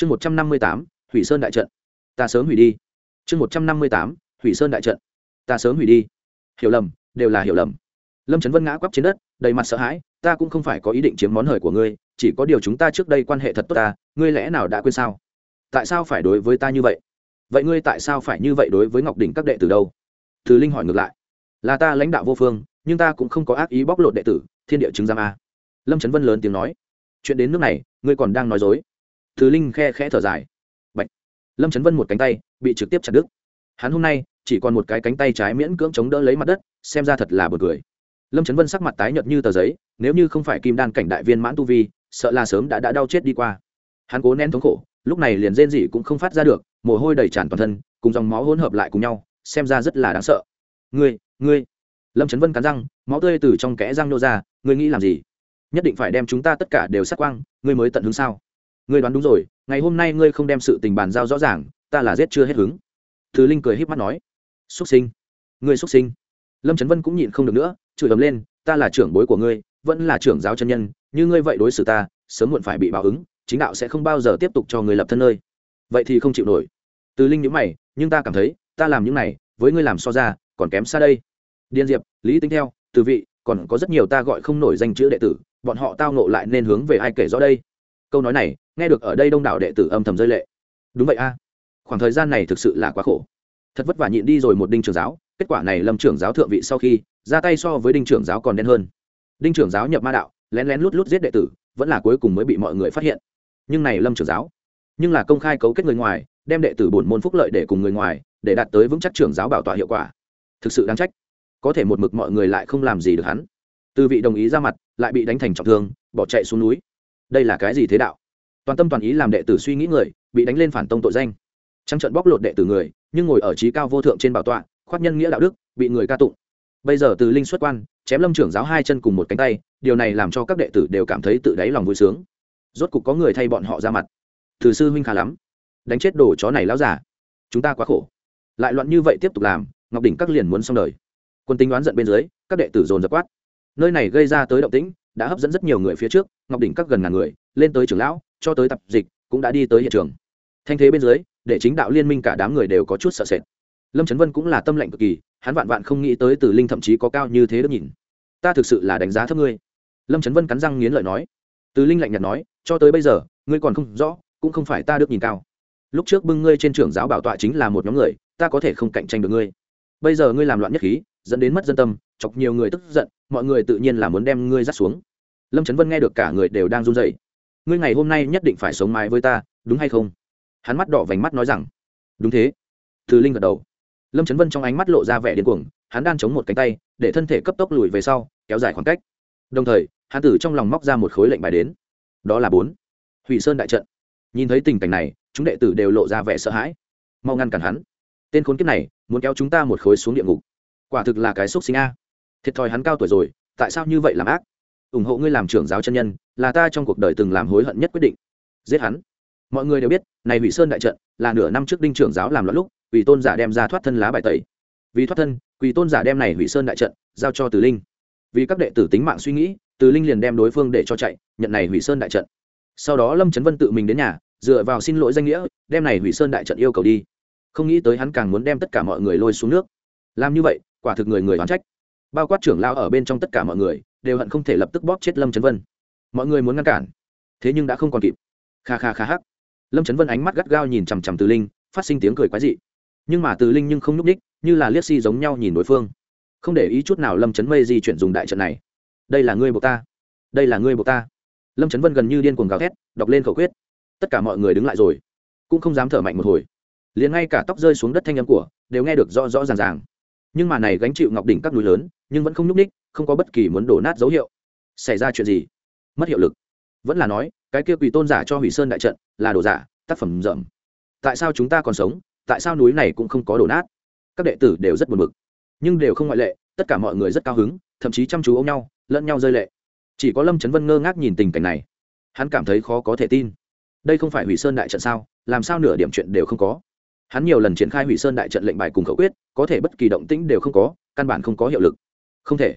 chương một trăm năm mươi tám, hủy sơn đại trận. Ta sớm hủy đi. Chương một trăm năm mươi tám, hủy sơn đại trận. Ta sớm hủy đi. Hiểu lầm, đều là hiểu lầm. Lâm trấn vân ngã quắp trên đất, đầy mặt sợ hãi, ta cũng không phải có ý định chiếm món hời của ngươi, chỉ có điều chúng ta trước đây quan hệ thật tốt ta, ngươi lẽ nào đã quên sao? Tại sao phải đối với ta như vậy? Vậy ngươi tại sao phải như vậy đối với ngọc đỉnh các đệ tử đâu? Thứ linh hỏi ngược lại. Là ta lãnh đạo vô phương, nhưng ta cũng không có ác ý bóc lột đệ tử, thiên địa chứng giam a. Lâm trấn vân lớn tiếng nói. Chuyện đến nước này, ngươi còn đang nói dối từ linh khe khẽ thở dài. Bạch. lâm trấn vân một cánh tay bị trực tiếp chặt đứt. Hắn hôm nay chỉ còn một cái cánh tay trái miễn cưỡng chống đỡ lấy mặt đất xem ra thật là b u ồ n cười. Lâm trấn vân sắc mặt tái nhợt như tờ giấy nếu như không phải kim đan cảnh đại viên mãn tu vi sợ là sớm đã, đã đau chết đi qua. Hắn cố nén thống khổ lúc này liền rên gì cũng không phát ra được mồ hôi đầy tràn toàn thân cùng dòng máu hỗn hợp lại cùng nhau xem ra rất là đáng sợ. Ngươi ngươi. Lâm trấn vân cắn răng máu tươi từ trong kẽ răng nô ra ngươi nghĩ làm gì? Nhất định phải đem chúng ta tất cả đều sát quang ngươi mới tận hứng sao? Ngươi đoán đúng rồi, ngày hôm nay ngươi không đem sự tình bàn giao rõ ràng, ta là giết chưa hết hứng. Thứ linh cười híp mắt nói. Xuất sinh. Ngươi xuất sinh. Lâm trấn vân cũng nhịn không được nữa, chửi ầm lên, ta là trưởng bối của ngươi, vẫn là trưởng giáo chân nhân, như ngươi vậy đối xử ta, sớm muộn phải bị báo ứng, chính đạo sẽ không bao giờ tiếp tục cho người lập thân nơi. Vậy thì không chịu nổi. Từ linh nhữ mày, nhưng ta cảm thấy, ta làm những này, với ngươi làm so ra, còn kém xa đây. Điên diệp, lý tính theo, từ vị, còn có rất nhiều ta gọi không nổi danh chữ đệ tử, bọn họ tao nộ lại nên hướng về ai kể rõ đây? Câu nói này nghe được ở đây đông đảo đệ tử âm thầm rơi lệ. Đúng vậy a. Khoảng thời gian này thực sự là quá khổ. Thật vất vả nhịn đi rồi một đinh trưởng giáo, kết quả này lâm trưởng giáo thượng vị sau khi, ra tay so với đinh trưởng giáo còn đen hơn. Đinh trưởng giáo nhập ma đạo, lén lén lút lút giết đệ tử, vẫn là cuối cùng mới bị mọi người phát hiện. Nhưng này lâm trưởng giáo, nhưng là công khai cấu kết người ngoài, đem đệ tử bổn môn phúc lợi để cùng người ngoài, để đạt tới vững chắc trưởng giáo bảo tỏa hiệu quả. Thực sự đáng trách. Có thể một mực mọi người lại không làm gì được hắn. Từ vị đồng ý ra mặt, lại bị đánh thành trọng thương, bỏ chạy xuống núi. Đây là cái gì thế đạo? Toàn tâm toàn ý làm đệ tử suy nghĩ người, bị đánh lên phản tông tội danh. Trắng trận bóc lột đệ tử người, nhưng ngồi ở trí cao vô thượng trên bảo tọa khoát nhân nghĩa đạo đức, bị người ca tụng. Bây giờ từ linh xuất quan, chém lâm trưởng giáo hai chân cùng một cánh tay, điều này làm cho các đệ tử đều cảm thấy tự đáy lòng vui sướng. Rốt cục có người thay bọn họ ra mặt. Từ sư huynh khá lắm. Đánh chết đồ chó này láo giả chúng ta quá khổ. Lại loạn như vậy tiếp tục làm, ngọc đỉnh các liền muốn xong đời. Quân tính đoán giận bên dưới, các đệ tử dồn dập quát. Nơi này gây ra tới động tĩnh, đã hấp dẫn rất nhiều người phía trước, ngọc đỉnh các gần ngàn người, lên tới trưởng lão cho tới tập dịch, cũng đã đi tới hiện trường. Thanh thế bên dưới, để chính đạo liên minh cả đám người đều có chút sợ sệt. Lâm trấn vân cũng là tâm lệnh cực kỳ, hắn vạn vạn không nghĩ tới từ linh thậm chí có cao như thế được nhìn. Ta thực sự là đánh giá thấp ngươi. Lâm trấn vân cắn răng nghiến lợi nói. Từ linh lạnh nhạt nói, cho tới bây giờ, ngươi còn không rõ, cũng không phải ta được nhìn cao. Lúc trước bưng ngươi trên trưởng giáo bảo tọa chính là một nhóm người, ta có thể không cạnh tranh được ngươi. Bây giờ ngươi làm loạn nhất khí, dẫn đến mất dân tâm, chọc nhiều người tức giận, mọi người tự nhiên là muốn đem ngươi dắt xuống. Lâm trấn vân nghe được cả người đều đang run rẩy ngươi ngày hôm nay nhất định phải sống mái với ta, đúng hay không? Hắn mắt đỏ vành mắt nói rằng, đúng thế. Từ linh gật đầu. Lâm trấn vân trong ánh mắt lộ ra vẻ điên cuồng, hắn đang chống một cánh tay, để thân thể cấp tốc lùi về sau, kéo dài khoảng cách. Đồng thời, hắn tử trong lòng móc ra một khối lệnh bài đến. Đó là bốn. Hủy sơn đại trận. Nhìn thấy tình cảnh này, chúng đệ tử đều lộ ra vẻ sợ hãi. Mau ngăn cản hắn. Tên khốn kiếp này, muốn kéo chúng ta một khối xuống địa ngục. Quả thực là cái xúc sinh a. Thiệt thòi hắn cao tuổi rồi, tại sao như vậy làm ác? Ủng hộ ngươi làm trưởng giáo chân nhân, là ta trong cuộc đời từng làm hối hận nhất quyết định. Giết hắn. Mọi người đều biết, này hủy sơn đại trận là nửa năm trước đinh trưởng giáo làm loạn lúc vì tôn giả đem ra thoát thân lá bài tẩy. Vì thoát thân vì tôn giả đem này hủy sơn đại trận giao cho từ linh. Vì các đệ tử tính mạng suy nghĩ, từ linh liền đem đối phương để cho chạy, nhận này hủy sơn đại trận. Sau đó lâm trấn vân tự mình đến nhà, dựa vào xin lỗi danh nghĩa, đem này hủy sơn đại trận yêu cầu đi. Không nghĩ tới hắn càng muốn đem tất cả mọi người lôi xuống nước. Làm như vậy, quả thực người người oán trách. Bao quát trưởng lao ở bên trong tất cả mọi người đều hận không thể lập tức bóp chết lâm trấn vân. Mọi người muốn ngăn cản, thế nhưng đã không còn kịp. Kha kha kha hắc. Lâm trấn vân ánh mắt gắt gao nhìn chằm chằm từ linh, phát sinh tiếng cười quái dị. Nhưng mà từ linh nhưng không nhúc ních như là liếc si giống nhau nhìn đối phương. Không để ý chút nào lâm trấn mây di chuyển dùng đại trận này. Đây là ngươi buộc ta. Đây là ngươi buộc ta. Lâm trấn vân gần như điên cuồng gào thét, đọc lên khẩu quyết. Tất cả mọi người đứng lại rồi, cũng không dám thở mạnh một hồi. Liền ngay cả tóc rơi xuống đất thanh âm của, đều nghe được rõ rõ ràng ràng. Nhưng mà này gánh chịu ngọc đỉnh các núi lớn, nhưng vẫn không nhúc ních không có bất kỳ muốn đổ nát dấu hiệu. Xảy ra chuyện gì? Mất hiệu lực. Vẫn là nói, cái kia quỷ tôn giả cho hủy sơn đại trận là đồ giả, tác phẩm rậm. Tại sao chúng ta còn sống? Tại sao núi này cũng không có đổ nát? Các đệ tử đều rất buồn bực. Nhưng đều không ngoại lệ, tất cả mọi người rất cao hứng, thậm chí chăm chú ôm nhau, lẫn nhau rơi lệ. Chỉ có lâm trấn vân ngơ ngác nhìn tình cảnh này. Hắn cảm thấy khó có thể tin. Đây không phải hủy sơn đại trận sao? Làm sao nửa điểm chuyện đều không có? Hắn nhiều lần triển khai hủy sơn đại trận lệnh bài cùng khẩu quyết, có thể bất kỳ động tĩnh đều không có, căn bản không có hiệu lực. Không thể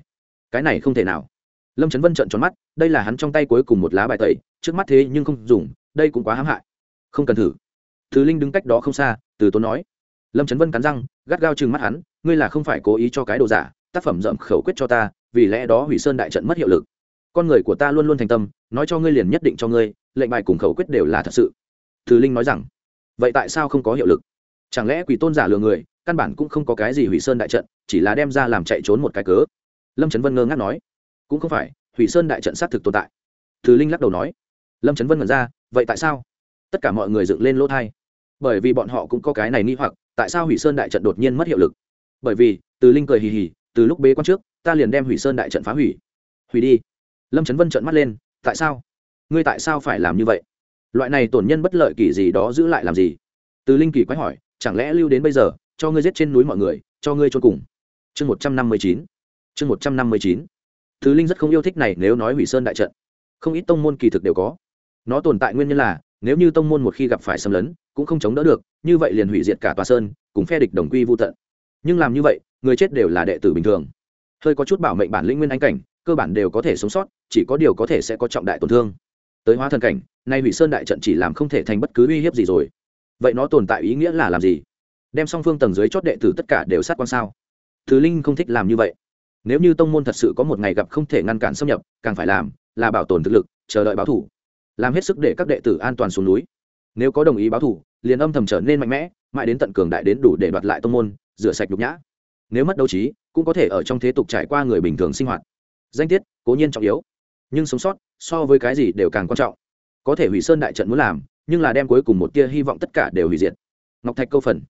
cái này không thể nào. Lâm trấn vân trợn tròn mắt, đây là hắn trong tay cuối cùng một lá bài tẩy, trước mắt thế nhưng không dùng, đây cũng quá hãm hại. Không cần thử. Thứ linh đứng cách đó không xa, từ tốn nói. Lâm trấn vân cắn răng, gắt gao chừng mắt hắn, ngươi là không phải cố ý cho cái đồ giả, tác phẩm dậm khẩu quyết cho ta, vì lẽ đó hủy sơn đại trận mất hiệu lực. Con người của ta luôn luôn thành tâm, nói cho ngươi liền nhất định cho ngươi, lệnh bài cùng khẩu quyết đều là thật sự. Thứ linh nói rằng, vậy tại sao không có hiệu lực? Chẳng lẽ quỷ tôn giả lừa người, căn bản cũng không có cái gì hủy sơn đại trận, chỉ là đem ra làm chạy trốn một cái cớ? Lâm trấn vân ngơ ngác nói. Cũng không phải, hủy sơn đại trận xác thực tồn tại. Thứ linh lắc đầu nói. Lâm trấn vân ngẩn ra, vậy tại sao? Tất cả mọi người dựng lên lỗ thai. Bởi vì bọn họ cũng có cái này nghi hoặc, tại sao hủy sơn đại trận đột nhiên mất hiệu lực? Bởi vì, từ linh cười hì hì, từ lúc bế quan trước, ta liền đem hủy sơn đại trận phá hủy. Hủy đi. Lâm trấn vân trợn mắt lên, tại sao? Ngươi tại sao phải làm như vậy? Loại này tổn nhân bất lợi kỳ gì đó giữ lại làm gì? Từ linh kỳ quái hỏi, chẳng lẽ lưu đến bây giờ, cho ngươi giết trên núi mọi người, cho ngươi cho cùng? Chương một trăm năm mươi chín chương một trăm năm mươi chín. Thứ linh rất không yêu thích này nếu nói hủy sơn đại trận. Không ít tông môn kỳ thực đều có. Nó tồn tại nguyên nhân là, nếu như tông môn một khi gặp phải xâm lấn, cũng không chống đỡ được, như vậy liền hủy diệt cả tòa sơn, cùng phe địch đồng quy vô tận. Nhưng làm như vậy, người chết đều là đệ tử bình thường. Hơi có chút bảo mệnh bản lĩnh nguyên anh cảnh, cơ bản đều có thể sống sót, chỉ có điều có thể sẽ có trọng đại tổn thương. Tới hóa thần cảnh, nay hủy sơn đại trận chỉ làm không thể thành bất cứ uy hiếp gì rồi. Vậy nó tồn tại ý nghĩa là làm gì? Đem song phương tầng dưới chót đệ tử tất cả đều sát quan sao? Thứ linh không thích làm như vậy nếu như tông môn thật sự có một ngày gặp không thể ngăn cản xâm nhập, càng phải làm là bảo tồn thực lực, chờ đợi báo thủ. Làm hết sức để các đệ tử an toàn xuống núi. Nếu có đồng ý báo thủ, liền âm thầm trở nên mạnh mẽ, mãi đến tận cường đại đến đủ để đoạt lại tông môn, rửa sạch nhục nhã. Nếu mất đấu trí, cũng có thể ở trong thế tục trải qua người bình thường sinh hoạt. Danh tiết, cố nhiên trọng yếu. Nhưng sống sót, so với cái gì đều càng quan trọng. Có thể hủy sơn đại trận muốn làm, nhưng là đem cuối cùng một tia hy vọng tất cả đều hủy diệt. Ngọc thạch câu phần.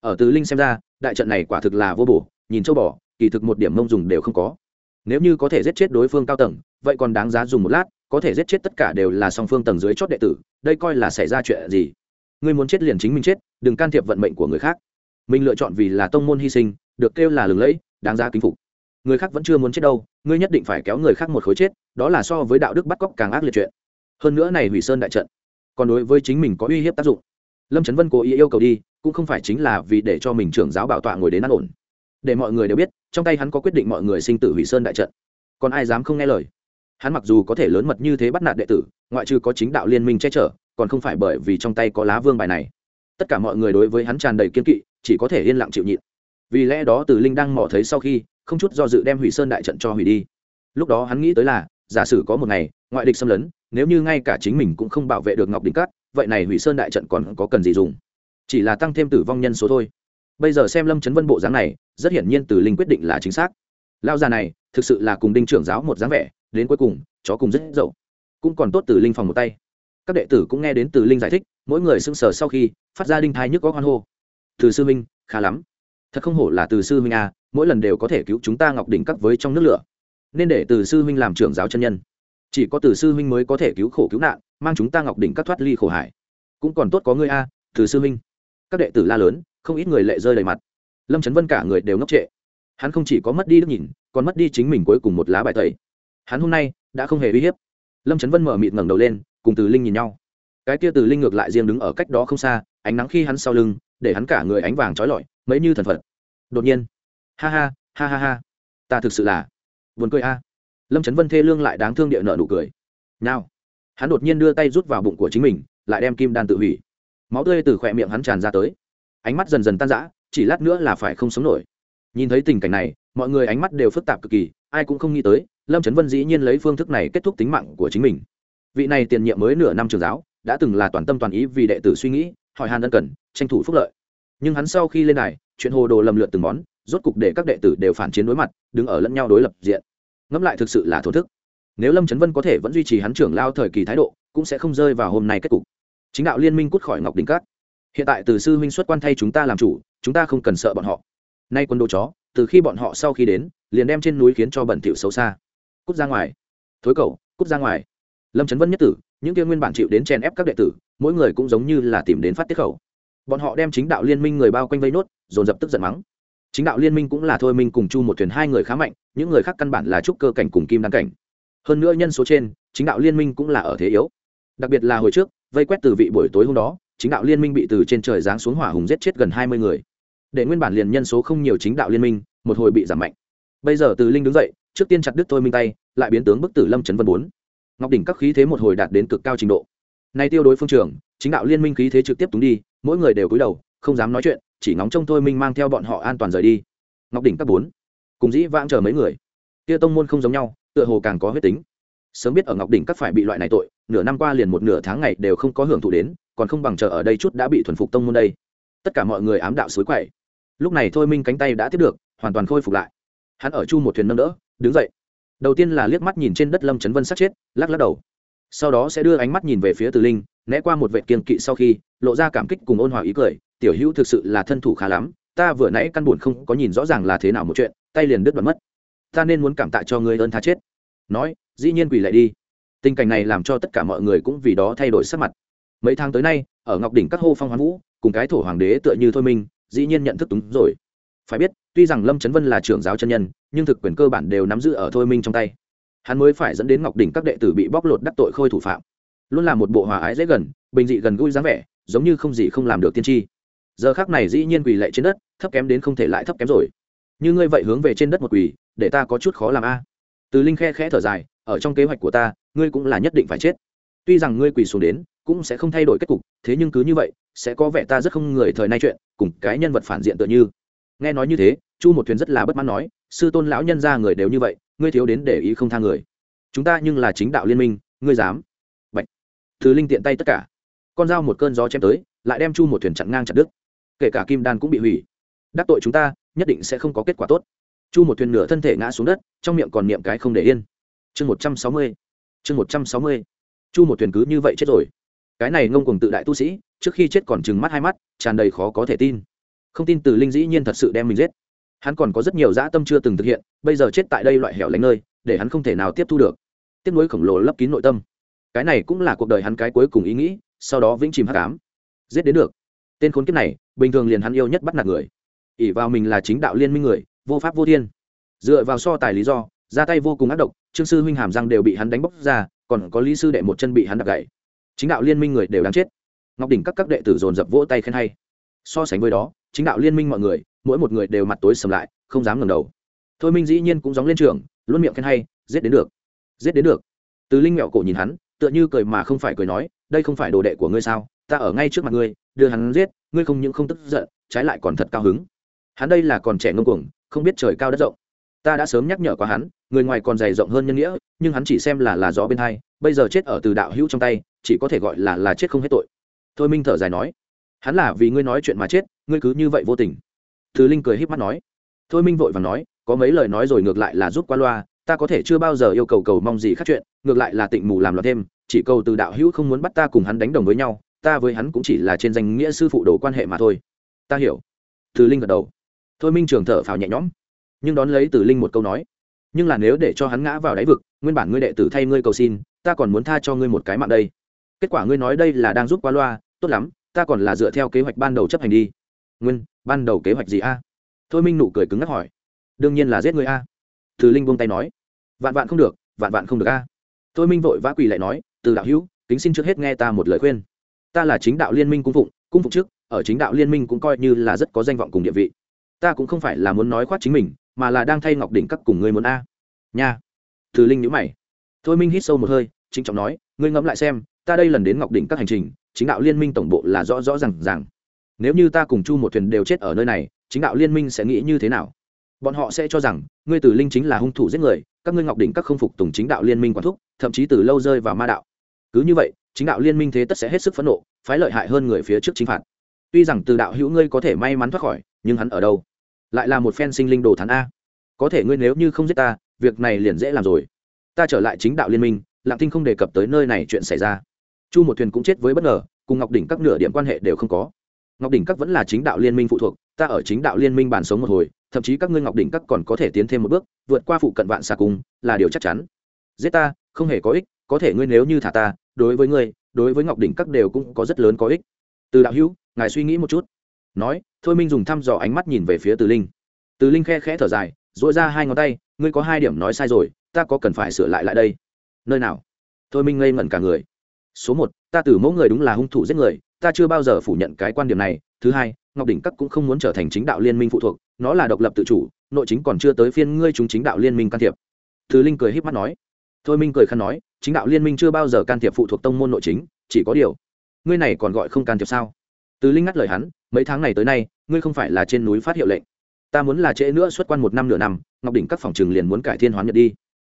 Ở tứ linh xem ra, đại trận này quả thực là vô bổ, nhìn châu bò kỳ thực một điểm mông dùng đều không có. Nếu như có thể giết chết đối phương cao tầng, vậy còn đáng giá dùng một lát, có thể giết chết tất cả đều là song phương tầng dưới chót đệ tử, đây coi là xảy ra chuyện gì? Ngươi muốn chết liền chính mình chết, đừng can thiệp vận mệnh của người khác. Mình lựa chọn vì là tông môn hy sinh, được kêu là lừng lẫy, đáng giá kính phục. Người khác vẫn chưa muốn chết đâu, ngươi nhất định phải kéo người khác một khối chết, đó là so với đạo đức bắt cóc càng ác liệt chuyện. Hơn nữa này hủy sơn đại trận, còn đối với chính mình có uy hiếp tác dụng. Lâm trấn vân cố ý yêu cầu đi, cũng không phải chính là vì để cho mình trưởng giáo bảo tọa ngồi đến ăn ổn để mọi người đều biết, trong tay hắn có quyết định mọi người sinh tử hủy sơn đại trận. Còn ai dám không nghe lời? Hắn mặc dù có thể lớn mật như thế bắt nạt đệ tử, ngoại trừ có chính đạo liên minh che chở, còn không phải bởi vì trong tay có lá vương bài này. Tất cả mọi người đối với hắn tràn đầy kiên kỵ, chỉ có thể yên lặng chịu nhịn. Vì lẽ đó từ linh đang mò thấy sau khi, không chút do dự đem hủy sơn đại trận cho hủy đi. Lúc đó hắn nghĩ tới là, giả sử có một ngày, ngoại địch xâm lấn, nếu như ngay cả chính mình cũng không bảo vệ được ngọc đỉnh cát, vậy này hủy sơn đại trận còn có cần gì dùng? Chỉ là tăng thêm tử vong nhân số thôi bây giờ xem lâm chấn vân bộ dáng này, rất hiển nhiên từ linh quyết định là chính xác. Lao già này, thực sự là cùng đinh trưởng giáo một dáng vẻ, đến cuối cùng, chó cùng rất dậu. Cũng còn tốt từ linh phòng một tay. Các đệ tử cũng nghe đến từ linh giải thích, mỗi người sưng sờ sau khi, phát ra đinh thai nhức có hoan hô. Từ sư minh khá lắm. Thật không hổ là từ sư minh a à, mỗi lần đều có thể cứu chúng ta ngọc đỉnh cắt với trong nước lửa. Nên để từ sư minh làm trưởng giáo chân nhân. Chỉ có từ sư minh mới có thể cứu khổ cứu nạn, mang chúng ta ngọc đỉnh cắt thoát ly khổ hải. Cũng còn tốt có ngươi a từ sư minh các đệ tử la lớn không ít người lệ rơi đầy mặt. Lâm trấn vân cả người đều ngốc trệ. Hắn không chỉ có mất đi đức nhìn, còn mất đi chính mình cuối cùng một lá bài tẩy. Hắn hôm nay đã không hề uy hiếp. Lâm trấn vân mở mịt ngẩng đầu lên, cùng từ linh nhìn nhau. Cái kia từ linh ngược lại riêng đứng ở cách đó không xa, ánh nắng khi hắn sau lưng, để hắn cả người ánh vàng trói lọi, mấy như thần phật. Đột nhiên, ha ha ha ha ha, ta thực sự là vườn cười a. Lâm trấn vân thê lương lại đáng thương địa nợ nụ cười. Nào, hắn đột nhiên đưa tay rút vào bụng của chính mình, lại đem kim đan tự hủy. Máu tươi từ khỏe miệng hắn tràn ra tới ánh mắt dần dần tan rã, chỉ lát nữa là phải không sống nổi. Nhìn thấy tình cảnh này, mọi người ánh mắt đều phức tạp cực kỳ, ai cũng không nghĩ tới, lâm trấn vân dĩ nhiên lấy phương thức này kết thúc tính mạng của chính mình. Vị này tiền nhiệm mới nửa năm trường giáo, đã từng là toàn tâm toàn ý vì đệ tử suy nghĩ, hỏi hàn ân cần, tranh thủ phúc lợi. Nhưng hắn sau khi lên này chuyện hồ đồ lầm lượt từng món, rốt cục để các đệ tử đều phản chiến đối mặt, đứng ở lẫn nhau đối lập diện. Ngẫm lại thực sự là thổ thức. Nếu lâm trấn vân có thể vẫn duy trì hắn trưởng lao thời kỳ thái độ, cũng sẽ không rơi vào hôm nay kết cục. Chính đạo liên minh cút khỏi ngọc đình cát hiện tại từ sư huynh xuất quan thay chúng ta làm chủ, chúng ta không cần sợ bọn họ. Nay quân đồ chó, từ khi bọn họ sau khi đến, liền đem trên núi khiến cho bẩn thỉu xấu xa. Cút ra ngoài. Thối cầu cút ra ngoài. Lâm trấn vân nhất tử, những kia nguyên bản chịu đến chèn ép các đệ tử, mỗi người cũng giống như là tìm đến phát tiết khẩu. Bọn họ đem chính đạo liên minh người bao quanh vây nốt, dồn dập tức giận mắng. Chính đạo liên minh cũng là thôi minh cùng chu một thuyền hai người khá mạnh, những người khác căn bản là trúc cơ cảnh cùng kim đăng cảnh. Hơn nữa nhân số trên, chính đạo liên minh cũng là ở thế yếu. Đặc biệt là hồi trước, vây quét từ vị buổi tối hôm đó chính đạo liên minh bị từ trên trời giáng xuống hỏa hùng giết chết gần hai mươi người. Để nguyên bản liền nhân số không nhiều chính đạo liên minh, một hồi bị giảm mạnh. Bây giờ từ linh đứng dậy, trước tiên chặt đứt thôi minh tay, lại biến tướng bức tử lâm trấn vân bốn. Ngọc đỉnh các khí thế một hồi đạt đến cực cao trình độ. Nay tiêu đối phương trường chính đạo liên minh khí thế trực tiếp túng đi, mỗi người đều cúi đầu, không dám nói chuyện, chỉ ngóng trông thôi minh mang theo bọn họ an toàn rời đi. Ngọc đỉnh các bốn. Cùng dĩ vãng chờ mấy người. Kia tông môn không giống nhau, tựa hồ càng có huyết tính. Sớm biết ở ngọc đỉnh các phải bị loại này tội nửa năm qua liền một nửa tháng ngày đều không có hưởng thụ đến, còn không bằng chờ ở đây chút đã bị thuần phục tông môn đây. Tất cả mọi người ám đạo suối quậy. Lúc này thôi minh cánh tay đã tiếp được, hoàn toàn khôi phục lại. Hắn ở chu một thuyền nâng đỡ, đứng dậy. Đầu tiên là liếc mắt nhìn trên đất lâm trấn vân sát chết, lắc lắc đầu. Sau đó sẽ đưa ánh mắt nhìn về phía từ linh, né qua một vệ kiên kỵ sau khi, lộ ra cảm kích cùng ôn hòa ý cười, tiểu hữu thực sự là thân thủ khá lắm, ta vừa nãy căn buồn không có nhìn rõ ràng là thế nào một chuyện, tay liền đứt đoạn mất. Ta nên muốn cảm tạ cho ngươi ơn tha chết. Nói, dĩ nhiên quỳ lại đi tình cảnh này làm cho tất cả mọi người cũng vì đó thay đổi sắc mặt. Mấy tháng tới nay, ở ngọc đỉnh các hô phong hoán vũ, cùng cái thổ hoàng đế tựa như thôi minh dĩ nhiên nhận thức đúng rồi. Phải biết, tuy rằng lâm trấn vân là trưởng giáo chân nhân, nhưng thực quyền cơ bản đều nắm giữ ở thôi minh trong tay. Hắn mới phải dẫn đến ngọc đỉnh các đệ tử bị bóc lột đắc tội khôi thủ phạm. Luôn là một bộ hòa ái dễ gần, bình dị gần gũi dáng vẻ, giống như không gì không làm được tiên tri. Giờ khác này dĩ nhiên quỳ lệ trên đất, thấp kém đến không thể lại thấp kém rồi. Như ngươi vậy hướng về trên đất một quỳ, để ta có chút khó làm a. Từ linh khe khẽ thở dài, ở trong kế hoạch của ta ngươi cũng là nhất định phải chết. Tuy rằng ngươi quỳ xuống đến, cũng sẽ không thay đổi kết cục, thế nhưng cứ như vậy, sẽ có vẻ ta rất không người thời nay chuyện, cùng cái nhân vật phản diện tựa như. Nghe nói như thế, chu một thuyền rất là bất mãn nói, sư tôn lão nhân ra người đều như vậy, ngươi thiếu đến để ý không tha người. Chúng ta nhưng là chính đạo liên minh, ngươi dám. Bạch. thứ linh tiện tay tất cả. Con dao một cơn gió chém tới, lại đem chu một thuyền chặn ngang chặt đứt. Kể cả kim đan cũng bị hủy. Đắc tội chúng ta, nhất định sẽ không có kết quả tốt. Chu một thuyền nửa thân thể ngã xuống đất, trong miệng còn niệm cái không để yên. Chương một trăm sáu mươi chương một trăm sáu mươi. Chu một thuyền cứ như vậy chết rồi. Cái này ngông cùng tự đại tu sĩ, trước khi chết còn trừng mắt hai mắt, tràn đầy khó có thể tin. Không tin từ linh dĩ nhiên thật sự đem mình giết. Hắn còn có rất nhiều dã tâm chưa từng thực hiện, bây giờ chết tại đây loại hẻo lánh nơi, để hắn không thể nào tiếp thu được. Tiếp nối khổng lồ lấp kín nội tâm. Cái này cũng là cuộc đời hắn cái cuối cùng ý nghĩ, sau đó vĩnh chìm hát cám giết đến được. Tên khốn kiếp này, bình thường liền hắn yêu nhất bắt nạt người. ỉ vào mình là chính đạo liên minh người, vô pháp vô thiên. Dựa vào so tài lý do ra tay vô cùng ác độc, trương sư huynh hàm răng đều bị hắn đánh bóc ra, còn có lý sư đệ một chân bị hắn đập gãy. Chính đạo liên minh người đều đáng chết. Ngọc đỉnh các các đệ tử dồn dập vỗ tay khen hay. So sánh với đó, chính đạo liên minh mọi người, mỗi một người đều mặt tối sầm lại, không dám ngẩng đầu. Thôi minh dĩ nhiên cũng dóng lên trường, luôn miệng khen hay, giết đến được. Giết đến được. Từ linh mẹo cổ nhìn hắn, tựa như cười mà không phải cười nói, đây không phải đồ đệ của ngươi sao? Ta ở ngay trước mặt ngươi, đưa hắn giết, ngươi không những không tức giận, trái lại còn thật cao hứng. Hắn đây là còn trẻ ngông cuồng, không biết trời cao đất rộng. Ta đã sớm nhắc nhở qua hắn người ngoài còn dày rộng hơn nhân nghĩa, nhưng hắn chỉ xem là là gió bên hai, bây giờ chết ở từ đạo hữu trong tay, chỉ có thể gọi là là chết không hết tội. Thôi minh thở dài nói, hắn là vì ngươi nói chuyện mà chết, ngươi cứ như vậy vô tình. Thứ linh cười híp mắt nói, thôi minh vội và nói, có mấy lời nói rồi ngược lại là rút qua loa, ta có thể chưa bao giờ yêu cầu cầu mong gì khác chuyện, ngược lại là tịnh mù làm loạn thêm, chỉ cầu từ đạo hữu không muốn bắt ta cùng hắn đánh đồng với nhau, ta với hắn cũng chỉ là trên danh nghĩa sư phụ đồ quan hệ mà thôi. Ta hiểu. Từ linh gật đầu. Thôi minh trường thở phào nhẹ nhõm, nhưng đón lấy từ linh một câu nói nhưng là nếu để cho hắn ngã vào đáy vực, nguyên bản ngươi đệ tử thay ngươi cầu xin, ta còn muốn tha cho ngươi một cái mạng đây. Kết quả ngươi nói đây là đang giúp qua loa, tốt lắm, ta còn là dựa theo kế hoạch ban đầu chấp hành đi. Nguyên, ban đầu kế hoạch gì a? Thôi minh nụ cười cứng ngắc hỏi. Đương nhiên là giết người a. Từ linh buông tay nói. Vạn vạn không được, vạn vạn không được a. Thôi minh vội vã quỳ lại nói, từ đạo hữu, kính xin trước hết nghe ta một lời khuyên. Ta là chính đạo liên minh cung phụng cung phụng trước, ở chính đạo liên minh cũng coi như là rất có danh vọng cùng địa vị. Ta cũng không phải là muốn nói khoát chính mình mà là đang thay ngọc đỉnh các cùng ngươi muốn a. Nha. Từ linh nhữ mày. Thôi minh hít sâu một hơi chính trọng nói, ngươi ngẫm lại xem, ta đây lần đến ngọc đỉnh các hành trình, chính đạo liên minh tổng bộ là rõ rõ r à n g rằng nếu như ta cùng chu một thuyền đều chết ở nơi này, chính đạo liên minh sẽ nghĩ như thế nào? Bọn họ sẽ cho rằng, ngươi tử linh chính là hung thủ giết người, các ngươi ngọc đỉnh các không phục tùng chính đạo liên minh quản thúc, thậm chí từ lâu rơi vào ma đạo. Cứ như vậy, chính đạo liên minh thế tất sẽ hết sức phẫn nộ, phái lợi hại hơn người phía trước chính phạt. Tuy rằng từ đạo hữu ngươi có thể may mắn thoát khỏi, nhưng hắn ở đâu? Lại là một phen sinh linh đồ thán a. Có thể ngươi nếu như không giết ta, việc này liền dễ làm rồi. Ta trở lại chính đạo liên minh, lạng tinh không đề cập tới nơi này chuyện xảy ra. Chu một thuyền cũng chết với bất ngờ, cùng ngọc đỉnh các nửa điểm quan hệ đều không có. Ngọc đỉnh các vẫn là chính đạo liên minh phụ thuộc, ta ở chính đạo liên minh bàn sống một hồi, thậm chí các ngươi ngọc đỉnh các còn có thể tiến thêm một bước, vượt qua phụ cận vạn xà cung là điều chắc chắn. Giết ta, không hề có ích, có thể ngươi nếu như thả ta, đối với ngươi, đối với ngọc đỉnh các đều cũng có rất lớn có ích. Từ đạo hữu, ngài suy nghĩ một chút nói, thôi minh dùng thăm dò ánh mắt nhìn về phía từ linh. Từ linh khe khẽ thở dài dội ra hai ngón tay, ngươi có hai điểm nói sai rồi, ta có cần phải sửa lại lại đây. Nơi nào? Thôi minh ngây ngẩn cả người. Số một, ta từ mẫu người đúng là hung thủ giết người, ta chưa bao giờ phủ nhận cái quan điểm này. Thứ hai, ngọc đỉnh các cũng không muốn trở thành chính đạo liên minh phụ thuộc, nó là độc lập tự chủ, nội chính còn chưa tới phiên ngươi chúng chính đạo liên minh can thiệp. Thứ linh cười h í p mắt nói. Thôi minh cười khăn nói, chính đạo liên minh chưa bao giờ can thiệp phụ thuộc tông môn nội chính, chỉ có điều, ngươi này còn gọi không can thiệp sao? Từ linh ngắt lời hắn mấy tháng này tới nay, ngươi không phải là trên núi phát hiệu lệnh. Ta muốn là trễ nữa xuất quan một năm nửa năm, ngọc đỉnh các phòng trường liền muốn cải thiên hoán nhật đi.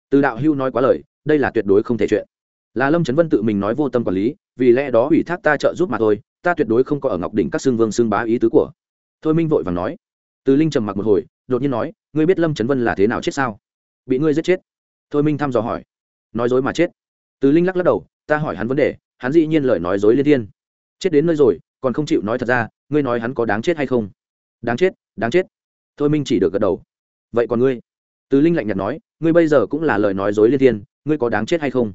Từ đạo hưu nói quá lời, đây là tuyệt đối không thể chuyện. Là lâm trấn vân tự mình nói vô tâm quản lý, vì lẽ đó ủy thác ta trợ giúp mà thôi, ta tuyệt đối không có ở ngọc đỉnh các xương vương xương bá ý tứ của. Thôi minh vội và nói. Từ linh trầm mặc một hồi, đột nhiên nói, ngươi biết lâm trấn vân là thế nào chết sao? Bị ngươi giết chết. Thôi minh thăm dò hỏi. Nói dối mà chết. Từ linh lắc lắc đầu, ta hỏi hắn vấn đề, hắn dĩ nhiên lời nói dối liên thiên. Chết đến nơi rồi, còn không chịu nói thật ra ngươi nói hắn có đáng chết hay không? Đáng chết đáng chết. Thôi minh chỉ được gật đầu. Vậy còn ngươi? Từ linh lạnh nhạt nói, ngươi bây giờ cũng là lời nói dối liên thiên, ngươi có đáng chết hay không?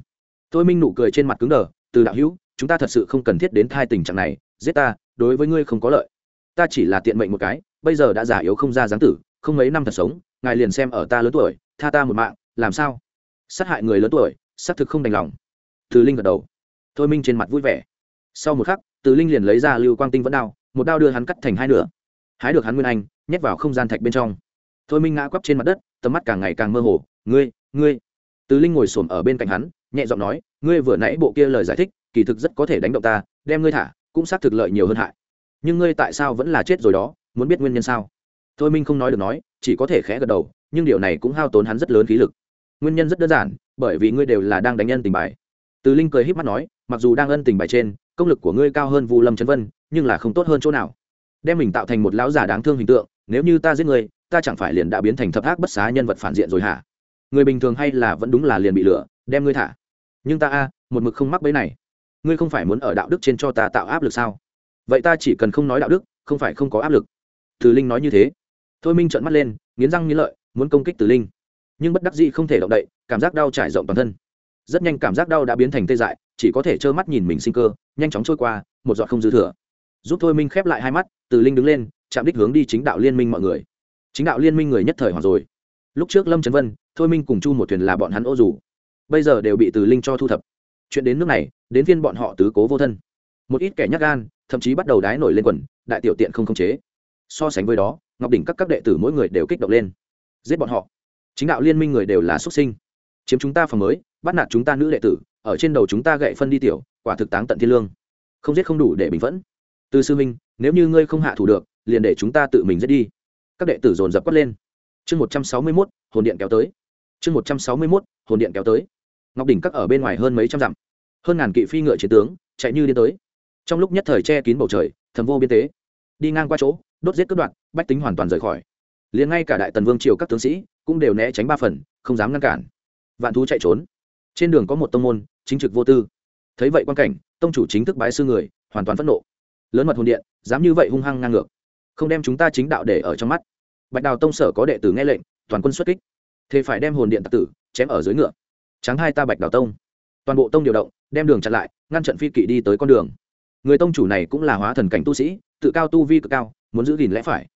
Thôi minh nụ cười trên mặt cứng đờ, từ đạo hữu, chúng ta thật sự không cần thiết đến thai tình trạng này, giết ta, đối với ngươi không có lợi. Ta chỉ là tiện mệnh một cái, bây giờ đã già yếu không ra dáng tử, không mấy năm thật sống, ngài liền xem ở ta lớn tuổi, tha ta một mạng, làm sao? Sát hại người lớn tuổi, xác thực không đành lòng. Từ linh gật đầu. Thôi minh trên mặt vui vẻ. Sau một khắc, từ linh liền lấy ra lưu quang tinh vẫn đao một đao đưa hắn cắt thành hai nửa. Hái được hắn nguyên anh, nhét vào không gian thạch bên trong. Thôi minh ngã quắp trên mặt đất, tầm mắt càng ngày càng mơ hồ. Ngươi ngươi. Từ linh ngồi s ổ m ở bên cạnh hắn, nhẹ giọng nói, ngươi vừa nãy bộ kia lời giải thích, kỳ thực rất có thể đánh động ta, đem ngươi thả, cũng xác thực lợi nhiều hơn hại. Nhưng ngươi tại sao vẫn là chết rồi đó, muốn biết nguyên nhân sao? Thôi minh không nói được nói, chỉ có thể khẽ gật đầu, nhưng điều này cũng hao tốn hắn rất lớn khí lực. Nguyên nhân rất đơn giản, bởi vì ngươi đều là đang đánh nhân tình bài. Từ linh cười h í p mắt nói, mặc dù đang ân tình bài trên, công lực của ngươi cao hơn vu lâm trấn vân nhưng là không tốt hơn chỗ nào. Đem mình tạo thành một lão già đáng thương hình tượng nếu như ta giết người, ta chẳng phải liền đã biến thành thập ác bất xá nhân vật phản diện rồi hả? Người bình thường hay là vẫn đúng là liền bị lửa đem ngươi thả. Nhưng ta a một mực không mắc bấy này. Ngươi không phải muốn ở đạo đức trên cho ta tạo áp lực sao? Vậy ta chỉ cần không nói đạo đức không phải không có áp lực. Từ linh nói như thế. Thôi minh trợn mắt lên nghiến răng nghiến lợi muốn công kích từ linh. Nhưng bất đắc dĩ không thể động đậy cảm giác đau trải rộng toàn thân. Rất nhanh cảm giác đau đã biến thành tê dại chỉ có thể trơ mắt nhìn mình sinh cơ nhanh chóng trôi qua một giọt không dư thừa giúp thôi minh khép lại hai mắt, từ linh đứng lên, chạm đích hướng đi chính đạo liên minh mọi người. Chính đạo liên minh người nhất thời hoặc rồi. Lúc trước lâm trấn vân, thôi minh cùng chu một thuyền là bọn hắn ô dù. Bây giờ đều bị từ linh cho thu thập. Chuyện đến nước này, đến phiên bọn họ tứ cố vô thân. Một ít kẻ nhắc gan, thậm chí bắt đầu đái nổi lên quần, đại tiểu tiện không khống chế. So sánh với đó, ngọc đỉnh các các đệ tử mỗi người đều kích động lên. Giết bọn họ. Chính đạo liên minh người đều là xuất sinh. Chiếm chúng ta phòng mới, bắt nạt chúng ta nữ đệ tử, ở trên đầu chúng ta gậy phân đi tiểu, quả thực táng tận thiên lương. Không giết không đủ để bình vẫn từ sư minh nếu như ngươi không hạ thủ được, liền để chúng ta tự mình giết đi. Các đệ tử dồn dập quát lên. Chương một trăm sáu mươi mốt, hồn điện kéo tới. Chương một trăm sáu mươi mốt, hồn điện kéo tới. Ngọc đỉnh các ở bên ngoài hơn mấy trăm dặm. Hơn ngàn kỵ phi ngựa chiến tướng, chạy như đi tới. Trong lúc nhất thời che kín bầu trời, thầm vô biên tế. Đi ngang qua chỗ, đốt giết cướp đoạn bách tính hoàn toàn rời khỏi. Liền ngay cả đại tần vương triều các tướng sĩ cũng đều né tránh ba phần, không dám ngăn cản. Vạn thú chạy trốn. Trên đường có một tông môn, chính trực vô tư. Thấy vậy quan cảnh, tông chủ chính thức bái sư người, hoàn toàn phẫn nộ lớn mật hồn điện, dám như vậy hung hăng ngang ngược. Không đem chúng ta chính đạo để ở trong mắt. Bạch đào tông sở có đệ tử nghe lệnh, toàn quân xuất kích. Thế phải đem hồn điện tặc tử chém ở dưới ngựa. Tráng hai ta bạch đào tông. Toàn bộ tông điều động, đem đường chặn lại, ngăn trận phi kỵ đi tới con đường. Người tông chủ này cũng là hóa thần cảnh tu sĩ, tự cao tu vi cực cao, muốn giữ gìn lẽ phải.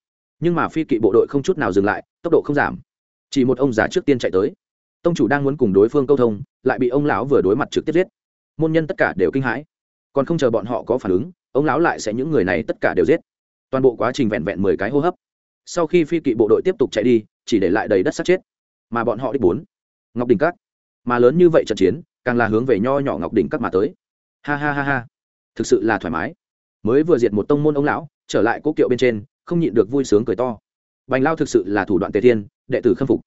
Nhưng mà phi kỵ bộ đội không chút nào dừng lại, tốc độ không giảm. Chỉ một ông già trước tiên chạy tới. Tông chủ đang muốn cùng đối phương câu thông, lại bị ông lão vừa đối mặt trực tiếp giết. Môn nhân tất cả đều kinh hãi. Còn không chờ bọn họ có phản ứng ông lão lại sẽ những người này tất cả đều giết. Toàn bộ quá trình vẹn vẹn mười cái hô hấp. Sau khi phi kỵ bộ đội tiếp tục chạy đi, chỉ để lại đầy đất sát chết. Mà bọn họ đi bốn. Ngọc đình các. Mà lớn như vậy trận chiến, càng là hướng về nho nhỏ ngọc đỉnh các mà tới. Ha ha ha ha. Thực sự là thoải mái. Mới vừa diệt một tông môn ông lão, trở lại cố kiệu bên trên, không nhịn được vui sướng cười to. Bành lao thực sự là thủ đoạn tề thiên, đệ tử khâm phục.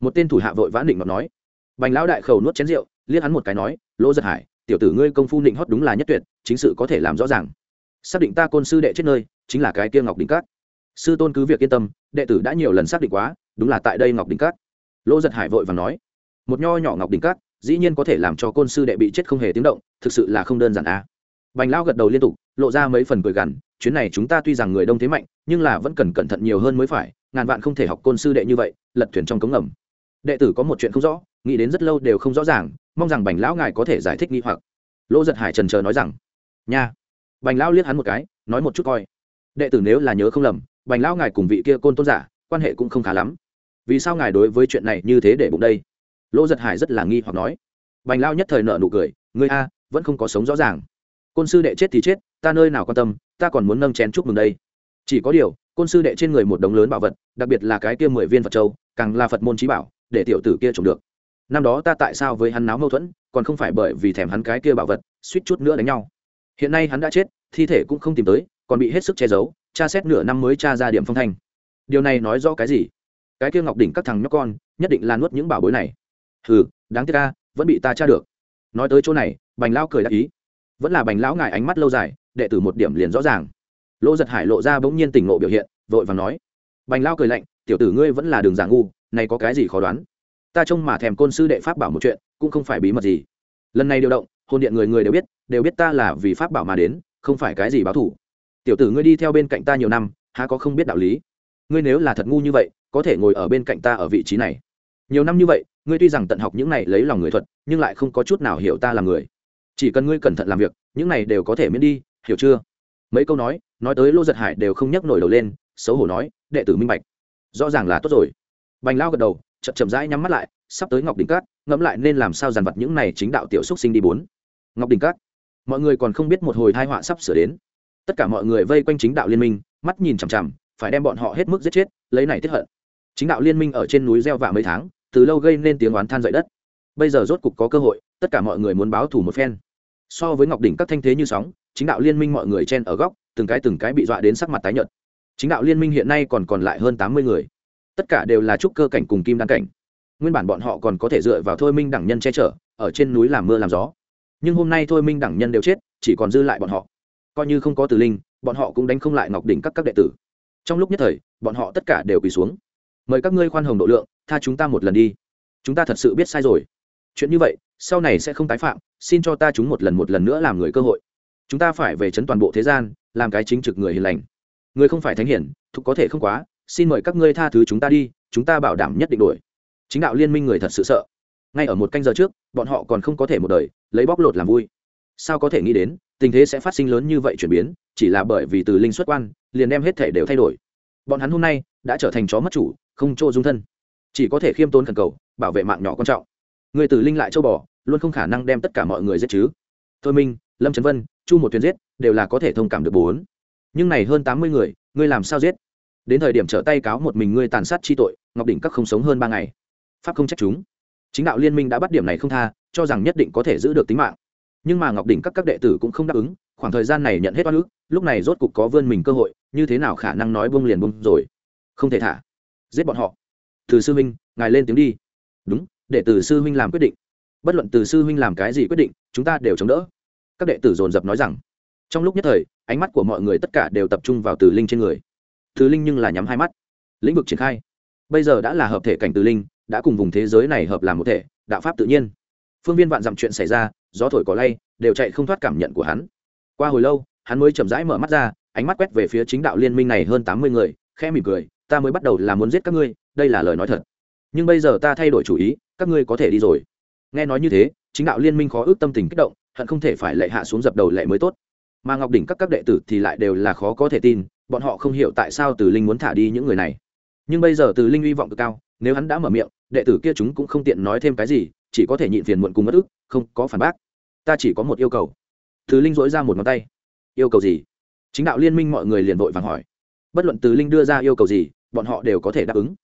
Một tên thủ hạ vội vã định ngọc nói. Bành lão đại khẩu nuốt chén rượu, liếc hắn một cái nói lỗ giật hải, tiểu tử ngươi công phu định hót đúng là nhất tuyệt, chính sự có thể làm rõ ràng xác định ta côn sư đệ chết nơi, chính là cái kia ngọc đỉnh cát. Sư tôn cứ việc yên tâm, đệ tử đã nhiều lần xác định quá, đúng là tại đây ngọc đỉnh cát. Lỗ giật hải vội và nói, một nho nhỏ ngọc đỉnh cát, dĩ nhiên có thể làm cho côn sư đệ bị chết không hề tiếng động, thực sự là không đơn giản à. bành lão gật đầu liên tục, lộ ra mấy phần cười gằn, chuyến này chúng ta tuy rằng người đông thế mạnh, nhưng là vẫn cần cẩn thận nhiều hơn mới phải, ngàn vạn không thể học côn sư đệ như vậy, lật thuyền trong cống ngầm. Đệ tử có một chuyện không rõ, nghĩ đến rất lâu đều không rõ ràng, mong rằng bành lão ngài có thể giải thích nghi hoặc. Lỗ giật hải trần chờ nói rằng, nha bành lão liếc hắn một cái, nói một chút coi. Đệ tử nếu là nhớ không lầm, bành lão ngài cùng vị kia côn tôn giả, quan hệ cũng không khá lắm. Vì sao ngài đối với chuyện này như thế để bụng đây? Lỗ giật hải rất là nghi hoặc nói. Bành lao nhất thời nợ nụ cười, ngươi a, vẫn không có sống rõ ràng. Côn sư đệ chết thì chết, ta nơi nào quan tâm, ta còn muốn nâng chén chúc mừng đây. Chỉ có điều, côn sư đệ trên người một đống lớn bảo vật, đặc biệt là cái kia mười viên phật châu, càng là phật môn trí bảo, để tiểu tử kia trộm được. Năm đó ta tại sao với hắn náo mâu thuẫn, còn không phải bởi vì thèm hắn cái kia bảo vật, suýt chút nữa đánh nhau hiện nay hắn đã chết, thi thể cũng không tìm tới, còn bị hết sức che giấu, tra xét nửa năm mới tra ra điểm phong thanh. Điều này nói rõ cái gì? Cái kia ngọc đỉnh các thằng nhóc con, nhất định là nuốt những bảo bối này. Hừ, đáng tiếc ca vẫn bị ta tra được. Nói tới chỗ này, bành lão cười đáp ý. Vẫn là bành lão ngại ánh mắt lâu dài, đệ tử một điểm liền rõ ràng. Lỗ giật hải lộ ra bỗng nhiên tỉnh ngộ biểu hiện, vội vàng nói. Bành lão cười lạnh, tiểu tử ngươi vẫn là đường giả ngu, này có cái gì khó đoán? Ta trông mà thèm côn sư đệ pháp bảo một chuyện, cũng không phải bí mật gì. Lần này điều động, hồn điện người người đều biết đều biết ta là vì pháp bảo mà đến, không phải cái gì báo thủ tiểu tử ngươi đi theo bên cạnh ta nhiều năm, há có không biết đạo lý? Ngươi nếu là thật ngu như vậy, có thể ngồi ở bên cạnh ta ở vị trí này. Nhiều năm như vậy, ngươi tuy rằng tận học những này lấy lòng người thuật, nhưng lại không có chút nào hiểu ta là người. Chỉ cần ngươi cẩn thận làm việc, những này đều có thể miễn đi, hiểu chưa? Mấy câu nói nói tới lô giật hải đều không nhấc nổi đầu lên, xấu hổ nói, đệ tử minh bạch, rõ ràng là tốt rồi. Bành lao gật đầu, chậm chậm rãi nhắm mắt lại, sắp tới ngọc đỉnh cát, ngẫm lại nên làm sao dàn vật những này chính đạo tiểu xúc sinh đi bốn. Ngọc đỉnh cát mọi người còn không biết một hồi thai họa sắp sửa đến. Tất cả mọi người vây quanh chính đạo liên minh, mắt nhìn chằm chằm, phải đem bọn họ hết mức giết chết, lấy này tiếp hận. Chính đạo liên minh ở trên núi gieo vạ mấy tháng, từ lâu gây nên tiếng oán than dậy đất. Bây giờ rốt cục có cơ hội, tất cả mọi người muốn báo thù một phen. So với ngọc đỉnh các thanh thế như sóng, chính đạo liên minh mọi người chen ở góc, từng cái từng cái bị dọa đến sắc mặt tái nhợt. Chính đạo liên minh hiện nay còn còn lại hơn tám mươi người. Tất cả đều là trúc cơ cảnh cùng kim đan cảnh. Nguyên bản bọn họ còn có thể dựa vào thôi minh đẳng nhân che chở, ở trên núi làm mưa làm gió nhưng hôm nay thôi minh đẳng nhân đều chết, chỉ còn dư lại bọn họ. Coi như không có tử linh, bọn họ cũng đánh không lại ngọc đỉnh các các đệ tử. Trong lúc nhất thời, bọn họ tất cả đều quỳ xuống. Mời các ngươi khoan hồng độ lượng, tha chúng ta một lần đi. Chúng ta thật sự biết sai rồi. Chuyện như vậy, sau này sẽ không tái phạm, xin cho ta chúng một lần một lần nữa làm người cơ hội. Chúng ta phải về chấn toàn bộ thế gian, làm cái chính trực người hiền lành. Người không phải thánh hiển, thục có thể không quá, xin mời các ngươi tha thứ chúng ta đi, chúng ta bảo đảm nhất định đổi. Chính đạo liên minh người thật sự sợ ngay ở một canh giờ trước, bọn họ còn không có thể một đời, lấy bóc lột làm vui. Sao có thể nghĩ đến, tình thế sẽ phát sinh lớn như vậy chuyển biến, chỉ là bởi vì từ linh xuất quan, liền đem hết thể đều thay đổi. Bọn hắn hôm nay đã trở thành chó mất chủ, không chỗ dung thân. Chỉ có thể khiêm tốn khẩn cầu, bảo vệ mạng nhỏ quan trọng. Người từ linh lại châu bò, luôn không khả năng đem tất cả mọi người giết chứ. Thôi minh, lâm trấn vân, chu một thuyền giết, đều là có thể thông cảm được bốn. Nhưng này hơn tám mươi người, ngươi làm sao giết? Đến thời điểm trở tay cáo một mình ngươi tàn sát chi tội, ngọc đỉnh các không sống hơn ba ngày. Pháp không trách chúng chính đạo liên minh đã bắt điểm này không tha, cho rằng nhất định có thể giữ được tính mạng. Nhưng mà ngọc đỉnh các các đệ tử cũng không đáp ứng, khoảng thời gian này nhận hết oan ức, lúc này rốt cục có vươn mình cơ hội, như thế nào khả năng nói bông liền bông rồi? Không thể thả. Giết bọn họ. Từ sư huynh, ngài lên tiếng đi. Đúng, để từ sư huynh làm quyết định. Bất luận từ sư huynh làm cái gì quyết định, chúng ta đều chống đỡ. Các đệ tử dồn dập nói rằng. Trong lúc nhất thời, ánh mắt của mọi người tất cả đều tập trung vào từ linh trên người. Từ linh nhưng là nhắm hai mắt. Lĩnh vực triển khai. Bây giờ đã là hợp thể cảnh từ linh đã cùng vùng thế giới này hợp làm một thể, đạo pháp tự nhiên. Phương viên vạn dặm chuyện xảy ra, gió thổi cỏ lay, đều chạy không thoát cảm nhận của hắn. Qua hồi lâu, hắn mới chậm rãi mở mắt ra, ánh mắt quét về phía chính đạo liên minh này hơn tám mươi người, khẽ mỉm cười, ta mới bắt đầu là muốn giết các ngươi, đây là lời nói thật. Nhưng bây giờ ta thay đổi chủ ý, các ngươi có thể đi rồi. Nghe nói như thế, chính đạo liên minh khó ước tâm tình kích động, hận không thể phải lệ hạ xuống dập đầu lệ mới tốt. Mà ngọc đỉnh các các đệ tử thì lại đều là khó có thể tin, bọn họ không hiểu tại sao từ linh muốn thả đi những người này. Nhưng bây giờ từ linh hy vọng cực cao nếu hắn đã mở miệng, đệ tử kia chúng cũng không tiện nói thêm cái gì, chỉ có thể nhịn phiền muộn cùng mất ức, không có phản bác. Ta chỉ có một yêu cầu. Thứ linh dỗi ra một ngón tay. Yêu cầu gì? Chính đạo liên minh mọi người liền vội vàng hỏi. Bất luận từ linh đưa ra yêu cầu gì, bọn họ đều có thể đáp ứng.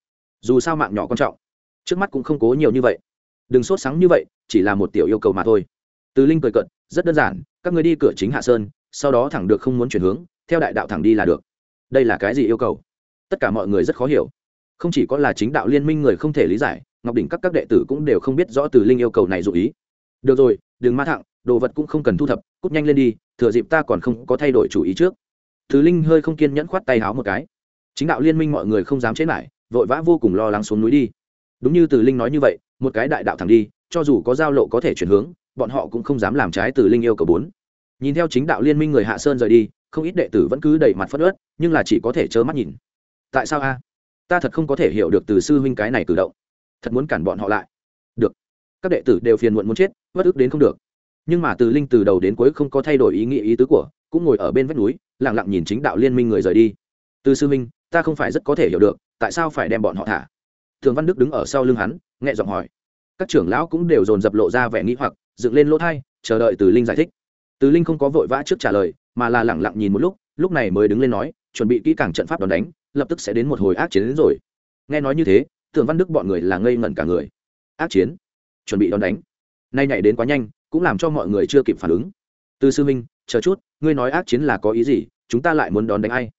Dù sao mạng nhỏ quan trọng. Trước mắt cũng không cố nhiều như vậy. Đừng sốt sáng như vậy, chỉ là một tiểu yêu cầu mà thôi. Từ linh cười cận rất đơn giản, các người đi cửa chính hạ sơn, sau đó thẳng được không muốn chuyển hướng, theo đại đạo thẳng đi là được. Đây là cái gì yêu cầu? Tất cả mọi người rất khó hiểu không chỉ có là chính đạo liên minh người không thể lý giải, ngọc đỉnh các các đệ tử cũng đều không biết rõ từ linh yêu cầu này dụ ý. Được rồi, đừng ma thẳng, đồ vật cũng không cần thu thập, cút nhanh lên đi, thừa dịp ta còn không có thay đổi chủ ý trước. Thứ linh hơi không kiên nhẫn khoát tay háo một cái. Chính đạo liên minh mọi người không dám chế lại, vội vã vô cùng lo lắng xuống núi đi. Đúng như từ linh nói như vậy, một cái đại đạo thẳng đi, cho dù có giao lộ có thể chuyển hướng, bọn họ cũng không dám làm trái từ linh yêu cầu bốn. Nhìn theo chính đạo liên minh người hạ sơn rời đi, không ít đệ tử vẫn cứ đẩy mặt phất ớt nhưng là chỉ có thể trơ mắt nhìn. Tại sao a? Ta thật không có thể hiểu được từ sư huynh cái này cử động. Thật muốn cản bọn họ lại. Được. Các đệ tử đều phiền muộn muốn chết vất ức đến không được. Nhưng mà từ linh từ đầu đến cuối không có thay đổi ý nghĩ ý tứ của, cũng ngồi ở bên vách núi lẳng lặng nhìn chính đạo liên minh người rời đi. Từ sư minh ta không phải rất có thể hiểu được, tại sao phải đem bọn họ thả? Thường văn đức đứng ở sau lưng hắn, nhẹ giọng hỏi. Các trưởng lão cũng đều dồn dập lộ ra vẻ nghĩ hoặc, dựng lên lỗ thai, chờ đợi từ linh giải thích. Từ linh không có vội vã trước trả lời, mà là lẳng lặng nhìn một lúc lúc này mới đứng lên nói, chuẩn bị kỹ càng trận pháp đòn đánh lập tức sẽ đến một hồi ác chiến đến rồi. Nghe nói như thế, tưởng văn đức bọn người là ngây ngẩn cả người. Ác chiến? Chuẩn bị đón đánh. Nay nhảy đến quá nhanh, cũng làm cho mọi người chưa kịp phản ứng. Từ sư minh, chờ chút, ngươi nói ác chiến là có ý gì, chúng ta lại muốn đón đánh ai?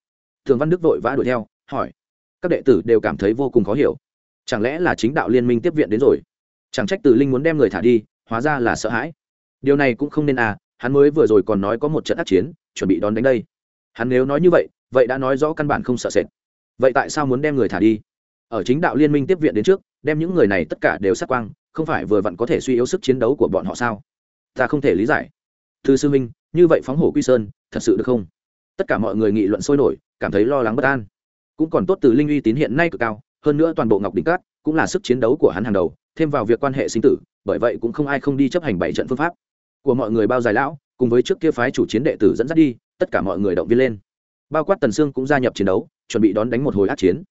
Thường văn đức vội vã đuổi theo, hỏi. Các đệ tử đều cảm thấy vô cùng khó hiểu. Chẳng lẽ là chính đạo liên minh tiếp viện đến rồi? Chẳng trách từ linh muốn đem người thả đi, hóa ra là sợ hãi. Điều này cũng không nên à hắn mới vừa rồi còn nói có một trận ác chiến, chuẩn bị đón đánh đây. Hắn nếu nói như vậy vậy đã nói rõ căn bản không sợ sệt vậy tại sao muốn đem người thả đi? Ở chính đạo liên minh tiếp viện đến trước, đem những người này tất cả đều sát quang, không phải vừa vặn có thể suy yếu sức chiến đấu của bọn họ sao? Ta không thể lý giải. Thư sư minh như vậy phóng hổ quy sơn, thật sự được không? Tất cả mọi người nghị luận sôi nổi, cảm thấy lo lắng bất an. Cũng còn tốt từ linh uy tín hiện nay cực cao, hơn nữa toàn bộ ngọc đỉnh cát cũng là sức chiến đấu của hắn hàng đầu, thêm vào việc quan hệ sinh tử, bởi vậy cũng không ai không đi chấp hành bảy trận phương pháp. Của mọi người bao dài lão, cùng với trước kia phái chủ chiến đệ tử dẫn dắt đi, tất cả mọi người động viên lên bao quát tần sương cũng gia nhập chiến đấu, chuẩn bị đón đánh một hồi át chiến.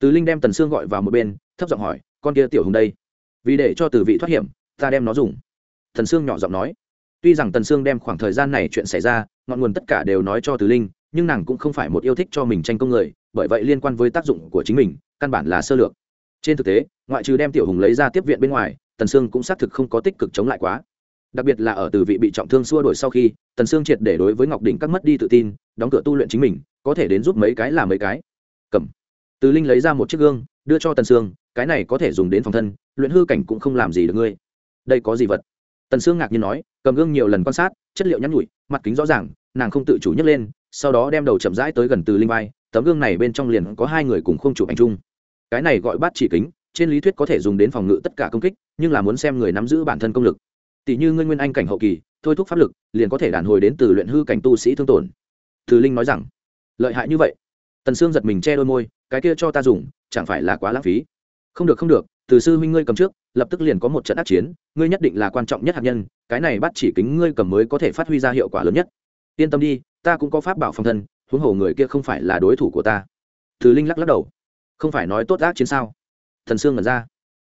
Từ linh đem tần sương gọi vào một bên, thấp giọng hỏi, con kia tiểu hùng đây, vì để cho từ vị thoát hiểm, ta đem nó dùng. Tần sương nhỏ giọng nói. Tuy rằng tần sương đem khoảng thời gian này chuyện xảy ra, ngọn nguồn tất cả đều nói cho từ linh, nhưng nàng cũng không phải một yêu thích cho mình tranh công người, bởi vậy liên quan với tác dụng của chính mình, căn bản là sơ lược. Trên thực tế, ngoại trừ đem tiểu hùng lấy ra tiếp viện bên ngoài, tần sương cũng xác thực không có tích cực chống lại quá đặc biệt là ở từ vị bị trọng thương xua đổi sau khi, tần sương triệt để đối với ngọc đỉnh các mất đi tự tin, đóng cửa tu luyện chính mình, có thể đến giúp mấy cái là mấy cái. Cầm. Từ linh lấy ra một chiếc gương, đưa cho tần sương, cái này có thể dùng đến phòng thân, luyện hư cảnh cũng không làm gì được ngươi. Đây có gì vật? Tần sương ngạc nhiên nói, cầm gương nhiều lần quan sát, chất liệu nhắn nhụi mặt kính rõ ràng, nàng không tự chủ nhấc lên, sau đó đem đầu chậm rãi tới gần từ linh vai, tấm gương này bên trong liền có hai người cùng không chụp ảnh chung. Cái này gọi bát chỉ kính, trên lý thuyết có thể dùng đến phòng ngự tất cả công kích, nhưng là muốn xem người nắm giữ bản thân công lực tỷ như ngươi nguyên anh cảnh hậu kỳ, thôi thúc pháp lực, liền có thể đàn hồi đến từ luyện hư cảnh tu sĩ thương tổn. Thứ linh nói rằng, lợi hại như vậy? Tần sương giật mình che đôi môi, cái kia cho ta dùng, chẳng phải là quá lãng phí? Không được không được, từ sư huynh ngươi cầm trước, lập tức liền có một trận ác chiến, ngươi nhất định là quan trọng nhất hạt nhân, cái này bắt chỉ kính ngươi cầm mới có thể phát huy ra hiệu quả lớn nhất. Yên tâm đi, ta cũng có pháp bảo phòng thân, huống hồ người kia không phải là đối thủ của ta. Thứ linh lắc lắc đầu. Không phải nói tốt ác chiến sao? Thần sương ngẩn ra.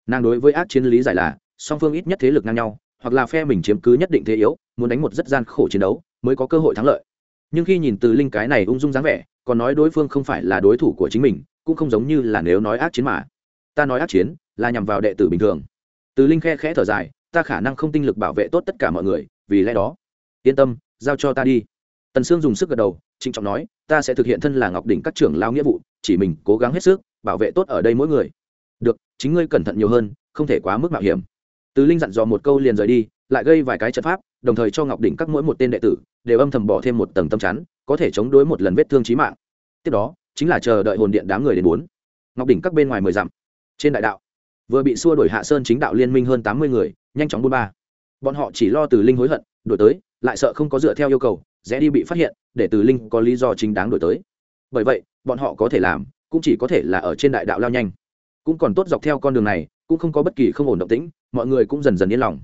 Nàng đối với ác chiến lý giải là, song phương ít nhất thế lực ngang nhau hoặc là phe mình chiếm cứ nhất định thế yếu, muốn đánh một rất gian khổ chiến đấu, mới có cơ hội thắng lợi. Nhưng khi nhìn từ linh cái này ung dung dáng vẻ, còn nói đối phương không phải là đối thủ của chính mình, cũng không giống như là nếu nói ác chiến mà. Ta nói ác chiến, là nhằm vào đệ tử bình thường. Từ linh khe khẽ thở dài, ta khả năng không tinh lực bảo vệ tốt tất cả mọi người, vì lẽ đó. Yên tâm, giao cho ta đi. Tần sương dùng sức gật đầu, trịnh trọng nói, ta sẽ thực hiện thân là ngọc đỉnh các trưởng lao nghĩa vụ, chỉ mình cố gắng hết sức, bảo vệ tốt ở đây mỗi người. Được, chính ngươi cẩn thận nhiều hơn, không thể quá mức mạo hiểm từ linh dặn dò một câu liền rời đi, lại gây vài cái trận pháp, đồng thời cho ngọc đỉnh các mỗi một tên đệ tử đều âm thầm bỏ thêm một tầng tâm chắn, có thể chống đối một lần vết thương trí mạng. Tiếp đó, chính là chờ đợi hồn điện đám người đến bốn. Ngọc đỉnh các bên ngoài mười dặm. Trên đại đạo, vừa bị xua đổi hạ sơn chính đạo liên minh hơn tám mươi người, nhanh chóng buôn ba. Bọn họ chỉ lo từ linh hối hận đổi tới, lại sợ không có dựa theo yêu cầu, rẽ đi bị phát hiện, để từ linh có lý do chính đáng đổi tới. Bởi vậy, bọn họ có thể làm, cũng chỉ có thể là ở trên đại đạo lao nhanh. Cũng còn tốt dọc theo con đường này, cũng không có bất kỳ không ổn động tĩnh mọi người cũng dần dần yên lòng.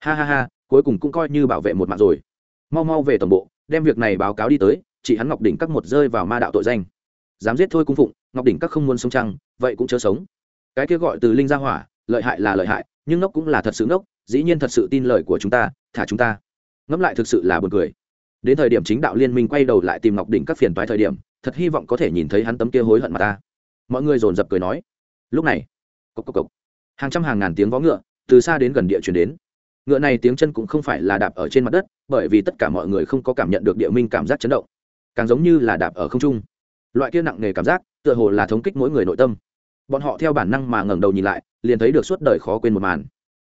Ha ha ha, cuối cùng cũng coi như bảo vệ một mạng rồi. Mau mau về tổng bộ, đem việc này báo cáo đi tới Chị hắn ngọc đỉnh các một rơi vào ma đạo tội danh. Dám giết thôi cung phụng, ngọc đỉnh các không muốn sống trăng vậy cũng chớ sống. Cái kia gọi từ linh gia hỏa, lợi hại là lợi hại, nhưng ngốc cũng là thật sự ngốc, dĩ nhiên thật sự tin lời của chúng ta, thả chúng ta. Ngẫm lại thực sự là buồn cười. Đến thời điểm chính đạo liên minh quay đầu lại tìm ngọc đỉnh các phiền toái thời điểm, thật hy vọng có thể nhìn thấy hắn tấm kia hối hận mà ta. Mọi người dồn dập cười nói. Lúc này cốc cốc cốc. hàng trăm hàng ngàn tiếng vó ngựa từ xa đến gần địa chuyển đến. Ngựa này tiếng chân cũng không phải là đạp ở trên mặt đất, bởi vì tất cả mọi người không có cảm nhận được địa minh cảm giác chấn động. Càng giống như là đạp ở không trung. Loại kia nặng nề cảm giác, tựa hồ là thống kích mỗi người nội tâm. Bọn họ theo bản năng mà ngẩng đầu nhìn lại, liền thấy được suốt đời khó quên một màn.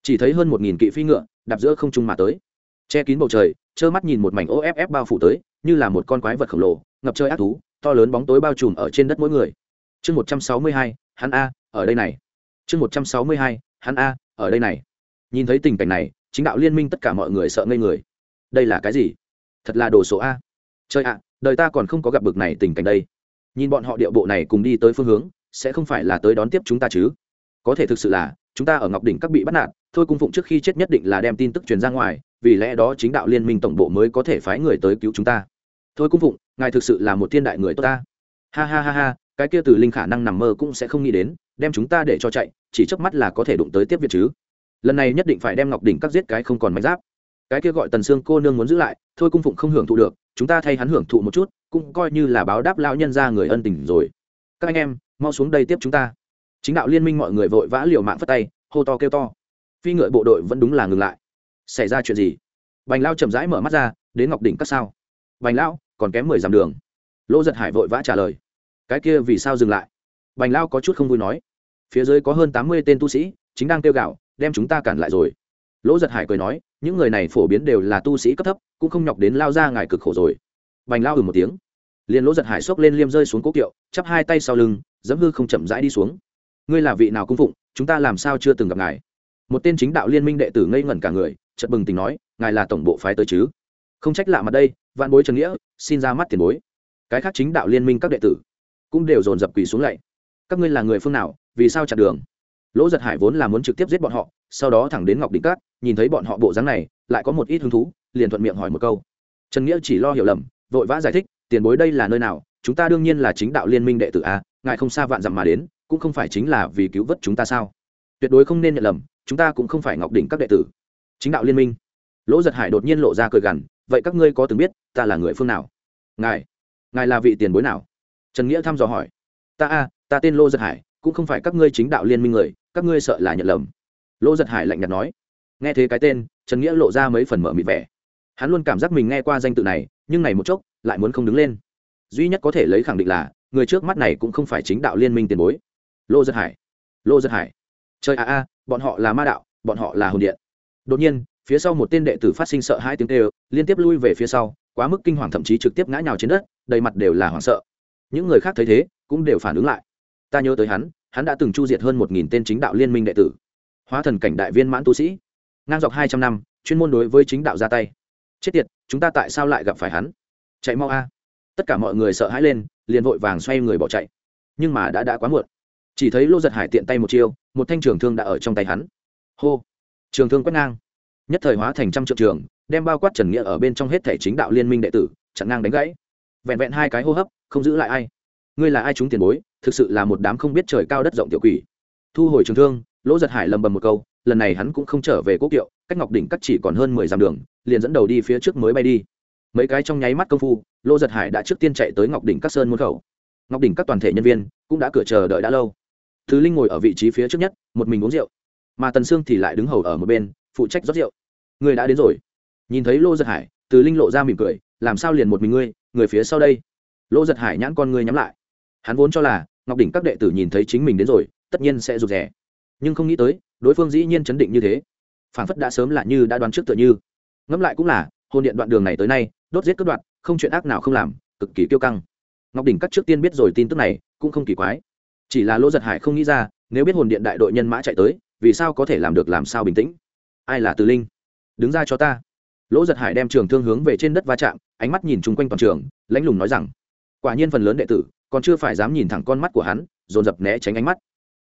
Chỉ thấy hơn một nghìn kỵ phi ngựa, đạp giữa không trung mà tới. Che kín bầu trời, trơ mắt nhìn một mảnh off bao phủ tới, như là một con quái vật khổng lồ, ngập trời ác thú, to lớn bóng tối bao trùm ở trên đất mỗi người. Chương một trăm sáu mươi hai, hắn a, ở đây này. Chương một trăm sáu mươi hai, hắn a ở đây này. Nhìn thấy tình cảnh này, chính đạo liên minh tất cả mọi người sợ ngây người. Đây là cái gì? Thật là đồ số a. Chơi ạ, đời ta còn không có gặp bực này tình cảnh đây. Nhìn bọn họ điệu bộ này cùng đi tới phương hướng, sẽ không phải là tới đón tiếp chúng ta chứ? Có thể thực sự là, chúng ta ở ngọc đỉnh các bị bắt nạt, thôi cung phụng trước khi chết nhất định là đem tin tức truyền ra ngoài, vì lẽ đó chính đạo liên minh tổng bộ mới có thể phái người tới cứu chúng ta. Thôi cung phụng, ngài thực sự là một thiên đại người tốt ta. Ha ha ha ha, cái kia từ linh khả năng nằm mơ cũng sẽ không nghĩ đến đem chúng ta để cho chạy, chỉ chớp mắt là có thể đụng tới tiếp viện chứ. Lần này nhất định phải đem ngọc đỉnh các giết cái không còn mảnh giáp. Cái kia gọi tần sương cô nương muốn giữ lại, thôi cung phụng không hưởng thụ được, chúng ta thay hắn hưởng thụ một chút, cũng coi như là báo đáp lão nhân ra người ân tình rồi. Các anh em, mau xuống đây tiếp chúng ta. Chính đạo liên minh mọi người vội vã liều mạng phất tay, hô to kêu to. Phi ngựa bộ đội vẫn đúng là ngừng lại. Xảy ra chuyện gì? Bành lao chậm rãi mở mắt ra, đến ngọc đỉnh các sao? Bành lão còn kém mười dặm đường. Lỗ giật hải vội vã trả lời. Cái kia vì sao dừng lại? Bành lao có chút không vui nói phía dưới có hơn tám mươi tên tu sĩ, chính đang kêu gạo đem chúng ta cản lại rồi. Lỗ giật hải cười nói, những người này phổ biến đều là tu sĩ cấp thấp, cũng không nhọc đến lao ra ngài cực khổ rồi. Bành lao ừ một tiếng. Liền lỗ giật hải xốc lên liêm rơi xuống cố kiệu, chắp hai tay sau lưng, dẫm hư không chậm rãi đi xuống. Ngươi là vị nào cung phụng, chúng ta làm sao chưa từng gặp ngài? Một tên chính đạo liên minh đệ tử ngây ngẩn cả người, chợt bừng tỉnh nói, ngài là tổng bộ phái tới chứ? Không trách lạ mặt đây, vạn bối trần nghĩa, xin ra mắt tiền bối. Cái khác chính đạo liên minh các đệ tử cũng đều dồn dập quỳ xuống lạy. Các ngươi là người phương nào vì sao chặn đường? Lỗ giật hải vốn là muốn trực tiếp giết bọn họ, sau đó thẳng đến ngọc đỉnh cát, nhìn thấy bọn họ bộ dáng này, lại có một ít hứng thú, liền thuận miệng hỏi một câu. Trần nghĩa chỉ lo hiểu lầm, vội vã giải thích, tiền bối đây là nơi nào? Chúng ta đương nhiên là chính đạo liên minh đệ tử a, ngài không xa vạn dặm mà đến, cũng không phải chính là vì cứu vớt chúng ta sao? Tuyệt đối không nên nhận lầm, chúng ta cũng không phải ngọc đỉnh các đệ tử. Chính đạo liên minh. Lỗ giật hải đột nhiên lộ ra cười gằn, vậy các ngươi có từng biết, ta là người phương nào? Ngài ngài là vị tiền bối nào? Trần nghĩa thăm dò hỏi. Ta a, ta tên lô giật hải cũng không phải các ngươi chính đạo liên minh người, các ngươi sợ là nhận lầm. Lô giật hải lạnh nhạt nói. Nghe thế cái tên, trần nghĩa lộ ra mấy phần mở mịt vẻ. Hắn luôn cảm giác mình nghe qua danh tự này, nhưng này một chốc, lại muốn không đứng lên. Duy nhất có thể lấy khẳng định là, người trước mắt này cũng không phải chính đạo liên minh tiền bối. Lô giật hải. Lô giật hải. Trời a a, bọn họ là ma đạo, bọn họ là hồn điện. Đột nhiên, phía sau một tên đệ tử phát sinh sợ hai tiếng tê liên tiếp lui về phía sau, quá mức kinh hoàng thậm chí trực tiếp ngã nhào trên đất, đầy mặt đều là hoảng sợ. Những người khác thấy thế, cũng đều phản ứng lại ta nhớ tới hắn hắn đã từng chu diệt hơn một nghìn tên chính đạo liên minh đệ tử. Hóa thần cảnh đại viên mãn tu sĩ. Ngang dọc hai trăm năm, chuyên môn đối với chính đạo ra tay. Chết tiệt, chúng ta tại sao lại gặp phải hắn? Chạy mau a. Tất cả mọi người sợ hãi lên, liền vội vàng xoay người bỏ chạy. Nhưng mà đã đã quá muộn. Chỉ thấy lô giật hải tiện tay một chiêu, một thanh trường thương đã ở trong tay hắn. Hô. Trường thương quét ngang. Nhất thời hóa thành trăm triệu trường, đem bao quát trần nghĩa ở bên trong hết thể chính đạo liên minh đệ tử, chặn ngang đánh gãy. Vẹn vẹn hai cái hô hấp, không giữ lại ai ngươi là ai chúng tiền bối, thực sự là một đám không biết trời cao đất rộng tiểu quỷ. Thu hồi trường thương, lỗ giật hải lầm bầm một câu, lần này hắn cũng không trở về quốc kiệu, cách ngọc đỉnh cắt chỉ còn hơn mười dặm đường, liền dẫn đầu đi phía trước mới bay đi. Mấy cái trong nháy mắt công phu, lỗ giật hải đã trước tiên chạy tới ngọc đỉnh các sơn môn khẩu. Ngọc đỉnh các toàn thể nhân viên cũng đã cửa chờ đợi đã lâu. Thứ linh ngồi ở vị trí phía trước nhất, một mình uống rượu. Mà tần sương thì lại đứng hầu ở một bên, phụ trách rót rượu. Người đã đến rồi. Nhìn thấy lô giật hải, từ linh lộ ra mỉm cười, làm sao liền một mình ngươi, người phía sau đây? Lô giật hải nhãn con ngươi nhắm lại hắn vốn cho là ngọc đỉnh các đệ tử nhìn thấy chính mình đến rồi, tất nhiên sẽ rụt rè. Nhưng không nghĩ tới, đối phương dĩ nhiên chấn định như thế. Phản phất đã sớm là như đã đoán trước tựa như. Ngẫm lại cũng là hôn điện đoạn đường này tới nay, đốt giết cướp đoạn không chuyện ác nào không làm, cực kỳ kiêu căng. Ngọc đỉnh các trước tiên biết rồi tin tức này, cũng không kỳ quái. Chỉ là lỗ giật hải không nghĩ ra, nếu biết hồn điện đại đội nhân mã chạy tới, vì sao có thể làm được làm sao bình tĩnh? Ai là từ linh? Đứng ra cho ta. Lỗ giật hải đem trường thương hướng về trên đất va chạm, ánh mắt nhìn chung quanh toàn trường lãnh lùng nói rằng, quả nhiên phần lớn đệ tử còn chưa phải dám nhìn thẳng con mắt của hắn, dồn dập né tránh ánh mắt.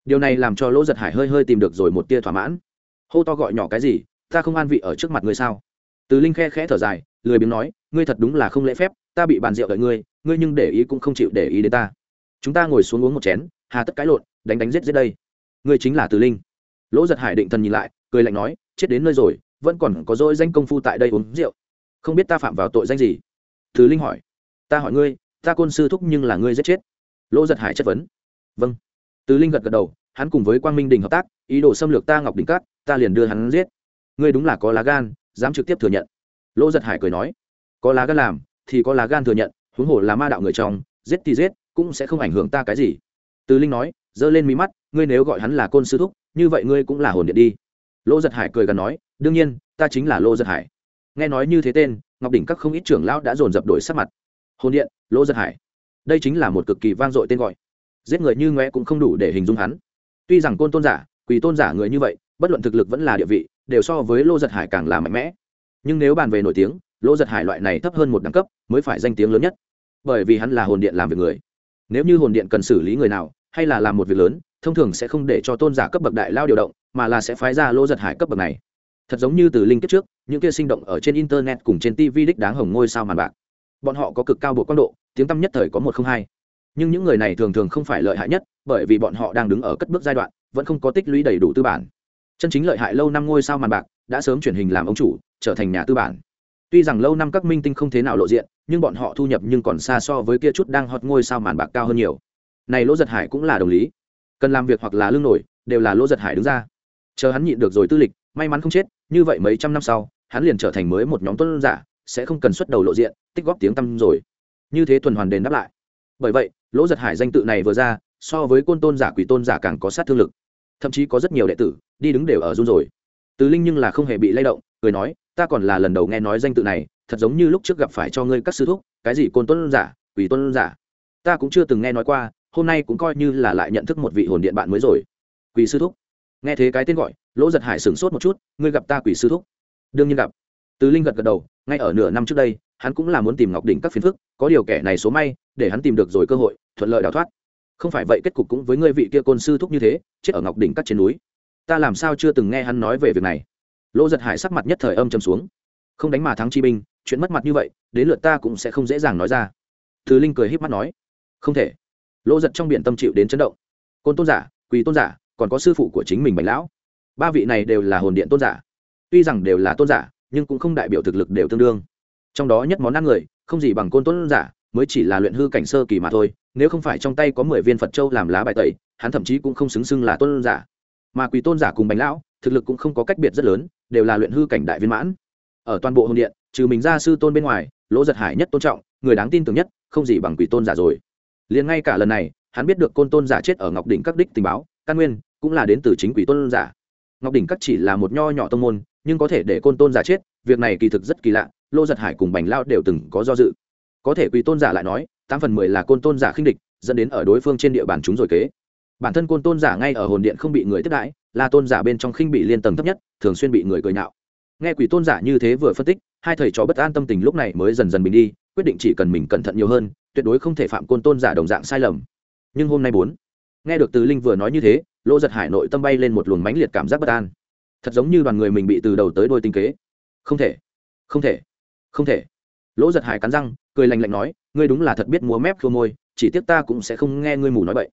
Điều này làm cho lỗ giật hải hơi hơi tìm được rồi một tia thỏa mãn. Hô to gọi nhỏ cái gì, ta không an vị ở trước mặt ngươi sao? Từ linh khe khẽ thở dài, lười biếng nói, ngươi thật đúng là không lễ phép, ta bị bàn rượu đợi ngươi ngươi nhưng để ý cũng không chịu để ý đến ta. Chúng ta ngồi xuống uống một chén, hà tất cái lộn, đánh đánh giết giết đây. Ngươi chính là từ linh. Lỗ giật hải định thần nhìn lại, cười lạnh nói, chết đến nơi rồi, vẫn còn có dỗi danh công phu tại đây uống rượu. Không biết ta phạm vào tội danh gì? Từ linh hỏi. Ta hỏi ngươi ta côn sư thúc nhưng là ngươi giết chết. Lỗ giật hải chất vấn. Vâng. Từ linh gật gật đầu, hắn cùng với quang minh đình hợp tác, ý đồ xâm lược ta ngọc đình cát, ta liền đưa hắn giết. Ngươi đúng là có lá gan, dám trực tiếp thừa nhận. Lỗ giật hải cười nói. Có lá gan làm, thì có lá gan thừa nhận, huống hồ là ma đạo người trong, giết thì giết, cũng sẽ không ảnh hưởng ta cái gì. Từ linh nói, giơ lên mí mắt, ngươi nếu gọi hắn là côn sư thúc, như vậy ngươi cũng là hồn điện đi. Lô giật hải cười gần nói, đương nhiên, ta chính là lô giật hải. Nghe nói như thế tên, ngọc đỉnh các không ít trưởng lão đã dồn dập đổi sắc mặt hồn điện lô giật hải. Đây chính là một cực kỳ vang dội tên gọi. Giết người như ngoe cũng không đủ để hình dung hắn. Tuy rằng côn tôn giả, quỳ tôn giả người như vậy, bất luận thực lực vẫn là địa vị, đều so với lô giật hải càng là mạnh mẽ. Nhưng nếu bàn về nổi tiếng lô giật hải loại này thấp hơn một đẳng cấp, mới phải danh tiếng lớn nhất. Bởi vì hắn là hồn điện làm việc người. Nếu như hồn điện cần xử lý người nào, hay là làm một việc lớn, thông thường sẽ không để cho tôn giả cấp bậc đại lao điều động, mà là sẽ phái ra lô giật hải cấp bậc này. Thật giống như từ linh kết trước, những kia sinh động ở trên internet cùng trên tv đích đáng hồng ngôi sao màn bạc bọn họ có cực cao bộ quang độ, tiếng tăm nhất thời có một không hai. Nhưng những người này thường thường không phải lợi hại nhất, bởi vì bọn họ đang đứng ở cất bước giai đoạn, vẫn không có tích lũy đầy đủ tư bản. Chân chính lợi hại lâu năm ngôi sao màn bạc, đã sớm chuyển hình làm ông chủ, trở thành nhà tư bản. Tuy rằng lâu năm các minh tinh không thế nào lộ diện, nhưng bọn họ thu nhập nhưng còn xa so với kia chút đang hot ngôi sao màn bạc cao hơn nhiều. Này lỗ giật hải cũng là đồng lý. Cần làm việc hoặc là lương nổi, đều là lỗ giật hải đứng ra. Chờ hắn nhịn được rồi tư lịch, may mắn không chết, như vậy mấy trăm năm sau, hắn liền trở thành mới một nhóm tuân giả sẽ không cần xuất đầu lộ diện, tích góp tiếng tăm rồi. Như thế tuần hoàn đền đáp lại. Bởi vậy, lỗ giật hải danh tự này vừa ra, so với côn tôn giả quỷ tôn giả càng có sát thương lực. Thậm chí có rất nhiều đệ tử, đi đứng đều ở run rồi. Từ linh nhưng là không hề bị lay động, cười nói, ta còn là lần đầu nghe nói danh tự này, thật giống như lúc trước gặp phải cho ngươi các sư thúc, cái gì côn tôn giả, quỷ tôn giả. Ta cũng chưa từng nghe nói qua, hôm nay cũng coi như là lại nhận thức một vị hồn điện bạn mới rồi. Quỷ sư thúc. Nghe thế cái tên gọi, lỗ giật hải sửng sốt một chút, ngươi gặp ta quỷ sư thúc? Đương nhiên gặp từ linh gật gật đầu, ngay ở nửa năm trước đây, hắn cũng là muốn tìm ngọc đỉnh các phiền phức, có điều kẻ này số may, để hắn tìm được rồi cơ hội, thuận lợi đào thoát. Không phải vậy kết cục cũng với ngươi vị kia côn sư thúc như thế, chết ở ngọc đỉnh các trên núi. Ta làm sao chưa từng nghe hắn nói về việc này. Lỗ giật hải sắc mặt nhất thời âm trầm xuống. Không đánh mà thắng chi binh, chuyện mất mặt như vậy, đến lượt ta cũng sẽ không dễ dàng nói ra. Từ linh cười híp mắt nói. Không thể. Lỗ giật trong biển tâm chịu đến chấn động. Côn tôn giả, quỳ tôn giả, còn có sư phụ của chính mình bạch lão. Ba vị này đều là hồn điện tôn giả. Tuy rằng đều là tôn giả nhưng cũng không đại biểu thực lực đều tương đương. Trong đó nhất món ăn người, không gì bằng côn tôn giả, mới chỉ là luyện hư cảnh sơ kỳ mà thôi, nếu không phải trong tay có mười viên phật châu làm lá bài tẩy, hắn thậm chí cũng không xứng xưng là tôn giả. Mà quỳ tôn giả cùng bánh lão, thực lực cũng không có cách biệt rất lớn, đều là luyện hư cảnh đại viên mãn. Ở toàn bộ hồn điện, trừ mình ra sư tôn bên ngoài, lỗ giật hải nhất tôn trọng, người đáng tin tưởng nhất, không gì bằng quỷ tôn giả rồi. Liền ngay cả lần này, hắn biết được côn tôn giả chết ở ngọc đỉnh các đích tình báo, căn nguyên cũng là đến từ chính quỷ tôn giả. Ngọc đỉnh các chỉ là một nho nhỏ tông môn nhưng có thể để côn tôn giả chết, việc này kỳ thực rất kỳ lạ, lô giật hải cùng bành lao đều từng có do dự. Có thể quỷ tôn giả lại nói, tám phần mười là côn tôn giả khinh địch, dẫn đến ở đối phương trên địa bàn chúng rồi kế. Bản thân côn tôn giả ngay ở hồn điện không bị người tiếp đãi, là tôn giả bên trong khinh bị liên tầng thấp nhất, thường xuyên bị người cười nhạo. Nghe quỷ tôn giả như thế vừa phân tích, hai thầy trò bất an tâm tình lúc này mới dần dần bình đi, quyết định chỉ cần mình cẩn thận nhiều hơn, tuyệt đối không thể phạm côn tôn giả đồng dạng sai lầm. Nhưng hôm nay bốn, nghe được từ linh vừa nói như thế lỗ giật hải nội tâm bay lên một luồng mãnh liệt cảm giác bất an thật giống như đoàn người mình bị từ đầu tới đôi tinh kế. Không thể không thể không thể. Lỗ giật hải cắn răng, cười lành lạnh nói, ngươi đúng là thật biết múa mép khô môi, chỉ tiếc ta cũng sẽ không nghe ngươi mù nói vậy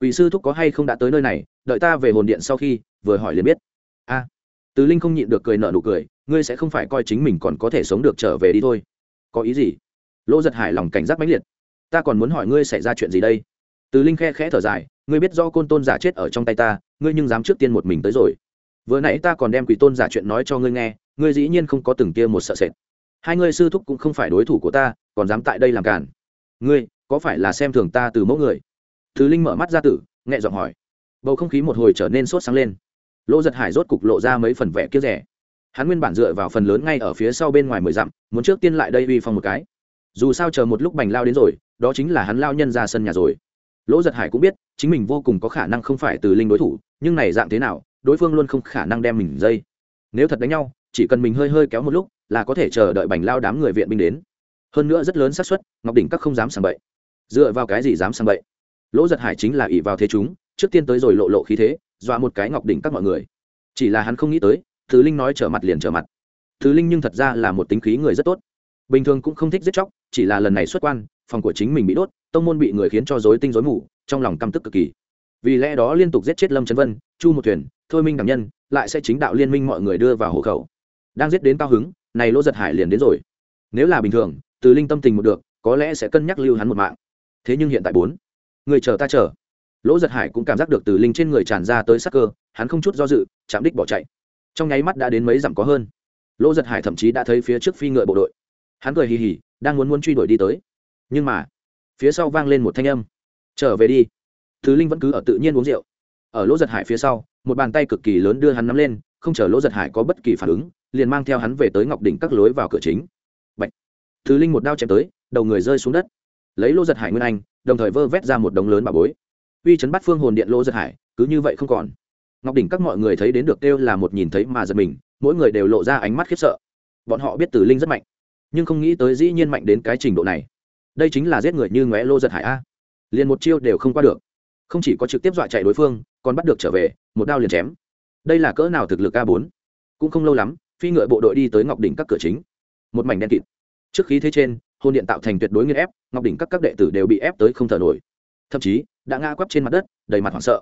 ủy sư thúc có hay không đã tới nơi này, đợi ta về hồn điện sau khi, vừa hỏi liền biết. A. Từ linh không nhịn được cười nợ nụ cười, ngươi sẽ không phải coi chính mình còn có thể sống được trở về đi thôi. Có ý gì? Lỗ giật hải lòng cảnh giác mãnh liệt. Ta còn muốn hỏi ngươi xảy ra chuyện gì đây? Từ linh khe khẽ thở dài, ngươi biết do côn tôn giả chết ở trong tay ta, ngươi nhưng dám trước tiên một mình tới rồi vừa nãy ta còn đem quỷ tôn giả chuyện nói cho ngươi nghe, ngươi dĩ nhiên không có từng kia một sợ sệt. Hai ngươi sư thúc cũng không phải đối thủ của ta, còn dám tại đây làm cản ngươi, có phải là xem thường ta từ mẫu người? Thứ linh mở mắt ra tử, nhẹ giọng hỏi. Bầu không khí một hồi trở nên sốt sáng lên. Lỗ giật hải rốt cục lộ ra mấy phần vẻ kiếp rẻ. Hắn nguyên bản dựa vào phần lớn ngay ở phía sau bên ngoài mười dặm, muốn trước tiên lại đây uy phong một cái. Dù sao chờ một lúc bành lao đến rồi, đó chính là hắn lao nhân ra sân nhà rồi. Lỗ giật hải cũng biết, chính mình vô cùng có khả năng không phải từ linh đối thủ, nhưng này dạng thế nào đối phương luôn không khả năng đem mình dây. Nếu thật đánh nhau, chỉ cần mình hơi hơi kéo một lúc, là có thể chờ đợi bành lao đám người viện binh đến. Hơn nữa rất lớn xác suất, ngọc đỉnh các không dám sàng bậy. Dựa vào cái gì dám sàng bậy? Lỗ giật hải chính là ỷ vào thế chúng, trước tiên tới rồi lộ lộ khí thế, dọa một cái ngọc đỉnh các mọi người. Chỉ là hắn không nghĩ tới thứ linh nói trở mặt liền trở mặt. Thứ linh nhưng thật ra là một tính khí người rất tốt. Bình thường cũng không thích giết chóc, chỉ là lần này xuất quan, phòng của chính mình bị đốt, tông môn bị người khiến cho dối tinh dối mù, trong lòng căm tức cực kỳ vì lẽ đó liên tục giết chết lâm trấn vân, chu một thuyền, thôi minh đẳng nhân, lại sẽ chính đạo liên minh mọi người đưa vào hộ khẩu. Đang giết đến cao hứng, này lỗ giật hải liền đến rồi. Nếu là bình thường, từ linh tâm tình một được, có lẽ sẽ cân nhắc lưu hắn một mạng. Thế nhưng hiện tại bốn, người chờ ta chờ. Lỗ giật hải cũng cảm giác được từ linh trên người tràn ra tới sắc cơ, hắn không chút do dự, chạm đích bỏ chạy. Trong nháy mắt đã đến mấy dặm có hơn. Lỗ giật hải thậm chí đã thấy phía trước phi ngựa bộ đội. Hắn cười hì hì, đang muốn muốn truy đuổi đi tới. Nhưng mà, phía sau vang lên một thanh âm. Trở về đi thứ linh vẫn cứ ở tự nhiên uống rượu. Ở lỗ giật hải phía sau, một bàn tay cực kỳ lớn đưa hắn nắm lên, không chờ lỗ giật hải có bất kỳ phản ứng, liền mang theo hắn về tới ngọc đỉnh các lối vào cửa chính. Bạch. thứ linh một đao chém tới, đầu người rơi xuống đất. Lấy lỗ giật hải nguyên anh, đồng thời vơ vét ra một đống lớn bà bối. Uy chấn bắt phương hồn điện lỗ giật hải, cứ như vậy không còn. Ngọc đỉnh các mọi người thấy đến được kêu là một nhìn thấy mà giật mình, mỗi người đều lộ ra ánh mắt khiếp sợ. Bọn họ biết tử linh rất mạnh, nhưng không nghĩ tới dĩ nhiên mạnh đến cái trình độ này. Đây chính là giết người như ngóe lô giật hải a. Liền một chiêu đều không qua được không chỉ có trực tiếp dọa chạy đối phương, còn bắt được trở về, một đao liền chém. Đây là cỡ nào thực lực a bốn? Cũng không lâu lắm, phi ngựa bộ đội đi tới ngọc đỉnh các cửa chính. Một mảnh đen kịt. Trước khí thế trên hôn điện tạo thành tuyệt đối nghiên ép, ngọc đỉnh các các đệ tử đều bị ép tới không thở nổi. Thậm chí, đã ngã quắp trên mặt đất, đầy mặt hoảng sợ.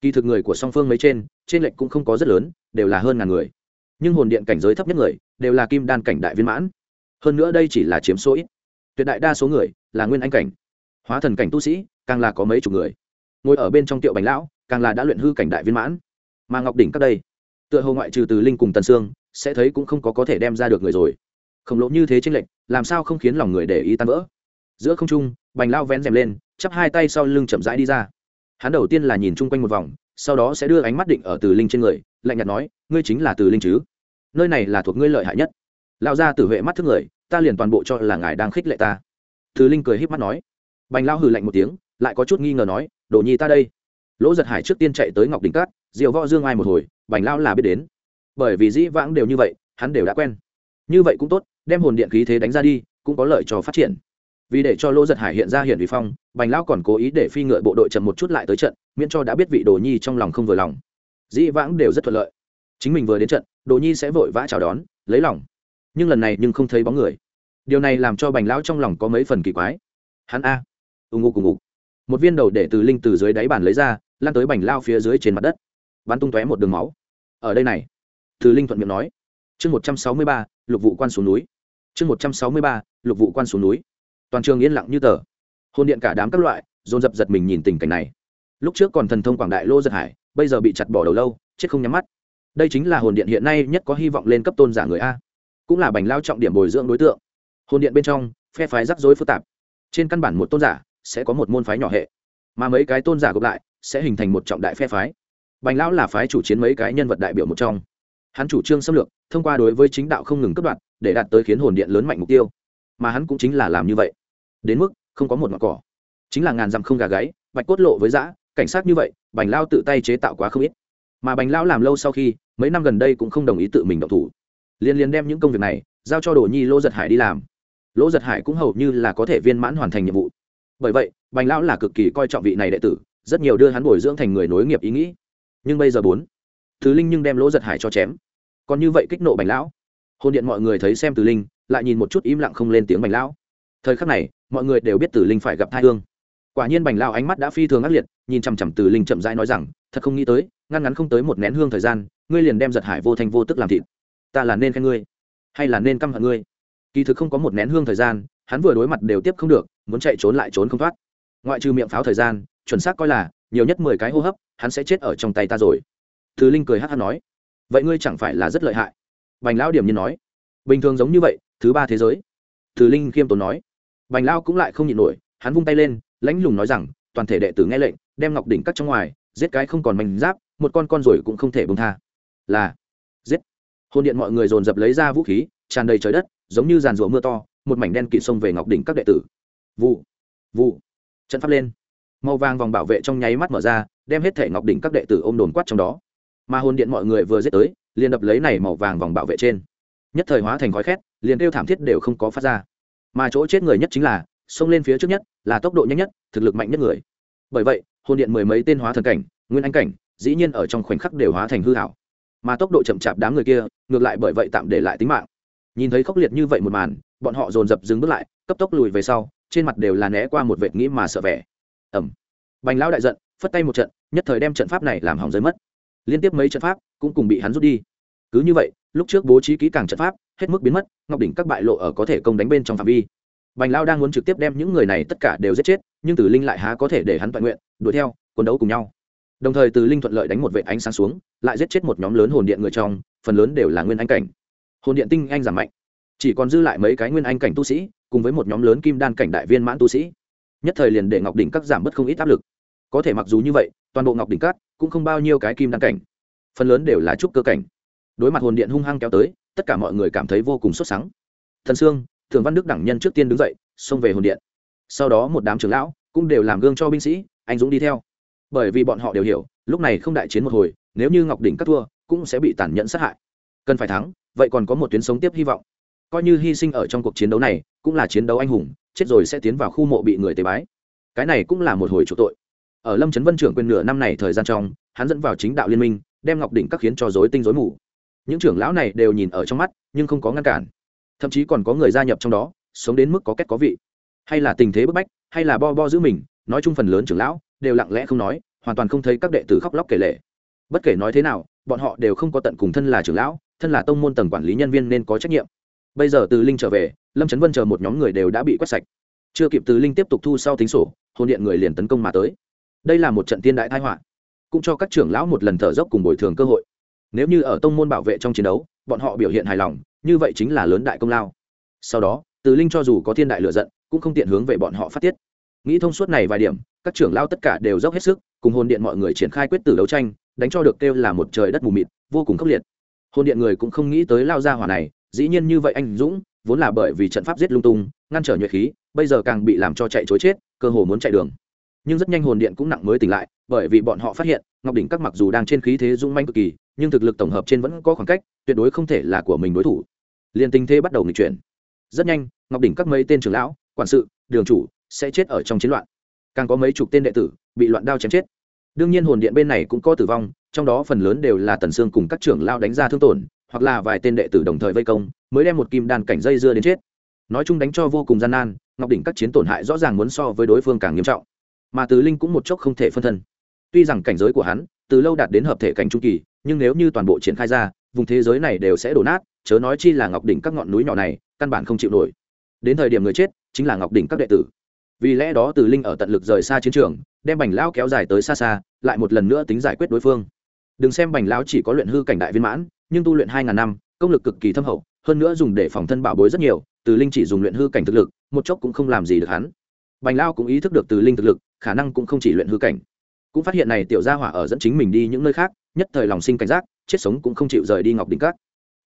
Kỳ thực người của song phương mấy trên trên lệnh cũng không có rất lớn, đều là hơn ngàn người. Nhưng hồn điện cảnh giới thấp nhất người, đều là kim đan cảnh đại viên mãn. Hơn nữa đây chỉ là chiếm số ít. Tuyệt đại đa số người là nguyên anh cảnh. Hóa thần cảnh tu sĩ, càng là có mấy chục người ngồi ở bên trong tiệu bánh lão, càng là đã luyện hư cảnh đại viên mãn. Mà ngọc đỉnh các đây, tựa hồ ngoại trừ từ linh cùng tần sương sẽ thấy cũng không có có thể đem ra được người rồi. Khổng lồ như thế trên lệnh làm sao không khiến lòng người để ý tan vỡ? Giữa không trung, bành lao vén rèm lên, chắp hai tay sau lưng chậm rãi đi ra. Hắn đầu tiên là nhìn chung quanh một vòng, sau đó sẽ đưa ánh mắt định ở từ linh trên người, lạnh nhạt nói, ngươi chính là từ linh chứ? Nơi này là thuộc ngươi lợi hại nhất. Lao ra tử vệ mắt thức người, ta liền toàn bộ cho là ngài đang khích lệ ta. Từ linh cười híp mắt nói. Bành lao hừ lạnh một tiếng, lại có chút nghi ngờ nói đồ nhi ta đây. Lỗ giật hải trước tiên chạy tới ngọc đình cát, diệu võ dương ai một hồi, bành lao là biết đến. Bởi vì dĩ vãng đều như vậy, hắn đều đã quen. Như vậy cũng tốt, đem hồn điện khí thế đánh ra đi, cũng có lợi cho phát triển. Vì để cho lỗ giật hải hiện ra hiển vi phong, bành lão còn cố ý để phi ngựa bộ đội chậm một chút lại tới trận, miễn cho đã biết vị đồ nhi trong lòng không vừa lòng. Dĩ vãng đều rất thuận lợi. Chính mình vừa đến trận, đồ nhi sẽ vội vã chào đón, lấy lòng. Nhưng lần này nhưng không thấy bóng người. Điều này làm cho bành lão trong lòng có mấy phần kỳ quái. Hắn a. Ù ngục ù ngục một viên đầu để từ linh từ dưới đáy bàn lấy ra lan tới bành lao phía dưới trên mặt đất. Bắn tung tóe một đường máu. Ở đây này, từ linh thuận miệng nói. Chương một trăm sáu mươi ba, lục vụ quan xuống núi. Chương một trăm sáu mươi ba, lục vụ quan xuống núi. Toàn trường yên lặng như tờ. Hôn điện cả đám các loại, dồn dập giật mình nhìn tình cảnh này. Lúc trước còn thần thông quảng đại lô giật hải, bây giờ bị chặt bỏ đầu lâu, chết không nhắm mắt. Đây chính là hồn điện hiện nay nhất có hy vọng lên cấp tôn giả người a. Cũng là bành lao trọng điểm bồi dưỡng đối tượng. Hồn điện bên trong, phe phái rắc rối phức tạp. Trên căn bản một tôn giả sẽ có một môn phái nhỏ hệ. Mà mấy cái tôn giả gộp lại, sẽ hình thành một trọng đại phe phái. Bành lão là phái chủ chiến mấy cái nhân vật đại biểu một trong. Hắn chủ trương xâm lược, thông qua đối với chính đạo không ngừng cấp đoạn để đạt tới khiến hồn điện lớn mạnh mục tiêu. Mà hắn cũng chính là làm như vậy. Đến mức, không có một mặt cỏ. Chính là ngàn dặm không gà gáy, bạch cốt lộ với giã cảnh sát như vậy, bành lao tự tay chế tạo quá không ít. Mà bành lao làm lâu sau khi, mấy năm gần đây cũng không đồng ý tự mình động thủ. Liên liên đem những công việc này, giao cho đồ nhi lỗ giật hải đi làm. Lỗ giật hải cũng hầu như là có thể viên mãn hoàn thành nhiệm vụ bởi vậy, bành lão là cực kỳ coi trọng vị này đệ tử, rất nhiều đưa hắn bồi dưỡng thành người nối nghiệp ý nghĩ. Nhưng bây giờ bốn thứ linh nhưng đem lỗ giật hải cho chém. Còn như vậy kích nộ bành lão. Hôn điện mọi người thấy xem từ linh, lại nhìn một chút im lặng không lên tiếng bành lão. Thời khắc này, mọi người đều biết từ linh phải gặp thai hương. Quả nhiên bành lão ánh mắt đã phi thường ác liệt, nhìn chằm chằm từ linh chậm rãi nói rằng, thật không nghĩ tới, ngăn ngắn không tới một nén hương thời gian, ngươi liền đem giật hải vô thành vô tức làm thịt. Ta là nên khen ngươi, hay là nên căm hận ngươi? Kỳ thực không có một nén hương thời gian, hắn vừa đối mặt đều tiếp không được muốn chạy trốn lại trốn không thoát. Ngoại trừ miệng pháo thời gian, chuẩn xác coi là, nhiều nhất mười cái hô hấp, hắn sẽ chết ở trong tay ta rồi. Thứ linh cười hát hát nói. Vậy ngươi chẳng phải là rất lợi hại? Bành lão điểm nhiên nói. Bình thường giống như vậy, thứ ba thế giới. Thứ linh khiêm tốn nói. Bành lão cũng lại không nhịn nổi, hắn vung tay lên, lãnh lùng nói rằng, toàn thể đệ tử nghe lệnh, đem ngọc đỉnh cắt trong ngoài, giết cái không còn mảnh giáp, một con con rồi cũng không thể bông tha. Là, giết. Hôn điện mọi người dồn dập lấy ra vũ khí, tràn đầy trời đất, giống như giàn rủa mưa to, một mảnh đen kịt xông về ngọc đỉnh các đệ tử vụ. Vụ. Trận pháp lên. Màu vàng vòng bảo vệ trong nháy mắt mở ra, đem hết thể ngọc đỉnh các đệ tử ôm đồn quát trong đó. Mà hồn điện mọi người vừa giết tới, liền đập lấy này màu vàng vòng bảo vệ trên. Nhất thời hóa thành khói khét, liền kêu thảm thiết đều không có phát ra. Mà chỗ chết người nhất chính là, xông lên phía trước nhất, là tốc độ nhanh nhất, thực lực mạnh nhất người. Bởi vậy, hồn điện mười mấy tên hóa thần cảnh, nguyên anh cảnh, dĩ nhiên ở trong khoảnh khắc đều hóa thành hư hảo mà tốc độ chậm chạp đám người kia, ngược lại bởi vậy tạm để lại tính mạng. Nhìn thấy khốc liệt như vậy một màn, bọn họ dồn dập dừng bước lại, cấp tốc lùi về sau trên mặt đều là né qua một vệt nghĩ mà sợ vẻ. Ẩm bành lão đại giận, phất tay một trận, nhất thời đem trận pháp này làm hỏng rơi mất. Liên tiếp mấy trận pháp cũng cùng bị hắn rút đi. Cứ như vậy, lúc trước bố trí kỹ càng trận pháp, hết mức biến mất, ngọc đỉnh các bại lộ ở có thể công đánh bên trong phạm vi. Bành lao đang muốn trực tiếp đem những người này tất cả đều giết chết, nhưng từ linh lại há có thể để hắn toàn nguyện, đuổi theo, quân đấu cùng nhau. Đồng thời từ linh thuận lợi đánh một vệ ánh sáng xuống, lại giết chết một nhóm lớn hồn điện người trong, phần lớn đều là nguyên anh cảnh. Hồn điện tinh anh giảm mạnh chỉ còn dư lại mấy cái nguyên anh cảnh tu sĩ, cùng với một nhóm lớn kim đan cảnh đại viên mãn tu sĩ. Nhất thời liền để ngọc đỉnh các giảm bớt không ít áp lực. Có thể mặc dù như vậy, toàn bộ ngọc đỉnh các cũng không bao nhiêu cái kim đan cảnh. Phần lớn đều là trúc cơ cảnh. Đối mặt hồn điện hung hăng kéo tới, tất cả mọi người cảm thấy vô cùng sốt sắng. Thần sương, thường văn đức đẳng nhân trước tiên đứng dậy, xông về hồn điện. Sau đó một đám trưởng lão cũng đều làm gương cho binh sĩ, anh dũng đi theo. Bởi vì bọn họ đều hiểu, lúc này không đại chiến một hồi, nếu như ngọc đỉnh các thua, cũng sẽ bị tàn nhẫn sát hại. Cần phải thắng, vậy còn có một tuyến sống tiếp hy vọng coi như hy sinh ở trong cuộc chiến đấu này, cũng là chiến đấu anh hùng, chết rồi sẽ tiến vào khu mộ bị người tế bái. Cái này cũng là một hồi chủ tội. Ở lâm trấn vân trưởng quyền nửa năm này thời gian trong, hắn dẫn vào chính đạo liên minh, đem ngọc đỉnh các khiến cho dối tinh dối mù. Những trưởng lão này đều nhìn ở trong mắt, nhưng không có ngăn cản. Thậm chí còn có người gia nhập trong đó, sống đến mức có kết có vị. Hay là tình thế bức bách, hay là bo bo giữ mình, nói chung phần lớn trưởng lão đều lặng lẽ không nói, hoàn toàn không thấy các đệ tử khóc lóc kể lệ bất kể nói thế nào, bọn họ đều không có tận cùng thân là trưởng lão, thân là tông môn tầng quản lý nhân viên nên có trách nhiệm bây giờ từ linh trở về, lâm trấn vân chờ một nhóm người đều đã bị quét sạch. Chưa kịp từ linh tiếp tục thu sau tính sổ, hồn điện người liền tấn công mà tới. Đây là một trận tiên đại thái họa, cũng cho các trưởng lão một lần thở dốc cùng bồi thường cơ hội. Nếu như ở tông môn bảo vệ trong chiến đấu, bọn họ biểu hiện hài lòng, như vậy chính là lớn đại công lao. Sau đó, từ linh cho dù có thiên đại lựa giận, cũng không tiện hướng về bọn họ phát tiết. Nghĩ thông suốt này vài điểm, các trưởng lao tất cả đều dốc hết sức, cùng hồn điện mọi người triển khai quyết tử đấu tranh, đánh cho được kêu là một trời đất mù mịt, vô cùng khốc liệt. Hồn điện người cũng không nghĩ tới lao ra hỏa này dĩ nhiên như vậy anh dũng, vốn là bởi vì trận pháp giết lung tung, ngăn trở nhuệ khí, bây giờ càng bị làm cho chạy chối chết, cơ hồ muốn chạy đường. Nhưng rất nhanh hồn điện cũng nặng mới tỉnh lại, bởi vì bọn họ phát hiện, ngọc đỉnh các mặc dù đang trên khí thế dũng manh cực kỳ, nhưng thực lực tổng hợp trên vẫn có khoảng cách, tuyệt đối không thể là của mình đối thủ. Liền tình thế bắt đầu nghịch chuyển. Rất nhanh, ngọc đỉnh các mấy tên trưởng lão, quản sự, đường chủ sẽ chết ở trong chiến loạn. Càng có mấy chục tên đệ tử bị loạn đao chém chết. Đương nhiên hồn điện bên này cũng có tử vong, trong đó phần lớn đều là tần xương cùng các trưởng lao đánh ra thương tổn hoặc là vài tên đệ tử đồng thời vây công, mới đem một kim đan cảnh dây dưa đến chết. Nói chung đánh cho vô cùng gian nan, ngọc đỉnh các chiến tổn hại rõ ràng muốn so với đối phương càng nghiêm trọng. Mà từ linh cũng một chốc không thể phân thân. Tuy rằng cảnh giới của hắn, từ lâu đạt đến hợp thể cảnh trung kỳ, nhưng nếu như toàn bộ triển khai ra, vùng thế giới này đều sẽ đổ nát, chớ nói chi là ngọc đỉnh các ngọn núi nhỏ này, căn bản không chịu nổi. Đến thời điểm người chết, chính là ngọc đỉnh các đệ tử. Vì lẽ đó từ linh ở tận lực rời xa chiến trường, đem bành lão kéo dài tới xa xa, lại một lần nữa tính giải quyết đối phương. Đừng xem bành lão chỉ có luyện hư cảnh đại viên mãn nhưng tu luyện hai ngàn năm, công lực cực kỳ thâm hậu, hơn nữa dùng để phòng thân bảo bối rất nhiều, từ linh chỉ dùng luyện hư cảnh thực lực, một chốc cũng không làm gì được hắn. Bành lao cũng ý thức được từ linh thực lực, khả năng cũng không chỉ luyện hư cảnh. Cũng phát hiện này tiểu gia hỏa ở dẫn chính mình đi những nơi khác, nhất thời lòng sinh cảnh giác, chết sống cũng không chịu rời đi ngọc đỉnh cát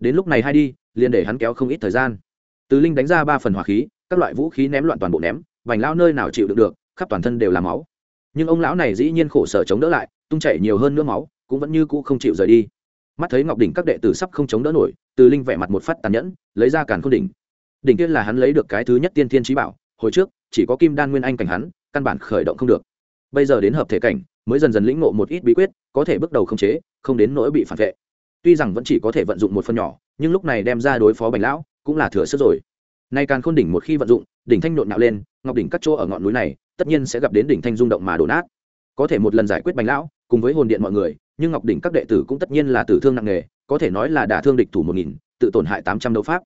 đến lúc này hay đi, liền để hắn kéo không ít thời gian. Từ linh đánh ra ba phần hỏa khí, các loại vũ khí ném loạn toàn bộ ném, bành lao nơi nào chịu được được, khắp toàn thân đều là máu. Nhưng ông lão này dĩ nhiên khổ sở chống đỡ lại, tung chảy nhiều hơn nữa máu, cũng vẫn như cũ không chịu rời đi mắt thấy ngọc đỉnh các đệ tử sắp không chống đỡ nổi, từ linh vẻ mặt một phát tàn nhẫn, lấy ra càn khôn đỉnh. Đỉnh kia là hắn lấy được cái thứ nhất tiên thiên trí bảo, hồi trước, chỉ có kim đan nguyên anh cảnh hắn, căn bản khởi động không được. Bây giờ đến hợp thể cảnh, mới dần dần lĩnh ngộ một ít bí quyết, có thể bước đầu không chế, không đến nỗi bị phản vệ. Tuy rằng vẫn chỉ có thể vận dụng một phần nhỏ, nhưng lúc này đem ra đối phó bành lão, cũng là thừa sức rồi. Nay càng khôn đỉnh một khi vận dụng, đỉnh thanh nộn nạo lên, ngọc đỉnh cắt chỗ ở ngọn núi này, tất nhiên sẽ gặp đến đỉnh thanh rung động mà đổ nát. Có thể một lần giải quyết bành lão, cùng với hồn điện mọi người nhưng ngọc đỉnh các đệ tử cũng tất nhiên là tử thương nặng nề, có thể nói là đả thương địch thủ một nghìn, tự tổn hại tám trăm đấu pháp.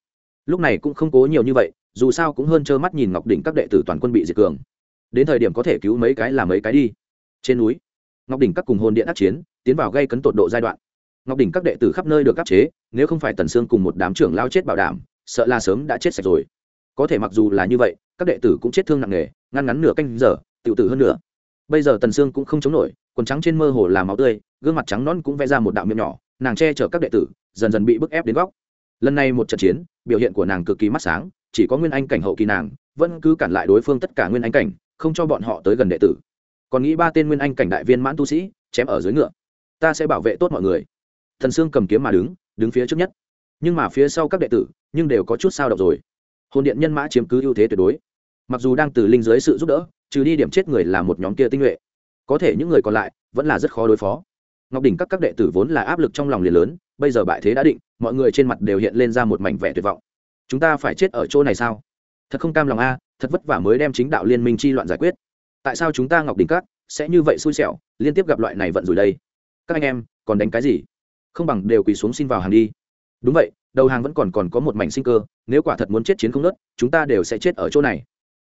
Lúc này cũng không cố nhiều như vậy, dù sao cũng hơn trơ mắt nhìn ngọc đỉnh các đệ tử toàn quân bị diệt cường. Đến thời điểm có thể cứu mấy cái là mấy cái đi. Trên núi, ngọc đỉnh các cùng hồn điện ác chiến, tiến vào gây cấn tột độ giai đoạn. Ngọc đỉnh các đệ tử khắp nơi được áp chế, nếu không phải tần sương cùng một đám trưởng lao chết bảo đảm, sợ là sớm đã chết sạch rồi. Có thể mặc dù là như vậy, các đệ tử cũng chết thương nặng nề, ngăn ngắn nửa canh giờ tự tử hơn nữa bây giờ tần sương cũng không chống nổi, quần trắng trên mơ hồ là máu tươi, gương mặt trắng non cũng vẽ ra một đạo miệng nhỏ, nàng che chở các đệ tử, dần dần bị bức ép đến góc. Lần này một trận chiến, biểu hiện của nàng cực kỳ mắt sáng, chỉ có nguyên anh cảnh hậu kỳ nàng, vẫn cứ cản lại đối phương tất cả nguyên anh cảnh, không cho bọn họ tới gần đệ tử. Còn nghĩ ba tên nguyên anh cảnh đại viên mãn tu sĩ, chém ở dưới ngựa. Ta sẽ bảo vệ tốt mọi người. Thần sương cầm kiếm mà đứng đứng phía trước nhất. Nhưng mà phía sau các đệ tử, nhưng đều có chút sao động rồi. Hồn điện nhân mã chiếm cứ ưu thế tuyệt đối. Mặc dù đang từ linh dưới sự giúp đỡ trừ đi điểm chết người là một nhóm kia tinh nhuệ. Có thể những người còn lại vẫn là rất khó đối phó. Ngọc đỉnh các các đệ tử vốn là áp lực trong lòng liền lớn, bây giờ bại thế đã định, mọi người trên mặt đều hiện lên ra một mảnh vẻ tuyệt vọng. Chúng ta phải chết ở chỗ này sao? Thật không cam lòng a, thật vất vả mới đem chính đạo liên minh chi loạn giải quyết. Tại sao chúng ta ngọc đỉnh các sẽ như vậy xui xẻo, liên tiếp gặp loại này vận rồi đây? Các anh em, còn đánh cái gì? Không bằng đều quỳ xuống xin vào hàng đi. Đúng vậy, đầu hàng vẫn còn còn có một mảnh sinh cơ, nếu quả thật muốn chết chiến không nớt chúng ta đều sẽ chết ở chỗ này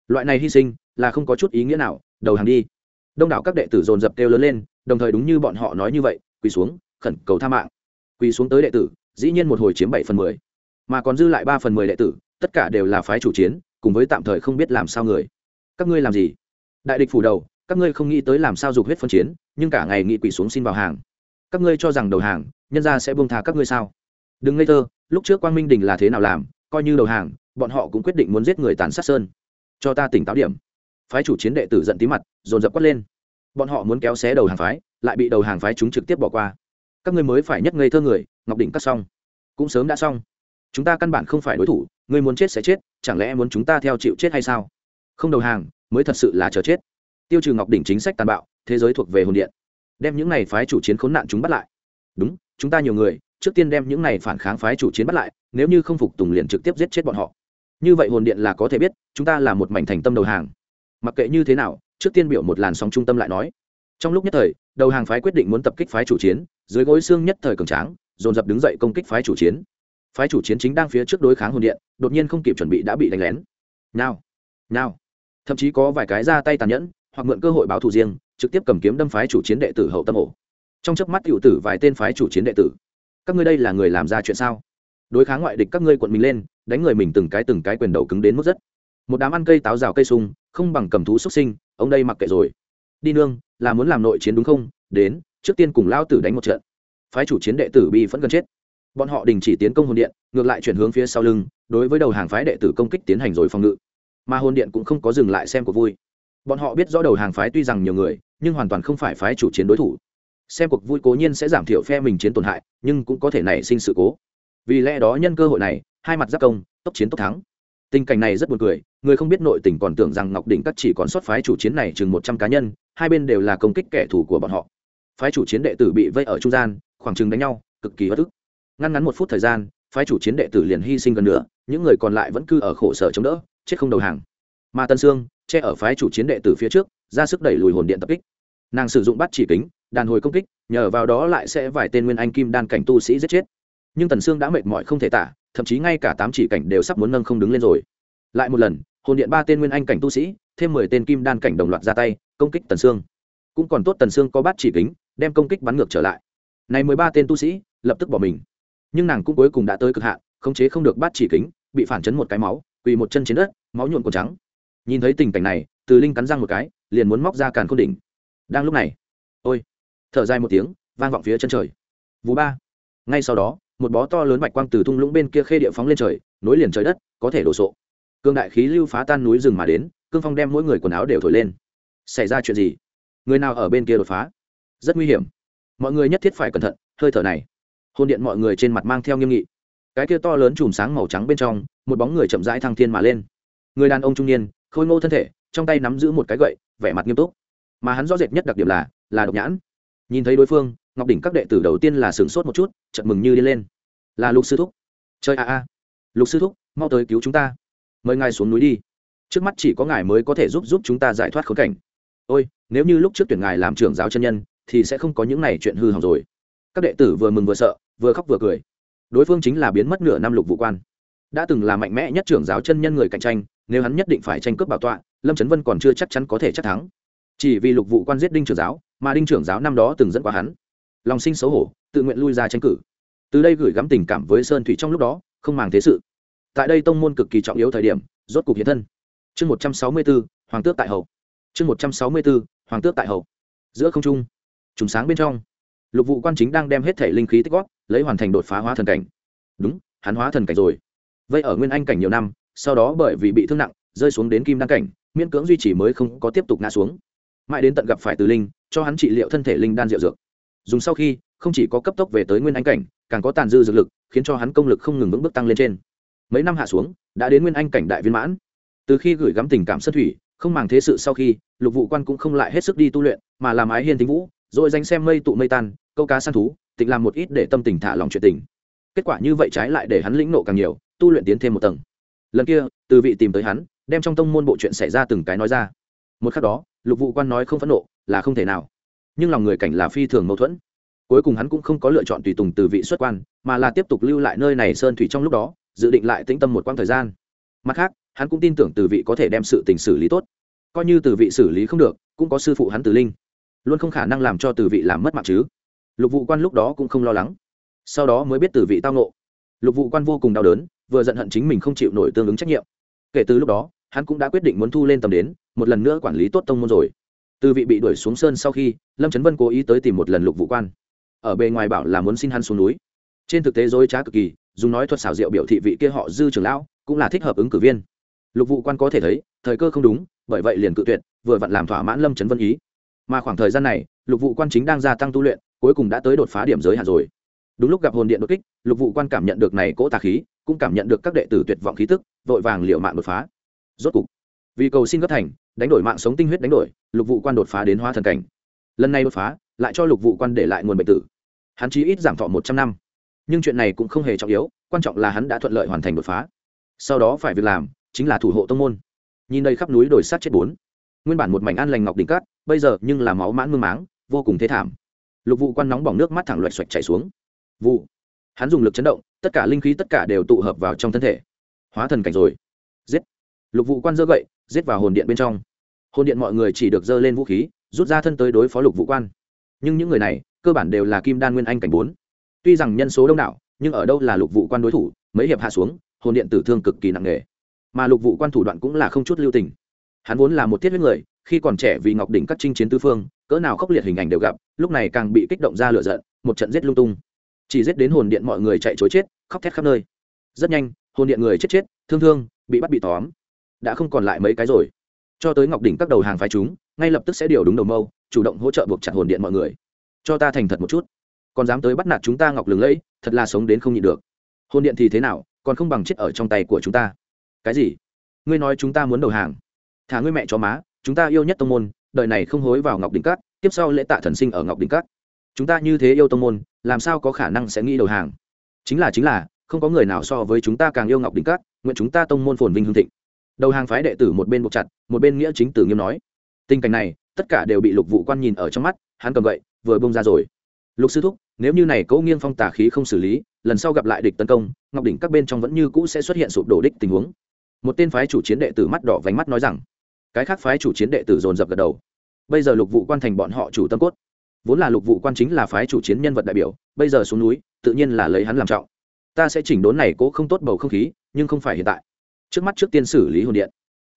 loại này hy sinh là không có chút ý nghĩa nào, đầu hàng đi. Đông đảo các đệ tử dồn dập kêu lớn lên, đồng thời đúng như bọn họ nói như vậy, quỳ xuống, khẩn cầu tha mạng. Quỳ xuống tới đệ tử, dĩ nhiên một hồi chiếm bảy phần mười. Mà còn dư lại ba phần mười đệ tử, tất cả đều là phái chủ chiến, cùng với tạm thời không biết làm sao người. Các ngươi làm gì? Đại địch phủ đầu, các ngươi không nghĩ tới làm sao dục huyết phân chiến, nhưng cả ngày nghị quỳ xuống xin vào hàng. Các ngươi cho rằng đầu hàng, nhân ra sẽ buông thà các ngươi sao? Đừng ngây thơ, lúc trước quang minh đình là thế nào làm, coi như đầu hàng, bọn họ cũng quyết định muốn giết người tàn sát sơn cho ta tỉnh táo điểm. Phái chủ chiến đệ tử giận tí mặt, dồn dập quát lên. Bọn họ muốn kéo xé đầu hàng phái, lại bị đầu hàng phái chúng trực tiếp bỏ qua. Các ngươi mới phải nhất ngây thơ người, ngọc đỉnh cắt xong. Cũng sớm đã xong. Chúng ta căn bản không phải đối thủ, ngươi muốn chết sẽ chết, chẳng lẽ muốn chúng ta theo chịu chết hay sao? Không đầu hàng, mới thật sự là chờ chết. Tiêu trừ ngọc đỉnh chính sách tàn bạo, thế giới thuộc về hồn điện. Đem những này phái chủ chiến khốn nạn chúng bắt lại. Đúng, chúng ta nhiều người, trước tiên đem những này phản kháng phái chủ chiến bắt lại, nếu như không phục tùng liền trực tiếp giết chết bọn họ như vậy hồn điện là có thể biết, chúng ta là một mảnh thành tâm đầu hàng. Mặc kệ như thế nào, trước tiên biểu một làn sóng trung tâm lại nói. Trong lúc nhất thời, đầu hàng phái quyết định muốn tập kích phái chủ chiến, dưới gối xương nhất thời cường tráng, dồn dập đứng dậy công kích phái chủ chiến. Phái chủ chiến chính đang phía trước đối kháng hồn điện, đột nhiên không kịp chuẩn bị đã bị đánh lén. Nào nào. Thậm chí có vài cái ra tay tàn nhẫn, hoặc mượn cơ hội báo thù riêng, trực tiếp cầm kiếm đâm phái chủ chiến đệ tử hậu tâm ổ. Trong chớp mắt cựu tử vài tên phái chủ chiến đệ tử. Các ngươi đây là người làm ra chuyện sao? Đối kháng ngoại địch các ngươi quận mình lên đánh người mình từng cái từng cái quyền đầu cứng đến mức rất. Một đám ăn cây táo rào cây sung, không bằng cầm thú xuất sinh, ông đây mặc kệ rồi. Đi nương, là muốn làm nội chiến đúng không? Đến, trước tiên cùng lao tử đánh một trận. Phái chủ chiến đệ tử bi vẫn gần chết. Bọn họ đình chỉ tiến công hồn điện, ngược lại chuyển hướng phía sau lưng, đối với đầu hàng phái đệ tử công kích tiến hành rồi phòng ngự. Mà hồn điện cũng không có dừng lại xem cuộc vui. Bọn họ biết rõ đầu hàng phái tuy rằng nhiều người, nhưng hoàn toàn không phải phái chủ chiến đối thủ. Xem cuộc vui cố nhiên sẽ giảm thiểu phe mình chiến tổn hại, nhưng cũng có thể nảy sinh sự cố vì lẽ đó nhân cơ hội này, hai mặt giáp công, tốc chiến tốc thắng. Tình cảnh này rất buồn cười, người không biết nội tình còn tưởng rằng ngọc đỉnh các chỉ còn sót phái chủ chiến này chừng một trăm cá nhân, hai bên đều là công kích kẻ thù của bọn họ. Phái chủ chiến đệ tử bị vây ở trung gian, khoảng chừng đánh nhau, cực kỳ bất ức. Ngăn ngắn một phút thời gian, phái chủ chiến đệ tử liền hy sinh gần nữa những người còn lại vẫn cứ ở khổ sở chống đỡ, chết không đầu hàng. Mà tân sương, che ở phái chủ chiến đệ tử phía trước, ra sức đẩy lùi hồn điện tập kích. Nàng sử dụng bắt chỉ kính, đàn hồi công kích, nhờ vào đó lại sẽ vài tên nguyên anh kim đan cảnh tu sĩ giết chết nhưng tần sương đã mệt mỏi không thể tả, thậm chí ngay cả tám chỉ cảnh đều sắp muốn nâng không đứng lên rồi. Lại một lần, hồn điện ba tên nguyên anh cảnh tu sĩ, thêm mười tên kim đan cảnh đồng loạt ra tay, công kích tần sương cũng còn tốt tần sương có bát chỉ kính, đem công kích bắn ngược trở lại. Này mười ba tên tu sĩ, lập tức bỏ mình. Nhưng nàng cũng cuối cùng đã tới cực hạn, khống chế không được bát chỉ kính, bị phản chấn một cái máu, quỳ một chân trên đất, máu nhuộn còn trắng. Nhìn thấy tình cảnh này, từ linh cắn răng một cái, liền muốn móc ra càn khôn đỉnh. Đang lúc này, ôi, thở dài một tiếng, vang vọng phía chân trời. Vú ba. Ngay sau đó một bó to lớn bạch quang từ thung lũng bên kia khê địa phóng lên trời, nối liền trời đất, có thể đổ sộ. Cương đại khí lưu phá tan núi rừng mà đến, cương phong đem mỗi người quần áo đều thổi lên. Xảy ra chuyện gì? Người nào ở bên kia đột phá? Rất nguy hiểm. Mọi người nhất thiết phải cẩn thận, hơi thở này. Hôn điện mọi người trên mặt mang theo nghiêm nghị. Cái kia to lớn chùm sáng màu trắng bên trong, một bóng người chậm rãi thăng thiên mà lên. Người đàn ông trung niên, khôi ngô thân thể, trong tay nắm giữ một cái gậy, vẻ mặt nghiêm túc. Mà hắn rõ rệt nhất đặc điểm là là độc nhãn. Nhìn thấy đối phương ngọc đỉnh các đệ tử đầu tiên là sửng sốt một chút chật mừng như đi lên. Là lục sư thúc. Chơi a a. Lục sư thúc, mau tới cứu chúng ta. Mời ngài xuống núi đi. Trước mắt chỉ có ngài mới có thể giúp giúp chúng ta giải thoát khốn cảnh. Ôi, nếu như lúc trước tuyển ngài làm trưởng giáo chân nhân, thì sẽ không có những này chuyện hư hỏng rồi. Các đệ tử vừa mừng vừa sợ, vừa khóc vừa cười. Đối phương chính là biến mất nửa năm lục vụ quan. Đã từng là mạnh mẽ nhất trưởng giáo chân nhân người cạnh tranh, nếu hắn nhất định phải tranh cướp bảo tọa, lâm trấn vân còn chưa chắc chắn có thể chắc thắng. Chỉ vì lục vụ quan giết đinh trưởng giáo, mà đinh trưởng giáo năm đó từng dẫn qua hắn lòng sinh xấu hổ, tự nguyện lui ra tranh cử. Từ đây gửi gắm tình cảm với sơn thủy trong lúc đó, không màng thế sự. Tại đây tông môn cực kỳ trọng yếu thời điểm, rốt cục hiện thân. Chương một trăm sáu mươi b ố hoàng tước tại hậu chương một trăm sáu mươi b ố hoàng tước tại hậu giữa không trung, trùng sáng bên trong, lục vụ quan chính đang đem hết thể linh khí tích góp, lấy hoàn thành đột phá hóa thần cảnh. Đúng, hắn hóa thần cảnh rồi. Vậy ở nguyên anh cảnh nhiều năm, sau đó bởi vì bị thương nặng, rơi xuống đến kim đăng cảnh, miễn cưỡng duy trì mới không có tiếp tục ngã xuống. Mãi đến tận gặp phải từ linh, cho hắn trị liệu thân thể linh đan rượu dược dùng sau khi, không chỉ có cấp tốc về tới nguyên anh cảnh, càng có tàn dư dược lực, khiến cho hắn công lực không ngừng vững bước tăng lên trên. Mấy năm hạ xuống, đã đến nguyên anh cảnh đại viên mãn. Từ khi gửi gắm tình cảm sân thủy, không màng thế sự sau khi, lục vụ quan cũng không lại hết sức đi tu luyện, mà làm ái hiên tính vũ, rồi danh xem mây tụ mây tan, câu cá săn thú, tịnh làm một ít để tâm tình thả lòng chuyện tình. Kết quả như vậy trái lại để hắn lĩnh nộ càng nhiều, tu luyện tiến thêm một tầng. Lần kia, từ vị tìm tới hắn, đem trong tông môn bộ chuyện xảy ra từng cái nói ra. Một khắc đó, lục vụ quan nói không phẫn nộ, là không thể nào nhưng lòng người cảnh là phi thường mâu thuẫn. Cuối cùng hắn cũng không có lựa chọn tùy tùng từ vị xuất quan, mà là tiếp tục lưu lại nơi này sơn thủy trong lúc đó, dự định lại tĩnh tâm một quãng thời gian. Mặt khác, hắn cũng tin tưởng từ vị có thể đem sự tình xử lý tốt. Coi như từ vị xử lý không được, cũng có sư phụ hắn từ linh. Luôn không khả năng làm cho từ vị làm mất mạng chứ. Lục vụ quan lúc đó cũng không lo lắng. Sau đó mới biết từ vị tao nộ lục vụ quan vô cùng đau đớn, vừa giận hận chính mình không chịu nổi tương ứng trách nhiệm. Kể từ lúc đó, hắn cũng đã quyết định muốn thu lên tầm đến, một lần nữa quản lý tốt tông môn rồi từ vị bị đuổi xuống sơn sau khi, lâm trấn vân cố ý tới tìm một lần lục Vũ quan. Ở bề ngoài bảo là muốn xin hắn xuống núi. Trên thực tế dối trá cực kỳ, dùng nói thuật xảo diệu biểu thị vị kia họ dư trưởng lão, cũng là thích hợp ứng cử viên. Lục vụ quan có thể thấy, thời cơ không đúng, bởi vậy liền cự tuyệt, vừa vặn làm thỏa mãn lâm trấn vân ý. Mà khoảng thời gian này, lục vụ quan chính đang gia tăng tu luyện, cuối cùng đã tới đột phá điểm giới hạn rồi. Đúng lúc gặp hồn điện đột kích, lục vụ quan cảm nhận được này cỗ tà khí, cũng cảm nhận được các đệ tử tuyệt vọng khí tức, vội vàng liệu mạng đột phá. Rốt cục, vì cầu xin gấp thành đánh đổi mạng sống tinh huyết đánh đổi, lục vụ quan đột phá đến hóa thần cảnh. Lần này đột phá, lại cho lục vụ quan để lại nguồn bệnh tử. Hắn chí ít giảm thọ một trăm năm. Nhưng chuyện này cũng không hề trọng yếu, quan trọng là hắn đã thuận lợi hoàn thành đột phá. Sau đó phải việc làm, chính là thủ hộ tông môn. Nhìn đây khắp núi đồi sát chết bốn. Nguyên bản một mảnh an lành ngọc đỉnh cát, bây giờ nhưng là máu mãn mương máng, vô cùng thế thảm. Lục vụ quan nóng bỏng nước mắt thẳng loạch xoạch chảy xuống. Vụ. Hắn dùng lực chấn động, tất cả linh khí tất cả đều tụ hợp vào trong thân thể. Hóa thần cảnh rồi. Giết. Lục vụ quan dơ gậy, giết vào hồn điện bên trong hồn điện mọi người chỉ được dơ lên vũ khí, rút ra thân tới đối phó lục vụ quan. Nhưng những người này, cơ bản đều là kim đan nguyên anh cảnh bốn. Tuy rằng nhân số đông đảo, nhưng ở đâu là lục vụ quan đối thủ, mấy hiệp hạ xuống, hồn điện tử thương cực kỳ nặng nề. Mà lục vụ quan thủ đoạn cũng là không chút lưu tình. Hắn vốn là một thiết huyết người, khi còn trẻ vì ngọc đỉnh các chinh chiến tư phương, cỡ nào khốc liệt hình ảnh đều gặp, lúc này càng bị kích động ra lửa giận, một trận giết lung tung. Chỉ giết đến hồn điện mọi người chạy chối chết, khóc thét khắp nơi. Rất nhanh, hồn điện người chết chết, thương thương, bị bắt bị tóm. Đã không còn lại mấy cái rồi cho tới ngọc đỉnh các đầu hàng phái chúng, ngay lập tức sẽ điều đúng đầu mâu, chủ động hỗ trợ buộc chặt hồn điện mọi người. Cho ta thành thật một chút. Còn dám tới bắt nạt chúng ta ngọc lừng lẫy, thật là sống đến không nhịn được. Hồn điện thì thế nào, còn không bằng chết ở trong tay của chúng ta. Cái gì? Ngươi nói chúng ta muốn đầu hàng. Thả ngươi mẹ cho má, chúng ta yêu nhất tông môn, đời này không hối vào ngọc đỉnh cát tiếp sau lễ tạ thần sinh ở ngọc đỉnh cát chúng ta như thế yêu tông môn, làm sao có khả năng sẽ nghĩ đầu hàng? Chính là chính là, không có người nào so với chúng ta càng yêu ngọc đỉnh cát nguyện chúng ta tông môn phồn vinh hương thịnh đầu hàng phái đệ tử một bên buộc chặt, một bên nghĩa chính tử nghiêm nói. Tình cảnh này, tất cả đều bị lục vụ quan nhìn ở trong mắt, hắn cầm gậy, vừa bông ra rồi. Lục sư thúc, nếu như này cố nghiêng phong tà khí không xử lý, lần sau gặp lại địch tấn công, ngọc đỉnh các bên trong vẫn như cũ sẽ xuất hiện sụp đổ đích tình huống. Một tên phái chủ chiến đệ tử mắt đỏ vánh mắt nói rằng, cái khác phái chủ chiến đệ tử dồn dập gật đầu. Bây giờ lục vụ quan thành bọn họ chủ tâm cốt. Vốn là lục vụ quan chính là phái chủ chiến nhân vật đại biểu, bây giờ xuống núi, tự nhiên là lấy hắn làm trọng. Ta sẽ chỉnh đốn này cố không tốt bầu không khí, nhưng không phải hiện tại trước mắt trước tiên xử lý hồn điện.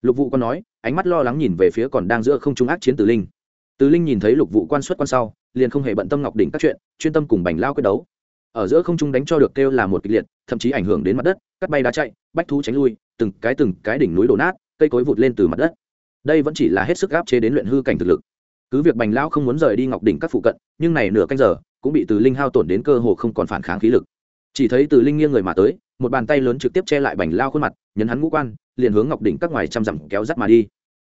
Lục vụ quan nói, ánh mắt lo lắng nhìn về phía còn đang giữa không trung ác chiến tử linh. Tử linh nhìn thấy lục vụ quan xuất quan sau, liền không hề bận tâm ngọc đỉnh các chuyện, chuyên tâm cùng bành lao quyết đấu. Ở giữa không trung đánh cho được kêu là một kịch liệt, thậm chí ảnh hưởng đến mặt đất, cắt bay đá chạy, bách thú tránh lui, từng cái từng cái đỉnh núi đổ nát, cây cối vụt lên từ mặt đất. Đây vẫn chỉ là hết sức áp chế đến luyện hư cảnh thực lực. Cứ việc bành lao không muốn rời đi ngọc đỉnh các phụ cận, nhưng này nửa canh giờ, cũng bị từ linh hao tổn đến cơ hồ không còn phản kháng khí lực chỉ thấy từ linh nghiêng người mà tới, một bàn tay lớn trực tiếp che lại bành lao khuôn mặt, nhấn hắn ngũ quan, liền hướng ngọc đỉnh các ngoài trăm dặm kéo dắt mà đi.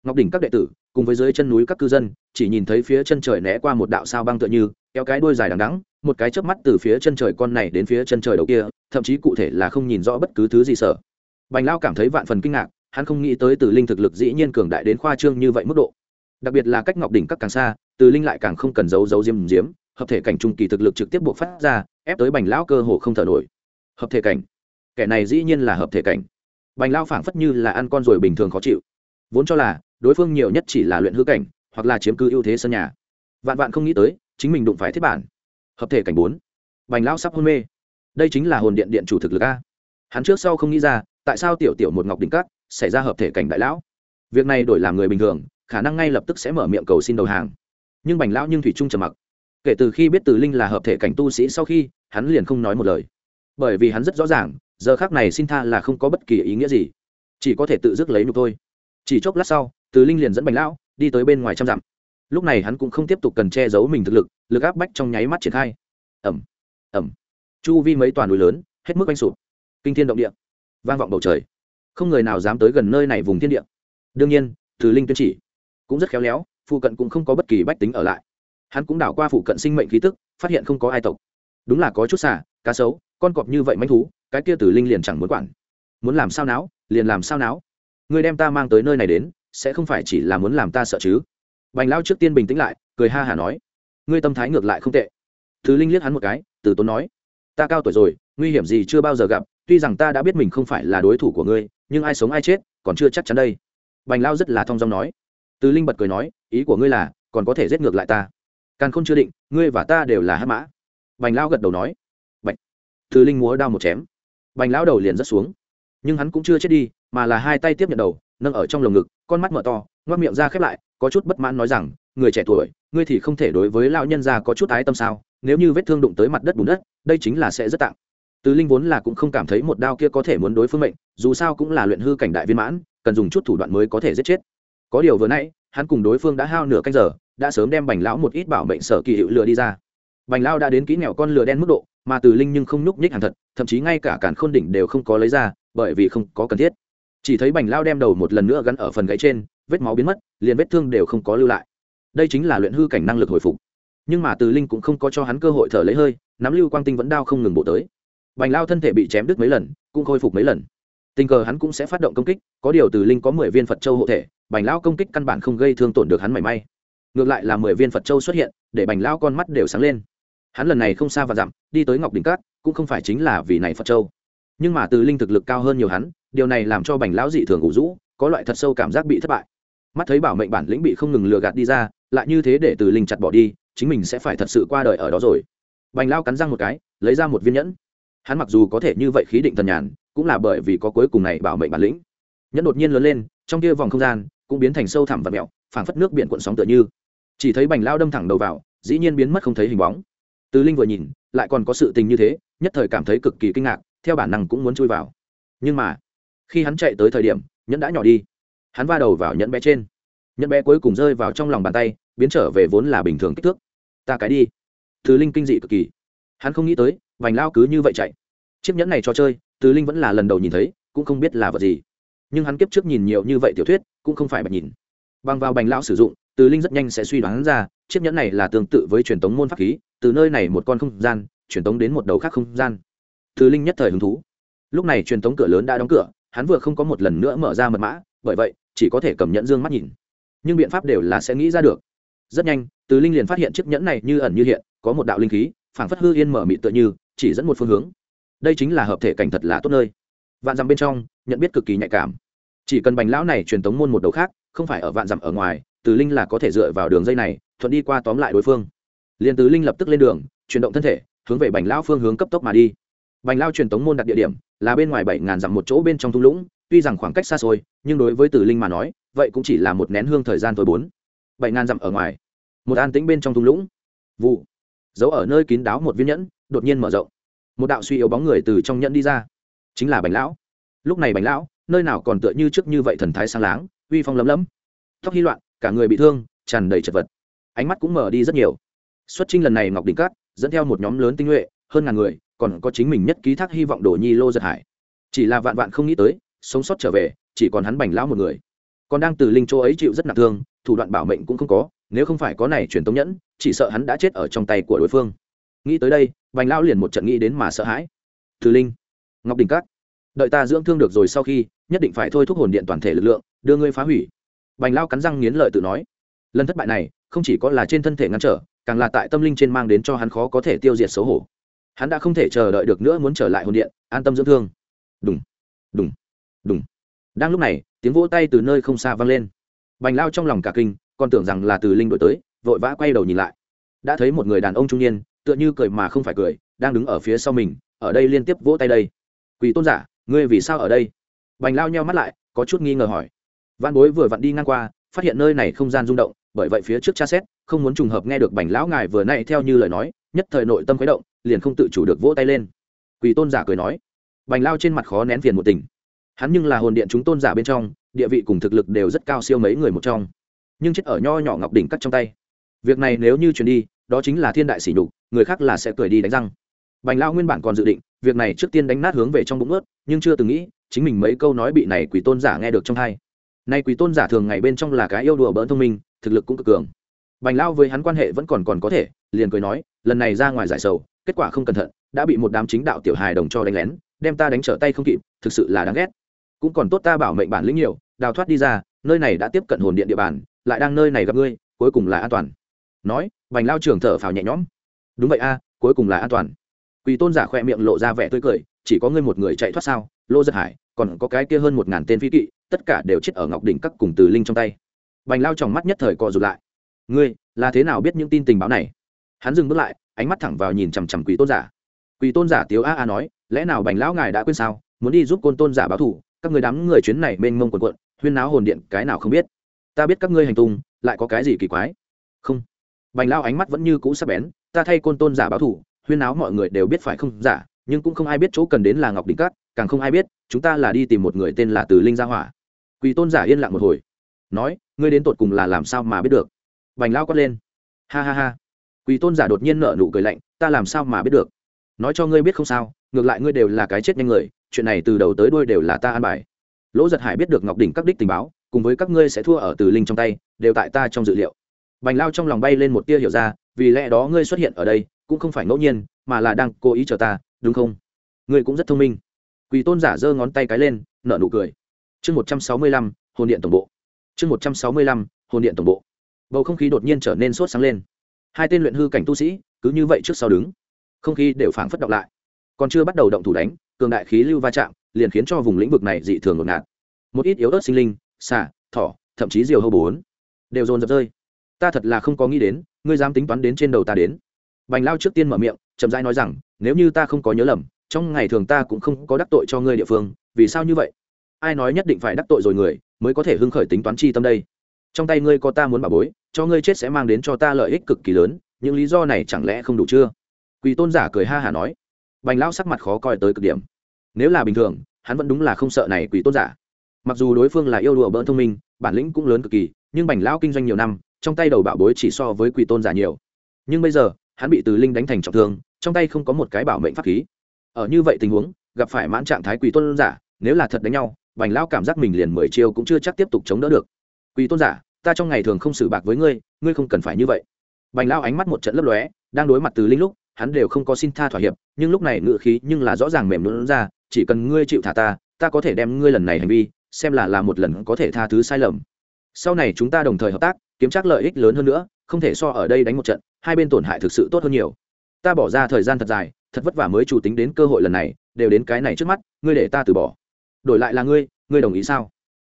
Ngọc đỉnh các đệ tử, cùng với dưới chân núi các cư dân, chỉ nhìn thấy phía chân trời né qua một đạo sao băng tựa như, kéo cái đuôi dài đằng đắng một cái chớp mắt từ phía chân trời con này đến phía chân trời đầu kia, thậm chí cụ thể là không nhìn rõ bất cứ thứ gì sợ. Bành lao cảm thấy vạn phần kinh ngạc, hắn không nghĩ tới từ linh thực lực dĩ nhiên cường đại đến khoa trương như vậy mức độ. Đặc biệt là cách ngọc đỉnh các càng xa, từ linh lại càng không cần giấu giấu diêm diếm hợp thể cảnh trung kỳ thực lực trực tiếp buộc phát ra, ép tới bành lão cơ hồ không thở nổi. Hợp thể cảnh? Kẻ này dĩ nhiên là hợp thể cảnh. Bành lao phảng phất như là ăn con rồi bình thường khó chịu. Vốn cho là, đối phương nhiều nhất chỉ là luyện hư cảnh, hoặc là chiếm cứ ưu thế sân nhà. Vạn vạn không nghĩ tới, chính mình đụng phải thiết bản. Hợp thể cảnh bốn. Bành lao sắp hôn mê. Đây chính là hồn điện điện chủ thực lực a. Hắn trước sau không nghĩ ra, tại sao tiểu tiểu một ngọc đỉnh cát, xảy ra hợp thể cảnh đại lão. Việc này đổi làm người bình thường, khả năng ngay lập tức sẽ mở miệng cầu xin đầu hàng. Nhưng bành lão nhưng thủy trung trầm mặc kể từ khi biết từ linh là hợp thể cảnh tu sĩ sau khi, hắn liền không nói một lời. Bởi vì hắn rất rõ ràng, giờ khác này xin tha là không có bất kỳ ý nghĩa gì. Chỉ có thể tự dứt lấy nhục thôi. Chỉ chốc lát sau, từ linh liền dẫn bành lão đi tới bên ngoài trăm dặm. Lúc này hắn cũng không tiếp tục cần che giấu mình thực lực lực áp bách trong nháy mắt triển khai. Ẩm ẩm chu vi mấy toàn núi lớn, hết mức oanh sụp. Kinh thiên động địa, vang vọng bầu trời. Không người nào dám tới gần nơi này vùng thiên địa. Đương nhiên, từ linh tuyên chỉ cũng rất khéo léo, phụ cận cũng không có bất kỳ bách tính ở lại hắn cũng đảo qua phụ cận sinh mệnh khí tức, phát hiện không có ai tộc. Đúng là có chút xả cá sấu, con cọp như vậy manh thú, cái kia tử linh liền chẳng muốn quản. Muốn làm sao não liền làm sao não người đem ta mang tới nơi này đến, sẽ không phải chỉ là muốn làm ta sợ chứ? Bành lao trước tiên bình tĩnh lại, cười ha hả nói. Ngươi tâm thái ngược lại không tệ. Thứ linh liếc hắn một cái, từ tốn nói. Ta cao tuổi rồi, nguy hiểm gì chưa bao giờ gặp, tuy rằng ta đã biết mình không phải là đối thủ của ngươi, nhưng ai sống ai chết, còn chưa chắc chắn đây. Bành lao rất là thong dong nói. Từ linh bật cười nói, ý của ngươi là, còn có thể giết ngược lại ta càng không chưa định, ngươi và ta đều là hát mã. Bành lao gật đầu nói. Bạch. Thứ linh múa đao một chém. Bành lão đầu liền rất xuống. Nhưng hắn cũng chưa chết đi, mà là hai tay tiếp nhận đầu, nâng ở trong lồng ngực, con mắt mở to ngoắc miệng ra khép lại, có chút bất mãn nói rằng, người trẻ tuổi, ngươi thì không thể đối với lão nhân già có chút ái tâm sao? Nếu như vết thương đụng tới mặt đất bùn đất, đây chính là sẽ rất tặng từ linh vốn là cũng không cảm thấy một đao kia có thể muốn đối phương mệnh, dù sao cũng là luyện hư cảnh đại viên mãn, cần dùng chút thủ đoạn mới có thể giết chết. Có điều vừa nãy, hắn cùng đối phương đã hao nửa canh giờ đã sớm đem bành lão một ít bảo mệnh sở kỳ hiệu lừa đi ra. Bành lao đã đến kỹ nghèo con lừa đen mức độ, mà từ linh nhưng không nhúc nhích hàng thật, thậm chí ngay cả cản khôn đỉnh đều không có lấy ra, bởi vì không có cần thiết. Chỉ thấy bành lao đem đầu một lần nữa gắn ở phần gãy trên, vết máu biến mất, liền vết thương đều không có lưu lại. Đây chính là luyện hư cảnh năng lực hồi phục. Nhưng mà từ linh cũng không có cho hắn cơ hội thở lấy hơi, nắm lưu quang tinh vẫn đao không ngừng bộ tới. Bành lao thân thể bị chém đứt mấy lần, cũng khôi phục mấy lần. Tình cờ hắn cũng sẽ phát động công kích, có điều từ linh có mười viên phật châu hộ thể, bành lao công kích căn bản không gây thương tổn được hắn mảy may ngược lại là mười viên phật châu xuất hiện, để bành lao con mắt đều sáng lên. Hắn lần này không xa và dặm, đi tới ngọc đỉnh cát, cũng không phải chính là vì này phật châu. Nhưng mà từ linh thực lực cao hơn nhiều hắn, điều này làm cho bành lão dị thường ủ rũ, có loại thật sâu cảm giác bị thất bại. Mắt thấy bảo mệnh bản lĩnh bị không ngừng lừa gạt đi ra, lại như thế để từ linh chặt bỏ đi, chính mình sẽ phải thật sự qua đời ở đó rồi. Bành lao cắn răng một cái, lấy ra một viên nhẫn. Hắn mặc dù có thể như vậy khí định thần nhàn, cũng là bởi vì có cuối cùng này bảo mệnh bản lĩnh. Nhẫn đột nhiên lớn lên, trong kia vòng không gian cũng biến thành sâu thẳm và mẹo, phảng phất nước biển cuộn sóng tựa như chỉ thấy bành lao đâm thẳng đầu vào, dĩ nhiên biến mất không thấy hình bóng. Từ linh vừa nhìn, lại còn có sự tình như thế, nhất thời cảm thấy cực kỳ kinh ngạc, theo bản năng cũng muốn chui vào. Nhưng mà, khi hắn chạy tới thời điểm, nhẫn đã nhỏ đi. Hắn va đầu vào nhẫn bé trên. Nhẫn bé cuối cùng rơi vào trong lòng bàn tay, biến trở về vốn là bình thường kích thước. Ta cái đi. Từ linh kinh dị cực kỳ. Hắn không nghĩ tới vành lao cứ như vậy chạy. Chiếc nhẫn này cho chơi, từ linh vẫn là lần đầu nhìn thấy, cũng không biết là vật gì. Nhưng hắn kiếp trước nhìn nhiều như vậy tiểu thuyết, cũng không phải bạch nhìn. Bằng vào bành lao sử dụng từ linh rất nhanh sẽ suy đoán ra, chiếc nhẫn này là tương tự với truyền tống môn pháp khí, từ nơi này một con không gian, truyền tống đến một đầu khác không gian. Từ linh nhất thời hứng thú. Lúc này truyền tống cửa lớn đã đóng cửa, hắn vừa không có một lần nữa mở ra mật mã, bởi vậy, chỉ có thể cầm nhẫn dương mắt nhìn. Nhưng biện pháp đều là sẽ nghĩ ra được. Rất nhanh, từ linh liền phát hiện chiếc nhẫn này như ẩn như hiện, có một đạo linh khí, phảng phất hư yên mở mịt tựa như, chỉ dẫn một phương hướng. Đây chính là hợp thể cảnh thật là tốt nơi. Vạn dặm bên trong, nhận biết cực kỳ nhạy cảm. Chỉ cần bành lão này truyền tống môn một đầu khác, không phải ở vạn dặm ở ngoài từ linh là có thể dựa vào đường dây này, thuận đi qua tóm lại đối phương. Liền từ linh lập tức lên đường, chuyển động thân thể, hướng về bành lão phương hướng cấp tốc mà đi. Bành lao truyền tống môn đặt địa điểm là bên ngoài bảy ngàn dặm một chỗ bên trong thung lũng, tuy rằng khoảng cách xa xôi, nhưng đối với từ linh mà nói, vậy cũng chỉ là một nén hương thời gian thôi bốn. Bảy ngàn dặm ở ngoài, một an tĩnh bên trong thung lũng. Vụ. Giấu ở nơi kín đáo một viên nhẫn, đột nhiên mở rộng. Một đạo suy yếu bóng người từ trong nhẫn đi ra. Chính là bành lão. Lúc này bành lão, nơi nào còn tựa như trước như vậy thần thái sang láng, uy phong lấm lấm. Tóc hy loạn cả người bị thương, tràn đầy chật vật. Ánh mắt cũng mở đi rất nhiều. Xuất trinh lần này ngọc đỉnh cát, dẫn theo một nhóm lớn tinh nhuệ, hơn ngàn người, còn có chính mình nhất ký thác hy vọng đổ nhi lô giật hải. Chỉ là vạn vạn không nghĩ tới, sống sót trở về, chỉ còn hắn bành lão một người. Còn đang từ linh chỗ ấy chịu rất nặng thương, thủ đoạn bảo mệnh cũng không có, nếu không phải có này truyền tống nhẫn, chỉ sợ hắn đã chết ở trong tay của đối phương. Nghĩ tới đây, bành lão liền một trận nghĩ đến mà sợ hãi. Từ linh, ngọc đình cát, đợi ta dưỡng thương được rồi sau khi, nhất định phải thôi thúc hồn điện toàn thể lực lượng, đưa ngươi phá hủy bành lao cắn răng nghiến lợi tự nói, lần thất bại này, không chỉ có là trên thân thể ngăn trở, càng là tại tâm linh trên mang đến cho hắn khó có thể tiêu diệt xấu hổ. Hắn đã không thể chờ đợi được nữa muốn trở lại hồn điện, an tâm dưỡng thương. Đúng đúng đúng đang lúc này, tiếng vỗ tay từ nơi không xa vang lên. Bành lao trong lòng cả kinh, còn tưởng rằng là từ linh đội tới, vội vã quay đầu nhìn lại. Đã thấy một người đàn ông trung niên, tựa như cười mà không phải cười, đang đứng ở phía sau mình, ở đây liên tiếp vỗ tay đây. Quỳ tôn giả, ngươi vì sao ở đây? Bành lao nheo mắt lại, có chút nghi ngờ hỏi văn bối vừa vặn đi ngang qua, phát hiện nơi này không gian rung động, bởi vậy phía trước cha xét, không muốn trùng hợp nghe được bành lão ngài vừa nay theo như lời nói, nhất thời nội tâm khuấy động, liền không tự chủ được vỗ tay lên. Quỳ tôn giả cười nói, bành lao trên mặt khó nén phiền một tình. Hắn nhưng là hồn điện chúng tôn giả bên trong, địa vị cùng thực lực đều rất cao siêu mấy người một trong, nhưng chết ở nho nhỏ ngọc đỉnh cắt trong tay. Việc này nếu như chuyển đi, đó chính là thiên đại sỉ nhục, người khác là sẽ cười đi đánh răng. Bành lao nguyên bản còn dự định, việc này trước tiên đánh nát hướng về trong bụng ướt, nhưng chưa từng nghĩ, chính mình mấy câu nói bị này quỷ tôn giả nghe được trong hai nay quý tôn giả thường ngày bên trong là cái yêu đùa bỡn thông minh, thực lực cũng cực cường. Bành lao với hắn quan hệ vẫn còn còn có thể, liền cười nói, lần này ra ngoài giải sầu, kết quả không cẩn thận, đã bị một đám chính đạo tiểu hài đồng cho đánh lén, đem ta đánh trở tay không kịp, thực sự là đáng ghét. Cũng còn tốt ta bảo mệnh bản lĩnh nhiều, đào thoát đi ra, nơi này đã tiếp cận hồn điện địa bàn, lại đang nơi này gặp ngươi, cuối cùng là an toàn. Nói, bành lao trưởng thở phào nhẹ nhõm. Đúng vậy a, cuối cùng là an toàn. Quỳ tôn giả khoe miệng lộ ra vẻ tươi cười chỉ có ngươi một người chạy thoát sao? Lô giật hải, còn có cái kia hơn một ngàn tên phi kỵ, tất cả đều chết ở ngọc đỉnh các cùng từ linh trong tay. Bành lao tròng mắt nhất thời co rụt lại. Ngươi, là thế nào biết những tin tình báo này? Hắn dừng bước lại, ánh mắt thẳng vào nhìn chằm chằm quỷ tôn giả. Quỷ tôn giả tiếu a a nói, lẽ nào bành lão ngài đã quên sao? Muốn đi giúp côn tôn giả báo thủ các người đám người chuyến này mênh mông quần quận, huyên náo hồn điện, cái nào không biết? Ta biết các ngươi hành tung, lại có cái gì kỳ quái? Không. Bành lao ánh mắt vẫn như cũ sắc bén, ta thay côn tôn giả báo thủ huyên náo mọi người đều biết phải không, giả? Nhưng cũng không ai biết chỗ cần đến là ngọc đỉnh cát, càng không ai biết, chúng ta là đi tìm một người tên là từ linh gia hỏa. Quỳ tôn giả yên lặng một hồi, nói, ngươi đến tột cùng là làm sao mà biết được? Bành lao quát lên, ha ha ha. Quỳ tôn giả đột nhiên nở nụ cười lạnh, ta làm sao mà biết được? Nói cho ngươi biết không sao, ngược lại ngươi đều là cái chết nhanh người, chuyện này từ đầu tới đuôi đều là ta an bài. Lỗ giật hải biết được ngọc đỉnh các đích tình báo, cùng với các ngươi sẽ thua ở từ linh trong tay, đều tại ta trong dự liệu. Bành lao trong lòng bay lên một tia hiểu ra, vì lẽ đó ngươi xuất hiện ở đây, cũng không phải ngẫu nhiên, mà là đang cố ý chờ ta đúng không? Ngươi cũng rất thông minh. Quỳ tôn giả giơ ngón tay cái lên, nở nụ cười. Chương một trăm sáu mươi lăm, hồn điện tổng bộ. Chương một trăm sáu mươi lăm, hồn điện tổng bộ. Bầu không khí đột nhiên trở nên sốt sáng lên. Hai tên luyện hư cảnh tu sĩ, cứ như vậy trước sau đứng. Không khí đều phảng phất động lại. Còn chưa bắt đầu động thủ đánh, cường đại khí lưu va chạm, liền khiến cho vùng lĩnh vực này dị thường ngột ngạt. Một ít yếu ớt sinh linh xả thỏ, thậm chí diều hâu bốn đều dồn dập rơi. Ta thật là không có nghĩ đến, ngươi dám tính toán đến trên đầu ta đến. Bành lao trước tiên mở miệng chậm rãi nói rằng, nếu như ta không có nhớ lầm, trong ngày thường ta cũng không có đắc tội cho ngươi địa phương, vì sao như vậy? Ai nói nhất định phải đắc tội rồi người, mới có thể hưng khởi tính toán chi tâm đây? Trong tay ngươi có ta muốn bảo bối, cho ngươi chết sẽ mang đến cho ta lợi ích cực kỳ lớn, những lý do này chẳng lẽ không đủ chưa? Quỳ tôn giả cười ha hả nói. Bành lão sắc mặt khó coi tới cực điểm. Nếu là bình thường, hắn vẫn đúng là không sợ này quỳ tôn giả. Mặc dù đối phương là yêu đùa bỡn thông minh, bản lĩnh cũng lớn cực kỳ, nhưng bành lão kinh doanh nhiều năm, trong tay đầu bảo bối chỉ so với quỳ tôn giả nhiều. Nhưng bây giờ hắn bị từ linh đánh thành trọng thương, trong tay không có một cái bảo mệnh pháp khí. Ở như vậy tình huống, gặp phải mãn trạng thái quỷ tôn giả, nếu là thật đánh nhau, bành lão cảm giác mình liền mười chiêu cũng chưa chắc tiếp tục chống đỡ được. Quỷ tôn giả, ta trong ngày thường không xử bạc với ngươi ngươi không cần phải như vậy. Bành lão ánh mắt một trận lấp lóe, đang đối mặt từ linh lúc, hắn đều không có xin tha thỏa hiệp, nhưng lúc này ngự khí nhưng là rõ ràng mềm lún ra, chỉ cần ngươi chịu thả ta ta có thể đem ngươi lần này hành vi, xem là là một lần có thể tha thứ sai lầm. Sau này chúng ta đồng thời hợp tác kiếm chắc lợi ích lớn hơn nữa, không thể so ở đây đánh một trận, hai bên tổn hại thực sự tốt hơn nhiều. Ta bỏ ra thời gian thật dài, thật vất vả mới chủ tính đến cơ hội lần này, đều đến cái này trước mắt, ngươi để ta từ bỏ. Đổi lại là ngươi ngươi đồng ý sao?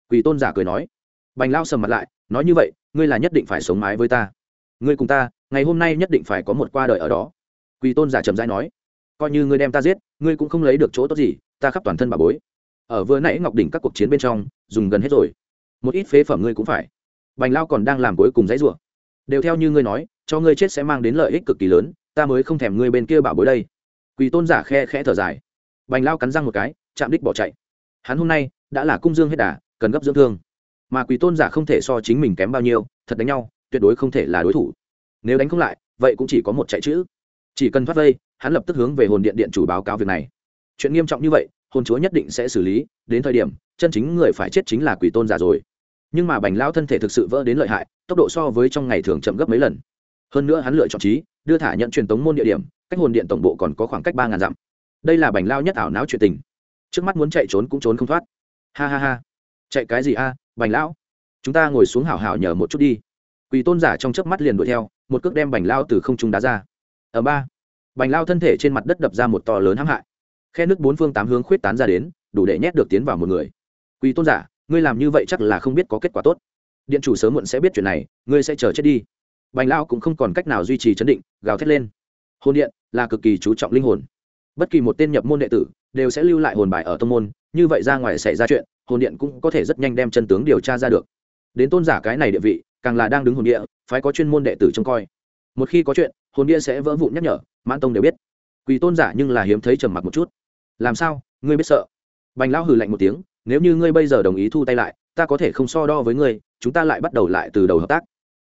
Quỳ tôn giả cười nói. Bành lao sầm mặt lại, nói như vậy, ngươi là nhất định phải sống mái với ta. Ngươi cùng ta, ngày hôm nay nhất định phải có một qua đời ở đó. Quỳ tôn giả trầm dai nói. Coi như ngươi đem ta giết, ngươi cũng không lấy được chỗ tốt gì, ta khắp toàn thân bà bối. Ở vừa nãy ngọc đỉnh các cuộc chiến bên trong, dùng gần hết rồi. Một ít phế phẩm ngươi cũng phải bành lao còn đang làm cuối cùng dãy rủa. Đều theo như ngươi nói, cho ngươi chết sẽ mang đến lợi ích cực kỳ lớn, ta mới không thèm ngươi bên kia bảo bối đây. Quỳ tôn giả khe khẽ thở dài. Bành lao cắn răng một cái, chạm đích bỏ chạy. Hắn hôm nay, đã là cung dương hết đà, cần gấp dưỡng thương. Mà quỳ tôn giả không thể so chính mình kém bao nhiêu, thật đánh nhau, tuyệt đối không thể là đối thủ. Nếu đánh không lại, vậy cũng chỉ có một chạy chữ. Chỉ cần thoát vây, hắn lập tức hướng về hồn điện điện chủ báo cáo việc này. Chuyện nghiêm trọng như vậy, hồn chúa nhất định sẽ xử lý, đến thời điểm, chân chính người phải chết chính là quỷ tôn giả rồi nhưng mà bành lao thân thể thực sự vỡ đến lợi hại, tốc độ so với trong ngày thường chậm gấp mấy lần. Hơn nữa hắn lựa chọn trí, đưa thả nhận truyền tống môn địa điểm, cách hồn điện tổng bộ còn có khoảng cách ba ngàn dặm. Đây là bành lao nhất ảo não chuyện tình. Trước mắt muốn chạy trốn cũng trốn không thoát. Ha ha ha. Chạy cái gì a, bành lão chúng ta ngồi xuống hảo hảo nhờ một chút đi. Quỳ tôn giả trong chớp mắt liền đuổi theo, một cước đem bành lao từ không trung đá ra. Ở ba, bành lao thân thể trên mặt đất đập ra một to lớn hãm hại. Khe nước bốn phương tám hướng khuyết tán ra đến, đủ để nhét được tiến vào một người. Quỳ tôn giả ngươi làm như vậy chắc là không biết có kết quả tốt. Điện chủ sớm muộn sẽ biết chuyện này, ngươi sẽ chờ chết đi. Bành lao cũng không còn cách nào duy trì chấn định, gào thét lên. Hồn điện là cực kỳ chú trọng linh hồn. Bất kỳ một tên nhập môn đệ tử đều sẽ lưu lại hồn bài ở tông môn, như vậy ra ngoài xảy ra chuyện, hồn điện cũng có thể rất nhanh đem chân tướng điều tra ra được. Đến tôn giả cái này địa vị, càng là đang đứng hồn địa phải có chuyên môn đệ tử trông coi. Một khi có chuyện, hồn địa sẽ vỡ vụn nhắc nhở, mãn tông đều biết. Quỳ tôn giả nhưng là hiếm thấy trầm mặc một chút. Làm sao? Ngươi biết sợ. Bành lão hừ lạnh một tiếng nếu như ngươi bây giờ đồng ý thu tay lại, ta có thể không so đo với ngươi, chúng ta lại bắt đầu lại từ đầu hợp tác.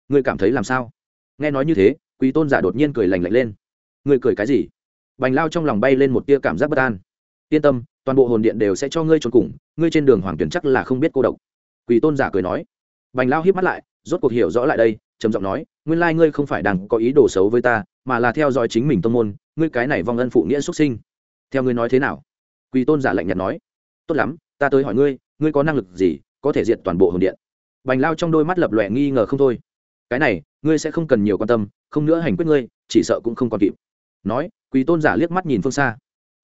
Ngươi cảm thấy làm sao? Nghe nói như thế, quý tôn giả đột nhiên cười lành lạnh lên. Ngươi cười cái gì? Bành lao trong lòng bay lên một tia cảm giác bất an. Yên tâm, toàn bộ hồn điện đều sẽ cho ngươi trốn cùng, ngươi trên đường hoàng tuyển chắc là không biết cô độc. Quỷ tôn giả cười nói. Bành lao hiếp mắt lại, rốt cuộc hiểu rõ lại đây, trầm giọng nói, nguyên lai ngươi không phải đang có ý đồ xấu với ta, mà là theo dõi chính mình tông môn, ngươi cái này vong ân phụ nghĩa xuất sinh. Theo ngươi nói thế nào? Quỷ tôn giả lạnh nhạt nói. Tốt lắm ta tới hỏi ngươi ngươi có năng lực gì có thể diệt toàn bộ hồn điện? Bành lao trong đôi mắt lập lòe nghi ngờ không thôi. Cái này, ngươi sẽ không cần nhiều quan tâm, không nữa hành quyết ngươi, chỉ sợ cũng không còn kịp. Nói, quỳ tôn giả liếc mắt nhìn phương xa.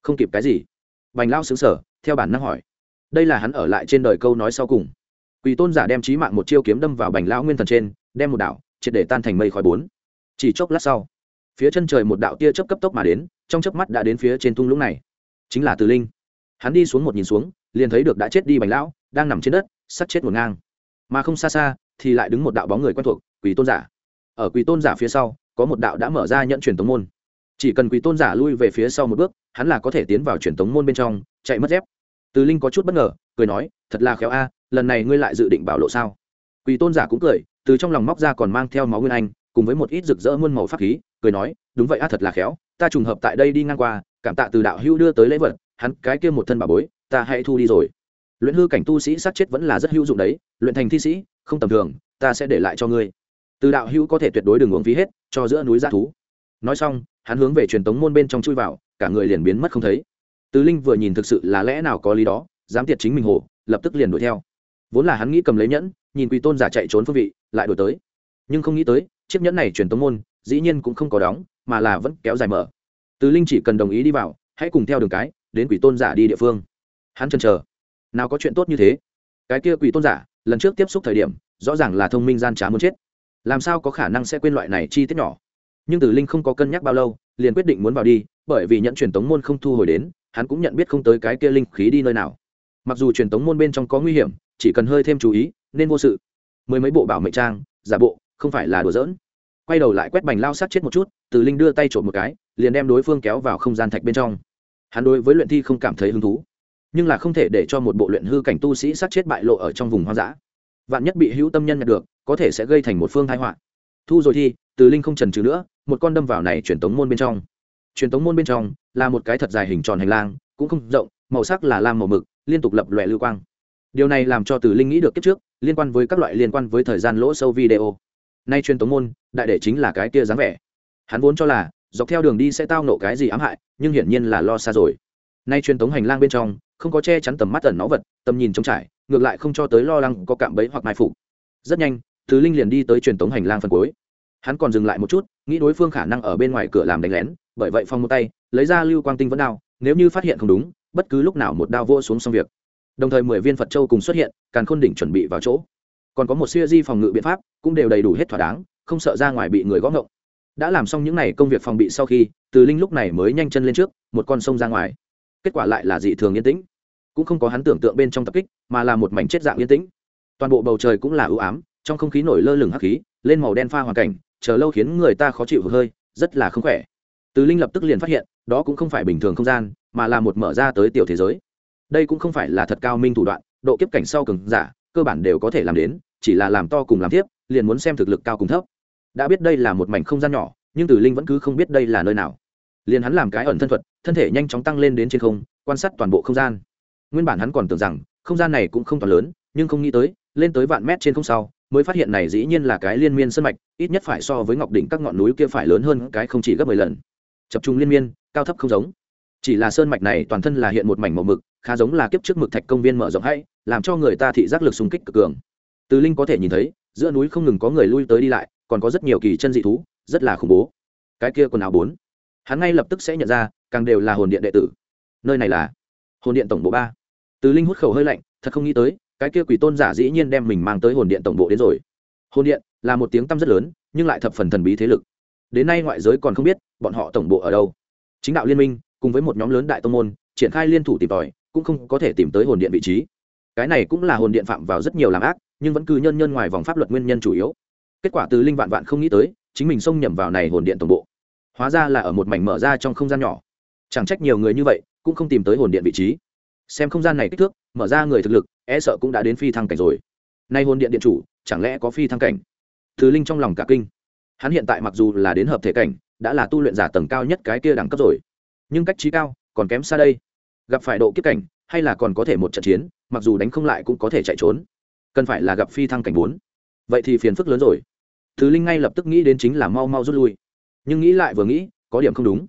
Không kịp cái gì. Bành lao xứng sở theo bản năng hỏi. Đây là hắn ở lại trên đời câu nói sau cùng. Quỳ tôn giả đem trí mạng một chiêu kiếm đâm vào bành lao nguyên thần trên, đem một đạo triệt để tan thành mây khói bốn. Chỉ chốc lát sau, phía chân trời một đạo tia chớp cấp tốc mà đến, trong chớp mắt đã đến phía trên thung lũng này. Chính là từ linh. Hắn đi xuống một nhìn xuống liền thấy được đã chết đi bành lão, đang nằm trên đất, sắt chết ngổn ngang. Mà không xa xa, thì lại đứng một đạo bóng người quen thuộc, quỷ tôn giả. Ở quỷ tôn giả phía sau, có một đạo đã mở ra nhận truyền tống môn. Chỉ cần quỷ tôn giả lui về phía sau một bước, hắn là có thể tiến vào truyền tống môn bên trong, chạy mất dép. Từ linh có chút bất ngờ, cười nói, thật là khéo a, lần này ngươi lại dự định bảo lộ sao? Quỷ tôn giả cũng cười, từ trong lòng móc ra còn mang theo máu nguyên anh, cùng với một ít rực rỡ muôn màu pháp khí, cười nói, đúng vậy a, thật là khéo, ta trùng hợp tại đây đi ngang qua, cảm tạ từ đạo hữu đưa tới lễ vật, hắn cái kia một thân bà bối ta hãy thu đi rồi. Luyện hư cảnh tu sĩ sát chết vẫn là rất hữu dụng đấy, luyện thành thi sĩ, không tầm thường, ta sẽ để lại cho ngươi. Từ đạo hữu có thể tuyệt đối đừng uống phí hết, cho giữa núi g thú. Nói xong, hắn hướng về truyền tống môn bên trong chui vào, cả người liền biến mất không thấy. Từ linh vừa nhìn thực sự là lẽ nào có lý đó, dám tiệt chính mình hồ, lập tức liền đuổi theo. Vốn là hắn nghĩ cầm lấy nhẫn, nhìn quỳ tôn giả chạy trốn phương vị, lại đổi tới. Nhưng không nghĩ tới, chiếc nhẫn này truyền tống môn, dĩ nhiên cũng không có đóng, mà là vẫn kéo dài mở. Từ linh chỉ cần đồng ý đi vào, hãy cùng theo đường cái, đến quỷ tôn giả đi địa phương hắn chần chờ. Nào có chuyện tốt như thế? Cái kia quỷ tôn giả, lần trước tiếp xúc thời điểm, rõ ràng là thông minh gian trá muốn chết. Làm sao có khả năng sẽ quên loại này chi tiết nhỏ? Nhưng từ linh không có cân nhắc bao lâu, liền quyết định muốn vào đi, bởi vì nhận truyền tống môn không thu hồi đến, hắn cũng nhận biết không tới cái kia linh khí đi nơi nào. Mặc dù truyền tống môn bên trong có nguy hiểm, chỉ cần hơi thêm chú ý, nên vô sự. Mười mấy bộ bảo mệnh trang, giả bộ, không phải là đùa giỡn. Quay đầu lại quét bành lao sát chết một chút từ linh đưa tay trộm một cái, liền đem đối phương kéo vào không gian thạch bên trong. Hắn đối với luyện thi không cảm thấy hứng thú nhưng là không thể để cho một bộ luyện hư cảnh tu sĩ sát chết bại lộ ở trong vùng hoang dã. Vạn nhất bị hữu tâm nhân nhận được, có thể sẽ gây thành một phương thái họa. Thu rồi thi từ linh không trần trừ nữa, một con đâm vào này truyền tống môn bên trong. Truyền tống môn bên trong, là một cái thật dài hình tròn hành lang, cũng không rộng, màu sắc là lam màu mực, liên tục lập loại lưu quang. Điều này làm cho từ linh nghĩ được kiếp trước, liên quan với các loại liên quan với thời gian lỗ sâu video. Nay truyền tống môn, đại để chính là cái kia dáng vẻ. Hắn vốn cho là, dọc theo đường đi sẽ tao nộ cái gì ám hại, nhưng hiển nhiên là lo xa rồi nay truyền tống hành lang bên trong, không có che chắn tầm mắt ẩn nó vật, tầm nhìn trông trải, ngược lại không cho tới lo lắng có cạm bẫy hoặc mai phục. Rất nhanh thứ linh liền đi tới truyền tống hành lang phần cuối. Hắn còn dừng lại một chút, nghĩ đối phương khả năng ở bên ngoài cửa làm đánh lén, bởi vậy phong một tay, lấy ra lưu quang tinh vẫn đao, nếu như phát hiện không đúng, bất cứ lúc nào một đao vô xuống xong việc. Đồng thời mười viên phật châu cùng xuất hiện càng khôn đỉnh chuẩn bị vào chỗ. Còn có một siêu di phòng ngự biện pháp, cũng đều đầy đủ hết thỏa đáng, không sợ ra ngoài bị người gõ ngộng. Đã làm xong những n à y công việc phòng bị sau khi từ linh lúc này mới nhanh chân lên trước, một con sông ra ngoài kết quả lại là dị thường yên tĩnh. Cũng không có hắn tưởng tượng bên trong tập kích, mà là một mảnh chết dạng yên tĩnh. Toàn bộ bầu trời cũng là ưu ám, trong không khí nổi lơ lửng hắc khí, lên màu đen pha hoàn cảnh, chờ lâu khiến người ta khó chịu hơi, rất là không khỏe. Từ linh lập tức liền phát hiện, đó cũng không phải bình thường không gian, mà là một mở ra tới tiểu thế giới. Đây cũng không phải là thật cao minh thủ đoạn, độ kiếp cảnh sau cường giả, cơ bản đều có thể làm đến, chỉ là làm to cùng làm tiếp liền muốn xem thực lực cao cùng thấp. Đã biết đây là một mảnh không gian nhỏ, nhưng từ linh vẫn cứ không biết đây là nơi nào liền hắn làm cái ẩn thân thuật, thân thể nhanh chóng tăng lên đến trên không, quan sát toàn bộ không gian. Nguyên bản hắn còn tưởng rằng, không gian này cũng không toàn lớn, nhưng không nghĩ tới, lên tới vạn mét trên không sau, mới phát hiện này dĩ nhiên là cái liên miên sân mạch, ít nhất phải so với ngọc đỉnh các ngọn núi kia phải lớn hơn cái không chỉ gấp mười lần. Chập trung liên miên, cao thấp không giống. Chỉ là sơn mạch này toàn thân là hiện một mảnh màu mực, khá giống là kiếp trước mực thạch công viên mở rộng hay, làm cho người ta thị giác lực xung kích cực cường. Từ linh có thể nhìn thấy, giữa núi không ngừng có người lui tới đi lại, còn có rất nhiều kỳ chân dị thú, rất là khủng bố. Cái kia quần áo bốn hắn ngay lập tức sẽ nhận ra, càng đều là hồn điện đệ tử. Nơi này là hồn điện tổng bộ ba. Từ linh hút khẩu hơi lạnh, thật không nghĩ tới, cái kia quỷ tôn giả dĩ nhiên đem mình mang tới hồn điện tổng bộ đến rồi. Hồn điện là một tiếng tăm rất lớn, nhưng lại thập phần thần bí thế lực. Đến nay ngoại giới còn không biết, bọn họ tổng bộ ở đâu. Chính đạo liên minh, cùng với một nhóm lớn đại tông môn, triển khai liên thủ tìm tòi, cũng không có thể tìm tới hồn điện vị trí. Cái này cũng là hồn điện phạm vào rất nhiều làm ác, nhưng vẫn cứ nhân nhân ngoài vòng pháp luật nguyên nhân chủ yếu. Kết quả từ linh vạn vạn không nghĩ tới, chính mình xông nhầm vào này hồn điện tổng bộ hóa ra là ở một mảnh mở ra trong không gian nhỏ. Chẳng trách nhiều người như vậy, cũng không tìm tới hồn điện vị trí. Xem không gian này kích thước, mở ra người thực lực e sợ cũng đã đến phi thăng cảnh rồi. Nay hồn điện điện chủ, chẳng lẽ có phi thăng cảnh? Thứ linh trong lòng cả kinh. Hắn hiện tại mặc dù là đến hợp thể cảnh, đã là tu luyện giả tầng cao nhất cái kia đẳng cấp rồi. Nhưng cách trí cao, còn kém xa đây. Gặp phải độ kiếp cảnh, hay là còn có thể một trận chiến, mặc dù đánh không lại cũng có thể chạy trốn. Cần phải là gặp phi thăng cảnh bốn. Vậy thì phiền phức lớn rồi. Thứ linh ngay lập tức nghĩ đến chính là mau mau rút lui nhưng nghĩ lại vừa nghĩ, có điểm không đúng.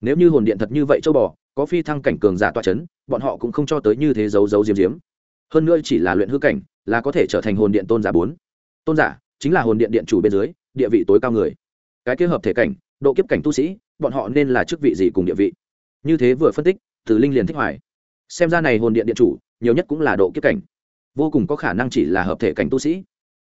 Nếu như hồn điện thật như vậy châu bò, có phi thăng cảnh cường giả toa c h ấ n bọn họ cũng không cho tới như thế giấu giấu diếm diếm hơn nữa chỉ là luyện hư cảnh, là có thể trở thành hồn điện tôn giả bốn. Tôn giả chính là hồn điện điện chủ bên dưới, địa vị tối cao người. Cái kết hợp thể cảnh, độ kiếp cảnh tu sĩ, bọn họ nên là chức vị gì cùng địa vị? Như thế vừa phân tích, từ linh liền thích hoài. Xem ra này hồn điện điện chủ, nhiều nhất cũng là độ kiếp cảnh. Vô cùng có khả năng chỉ là hợp thể cảnh tu sĩ.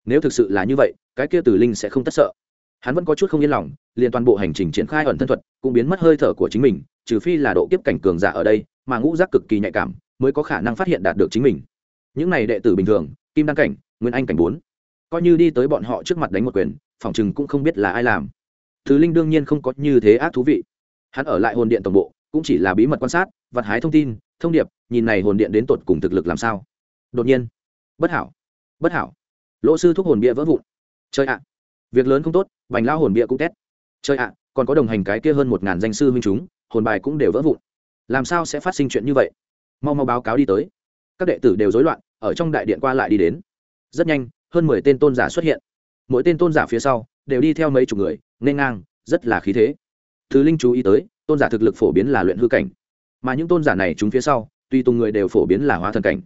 Nếu thực sự là như vậy, cái kia tử linh sẽ không tất sợ hắn vẫn có chút không yên lòng, liền toàn bộ hành trình triển khai ẩn thân thuật cũng biến mất hơi thở của chính mình, trừ phi là độ kiếp cảnh cường giả ở đây, mà ngũ giác cực kỳ nhạy cảm mới có khả năng phát hiện đạt được chính mình. Những này đệ tử bình thường, kim đăng cảnh, nguyên anh cảnh bốn, coi như đi tới bọn họ trước mặt đánh một quyền, phỏng chừng cũng không biết là ai làm. Thứ linh đương nhiên không có như thế ác thú vị. Hắn ở lại hồn điện tổng bộ, cũng chỉ là bí mật quan sát, vặt hái thông tin, thông điệp, nhìn này hồn điện đến tột cùng thực lực làm sao. Đột nhiên, bất hảo bất hảo. Lỗ sư thúc hồn bia vỡ vụn. Chơi ạ việc lớn không tốt, bành lao hồn Bịa cũng tét. Chơi ạ, còn có đồng hành cái kia hơn một ngàn danh sư huynh chúng, hồn bài cũng đều vỡ vụn. Làm sao sẽ phát sinh chuyện như vậy? Mau mau báo cáo đi tới. Các đệ tử đều rối loạn, ở trong đại điện qua lại đi đến. Rất nhanh, hơn mười tên tôn giả xuất hiện. Mỗi tên tôn giả phía sau, đều đi theo mấy chục người nên ngang, rất là khí thế. Thứ linh chú ý tới, tôn giả thực lực phổ biến là luyện hư cảnh. Mà những tôn giả này chúng phía sau tuy tùng người đều phổ biến là hóa thần cảnh.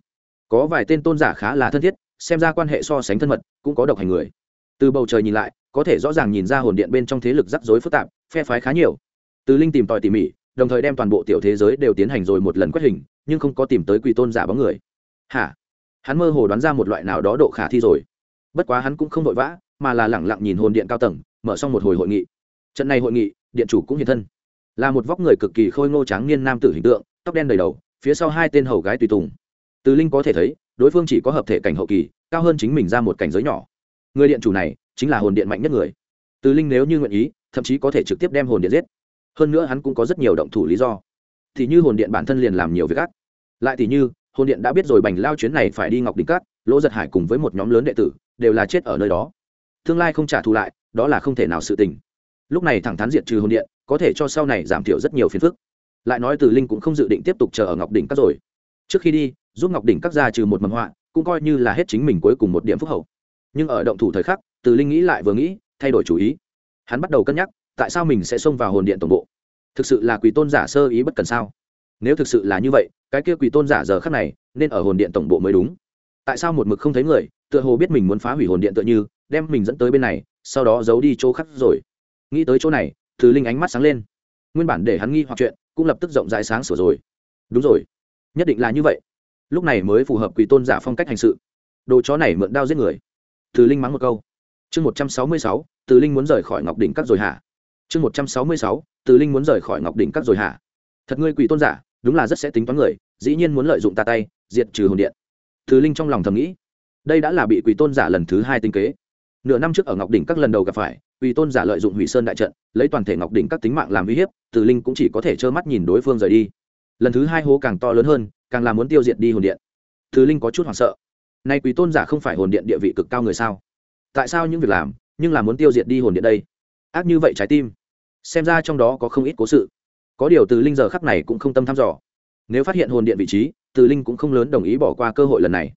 Có vài tên tôn giả khá là thân thiết, xem ra quan hệ so sánh thân mật, cũng có độc hành người từ bầu trời nhìn lại, có thể rõ ràng nhìn ra hồn điện bên trong thế lực rắc rối phức tạp, phe phái khá nhiều. Từ linh tìm tòi tỉ mỉ, đồng thời đem toàn bộ tiểu thế giới đều tiến hành rồi một lần quét hình, nhưng không có tìm tới quỷ tôn giả bóng người. Hả? Hắn mơ hồ đoán ra một loại nào đó độ khả thi rồi. Bất quá hắn cũng không vội vã, mà là lẳng lặng nhìn hồn điện cao tầng, mở xong một hồi hội nghị. Trận này hội nghị, điện chủ cũng hiện thân. Là một vóc người cực kỳ khôi ngô tráng niên nam tử hình tượng, tóc đen đầy đầu, phía sau hai tên hầu gái tùy tùng. Từ linh có thể thấy, đối phương chỉ có hợp thể cảnh hậu kỳ, cao hơn chính mình ra một cảnh giới nhỏ người điện chủ này chính là hồn điện mạnh nhất người. Từ linh nếu như nguyện ý, thậm chí có thể trực tiếp đem hồn điện giết. Hơn nữa hắn cũng có rất nhiều động thủ lý do. Thì như hồn điện bản thân liền làm nhiều việc ác. Lại thì như, hồn điện đã biết rồi bành lao chuyến này phải đi ngọc đỉnh cát, lỗ giật hải cùng với một nhóm lớn đệ tử, đều là chết ở nơi đó. Tương lai không trả thù lại, đó là không thể nào sự tình. Lúc này thẳng thắn diệt trừ hồn điện, có thể cho sau này giảm thiểu rất nhiều phiền phức. Lại nói từ linh cũng không dự định tiếp tục chờ ở ngọc đỉnh các rồi. Trước khi đi, giúp ngọc đỉnh các ra trừ một mầm họa, cũng coi như là hết chính mình cuối cùng một điểm phúc hậu nhưng ở động thủ thời khắc, từ linh nghĩ lại vừa nghĩ, thay đổi chủ ý. Hắn bắt đầu cân nhắc, tại sao mình sẽ xông vào hồn điện tổng bộ? Thực sự là quỷ tôn giả sơ ý bất cần sao? Nếu thực sự là như vậy, cái kia quỷ tôn giả giờ khắc này, nên ở hồn điện tổng bộ mới đúng. Tại sao một mực không thấy người, tựa hồ biết mình muốn phá hủy hồn điện tựa như, đem mình dẫn tới bên này, sau đó giấu đi chỗ khác rồi? Nghĩ tới chỗ này, từ linh ánh mắt sáng lên. Nguyên bản để hắn nghi hoặc chuyện, cũng lập tức rộng rãi sáng sửa rồi. Đúng rồi, nhất định là như vậy. Lúc này mới phù hợp quỷ tôn giả phong cách hành sự. Đồ chó này mượn đao giết người từ linh mắng một câu. Chương một trăm sáu mươi sáu, từ linh muốn rời khỏi ngọc đỉnh các rồi hả? Chương một trăm sáu mươi sáu, từ linh muốn rời khỏi ngọc đỉnh các rồi hả? Thật ngươi quỷ tôn giả, đúng là rất sẽ tính toán người, dĩ nhiên muốn lợi dụng ta tay, diệt trừ hồn điện. Từ linh trong lòng thầm nghĩ, đây đã là bị quỷ tôn giả lần thứ hai tinh kế. Nửa năm trước ở ngọc đỉnh các lần đầu gặp phải, quỷ tôn giả lợi dụng hủy sơn đại trận, lấy toàn thể ngọc đỉnh các tính mạng làm uy hiếp, từ linh cũng chỉ có thể trơ mắt nhìn đối phương rời đi. Lần thứ hai hố càng to lớn hơn, càng là muốn tiêu diệt đi hồn điện. Từ linh có chút hoảng sợ nay quỷ tôn giả không phải hồn điện địa vị cực cao người sao? Tại sao những việc làm, nhưng là muốn tiêu diệt đi hồn điện đây? Ác như vậy trái tim. Xem ra trong đó có không ít cố sự. Có điều từ linh giờ khắc này cũng không tâm thăm dò. Nếu phát hiện hồn điện vị trí, từ linh cũng không lớn đồng ý bỏ qua cơ hội lần này.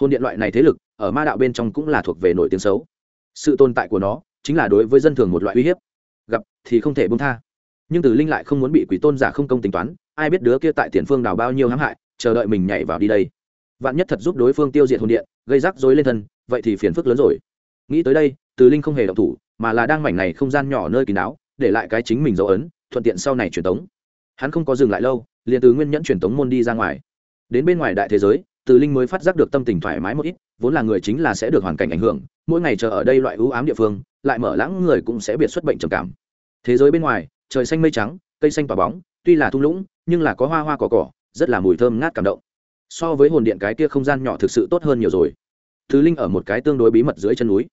Hồn điện loại này thế lực, ở ma đạo bên trong cũng là thuộc về nổi tiếng xấu. Sự tồn tại của nó chính là đối với dân thường một loại uy hiếp. Gặp thì không thể bông tha. Nhưng từ linh lại không muốn bị quỷ tôn giả không công tính toán, ai biết đứa kia tại tiền phương đào bao nhiêu hãm hại, chờ đợi mình nhảy vào đi đây vạn nhất thật giúp đối phương tiêu diệt hồn điện, gây rắc rối lên thân, vậy thì phiền phức lớn rồi. Nghĩ tới đây, từ linh không hề động thủ, mà là đang mảnh này không gian nhỏ nơi kín đáo, để lại cái chính mình dấu ấn, thuận tiện sau này truyền tống. Hắn không có dừng lại lâu, liền từ nguyên nhẫn truyền tống môn đi ra ngoài. Đến bên ngoài đại thế giới, từ linh mới phát giác được tâm tình thoải mái một ít, vốn là người chính là sẽ được hoàn cảnh ảnh hưởng, mỗi ngày chờ ở đây loại ưu ám địa phương, lại mở lãng người cũng sẽ biệt xuất bệnh trầm cảm. Thế giới bên ngoài, trời xanh mây trắng, cây xanh tỏa bóng, tuy là thung lũng, nhưng là có hoa hoa cỏ cỏ, rất là mùi thơm ngát cảm động so với hồn điện cái kia không gian nhỏ thực sự tốt hơn nhiều rồi. Thứ linh ở một cái tương đối bí mật dưới chân núi.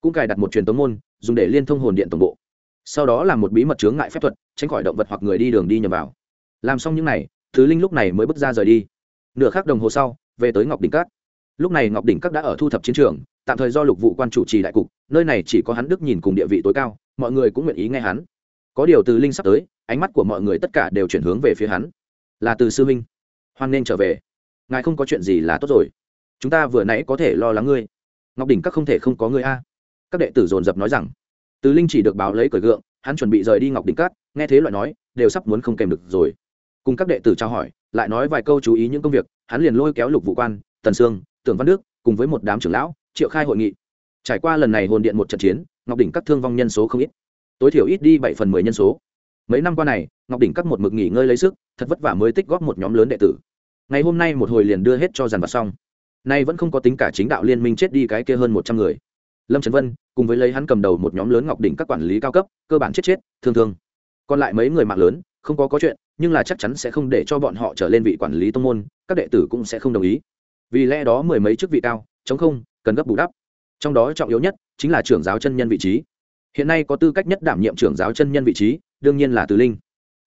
Cũng cài đặt một truyền tống môn, dùng để liên thông hồn điện tổng bộ. Sau đó là một bí mật chướng ngại phép thuật, tránh khỏi động vật hoặc người đi đường đi nhầm vào. Làm xong những n à y thứ linh lúc này mới bước ra rời đi. Nửa khắc đồng hồ sau, về tới ngọc đỉnh các. Lúc này ngọc đỉnh các đã ở thu thập chiến trường, tạm thời do lục vụ quan chủ trì đại cục, nơi này chỉ có hắn đức nhìn cùng địa vị tối cao, mọi người cũng nguyện ý nghe hắn. Có điều từ linh sắp tới, ánh mắt của mọi người tất cả đều chuyển hướng về phía hắn. Là từ sư minh. Hoan nên trở về ngài không có chuyện gì là tốt rồi. Chúng ta vừa nãy có thể lo lắng ngươi. Ngọc đỉnh các không thể không có ngươi a. Các đệ tử dồn dập nói rằng. Từ linh chỉ được báo lấy cởi gượng, hắn chuẩn bị rời đi ngọc đỉnh cát nghe thế loại nói, đều sắp muốn không kèm được rồi. Cùng các đệ tử trao hỏi, lại nói vài câu chú ý những công việc, hắn liền lôi kéo lục vũ quan, tần sương, tưởng văn đức cùng với một đám trưởng lão, triệu khai hội nghị. Trải qua lần này hồn điện một trận chiến, ngọc đỉnh các thương vong nhân số không ít. Tối thiểu ít đi bảy phần mười nhân số. Mấy năm qua này, ngọc đỉnh các một mực nghỉ ngơi lấy sức, thật vất vả mới tích góp một nhóm lớn đệ tử ngày hôm nay một hồi liền đưa hết cho dàn vặt xong. Nay vẫn không có tính cả chính đạo liên minh chết đi cái kia hơn một trăm người. Lâm trấn vân, cùng với lấy hắn cầm đầu một nhóm lớn ngọc đỉnh các quản lý cao cấp, cơ bản chết chết, thương thương. Còn lại mấy người mạng lớn, không có có chuyện, nhưng là chắc chắn sẽ không để cho bọn họ trở lên vị quản lý tông môn, các đệ tử cũng sẽ không đồng ý. Vì lẽ đó mười mấy chức vị cao, chống không, cần gấp bù đắp. Trong đó trọng yếu nhất chính là trưởng giáo chân nhân vị trí. Hiện nay có tư cách nhất đảm nhiệm trưởng giáo chân nhân vị trí, đương nhiên là từ linh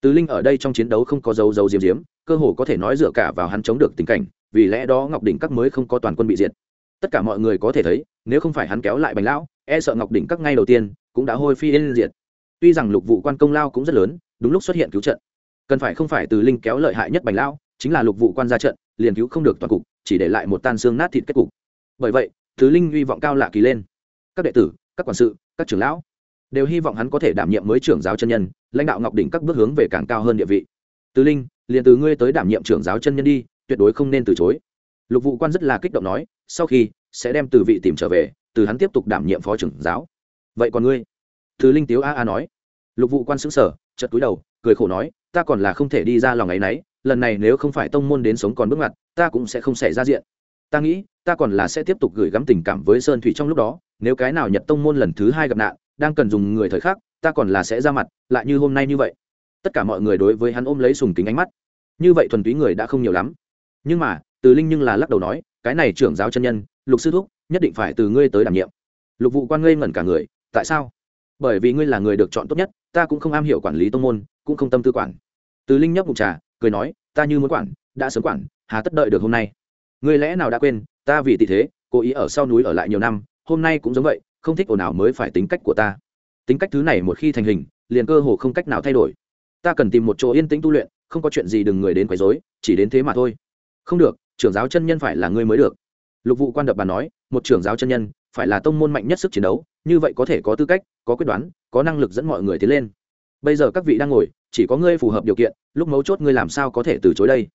từ linh ở đây trong chiến đấu không có dấu dấu diếm diếm, cơ hồ có thể nói dựa cả vào hắn chống được tình cảnh, vì lẽ đó ngọc đỉnh các mới không có toàn quân bị diệt. Tất cả mọi người có thể thấy, nếu không phải hắn kéo lại Bành lão e sợ ngọc đỉnh các ngay đầu tiên cũng đã hôi phi yên diệt. Tuy rằng lục vụ quan công lao cũng rất lớn, đúng lúc xuất hiện cứu trận. Cần phải không phải từ linh kéo lợi hại nhất Bành lão, chính là lục vụ quan ra trận, liền cứu không được toàn cục, chỉ để lại một tan xương nát thịt kết cục. Bởi vậy thứ linh hy vọng cao lạ kỳ lên. Các đệ tử, các quản sự, các trưởng lão đều hy vọng hắn có thể đảm nhiệm mới trưởng giáo chân nhân lãnh đạo ngọc đỉnh các bước hướng về càng cao hơn địa vị. Từ linh liền từ ngươi tới đảm nhiệm trưởng giáo chân nhân đi tuyệt đối không nên từ chối. Lục vụ quan rất là kích động nói sau khi sẽ đem từ vị tìm trở về từ hắn tiếp tục đảm nhiệm phó trưởng giáo. Vậy còn ngươi? Từ linh tiếu a a nói. Lục vụ quan xứng sở chật túi đầu cười khổ nói ta còn là không thể đi ra lòng ấy nấy, lần này nếu không phải tông môn đến sống còn bước ngoặt, ta cũng sẽ không xảy ra diện. Ta nghĩ ta còn là sẽ tiếp tục gửi gắm tình cảm với sơn thủy trong lúc đó nếu cái nào nhật tông môn lần thứ hai gặp nạn đang cần dùng người thời khắc, ta còn là sẽ ra mặt, lại như hôm nay như vậy. Tất cả mọi người đối với hắn ôm lấy sùng kính ánh mắt. Như vậy thuần túy người đã không nhiều lắm. Nhưng mà, từ linh nhưng là lắc đầu nói, cái này trưởng giáo chân nhân, lục sư thúc, nhất định phải từ ngươi tới đảm nhiệm. Lục vụ quan ngây ngẩn cả người, tại sao? Bởi vì ngươi là người được chọn tốt nhất, ta cũng không am hiểu quản lý tông môn, cũng không tâm tư quản. Từ linh nhấp bụng trà, cười nói, ta như muốn quản, đã sớm quản, hà tất đợi được hôm nay. Ngươi lẽ nào đã quên, ta vì tị thế, cố ý ở sau núi ở lại nhiều năm, hôm nay cũng giống vậy không thích ồn ào mới phải tính cách của ta. Tính cách thứ này một khi thành hình, liền cơ hồ không cách nào thay đổi. Ta cần tìm một chỗ yên tĩnh tu luyện, không có chuyện gì đừng người đến quấy rối, chỉ đến thế mà thôi. Không được, trưởng giáo chân nhân phải là ngươi mới được. Lục vụ quan đập bà nói, một trưởng giáo chân nhân, phải là tông môn mạnh nhất sức chiến đấu, như vậy có thể có tư cách, có quyết đoán, có năng lực dẫn mọi người tiến lên. Bây giờ các vị đang ngồi, chỉ có ngươi phù hợp điều kiện, lúc mấu chốt ngươi làm sao có thể từ chối đây?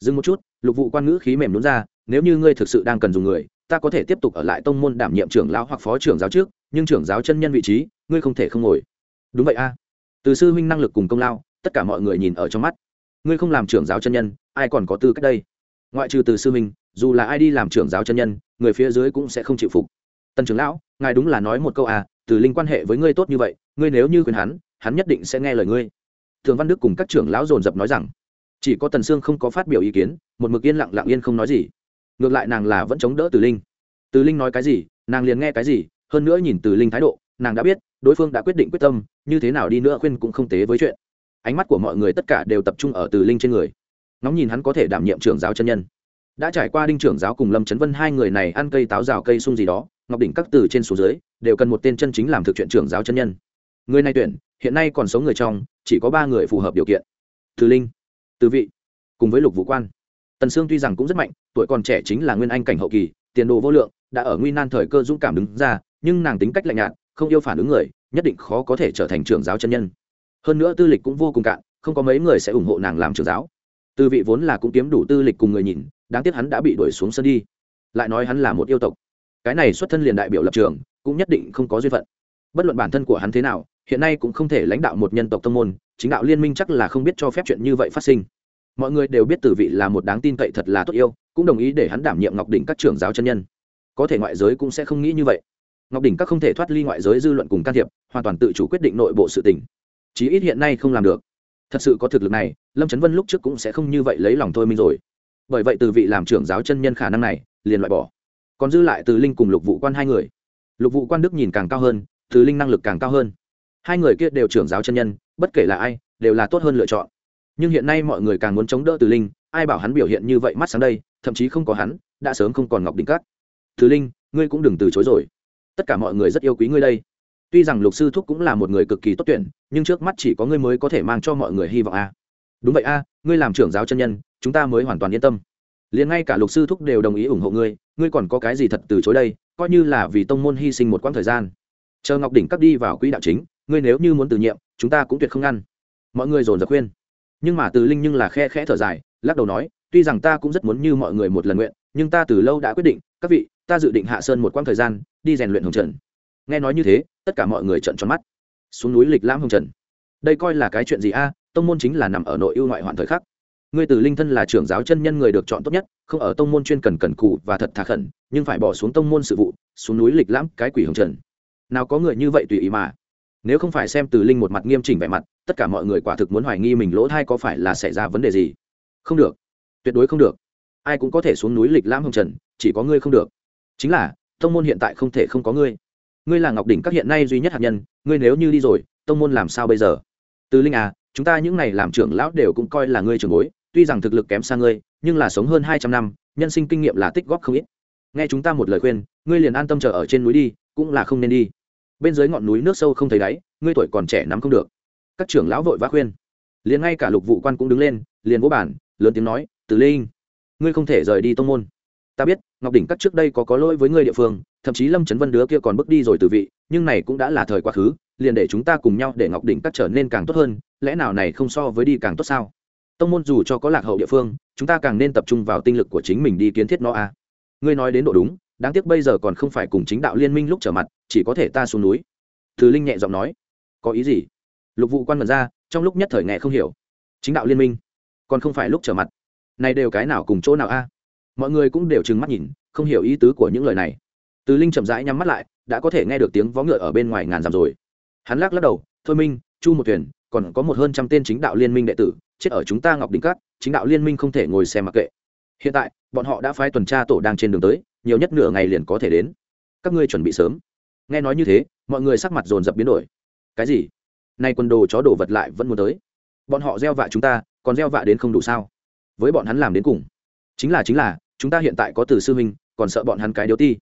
Dừng một chút, lục vụ quan ngữ khí mềm nhún ra, nếu như ngươi thực sự đang cần dùng người ta có thể tiếp tục ở lại tông môn đảm nhiệm trưởng lão hoặc phó trưởng giáo trước, nhưng trưởng giáo chân nhân vị trí, ngươi không thể không ngồi. Đúng vậy a. Từ sư huynh năng lực cùng công lao, tất cả mọi người nhìn ở trong mắt. Ngươi không làm trưởng giáo chân nhân, ai còn có tư cách đây? Ngoại trừ từ sư huynh, dù là ai đi làm trưởng giáo chân nhân, người phía dưới cũng sẽ không chịu phục. Tần trưởng lão, ngài đúng là nói một câu à từ linh quan hệ với ngươi tốt như vậy, ngươi nếu như khuyên hắn hắn nhất định sẽ nghe lời ngươi. Thường văn đức cùng các trưởng lão dồn dập nói rằng, chỉ có tần sương không có phát biểu ý kiến, một mực yên lặng lặng yên không nói gì ngược lại nàng là vẫn chống đỡ từ linh. Từ linh nói cái gì, nàng liền nghe cái gì, hơn nữa nhìn từ linh thái độ, nàng đã biết, đối phương đã quyết định quyết tâm, như thế nào đi nữa khuyên cũng không tế với chuyện. Ánh mắt của mọi người tất cả đều tập trung ở từ linh trên người. Nóng nhìn hắn có thể đảm nhiệm trưởng giáo chân nhân. Đã trải qua đinh trưởng giáo cùng lâm trấn vân hai người này ăn cây táo rào cây sung gì đó, ngọc đỉnh các từ trên xuống dưới, đều cần một tên chân chính làm thực chuyện trưởng giáo chân nhân. Người này tuyển, hiện nay còn sống người trong, chỉ có ba người phù hợp điều kiện. Từ linh, từ vị, cùng với lục vũ quan tần sương tuy rằng cũng rất mạnh, tuổi còn trẻ chính là nguyên anh cảnh hậu kỳ, tiền đồ vô lượng, đã ở nguy nan thời cơ dũng cảm đứng ra, nhưng nàng tính cách lạnh nhạt, không yêu phản ứng người, nhất định khó có thể trở thành trưởng giáo chân nhân. Hơn nữa tư lịch cũng vô cùng cạn, không có mấy người sẽ ủng hộ nàng làm trưởng giáo. Tư vị vốn là cũng kiếm đủ tư lịch cùng người nhìn, đáng tiếc hắn đã bị đuổi xuống sân đi. Lại nói hắn là một yêu tộc. Cái này xuất thân liền đại biểu lập trường, cũng nhất định không có duyên phận. Bất luận bản thân của hắn thế nào, hiện nay cũng không thể lãnh đạo một nhân tộc tông môn, chính đạo liên minh chắc là không biết cho phép chuyện như vậy phát sinh mọi người đều biết tử vị là một đáng tin cậy thật là tốt yêu, cũng đồng ý để hắn đảm nhiệm ngọc đỉnh các trưởng giáo chân nhân. Có thể ngoại giới cũng sẽ không nghĩ như vậy. Ngọc đỉnh các không thể thoát ly ngoại giới dư luận cùng can thiệp, hoàn toàn tự chủ quyết định nội bộ sự tỉnh chí ít hiện nay không làm được. Thật sự có thực lực này, lâm trấn vân lúc trước cũng sẽ không như vậy lấy lòng thôi mình rồi. Bởi vậy từ vị làm trưởng giáo chân nhân khả năng này, liền loại bỏ. Còn dư lại từ linh cùng lục vụ quan hai người. Lục vụ quan đức nhìn càng cao hơn, từ linh năng lực càng cao hơn. Hai người kia đều trưởng giáo chân nhân, bất kể là ai, đều là tốt hơn lựa chọn nhưng hiện nay mọi người càng muốn chống đỡ từ linh, ai bảo hắn biểu hiện như vậy mắt sáng đây, thậm chí không có hắn, đã sớm không còn ngọc đỉnh cát. Từ linh, ngươi cũng đừng từ chối rồi. Tất cả mọi người rất yêu quý ngươi đây. Tuy rằng lục sư thúc cũng là một người cực kỳ tốt tuyển, nhưng trước mắt chỉ có ngươi mới có thể mang cho mọi người hy vọng a. Đúng vậy a, ngươi làm trưởng giáo chân nhân, chúng ta mới hoàn toàn yên tâm. Liền ngay cả lục sư thúc đều đồng ý ủng hộ ngươi ngươi còn có cái gì thật từ chối đây, coi như là vì tông môn hy sinh một quãng thời gian. Chờ ngọc đỉnh cắt đi vào quỹ đạo chính, ngươi nếu như muốn từ nhiệm, chúng ta cũng tuyệt không ngăn. Mọi người dồn dập khuyên nhưng mà từ linh nhưng là khe khẽ thở dài, lắc đầu nói, tuy rằng ta cũng rất muốn như mọi người một lần nguyện, nhưng ta từ lâu đã quyết định, các vị, ta dự định hạ sơn một quãng thời gian, đi rèn luyện hồng trần. Nghe nói như thế, tất cả mọi người trợn tròn mắt. Xuống núi lịch lãm hồng trần. Đây coi là cái chuyện gì a? À, tông môn chính là nằm ở nội ưu ngoại hoạn thời khắc. Ngươi từ linh thân là trưởng giáo chân nhân người được chọn tốt nhất, không ở tông môn chuyên cần cần cù và thật thà khẩn, nhưng phải bỏ xuống tông môn sự vụ, xuống núi lịch lãm cái quỷ hồng trần. Nào có người như vậy tùy ý mà nếu không phải xem từ linh một mặt nghiêm chỉnh vẻ mặt, tất cả mọi người quả thực muốn hoài nghi mình lỗ thai có phải là xảy ra vấn đề gì. Không được. Tuyệt đối không được. Ai cũng có thể xuống núi lịch lãm hồng trần, chỉ có ngươi không được. Chính là, tông môn hiện tại không thể không có ngươi. Ngươi là ngọc đỉnh các hiện nay duy nhất hạt nhân, ngươi nếu như đi rồi, tông môn làm sao bây giờ? Từ linh à chúng ta những n à y làm trưởng lão đều cũng coi là ngươi trưởng bối, tuy rằng thực lực kém xa ngươi, nhưng là sống hơn hai trăm năm, nhân sinh kinh nghiệm là tích góp không ít. Nghe chúng ta một lời khuyên, ngươi liền an tâm chờ ở trên núi đi, cũng là không nên đi bên dưới ngọn núi nước sâu không thấy đáy, ngươi tuổi còn trẻ nắm không được. Các trưởng lão vội vã khuyên. Liền ngay cả lục vụ quan cũng đứng lên, liền vỗ bản lớn tiếng nói từ linh, ngươi không thể rời đi tông môn. Ta biết, ngọc đỉnh các trước đây có có lỗi với ngươi địa phương, thậm chí lâm trấn vân đứa kia còn bước đi rồi từ vị, nhưng này cũng đã là thời quá khứ, liền để chúng ta cùng nhau để ngọc đỉnh các trở nên càng tốt hơn, lẽ nào này không so với đi càng tốt sao? Tông môn dù cho có lạc hậu địa phương, chúng ta càng nên tập trung vào tinh lực của chính mình đi kiến thiết nó a à. ngươi nói đến độ đúng đáng tiếc bây giờ còn không phải cùng chính đạo liên minh lúc trở mặt, chỉ có thể ta xuống núi. Thứ linh nhẹ giọng nói. Có ý gì? Lục vụ quan mật ra, trong lúc nhất thời nghe không hiểu. Chính đạo liên minh? Còn không phải lúc trở mặt. Này đều cái nào cùng chỗ nào a? Mọi người cũng đều trừng mắt nhìn, không hiểu ý tứ của những lời này. Từ linh chậm rãi nhắm mắt lại, đã có thể nghe được tiếng vó ngựa ở bên ngoài ngàn dặm rồi. Hắn lắc lắc đầu, thôi minh, chu một thuyền, còn có một hơn trăm tên chính đạo liên minh đệ tử, chết ở chúng ta ngọc đỉnh cát, chính đạo liên minh không thể ngồi xem mặc kệ. Hiện tại, bọn họ đã phái tuần tra tổ đang trên đường tới nhiều nhất nửa ngày liền có thể đến. Các ngươi chuẩn bị sớm. Nghe nói như thế, mọi người sắc mặt dồn dập biến đổi. Cái gì? Nay quân đồ chó đổ vật lại vẫn muốn tới. Bọn họ gieo vạ chúng ta, còn gieo vạ đến không đủ sao? Với bọn hắn làm đến cùng. Chính là chính là, chúng ta hiện tại có từ sư huynh, còn sợ bọn hắn cái điếu ti.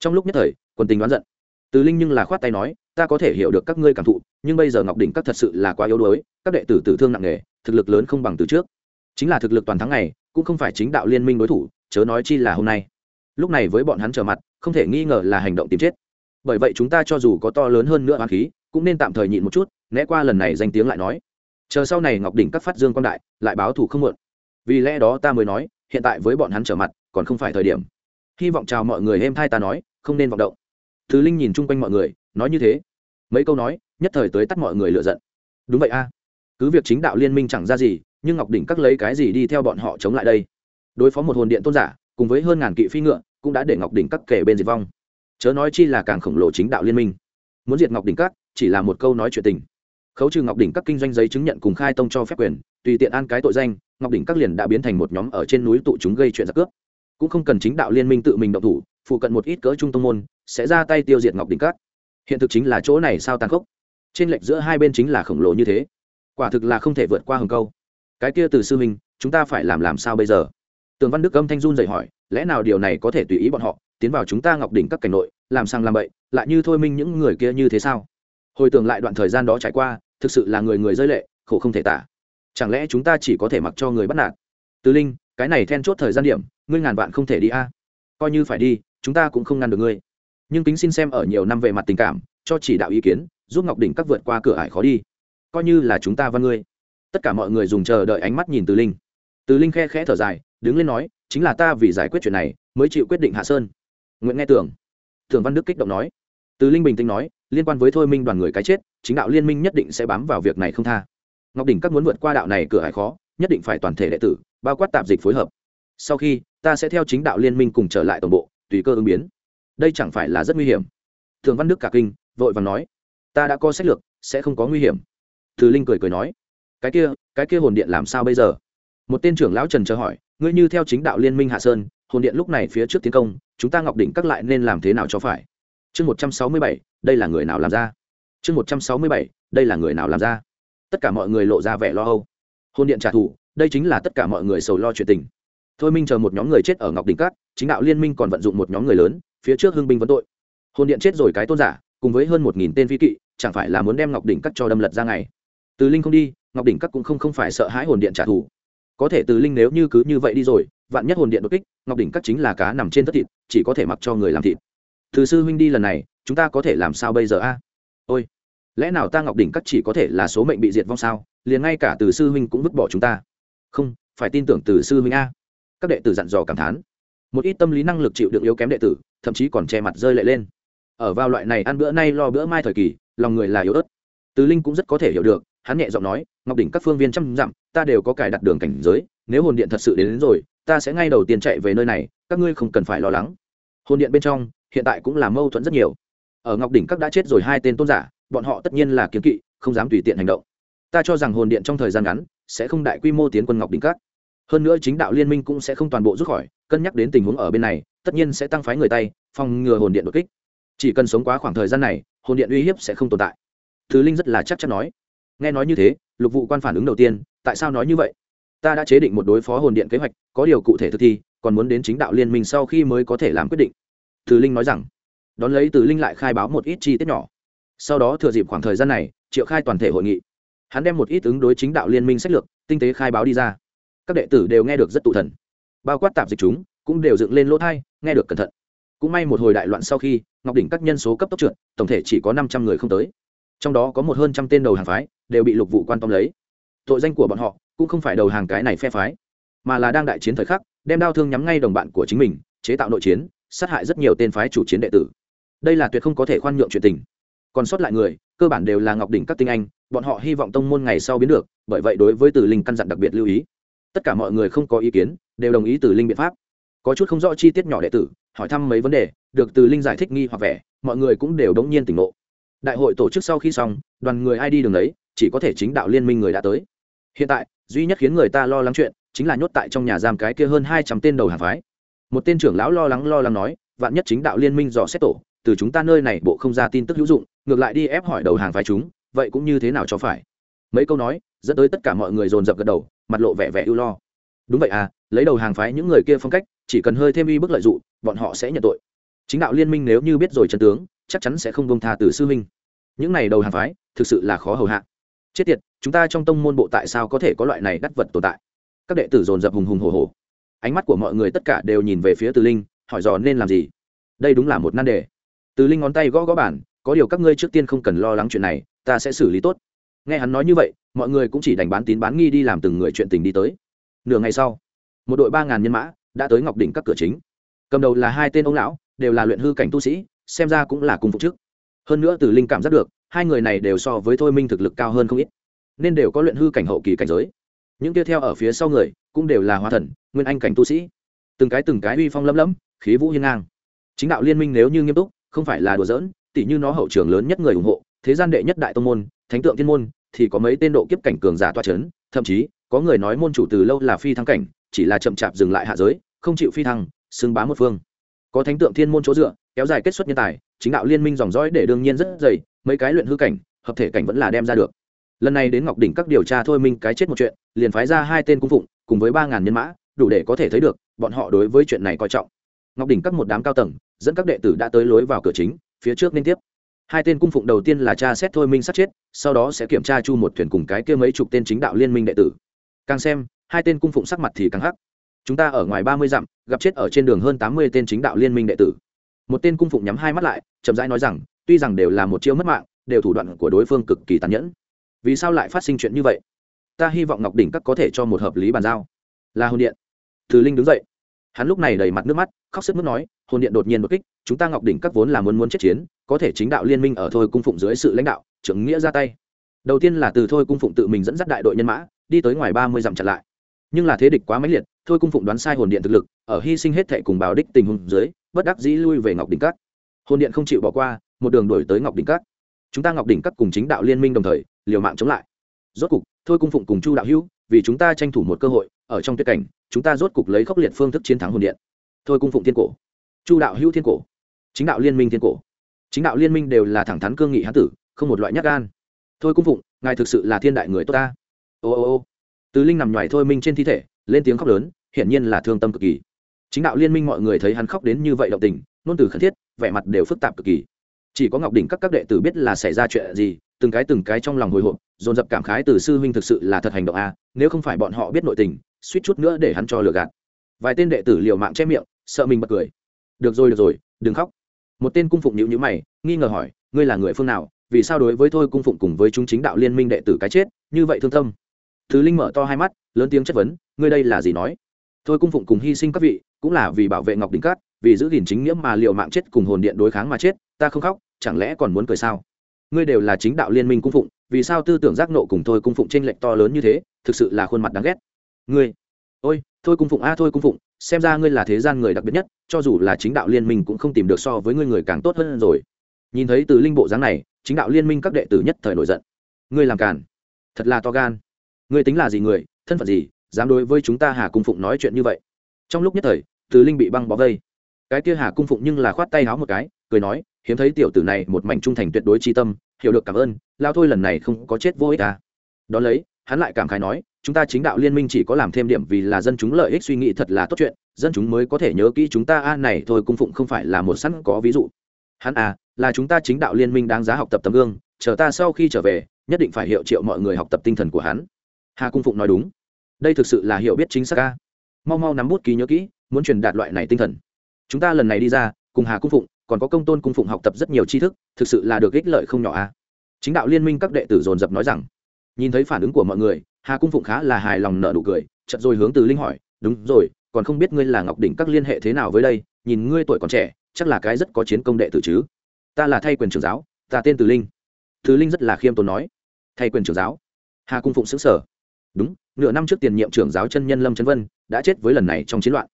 Trong lúc nhất thời, quân tình đoán giận. Từ linh nhưng là khoát tay nói, ta có thể hiểu được các ngươi cảm thụ, nhưng bây giờ ngọc đỉnh các thật sự là quá yếu đuối, các đệ tử tử thương nặng nề, thực lực lớn không bằng từ trước. Chính là thực lực toàn thắng này, cũng không phải chính đạo liên minh đối thủ, chớ nói chi là hôm nay lúc này với bọn hắn trở mặt, không thể nghi ngờ là hành động tìm chết. Bởi vậy chúng ta cho dù có to lớn hơn nữa oán khí, cũng nên tạm thời nhịn một chút, né qua lần này danh tiếng lại nói. Chờ sau này ngọc đỉnh các phát dương quan đại, lại báo thù không muộn. Vì lẽ đó ta mới nói, hiện tại với bọn hắn trở mặt, còn không phải thời điểm. Hy vọng chào mọi người êm thai ta nói, không nên vọng động. Thứ linh nhìn chung quanh mọi người, nói như thế. Mấy câu nói, nhất thời tới tắt mọi người lựa giận. Đúng vậy a. Cứ việc chính đạo liên minh chẳng ra gì, nhưng ngọc đỉnh các lấy cái gì đi theo bọn họ chống lại đây? Đối phó một hồn điện tôn giả cùng với hơn ngàn kỵ phi ngựa, cũng đã để ngọc đỉnh các kể bên diệt vong. Chớ nói chi là càng khổng lồ chính đạo liên minh. Muốn diệt ngọc đỉnh các, chỉ là một câu nói chuyện tình. Khấu trừ ngọc đỉnh các kinh doanh giấy chứng nhận cùng khai tông cho phép quyền, tùy tiện an cái tội danh, ngọc đỉnh các liền đã biến thành một nhóm ở trên núi tụ chúng gây chuyện giặc cướp. Cũng không cần chính đạo liên minh tự mình động thủ, phụ cận một ít cỡ trung tông môn sẽ ra tay tiêu diệt ngọc đỉnh các. Hiện thực chính là chỗ này sao tàn khốc. Trên lệch giữa hai bên chính là khổng lồ như thế. Quả thực là không thể vượt qua hừng câu. Cái kia từ sư minh chúng ta phải làm làm sao bây giờ? Tường văn đức âm thanh run dậy hỏi, lẽ nào điều này có thể tùy ý bọn họ, tiến vào chúng ta ngọc đỉnh các cảnh nội, làm sang làm bậy, lại như thôi minh những người kia như thế sao? Hồi tưởng lại đoạn thời gian đó trải qua, thực sự là người người rơi lệ, khổ không thể tả. Chẳng lẽ chúng ta chỉ có thể mặc cho người bắt nạt? Tứ linh, cái này then chốt thời gian điểm, ngươi ngàn vạn không thể đi a. Coi như phải đi, chúng ta cũng không ngăn được ngươi. Nhưng kính xin xem ở nhiều năm về mặt tình cảm, cho chỉ đạo ý kiến, giúp ngọc đỉnh các vượt qua cửa ải khó đi. Coi như là chúng ta văn ngươi. Tất cả mọi người dùng chờ đợi ánh mắt nhìn từ linh. Từ linh khe khẽ thở dài đứng lên nói, chính là ta vì giải quyết chuyện này, mới chịu quyết định hạ sơn. Nguyễn nghe tưởng thường văn đức kích động nói. Từ linh bình tĩnh nói, liên quan với thôi minh đoàn người cái chết, chính đạo liên minh nhất định sẽ bám vào việc này không tha. Ngọc đỉnh các muốn vượt qua đạo này cửa hải khó, nhất định phải toàn thể đệ tử, bao quát tạp dịch phối hợp. Sau khi, ta sẽ theo chính đạo liên minh cùng trở lại tổng bộ, tùy cơ ứng biến. Đây chẳng phải là rất nguy hiểm. Thường văn đức cả kinh, vội và nói, ta đã có sách lược, sẽ không có nguy hiểm. Từ linh cười cười nói, cái kia cái kia hồn điện làm sao bây giờ? Một tên trưởng lão trần chờ hỏi ngươi như theo chính đạo liên minh hạ sơn, hồn điện lúc này phía trước tiến công, chúng ta ngọc đỉnh các lại nên làm thế nào cho phải? Chương một trăm sáu mươi bảy, đây là người nào làm ra? Chương một trăm sáu mươi bảy, đây là người nào làm ra? Tất cả mọi người lộ ra vẻ lo âu. Hồn điện trả thù, đây chính là tất cả mọi người sầu lo chuyện tình. Thôi minh chờ một nhóm người chết ở ngọc đỉnh cát chính đạo liên minh còn vận dụng một nhóm người lớn, phía trước hưng binh vấn tội. Hồn điện chết rồi cái tôn giả, cùng với hơn một nghìn tên phi kỵ, chẳng phải là muốn đem ngọc đỉnh Cát cho đâm lật ra ngày từ linh không đi, ngọc đỉnh Cát cũng không không phải sợ hãi hồn điện trả thù có thể từ linh nếu như cứ như vậy đi rồi, vạn nhất hồn điện đột kích, ngọc đỉnh các chính là cá nằm trên tất thịt, chỉ có thể mặc cho người làm thịt. Từ sư huynh đi lần này, chúng ta có thể làm sao bây giờ a? Ôi, lẽ nào ta ngọc đỉnh các chỉ có thể là số mệnh bị diệt vong sao? Liền ngay cả từ sư huynh cũng vứt bỏ chúng ta. Không, phải tin tưởng từ sư huynh a. Các đệ tử dặn dò cảm thán. Một ít tâm lý năng lực chịu đựng yếu kém đệ tử, thậm chí còn che mặt rơi lệ lên. Ở vào loại này ăn bữa nay lo bữa mai thời kỳ, lòng người là yếu ớt. Từ linh cũng rất có thể hiểu được hắn nhẹ giọng nói ngọc đỉnh các phương viên trăm dặm ta đều có cài đặt đường cảnh giới nếu hồn điện thật sự đến, đến rồi ta sẽ ngay đầu tiên chạy về nơi này các ngươi không cần phải lo lắng. Hồn điện bên trong hiện tại cũng là mâu thuẫn rất nhiều. Ở ngọc đỉnh các đã chết rồi hai tên tôn giả bọn họ tất nhiên là kiếm kỵ không dám tùy tiện hành động. Ta cho rằng hồn điện trong thời gian ngắn sẽ không đại quy mô tiến quân ngọc đỉnh các. Hơn nữa chính đạo liên minh cũng sẽ không toàn bộ rút khỏi cân nhắc đến tình huống ở bên này tất nhiên sẽ tăng phái người tay phòng ngừa hồn điện đột kích. Chỉ cần sống quá khoảng thời gian này hồn điện uy hiếp sẽ không tồn tại. Thứ linh rất là chắc chắn nói nghe nói như thế, lục vụ quan phản ứng đầu tiên, tại sao nói như vậy? Ta đã chế định một đối phó hồn điện kế hoạch, có điều cụ thể thực thi, còn muốn đến chính đạo liên minh sau khi mới có thể làm quyết định. Từ linh nói rằng, đón lấy từ linh lại khai báo một ít chi tiết nhỏ. Sau đó thừa dịp khoảng thời gian này, triệu khai toàn thể hội nghị. Hắn đem một ít ứng đối chính đạo liên minh sách lược, tinh tế khai báo đi ra. Các đệ tử đều nghe được rất tụ thần. Bao quát tạp dịch chúng, cũng đều dựng lên lỗ thai, nghe được cẩn thận. Cũng may một hồi đại loạn sau khi, ngọc đỉnh các nhân số cấp tốc trượt, tổng thể chỉ có năm trăm người không tới. Trong đó có một hơn trăm tên đầu hàng phái đều bị lục vụ quan tâm lấy. Tội danh của bọn họ cũng không phải đầu hàng cái này phe phái, mà là đang đại chiến thời khắc, đem đao thương nhắm ngay đồng bạn của chính mình, chế tạo nội chiến, sát hại rất nhiều tên phái chủ chiến đệ tử. Đây là tuyệt không có thể khoan nhượng chuyện tình. Còn sót lại người, cơ bản đều là ngọc đỉnh các tinh anh, bọn họ hy vọng tông môn ngày sau biến được, bởi vậy đối với tử linh căn dặn đặc biệt lưu ý. Tất cả mọi người không có ý kiến, đều đồng ý tử linh biện pháp. Có chút không rõ chi tiết nhỏ đệ tử, hỏi thăm mấy vấn đề, được từ linh giải thích nghi hoặc vẻ, mọi người cũng đều đống nhiên tỉnh ngộ. Đại hội tổ chức sau khi xong, đoàn người ai đi đường đấy chỉ có thể chính đạo liên minh người đã tới. Hiện tại, duy nhất khiến người ta lo lắng chuyện chính là nhốt tại trong nhà giam cái kia hơn hai trăm tên đầu hàng phái. Một tên trưởng lão lo lắng lo lắng nói, vạn nhất chính đạo liên minh dò xét tổ, từ chúng ta nơi này bộ không ra tin tức hữu dụng, ngược lại đi ép hỏi đầu hàng phái chúng, vậy cũng như thế nào cho phải? Mấy câu nói, dẫn tới tất cả mọi người dồn dập gật đầu, mặt lộ vẻ vẻ ưu lo. Đúng vậy à lấy đầu hàng phái những người kia phong cách, chỉ cần hơi thêm y bức lợi dụng, bọn họ sẽ nhận tội. Chính đạo liên minh nếu như biết rồi chân tướng, chắc chắn sẽ không bông tha từ sư huynh những này đầu hàng phái, thực sự là khó hầu hạ chết tiệt, chúng ta trong tông môn bộ tại sao có thể có loại này đắt vật tồn tại? Các đệ tử dồn dập hùng hùng hồ hồ ánh mắt của mọi người tất cả đều nhìn về phía từ linh, hỏi dò nên làm gì? Đây đúng là một nan đề. Từ linh ngón tay gõ gõ bản có điều các ngươi trước tiên không cần lo lắng chuyện này, ta sẽ xử lý tốt. Nghe hắn nói như vậy, mọi người cũng chỉ đành bán tín bán nghi đi làm từng người chuyện tình đi tới. Nửa ngày sau, một đội ba ngàn nhân mã đã tới ngọc đỉnh các cửa chính. Cầm đầu là hai tên ông lão, đều là luyện hư cảnh tu sĩ, xem ra cũng là cùng phục chức hơn nữa từ linh cảm giác được hai người này đều so với thôi minh thực lực cao hơn không ít, nên đều có luyện hư cảnh hậu kỳ cảnh giới. Những tiếp theo ở phía sau người, cũng đều là hóa thần, nguyên anh cảnh tu sĩ. Từng cái từng cái uy phong lấm lấm khí vũ hiên ngang. Chính đạo liên minh nếu như nghiêm túc, không phải là đùa giỡn tỷ như nó hậu trường lớn nhất người ủng hộ, thế gian đệ nhất đại tông môn, thánh tượng thiên môn, thì có mấy tên độ kiếp cảnh cường giả toa c h ấ n thậm chí, có người nói môn chủ từ lâu là phi thăng cảnh, chỉ là chậm chạp dừng lại hạ giới, không chịu phi thăng, xưng bá một phương. Có thánh tượng thiên môn chỗ dựa, kéo dài kết xuất nhân tài, chính đạo liên minh dòng dõi để đương nhiên rất dày mấy cái luyện hư cảnh, hợp thể cảnh vẫn là đem ra được. Lần này đến ngọc đỉnh các điều tra thôi minh cái chết một chuyện, liền phái ra hai tên cung phụng, cùng với ba ngàn nhân mã, đủ để có thể thấy được, bọn họ đối với chuyện này coi trọng. Ngọc đỉnh các một đám cao tầng, dẫn các đệ tử đã tới lối vào cửa chính, phía trước liên tiếp. Hai tên cung phụng đầu tiên là cha xét thôi minh sát chết, sau đó sẽ kiểm tra chu một thuyền cùng cái kia mấy chục tên chính đạo liên minh đệ tử. Càng xem, hai tên cung phụng sắc mặt thì càng hắc. Chúng ta ở ngoài ba mươi dặm, gặp chết ở trên đường hơn tám mươi tên chính đạo liên minh đệ tử. Một tên cung phụng nhắm hai mắt lại, chậm rãi nói rằng tuy rằng đều là một chiêu mất mạng, đều thủ đoạn của đối phương cực kỳ tàn nhẫn. Vì sao lại phát sinh chuyện như vậy? Ta hy vọng ngọc đỉnh các có thể cho một hợp lý bàn giao. Là hồn điện. Thứ linh đứng dậy. Hắn lúc này đầy mặt nước mắt, khóc sức mức nói, hồn điện đột nhiên đột kích, chúng ta ngọc đỉnh các vốn là muốn muốn chết chiến, có thể chính đạo liên minh ở thôi cung phụng dưới sự lãnh đạo, trưởng nghĩa ra tay. Đầu tiên là từ thôi cung phụng tự mình dẫn dắt đại đội nhân mã, đi tới ngoài ba mươi dặm chặn lại. Nhưng là thế địch quá mãnh liệt, thôi cung phụng đoán sai hồn điện thực lực, ở hy sinh hết thệ cùng bảo đích tình huống dưới, bất đắc dĩ lui về ngọc đỉnh các. Hồn điện không chịu bỏ qua một đường đổi tới ngọc đỉnh các. Chúng ta ngọc đỉnh các cùng chính đạo liên minh đồng thời, liều mạng chống lại. Rốt cục, thôi cung phụng cùng chu đạo hữu, vì chúng ta tranh thủ một cơ hội, ở trong tuyệt cảnh, chúng ta rốt cục lấy khốc liệt phương thức chiến thắng hồn điện. Thôi cung phụng thiên cổ. Chu đạo hữu thiên cổ. Chính đạo liên minh thiên cổ. Chính đạo liên minh đều là thẳng thắn cương nghị hán tử, không một loại nhát gan. Thôi cung phụng, ngài thực sự là thiên đại người tốt ta. Ô ô ô. Tứ linh nằm ngoài thôi minh trên thi thể, lên tiếng khóc lớn, hiển nhiên là thương tâm cực kỳ. Chính đạo liên minh mọi người thấy hắn khóc đến như vậy động tình, nôn từ khẩn thiết, vẻ mặt đều phức tạp cực kỳ chỉ có ngọc đỉnh các các đệ tử biết là xảy ra chuyện gì, từng cái từng cái trong lòng hồi hộp, dồn dập cảm khái từ sư huynh thực sự là thật hành động a, nếu không phải bọn họ biết nội tình, suýt chút nữa để hắn cho lừa gạt. Vài tên đệ tử liều mạng che miệng, sợ mình bật cười. Được rồi được rồi, đừng khóc. Một tên cung phụng nhữ nhữ mày, nghi ngờ hỏi, ngươi là người phương nào, vì sao đối với thôi cung phụng cùng với chúng chính đạo liên minh đệ tử cái chết, như vậy thương tâm? Thứ linh mở to hai mắt, lớn tiếng chất vấn, ngươi đây là gì nói? Thôi cung phụng cùng hy sinh các vị, cũng là vì bảo vệ ngọc đỉnh cát vì giữ gìn chính nghĩa mà liệu mạng chết cùng hồn điện đối kháng mà chết, ta không khóc chẳng lẽ còn muốn cười sao? Ngươi đều là chính đạo liên minh cung phụng, vì sao tư tưởng giác nộ cùng thôi cung phụng tranh lệch to lớn như thế, thực sự là khuôn mặt đáng ghét. Ngươi, ôi, thôi cung phụng a, thôi cung phụng, xem ra ngươi là thế gian người đặc biệt nhất, cho dù là chính đạo liên minh cũng không tìm được so với ngươi người càng tốt hơn rồi. Nhìn thấy từ linh bộ dáng này, chính đạo liên minh các đệ tử nhất thời nổi giận. Ngươi làm càn. Thật là to gan. Ngươi tính là gì người, thân phận gì, dám đối với chúng ta hà cung phụng nói chuyện như vậy? Trong lúc nhất thời, từ linh bị băng bó vây. Cái kia hà cung phụng nhưng là khoát tay háo một cái, cười nói hiếm thấy tiểu tử này một mảnh trung thành tuyệt đối tri tâm, hiểu được cảm ơn, lao thôi lần này không có chết vô ích à. đón lấy, hắn lại cảm khái nói, chúng ta chính đạo liên minh chỉ có làm thêm điểm vì là dân chúng lợi ích suy nghĩ thật là tốt chuyện, dân chúng mới có thể nhớ kỹ chúng ta a, này thôi cung phụng không phải là một sẵn có ví dụ. Hắn à là chúng ta chính đạo liên minh đáng giá học tập tấm gương, chờ ta sau khi trở về, nhất định phải hiệu triệu mọi người học tập tinh thần của hắn. Hà cung phụng nói đúng. Đây thực sự là hiểu biết chính xác ca mau mau nắm bút ký nhớ kỹ, muốn truyền đạt loại này tinh thần. Chúng ta lần này đi ra, cùng hà cung phụng còn có công tôn cung phụng học tập rất nhiều tri thức, thực sự là được ích lợi không nhỏ a. Chính đạo liên minh các đệ tử dồn dập nói rằng, nhìn thấy phản ứng của mọi người, hà cung phụng khá là hài lòng nợ nụ cười chật rồi hướng từ linh hỏi, đúng rồi, còn không biết ngươi là ngọc đỉnh các liên hệ thế nào với đây, nhìn ngươi tuổi còn trẻ, chắc là cái rất có chiến công đệ tử chứ? Ta là thay quyền trưởng giáo, ta tên từ linh. Từ linh rất là khiêm tốn nói. Thay quyền trưởng giáo? Hà cung phụng xứng sở đúng, nửa năm trước tiền nhiệm trưởng giáo chân nhân lâm trấn vân đã chết với lần này trong chiến loạn.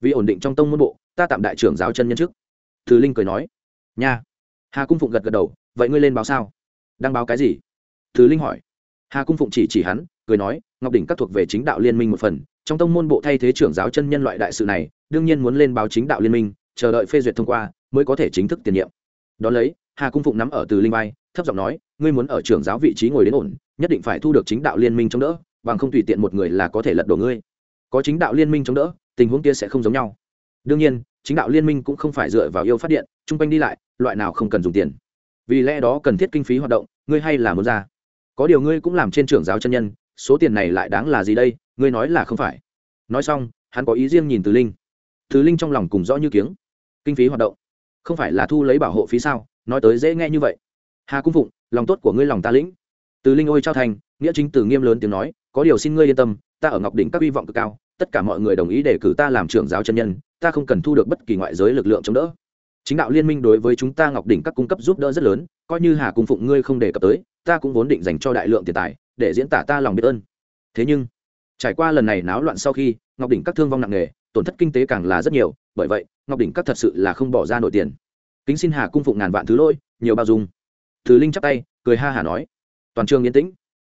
Vì ổn định trong tông môn bộ, ta tạm đại trưởng giáo chân nhân trước từ linh cười nói, nha. Hà cung phụng gật gật đầu, vậy ngươi lên báo sao? Đang báo cái gì? Từ linh hỏi. Hà cung phụng chỉ chỉ hắn, cười nói, ngọc đỉnh các thuộc về chính đạo liên minh một phần, trong tông môn bộ thay thế trưởng giáo chân nhân loại đại sự này, đương nhiên muốn lên báo chính đạo liên minh, chờ đợi phê duyệt thông qua, mới có thể chính thức tiền nhiệm. Đón lấy, hà cung phụng nắm ở từ linh vai, thấp giọng nói, ngươi muốn ở trưởng giáo vị trí ngồi đến ổn, nhất định phải thu được chính đạo liên minh chống đỡ, bằng không tùy tiện một người là có thể lật đổ ngươi. Có chính đạo liên minh chống đỡ, tình huống kia sẽ không giống nhau. Đương nhiên chính đạo liên minh cũng không phải dựa vào yêu phát điện, chung quanh đi lại, loại nào không cần dùng tiền. Vì lẽ đó cần thiết kinh phí hoạt động, ngươi hay là muốn ra. Có điều ngươi cũng làm trên trưởng giáo chân nhân, số tiền này lại đáng là gì đây, ngươi nói là không phải. Nói xong, hắn có ý riêng nhìn từ linh. Từ linh trong lòng cùng rõ như kiếng. Kinh phí hoạt động. Không phải là thu lấy bảo hộ phí sao, nói tới dễ nghe như vậy. Hà cung phụng, lòng tốt của ngươi lòng ta lĩnh. Từ linh ôi trao thành, nghĩa chính từ nghiêm lớn tiếng nói, có điều xin ngươi yên tâm, ta ở ngọc đỉnh các hy vọng cực cao, tất cả mọi người đồng ý để cử ta làm trưởng giáo chân nhân ta không cần thu được bất kỳ ngoại giới lực lượng chống đỡ. Chính đạo liên minh đối với chúng ta ngọc đỉnh các cung cấp giúp đỡ rất lớn, coi như hà cung phụng ngươi không đề cập tới, ta cũng vốn định dành cho đại lượng tiền tài, để diễn tả ta lòng biết ơn. Thế nhưng, trải qua lần này náo loạn sau khi, ngọc đỉnh các thương vong nặng nề, tổn thất kinh tế càng là rất nhiều, bởi vậy, ngọc đỉnh các thật sự là không bỏ ra nổi tiền. Kính xin hà cung phụng ngàn vạn thứ lỗi, nhiều bao dung. Từ linh chắp tay, cười ha hà nói, toàn trường yên tĩnh.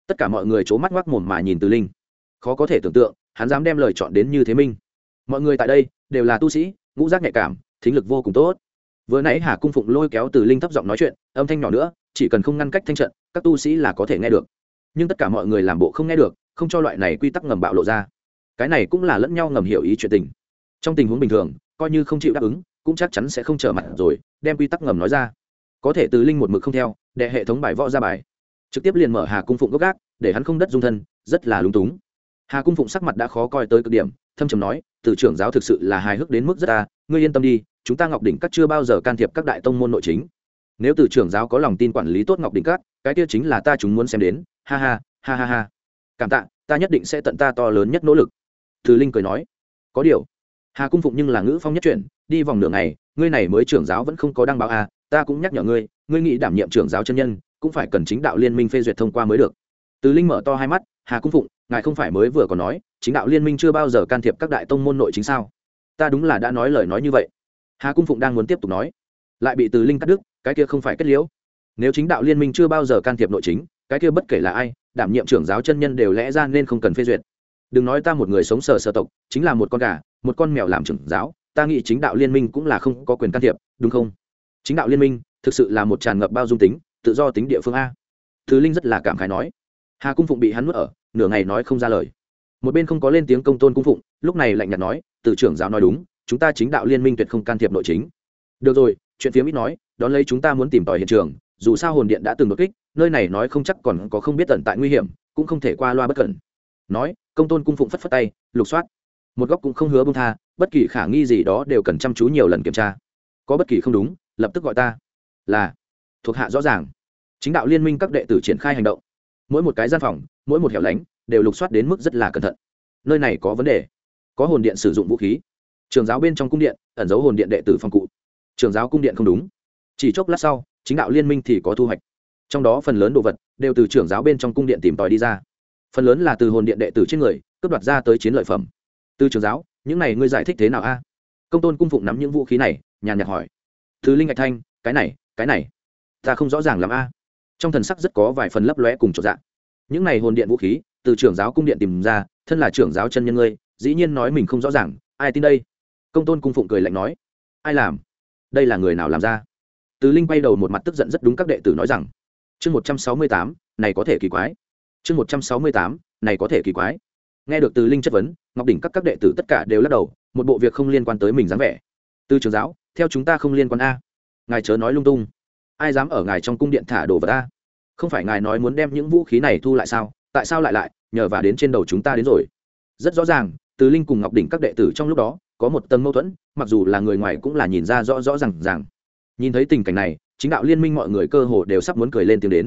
Tất cả mọi người c mắt ngoác mồm mà nhìn từ linh. Khó có thể tưởng tượng, hắn dám đem lời chọn đến như thế minh. Mọi người tại đây đều là tu sĩ, ngũ giác nhạy cảm, thính lực vô cùng tốt. Vừa nãy hà cung phụng lôi kéo từ linh thấp giọng nói chuyện, âm thanh nhỏ nữa, chỉ cần không ngăn cách thanh trận, các tu sĩ là có thể nghe được. Nhưng tất cả mọi người làm bộ không nghe được, không cho loại này quy tắc ngầm bạo lộ ra. Cái này cũng là lẫn nhau ngầm hiểu ý chuyện tình. Trong tình huống bình thường, coi như không chịu đáp ứng, cũng chắc chắn sẽ không trở mặt rồi, đem quy tắc ngầm nói ra. Có thể từ linh một mực không theo để hệ thống bài võ ra bài. Trực tiếp liền mở hà cung phụng gốc gác, để hắn không đất dung thân, rất là lúng túng. Hà cung phụng sắc mặt đã khó coi tới cực điểm thâm trầm nói, từ trưởng giáo thực sự là hài hước đến mức rất ta, ngươi yên tâm đi, chúng ta ngọc đỉnh các chưa bao giờ can thiệp các đại tông môn nội chính. Nếu từ trưởng giáo có lòng tin quản lý tốt ngọc đỉnh các, cái kia chính là ta chúng muốn xem đến. Ha ha ha ha ha. Cảm tạ, ta nhất định sẽ tận ta to lớn nhất nỗ lực. Từ linh cười nói. Có điều, hà cung phụng nhưng là ngữ phong nhất chuyển, đi vòng nửa ngày, ngươi này mới trưởng giáo vẫn không có đăng báo à ta cũng nhắc nhở ngươi ngươi nghĩ đảm nhiệm trưởng giáo chân nhân, cũng phải cần chính đạo liên minh phê duyệt thông qua mới được. Từ linh mở to hai mắt hà cung phụng, ngài không phải mới vừa còn nói, chính đạo liên minh chưa bao giờ can thiệp các đại tông môn nội chính sao? Ta đúng là đã nói lời nói như vậy. Hà cung phụng đang muốn tiếp tục nói, lại bị từ linh cắt đứt, cái kia không phải kết liễu. Nếu chính đạo liên minh chưa bao giờ can thiệp nội chính, cái kia bất kể là ai, đảm nhiệm trưởng giáo chân nhân đều lẽ ra nên không cần phê duyệt. Đừng nói ta một người sống sờ sờ tộc, chính là một con gà, một con mèo làm trưởng giáo, ta nghĩ chính đạo liên minh cũng là không có quyền can thiệp, đúng không? Chính đạo liên minh thực sự là một tràn ngập bao dung tính, tự do tính địa phương a. Thứ linh rất là cảm khái nói hà cung phụng bị hắn nuốt ở, nửa ngày nói không ra lời. Một bên không có lên tiếng công tôn cung phụng, lúc này lạnh nhạt nói, từ trưởng giáo nói đúng, chúng ta chính đạo liên minh tuyệt không can thiệp nội chính. Được rồi, chuyện phía ít nói, đón lấy chúng ta muốn tìm tòi hiện trường, dù sao hồn điện đã từng đột kích, nơi này nói không chắc còn có không biết tận tại nguy hiểm, cũng không thể qua loa bất cẩn. Nói, công tôn cung phụng phất phất tay, lục soát. Một góc cũng không hứa bông tha, bất kỳ khả nghi gì đó đều cần chăm chú nhiều lần kiểm tra. Có bất kỳ không đúng, lập tức gọi ta. Là, thuộc hạ rõ ràng. Chính đạo liên minh các đệ tử triển khai hành động mỗi một cái gian phòng, mỗi một hẻo lánh đều lục soát đến mức rất là cẩn thận. Nơi này có vấn đề. Có hồn điện sử dụng vũ khí. Trường giáo bên trong cung điện ẩn giấu hồn điện đệ tử phòng cụ. Trường giáo cung điện không đúng. Chỉ chốc lát sau, chính đạo liên minh thì có thu hoạch. Trong đó phần lớn đồ vật đều từ trưởng giáo bên trong cung điện tìm tòi đi ra. Phần lớn là từ hồn điện đệ tử trên người, cướp đoạt ra tới chiến lợi phẩm. Từ trường giáo, những này ngươi giải thích thế nào a? Công tôn cung phụng nắm những vũ khí này, nhàn nhạt hỏi. Thứ linh ngạch thanh, cái này cái này, ta không rõ ràng làm a trong thần sắc rất có vài phần lấp lóe cùng trọn dạng những này hồn điện vũ khí, từ trưởng giáo cung điện tìm ra, thân là trưởng giáo chân nhân ngươi, dĩ nhiên nói mình không rõ ràng, ai tin đây? Công tôn cung phụng cười lạnh nói. Ai làm? Đây là người nào làm ra? Từ linh quay đầu một mặt tức giận rất đúng các đệ tử nói rằng. Chương một trăm sáu mươi tám, này có thể kỳ quái. Chương một trăm sáu mươi tám, này có thể kỳ quái. Nghe được từ linh chất vấn, ngọc đỉnh các các đệ tử tất cả đều lắc đầu, một bộ việc không liên quan tới mình dám vẻ. Từ trường giáo, theo chúng ta không liên quan a. Ngài chớ nói lung tung ai dám ở ngài trong cung điện thả đồ vật ta? không phải ngài nói muốn đem những vũ khí này thu lại sao? Tại sao lại lại? Nhờ và đến trên đầu chúng ta đến rồi. Rất rõ ràng, từ linh cùng ngọc đỉnh các đệ tử trong lúc đó có một tầng mâu thuẫn, mặc dù là người ngoài cũng là nhìn ra rõ rõ r à n g rằng nhìn thấy tình cảnh này, chính đạo liên minh mọi người cơ hồ đều sắp muốn cười lên tiếng đến.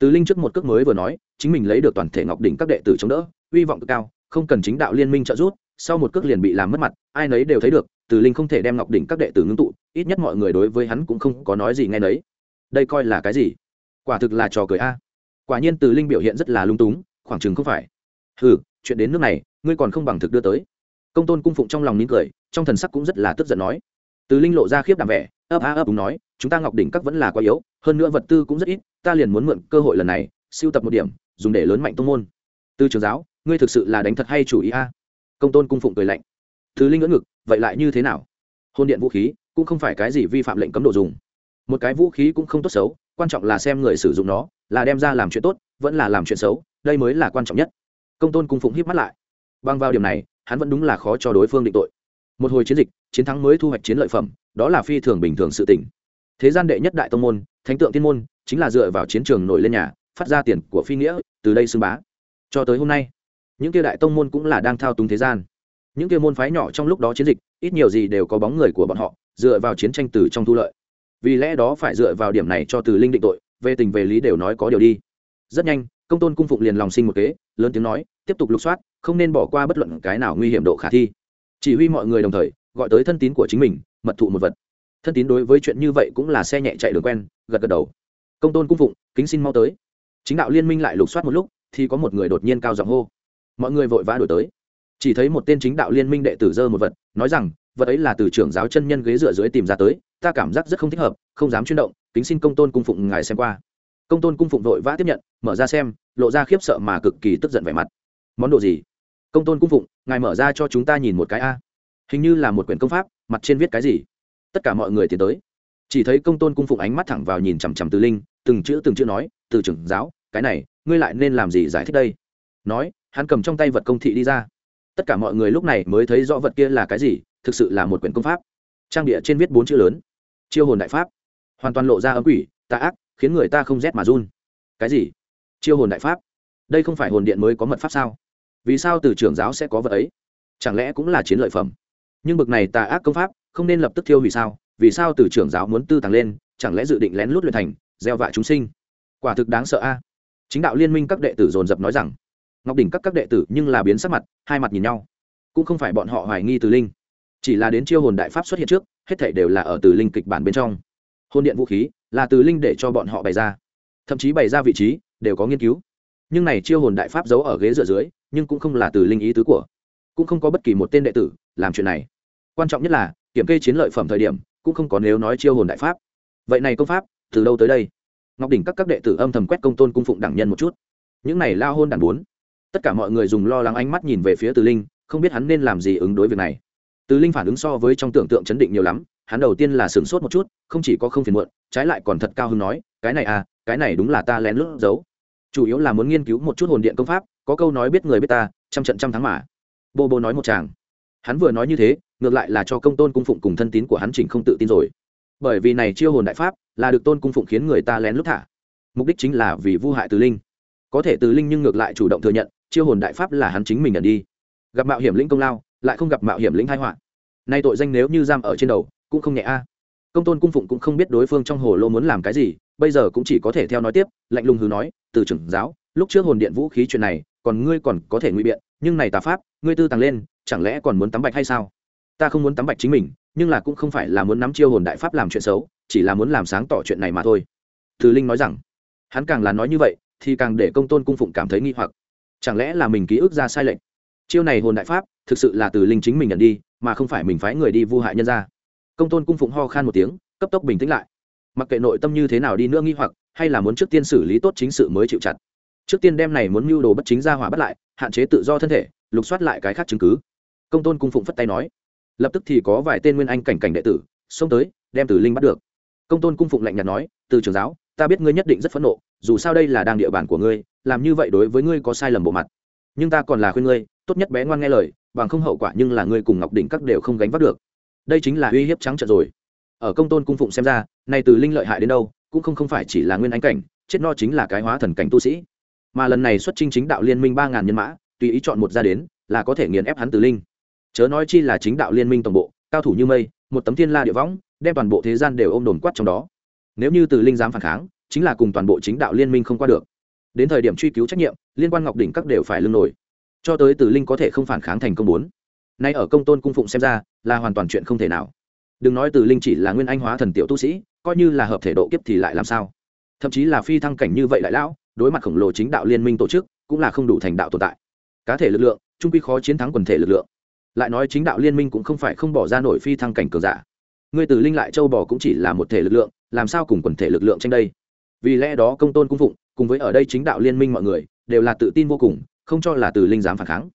Từ linh trước một cước mới vừa nói, chính mình lấy được toàn thể ngọc đỉnh các đệ tử chống đỡ, hy vọng cực cao, không cần chính đạo liên minh trợ giúp, sau một cước liền bị làm mất mặt, ai nấy đều thấy được, từ linh không thể đem ngọc đỉnh các đệ tử ngưng tụ, ít nhất mọi người đối với hắn cũng không có nói gì nghe nấy đây coi là cái gì? Quả thực là trò cười a. Quả nhiên từ linh biểu hiện rất là lung túng, khoảng chừng không phải. Ừ chuyện đến nước này, ngươi còn không bằng thực đưa tới. Công tôn cung phụng trong lòng nín cười, trong thần sắc cũng rất là tức giận nói. Từ linh lộ ra khiếp đảm vẻ, ấp a ấp đúng nói, chúng ta ngọc đỉnh các vẫn là quá yếu, hơn nữa vật tư cũng rất ít, ta liền muốn mượn cơ hội lần này, siêu tập một điểm, dùng để lớn mạnh tông môn. Từ trường giáo, ngươi thực sự là đánh thật hay chủ ý a? Công tôn cung phụng cười lạnh. Thứ linh ngỡ ngực, vậy lại như thế nào? Hôn điện vũ khí, cũng không phải cái gì vi phạm lệnh cấm độ dùng một cái vũ khí cũng không tốt xấu, quan trọng là xem người sử dụng nó, là đem ra làm chuyện tốt, vẫn là làm chuyện xấu, đây mới là quan trọng nhất. Công tôn cung phụng híp mắt lại. Bằng vào điểm này, hắn vẫn đúng là khó cho đối phương định tội. Một hồi chiến dịch, chiến thắng mới thu hoạch chiến lợi phẩm, đó là phi thường bình thường sự tỉnh thế gian đệ nhất đại tông môn, thánh tượng tiên môn, chính là dựa vào chiến trường nổi lên nhà, phát ra tiền của phi nghĩa, từ đây xưng bá. Cho tới hôm nay, những kia đại tông môn cũng là đang thao túng thế gian. Những kia môn phái nhỏ trong lúc đó chiến dịch, ít nhiều gì đều có bóng người của bọn họ, dựa vào chiến tranh từ trong thu lợi vì lẽ đó phải dựa vào điểm này cho từ linh định tội, về tình về lý đều nói có điều đi. Rất nhanh, công tôn cung phụng liền lòng sinh một kế, lớn tiếng nói, tiếp tục lục soát, không nên bỏ qua bất luận cái nào nguy hiểm độ khả thi. Chỉ huy mọi người đồng thời, gọi tới thân tín của chính mình, mật thụ một vật. Thân tín đối với chuyện như vậy cũng là xe nhẹ chạy đường quen, gật gật đầu. Công tôn cung phụng, kính xin mau tới. Chính đạo liên minh lại lục soát một lúc, thì có một người đột nhiên cao giọng hô. Mọi người vội vã đổi tới. Chỉ thấy một tên chính đạo liên minh đệ tử dơ một vật, nói rằng, vật ấy là từ trưởng giáo chân nhân ghế dựa dưới tìm ra tới ta cảm giác rất không thích hợp, không dám chuyên động, kính xin công tôn cung phụng ngài xem qua. Công tôn cung phụng vội vã tiếp nhận, mở ra xem, lộ ra khiếp sợ mà cực kỳ tức giận vẻ mặt. Món đồ gì? Công tôn cung phụng, ngài mở ra cho chúng ta nhìn một cái a. Hình như là một quyển công pháp, mặt trên viết cái gì? Tất cả mọi người tiến tới. Chỉ thấy công tôn cung phụng ánh mắt thẳng vào nhìn chằm chằm từ linh, từng chữ từng chữ nói, từ trưởng giáo, cái này, ngươi lại nên làm gì giải thích đây? Nói, hắn cầm trong tay vật công thị đi ra. Tất cả mọi người lúc này mới thấy rõ vật kia là cái gì, thực sự là một quyển công pháp. Trang địa trên viết bốn chữ lớn chiêu hồn đại pháp. Hoàn toàn lộ ra ấm quỷ, tà ác, khiến người ta không rét mà run. Cái gì? Chiêu hồn đại pháp? Đây không phải hồn điện mới có mật pháp sao? Vì sao từ trưởng giáo sẽ có vật ấy? Chẳng lẽ cũng là chiến lợi phẩm? Nhưng bực này tà ác công pháp, không nên lập tức thiêu vì sao? Vì sao từ trưởng giáo muốn tư tàng lên, chẳng lẽ dự định lén lút luyện thành, gieo vạ chúng sinh? Quả thực đáng sợ a. Chính đạo liên minh các đệ tử dồn dập nói rằng, ngọc đỉnh các các đệ tử nhưng là biến sắc mặt, hai mặt nhìn nhau. Cũng không phải bọn họ hoài nghi từ linh chỉ là đến chiêu hồn đại pháp xuất hiện trước, hết thảy đều là ở từ linh kịch bản bên trong. Hồn điện vũ khí là từ linh để cho bọn họ bày ra. Thậm chí bày ra vị trí, đều có nghiên cứu. Nhưng này chiêu hồn đại pháp giấu ở ghế dựa dưới, nhưng cũng không là từ linh ý tứ của. Cũng không có bất kỳ một tên đệ tử làm chuyện này. Quan trọng nhất là, kiểm kê chiến lợi phẩm thời điểm, cũng không có nếu nói chiêu hồn đại pháp. Vậy này công pháp, từ đâu tới đây? Ngọc đỉnh các các đệ tử âm thầm quét công tôn cung phụng đẳng nhân một chút. Những này lao hôn đàn bốn. Tất cả mọi người dùng lo lắng ánh mắt nhìn về phía từ linh, không biết hắn nên làm gì ứng đối việc này từ linh phản ứng so với trong tưởng tượng chấn định nhiều lắm, hắn đầu tiên là sửng sốt một chút, không chỉ có không phiền muộn, trái lại còn thật cao hứng nói, cái này à cái này đúng là ta lén lút giấu. Chủ yếu là muốn nghiên cứu một chút hồn điện công pháp, có câu nói biết người biết ta, trăm trận trăm thắng mà. Bô bô nói một chàng hắn vừa nói như thế, ngược lại là cho công tôn cung phụng cùng thân tín của hắn chỉnh không tự tin rồi. Bởi vì này chiêu hồn đại pháp, là được tôn cung phụng khiến người ta lén lút thả. Mục đích chính là vì vu hại từ linh. Có thể từ linh nhưng ngược lại chủ động thừa nhận, chiêu hồn đại pháp là hắn chính mình nhận đi. Gặp mạo hiểm lĩnh công lao lại không gặp mạo hiểm lĩnh hai họa. Nay tội danh nếu như giam ở trên đầu, cũng không nhẹ a. Công tôn cung phụng cũng không biết đối phương trong hồ lô muốn làm cái gì, bây giờ cũng chỉ có thể theo nói tiếp, lạnh lùng hứ nói, từ trưởng giáo, lúc trước hồn điện vũ khí chuyện này, còn ngươi còn có thể ngụy biện, nhưng này tà pháp, ngươi tư tàng lên, chẳng lẽ còn muốn tắm bạch hay sao? Ta không muốn tắm bạch chính mình, nhưng là cũng không phải là muốn nắm chiêu hồn đại pháp làm chuyện xấu, chỉ là muốn làm sáng tỏ chuyện này mà thôi. Thứ linh nói rằng. Hắn càng là nói như vậy, thì càng để công tôn cung phụng cảm thấy nghi hoặc. Chẳng lẽ là mình ký ức ra sai lệch? Chiêu này hồn đại pháp, thực sự là từ linh chính mình nhận đi, mà không phải mình phái người đi vu hại nhân ra công tôn cung phụng ho khan một tiếng, cấp tốc bình tĩnh lại. Mặc kệ nội tâm như thế nào đi nữa nghi hoặc, hay là muốn trước tiên xử lý tốt chính sự mới chịu chặt. Trước tiên đem này muốn mưu đồ bất chính ra hỏa bắt lại, hạn chế tự do thân thể, lục soát lại cái khác chứng cứ. Công tôn cung phụng phất tay nói. Lập tức thì có vài tên nguyên anh cảnh cảnh đệ tử, xông tới, đem tử linh bắt được. Công tôn cung phụng lạnh nhạt nói, từ trường giáo, ta biết ngươi nhất định rất phẫn nộ, dù sao đây là đang địa bàn của ngươi, làm như vậy đối với ngươi có sai lầm bộ mặt. Nhưng ta còn là khuyên ngươi tốt nhất bé ngoan nghe lời, bằng không hậu quả nhưng là ngươi cùng ngọc đỉnh các đều không gánh vác được. Đây chính là uy hiếp trắng trợn rồi. Ở công tôn cung phụng xem ra, nay từ linh lợi hại đến đâu, cũng không không phải chỉ là nguyên anh cảnh, chết no chính là cái hóa thần cảnh tu sĩ. Mà lần này xuất chinh chính đạo liên minh ba ngàn nhân mã, tùy ý chọn một ra đến, là có thể nghiền ép hắn từ linh. Chớ nói chi là chính đạo liên minh tổng bộ, cao thủ như mây, một tấm thiên la địa võng, đem toàn bộ thế gian đều ôm đồn quát trong đó. Nếu như từ linh dám phản kháng, chính là cùng toàn bộ chính đạo liên minh không qua được. Đến thời điểm truy cứu trách nhiệm, liên quan ngọc đỉnh các đều phải lưng nổi cho tới tử linh có thể không phản kháng thành công bốn. Nay ở công tôn cung phụng xem ra, là hoàn toàn chuyện không thể nào. Đừng nói tử linh chỉ là nguyên anh hóa thần tiểu tu sĩ, coi như là hợp thể độ kiếp thì lại làm sao? Thậm chí là phi thăng cảnh như vậy lại lão, đối mặt khổng lồ chính đạo liên minh tổ chức, cũng là không đủ thành đạo tồn tại. Cá thể lực lượng, trung quy khó chiến thắng quần thể lực lượng. Lại nói chính đạo liên minh cũng không phải không bỏ ra nổi phi thăng cảnh cường giả. Người từ linh lại châu bò cũng chỉ là một thể lực lượng, làm sao cùng quần thể lực lượng tranh đây? Vì lẽ đó công tôn cung phụng, cùng với ở đây chính đạo liên minh mọi người, đều là tự tin vô cùng không cho là từ linh dám phản kháng.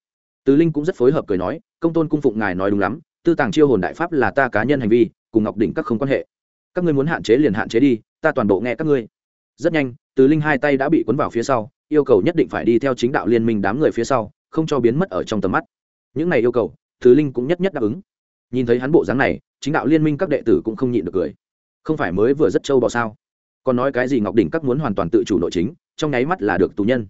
Từ linh cũng rất phối hợp cười nói, công tôn cung phụng ngài nói đúng lắm, tư tàng chiêu hồn đại pháp là ta cá nhân hành vi, cùng ngọc đỉnh các không quan hệ. Các ngươi muốn hạn chế liền hạn chế đi, ta toàn bộ nghe các ngươi. Rất nhanh, từ linh hai tay đã bị cuốn vào phía sau, yêu cầu nhất định phải đi theo chính đạo liên minh đám người phía sau, không cho biến mất ở trong tầm mắt. Những này yêu cầu, từ linh cũng nhất nhất đáp ứng. Nhìn thấy hắn bộ dáng này, chính đạo liên minh các đệ tử cũng không nhịn được cười. Không phải mới vừa rất trâu bò sao? Còn nói cái gì ngọc đỉnh các muốn hoàn toàn tự chủ nội chính, trong nháy mắt là được tù nhân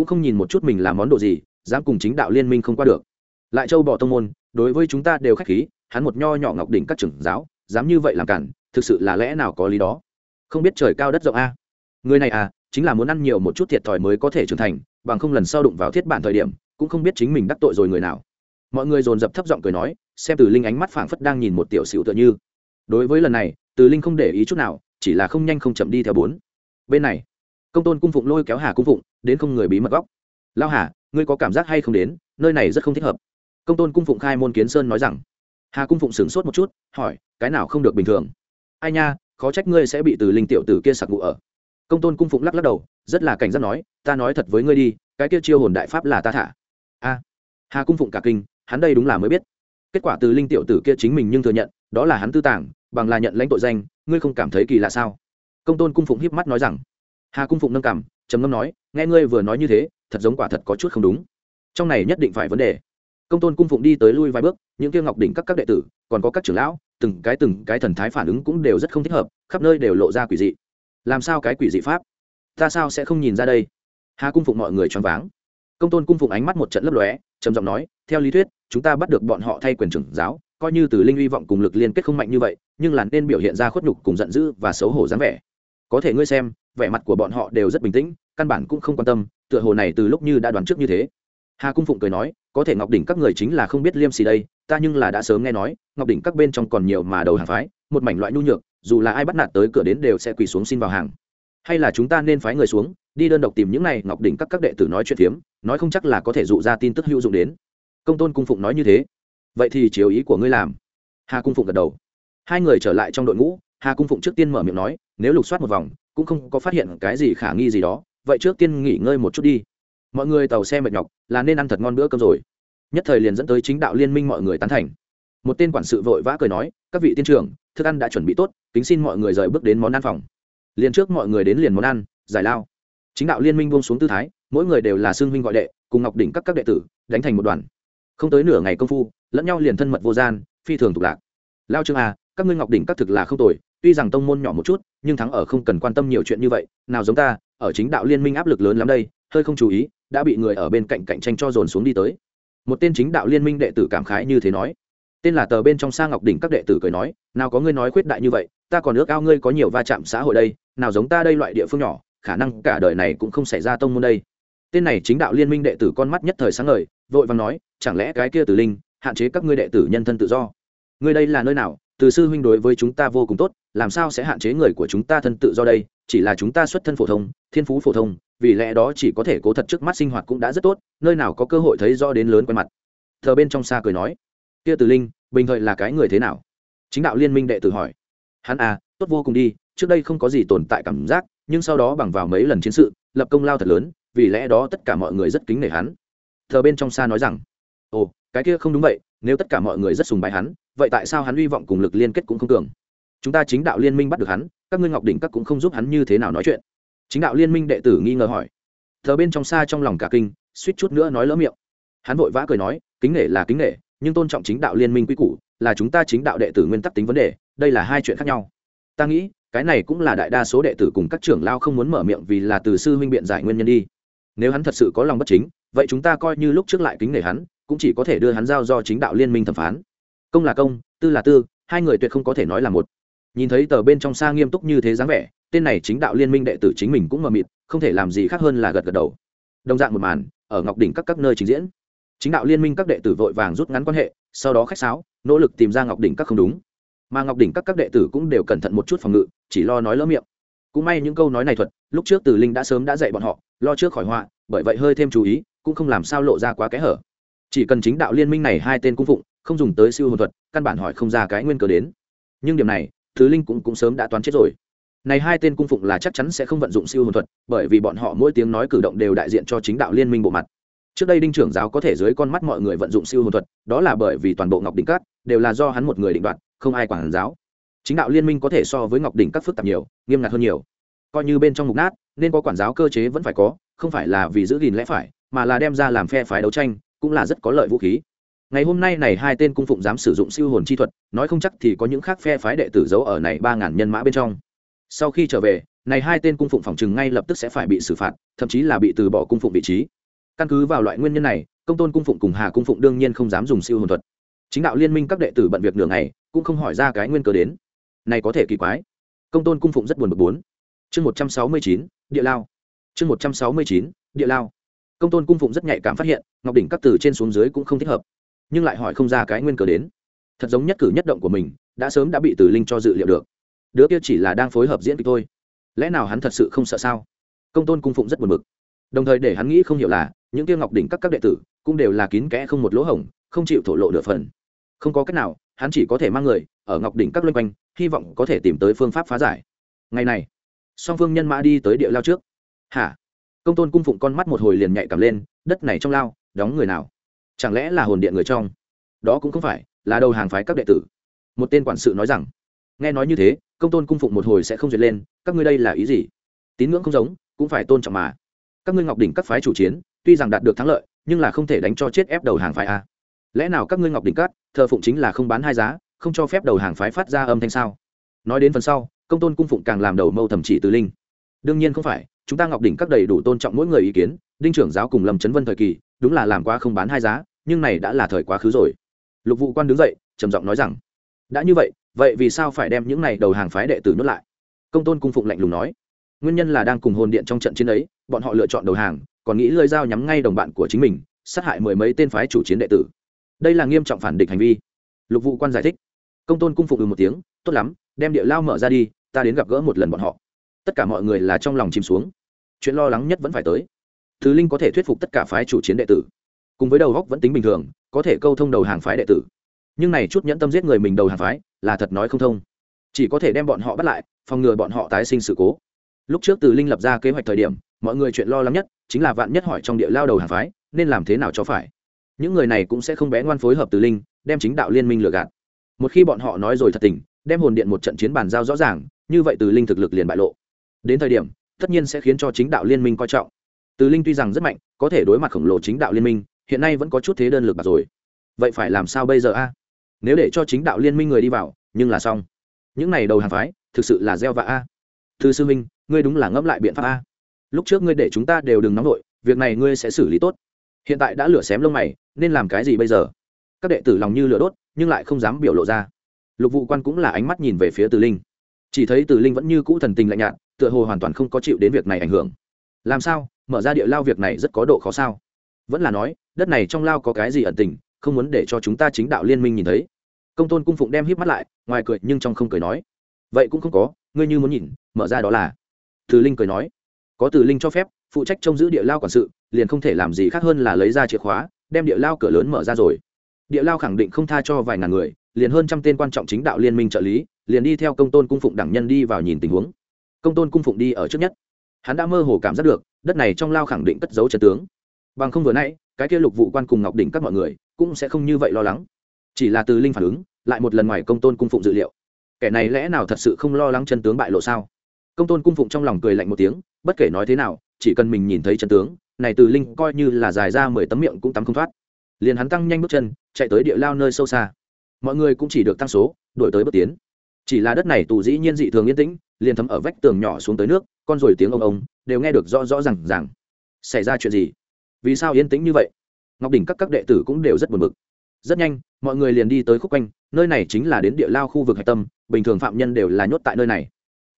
cũng không nhìn một chút mình làm món đồ gì, dám cùng chính đạo liên minh không qua được. Lại châu bỏ tông môn, đối với chúng ta đều khách khí, hắn một nho nhỏ ngọc đỉnh các trưởng giáo, dám như vậy làm cản, thực sự là lẽ nào có lý đó? Không biết trời cao đất rộng a. Người này à chính là muốn ăn nhiều một chút thiệt thòi mới có thể trưởng thành, bằng không lần sau đụng vào thiết bản thời điểm, cũng không biết chính mình đắc tội rồi người nào. Mọi người dồn dập thấp giọng cười nói, xem từ linh ánh mắt phảng phất đang nhìn một tiểu sửu tựa như. Đối với lần này, từ linh không để ý chút nào, chỉ là không nhanh không chậm đi theo bốn. Bên này công tôn cung phụng lôi kéo hà cung phụng, đến không người bí mật góc. Lao hà, ngươi có cảm giác hay không đến, nơi này rất không thích hợp. Công tôn cung phụng khai môn kiến sơn nói rằng. Hà cung phụng sửng sốt một chút, hỏi, cái nào không được bình thường? Ai nha, khó trách ngươi sẽ bị từ linh tiểu tử kia sặc ngụ ở. Công tôn cung phụng lắc lắc đầu, rất là cảnh giác nói, ta nói thật với ngươi đi, cái kia chiêu hồn đại pháp là ta thả. A. Hà cung phụng cả kinh, hắn đây đúng là mới biết. Kết quả từ linh tiểu tử kia chính mình nhưng thừa nhận, đó là hắn tư tàng, bằng là nhận lãnh tội danh, ngươi không cảm thấy kỳ lạ sao? Công tôn cung phụng hiếp mắt nói rằng hà cung phụng nâng cảm, trầm ngâm nói, nghe ngươi vừa nói như thế, thật giống quả thật có chút không đúng. Trong này nhất định phải vấn đề. Công tôn cung phụng đi tới lui vài bước, những kia ngọc đỉnh các các đệ tử, còn có các trưởng lão, từng cái từng cái thần thái phản ứng cũng đều rất không thích hợp, khắp nơi đều lộ ra quỷ dị. Làm sao cái quỷ dị pháp? Ta sao sẽ không nhìn ra đây? Hà cung phụng mọi người choáng váng. Công tôn cung phụng ánh mắt một trận lấp lóe, trầm giọng nói, theo lý thuyết, chúng ta bắt được bọn họ thay quyền trưởng giáo, coi như từ linh hy vọng cùng lực liên kết không mạnh như vậy, nhưng là nên biểu hiện ra khuất nhục cùng giận dữ và xấu hổ dáng vẻ. Có thể ngươi xem vẻ mặt của bọn họ đều rất bình tĩnh, căn bản cũng không quan tâm, tựa hồ này từ lúc như đã đoán trước như thế. Hà cung phụng cười nói, có thể ngọc đỉnh các người chính là không biết liêm xì đây, ta nhưng là đã sớm nghe nói, ngọc đỉnh các bên trong còn nhiều mà đầu hàng phái, một mảnh loại nhu nhược, dù là ai bắt nạt tới cửa đến đều sẽ quỳ xuống xin vào hàng. Hay là chúng ta nên phái người xuống, đi đơn độc tìm những này, ngọc đỉnh các các đệ tử nói chuyện phiếm, nói không chắc là có thể dụ ra tin tức hữu dụng đến. Công tôn cung phụng nói như thế. Vậy thì chiếu ý của ngươi làm. Hà cung phụng gật đầu. Hai người trở lại trong đội ngũ, hà cung phụng trước tiên mở miệng nói, nếu lục soát một vòng cũng không có phát hiện cái gì khả nghi gì đó, vậy trước tiên nghỉ ngơi một chút đi. Mọi người tàu xe mệt nhọc, là nên ăn thật ngon bữa cơm rồi. Nhất thời liền dẫn tới chính đạo liên minh mọi người tán thành. Một tên quản sự vội vã cười nói, các vị tiên trưởng, thức ăn đã chuẩn bị tốt, kính xin mọi người rời bước đến món ăn phòng. Liền trước mọi người đến liền món ăn, giải lao. Chính đạo liên minh buông xuống tư thái, mỗi người đều là xương huynh gọi đệ, cùng ngọc đỉnh các các đệ tử, đánh thành một đoàn. Không tới nửa ngày công phu, lẫn nhau liền thân mật vô gian, phi thường tục lạc. Lao trương à các ngươi ngọc đỉnh các thực là không tồi tuy rằng tông môn nhỏ một chút, nhưng thắng ở không cần quan tâm nhiều chuyện như vậy, nào giống ta, ở chính đạo liên minh áp lực lớn lắm đây, hơi không chú ý, đã bị người ở bên cạnh cạnh tranh cho dồn xuống đi tới. Một tên chính đạo liên minh đệ tử cảm khái như thế nói. Tên là tờ bên trong sa ngọc đỉnh các đệ tử cười nói, nào có ngươi nói khuyết đại như vậy, ta còn ước ao ngươi có nhiều va chạm xã hội đây, nào giống ta đây loại địa phương nhỏ, khả năng cả đời này cũng không xảy ra tông môn đây. Tên này chính đạo liên minh đệ tử con mắt nhất thời sáng ngời, vội vàng nói, chẳng lẽ cái kia tử linh hạn chế các ngươi đệ tử nhân thân tự do? Ngươi đây là nơi nào từ sư huynh đối với chúng ta vô cùng tốt, làm sao sẽ hạn chế người của chúng ta thân tự do đây? Chỉ là chúng ta xuất thân phổ thông, thiên phú phổ thông, vì lẽ đó chỉ có thể cố thật trước mắt sinh hoạt cũng đã rất tốt, nơi nào có cơ hội thấy rõ đến lớn quen mặt. Thờ bên trong xa cười nói. Kia Tử linh, bình thời là cái người thế nào? Chính đạo liên minh đệ tử hỏi. Hắn à tốt vô cùng đi, trước đây không có gì tồn tại cảm giác, nhưng sau đó bằng vào mấy lần chiến sự, lập công lao thật lớn, vì lẽ đó tất cả mọi người rất kính nể hắn. Thờ bên trong xa nói rằng. Ồ, cái kia không đúng vậy nếu tất cả mọi người rất sùng bái hắn, vậy tại sao hắn hy vọng cùng lực liên kết cũng không cường? Chúng ta chính đạo liên minh bắt được hắn, các ngươi ngọc đỉnh các cũng không giúp hắn như thế nào nói chuyện. Chính đạo liên minh đệ tử nghi ngờ hỏi. Thờ bên trong xa trong lòng cả kinh, suýt chút nữa nói lỡ miệng. Hắn vội vã cười nói, kính nể là kính nể, nhưng tôn trọng chính đạo liên minh quy củ, là chúng ta chính đạo đệ tử nguyên tắc tính vấn đề, đây là hai chuyện khác nhau. Ta nghĩ, cái này cũng là đại đa số đệ tử cùng các trưởng lao không muốn mở miệng vì là từ sư huynh biện giải nguyên nhân đi. Nếu hắn thật sự có lòng bất chính, vậy chúng ta coi như lúc trước lại kính nể hắn cũng chỉ có thể đưa hắn giao do chính đạo liên minh thẩm phán. Công là công, tư là tư, hai người tuyệt không có thể nói là một. Nhìn thấy tờ bên trong xa nghiêm túc như thế dáng vẻ, tên này chính đạo liên minh đệ tử chính mình cũng mờ mịt, không thể làm gì khác hơn là gật gật đầu. Đồng dạng một màn, ở ngọc đỉnh các các nơi trình diễn. Chính đạo liên minh các đệ tử vội vàng rút ngắn quan hệ, sau đó khách sáo, nỗ lực tìm ra ngọc đỉnh các không đúng. Mà ngọc đỉnh các các đệ tử cũng đều cẩn thận một chút phòng ngự, chỉ lo nói lỡ miệng. Cũng may những câu nói này thuật, lúc trước từ linh đã sớm đã dạy bọn họ, lo trước khỏi họa, bởi vậy hơi thêm chú ý, cũng không làm sao lộ ra quá kẽ hở chỉ cần chính đạo liên minh này hai tên cung phụng, không dùng tới siêu hồn thuật, căn bản hỏi không ra cái nguyên cớ đến. Nhưng điểm này, thứ linh cũng cũng sớm đã toán chết rồi. Này hai tên cung phụng là chắc chắn sẽ không vận dụng siêu hồn thuật, bởi vì bọn họ mỗi tiếng nói cử động đều đại diện cho chính đạo liên minh bộ mặt. Trước đây đinh trưởng giáo có thể dưới con mắt mọi người vận dụng siêu hồn thuật, đó là bởi vì toàn bộ ngọc đỉnh cát đều là do hắn một người định đoạt, không ai quản giáo. Chính đạo liên minh có thể so với ngọc đỉnh các phức tạp nhiều, nghiêm ngặt hơn nhiều. Coi như bên trong mục nát, nên có quản giáo cơ chế vẫn phải có, không phải là vì giữ gìn lẽ phải, mà là đem ra làm phe phái đấu tranh cũng là rất có lợi vũ khí. Ngày hôm nay này hai tên cung phụng dám sử dụng siêu hồn chi thuật, nói không chắc thì có những khác phe phái đệ tử giấu ở này ba ngàn nhân mã bên trong. Sau khi trở về, này hai tên cung phụng phòng trừng ngay lập tức sẽ phải bị xử phạt, thậm chí là bị từ bỏ cung phụng vị trí. Căn cứ vào loại nguyên nhân này, công tôn cung phụng cùng hà cung phụng đương nhiên không dám dùng siêu hồn thuật. Chính đạo liên minh các đệ tử bận việc nửa ngày, cũng không hỏi ra cái nguyên cớ đến. Này có thể kỳ quái. Công tôn cung phụng rất buồn bực bốn. Chương một trăm sáu mươi chín, địa lao. Chương một trăm sáu mươi chín, địa lao công tôn cung phụng rất nhạy cảm phát hiện, ngọc đỉnh các từ trên xuống dưới cũng không thích hợp. Nhưng lại hỏi không ra cái nguyên cớ đến. Thật giống nhất cử nhất động của mình, đã sớm đã bị từ linh cho dự liệu được. Đứa kia chỉ là đang phối hợp diễn kịch thôi. Lẽ nào hắn thật sự không sợ sao? Công tôn cung phụng rất buồn bực. Đồng thời để hắn nghĩ không hiểu là, những kia ngọc đỉnh các các đệ tử, cũng đều là kín kẽ không một lỗ hổng, không chịu thổ lộ nửa phần. Không có cách nào, hắn chỉ có thể mang người, ở ngọc đỉnh các loanh quanh, hy vọng có thể tìm tới phương pháp phá giải. Ngày này, song phương nhân mã đi tới địa lao trước. Hả? Công tôn cung phụng con mắt một hồi liền nhạy cảm lên, đất này trong lao, đóng người nào? Chẳng lẽ là hồn điện người trong? Đó cũng không phải, là đầu hàng phái các đệ tử. Một tên quản sự nói rằng, nghe nói như thế, công tôn cung phụng một hồi sẽ không duyệt lên, các ngươi đây là ý gì? Tín ngưỡng không giống, cũng phải tôn trọng mà. Các ngươi ngọc đỉnh các phái chủ chiến, tuy rằng đạt được thắng lợi, nhưng là không thể đánh cho chết ép đầu hàng phái a. Lẽ nào các ngươi ngọc đỉnh các, thờ phụng chính là không bán hai giá, không cho phép đầu hàng phái phát ra âm thanh sao? Nói đến phần sau, công tôn cung phụng càng làm đầu mâu thẩm chỉ từ linh. Đương nhiên không phải chúng ta ngọc đỉnh các đầy đủ tôn trọng mỗi người ý kiến, đinh trưởng giáo cùng lâm chấn vân thời kỳ, đúng là làm quá không bán hai giá, nhưng này đã là thời quá khứ rồi. Lục vụ quan đứng dậy, trầm giọng nói rằng, đã như vậy vậy vì sao phải đem những này đầu hàng phái đệ tử nhốt lại? Công tôn cung phụng lạnh lùng nói, nguyên nhân là đang cùng hồn điện trong trận chiến ấy, bọn họ lựa chọn đầu hàng, còn nghĩ lơi dao nhắm ngay đồng bạn của chính mình, sát hại mười mấy tên phái chủ chiến đệ tử. Đây là nghiêm trọng phản địch hành vi. Lục vụ quan giải thích, công tôn cung phụng ừ một tiếng, tốt lắm, đem địa lao mở ra đi, ta đến gặp gỡ một lần bọn họ. Tất cả mọi người là trong lòng chìm xuống chuyện lo lắng nhất vẫn phải tới. Thứ linh có thể thuyết phục tất cả phái chủ chiến đệ tử. Cùng với đầu góc vẫn tính bình thường, có thể câu thông đầu hàng phái đệ tử. Nhưng này chút nhẫn tâm giết người mình đầu hàng phái, là thật nói không thông. Chỉ có thể đem bọn họ bắt lại, phòng ngừa bọn họ tái sinh sự cố. Lúc trước từ linh lập ra kế hoạch thời điểm, mọi người chuyện lo lắng nhất chính là vạn nhất hỏi trong địa lao đầu hàng phái, nên làm thế nào cho phải. Những người này cũng sẽ không bé ngoan phối hợp từ linh, đem chính đạo liên minh lừa gạt. Một khi bọn họ nói rồi thật tình, đem hồn điện một trận chiến bàn giao rõ ràng, như vậy từ linh thực lực liền bại lộ. Đến thời điểm tất nhiên sẽ khiến cho chính đạo liên minh coi trọng. Từ linh tuy rằng rất mạnh, có thể đối mặt khổng lồ chính đạo liên minh, hiện nay vẫn có chút thế đơn lực bạc rồi. Vậy phải làm sao bây giờ a? Nếu để cho chính đạo liên minh người đi vào, nhưng là xong. Những này đầu hàng phái, thực sự là gieo vạ a. Thư sư minh, ngươi đúng là ngẫm lại biện pháp a. Lúc trước ngươi để chúng ta đều đừng nóng nổi việc này ngươi sẽ xử lý tốt. Hiện tại đã lửa xém lông mày, nên làm cái gì bây giờ? Các đệ tử lòng như lửa đốt, nhưng lại không dám biểu lộ ra. Lục vụ quan cũng là ánh mắt nhìn về phía từ linh. Chỉ thấy từ linh vẫn như cũ thần tình lạnh nhạt tựa hồ hoàn toàn không có chịu đến việc này ảnh hưởng. Làm sao? Mở ra địa lao việc này rất có độ khó sao? Vẫn là nói, đất này trong lao có cái gì ẩn tình, không muốn để cho chúng ta chính đạo liên minh nhìn thấy. Công tôn cung phụng đem híp mắt lại, ngoài cười nhưng trong không cười nói. Vậy cũng không có, ngươi như muốn nhìn, mở ra đó là. Từ linh cười nói. Có từ linh cho phép, phụ trách trông giữ địa lao quản sự, liền không thể làm gì khác hơn là lấy ra chìa khóa, đem địa lao cửa lớn mở ra rồi. Địa lao khẳng định không tha cho vài ngàn người, liền hơn trăm tên quan trọng chính đạo liên minh trợ lý, liền đi theo công tôn cung phụng đẳng nhân đi vào nhìn tình huống công tôn cung phụng đi ở trước nhất. Hắn đã mơ hồ cảm giác được, đất này trong lao khẳng định cất giấu trần tướng. Bằng không vừa nãy, cái kia lục vụ quan cùng ngọc đỉnh các mọi người cũng sẽ không như vậy lo lắng. Chỉ là từ linh phản ứng, lại một lần ngoài công tôn cung phụng dự liệu. Kẻ này lẽ nào thật sự không lo lắng chân tướng bại lộ sao? Công tôn cung phụng trong lòng cười lạnh một tiếng, bất kể nói thế nào, chỉ cần mình nhìn thấy chân tướng, này từ linh coi như là dài ra mười tấm miệng cũng tắm không thoát. Liền hắn tăng nhanh bước chân, chạy tới địa lao nơi sâu xa. Mọi người cũng chỉ được tăng số đổi tới bước tiến. Chỉ là đất này tù dĩ nhiên dị thường yên tĩnh liền thấm ở vách tường nhỏ xuống tới nước, con rồi tiếng ông ông, đều nghe được rõ rõ r à n g rằng xảy ra chuyện gì? Vì sao yên tĩnh như vậy? Ngọc đỉnh các các đệ tử cũng đều rất buồn bực. Rất nhanh, mọi người liền đi tới khúc quanh, nơi này chính là đến địa lao khu vực hạch tâm, bình thường phạm nhân đều là nhốt tại nơi này.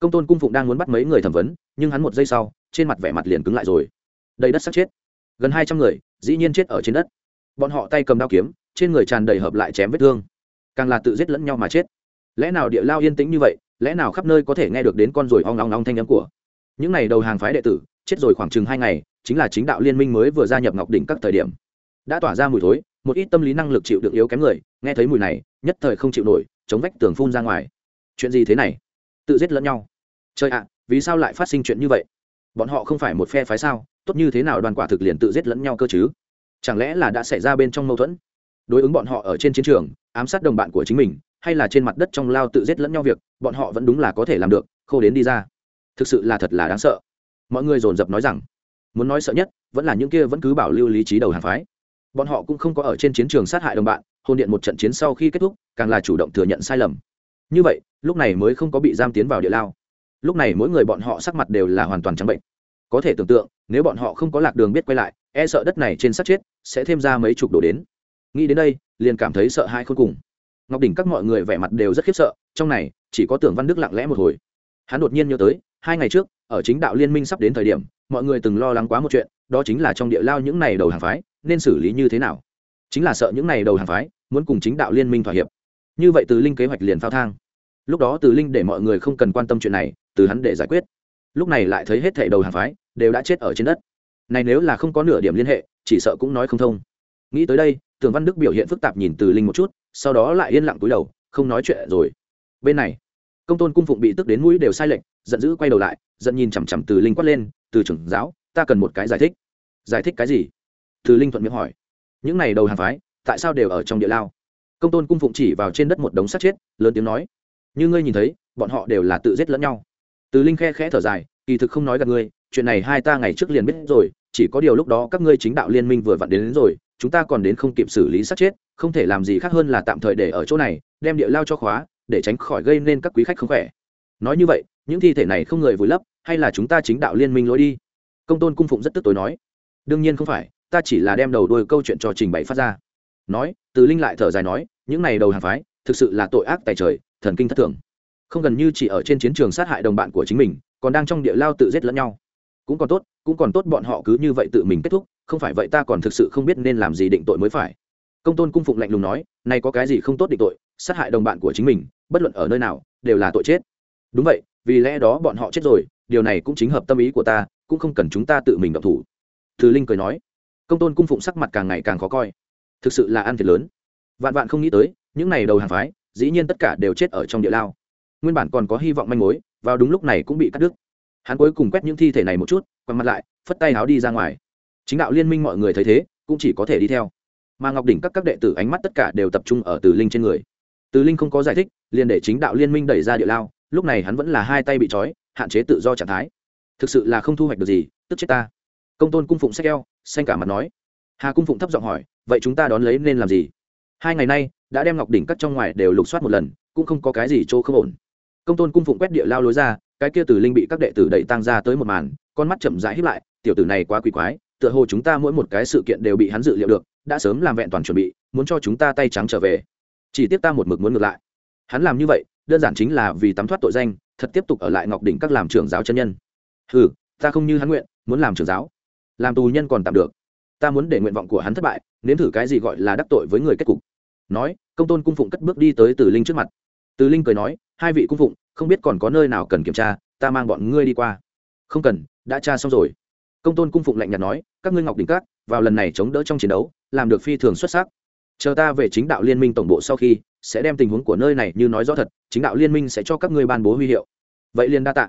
Công tôn cung phụng đang muốn bắt mấy người thẩm vấn, nhưng hắn một giây sau, trên mặt vẻ mặt liền cứng lại rồi. Đầy đất sắp chết. Gần hai trăm người, dĩ nhiên chết ở trên đất. Bọn họ tay cầm đao kiếm, trên người tràn đầy hợp lại chém vết thương. Càng là tự giết lẫn nhau mà chết. Lẽ nào địa lao yên tĩnh như vậy lẽ nào khắp nơi có thể nghe được đến con ruồi ong ong ong thanh âm của? Những này đầu hàng phái đệ tử, chết rồi khoảng chừng hai ngày, chính là chính đạo liên minh mới vừa gia nhập ngọc đỉnh các thời điểm. Đã tỏa ra mùi thối, một ít tâm lý năng lực chịu được yếu kém người, nghe thấy mùi này, nhất thời không chịu nổi, chống vách tường phun ra ngoài. Chuyện gì thế này? Tự giết lẫn nhau. Trời ạ, vì sao lại phát sinh chuyện như vậy? Bọn họ không phải một phe phái sao? Tốt như thế nào đoàn quả thực liền tự giết lẫn nhau cơ chứ? Chẳng lẽ là đã xảy ra bên trong mâu thuẫn? Đối ứng bọn họ ở trên chiến trường, ám sát đồng bạn của chính mình hay là trên mặt đất trong lao tự giết lẫn nhau việc, bọn họ vẫn đúng là có thể làm được, khô đến đi ra. Thực sự là thật là đáng sợ. Mọi người dồn dập nói rằng, muốn nói sợ nhất, vẫn là những kia vẫn cứ bảo lưu lý trí đầu hàng phái. Bọn họ cũng không có ở trên chiến trường sát hại đồng bạn, hôn điện một trận chiến sau khi kết thúc, càng là chủ động thừa nhận sai lầm. Như vậy, lúc này mới không có bị giam tiến vào địa lao. Lúc này mỗi người bọn họ sắc mặt đều là hoàn toàn trắng bệnh. Có thể tưởng tượng, nếu bọn họ không có lạc đường biết quay lại e sợ đất này trên sát chết, sẽ thêm ra mấy chục đổ đến. Nghĩ đến đây, liền cảm thấy sợ hãi khôn cùng ngọc đỉnh các mọi người vẻ mặt đều rất khiếp sợ, trong này, chỉ có tưởng văn đức lặng lẽ một hồi. Hắn đột nhiên nhớ tới, hai ngày trước, ở chính đạo liên minh sắp đến thời điểm, mọi người từng lo lắng quá một chuyện, đó chính là trong địa lao những này đầu hàng phái, nên xử lý như thế nào? Chính là sợ những này đầu hàng phái, muốn cùng chính đạo liên minh thỏa hiệp. Như vậy từ linh kế hoạch liền phao thang. Lúc đó từ linh để mọi người không cần quan tâm chuyện này, từ hắn để giải quyết. Lúc này lại thấy hết thảy đầu hàng phái, đều đã chết ở trên đất. Này nếu là không có nửa điểm liên hệ, chỉ sợ cũng nói không thông. Nghĩ tới đây, tưởng văn đức biểu hiện phức tạp nhìn từ linh một chút sau đó lại yên lặng cúi đầu không nói chuyện rồi. Bên này công tôn cung phụng bị tức đến mũi đều sai lệch giận dữ quay đầu lại giận nhìn chằm chằm từ linh quát lên từ trưởng giáo ta cần một cái giải thích. Giải thích cái gì? Từ linh thuận miệng hỏi. Những này đầu hàng phái tại sao đều ở trong địa lao? Công tôn cung phụng chỉ vào trên đất một đống sát chết lớn tiếng nói. Như ngươi nhìn thấy bọn họ đều là tự giết lẫn nhau. Từ linh khe khẽ thở dài kỳ thực không nói gặp ngươi chuyện này hai ta ngày trước liền biết rồi chỉ có điều lúc đó các ngươi chính đạo liên minh vừa vặn đến, đến rồi chúng ta còn đến không kịp xử lý sát chết không thể làm gì khác hơn là tạm thời để ở chỗ này, đem địa lao cho khóa, để tránh khỏi gây nên các quý khách không khỏe. Nói như vậy, những thi thể này không người vùi lấp, hay là chúng ta chính đạo liên minh lối đi? Công tôn cung phụng rất tức tối nói. Đương nhiên không phải, ta chỉ là đem đầu đuôi câu chuyện cho trình bày phát ra. Nói, từ linh lại thở dài nói, những này đầu hàng phái, thực sự là tội ác tài trời, thần kinh thất thường. Không gần như chỉ ở trên chiến trường sát hại đồng bạn của chính mình, còn đang trong địa lao tự giết lẫn nhau. Cũng còn tốt, cũng còn tốt bọn họ cứ như vậy tự mình kết thúc, không phải vậy ta còn thực sự không biết nên làm gì định tội mới phải công tôn cung phụng lạnh lùng nói nay có cái gì không tốt định tội, sát hại đồng bạn của chính mình, bất luận ở nơi nào, đều là tội chết. Đúng vậy, vì lẽ đó bọn họ chết rồi, điều này cũng chính hợp tâm ý của ta, cũng không cần chúng ta tự mình động thủ. Thứ linh cười nói. Công tôn cung phụng sắc mặt càng ngày càng khó coi. Thực sự là ăn thiệt lớn. Vạn vạn không nghĩ tới, những n à y đầu hàng phái, dĩ nhiên tất cả đều chết ở trong địa lao. Nguyên bản còn có hy vọng manh mối, vào đúng lúc này cũng bị cắt đứt. Hắn cuối cùng quét những thi thể này một chút, quăng mặt lại, phất tay áo đi ra ngoài. Chính đạo liên minh mọi người thấy thế, cũng chỉ có thể đi theo mà ngọc đỉnh các các đệ tử ánh mắt tất cả đều tập trung ở từ linh trên người. Từ linh không có giải thích, liền để chính đạo liên minh đẩy ra địa lao, lúc này hắn vẫn là hai tay bị trói, hạn chế tự do trạng thái. Thực sự là không thu hoạch được gì, tức chết ta. Công tôn cung phụng sách eo, xanh cả mặt nói. Hà cung phụng thấp giọng hỏi, vậy chúng ta đón lấy nên làm gì? Hai ngày nay, đã đem ngọc đỉnh cắt trong ngoài đều lục soát một lần, cũng không có cái gì chỗ không ổn. Công tôn cung phụng quét địa lao lối ra, cái kia tử linh bị các đệ tử đẩy tăng ra tới một màn, con mắt chậm rãi hiếp lại, tiểu tử này quá quỷ quái, tựa hồ chúng ta mỗi một cái sự kiện đều bị hắn dự liệu được đã sớm làm vẹn toàn chuẩn bị, muốn cho chúng ta tay trắng trở về. Chỉ tiếp ta một mực muốn ngược lại. Hắn làm như vậy, đơn giản chính là vì tắm thoát tội danh, thật tiếp tục ở lại ngọc đỉnh các làm trưởng giáo chân nhân. Ừ ta không như hắn nguyện, muốn làm trưởng giáo. Làm tù nhân còn tạm được. Ta muốn để nguyện vọng của hắn thất bại, nếm thử cái gì gọi là đắc tội với người kết cục. Nói, công tôn cung phụng cất bước đi tới từ linh trước mặt. Từ linh cười nói, hai vị cung phụng, không biết còn có nơi nào cần kiểm tra, ta mang bọn ngươi đi qua. Không cần, đã tra xong rồi. Công tôn cung phụng lạnh nhạt nói, các ngươi ngọc đỉnh các, vào lần này chống đỡ trong chiến đấu làm được phi thường xuất sắc. Chờ ta về chính đạo liên minh tổng bộ sau khi, sẽ đem tình huống của nơi này như nói rõ thật, chính đạo liên minh sẽ cho các ngươi ban bố huy hiệu. Vậy liền đa tạ.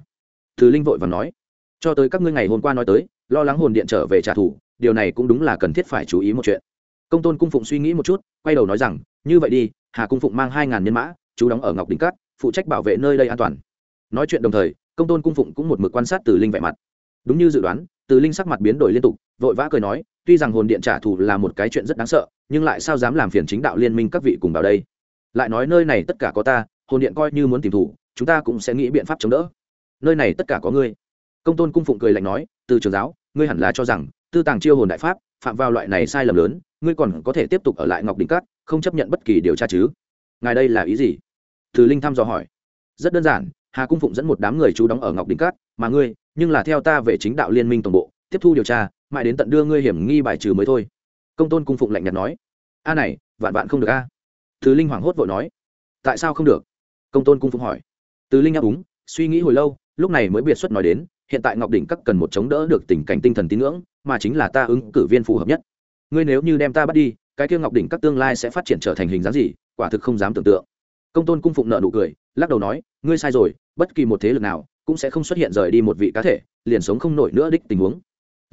Từ linh vội và nói. Cho tới các ngươi ngày hôm qua nói tới, lo lắng hồn điện trở về trả thù, điều này cũng đúng là cần thiết phải chú ý một chuyện. Công tôn cung phụng suy nghĩ một chút, quay đầu nói rằng, như vậy đi, hà cung phụng mang hai ngàn nhân mã, chú đóng ở ngọc đỉnh cát, phụ trách bảo vệ nơi đây an toàn. Nói chuyện đồng thời, công tôn cung phụng cũng một mực quan sát từ linh vẻ mặt. Đúng như dự đoán, từ linh sắc mặt biến đổi liên tục, vội vã cười nói tuy rằng hồn điện trả thù là một cái chuyện rất đáng sợ, nhưng lại sao dám làm phiền chính đạo liên minh các vị cùng vào đây? Lại nói nơi này tất cả có ta, hồn điện coi như muốn tìm thủ, chúng ta cũng sẽ nghĩ biện pháp chống đỡ. Nơi này tất cả có ngươi. Công tôn cung phụng cười lạnh nói, từ trường giáo, ngươi hẳn là cho rằng, tư tàng chiêu hồn đại pháp, phạm vào loại này sai lầm lớn, ngươi còn có thể tiếp tục ở lại ngọc đỉnh cát, không chấp nhận bất kỳ điều tra chứ? Ngài đây là ý gì? Từ linh thăm dò hỏi. Rất đơn giản, hà cung phụng dẫn một đám người chú đóng ở ngọc đỉnh cát, mà ngươi, nhưng là theo ta về chính đạo liên minh tổng bộ, tiếp thu điều tra mãi đến tận đưa ngươi hiểm nghi bài trừ mới thôi. Công tôn cung phụng lạnh nhạt nói, a này, vạn vạn không được a. Thứ linh hoảng hốt vội nói, tại sao không được? Công tôn cung phụng hỏi. Tứ linh áp úng suy nghĩ hồi lâu, lúc này mới biệt xuất nói đến, hiện tại ngọc đỉnh các cần một chống đỡ được tình cảnh tinh thần tín ngưỡng, mà chính là ta ứng cử viên phù hợp nhất. Ngươi nếu như đem ta bắt đi, cái kia ngọc đỉnh các tương lai sẽ phát triển trở thành hình dáng gì, quả thực không dám tưởng tượng. Công tôn cung phụng nợ nụ cười, lắc đầu nói, ngươi sai rồi, bất kỳ một thế lực nào cũng sẽ không xuất hiện rời đi một vị cá thể, liền sống không nổi nữa đích tình huống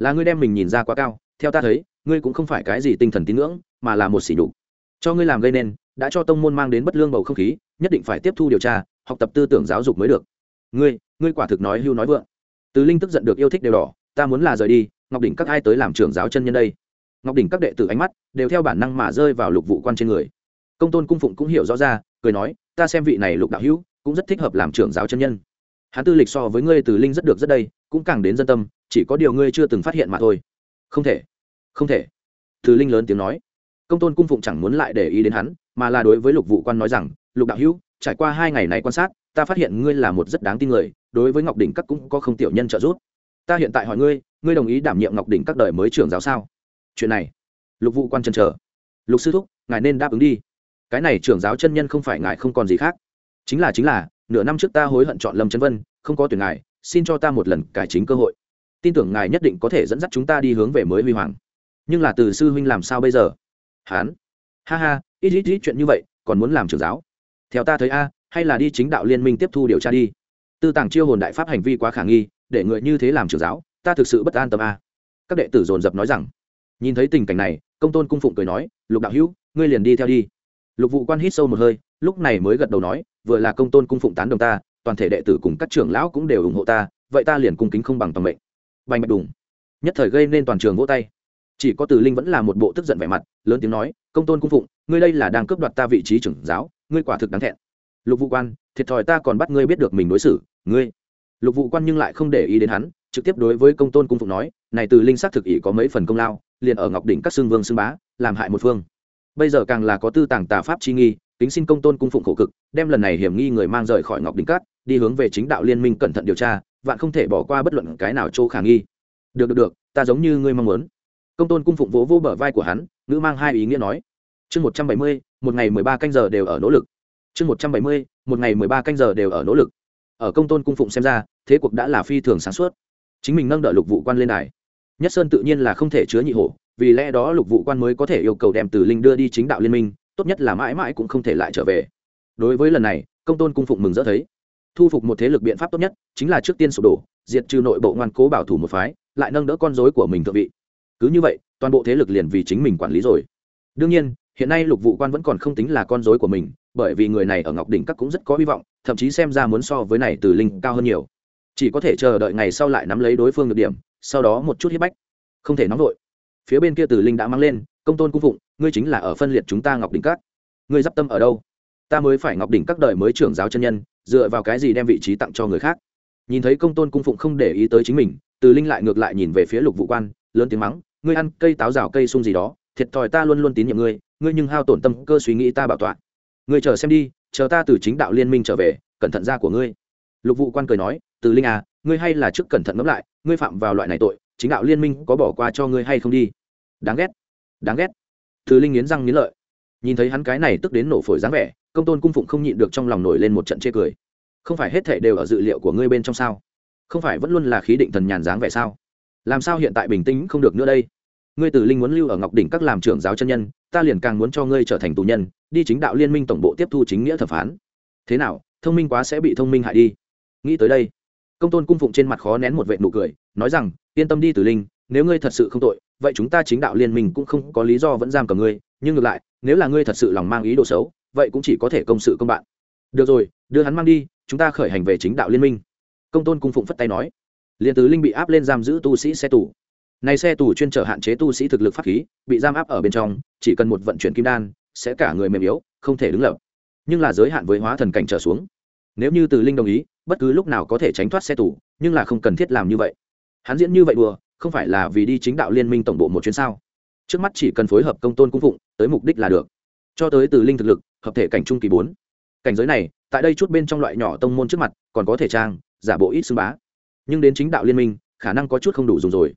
là ngươi đem mình nhìn ra quá cao, theo ta thấy, ngươi cũng không phải cái gì tinh thần tín ngưỡng, mà là một sỉ nhục. Cho ngươi làm gây nên, đã cho tông môn mang đến bất lương bầu không khí, nhất định phải tiếp thu điều tra, học tập tư tưởng giáo dục mới được. Ngươi ngươi quả thực nói hưu nói vượng. Từ linh tức giận được yêu thích đều đỏ, ta muốn là rời đi, ngọc đỉnh các ai tới làm trưởng giáo chân nhân đây? Ngọc đỉnh các đệ tử ánh mắt đều theo bản năng mà rơi vào lục vụ quan trên người. Công tôn cung phụng cũng hiểu rõ ra, cười nói, ta xem vị này lục đạo hữu, cũng rất thích hợp làm trưởng giáo chân nhân hắn tư lịch so với ngươi từ linh rất được rất đây, cũng càng đến dân tâm, chỉ có điều ngươi chưa từng phát hiện mà thôi. Không thể không thể. Từ linh lớn tiếng nói. Công tôn cung phụng chẳng muốn lại để ý đến hắn, mà là đối với lục vụ quan nói rằng, lục đạo hữu, trải qua hai ngày này quan sát, ta phát hiện ngươi là một rất đáng tin người, đối với ngọc đỉnh các cũng có không tiểu nhân trợ giúp. Ta hiện tại hỏi ngươi ngươi đồng ý đảm nhiệm ngọc đỉnh các đời mới trưởng giáo sao? Chuyện này, lục vụ quan chân chờ. Lục sư thúc, ngài nên đáp ứng đi. Cái này trưởng giáo chân nhân không phải ngài không còn gì khác. Chính là chính là nửa năm trước ta hối hận chọn lâm trấn vân, không có tuyển ngài, xin cho ta một lần cải chính cơ hội. Tin tưởng ngài nhất định có thể dẫn dắt chúng ta đi hướng về mới huy hoàng. Nhưng là từ sư huynh làm sao bây giờ? Hán. Ha ha, ít ít ít chuyện như vậy, còn muốn làm trưởng giáo. Theo ta thấy a, hay là đi chính đạo liên minh tiếp thu điều tra đi. Tư tàng chiêu hồn đại pháp hành vi quá khả nghi, để người như thế làm trưởng giáo, ta thực sự bất an tâm a. Các đệ tử dồn dập nói rằng. Nhìn thấy tình cảnh này, công tôn cung phụng cười nói, lục đạo hữu, ngươi liền đi theo đi. Lục vụ quan hít sâu một hơi, lúc này mới gật đầu nói vừa là công tôn cung phụng tán đồng ta, toàn thể đệ tử cùng các trưởng lão cũng đều ủng hộ ta, vậy ta liền cung kính không bằng toàn mệnh. Bành bạch đùng. Nhất thời gây nên toàn trường vỗ tay. Chỉ có từ linh vẫn là một bộ tức giận vẻ mặt, lớn tiếng nói, công tôn cung phụng, ngươi đây là đang cướp đoạt ta vị trí trưởng giáo, ngươi quả thực đáng thẹn. Lục vụ quan, thiệt thòi ta còn bắt ngươi biết được mình đối xử, ngươi. Lục vụ quan nhưng lại không để ý đến hắn, trực tiếp đối với công tôn cung phụng nói, này từ linh xác thực ý có mấy phần công lao, liền ở ngọc đỉnh các xương vương xương bá, làm hại một phương. Bây giờ càng là có tư tàng tà pháp chi nghi tính xin công tôn cung phụng khổ cực, đem lần này hiểm nghi người mang rời khỏi ngọc đỉnh cát, đi hướng về chính đạo liên minh cẩn thận điều tra, vạn không thể bỏ qua bất luận cái nào chỗ khả nghi. Được được được, ta giống như ngươi mong muốn. Công tôn cung phụng vỗ vỗ bờ vai của hắn, ngữ mang hai ý nghĩa nói. Chương một trăm bảy mươi, một ngày mười ba canh giờ đều ở nỗ lực. Chương một trăm bảy mươi, một ngày mười ba canh giờ đều ở nỗ lực. Ở công tôn cung phụng xem ra, thế cuộc đã là phi thường sáng suốt. Chính mình nâng đỡ lục vụ quan lên đài. Nhất sơn tự nhiên là không thể chứa nhị hổ, vì lẽ đó lục vụ quan mới có thể yêu cầu đem từ linh đưa đi chính đạo liên minh tốt nhất là mãi mãi cũng không thể lại trở về. Đối với lần này, công tôn cung phụng mừng rỡ thấy. Thu phục một thế lực biện pháp tốt nhất chính là trước tiên sụp đổ, diệt trừ nội bộ ngoan cố bảo thủ một phái, lại nâng đỡ con dối của mình thượng vị. Cứ như vậy, toàn bộ thế lực liền vì chính mình quản lý rồi. Đương nhiên, hiện nay lục vụ quan vẫn còn không tính là con dối của mình, bởi vì người này ở ngọc đỉnh các cũng rất có hy vọng, thậm chí xem ra muốn so với này từ linh cao hơn nhiều. Chỉ có thể chờ đợi ngày sau lại nắm lấy đối phương được điểm, sau đó một chút hiếp bách. Không thể nóng vội. Phía bên kia từ linh đã mang lên công tôn cung phụng, ngươi chính là ở phân liệt chúng ta ngọc đỉnh các. Ngươi d tâm ở đâu? Ta mới phải ngọc đỉnh các đời mới trưởng giáo chân nhân, dựa vào cái gì đem vị trí tặng cho người khác? Nhìn thấy công tôn cung phụng không để ý tới chính mình, từ linh lại ngược lại nhìn về phía lục vụ quan, lớn tiếng mắng, ngươi ăn cây táo rào cây sung gì đó, thiệt thòi ta luôn luôn tín nhiệm ngươi ngươi nhưng hao tổn tâm cơ suy nghĩ ta bảo tọa ngươi chờ xem đi, chờ ta từ chính đạo liên minh trở về, cẩn thận ra của ngươi. Lục vụ quan cười nói, từ linh à ngươi hay là trước cẩn thận ngẫm lại, ngươi phạm vào loại này tội, chính đạo liên minh có bỏ qua cho ngươi hay không đi? Đáng ghét đáng ghét. Từ linh nghiến răng nghiến lợi. Nhìn thấy hắn cái này tức đến nổ phổi dáng vẻ, công tôn cung phụng không nhịn được trong lòng nổi lên một trận chê cười. Không phải hết thể đều ở dự liệu của ngươi bên trong sao? Không phải vẫn luôn là khí định thần nhàn dáng vẻ sao? Làm sao hiện tại bình tĩnh không được nữa đây? Ngươi tử linh muốn lưu ở ngọc đỉnh các làm trưởng giáo chân nhân, ta liền càng muốn cho ngươi trở thành tù nhân, đi chính đạo liên minh tổng bộ tiếp thu chính nghĩa thẩm phán. Thế nào, thông minh quá sẽ bị thông minh hại đi. Nghĩ tới đây, công tôn cung phụng trên mặt khó nén một vệ nụ cười, nói rằng, yên tâm đi tử linh, nếu ngươi thật sự không tội vậy chúng ta chính đạo liên minh cũng không có lý do vẫn giam cầm ngươi, nhưng ngược lại, nếu là ngươi thật sự lòng mang ý đồ xấu, vậy cũng chỉ có thể công sự công bạn. Được rồi, đưa hắn mang đi, chúng ta khởi hành về chính đạo liên minh. Công tôn cung phụng phất tay nói. Liền tứ linh bị áp lên giam giữ tu sĩ xe tù. Này xe tù chuyên trở hạn chế tu sĩ thực lực pháp khí, bị giam áp ở bên trong, chỉ cần một vận chuyển kim đan, sẽ cả người mềm yếu, không thể đứng lập. Nhưng là giới hạn với hóa thần cảnh trở xuống. Nếu như từ linh đồng ý, bất cứ lúc nào có thể tránh thoát xe tù, nhưng là không cần thiết làm như vậy. Hắn diễn như vậy đùa không phải là vì đi chính đạo liên minh tổng bộ một chuyến sao? Trước mắt chỉ cần phối hợp công tôn cung phụng, tới mục đích là được. Cho tới từ linh thực lực, hợp thể cảnh trung kỳ bốn. Cảnh giới này, tại đây chút bên trong loại nhỏ tông môn trước mặt, còn có thể trang, giả bộ ít xưng bá. Nhưng đến chính đạo liên minh, khả năng có chút không đủ dùng rồi.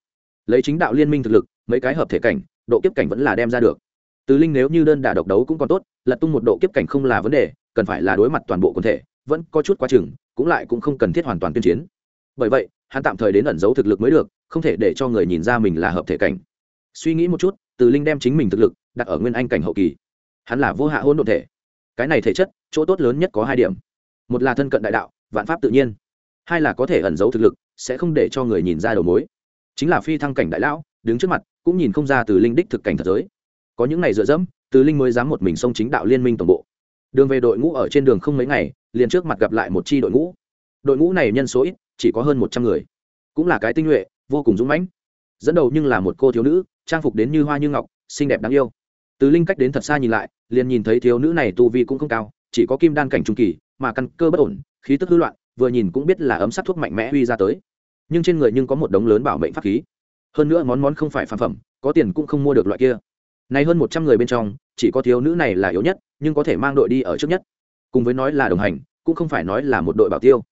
Lấy chính đạo liên minh thực lực, mấy cái hợp thể cảnh, độ kiếp cảnh vẫn là đem ra được. Từ linh nếu như đơn đả độc đấu cũng còn tốt, lật tung một độ kiếp cảnh không là vấn đề, cần phải là đối mặt toàn bộ quần thể, vẫn có chút quá chừng, cũng lại cũng không cần thiết hoàn toàn tuyên chiến. Bởi vậy, hắn tạm thời đến ẩn giấu thực lực mới được không thể để cho người nhìn ra mình là hợp thể cảnh. Suy nghĩ một chút, từ linh đem chính mình thực lực đặt ở nguyên anh cảnh hậu kỳ. Hắn là vô hạ hôn độn thể. Cái này thể chất, chỗ tốt lớn nhất có hai điểm. Một là thân cận đại đạo, vạn pháp tự nhiên. Hai là có thể ẩn giấu thực lực, sẽ không để cho người nhìn ra đầu mối. Chính là phi thăng cảnh đại lão, đứng trước mặt, cũng nhìn không ra từ linh đích thực cảnh thật giới. Có những ngày dựa dẫm, từ linh mới dám một mình xông chính đạo liên minh tổng bộ. Đường về đội ngũ ở trên đường không mấy ngày, liền trước mặt gặp lại một chi đội ngũ. Đội ngũ này nhân số ít, chỉ có hơn một trăm người. Cũng là cái tinh nhuệ vô cùng dũng mãnh. Dẫn đầu nhưng là một cô thiếu nữ, trang phục đến như hoa như ngọc, xinh đẹp đáng yêu. Từ linh cách đến thật xa nhìn lại, liền nhìn thấy thiếu nữ này tu vi cũng không cao, chỉ có kim đan cảnh trung kỳ, mà căn cơ bất ổn, khí tức hư loạn, vừa nhìn cũng biết là ấm sắc thuốc mạnh mẽ huy ra tới. Nhưng trên người nhưng có một đống lớn bảo mệnh pháp khí. Hơn nữa món món không phải phản phẩm, có tiền cũng không mua được loại kia. Này hơn một trăm người bên trong, chỉ có thiếu nữ này là yếu nhất, nhưng có thể mang đội đi ở trước nhất. Cùng với nói là đồng hành, cũng không phải nói là một đội bảo tiêu.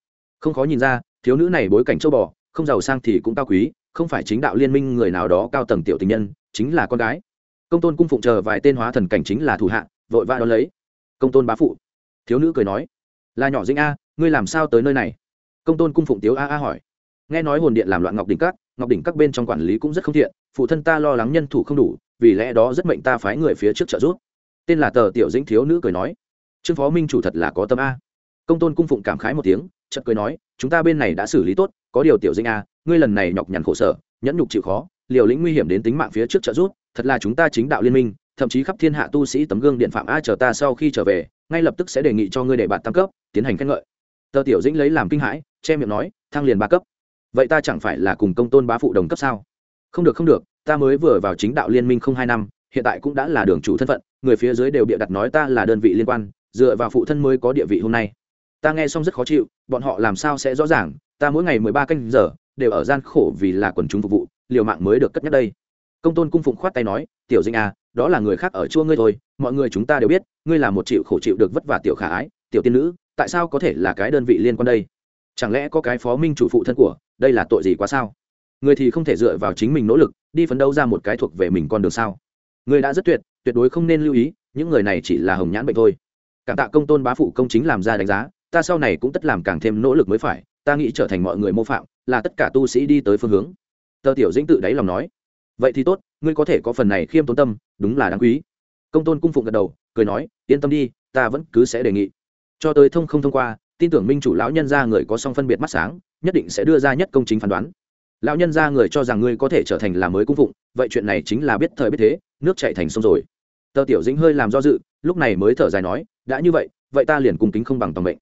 Không khó nhìn ra, thiếu nữ này bối cảnh châu bò không giàu sang thì cũng cao quý, không phải chính đạo liên minh người nào đó cao tầng tiểu tình nhân, chính là con gái. Công tôn cung phụng chờ vài tên hóa thần cảnh chính là thủ hạ, vội vã đón lấy. Công tôn bá phụ. Thiếu nữ cười nói, là nhỏ dĩnh a, ngươi làm sao tới nơi này? Công tôn cung phụng tiếu a a hỏi. Nghe nói hồn điện làm loạn ngọc đỉnh các, ngọc đỉnh các bên trong quản lý cũng rất không thiện, phụ thân ta lo lắng nhân thủ không đủ, vì lẽ đó rất mệnh ta phái người phía trước trợ giúp. Tên là tờ tiểu dĩnh thiếu nữ cười nói, trương phó minh chủ thật là có tâm a. Công tôn cung phụng cảm khái một tiếng, chợt cười nói, chúng ta bên này đã xử lý tốt có điều tiểu dĩnh a, ngươi lần này nhọc nhằn khổ sở, nhẫn nhục chịu khó, liều lĩnh nguy hiểm đến tính mạng phía trước trợ giúp, thật là chúng ta chính đạo liên minh, thậm chí khắp thiên hạ tu sĩ tấm gương điện phạm a chờ ta sau khi trở về, ngay lập tức sẽ đề nghị cho ngươi để bạn tăng cấp, tiến hành khen ngợi. Tờ tiểu dĩnh lấy làm kinh hãi, che miệng nói, thăng liền ba cấp. Vậy ta chẳng phải là cùng công tôn bá phụ đồng cấp sao? Không được không được, ta mới vừa vào chính đạo liên minh không hai năm, hiện tại cũng đã là đường chủ thân phận, người phía dưới đều bịa đặt nói ta là đơn vị liên quan, dựa vào phụ thân mới có địa vị hôm nay. Ta nghe xong rất khó chịu, bọn họ làm sao sẽ rõ ràng ta mỗi ngày mười ba canh giờ, đều ở gian khổ vì là quần chúng phục vụ, liều mạng mới được cất nhắc đây. Công tôn cung phụng khoát tay nói, tiểu dinh à đó là người khác ở chua ngươi thôi, mọi người chúng ta đều biết, ngươi là một chịu khổ chịu được vất vả tiểu khả ái, tiểu tiên nữ, tại sao có thể là cái đơn vị liên quan đây? Chẳng lẽ có cái phó minh chủ phụ thân của, đây là tội gì quá sao? Người thì không thể dựa vào chính mình nỗ lực, đi phấn đấu ra một cái thuộc về mình con đường sao? Người đã rất tuyệt tuyệt đối không nên lưu ý, những người này chỉ là hồng nhãn bệnh thôi. Cảm tạ công tôn bá phụ công chính làm ra đánh giá, ta sau này cũng tất làm càng thêm nỗ lực mới phải ta nghĩ trở thành mọi người mô phạm, là tất cả tu sĩ đi tới phương hướng. Tờ tiểu dĩnh tự đáy lòng nói. Vậy thì tốt, ngươi có thể có phần này khiêm tốn tâm, đúng là đáng quý. Công tôn cung phụng gật đầu, cười nói, yên tâm đi, ta vẫn cứ sẽ đề nghị. Cho tới thông không thông qua, tin tưởng minh chủ lão nhân gia người có song phân biệt mắt sáng, nhất định sẽ đưa ra nhất công chính phán đoán. Lão nhân gia người cho rằng ngươi có thể trở thành là mới cung phụng, vậy chuyện này chính là biết thời biết thế, nước chạy thành sông rồi. Tờ tiểu dĩnh hơi làm do dự, lúc này mới thở dài nói, đã như vậy vậy ta liền cung kính không bằng tòng mệnh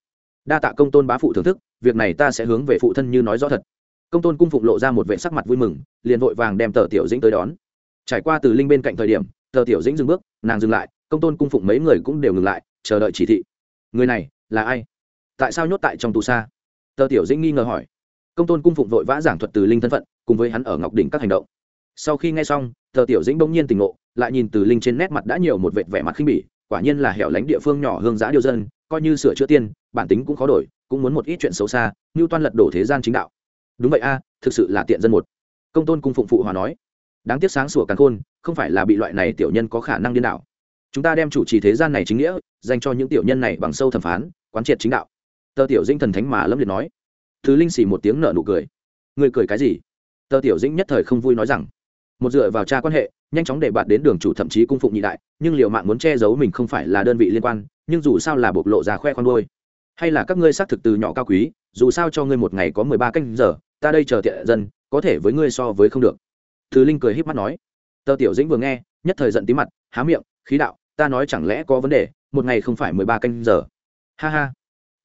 đa tạ công tôn bá phụ thưởng thức, việc này ta sẽ hướng về phụ thân như nói rõ thật. Công tôn cung phụng lộ ra một vệ sắc mặt vui mừng, liền vội vàng đem tờ tiểu dĩnh tới đón. Trải qua từ linh bên cạnh thời điểm, tờ tiểu dĩnh dừng bước, nàng dừng lại, công tôn cung phụng mấy người cũng đều ngừng lại, chờ đợi chỉ thị. Người này, là ai? Tại sao nhốt tại trong tù xa? Tờ tiểu dĩnh nghi ngờ hỏi. Công tôn cung phụng vội vã giảng thuật từ linh thân phận, cùng với hắn ở ngọc đỉnh các hành động. Sau khi nghe xong, tờ tiểu dĩnh bỗng nhiên tỉnh ngộ, lại nhìn từ linh trên nét mặt đã nhiều một vệt vẻ mặt khinh bỉ, quả nhiên là hẻo lánh địa phương nhỏ hương giã điêu dân, coi như sửa chữa tiên bản tính cũng khó đổi, cũng muốn một ít chuyện xấu xa, như toan lật đổ thế gian chính đạo. Đúng vậy a, thực sự là tiện dân một. Công tôn cung phụng phụ hòa nói. Đáng tiếc sáng sủa càng khôn, không phải là bị loại này tiểu nhân có khả năng điên đảo. Chúng ta đem chủ trì thế gian này chính nghĩa, dành cho những tiểu nhân này bằng sâu thẩm phán, quán triệt chính đạo. Tờ tiểu dĩnh thần thánh mà lâm liệt nói. Thứ linh xì một tiếng nợ nụ cười. Người cười cái gì? Tờ tiểu dĩnh nhất thời không vui nói rằng. Một dựa vào cha quan hệ, nhanh chóng để bạn đến đường chủ thậm chí cung phụng nhị đại, nhưng liệu mạng muốn che giấu mình không phải là đơn vị liên quan, nhưng dù sao là bộc lộ ra khoe con đôi hay là các ngươi xác thực từ nhỏ cao quý, dù sao cho ngươi một ngày có mười ba canh giờ, ta đây chờ tiện dân, có thể với ngươi so với không được. Thứ linh cười h í p mắt nói. Tờ tiểu dĩnh vừa nghe, nhất thời giận tí mặt, há miệng, khí đạo, ta nói chẳng lẽ có vấn đề, một ngày không phải mười ba canh giờ? Ha ha.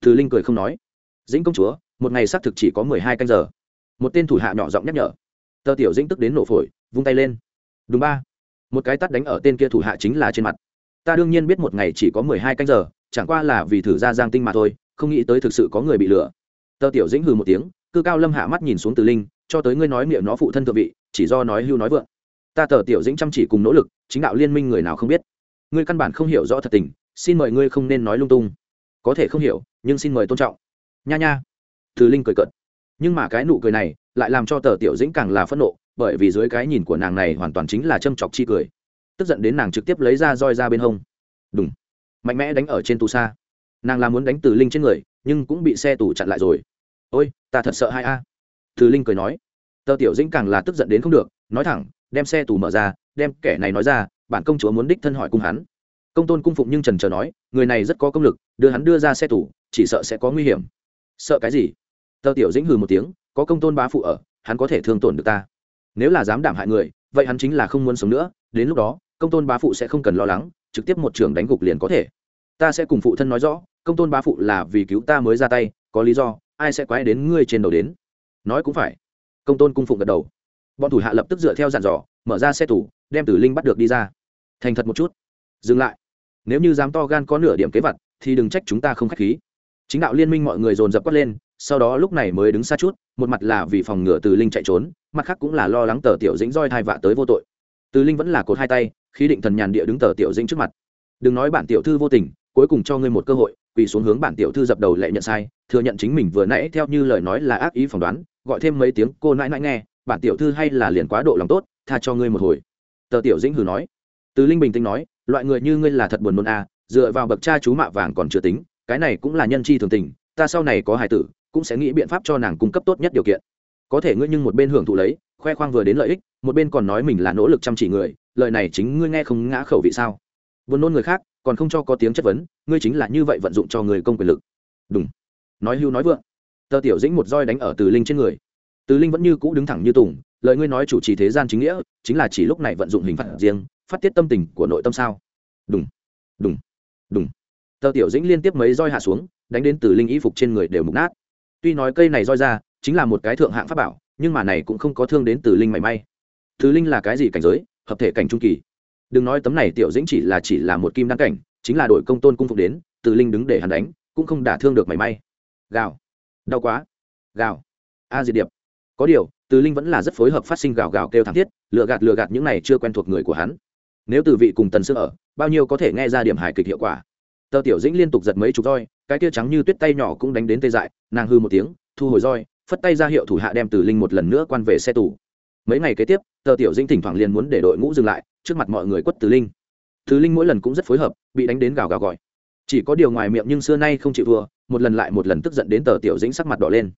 Thứ linh cười không nói. Dĩnh công chúa, một ngày xác thực chỉ có mười hai canh giờ. Một tên thủ hạ nhỏ giọng nhắc nhở. Tờ tiểu dĩnh tức đến nổ phổi, vung tay lên. Đúng ba. Một cái tắt đánh ở tên kia thủ hạ chính là trên mặt. Ta đương nhiên biết một ngày chỉ có mười hai canh giờ chẳng qua là vì thử ra giang tinh mà thôi, không nghĩ tới thực sự có người bị lừa. Tờ tiểu dĩnh hừ một tiếng, cư cao lâm hạ mắt nhìn xuống từ linh, cho tới ngươi nói miệng nó phụ thân thượng vị, chỉ do nói hưu nói vượng. Ta tờ tiểu dĩnh chăm chỉ cùng nỗ lực, chính đạo liên minh người nào không biết. Ngươi căn bản không hiểu rõ thật tình, xin mời ngươi không nên nói lung tung. Có thể không hiểu, nhưng xin mời tôn trọng. Nha nha. Từ linh cười cợt. Nhưng mà cái nụ cười này, lại làm cho tờ tiểu dĩnh càng là phẫn nộ, bởi vì dưới cái nhìn của nàng này hoàn toàn chính là châm chọc chi cười. Tức giận đến nàng trực tiếp lấy ra roi ra bên hông. Đúng mạnh mẽ đánh ở trên tù xa. Nàng là muốn đánh từ linh trên người, nhưng cũng bị xe tù chặn lại rồi. Ôi, ta thật sợ hai a. Từ linh cười nói. Tờ tiểu dĩnh càng là tức giận đến không được, nói thẳng, đem xe tù mở ra, đem kẻ này nói ra, bản công chúa muốn đích thân hỏi cung hắn. Công tôn cung phụng nhưng trần trờ nói, người này rất có công lực, đưa hắn đưa ra xe tù, chỉ sợ sẽ có nguy hiểm. Sợ cái gì? Tờ tiểu dĩnh hừ một tiếng, có công tôn bá phụ ở, hắn có thể thương tổn được ta. Nếu là dám đảm hại người, vậy hắn chính là không muốn sống nữa, đến lúc đó, công tôn bá phụ sẽ không cần lo lắng trực tiếp một trường đánh gục liền có thể. Ta sẽ cùng phụ thân nói rõ, công tôn bá phụ là vì cứu ta mới ra tay, có lý do, ai sẽ quái đến ngươi trên đầu đến? Nói cũng phải. Công tôn cung phụng gật đầu. Bọn thủ hạ lập tức dựa theo dàn dò, mở ra xe tủ đem tử linh bắt được đi ra. Thành thật một chút. Dừng lại. Nếu như dám to gan có nửa điểm kế vật, thì đừng trách chúng ta không k h á c h khí. Chính đạo liên minh mọi người dồn dập quát lên, sau đó lúc này mới đứng xa chút, một mặt là vì phòng ngừa từ linh chạy trốn, mặt khác cũng là lo lắng tờ tiểu dĩnh roi thai vạ tới vô tội từ linh vẫn là cột hai tay khi định thần nhàn địa đứng tờ tiểu dĩnh trước mặt. Đừng nói bản tiểu thư vô tình, cuối cùng cho ngươi một cơ hội, quỳ xuống hướng bản tiểu thư dập đầu lệ nhận sai, thừa nhận chính mình vừa nãy theo như lời nói là ác ý phỏng đoán, gọi thêm mấy tiếng, cô nãi nãi nghe, bản tiểu thư hay là liền quá độ lòng tốt, tha cho ngươi một hồi. Tờ tiểu dĩnh hừ nói. Từ linh bình tĩnh nói, loại người như ngươi là thật buồn nôn à dựa vào bậc cha chú mạ vàng còn chưa tính, cái này cũng là nhân chi thường tình, ta sau này có hài tử, cũng sẽ nghĩ biện pháp cho nàng cung cấp tốt nhất điều kiện. Có thể ngươi nhưng một bên hưởng thụ lấy khoe khoang vừa đến lợi ích, một bên còn nói mình là nỗ lực chăm chỉ người, lời này chính ngươi nghe không ngã khẩu vị sao? Buồn nôn người khác, còn không cho có tiếng chất vấn, ngươi chính là như vậy vận dụng cho người công quyền lực. Đúng nói hưu nói vượng. Tờ tiểu dĩnh một roi đánh ở từ linh trên người. Từ linh vẫn như cũ đứng thẳng như tùng, lời ngươi nói chủ trì thế gian chính nghĩa, chính là chỉ lúc này vận dụng hình phạt riêng, phát tiết tâm tình của nội tâm sao? Đúng đúng đúng tờ tiểu dĩnh liên tiếp mấy roi hạ xuống, đánh đến từ linh y phục trên người đều mục nát. Tuy nói cây này roi ra, chính là một cái thượng hạng pháp bảo nhưng mà này cũng không có thương đến từ linh mảy may. Thứ linh là cái gì cảnh giới? Hợp thể cảnh trung kỳ. Đừng nói tấm này tiểu dĩnh chỉ là chỉ là một kim đăng cảnh, chính là đội công tôn cung phục đến, từ linh đứng để hắn đánh, cũng không đả thương được mảy may. Gào. Đau quá. Gào. A diệt điệp. Có điều, từ linh vẫn là rất phối hợp phát sinh gào gào kêu thảm thiết lựa gạt lựa gạt những này chưa quen thuộc người của hắn. Nếu từ vị cùng tần sương ở, bao nhiêu có thể nghe ra điểm hài kịch hiệu quả. Tờ tiểu dĩnh liên tục giật mấy chục roi, cái kia trắng như tuyết tay nhỏ cũng đánh đến tê dại, nàng hư một tiếng, thu hồi roi phất tay ra hiệu thủ hạ đem từ linh một lần nữa quan về xe tù. Mấy ngày kế tiếp, tờ tiểu dĩnh thỉnh thoảng liền muốn để đội ngũ dừng lại, trước mặt mọi người quất từ linh. Từ linh mỗi lần cũng rất phối hợp, bị đánh đến gào gào gọi. Chỉ có điều ngoài miệng nhưng xưa nay không chịu thua, một lần lại một lần tức giận đến tờ tiểu dĩnh sắc mặt đỏ lên.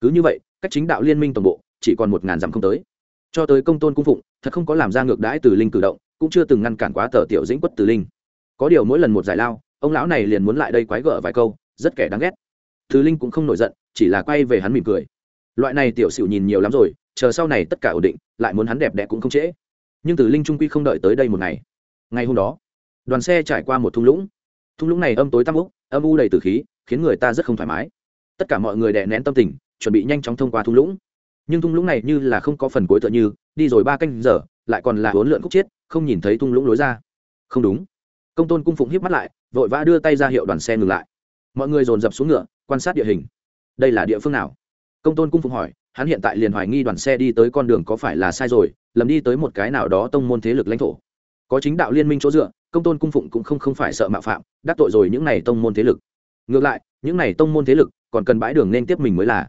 Cứ như vậy, cách chính đạo liên minh toàn bộ, chỉ còn một ngàn dặm không tới. Cho tới công tôn cung phụng, thật không có làm ra ngược đãi từ linh cử động, cũng chưa từng ngăn cản quá tờ tiểu dĩnh quất từ linh. Có điều mỗi lần một giải lao, ông lão này liền muốn lại đây quái gở vài câu, rất kẻ đáng ghét. Từ linh cũng không nổi giận chỉ là quay về hắn mỉm cười. Loại này tiểu sửu nhìn nhiều lắm rồi, chờ sau này tất cả ổn định, lại muốn hắn đẹp đẽ cũng không trễ. Nhưng từ linh trung quy không đợi tới đây một ngày. Ngày hôm đó, đoàn xe trải qua một thung lũng. Thung lũng này âm tối tăm úc âm u đầy từ khí, khiến người ta rất không thoải mái. Tất cả mọi người đè nén tâm tình, chuẩn bị nhanh chóng thông qua thung lũng. Nhưng thung lũng này như là không có phần cuối tựa như, đi rồi ba canh giờ, lại còn là huấn lượn khúc chiết, không nhìn thấy thung lũng lối ra. Không đúng. Công tôn cung phụng hiếp mắt lại, vội vã đưa tay ra hiệu đoàn xe ngừng lại. Mọi người dồn dập xuống ngựa, quan sát địa hình đây là địa phương nào? Công tôn cung phụng hỏi, hắn hiện tại liền hoài nghi đoàn xe đi tới con đường có phải là sai rồi, lầm đi tới một cái nào đó tông môn thế lực lãnh thổ. Có chính đạo liên minh chỗ dựa, công tôn cung phụng cũng không không phải sợ mạo phạm, đắc tội rồi những này tông môn thế lực. Ngược lại, những này tông môn thế lực còn cần bãi đường nên tiếp mình mới là.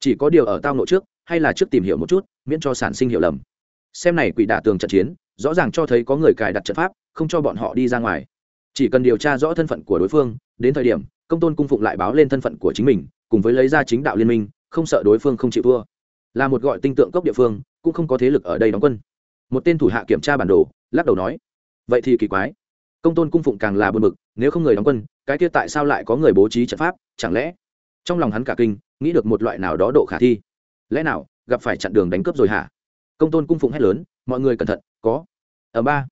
Chỉ có điều ở tao nội trước, hay là trước tìm hiểu một chút, miễn cho sản sinh hiểu lầm. Xem này quỷ đả tường trận chiến, rõ ràng cho thấy có người cài đặt trận pháp, không cho bọn họ đi ra ngoài chỉ cần điều tra rõ thân phận của đối phương, đến thời điểm, công tôn cung phụng lại báo lên thân phận của chính mình, cùng với lấy ra chính đạo liên minh, không sợ đối phương không chịu thua. Là một gọi tinh tượng cốc địa phương, cũng không có thế lực ở đây đóng quân. Một tên thủ hạ kiểm tra bản đồ, lắc đầu nói, vậy thì kỳ quái. Công tôn cung phụng càng là buồn bực, nếu không người đóng quân, cái kia tại sao lại có người bố trí trận pháp, chẳng lẽ? Trong lòng hắn cả kinh, nghĩ được một loại nào đó độ khả thi. Lẽ nào, gặp phải chặn đường đánh cướp rồi hả? Công tôn cung phụng hét lớn, mọi người cẩn thận, có. Ở ba.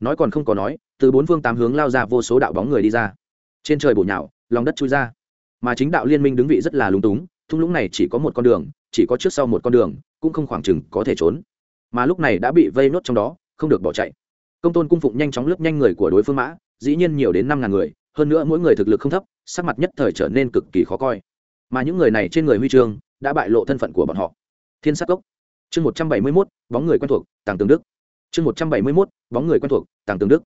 Nói còn không có nói từ bốn phương tám hướng lao ra vô số đạo bóng người đi ra. Trên trời bổ nhạo lòng đất chui ra. Mà chính đạo liên minh đứng vị rất là lúng túng, thung lũng này chỉ có một con đường, chỉ có trước sau một con đường, cũng không khoảng chừng có thể trốn. Mà lúc này đã bị vây nốt trong đó, không được bỏ chạy. Công tôn cung phụng nhanh chóng lướt nhanh người của đối phương mã, dĩ nhiên nhiều đến năm ngàn người, hơn nữa mỗi người thực lực không thấp, sắc mặt nhất thời trở nên cực kỳ khó coi. Mà những người này trên người huy chương đã bại lộ thân phận của bọn họ. Thiên sắc cốc. Chương một trăm bảy mươi mốt, bóng người quen thuộc, tàng tường đức. Chương một trăm bảy mươi mốt, bóng người quen thuộc, tàng tường đức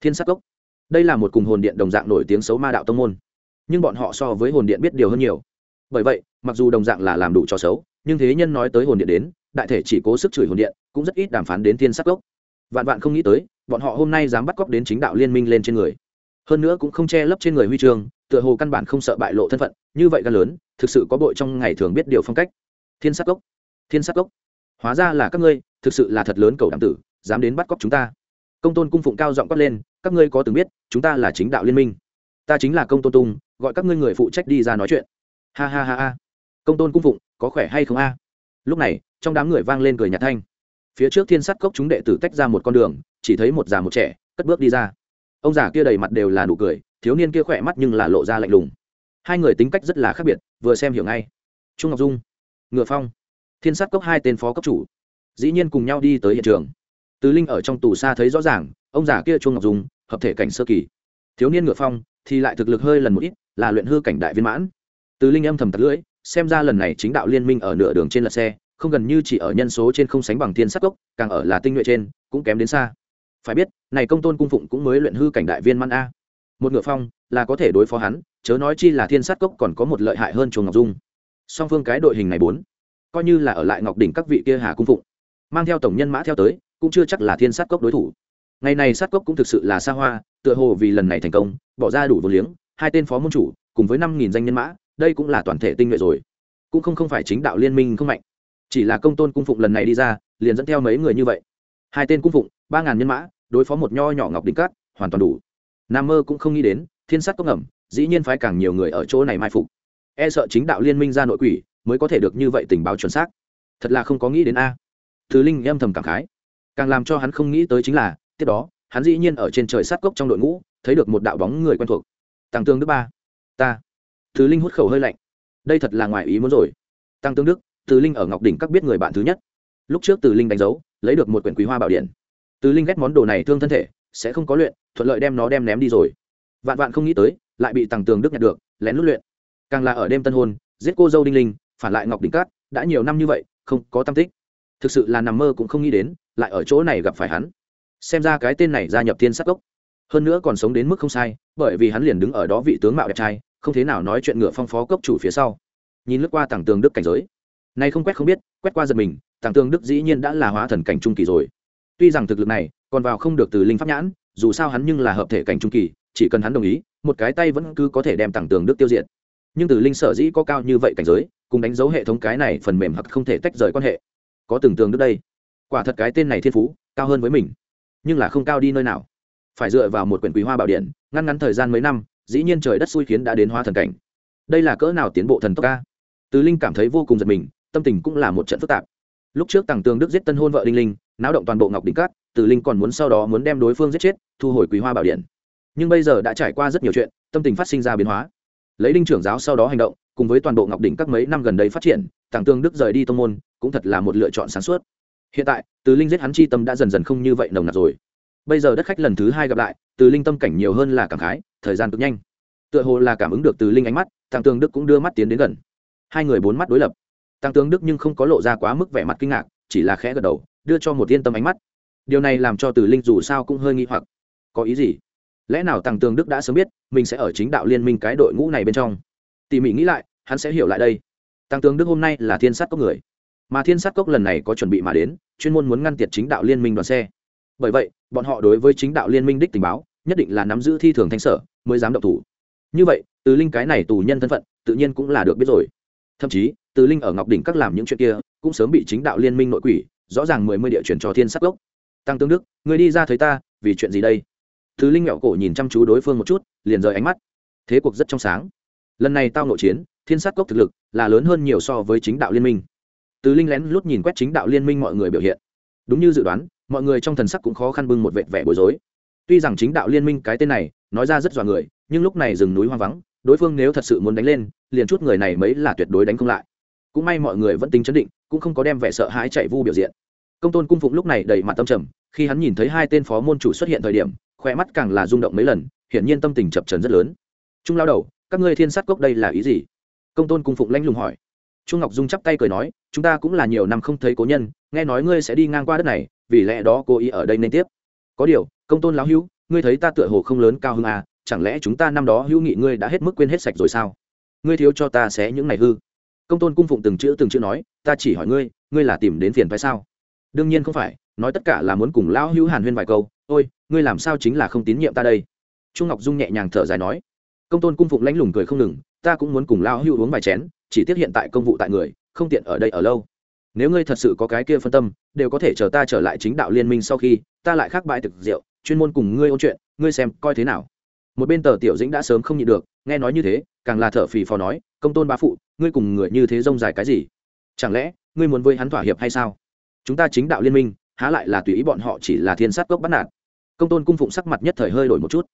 thiên sát cốc. Đây là một cùng hồn điện đồng dạng nổi tiếng xấu ma đạo tông môn. Nhưng bọn họ so với hồn điện biết điều hơn nhiều. Bởi vậy, mặc dù đồng dạng là làm đủ cho xấu, nhưng thế nhân nói tới hồn điện đến, đại thể chỉ cố sức chửi hồn điện, cũng rất ít đàm phán đến thiên sát cốc. Vạn vạn không nghĩ tới, bọn họ hôm nay dám bắt cóc đến chính đạo liên minh lên trên người. Hơn nữa cũng không che lấp trên người huy chương, tựa hồ căn bản không sợ bại lộ thân phận, như vậy gan lớn, thực sự có bội trong ngày thường biết điều phong cách. Thiên sát cốc. Thiên sát cốc. Hóa ra là các ngươi, thực sự là thật lớn cầu đảm tử, dám đến bắt cóc chúng ta công tôn cung phụng cao giọng quát lên, các ngươi có từng biết, chúng ta là chính đạo liên minh. Ta chính là công tôn tung, gọi các ngươi người phụ trách đi ra nói chuyện. Ha ha ha ha. Công tôn cung phụng, có khỏe hay không a? Lúc này, trong đám người vang lên cười nhạt thanh. Phía trước thiên sắt cốc chúng đệ tử tách ra một con đường, chỉ thấy một già một trẻ, cất bước đi ra. Ông già kia đầy mặt đều là nụ cười, thiếu niên kia khỏe mắt nhưng là lộ ra lạnh lùng. Hai người tính cách rất là khác biệt, vừa xem hiểu ngay. Trung ngọc dung, ngựa phong, thiên sát cốc hai tên phó cấp chủ, dĩ nhiên cùng nhau đi tới hiện trường tứ linh ở trong tù xa thấy rõ ràng, ông già kia Chu ngọc dung, hợp thể cảnh sơ kỳ. Thiếu niên ngựa phong, thì lại thực lực hơi lần một ít, là luyện hư cảnh đại viên mãn. Tứ linh âm thầm tật lưỡi, xem ra lần này chính đạo liên minh ở nửa đường trên lật xe, không gần như chỉ ở nhân số trên không sánh bằng thiên sắc cốc càng ở là tinh nhuệ trên, cũng kém đến xa. Phải biết, này công tôn cung phụng cũng mới luyện hư cảnh đại viên mãn a. Một ngựa phong, là có thể đối phó hắn, chớ nói chi là thiên sát cốc còn có một lợi hại hơn chuồng ngọc dung. Song phương cái đội hình này bốn, coi như là ở lại ngọc đỉnh các vị kia hà cung phụng, mang theo tổng nhân mã theo tới cũng chưa chắc là thiên sát cốc đối thủ. Ngày này sát cốc cũng thực sự là xa hoa, tựa hồ vì lần này thành công, bỏ ra đủ vốn liếng, hai tên phó môn chủ, cùng với năm nghìn danh nhân mã, đây cũng là toàn thể tinh nhuệ rồi. Cũng không không phải chính đạo liên minh không mạnh. Chỉ là công tôn cung phụng lần này đi ra, liền dẫn theo mấy người như vậy. Hai tên cung phụng, ba ngàn nhân mã, đối phó một nho nhỏ ngọc đỉnh cát, hoàn toàn đủ. Nam mơ cũng không nghĩ đến, thiên sát cốc ngầm, dĩ nhiên phái càng nhiều người ở chỗ này mai phục. E sợ chính đạo liên minh ra nội quỷ, mới có thể được như vậy tình báo chuẩn xác. Thật là không có nghĩ đến a. Thứ linh âm thầm cảm khái càng làm cho hắn không nghĩ tới chính là, tiếp đó, hắn dĩ nhiên ở trên trời sát cốc trong đội ngũ, thấy được một đạo bóng người quen thuộc. Tăng tương đức ba. Ta. Thứ linh hút khẩu hơi lạnh. Đây thật là ngoài ý muốn rồi. Tăng tương đức từ linh ở ngọc đỉnh các biết người bạn thứ nhất. Lúc trước từ linh đánh dấu, lấy được một quyển quý hoa bảo điện. Từ linh ghét món đồ này thương thân thể, sẽ không có luyện, thuận lợi đem nó đem ném đi rồi. Vạn vạn không nghĩ tới, lại bị tàng tường đức nhặt được, lén lút luyện. Càng là ở đêm tân hôn, giết cô dâu đinh linh, phản lại ngọc đỉnh cát, đã nhiều năm như vậy, không có tâm tích thực sự là nằm mơ cũng không nghĩ đến, lại ở chỗ này gặp phải hắn. Xem ra cái tên này gia nhập thiên sắc gốc. Hơn nữa còn sống đến mức không sai, bởi vì hắn liền đứng ở đó vị tướng mạo đẹp trai, không thế nào nói chuyện ngựa phong phó cốc chủ phía sau. Nhìn lướt qua tảng tường đức cảnh giới. Nay không quét không biết, quét qua giật mình, tàng tường đức dĩ nhiên đã là hóa thần cảnh trung kỳ rồi. Tuy rằng thực lực này còn vào không được từ linh pháp nhãn, dù sao hắn nhưng là hợp thể cảnh trung kỳ, chỉ cần hắn đồng ý, một cái tay vẫn cứ có thể đem tàng tường đức tiêu diệt. Nhưng từ linh sở dĩ có cao như vậy cảnh giới, cùng đánh dấu hệ thống cái này phần mềm hoặc không thể tách rời quan hệ có từng tường đức đây. Quả thật cái tên này thiên phú, cao hơn với mình. Nhưng là không cao đi nơi nào. Phải dựa vào một quyển quý hoa bảo điện, ngăn ngắn thời gian mấy năm, dĩ nhiên trời đất xui khiến đã đến hoa thần cảnh. Đây là cỡ nào tiến bộ thần tốc ca từ linh cảm thấy vô cùng giật mình, tâm tình cũng là một trận phức tạp. Lúc trước tàng tường đức giết tân hôn vợ đinh linh, náo động toàn bộ ngọc đỉnh cát, từ linh còn muốn sau đó muốn đem đối phương giết chết, thu hồi quý hoa bảo điện. Nhưng bây giờ đã trải qua rất nhiều chuyện, tâm tình phát sinh ra biến hóa. Lấy đinh trưởng giáo sau đó hành động, cùng với toàn bộ ngọc đỉnh các mấy năm gần đây phát triển tàng tương đức rời đi tông môn, cũng thật là một lựa chọn sáng suốt. Hiện tại, từ linh giết hắn chi tâm đã dần dần không như vậy nồng nặc rồi. Bây giờ đất khách lần thứ hai gặp lại, từ linh tâm cảnh nhiều hơn là cảm khái, thời gian cực nhanh. Tựa hồ là cảm ứng được từ linh ánh mắt tàng tương đức cũng đưa mắt tiến đến gần. Hai người bốn mắt đối lập. Tăng tướng đức nhưng không có lộ ra quá mức vẻ mặt kinh ngạc, chỉ là khẽ gật đầu, đưa cho một yên tâm ánh mắt. Điều này làm cho từ linh dù sao cũng hơi nghi hoặc. Có ý gì? Lẽ nào tăng tướng đức đã sớm biết, mình sẽ ở chính đạo liên minh cái đội ngũ này bên trong? Tỉ mỉ nghĩ lại, hắn sẽ hiểu lại đây tăng tướng đức hôm nay là thiên sát cốc người. Mà thiên sát cốc lần này có chuẩn bị mà đến chuyên môn muốn ngăn tiệt chính đạo liên minh đoàn xe. Bởi vậy bọn họ đối với chính đạo liên minh đích tình báo nhất định là nắm giữ thi thường thanh sở mới dám động thủ. Như vậy từ linh cái này tù nhân thân phận tự nhiên cũng là được biết rồi. Thậm chí từ linh ở ngọc đỉnh các làm những chuyện kia cũng sớm bị chính đạo liên minh nội quỷ rõ ràng mười mươi địa chuyển cho thiên sát cốc, tăng tướng đức người đi ra thấy ta vì chuyện gì đây? Thứ linh mẹo cổ nhìn chăm chú đối phương một chút liền rời ánh mắt. Thế cuộc rất trong sáng. Lần này tao nội chiến thiên sát cốc thực lực là lớn hơn nhiều so với chính đạo liên minh. Từ linh lén lút nhìn quét chính đạo liên minh mọi người biểu hiện. Đúng như dự đoán, mọi người trong thần sắc cũng khó khăn bưng một vệt vẻ bối rối. Tuy rằng chính đạo liên minh cái tên này nói ra rất dọa người, nhưng lúc này rừng núi hoang vắng, đối phương nếu thật sự muốn đánh lên, liền chút người này mấy là tuyệt đối đánh không lại. Cũng may mọi người vẫn tính chấn định, cũng không có đem vẻ sợ hãi chạy vu biểu diện. Công tôn cung phụng lúc này đầy mặt tâm trầm, khi hắn nhìn thấy hai tên phó môn chủ xuất hiện thời điểm khoe mắt càng là rung động mấy lần, hiển nhiên tâm tình chập trần rất lớn. Trung lao đầu, các ngươi thiên sát cốc đây là ý gì? Công tôn cung phụng lanh lùng hỏi. Trung ngọc dung chắp tay cười nói, chúng ta cũng là nhiều năm không thấy cố nhân, nghe nói ngươi sẽ đi ngang qua đất này, vì lẽ đó cô ý ở đây nên tiếp. Có điều, công tôn lão hữu, ngươi thấy ta tựa hồ không lớn cao hơn à chẳng lẽ chúng ta năm đó hữu nghị ngươi đã hết mức quên hết sạch rồi sao? Ngươi thiếu cho ta sẽ những này hư. Công tôn cung phụng từng chữ từng chữ nói, ta chỉ hỏi ngươi ngươi là tìm đến phiền phải sao? Đương nhiên không phải, nói tất cả là muốn cùng lão hữu hàn huyên vài câu, ôi, ngươi làm sao chính là không tín nhiệm ta đây? Trung ngọc dung nhẹ nhàng thở dài nói. Công tôn cung phụng lãnh lùng cười không ngừng ta cũng muốn cùng lão hữu uống vài chén, chỉ tiếc hiện tại công vụ tại người, không tiện ở đây ở lâu. Nếu ngươi thật sự có cái kia phân tâm, đều có thể chờ ta trở lại chính đạo liên minh sau khi, ta lại khác bãi thực rượu, chuyên môn cùng ngươi ôn chuyện, ngươi xem coi thế nào. Một bên tờ tiểu dĩnh đã sớm không nhịn được, nghe nói như thế, càng là thở phì phò nói, công tôn bá phụ, ngươi cùng người như thế rông dài cái gì? Chẳng lẽ, ngươi muốn với hắn thỏa hiệp hay sao? Chúng ta chính đạo liên minh, há lại là tùy ý bọn họ chỉ là thiên sát gốc bắt nạt. Công tôn cung phụng sắc mặt nhất thời hơi đổi một chút.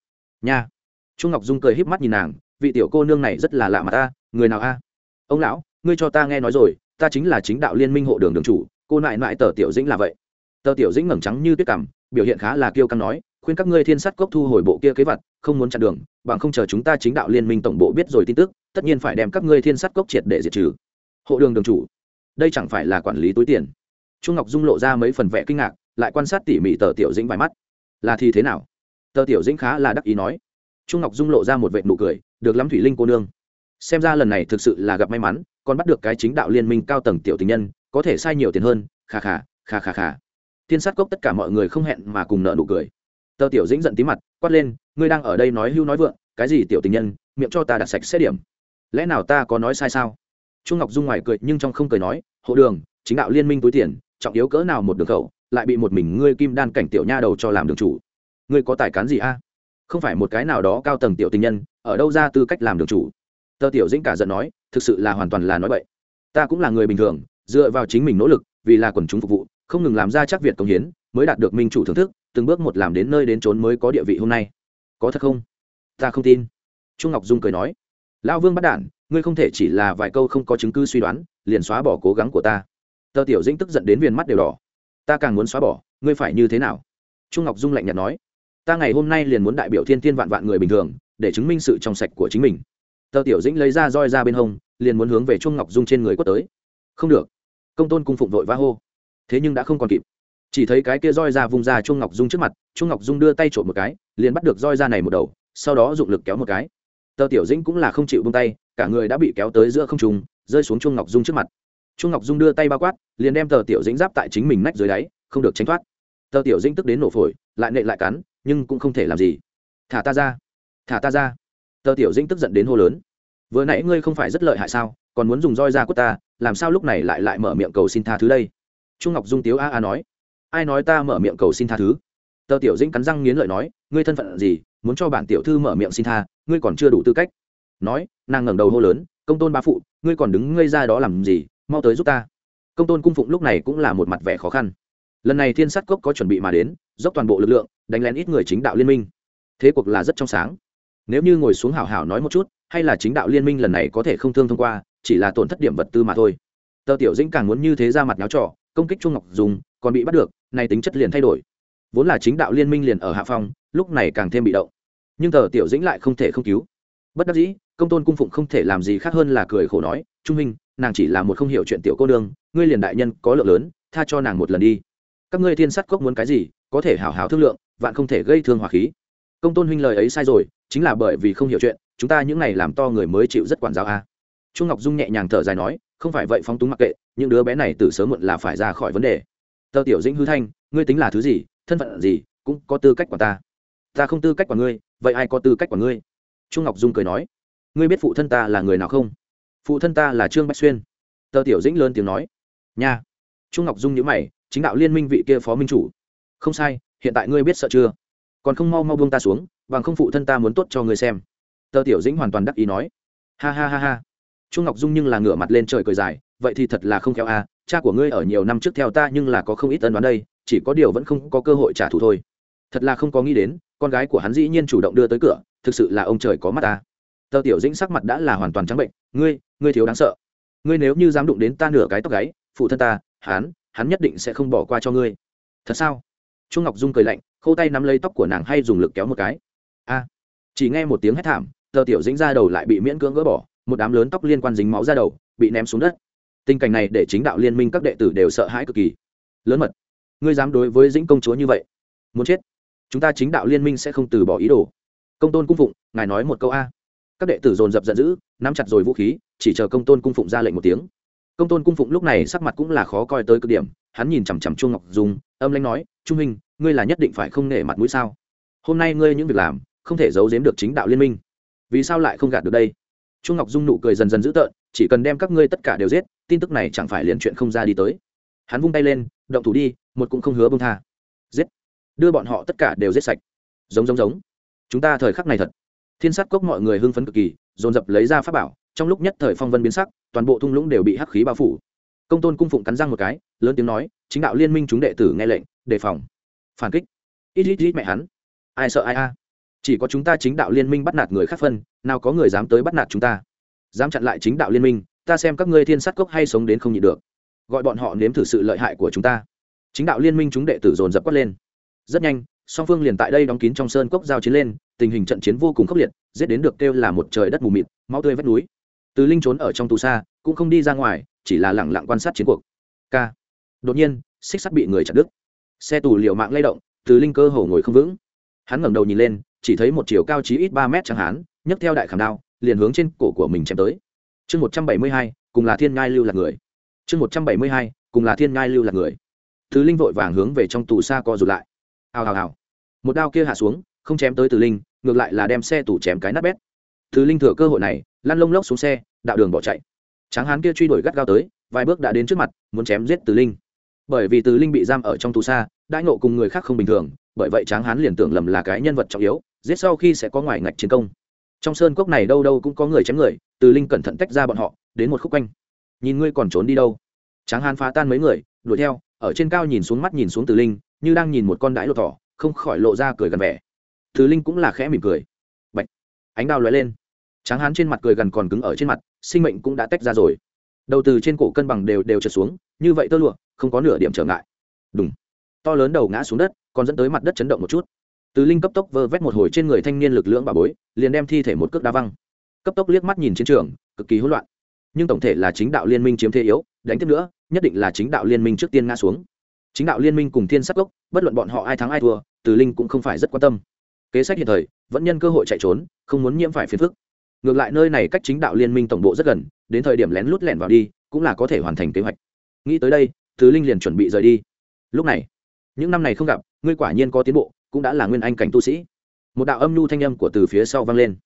Nha trung ngọc dung cười híp mắt nhìn nàng, vị tiểu cô nương này rất là lạ mà ta người nào a? Ông lão, ngươi cho ta nghe nói rồi, ta chính là chính đạo liên minh hộ đường đường chủ, cô nại nại tờ tiểu dĩnh là vậy. Tờ tiểu dĩnh ngẩng trắng như tuyết cằm, biểu hiện khá là kiêu căng nói, khuyên các ngươi thiên sát cốc thu hồi bộ kia kế vật, không muốn chặn đường, bằng không chờ chúng ta chính đạo liên minh tổng bộ biết rồi tin tức, tất nhiên phải đem các ngươi thiên sát cốc triệt để diệt trừ. Hộ đường đường chủ, đây chẳng phải là quản lý túi tiền? Trung ngọc dung lộ ra mấy phần vẽ kinh ngạc, lại quan sát tỉ mỉ tờ tiểu dĩnh vài mắt. Là thì thế nào? Tờ tiểu dĩnh khá là đắc ý nói trung ngọc dung lộ ra một vệ nụ cười, được lắm thủy linh cô nương. Xem ra lần này thực sự là gặp may mắn, còn bắt được cái chính đạo liên minh cao tầng tiểu tình nhân, có thể sai nhiều tiền hơn khà khà khà khà khà thiên sát cốc tất cả mọi người không hẹn mà cùng nợ nụ cười. Tờ tiểu dĩnh giận tí mặt, quát lên, ngươi đang ở đây nói hưu nói vượng, cái gì tiểu tình nhân, miệng cho ta đặt sạch xét điểm. Lẽ nào ta có nói sai sao? Trung ngọc dung ngoài cười, nhưng trong không cười nói, hộ đường, chính đạo liên minh túi tiền, trọng yếu cỡ nào một đường khẩu, lại bị một mình ngươi kim đan cảnh tiểu nha đầu cho làm đường chủ. Ngươi có tài cán gì a? Không phải một cái nào đó cao tầng tiểu tình nhân, ở đâu ra tư cách làm đường chủ. Tờ tiểu dĩnh cả giận nói, thực sự là hoàn toàn là nói vậy ta cũng là người bình thường, dựa vào chính mình nỗ lực, vì là quần chúng phục vụ, không ngừng làm ra chắc việt công hiến, mới đạt được minh chủ thưởng thức, từng bước một làm đến nơi đến trốn mới có địa vị hôm nay. Có thật không? Ta không tin. Trung ngọc dung cười nói, lão vương bắt đản ngươi không thể chỉ là vài câu không có chứng cứ suy đoán, liền xóa bỏ cố gắng của ta. Tờ tiểu dĩnh tức giận đến viền mắt đều đỏ. Ta càng muốn xóa bỏ, ngươi phải như thế nào? Trung ngọc dung lạnh nhạt nói ta ngày hôm nay liền muốn đại biểu thiên thiên vạn vạn người bình thường, để chứng minh sự trong sạch của chính mình. Tờ tiểu dĩnh lấy ra roi ra bên hông, liền muốn hướng về chuông ngọc dung trên người quất tới. Không được. Công tôn cung phụng vội vã hô. Thế nhưng đã không còn kịp. Chỉ thấy cái kia roi ra vung ra chuông ngọc dung trước mặt, chuông ngọc dung đưa tay trộm một cái, liền bắt được roi ra này một đầu, sau đó dụng lực kéo một cái. Tờ tiểu dĩnh cũng là không chịu bông tay, cả người đã bị kéo tới giữa không trùng rơi xuống chuông ngọc dung trước mặt. Chuông ngọc dung đưa tay bao quát, liền đem tờ tiểu dĩnh giáp tại chính mình nách dưới đáy, không được tránh thoát. Tờ tiểu dĩnh tức đến nổ phổi, lại nệ lại cắn nhưng cũng không thể làm gì. Thả ta ra. Thả ta ra. Tờ tiểu dĩnh tức giận đến hô lớn. Vừa nãy ngươi không phải rất lợi hại sao? Còn muốn dùng roi ra của ta, làm sao lúc này lại lại mở miệng cầu xin tha thứ đây? Trung ngọc dung tiếu a a nói. Ai nói ta mở miệng cầu xin tha thứ? Tờ tiểu dĩnh cắn răng nghiến lợi nói, ngươi thân phận gì? Muốn cho bản tiểu thư mở miệng xin tha, ngươi còn chưa đủ tư cách. Nói, nàng ngẩng đầu hô lớn, công tôn ba phụ, ngươi còn đứng ngây ra đó làm gì? Mau tới giúp ta. Công tôn cung phụng lúc này cũng là một mặt vẻ khó khăn lần này thiên sát cốc có chuẩn bị mà đến, dốc toàn bộ lực lượng, đánh lén ít người chính đạo liên minh. Thế cuộc là rất trong sáng. Nếu như ngồi xuống hảo hảo nói một chút, hay là chính đạo liên minh lần này có thể không thương thông qua, chỉ là tổn thất điểm vật tư mà thôi. Tờ tiểu dĩnh càng muốn như thế ra mặt nháo trọ công kích trung ngọc dùng còn bị bắt được, nay tính chất liền thay đổi. Vốn là chính đạo liên minh liền ở hạ phong, lúc này càng thêm bị động. Nhưng tờ tiểu dĩnh lại không thể không cứu. Bất đắc dĩ, công tôn cung phụng không thể làm gì khác hơn là cười khổ nói, trung minh nàng chỉ là một không hiểu chuyện tiểu cô đương ngươi liền đại nhân có lượng lớn, tha cho nàng một lần đi các ngươi thiên sắt cốc muốn cái gì, có thể hào hào thương lượng, vạn không thể gây thương hỏa khí. Công tôn huynh lời ấy sai rồi, chính là bởi vì không hiểu chuyện, chúng ta những này làm to người mới chịu rất quản giáo a. Trung ngọc dung nhẹ nhàng thở dài nói, không phải vậy phóng túng mặc kệ, những đứa bé này từ sớm muộn là phải ra khỏi vấn đề. Tờ tiểu dĩnh hư thanh, ngươi tính là thứ gì, thân phận gì, cũng có tư cách của ta. Ta không tư cách của ngươi, vậy ai có tư cách của ngươi? Trung ngọc dung cười nói, ngươi biết phụ thân ta là người nào không? Phụ thân ta là trương bách xuyên. Tờ tiểu dĩnh lớn tiếng nói, nha. Trung ngọc dung nhữ mày chính đạo liên minh vị kia phó minh chủ. Không sai, hiện tại ngươi biết sợ chưa? Còn không mau mau buông ta xuống, bằng không phụ thân ta muốn tốt cho ngươi xem. Tờ tiểu dĩnh hoàn toàn đắc ý nói. Ha ha ha ha. Trung ngọc dung nhưng là ngửa mặt lên trời cười dài, vậy thì thật là không khéo a, cha của ngươi ở nhiều năm trước theo ta nhưng là có không ít ân đoán đây, chỉ có điều vẫn không có cơ hội trả thù thôi. Thật là không có nghĩ đến, con gái của hắn dĩ nhiên chủ động đưa tới cửa, thực sự là ông trời có mắt ta tờ tiểu dĩnh sắc mặt đã là hoàn toàn trắng bệnh, ngươi ngươi thiếu đáng sợ. Ngươi nếu như dám đụng đến ta nửa cái tóc gáy, phụ thân ta, hắn hắn nhất định sẽ không bỏ qua cho ngươi. Thật sao? Trung ngọc dung cười lạnh khâu tay nắm lấy tóc của nàng hay dùng lực kéo một cái. A. Chỉ nghe một tiếng hét thảm, tờ tiểu dĩnh ra đầu lại bị miễn cưỡng gỡ bỏ, một đám lớn tóc liên quan dính máu ra đầu, bị ném xuống đất. Tình cảnh này để chính đạo liên minh các đệ tử đều sợ hãi cực kỳ. Lớn mật, ngươi dám đối với dĩnh công chúa như vậy? Muốn chết? Chúng ta chính đạo liên minh sẽ không từ bỏ ý đồ. Công tôn cung phụng, ngài nói một câu a. Các đệ tử dồn dập giận dữ, nắm chặt rồi vũ khí, chỉ chờ công tôn cung phụng ra lệnh một tiếng công tôn cung phụng lúc này sắc mặt cũng là khó coi tới cực điểm, hắn nhìn chằm chằm chuông ngọc dung, âm lãnh nói trung hình ngươi là nhất định phải không nể mặt mũi sao? Hôm nay ngươi những việc làm, không thể giấu giếm được chính đạo liên minh. Vì sao lại không gạt được đây? Trung ngọc dung nụ cười dần dần dữ tợn, chỉ cần đem các ngươi tất cả đều giết, tin tức này chẳng phải liền chuyện không ra đi tới. Hắn vung tay lên, động thủ đi, một cũng không hứa bông tha. Giết. Đưa bọn họ tất cả đều giết sạch. Giống giống giống. Chúng ta thời khắc này thật. Thiên sát cốc mọi người hưng phấn cực kỳ, dồn dập lấy ra pháp bảo trong lúc nhất thời phong vân biến sắc, toàn bộ thung lũng đều bị hắc khí bao phủ. Công tôn cung phụng cắn răng một cái, lớn tiếng nói, chính đạo liên minh chúng đệ tử nghe lệnh, đề phòng. Phản kích. Ít ít ít mẹ hắn. Ai sợ ai a? Chỉ có chúng ta chính đạo liên minh bắt nạt người khác phân, nào có người dám tới bắt nạt chúng ta. Dám chặn lại chính đạo liên minh, ta xem các ngươi thiên sát cốc hay sống đến không nhịn được. Gọi bọn họ nếm thử sự lợi hại của chúng ta. Chính đạo liên minh chúng đệ tử dồn dập quát lên. Rất nhanh, song phương liền tại đây đóng kín trong sơn cốc giao chiến lên, tình hình trận chiến vô cùng khốc liệt, giết đến được kêu là một trời đất mù mịt, máu tươi vách núi từ linh trốn ở trong tù xa, cũng không đi ra ngoài, chỉ là lẳng lặng quan sát chiến cuộc. K đột nhiên, xích sắt bị người chặt đứt. Xe tù liệu mạng lay động, từ linh cơ hồ ngồi không vững. Hắn ngẩng đầu nhìn lên, chỉ thấy một chiều cao chí ít ba mét chẳng hắn nhấc theo đại khảm đao, liền hướng trên cổ của mình chém tới. Chương một trăm bảy mươi hai, cùng là thiên ngai lưu là người. Chương một trăm bảy mươi hai, cùng là thiên ngai lưu là người. Từ linh vội vàng hướng về trong tù xa co rụt lại. Hào hào hào. Một đao kia hạ xuống, không chém tới từ linh, ngược lại là đem xe tủ chém cái nát bét. Từ linh thừa cơ hội này lăn lông lốc xuống xe, đạo đường bỏ chạy. Tráng hán kia truy đuổi gắt gao tới, vài bước đã đến trước mặt, muốn chém giết từ linh. Bởi vì từ linh bị giam ở trong tù xa, đãi ngộ cùng người khác không bình thường, bởi vậy tráng hán liền tưởng lầm là cái nhân vật trọng yếu, giết sau khi sẽ có ngoài ngạch chiến công. Trong sơn cốc này đâu đâu cũng có người chém người, từ linh cẩn thận tách ra bọn họ, đến một khúc quanh. Nhìn ngươi còn trốn đi đâu? Tráng hán phá tan mấy người, đuổi theo, ở trên cao nhìn xuống mắt nhìn xuống từ linh, như đang nhìn một con đãi lột thỏ, không khỏi lộ ra cười gần vẻ. Từ linh cũng là khẽ mỉm cười. Bạch. ánh đao lóe lên tráng hán trên mặt cười gần còn cứng ở trên mặt, sinh mệnh cũng đã tách ra rồi. Đầu từ trên cổ cân bằng đều đều trượt xuống, như vậy tơ lụa, không có nửa điểm trở ngại. Đúng to lớn đầu ngã xuống đất, còn dẫn tới mặt đất chấn động một chút. Từ linh cấp tốc vơ vét một hồi trên người thanh niên lực lượng bà bối, liền đem thi thể một cước đá văng. Cấp tốc liếc mắt nhìn chiến trường, cực kỳ hỗn loạn. Nhưng tổng thể là chính đạo liên minh chiếm thế yếu, đánh tiếp nữa, nhất định là chính đạo liên minh trước tiên ngã xuống. Chính đạo liên minh cùng thiên sắc gốc bất luận bọn họ ai thắng ai thua, từ linh cũng không phải rất quan tâm. Kế sách hiện thời, vẫn nhân cơ hội chạy trốn, không muốn nhiễm phải phiền phức ngược lại nơi này cách chính đạo liên minh tổng bộ rất gần, đến thời điểm lén lút lẻn vào đi, cũng là có thể hoàn thành kế hoạch. Nghĩ tới đây, thứ linh liền chuẩn bị rời đi. Lúc này, những năm này không gặp, ngươi quả nhiên có tiến bộ, cũng đã là nguyên anh cảnh tu sĩ. Một đạo âm nhu thanh âm của từ phía sau vang lên.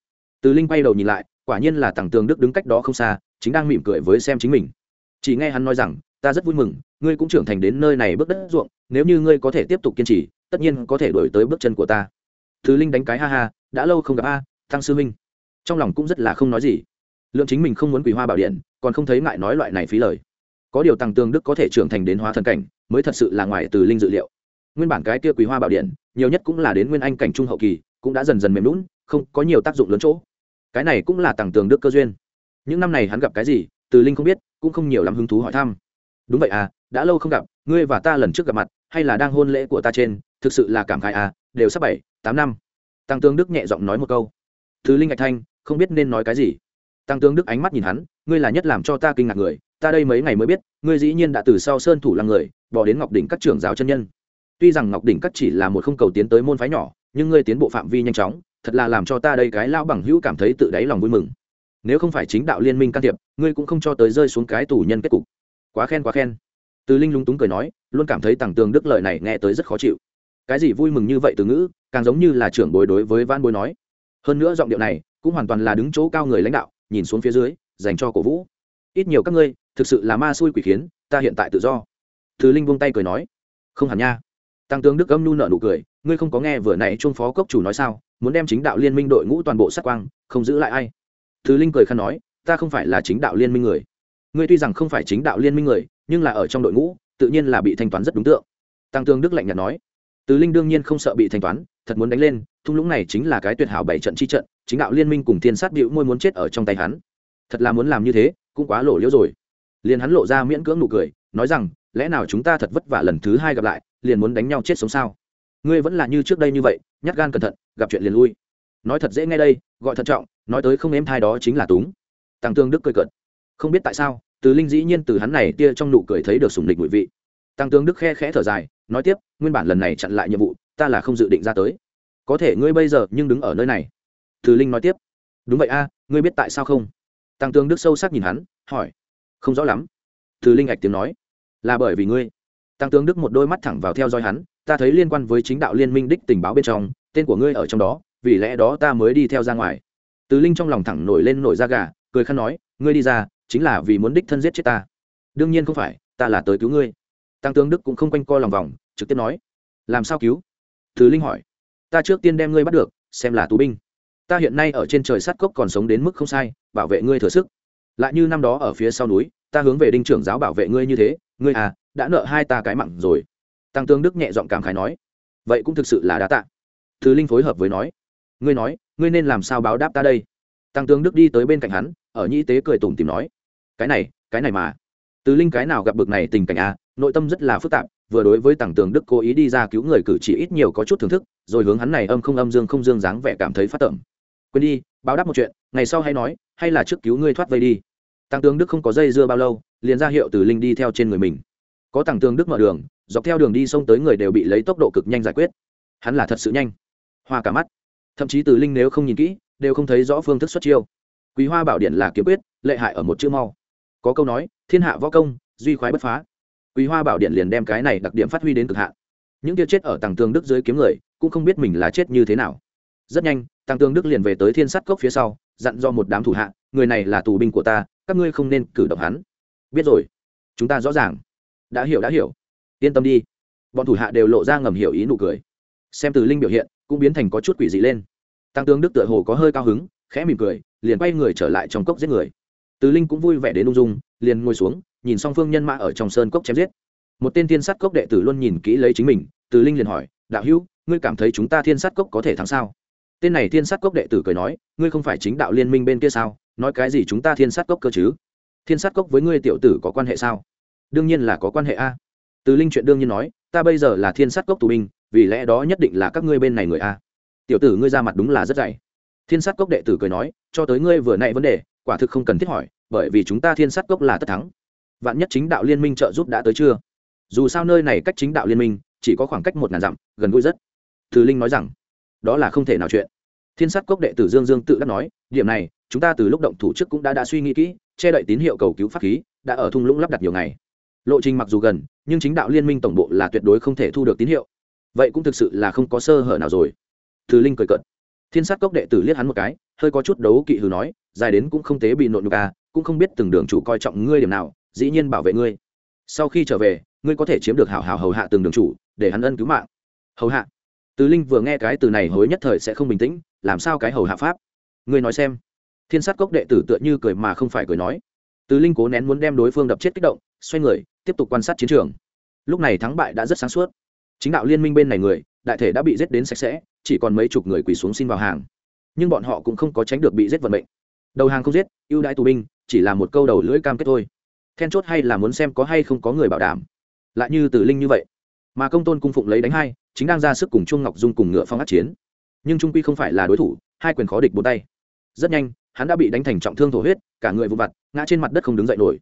Từ linh quay đầu nhìn lại, quả nhiên là tằng tường đức đứng cách đó không xa, chính đang mỉm cười với xem chính mình. Chỉ nghe hắn nói rằng, ta rất vui mừng, ngươi cũng trưởng thành đến nơi này bước đất ruộng, nếu như ngươi có thể tiếp tục kiên trì, tất nhiên có thể đổi tới bước chân của ta. Thứ linh đánh cái ha ha, đã lâu không gặp a, tăng sư minh trong lòng cũng rất là không nói gì. Lượng chính mình không muốn quỳ hoa bảo điện, còn không thấy ngại nói loại này phí lời. Có điều tăng tương đức có thể trưởng thành đến hóa thần cảnh, mới thật sự là ngoài từ linh dự liệu. Nguyên bản cái kia quỳ hoa bảo điện, nhiều nhất cũng là đến nguyên anh cảnh trung hậu kỳ, cũng đã dần dần mềm lún không có nhiều tác dụng lớn chỗ. Cái này cũng là tăng tường đức cơ duyên. Những năm này hắn gặp cái gì, từ linh không biết, cũng không nhiều lắm hứng thú hỏi thăm. Đúng vậy à đã lâu không gặp, ngươi và ta lần trước gặp mặt, hay là đang hôn lễ của ta trên, thực sự là cảm khai à đều sắp bảy, tám năm. Tăng tương đức nhẹ giọng nói một câu. Từ linh ngạch thanh không biết nên nói cái gì. Tăng tướng đức ánh mắt nhìn hắn, ngươi là nhất làm cho ta kinh ngạc người, ta đây mấy ngày mới biết, ngươi dĩ nhiên đã từ sau sơn thủ lăng người, bỏ đến ngọc đỉnh các trưởng giáo chân nhân. Tuy rằng ngọc đỉnh các chỉ là một không cầu tiến tới môn phái nhỏ, nhưng ngươi tiến bộ phạm vi nhanh chóng, thật là làm cho ta đây cái lao bằng hữu cảm thấy tự đáy lòng vui mừng. Nếu không phải chính đạo liên minh can thiệp, ngươi cũng không cho tới rơi xuống cái tù nhân kết cục. Quá khen quá khen. Từ linh lúng túng cười nói, luôn cảm thấy tàng tường đức lợi này nghe tới rất khó chịu. Cái gì vui mừng như vậy từ ngữ, càng giống như là trưởng bối đối với van bối nói. Hơn nữa giọng điệu này cũng hoàn toàn là đứng chỗ cao người lãnh đạo, nhìn xuống phía dưới, dành cho cổ vũ. Ít nhiều các ngươi, thực sự là ma xui quỷ khiến, ta hiện tại tự do. Thứ linh buông tay cười nói, không hẳn nha. Tăng tướng đức âm nhu nợ nụ cười, ngươi không có nghe vừa nãy chuông phó cốc chủ nói sao, muốn đem chính đạo liên minh đội ngũ toàn bộ sát quang, không giữ lại ai. Thứ linh cười khăn nói, ta không phải là chính đạo liên minh người. Ngươi tuy rằng không phải chính đạo liên minh người, nhưng là ở trong đội ngũ, tự nhiên là bị thanh toán rất đúng tượng. Tăng tướng đức lạnh nhạt nói, tứ linh đương nhiên không sợ bị thanh toán, thật muốn đánh lên, thung lũng này chính là cái tuyệt hảo bảy trận chi trận chính đạo liên minh cùng thiên sát bịu môi muốn chết ở trong tay hắn. Thật là muốn làm như thế, cũng quá lộ liễu rồi. Liền hắn lộ ra miễn cưỡng nụ cười, nói rằng, lẽ nào chúng ta thật vất vả lần thứ hai gặp lại, liền muốn đánh nhau chết sống sao? Ngươi vẫn là như trước đây như vậy, nhát gan cẩn thận, gặp chuyện liền lui. Nói thật dễ nghe đây, gọi thận trọng, nói tới không êm thai đó chính là túng. Tăng tương đức cười cợt. Không biết tại sao, từ linh dĩ nhiên từ hắn này tia trong nụ cười thấy được sùng địch mùi vị. Tăng tướng đức khe khẽ thở dài, nói tiếp, nguyên bản lần này chặn lại nhiệm vụ, ta là không dự định ra tới. Có thể ngươi bây giờ nhưng đứng ở nơi này từ linh nói tiếp. Đúng vậy a, ngươi biết tại sao không? Tăng Tương đức sâu sắc nhìn hắn, hỏi. Không rõ lắm. Từ linh ạch tiếng nói. Là bởi vì ngươi. Tăng tướng đức một đôi mắt thẳng vào theo dõi hắn, ta thấy liên quan với chính đạo liên minh đích tình báo bên trong, tên của ngươi ở trong đó, vì lẽ đó ta mới đi theo ra ngoài. Từ linh trong lòng thẳng nổi lên nổi da gà, cười khăn nói, ngươi đi ra, chính là vì muốn đích thân giết chết ta. Đương nhiên không phải, ta là tới cứu ngươi. Tăng tướng đức cũng không quanh co lòng vòng, trực tiếp nói. Làm sao cứu? Thứ linh hỏi. Ta trước tiên đem ngươi bắt được, xem là tù binh ta hiện nay ở trên trời sát cốc còn sống đến mức không sai, bảo vệ ngươi thừa sức. Lại như năm đó ở phía sau núi, ta hướng về đinh trưởng giáo bảo vệ ngươi như thế, ngươi à đã nợ hai ta cái mặn rồi. Tăng tương đức nhẹ giọng cảm khái nói, vậy cũng thực sự là đã tạ. Thứ linh phối hợp với nói, ngươi nói, ngươi nên làm sao báo đáp ta đây? Tăng tương đức đi tới bên cạnh hắn, ở nhĩ tế cười tủm tìm nói, cái này cái này mà. Từ linh cái nào gặp bực này tình cảnh à nội tâm rất là phức tạp, vừa đối với tàng tường đức cố ý đi ra cứu người cử chỉ ít nhiều có chút thưởng thức, rồi hướng hắn này âm không âm dương không dương dáng vẻ cảm thấy phát tởm quên đi, báo đáp một chuyện, ngày sau hay nói, hay là trước cứu ngươi thoát vây đi. Tăng tướng đức không có dây dưa bao lâu, liền ra hiệu từ linh đi theo trên người mình. Có tăng tướng đức mở đường, dọc theo đường đi xông tới người đều bị lấy tốc độ cực nhanh giải quyết. Hắn là thật sự nhanh. Hoa cả mắt. Thậm chí từ linh nếu không nhìn kỹ, đều không thấy rõ phương thức xuất chiêu. Quý hoa bảo điện là kiếm quyết, lệ hại ở một chữ mau. Có câu nói, thiên hạ võ công, duy khoái bất phá. Quý hoa bảo điện liền đem cái này đặc điểm phát huy đến cực hạn. Những kia chết ở tầng tường đức dưới kiếm người, cũng không biết mình là chết như thế nào. Rất nhanh Tăng tương đức liền về tới thiên sắt cốc phía sau, dặn do một đám thủ hạ, người này là tù binh của ta, các ngươi không nên cử động hắn. Biết rồi, chúng ta rõ ràng. Đã hiểu đã hiểu. Yên tâm đi. Bọn thủ hạ đều lộ ra ngầm hiểu ý nụ cười. Xem từ linh biểu hiện, cũng biến thành có chút quỷ dị lên. Tăng tướng đức tựa hồ có hơi cao hứng, khẽ mỉm cười, liền quay người trở lại trong cốc giết người. Từ linh cũng vui vẻ đến ung dung, liền ngồi xuống, nhìn song phương nhân mã ở trong sơn cốc chém giết. Một tên thiên sát cốc đệ tử luôn nhìn kỹ lấy chính mình, từ linh liền hỏi, đạo hữu, ngươi cảm thấy chúng ta thiên sát cốc có thể thắng sao? Tên này thiên sát cốc đệ tử cười nói, ngươi không phải chính đạo liên minh bên kia sao? Nói cái gì chúng ta thiên sát cốc cơ chứ? Thiên sát cốc với ngươi tiểu tử có quan hệ sao? Đương nhiên là có quan hệ a. Từ linh chuyện đương nhiên nói, ta bây giờ là thiên sát cốc tù binh, vì lẽ đó nhất định là các ngươi bên này người a. Tiểu tử ngươi ra mặt đúng là rất dày. Thiên sát cốc đệ tử cười nói, cho tới ngươi vừa nãy vấn đề, quả thực không cần thiết hỏi, bởi vì chúng ta thiên sát cốc là tất thắng. Vạn nhất chính đạo liên minh trợ giúp đã tới chưa? Dù sao nơi này cách chính đạo liên minh, chỉ có khoảng cách một ngàn dặm, gần gũi rất. Từ linh nói rằng đó là không thể nào chuyện. Thiên sát cốc đệ tử dương dương tự đắc nói điểm này chúng ta từ lúc động thủ trước cũng đã đã suy nghĩ kỹ che đậy tín hiệu cầu cứu pháp khí đã ở thung lũng lắp đặt nhiều ngày. Lộ trình mặc dù gần nhưng chính đạo liên minh tổng bộ là tuyệt đối không thể thu được tín hiệu. Vậy cũng thực sự là không có sơ hở nào rồi. Thứ linh cười cợt, thiên sát cốc đệ tử liếc hắn một cái hơi có chút đấu kỵ hừ nói dài đến cũng không tế bị nộn nhục à cũng không biết từng đường chủ coi trọng ngươi điểm nào dĩ nhiên bảo vệ ngươi. Sau khi trở về ngươi có thể chiếm được hảo hảo hầu hạ từng đường chủ để hắn ân cứu mạng. Hầu hạ từ linh vừa nghe cái từ này hối nhất thời sẽ không bình tĩnh, làm sao cái hầu hạ pháp? Ngươi nói xem. Thiên sát cốc đệ tử tựa như cười mà không phải cười nói. Từ linh cố nén muốn đem đối phương đập chết kích động, xoay người, tiếp tục quan sát chiến trường. Lúc này thắng bại đã rất sáng suốt. Chính đạo liên minh bên này người, đại thể đã bị giết đến sạch sẽ, chỉ còn mấy chục người quỳ xuống xin vào hàng. Nhưng bọn họ cũng không có tránh được bị giết vận mệnh. Đầu hàng không giết, ưu đãi tù binh, chỉ là một câu đầu lưỡi cam kết thôi. Then chốt hay là muốn xem có hay không có người bảo đảm. Lại như từ linh như vậy, mà công tôn cung phụng lấy đánh hai chính đang ra sức cùng trung ngọc dung cùng ngựa phong át chiến. Nhưng trung quy không phải là đối thủ, hai quyền khó địch bốn tay. Rất nhanh, hắn đã bị đánh thành trọng thương thổ huyết, cả người vụn vặt, ngã trên mặt đất không đứng dậy nổi.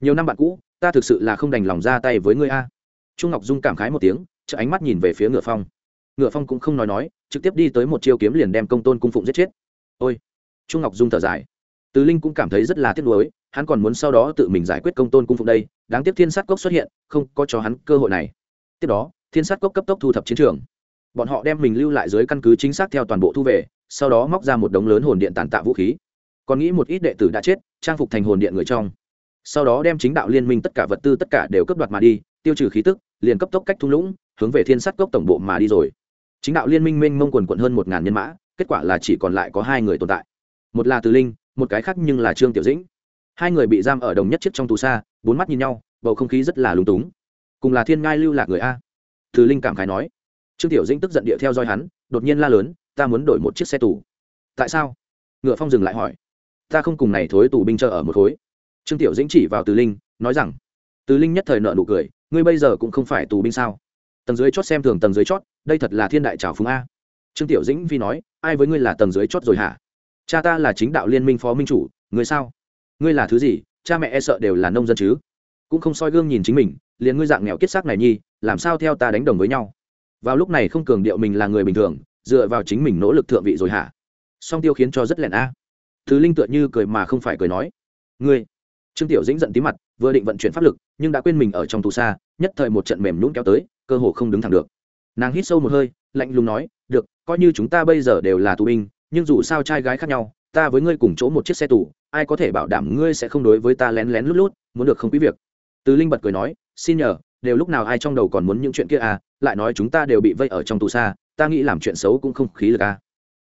Nhiều năm bạn cũ, ta thực sự là không đành lòng ra tay với ngươi a. Trung ngọc dung cảm khái một tiếng trợ ánh mắt nhìn về phía ngựa phong. Ngựa phong cũng không nói nói, trực tiếp đi tới một chiêu kiếm liền đem công tôn cung phụng giết chết. Ôi! Trung ngọc dung thở dài. Tứ linh cũng cảm thấy rất là tiếc nuối, hắn còn muốn sau đó tự mình giải quyết công tôn cung phụng đây, đáng tiếc thiên sát cốc xuất hiện, không có cho hắn cơ hội này. Tiếp đó thiên sát cốc cấp tốc thu thập chiến trường. Bọn họ đem mình lưu lại dưới căn cứ chính xác theo toàn bộ thu về, sau đó móc ra một đống lớn hồn điện tàn tạ vũ khí. Còn nghĩ một ít đệ tử đã chết, trang phục thành hồn điện người trong. Sau đó đem chính đạo liên minh tất cả vật tư tất cả đều cấp đoạt mà đi, tiêu trừ khí tức, liền cấp tốc cách thung lũng, hướng về thiên sát cốc tổng bộ mà đi rồi. Chính đạo liên minh mênh mông quần quận hơn một ngàn nhân mã, kết quả là chỉ còn lại có hai người tồn tại. Một là từ linh, một cái khác nhưng là trương tiểu dĩnh. Hai người bị giam ở đồng nhất chiếc trong tù xa, bốn mắt nhìn nhau, bầu không khí rất là lúng túng. Cùng là thiên ngai lưu lạc người a từ linh cảm khái nói. Trương tiểu dĩnh tức giận địa theo dõi hắn, đột nhiên la lớn, ta muốn đổi một chiếc xe tù. Tại sao? Ngựa phong dừng lại hỏi. Ta không cùng này thối tù binh chờ ở một khối. Trương tiểu dĩnh chỉ vào từ linh, nói rằng, từ linh nhất thời nợ nụ cười, ngươi bây giờ cũng không phải tù binh sao? Tầng dưới chót xem thường tầng dưới chót, đây thật là thiên đại trào phúng a. Trương tiểu dĩnh vi nói, ai với ngươi là tầng dưới chót rồi hả? Cha ta là chính đạo liên minh phó minh chủ, ngươi sao? Ngươi là thứ gì? Cha mẹ e sợ đều là nông dân chứ cũng không soi gương nhìn chính mình, liền ngươi dạng nghèo kết xác này nhi, làm sao theo ta đánh đồng với nhau? Vào lúc này không cường điệu mình là người bình thường, dựa vào chính mình nỗ lực thượng vị rồi hả? Song tiêu khiến cho rất lẹn a. Thứ linh tựa như cười mà không phải cười nói. Ngươi, trương tiểu dĩnh giận tí mặt, vừa định vận chuyển pháp lực, nhưng đã quên mình ở trong tù xa, nhất thời một trận mềm nhũng kéo tới, cơ hồ không đứng thẳng được. Nàng hít sâu một hơi, lạnh lùng nói, được, coi như chúng ta bây giờ đều là tù binh, nhưng dù sao trai gái khác nhau, ta với ngươi cùng chỗ một chiếc xe tù, ai có thể bảo đảm ngươi sẽ không đối với ta lén lén lút lút, muốn được không quý việc? Từ linh bật cười nói, xin nhờ, đều lúc nào ai trong đầu còn muốn những chuyện kia à? Lại nói chúng ta đều bị vây ở trong tù xa, ta nghĩ làm chuyện xấu cũng không khí lực à?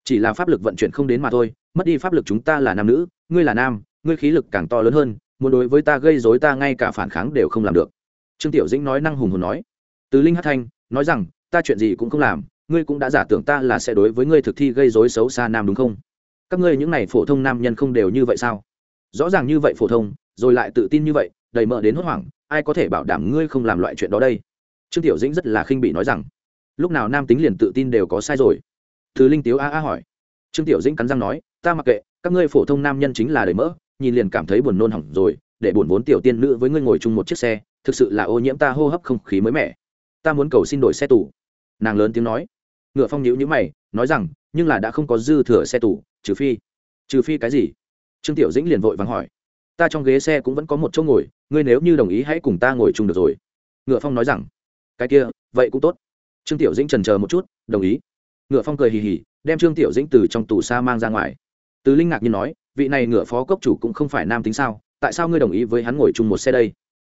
Chỉ là pháp lực vận chuyển không đến mà thôi, mất đi pháp lực chúng ta là nam nữ, ngươi là nam, ngươi khí lực càng to lớn hơn, muốn đối với ta gây dối ta ngay cả phản kháng đều không làm được. Trương tiểu dĩnh nói năng hùng hồn nói. Từ linh hát thanh, nói rằng, ta chuyện gì cũng không làm, ngươi cũng đã giả tưởng ta là sẽ đối với ngươi thực thi gây dối xấu xa nam đúng không? Các ngươi những này phổ thông nam nhân không đều như vậy sao? Rõ ràng như vậy phổ thông rồi lại tự tin như vậy, đầy mỡ đến hốt hoảng, ai có thể bảo đảm ngươi không làm loại chuyện đó đây? Trương tiểu dĩnh rất là khinh bị nói rằng, lúc nào nam tính liền tự tin đều có sai rồi. Thứ linh tiếu a a hỏi. Trương tiểu dĩnh cắn răng nói, ta mặc kệ, các ngươi phổ thông nam nhân chính là đầy mỡ, nhìn liền cảm thấy buồn nôn hỏng rồi, để buồn vốn tiểu tiên nữ với ngươi ngồi chung một chiếc xe, thực sự là ô nhiễm ta hô hấp không khí mới mẻ. Ta muốn cầu xin đổi xe tủ nàng lớn tiếng nói. Ngựa phong nhữ nhíu mày, nói rằng, nhưng là đã không có dư thừa xe tủ trừ phi trừ phi cái gì? Trương tiểu dĩnh liền vội vàng hỏi ta trong ghế xe cũng vẫn có một chỗ ngồi, ngươi nếu như đồng ý hãy cùng ta ngồi chung được rồi. Ngựa phong nói rằng. Cái kia, vậy cũng tốt. Trương tiểu dĩnh trần chờ một chút, đồng ý. Ngựa phong cười hì hì, đem trương tiểu dĩnh từ trong tù xa mang ra ngoài. Từ linh ngạc nhiên nói, vị này ngựa phó cốc chủ cũng không phải nam tính sao, tại sao ngươi đồng ý với hắn ngồi chung một xe đây?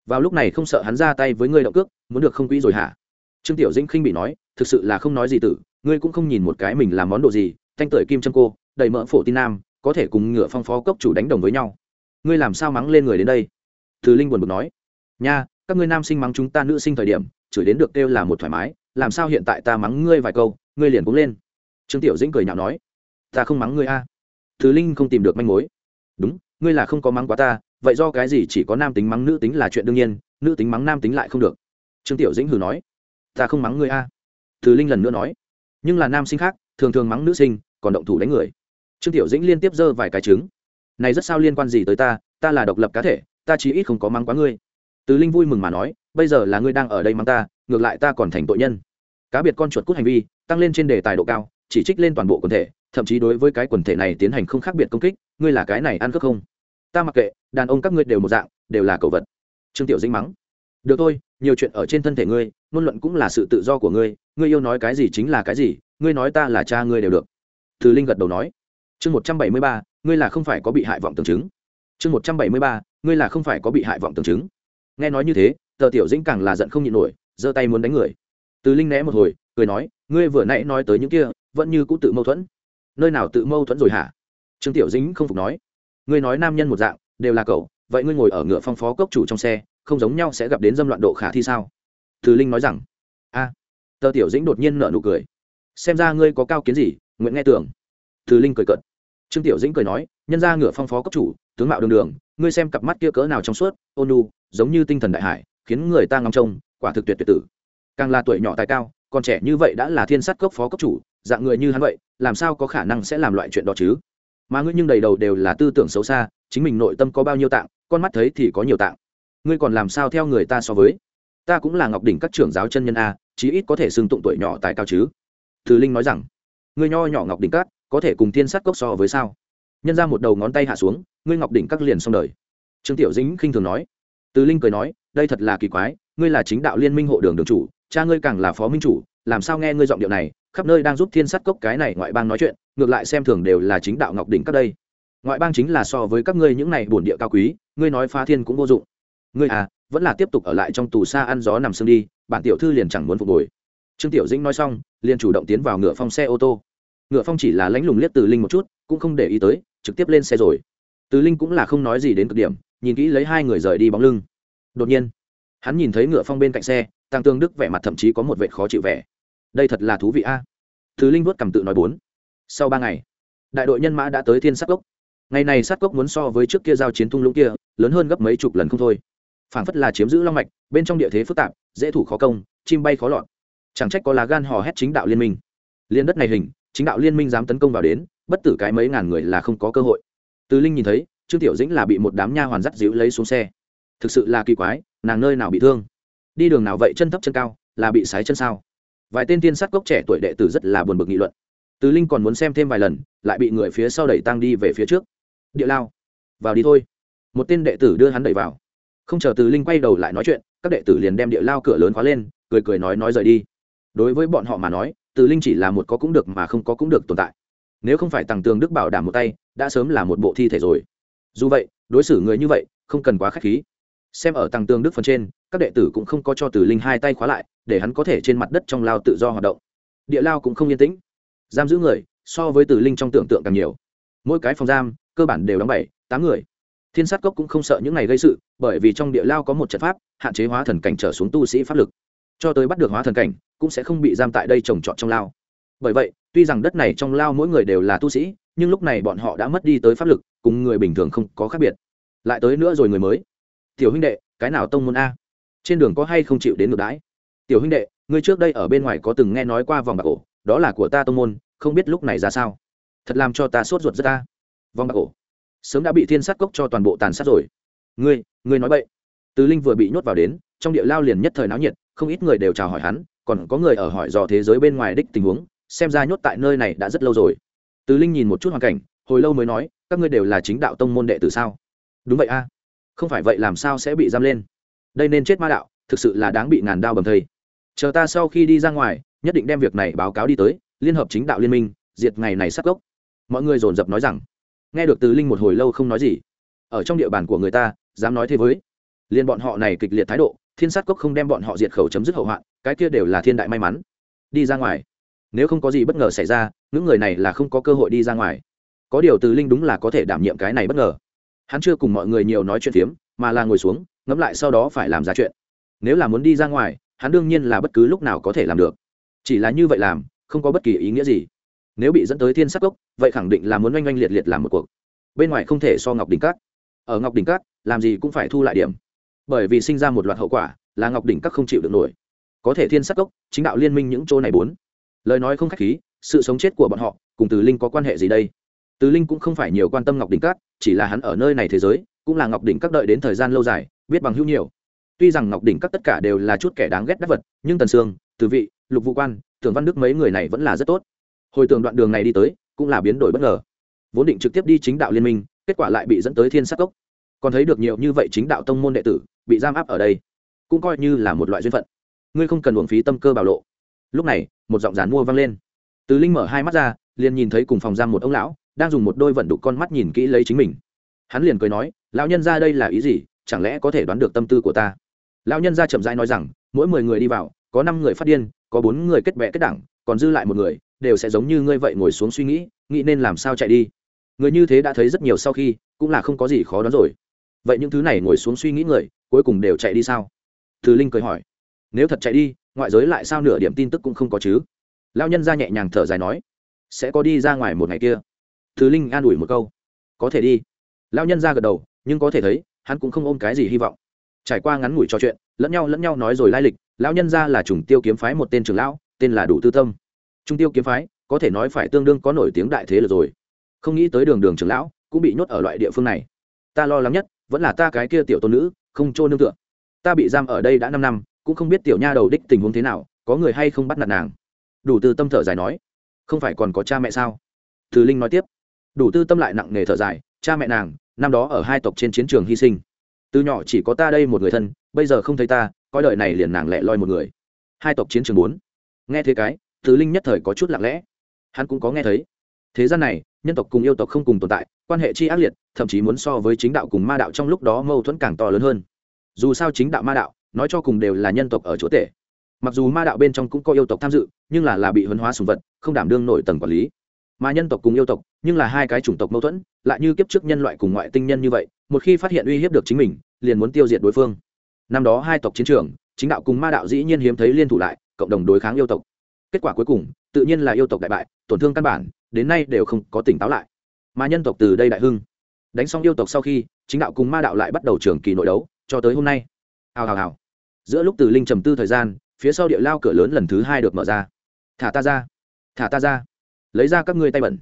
Vào lúc này không sợ hắn ra tay với ngươi động cước, muốn được không quỹ rồi hả? Trương tiểu dĩnh khinh bị nói, thực sự là không nói gì tử, ngươi cũng không nhìn một cái mình làm món đồ gì, thanh tưởi kim châm cô, đầy mỡ phổ tin nam, có thể cùng ngựa phong phó cốc chủ đánh đồng với nhau ngươi làm sao mắng lên người đến đây? Từ linh buồn bực nói. Nha, các ngươi nam sinh mắng chúng ta nữ sinh thời điểm, chửi đến được kêu là một thoải mái, làm sao hiện tại ta mắng ngươi vài câu, ngươi liền cũng lên. Trương tiểu dĩnh cười nhạo nói. Ta không mắng ngươi a. Thứ linh không tìm được manh mối. Đúng, ngươi là không có mắng quá ta, vậy do cái gì chỉ có nam tính mắng nữ tính là chuyện đương nhiên, nữ tính mắng nam tính lại không được. Trương tiểu dĩnh hử nói. Ta không mắng ngươi a. Thứ linh lần nữa nói. Nhưng là nam sinh khác, thường thường mắng nữ sinh, còn động thủ đánh người. Trương tiểu dĩnh liên tiếp giơ vài cái trứng này rất sao liên quan gì tới ta ta là độc lập cá thể, ta chí ít không có mắng quá ngươi. Từ linh vui mừng mà nói, bây giờ là ngươi đang ở đây mắng ta, ngược lại ta còn thành tội nhân. Cá biệt con chuột cút hành vi, tăng lên trên đề tài độ cao, chỉ trích lên toàn bộ quần thể, thậm chí đối với cái quần thể này tiến hành không khác biệt công kích, ngươi là cái này ăn cướp không? Ta mặc kệ, đàn ông các ngươi đều một dạng, đều là cầu vật. Trương tiểu dĩnh mắng. Được thôi, nhiều chuyện ở trên thân thể ngươi, ngôn luận cũng là sự tự do của ngươi ngươi yêu nói cái gì chính là cái gì, ngươi nói ta là cha ngươi đều được. Từ linh gật đầu nói chương một trăm bảy mươi ba, ngươi là không phải có bị hại vọng tưởng chứng. Chương một trăm bảy mươi ba, ngươi là không phải có bị hại vọng tưởng chứng. Nghe nói như thế, tờ tiểu dĩnh càng là giận không nhịn nổi, giơ tay muốn đánh người. Từ linh né một hồi, cười nói, ngươi vừa nãy nói tới những kia, vẫn như cũ tự mâu thuẫn. Nơi nào tự mâu thuẫn rồi hả? Trương tiểu dĩnh không phục nói, ngươi nói nam nhân một dạng, đều là cậu, vậy ngươi ngồi ở ngựa phong phó cốc chủ trong xe, không giống nhau sẽ gặp đến dâm loạn độ khả thi sao? Từ linh nói rằng, a. Tờ tiểu dĩnh đột nhiên nở nụ cười, xem ra ngươi có cao kiến gì, nguyện nghe tưởng. Từ linh cười cợt trương tiểu dĩnh cười nói, nhân ra ngựa phong phó cấp chủ, tướng mạo đường đường, ngươi xem cặp mắt kia cỡ nào trong suốt, ôn nu giống như tinh thần đại hải, khiến người ta ngóng trông, quả thực tuyệt tuyệt tử. Càng là tuổi nhỏ tài cao, còn trẻ như vậy đã là thiên sát cốc phó cấp chủ, dạng người như hắn vậy, làm sao có khả năng sẽ làm loại chuyện đó chứ? Mà ngươi nhưng đầy đầu đều là tư tưởng xấu xa, chính mình nội tâm có bao nhiêu tạng, con mắt thấy thì có nhiều tạng. Ngươi còn làm sao theo người ta so với? Ta cũng là ngọc đỉnh các trưởng giáo chân nhân a, chí ít có thể xưng tụng tuổi nhỏ tài cao chứ. Thứ linh nói rằng, ngươi nho nhỏ ngọc đỉnh các có thể cùng thiên sát cốc so với sao? Nhân ra một đầu ngón tay hạ xuống, ngươi ngọc đỉnh các liền xong đời. Trương tiểu dĩnh khinh thường nói. Từ linh cười nói, đây thật là kỳ quái, ngươi là chính đạo liên minh hộ đường đường chủ, cha ngươi càng là phó minh chủ, làm sao nghe ngươi giọng điệu này, khắp nơi đang giúp thiên sát cốc cái này ngoại bang nói chuyện, ngược lại xem thường đều là chính đạo ngọc đỉnh các đây. Ngoại bang chính là so với các ngươi những này bổn địa cao quý, ngươi nói phá thiên cũng vô dụng. Ngươi à vẫn là tiếp tục ở lại trong tù xa ăn gió nằm sương đi, bản tiểu thư liền chẳng muốn phục hồi. Trương tiểu dĩnh nói xong, liền chủ động tiến vào ngựa phong xe ô tô ngựa phong chỉ là lánh lùng liếc từ linh một chút, cũng không để ý tới, trực tiếp lên xe rồi. Từ linh cũng là không nói gì đến cực điểm, nhìn kỹ lấy hai người rời đi bóng lưng. Đột nhiên, hắn nhìn thấy ngựa phong bên cạnh xe, tăng tương đức vẻ mặt thậm chí có một vệ khó chịu vẻ. Đây thật là thú vị a. Từ linh vuốt cầm tự nói bốn. Sau ba ngày, đại đội nhân mã đã tới thiên sát cốc. Ngày này sát cốc muốn so với trước kia giao chiến thung lũng kia, lớn hơn gấp mấy chục lần không thôi. Phảng phất là chiếm giữ long mạch, bên trong địa thế phức tạp, dễ thủ khó công, chim bay khó lọt. Chẳng trách có lá gan hò hét chính đạo liên minh. Liên đất này hình chính đạo liên minh dám tấn công vào đến, bất tử cái mấy ngàn người là không có cơ hội. Từ linh nhìn thấy, trương tiểu dĩnh là bị một đám nha hoàn dắt dịu lấy xuống xe. Thực sự là kỳ quái, nàng nơi nào bị thương? Đi đường nào vậy chân thấp chân cao, là bị sái chân sao? Vài tên tiên sát gốc trẻ tuổi đệ tử rất là buồn bực nghị luận. Từ linh còn muốn xem thêm vài lần, lại bị người phía sau đẩy tăng đi về phía trước. Địa lao. Vào đi thôi. Một tên đệ tử đưa hắn đẩy vào. Không chờ từ linh quay đầu lại nói chuyện, các đệ tử liền đem địa lao cửa lớn khóa lên, cười cười nói nói rời đi. Đối với bọn họ mà nói từ linh chỉ là một có cũng được mà không có cũng được tồn tại. Nếu không phải tàng tường đức bảo đảm một tay, đã sớm là một bộ thi thể rồi. Dù vậy, đối xử người như vậy, không cần quá k h á c h khí. Xem ở tàng tường đức phần trên, các đệ tử cũng không có cho từ linh hai tay khóa lại, để hắn có thể trên mặt đất trong lao tự do hoạt động. Địa lao cũng không yên tĩnh. Giam giữ người, so với từ linh trong tưởng tượng càng nhiều. Mỗi cái phòng giam, cơ bản đều đóng bảy, tám người. Thiên sát cốc cũng không sợ những này gây sự, bởi vì trong địa lao có một trận pháp, hạn chế hóa thần cảnh trở xuống tu sĩ pháp lực cho tới bắt được hóa thần cảnh, cũng sẽ không bị giam tại đây trồng trọt trong lao. Bởi vậy, tuy rằng đất này trong lao mỗi người đều là tu sĩ, nhưng lúc này bọn họ đã mất đi tới pháp lực, cùng người bình thường không có khác biệt. Lại tới nữa rồi người mới. Tiểu huynh đệ, cái nào tông môn a? Trên đường có hay không chịu đến ngược đãi? Tiểu huynh đệ, ngươi trước đây ở bên ngoài có từng nghe nói qua vòng bạc ổ đó là của ta tông môn, không biết lúc này ra sao? Thật làm cho ta sốt ruột rất ta. Vòng bạc ổ sớm đã bị thiên sát cốc cho toàn bộ tàn sát rồi. Ngươi ngươi nói vậy tứ linh vừa bị nhốt vào đến, trong địa lao liền nhất thời náo nhiệt không ít người đều chào hỏi hắn, còn có người ở hỏi dò thế giới bên ngoài đích tình huống, xem ra nhốt tại nơi này đã rất lâu rồi. Tứ linh nhìn một chút hoàn cảnh, hồi lâu mới nói, các ngươi đều là chính đạo tông môn đệ tử sao? Đúng vậy a. Không phải vậy làm sao sẽ bị giam lên? Đây nên chết ma đạo, thực sự là đáng bị ngàn đao bầm thây. Chờ ta sau khi đi ra ngoài, nhất định đem việc này báo cáo đi tới, liên hợp chính đạo liên minh, diệt ngày này sắc gốc. Mọi người dồn dập nói rằng. Nghe được từ linh một hồi lâu không nói gì. Ở trong địa bàn của người ta, dám nói thế với liên bọn họ này kịch liệt thái độ, thiên sát cốc không đem bọn họ diệt khẩu chấm dứt hậu hoạn, cái kia đều là thiên đại may mắn. Đi ra ngoài. Nếu không có gì bất ngờ xảy ra, những người này là không có cơ hội đi ra ngoài. Có điều từ linh đúng là có thể đảm nhiệm cái này bất ngờ. Hắn chưa cùng mọi người nhiều nói chuyện phiếm, mà là ngồi xuống, ngẫm lại sau đó phải làm ra chuyện. Nếu là muốn đi ra ngoài, hắn đương nhiên là bất cứ lúc nào có thể làm được. Chỉ là như vậy làm, không có bất kỳ ý nghĩa gì. Nếu bị dẫn tới thiên sắc cốc, vậy khẳng định là muốn oanh oanh liệt liệt làm một cuộc. Bên ngoài không thể so ngọc đỉnh cát ở ngọc đỉnh cát làm gì cũng phải thu lại điểm bởi vì sinh ra một loạt hậu quả là ngọc đỉnh các không chịu được nổi. Có thể thiên sắc cốc chính đạo liên minh những chỗ này bốn. Lời nói không khách khí, sự sống chết của bọn họ cùng từ linh có quan hệ gì đây? Từ linh cũng không phải nhiều quan tâm ngọc đỉnh các, chỉ là hắn ở nơi này thế giới, cũng là ngọc đỉnh các đợi đến thời gian lâu dài, biết bằng hữu nhiều. Tuy rằng ngọc đỉnh các tất cả đều là chút kẻ đáng ghét đắc vật, nhưng tần sương, từ vị, lục vũ quan, tưởng văn đức mấy người này vẫn là rất tốt. Hồi tưởng đoạn đường này đi tới, cũng là biến đổi bất ngờ. Vốn định trực tiếp đi chính đạo liên minh, kết quả lại bị dẫn tới thiên sắc cốc còn thấy được nhiều như vậy chính đạo tông môn đệ tử bị giam áp ở đây, cũng coi như là một loại duyên phận. Ngươi không cần uổng phí tâm cơ bảo lộ. Lúc này, một giọng dán mua vang lên. Từ linh mở hai mắt ra, liền nhìn thấy cùng phòng giam một ông lão đang dùng một đôi vận đục con mắt nhìn kỹ lấy chính mình. Hắn liền cười nói, lão nhân ra đây là ý gì? Chẳng lẽ có thể đoán được tâm tư của ta? Lão nhân ra chậm rãi nói rằng, mỗi mười người đi vào, có năm người phát điên, có bốn người kết bệ kết đảng, còn dư lại một người, đều sẽ giống như ngươi vậy ngồi xuống suy nghĩ nghĩ nên làm sao chạy đi. Người như thế đã thấy rất nhiều sau khi, cũng là không có gì khó đoán rồi vậy những thứ này ngồi xuống suy nghĩ người, cuối cùng đều chạy đi sao? Thứ linh cười hỏi. Nếu thật chạy đi, ngoại giới lại sao nửa điểm tin tức cũng không có chứ? Lao nhân ra nhẹ nhàng thở dài nói. Sẽ có đi ra ngoài một ngày kia. Thứ linh an ủi một câu. Có thể đi. Lao nhân ra gật đầu, nhưng có thể thấy, hắn cũng không ôm cái gì hy vọng. Trải qua ngắn ngủi trò chuyện, lẫn nhau lẫn nhau nói rồi lai lịch, lão nhân ra là chủng tiêu kiếm phái một tên trưởng lão, tên là đủ tư tâm. Trung tiêu kiếm phái, có thể nói phải tương đương có nổi tiếng đại thế là rồi. Không nghĩ tới đường đường trưởng lão cũng bị nhốt ở loại địa phương này. Ta lo lắng nhất vẫn là ta cái kia tiểu tôn nữ, không trôn nương tựa. Ta bị giam ở đây đã năm năm, cũng không biết tiểu nha đầu đích tình huống thế nào, có người hay không bắt nạt nàng. Đủ tư tâm thở dài nói, không phải còn có cha mẹ sao? Thứ linh nói tiếp, đủ tư tâm lại nặng nề thở dài, cha mẹ nàng, năm đó ở hai tộc trên chiến trường hy sinh. Từ nhỏ chỉ có ta đây một người thân, bây giờ không thấy ta, coi đợi này liền nàng lẹ loi một người. Hai tộc chiến trường bốn. Nghe thế cái thứ linh nhất thời có chút lặng lẽ. Hắn cũng có nghe thấy. Thế gian này nhân tộc cùng yêu tộc không cùng tồn tại, quan hệ chi ác liệt, thậm chí muốn so với chính đạo cùng ma đạo trong lúc đó mâu thuẫn càng to lớn hơn. Dù sao chính đạo ma đạo, nói cho cùng đều là nhân tộc ở chỗ tể mặc dù ma đạo bên trong cũng có yêu tộc tham dự, nhưng là là bị huấn hóa sùng vật, không đảm đương nổi tầng quản lý. Mà nhân tộc cùng yêu tộc, nhưng là hai cái chủng tộc mâu thuẫn, lại như kiếp trước nhân loại cùng ngoại tinh nhân như vậy, một khi phát hiện uy hiếp được chính mình, liền muốn tiêu diệt đối phương. Năm đó hai tộc chiến trường, chính đạo cùng ma đạo dĩ nhiên hiếm thấy liên thủ lại, cộng đồng đối kháng yêu tộc kết quả cuối cùng, tự nhiên là yêu tộc đại bại, tổn thương căn bản, đến nay đều không có tỉnh táo lại. Mà nhân tộc từ đây đại hưng. Đánh xong yêu tộc sau khi, chính đạo cùng ma đạo lại bắt đầu trường kỳ nội đấu, cho tới hôm nay. Hào hào hào. Giữa lúc từ linh trầm tư thời gian, phía sau địa lao cửa lớn lần thứ hai được mở ra. Thả ta ra. Thả ta ra. Lấy ra các ngươi tay bẩn.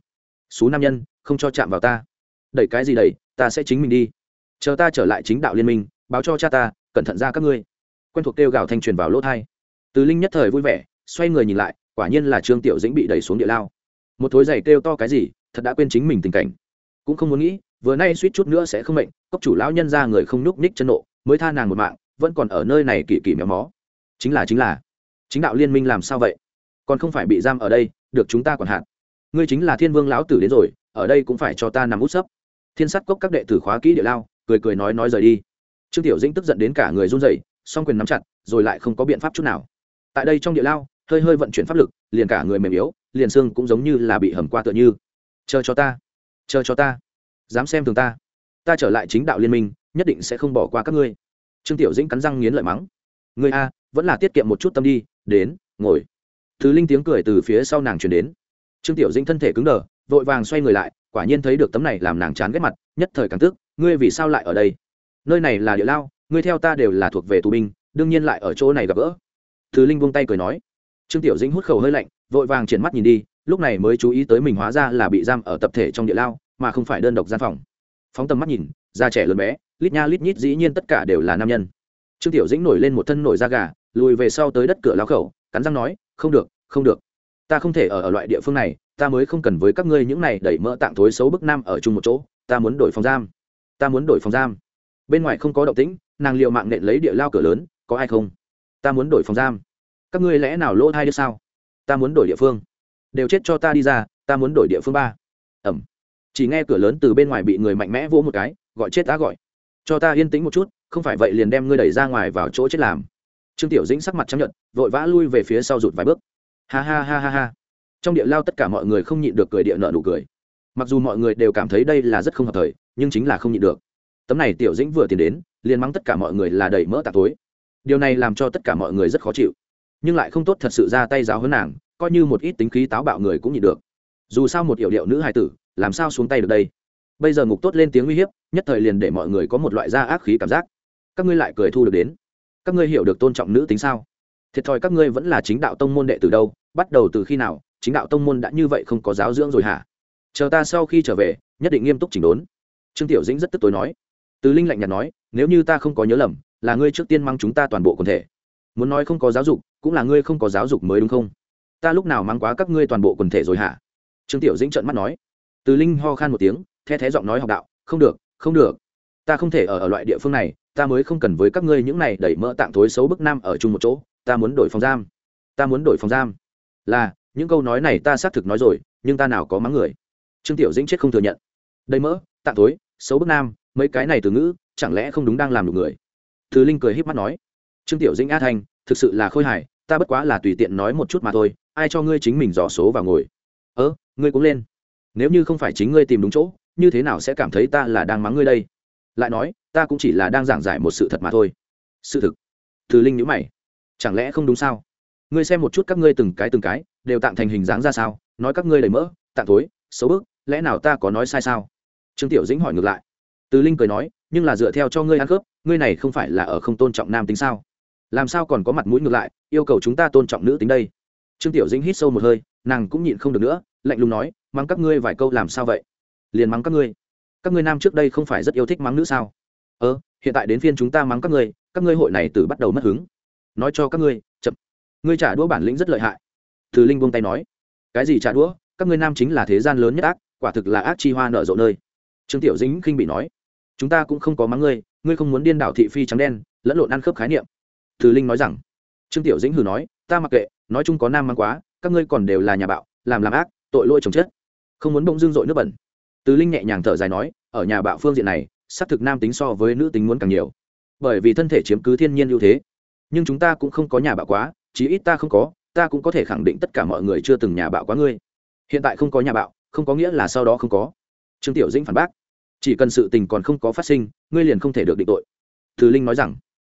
Số nam nhân, không cho chạm vào ta. Đẩy cái gì đẩy, ta sẽ chính mình đi. Chờ ta trở lại chính đạo liên minh, báo cho cha ta, cẩn thận ra các ngươi. Quen thuộc kêu gào thanh truyền vào lỗ thai. Từ linh nhất thời vui vẻ xoay người nhìn lại, quả nhiên là trương tiểu dĩnh bị đẩy xuống địa lao. Một thối giày kêu to cái gì, thật đã quên chính mình tình cảnh. Cũng không muốn nghĩ, vừa nay suýt chút nữa sẽ không mệnh, cốc chủ lão nhân ra người không nhúc ních chân nộ, mới tha nàng một mạng, vẫn còn ở nơi này kỳ kỳ méo mó. Chính là chính là. Chính đạo liên minh làm sao vậy? Còn không phải bị giam ở đây, được chúng ta còn hạn ngươi chính là thiên vương lão tử đến rồi, ở đây cũng phải cho ta nằm út sấp. Thiên sắt cốc các đệ tử khóa kỹ địa lao, cười cười nói nói rời đi. Trương tiểu dĩnh tức giận đến cả người run rẩy, song quyền nắm chặt, rồi lại không có biện pháp chút nào. Tại đây trong địa lao hơi hơi vận chuyển pháp lực, liền cả người mềm yếu, liền xương cũng giống như là bị hầm qua tựa như. Chờ cho ta, chờ cho ta, dám xem thường ta. Ta trở lại chính đạo liên minh, nhất định sẽ không bỏ qua các ngươi. Trương tiểu dĩnh cắn răng nghiến lợi mắng. Người a, vẫn là tiết kiệm một chút tâm đi, đến, ngồi. Thứ linh tiếng cười từ phía sau nàng chuyển đến. Trương tiểu dĩnh thân thể cứng đờ, vội vàng xoay người lại, quả nhiên thấy được tấm này làm nàng chán ghét mặt, nhất thời càng tức, ngươi vì sao lại ở đây? Nơi này là địa lao, ngươi theo ta đều là thuộc về tù binh, đương nhiên lại ở chỗ này gặp gỡ. Thứ linh buông tay cười nói trương tiểu dĩnh hút khẩu hơi lạnh vội vàng triển mắt nhìn đi lúc này mới chú ý tới mình hóa ra là bị giam ở tập thể trong địa lao mà không phải đơn độc gian phòng. Phóng tầm mắt nhìn da trẻ lớn bé lít nha lít nhít dĩ nhiên tất cả đều là nam nhân. Trương tiểu dĩnh nổi lên một thân nổi da gà lùi về sau tới đất cửa lao khẩu cắn răng nói không được không được. Ta không thể ở, ở loại địa phương này ta mới không cần với các ngươi những này đẩy mỡ tạng thối xấu bức nam ở chung một chỗ ta muốn đổi phòng giam. Ta muốn đổi phòng giam. Bên ngoài không có động tĩnh nàng liệu mạng nện lấy địa lao cửa lớn có ai không? Ta muốn đổi phòng giam các ngươi lẽ nào lỗ hai đứa sao? Ta muốn đổi địa phương. Đều chết cho ta đi ra, ta muốn đổi địa phương ba. Ẩm. Chỉ nghe cửa lớn từ bên ngoài bị người mạnh mẽ vỗ một cái, gọi chết đã gọi. Cho ta yên tĩnh một chút, không phải vậy liền đem ngươi đẩy ra ngoài vào chỗ chết làm. Trương tiểu dĩnh sắc mặt chấp nhận vội vã lui về phía sau rụt vài bước. Ha ha ha ha ha. Trong địa lao tất cả mọi người không nhịn được cười địa nợ nụ cười. Mặc dù mọi người đều cảm thấy đây là rất không hợp thời, nhưng chính là không nhịn được. Tấm này tiểu dĩnh vừa tiến đến, liền mắng tất cả mọi người là đầy mỡ tạ tối. Điều này làm cho tất cả mọi người rất khó chịu nhưng lại không tốt thật sự ra tay giáo hơn nàng, coi như một ít tính khí táo bạo người cũng nhịn được. Dù sao một yểu điệu nữ hài tử, làm sao xuống tay được đây? Bây giờ ngục tốt lên tiếng uy hiếp, nhất thời liền để mọi người có một loại da ác khí cảm giác. Các ngươi lại cười thu được đến. Các ngươi hiểu được tôn trọng nữ tính sao? Thiệt thòi các ngươi vẫn là chính đạo tông môn đệ từ đâu, bắt đầu từ khi nào, chính đạo tông môn đã như vậy không có giáo dưỡng rồi hả? Chờ ta sau khi trở về, nhất định nghiêm túc chỉnh đốn. Trương tiểu dĩnh rất tức tối nói. Từ linh lạnh nhạt nói, nếu như ta không có nhớ lầm, là ngươi trước tiên mang chúng ta toàn bộ quần thể. Muốn nói không có giáo dục cũng là ngươi không có giáo dục mới đúng không? Ta lúc nào mang quá các ngươi toàn bộ quần thể rồi hả? Trương tiểu dĩnh trợn mắt nói. Từ linh ho khan một tiếng, the thé giọng nói học đạo, không được không được. Ta không thể ở ở loại địa phương này, ta mới không cần với các ngươi những này đẩy mỡ tạng thối xấu bức nam ở chung một chỗ, ta muốn đổi phòng giam. Ta muốn đổi phòng giam. Là, những câu nói này ta xác thực nói rồi, nhưng ta nào có mắng người. Trương tiểu dĩnh chết không thừa nhận. Đầy mỡ, tạng thối, xấu bức nam, mấy cái này từ ngữ, chẳng lẽ không đúng đang làm được người? Thứ linh cười híp mắt nói. Trương tiểu dĩnh a thanh, thực sự là khôi hài ta bất quá là tùy tiện nói một chút mà thôi, ai cho ngươi chính mình dò số vào ngồi? Ớ ngươi cũng lên. Nếu như không phải chính ngươi tìm đúng chỗ, như thế nào sẽ cảm thấy ta là đang mắng ngươi đây? Lại nói, ta cũng chỉ là đang giảng giải một sự thật mà thôi. Sự thực. Thứ linh nhữ mày. Chẳng lẽ không đúng sao? Ngươi xem một chút các ngươi từng cái từng cái, đều tạm thành hình dáng ra sao? Nói các ngươi đầy mỡ, tạm thối, xấu bức, lẽ nào ta có nói sai sao? Trương tiểu dĩnh hỏi ngược lại. Từ linh cười nói, nhưng là dựa theo cho ngươi ăn khớp, ngươi này không phải là ở không tôn trọng nam tính sao? Làm sao còn có mặt mũi ngược lại, yêu cầu chúng ta tôn trọng nữ tính đây. Trương tiểu dĩnh hít sâu một hơi, nàng cũng nhịn không được nữa, lạnh lùng nói, mắng các ngươi vài câu làm sao vậy? Liền mắng các ngươi. Các ngươi nam trước đây không phải rất yêu thích mắng nữ sao? Ơ, hiện tại đến phiên chúng ta mắng các ngươi các ngươi hội này từ bắt đầu mất hứng. Nói cho các ngươi, chậm. Ngươi trả đũa bản lĩnh rất lợi hại. Từ linh buông tay nói. Cái gì trả đũa? Các ngươi nam chính là thế gian lớn nhất ác, quả thực là ác chi hoa nở rộ nơi. Trương tiểu dĩnh khinh bị nói. Chúng ta cũng không có mắng ngươi ngươi không muốn điên đảo thị phi trắng đen, lẫn lộn ăn khớp khái niệm từ linh nói rằng, trương tiểu dĩnh hừ nói, ta mặc kệ, nói chung có nam mang quá, các ngươi còn đều là nhà bạo, làm làm ác, tội lỗi chồng chết. Không muốn bỗng dưng dội nước bẩn. Từ linh nhẹ nhàng thở dài nói, ở nhà bạo phương diện này, xác thực nam tính so với nữ tính muốn càng nhiều. Bởi vì thân thể chiếm cứ thiên nhiên ưu thế. Nhưng chúng ta cũng không có nhà bạo quá, chí ít ta không có, ta cũng có thể khẳng định tất cả mọi người chưa từng nhà bạo quá ngươi. Hiện tại không có nhà bạo, không có nghĩa là sau đó không có. Trương tiểu dĩnh phản bác, chỉ cần sự tình còn không có phát sinh, ngươi liền không thể được định tội. Thứ linh nói rằng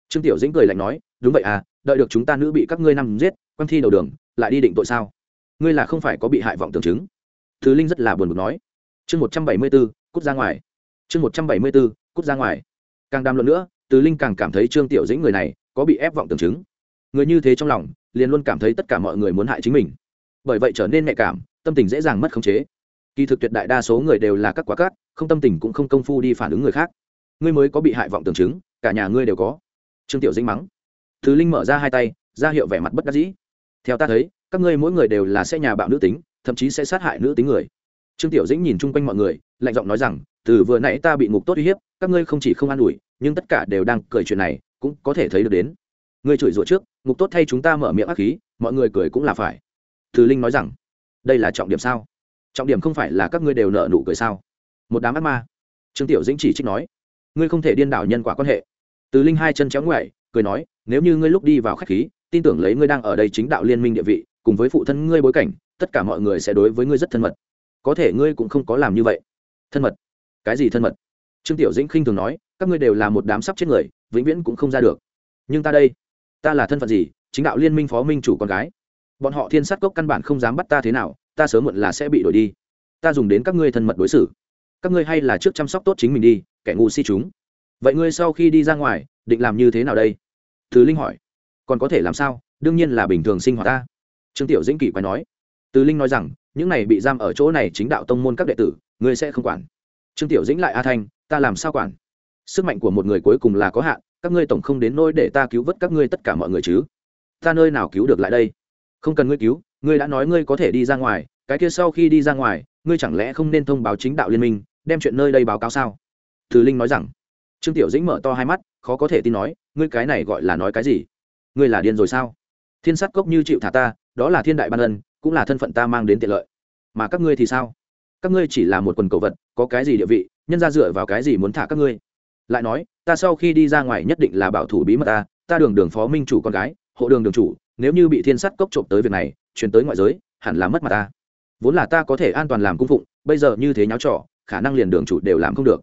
trương tiểu dĩnh cười lạnh nói, đúng vậy à đợi được chúng ta nữ bị các ngươi nằm giết, quăng thi đầu đường, lại đi định tội sao? Ngươi là không phải có bị hại vọng tưởng chứng. Thứ linh rất là buồn bực nói. Chương một trăm bảy mươi b ố cút ra ngoài. Chương một trăm bảy mươi b ố cút ra ngoài. Càng đam luận nữa, từ linh càng cảm thấy trương tiểu dĩnh người này có bị ép vọng tưởng chứng. Người như thế trong lòng, liền luôn cảm thấy tất cả mọi người muốn hại chính mình. Bởi vậy trở nên nhạy cảm, tâm tình dễ dàng mất khống chế. Kỳ thực tuyệt đại đa số người đều là các quá cát, không tâm tình cũng không công phu đi phản ứng người khác. Ngươi mới có bị hại vọng tưởng chứng, cả nhà ngươi đều có trương tiểu dĩnh mắng. Thứ linh mở ra hai tay, ra hiệu vẻ mặt bất đắc dĩ. Theo ta thấy, các ngươi mỗi người đều là sẽ nhà bạo nữ tính, thậm chí sẽ sát hại nữ tính người. Trương tiểu dĩnh nhìn chung quanh mọi người, lạnh giọng nói rằng, từ vừa nãy ta bị ngục tốt uy hiếp, các ngươi không chỉ không an ủi, nhưng tất cả đều đang cười chuyện này, cũng có thể thấy được đến. Ngươi chửi rủa trước, ngục tốt thay chúng ta mở miệng ác khí, mọi người cười cũng là phải. Từ linh nói rằng, đây là trọng điểm sao? Trọng điểm không phải là các ngươi đều nợ nụ cười sao? Một đám ác ma. Trương tiểu dĩnh chỉ trích nói, ngươi không thể điên đảo nhân quả quan hệ từ linh hai chân chéo ngoại cười nói, nếu như ngươi lúc đi vào khách khí, tin tưởng lấy ngươi đang ở đây chính đạo liên minh địa vị, cùng với phụ thân ngươi bối cảnh, tất cả mọi người sẽ đối với ngươi rất thân mật. Có thể ngươi cũng không có làm như vậy. Thân mật? Cái gì thân mật? Trương tiểu dĩnh khinh thường nói, các ngươi đều là một đám sắp chết người, vĩnh viễn cũng không ra được. Nhưng ta đây, ta là thân phận gì? Chính đạo liên minh phó minh chủ con gái. Bọn họ thiên sát cốc căn bản không dám bắt ta thế nào, ta sớm muộn là sẽ bị đổi đi. Ta dùng đến các ngươi thân mật đối xử. Các ngươi hay là trước chăm sóc tốt chính mình đi, kẻ ngu si chúng vậy ngươi sau khi đi ra ngoài, định làm như thế nào đây? Thứ linh hỏi. Còn có thể làm sao? Đương nhiên là bình thường sinh hoạt ta. Trương tiểu dĩnh kỳ quay nói. Từ linh nói rằng, những này bị giam ở chỗ này chính đạo tông môn các đệ tử, ngươi sẽ không quản. Trương tiểu dĩnh lại a thanh, ta làm sao quản? Sức mạnh của một người cuối cùng là có hạn, các ngươi tổng không đến nỗi để ta cứu vớt các ngươi tất cả mọi người chứ? Ta nơi nào cứu được lại đây? Không cần ngươi cứu, ngươi đã nói ngươi có thể đi ra ngoài, cái kia sau khi đi ra ngoài, ngươi chẳng lẽ không nên thông báo chính đạo liên minh, đem chuyện nơi đây báo cáo sao? Từ linh nói rằng trương tiểu dĩnh mở to hai mắt, khó có thể tin nói, ngươi cái này gọi là nói cái gì? Ngươi là điên rồi sao? Thiên sát cốc như chịu thả ta, đó là thiên đại ban ân, cũng là thân phận ta mang đến tiện lợi. Mà các ngươi thì sao? Các ngươi chỉ là một quần cầu vật, có cái gì địa vị, nhân ra dựa vào cái gì muốn thả các ngươi? Lại nói, ta sau khi đi ra ngoài nhất định là bảo thủ bí mật ta ta đường đường phó minh chủ con gái, hộ đường đường chủ, nếu như bị thiên sát cốc trộm tới việc này, chuyển tới ngoại giới, hẳn là mất mặt ta. Vốn là ta có thể an toàn làm cung phụng, bây giờ như thế nháo trọ khả năng liền đường chủ đều làm không được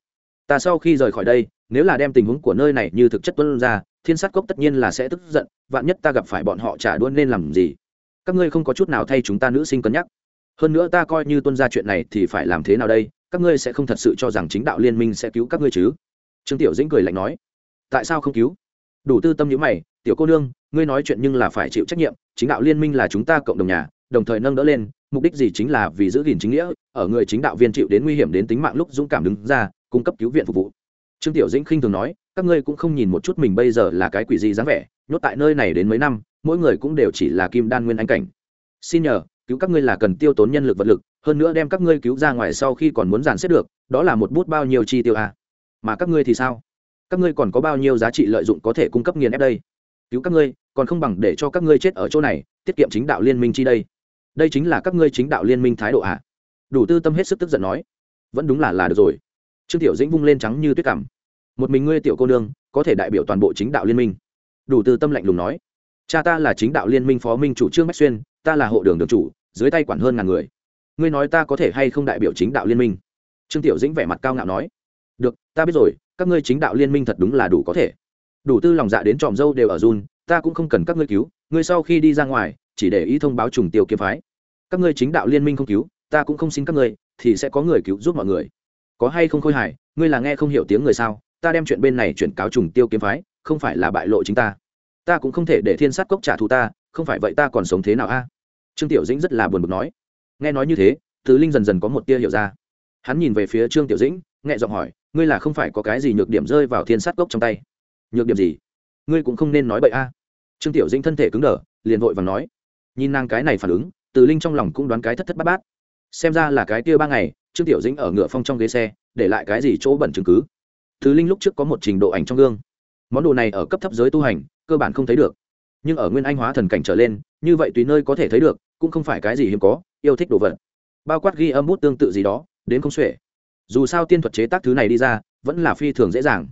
ta sau khi rời khỏi đây, nếu là đem tình huống của nơi này như thực chất tuân ra, thiên sát cốc tất nhiên là sẽ tức giận, vạn nhất ta gặp phải bọn họ trả đuôn nên làm gì? Các ngươi không có chút nào thay chúng ta nữ sinh cân nhắc. Hơn nữa ta coi như tuân ra chuyện này thì phải làm thế nào đây? Các ngươi sẽ không thật sự cho rằng chính đạo liên minh sẽ cứu các ngươi chứ? Trương tiểu dĩnh cười lạnh nói. Tại sao không cứu? Đủ tư tâm nhữ mày, tiểu cô nương, ngươi nói chuyện nhưng là phải chịu trách nhiệm, chính đạo liên minh là chúng ta cộng đồng nhà, đồng thời nâng đỡ lên, mục đích gì chính là vì giữ gìn chính nghĩa, ở người chính đạo viên chịu đến nguy hiểm đến tính mạng lúc dũng cảm đứng ra cung cấp cứu viện phục vụ. Trương tiểu dĩnh khinh thường nói, các ngươi cũng không nhìn một chút mình bây giờ là cái quỷ gì dáng vẻ, nhốt tại nơi này đến mấy năm, mỗi người cũng đều chỉ là kim đan nguyên anh cảnh. Xin nhờ, cứu các ngươi là cần tiêu tốn nhân lực vật lực, hơn nữa đem các ngươi cứu ra ngoài sau khi còn muốn dàn xếp được, đó là một bút bao nhiêu chi tiêu à. mà các ngươi thì sao? Các ngươi còn có bao nhiêu giá trị lợi dụng có thể cung cấp nghiền ép đây? Cứu các ngươi, còn không bằng để cho các ngươi chết ở chỗ này, tiết kiệm chính đạo liên minh chi đây. Đây chính là các ngươi chính đạo liên minh thái độ à? đủ tư tâm hết sức tức giận nói. Vẫn đúng là là được rồi trương tiểu dĩnh vung lên trắng như tuyết cảm một mình ngươi tiểu cô nương, có thể đại biểu toàn bộ chính đạo liên minh. Đủ tư tâm lạnh lùng nói. Cha ta là chính đạo liên minh phó minh chủ trương bách xuyên, ta là hộ đường đường chủ, dưới tay quản hơn ngàn người. Ngươi nói ta có thể hay không đại biểu chính đạo liên minh? Trương tiểu dĩnh vẻ mặt cao ngạo nói. Được, ta biết rồi, các ngươi chính đạo liên minh thật đúng là đủ có thể. Đủ tư lòng dạ đến tròm dâu đều ở run, ta cũng không cần các ngươi cứu, ngươi sau khi đi ra ngoài, chỉ để ý thông báo trùng tiêu kiếm phái. Các ngươi chính đạo liên minh không cứu, ta cũng không xin các ngươi, thì sẽ có người cứu giúp mọi người có hay không khôi hài, ngươi là nghe không hiểu tiếng người sao, ta đem chuyện bên này chuyển cáo trùng tiêu kiếm phái, không phải là bại lộ chính ta. Ta cũng không thể để thiên sát cốc trả thù ta, không phải vậy ta còn sống thế nào a? Trương tiểu dĩnh rất là buồn bực nói. Nghe nói như thế tứ linh dần dần có một tia hiểu ra. Hắn nhìn về phía trương tiểu dĩnh, nhẹ giọng hỏi, ngươi là không phải có cái gì nhược điểm rơi vào thiên sát cốc trong tay? Nhược điểm gì? Ngươi cũng không nên nói bậy a. Trương tiểu dĩnh thân thể cứng đờ, liền vội và nói. Nhìn nàng cái này phản ứng, từ linh trong lòng cũng đoán cái thất thất bát bát. Xem ra là cái tia ba ngày trương tiểu dĩnh ở ngựa phong trong ghế xe, để lại cái gì chỗ bẩn chứng cứ? Thứ linh lúc trước có một trình độ ảnh trong gương. Món đồ này ở cấp thấp giới tu hành, cơ bản không thấy được. Nhưng ở nguyên anh hóa thần cảnh trở lên, như vậy tùy nơi có thể thấy được, cũng không phải cái gì hiếm có, yêu thích đồ vật. Bao quát ghi âm bút tương tự gì đó, đến không xuể. Dù sao tiên thuật chế tác thứ này đi ra, vẫn là phi thường dễ dàng.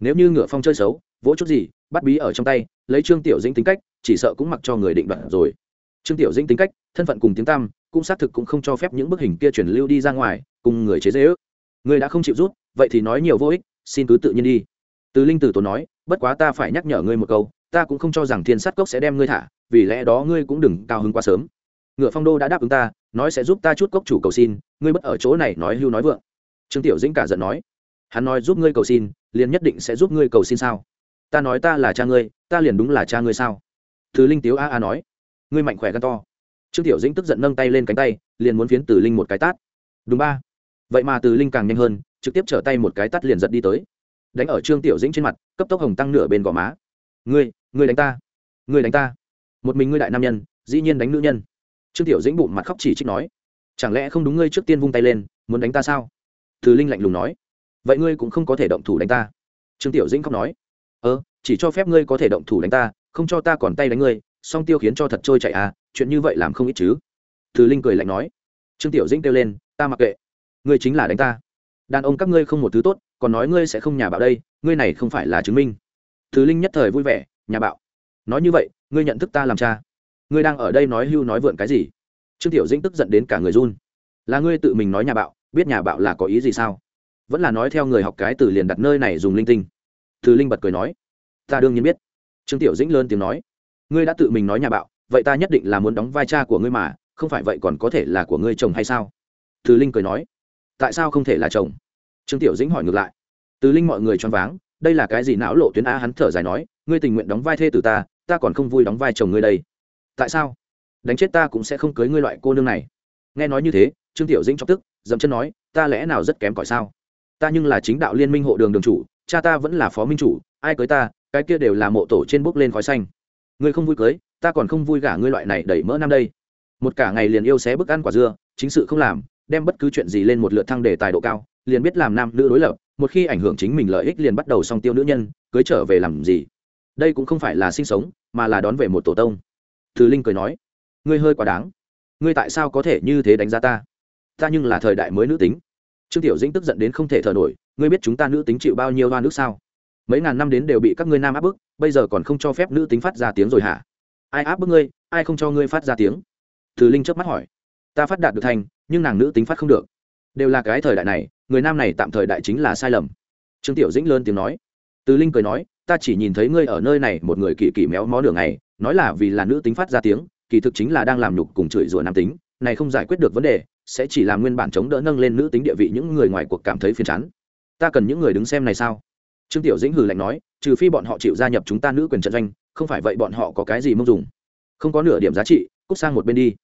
Nếu như ngựa phong chơi xấu, vỗ chút gì, bắt bí ở trong tay, lấy trương tiểu dĩnh tính cách, chỉ sợ cũng mặc cho người định đoạt rồi. Trương tiểu dĩnh tính cách, thân phận cùng tiếng tam cũng xác thực cũng không cho phép những bức hình kia chuyển lưu đi ra ngoài, cùng người chế dễ ước người đã không chịu rút, vậy thì nói nhiều vô ích, xin cứ tự nhiên đi. Từ linh tử tốn nói, bất quá ta phải nhắc nhở ngươi một câu, ta cũng không cho rằng thiên sát cốc sẽ đem ngươi thả, vì lẽ đó ngươi cũng đừng cao hứng quá sớm. Ngựa phong đô đã đáp ứng ta, nói sẽ giúp ta chút cốc chủ cầu xin, ngươi bất ở chỗ này nói hưu nói vượng. Trương tiểu dĩnh cả giận nói, hắn nói giúp ngươi cầu xin, liền nhất định sẽ giúp ngươi cầu xin sao? Ta nói ta là cha ngươi, ta liền đúng là cha ngươi sao? Thứ linh tiếu a a nói, ngươi mạnh khỏe gan to trương tiểu dĩnh tức giận nâng tay lên cánh tay, liền muốn phiến từ linh một cái tát. Đúng ba. Vậy mà từ linh càng nhanh hơn, trực tiếp trở tay một cái tát liền giật đi tới. Đánh ở trương tiểu dĩnh trên mặt, cấp tốc hồng tăng nửa bên gò má. Ngươi ngươi đánh ta. Ngươi đánh ta. Một mình ngươi đại nam nhân, dĩ nhiên đánh nữ nhân. Trương tiểu dĩnh bụng mặt khóc chỉ trích nói. Chẳng lẽ không đúng ngươi trước tiên vung tay lên, muốn đánh ta sao? Từ linh lạnh lùng nói. Vậy ngươi cũng không có thể động thủ đánh ta. Trương tiểu dĩnh khóc nói. Ơ, chỉ cho phép ngươi có thể động thủ đánh ta, không cho ta còn tay đánh ngươi, song tiêu khiến cho thật trôi chạy à chuyện như vậy làm không ít chứ? Thứ linh cười lạnh nói. Trương tiểu dĩnh kêu lên, ta mặc kệ. Ngươi chính là đánh ta. Đàn ông các ngươi không một thứ tốt, còn nói ngươi sẽ không nhà bạo đây, ngươi này không phải là chứng minh. Thứ linh nhất thời vui vẻ, nhà bạo? Nói như vậy, ngươi nhận thức ta làm cha. Ngươi đang ở đây nói hưu nói vượn cái gì? Trương tiểu dĩnh tức giận đến cả người run. Là ngươi tự mình nói nhà bạo, biết nhà bạo là có ý gì sao? Vẫn là nói theo người học cái từ liền đặt nơi này dùng linh tinh. Thứ linh bật cười nói. Ta đương nhiên biết. Trương tiểu dĩnh lớn tiếng nói. Ngươi đã tự mình nói nhà bạo vậy ta nhất định là muốn đóng vai cha của ngươi mà, không phải vậy còn có thể là của ngươi chồng hay sao? Từ linh cười nói. Tại sao không thể là chồng? Trương tiểu dĩnh hỏi ngược lại. Từ linh mọi người choáng váng, đây là cái gì não lộ tuyến a? Hắn thở dài nói, ngươi tình nguyện đóng vai thê từ ta ta còn không vui đóng vai chồng ngươi đây. Tại sao? Đánh chết ta cũng sẽ không cưới ngươi loại cô nương này. Nghe nói như thế, trương tiểu dĩnh chọc tức dẫm chân nói, ta lẽ nào rất kém cỏi sao? Ta nhưng là chính đạo liên minh hộ đường đường chủ, cha ta vẫn là phó minh chủ, ai cưới ta, cái kia đều là mộ tổ trên bốc lên khói xanh. Ngươi không vui cưới ta còn không vui gả ngươi loại này đẩy mỡ năm đây. Một cả ngày liền yêu xé bức ăn quả dưa, chính sự không làm, đem bất cứ chuyện gì lên một lượt thăng đề tài độ cao, liền biết làm nam nữ đối lập, một khi ảnh hưởng chính mình lợi ích liền bắt đầu song tiêu nữ nhân, cưới trở về làm gì. Đây cũng không phải là sinh sống, mà là đón về một tổ tông. Thứ linh cười nói, ngươi hơi quá đáng. Ngươi tại sao có thể như thế đánh giá ta? Ta nhưng là thời đại mới nữ tính. Trương tiểu dĩnh tức giận đến không thể thở nổi, ngươi biết chúng ta nữ tính chịu bao nhiêu hoa nước sao? Mấy ngàn năm đến đều bị các ngươi nam áp bức, bây giờ còn không cho phép nữ tính phát ra tiếng rồi hả? Ai áp bức ngươi, ai không cho ngươi phát ra tiếng? Từ linh chớp mắt hỏi. Ta phát đạt được thành, nhưng nàng nữ tính phát không được. Đều là cái thời đại này, người nam này tạm thời đại chính là sai lầm. Trương tiểu dĩnh lớn tiếng nói. Từ linh cười nói, ta chỉ nhìn thấy ngươi ở nơi này một người kỳ kỳ méo mó đường này nói là vì là nữ tính phát ra tiếng, kỳ thực chính là đang làm nhục cùng chửi rủa nam tính, này không giải quyết được vấn đề, sẽ chỉ làm nguyên bản chống đỡ nâng lên nữ tính địa vị những người ngoài cuộc cảm thấy phiền chán. Ta cần những người đứng xem này sao? Trương tiểu dĩnh hừ lạnh nói, trừ phi bọn họ chịu gia nhập chúng ta nữ quyền trận doanh không phải vậy bọn họ có cái gì mong dùng? Không có nửa điểm giá trị, cút sang một bên đi.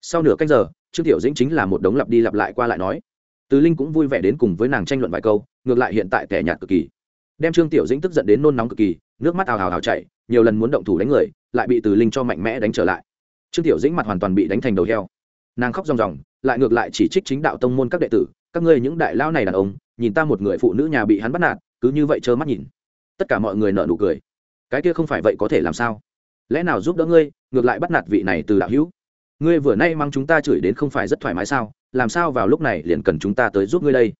Sau nửa canh giờ, trương tiểu dĩnh chính là một đống lặp đi lặp lại qua lại nói. Từ linh cũng vui vẻ đến cùng với nàng tranh luận vài câu, ngược lại hiện tại tẻ nhạt cực kỳ. Đem trương tiểu dĩnh tức giận đến nôn nóng cực kỳ, nước mắt ào ào ào chảy, nhiều lần muốn động thủ đánh người, lại bị từ linh cho mạnh mẽ đánh trở lại. Trương tiểu dĩnh mặt hoàn toàn bị đánh thành đầu heo. Nàng khóc ròng ròng, lại ngược lại chỉ trích chính đạo tông môn các đệ tử, các ngươi những đại lao này đàn ông, nhìn ta một người phụ nữ nhà bị hắn bắt nạt, cứ như vậy trơ mắt nhìn. Tất cả mọi người nợ nụ cười cái kia không phải vậy có thể làm sao? Lẽ nào giúp đỡ ngươi, ngược lại bắt nạt vị này từ đạo hữu? Ngươi vừa nay mang chúng ta chửi đến không phải rất thoải mái sao? Làm sao vào lúc này liền cần chúng ta tới giúp ngươi đây?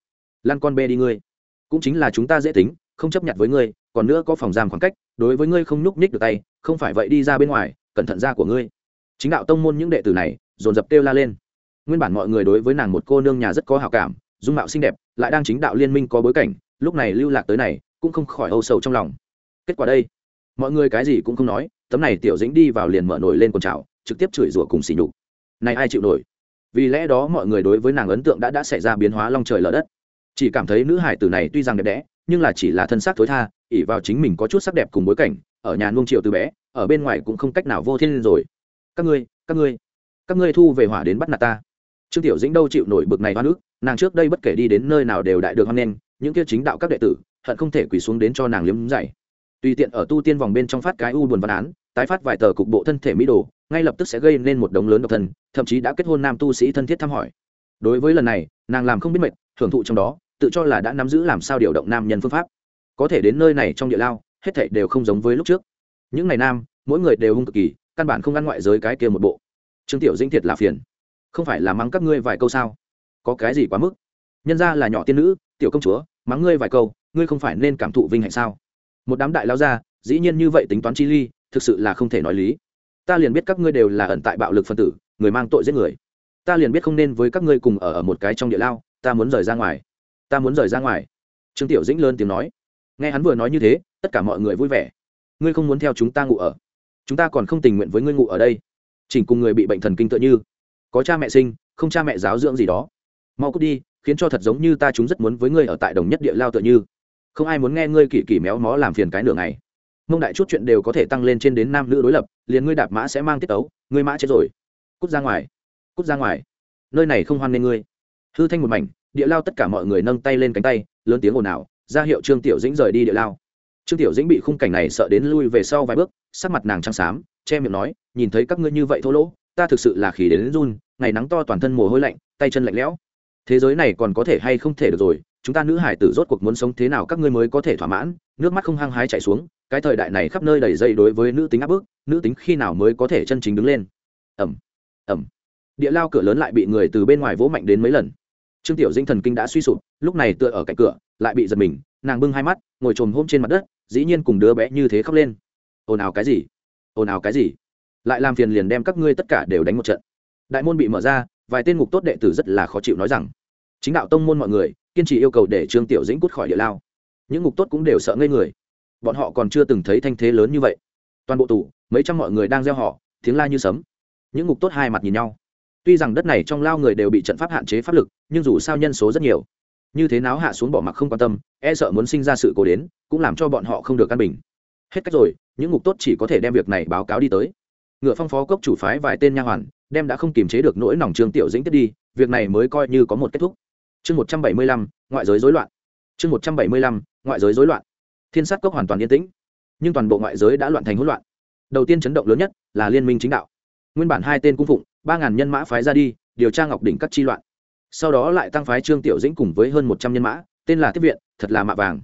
Lan con bê đi ngươi. Cũng chính là chúng ta dễ tính, không chấp nhận với ngươi, còn nữa có phòng giam khoảng cách, đối với ngươi không núp nhích được tay, không phải vậy đi ra bên ngoài, cẩn thận ra của ngươi. Chính đạo tông môn những đệ tử này, dồn dập kêu la lên. Nguyên bản mọi người đối với nàng một cô nương nhà rất có hào cảm, dung mạo xinh đẹp, lại đang chính đạo liên minh có bối cảnh, lúc này lưu lạc tới này, cũng không khỏi âu sầu trong lòng. Kết quả đây mọi người cái gì cũng không nói, tấm này tiểu dĩnh đi vào liền mở nổi lên con trào trực tiếp chửi rủa cùng xỉ nhục. Này ai chịu nổi? Vì lẽ đó mọi người đối với nàng ấn tượng đã đã xảy ra biến hóa long trời lở đất. Chỉ cảm thấy nữ hải tử này tuy rằng đẹp đẽ, nhưng là chỉ là thân xác thối tha ỉ vào chính mình có chút sắc đẹp cùng bối cảnh, ở nhà nuông triệu từ bé, ở bên ngoài cũng không cách nào vô thiên rồi. Các ngươi các ngươi các ngươi thu về hỏa đến bắt nạt ta. Trương tiểu dĩnh đâu chịu nổi bực này hoa nước nàng trước đây bất kể đi đến nơi nào đều đại được hoan nghênh, những kia chính đạo các đệ tử, hận không thể quỳ xuống đến cho nàng liếm dày tùy tiện ở tu tiên vòng bên trong phát cái u buồn văn án, tái phát vài tờ cục bộ thân thể mỹ đồ, ngay lập tức sẽ gây nên một đống lớn độc thân, thậm chí đã kết hôn nam tu sĩ thân thiết thăm hỏi. Đối với lần này, nàng làm không biết mệt thưởng thụ trong đó, tự cho là đã nắm giữ làm sao điều động nam nhân phương pháp. Có thể đến nơi này trong địa lao, hết thảy đều không giống với lúc trước. Những ngày nam, mỗi người đều hung cực kỳ, căn bản không ăn ngoại giới cái kia một bộ. Trương tiểu dĩnh thiệt là phiền. Không phải là mắng các ngươi vài câu sao? Có cái gì quá mức? Nhân ra là nhỏ tiên nữ, tiểu công chúa, mắng ngươi vài câu, ngươi không phải nên cảm thụ vinh hạnh sao? Một đám đại lao ra dĩ nhiên như vậy tính toán chi ly, thực sự là không thể nói lý. Ta liền biết các ngươi đều là ẩn tại bạo lực phân tử, người mang tội giết người. Ta liền biết không nên với các ngươi cùng ở ở một cái trong địa lao, ta muốn rời ra ngoài. Ta muốn rời ra ngoài. Trương tiểu dĩnh lớn tiếng nói. Nghe hắn vừa nói như thế, tất cả mọi người vui vẻ. Ngươi không muốn theo chúng ta ngủ ở. Chúng ta còn không tình nguyện với ngươi ngủ ở đây. Chỉnh cùng người bị bệnh thần kinh tựa như. Có cha mẹ sinh, không cha mẹ giáo dưỡng gì đó. Mau cút đi, khiến cho thật giống như ta chúng rất muốn với ngươi ở tại đồng nhất địa lao tựa như không ai muốn nghe ngươi kỳ kỳ méo mó làm phiền cái nửa ngày. Mông đại chút chuyện đều có thể tăng lên trên đến nam nữ đối lập, liền ngươi đạp mã sẽ mang tiết ấu, ngươi mã chết rồi. Cút ra ngoài, cút ra ngoài. Nơi này không hoan nghê ngươi. Hư thanh một mảnh, địa lao tất cả mọi người nâng tay lên cánh tay, lớn tiếng ồn ào, ra hiệu trương tiểu dĩnh rời đi địa lao. Trương tiểu dĩnh bị khung cảnh này sợ đến lui về sau vài bước, sắc mặt nàng trắng xám, che miệng nói, nhìn thấy các ngươi như vậy thô lỗ, ta thực sự là khỉ đến run, ngày nắng to toàn thân mồ hôi lạnh, tay chân lạnh lẽo. Thế giới này còn có thể hay không thể được rồi chúng ta nữ hải tử rốt cuộc muốn sống thế nào các ngươi mới có thể thỏa mãn? Nước mắt không hăng hái chảy xuống, cái thời đại này khắp nơi đầy dây đối với nữ tính áp bức, nữ tính khi nào mới có thể chân chính đứng lên? Ẩm ẩm địa lao cửa lớn lại bị người từ bên ngoài vỗ mạnh đến mấy lần. Trương tiểu dinh thần kinh đã suy sụp, lúc này tựa ở cạnh cửa, lại bị giật mình, nàng bưng hai mắt, ngồi trồm hôm trên mặt đất, dĩ nhiên cùng đứa bé như thế khóc lên. Ồn ào cái gì? Ồn ào cái gì? Lại làm phiền liền đem các ngươi tất cả đều đánh một trận. Đại môn bị mở ra, vài tên ngục tốt đệ tử rất là khó chịu nói rằng, chính đạo tông môn mọi người kiên trì yêu cầu để trương tiểu dĩnh cút khỏi địa lao. Những ngục tốt cũng đều sợ ngây người. Bọn họ còn chưa từng thấy thanh thế lớn như vậy. Toàn bộ tù, mấy trăm mọi người đang gieo họ, tiếng la như sấm. Những ngục tốt hai mặt nhìn nhau. Tuy rằng đất này trong lao người đều bị trận pháp hạn chế pháp lực, nhưng dù sao nhân số rất nhiều. Như thế nào hạ xuống bỏ mặc không quan tâm e sợ muốn sinh ra sự cố đến, cũng làm cho bọn họ không được căn bình. Hết cách rồi, những ngục tốt chỉ có thể đem việc này báo cáo đi tới. Ngựa phong phó cốc chủ phái vài tên nha hoàn, đem đã không kiềm chế được nỗi lòng trương tiểu dĩnh tiếp đi, việc này mới coi như có một kết thúc chương một trăm bảy mươi lăm, ngoại giới rối loạn. Chương một trăm bảy mươi lăm, ngoại giới rối loạn. Thiên sát cốc hoàn toàn yên tĩnh, nhưng toàn bộ ngoại giới đã loạn thành hỗn loạn. Đầu tiên chấn động lớn nhất là liên minh chính đạo. Nguyên bản hai tên cung phụng, ba ngàn nhân mã phái ra đi, điều tra ngọc đỉnh các chi loạn. Sau đó lại tăng phái trương tiểu dĩnh cùng với hơn một trăm nhân mã, tên là tiếp viện, thật là mạ vàng.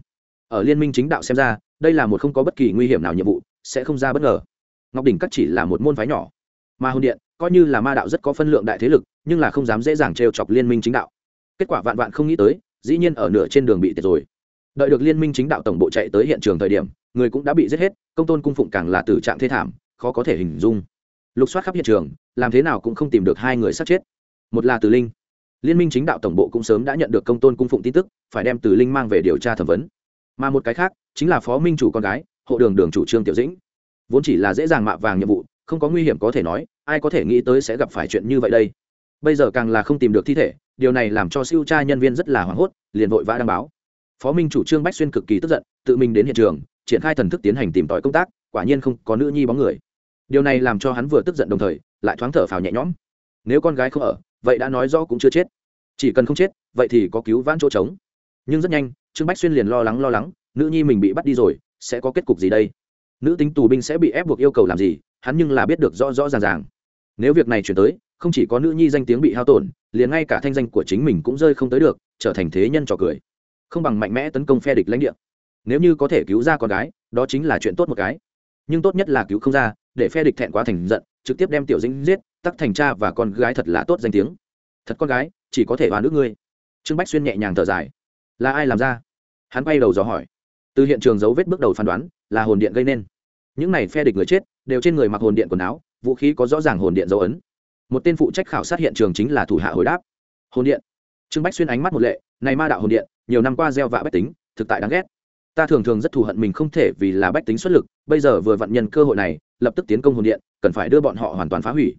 Ở liên minh chính đạo xem ra, đây là một không có bất kỳ nguy hiểm nào nhiệm vụ, sẽ không ra bất ngờ. Ngọc đỉnh các chỉ là một môn phái nhỏ, mà hồn điện coi như là ma đạo rất có phân lượng đại thế lực, nhưng là không dám dễ dàng trêu chọc liên minh chính đạo kết quả vạn vạn không nghĩ tới, dĩ nhiên ở nửa trên đường bị tiệt rồi. Đợi được liên minh chính đạo tổng bộ chạy tới hiện trường thời điểm, người cũng đã bị giết hết, công tôn cung phụng càng là tử trạng thê thảm, khó có thể hình dung. Lục soát khắp hiện trường, làm thế nào cũng không tìm được hai người sát chết. Một là từ linh. Liên minh chính đạo tổng bộ cũng sớm đã nhận được công tôn cung phụng tin tức, phải đem từ linh mang về điều tra thẩm vấn. Mà một cái khác, chính là phó minh chủ con gái, hộ đường đường chủ trương tiểu dĩnh. Vốn chỉ là dễ dàng mạ vàng nhiệm vụ, không có nguy hiểm có thể nói, ai có thể nghĩ tới sẽ gặp phải chuyện như vậy đây bây giờ càng là không tìm được thi thể, điều này làm cho siêu tra nhân viên rất là hoảng hốt, liền vội vã đăng báo. Phó minh chủ trương bách xuyên cực kỳ tức giận, tự mình đến hiện trường, triển khai thần thức tiến hành tìm tòi công tác, quả nhiên không có nữ nhi bóng người. Điều này làm cho hắn vừa tức giận đồng thời, lại thoáng thở phào nhẹ nhõm. Nếu con gái không ở, vậy đã nói rõ cũng chưa chết. Chỉ cần không chết, vậy thì có cứu vãn chỗ trống. Nhưng rất nhanh, trương bách xuyên liền lo lắng lo lắng, nữ nhi mình bị bắt đi rồi, sẽ có kết cục gì đây? Nữ tính tù binh sẽ bị ép buộc yêu cầu làm gì, hắn nhưng là biết được rõ rõ ràng ràng. Nếu việc này chuyển tới không chỉ có nữ nhi danh tiếng bị hao tổn, liền ngay cả thanh danh của chính mình cũng rơi không tới được, trở thành thế nhân trò cười. Không bằng mạnh mẽ tấn công phe địch lãnh địa. Nếu như có thể cứu ra con gái, đó chính là chuyện tốt một cái. Nhưng tốt nhất là cứu không ra, để phe địch thẹn quá thành giận, trực tiếp đem tiểu dĩnh giết, tắc thành cha và con gái thật là tốt danh tiếng. Thật con gái, chỉ có thể vào nước ngươi. Trương bách xuyên nhẹ nhàng thở dài. Là ai làm ra? Hắn bay đầu dò hỏi. Từ hiện trường dấu vết bước đầu phán đoán, là hồn điện gây nên. Những này phe địch người chết, đều trên người mặc hồn điện quần áo, vũ khí có rõ ràng hồn điện dấu ấn một tên phụ trách khảo sát hiện trường chính là thủ hạ hồi đáp. Hồn điện. Trương bách xuyên ánh mắt một lệ, này ma đạo hồn điện, nhiều năm qua gieo vạ bách tính, thực tại đáng ghét. Ta thường thường rất thù hận mình không thể vì là bách tính xuất lực, bây giờ vừa vận nhân cơ hội này, lập tức tiến công hồn điện, cần phải đưa bọn họ hoàn toàn phá hủy.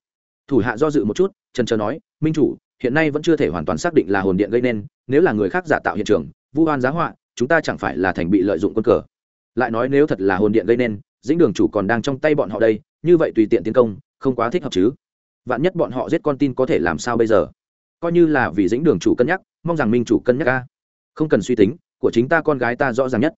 Thủ hạ do dự một chút trần trờ nói, minh chủ, hiện nay vẫn chưa thể hoàn toàn xác định là hồn điện gây nên, nếu là người khác giả tạo hiện trường, vu oan giá họa, chúng ta chẳng phải là thành bị lợi dụng quân cờ. Lại nói nếu thật là hồn điện gây nên, dĩnh đường chủ còn đang trong tay bọn họ đây, như vậy tùy tiện tiến công, không quá thích hợp chứ vạn nhất bọn họ giết con tin có thể làm sao bây giờ? Coi như là vì dĩnh đường chủ cân nhắc, mong rằng minh chủ cân nhắc ca không cần suy tính, của chính ta con gái ta rõ ràng nhất.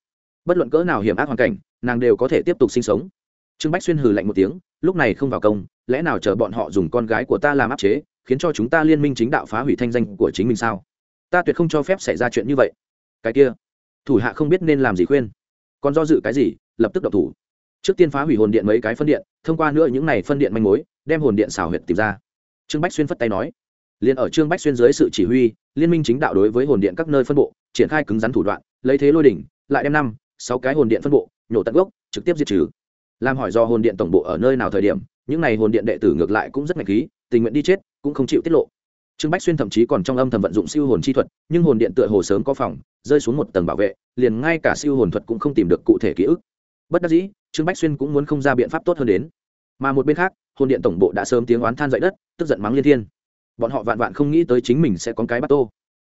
Bất luận cỡ nào hiểm ác hoàn cảnh, nàng đều có thể tiếp tục sinh sống. Trương bách xuyên hừ lạnh một tiếng, lúc này không vào công, lẽ nào chờ bọn họ dùng con gái của ta làm áp chế, khiến cho chúng ta liên minh chính đạo phá hủy thanh danh của chính mình sao? Ta tuyệt không cho phép xảy ra chuyện như vậy. Cái kia, thủ hạ không biết nên làm gì khuyên. Còn do dự cái gì, lập tức độc thủ trước tiên phá hủy hồn điện mấy cái phân điện, thông qua nữa những này phân điện manh mối, đem hồn điện xào huyệt tìm ra. Trương bách xuyên phất tay nói, liền ở trương bách xuyên dưới sự chỉ huy, liên minh chính đạo đối với hồn điện các nơi phân bộ, triển khai cứng rắn thủ đoạn, lấy thế lôi đỉnh, lại đem năm, sáu cái hồn điện phân bộ, nhổ tận gốc, trực tiếp diệt trừ. Làm hỏi do hồn điện tổng bộ ở nơi nào thời điểm, những này hồn điện đệ tử ngược lại cũng rất ngạch khí, tình nguyện đi chết, cũng không chịu tiết lộ. Trương bách xuyên thậm chí còn trong âm thầm vận dụng siêu hồn chi thuật, nhưng hồn điện tựa hồ sớm có phòng, rơi xuống một tầng bảo vệ, liền ngay cả siêu hồn thuật cũng không tìm được cụ thể ký ức. Bất đắc dĩ trương bách xuyên cũng muốn không ra biện pháp tốt hơn đến. Mà một bên khác, hồn điện tổng bộ đã sớm tiếng oán than dậy đất, tức giận mắng liên thiên. Bọn họ vạn vạn không nghĩ tới chính mình sẽ có cái bắt tô.